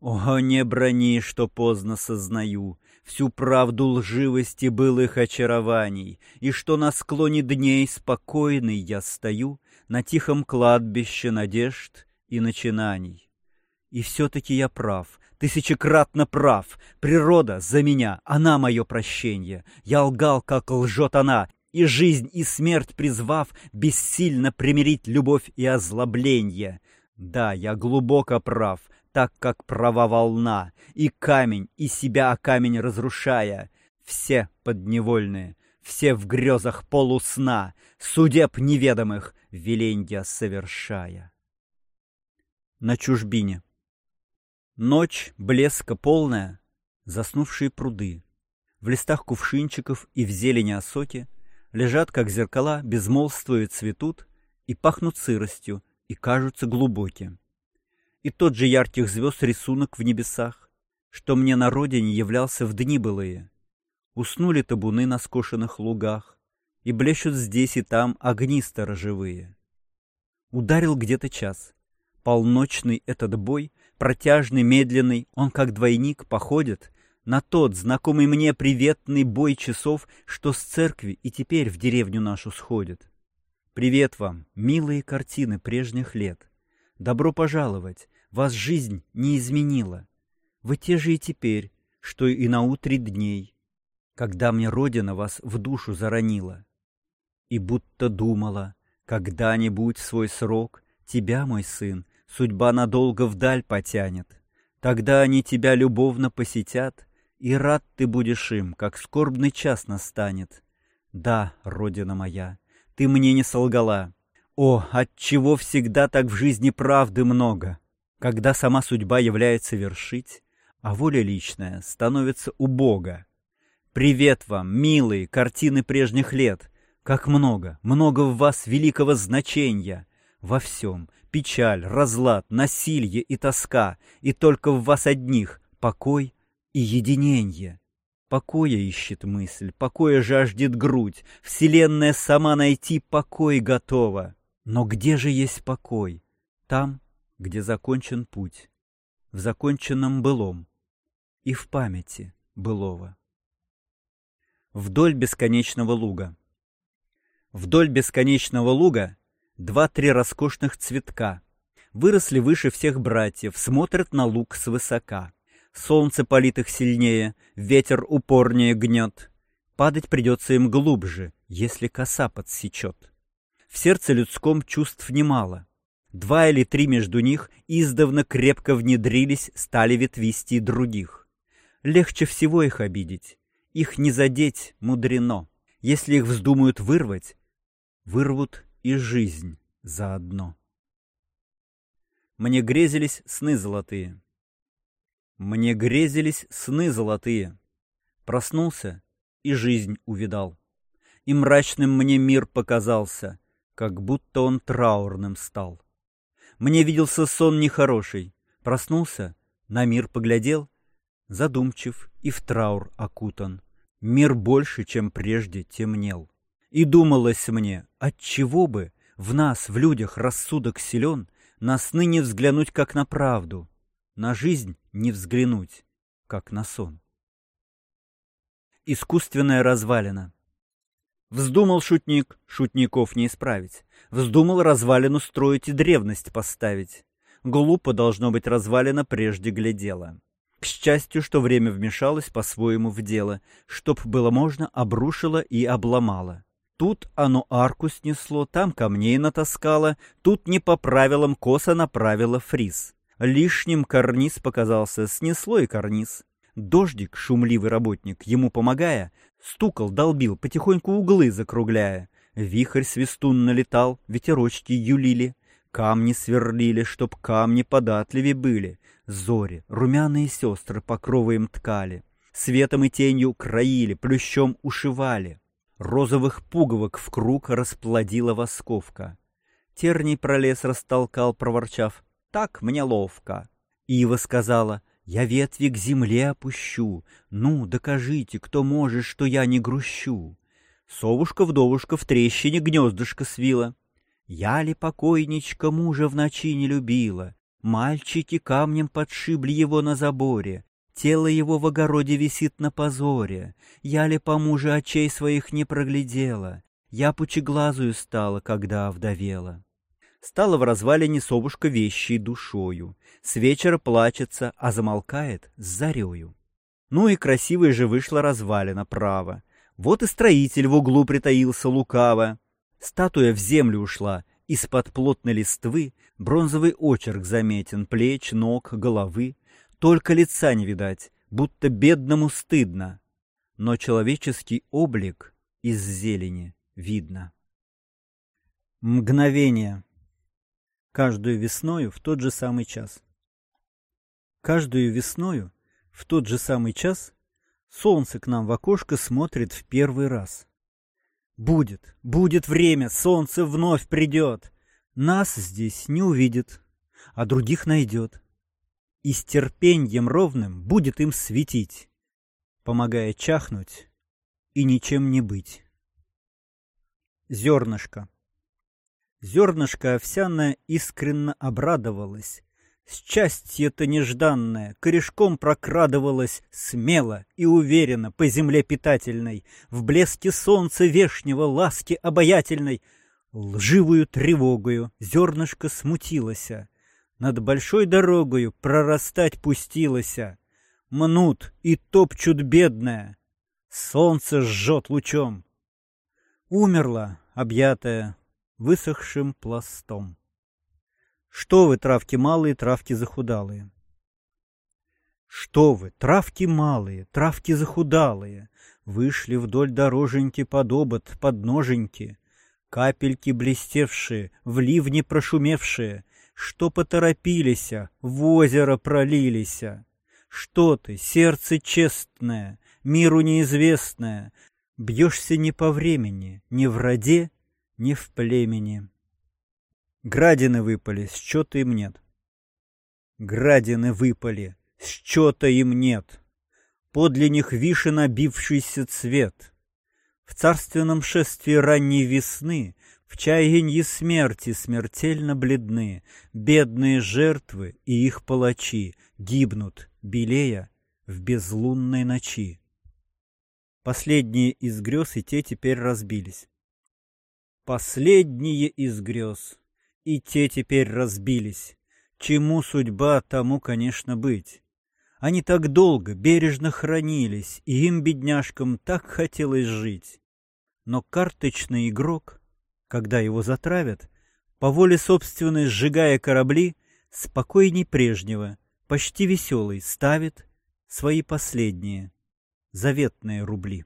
О, не брони, что поздно сознаю, всю правду лживости былых очарований, и что на склоне дней спокойный я стою на тихом кладбище надежд и начинаний. И все-таки я прав, тысячекратно прав. Природа за меня, она мое прощение. Я лгал, как лжет она, и жизнь, и смерть призвав, бессильно примирить любовь и озлобление. Да, я глубоко прав, так как права волна, и камень, и себя о камень разрушая, все подневольные, все в грезах полусна, судеб неведомых веленья совершая. На чужбине. Ночь, блеска полная, заснувшие пруды. В листах кувшинчиков и в зелени осоки лежат, как зеркала, безмолвствуют, цветут и пахнут сыростью, и кажутся глубокими и тот же ярких звезд рисунок в небесах, что мне на родине являлся в дни былые. Уснули табуны на скошенных лугах, и блещут здесь и там огни сторожевые. Ударил где-то час. Полночный этот бой, протяжный, медленный, он как двойник походит на тот знакомый мне приветный бой часов, что с церкви и теперь в деревню нашу сходит. Привет вам, милые картины прежних лет. Добро пожаловать, вас жизнь не изменила. Вы те же и теперь, что и на утре дней, когда мне Родина вас в душу заронила. И будто думала, когда-нибудь свой срок тебя, мой сын, судьба надолго вдаль потянет. Тогда они тебя любовно посетят, и рад ты будешь им, как скорбный час настанет. Да, Родина моя, ты мне не солгала. О, отчего всегда так в жизни правды много? когда сама судьба является вершить, а воля личная становится у Бога. Привет вам, милые картины прежних лет! Как много, много в вас великого значения! Во всем, печаль, разлад, насилие и тоска, и только в вас одних покой и единение. Покоя ищет мысль, покоя жаждет грудь, Вселенная сама найти покой готова. Но где же есть покой? Там, где закончен путь, в законченном былом и в памяти былого. Вдоль бесконечного луга. Вдоль бесконечного луга два-три роскошных цветка. Выросли выше всех братьев, смотрят на луг свысока. Солнце палит их сильнее, ветер упорнее гнет. Падать придется им глубже, если коса подсечет. В сердце людском чувств немало. Два или три между них издавна крепко внедрились, стали ветвистей других. Легче всего их обидеть. Их не задеть мудрено. Если их вздумают вырвать, вырвут и жизнь заодно. Мне грезились сны золотые. Мне грезились сны золотые. Проснулся и жизнь увидал. И мрачным мне мир показался, как будто он траурным стал. Мне виделся сон нехороший. Проснулся, на мир поглядел, задумчив и в траур окутан. Мир больше, чем прежде, темнел. И думалось мне, отчего бы в нас, в людях, рассудок силен, на сны не взглянуть, как на правду, на жизнь не взглянуть, как на сон. Искусственная развалина. Вздумал шутник, шутников не исправить. Вздумал развалину строить и древность поставить. Глупо должно быть развалина прежде глядела. К счастью, что время вмешалось по-своему в дело, чтоб было можно, обрушило и обломало. Тут оно арку снесло, там камней натаскало, тут не по правилам косо направило фриз. Лишним карниз показался, снесло и карниз. Дождик, шумливый работник, ему помогая, стукал, долбил, потихоньку углы закругляя. Вихрь свистун налетал, ветерочки юлили, камни сверлили, чтоб камни податливее были. Зори, румяные сестры покровы им ткали, светом и тенью краили, плющом ушивали. Розовых пуговок в круг расплодила восковка. Терний пролез растолкал, проворчав, так мне ловко. Ива сказала, я ветви к земле опущу, ну, докажите, кто может, что я не грущу. Совушка-вдовушка в трещине гнездышко свила. Я ли покойничка мужа в ночи не любила? Мальчики камнем подшибли его на заборе, Тело его в огороде висит на позоре. Я ли по мужу очей своих не проглядела? Я пучеглазую стала, когда овдовела стала в развалине совушка вещей душою. С вечера плачется, а замолкает с зарею. Ну и красивая же вышла развалина право. Вот и строитель в углу притаился лукаво. Статуя в землю ушла, из-под плотной листвы бронзовый очерк заметен плеч, ног, головы. Только лица не видать, будто бедному стыдно. Но человеческий облик из зелени видно. Мгновение каждую весною в тот же самый час. Каждую весною в тот же самый час солнце к нам в окошко смотрит в первый раз. Будет, будет время, солнце вновь придет. Нас здесь не увидит, а других найдет. И с терпеньем ровным будет им светить, помогая чахнуть и ничем не быть. Зернышко. Зернышко овсяное искренно обрадовалось. Счастье-то нежданное корешком прокрадывалось смело и уверенно по земле питательной, в блеске солнца вешнего ласки обаятельной. Лживую тревогою зернышко смутилося, над большой дорогою прорастать пустилося. Мнут и топчут бедное, солнце жжет лучом. Умерла, объятая высохшим пластом. Что вы, травки малые, травки захудалые? Что вы, травки малые, травки захудалые, Вышли вдоль дороженьки под обод, под ноженьки, Капельки блестевшие, в ливне прошумевшие, Что поторопилися, в озеро пролилися. Что ты, сердце честное, миру неизвестное, Бьешься не по времени, не в роде, не в племени. Градины выпали, счета им нет. Градины выпали, счета им нет. Подле них вишен обившийся цвет. В царственном шествии ранней весны, В чаянье смерти смертельно бледны, Бедные жертвы и их палачи Гибнут, белея, в безлунной ночи. Последние из грез и те теперь разбились. Последние из грез и те теперь разбились. Чему судьба, тому, конечно, быть. Они так долго, бережно хранились, и им, бедняжкам, так хотелось жить. Но карточный игрок, когда его затравят, по воле собственной сжигая корабли, спокойней прежнего, почти веселый, ставит свои последние, заветные рубли.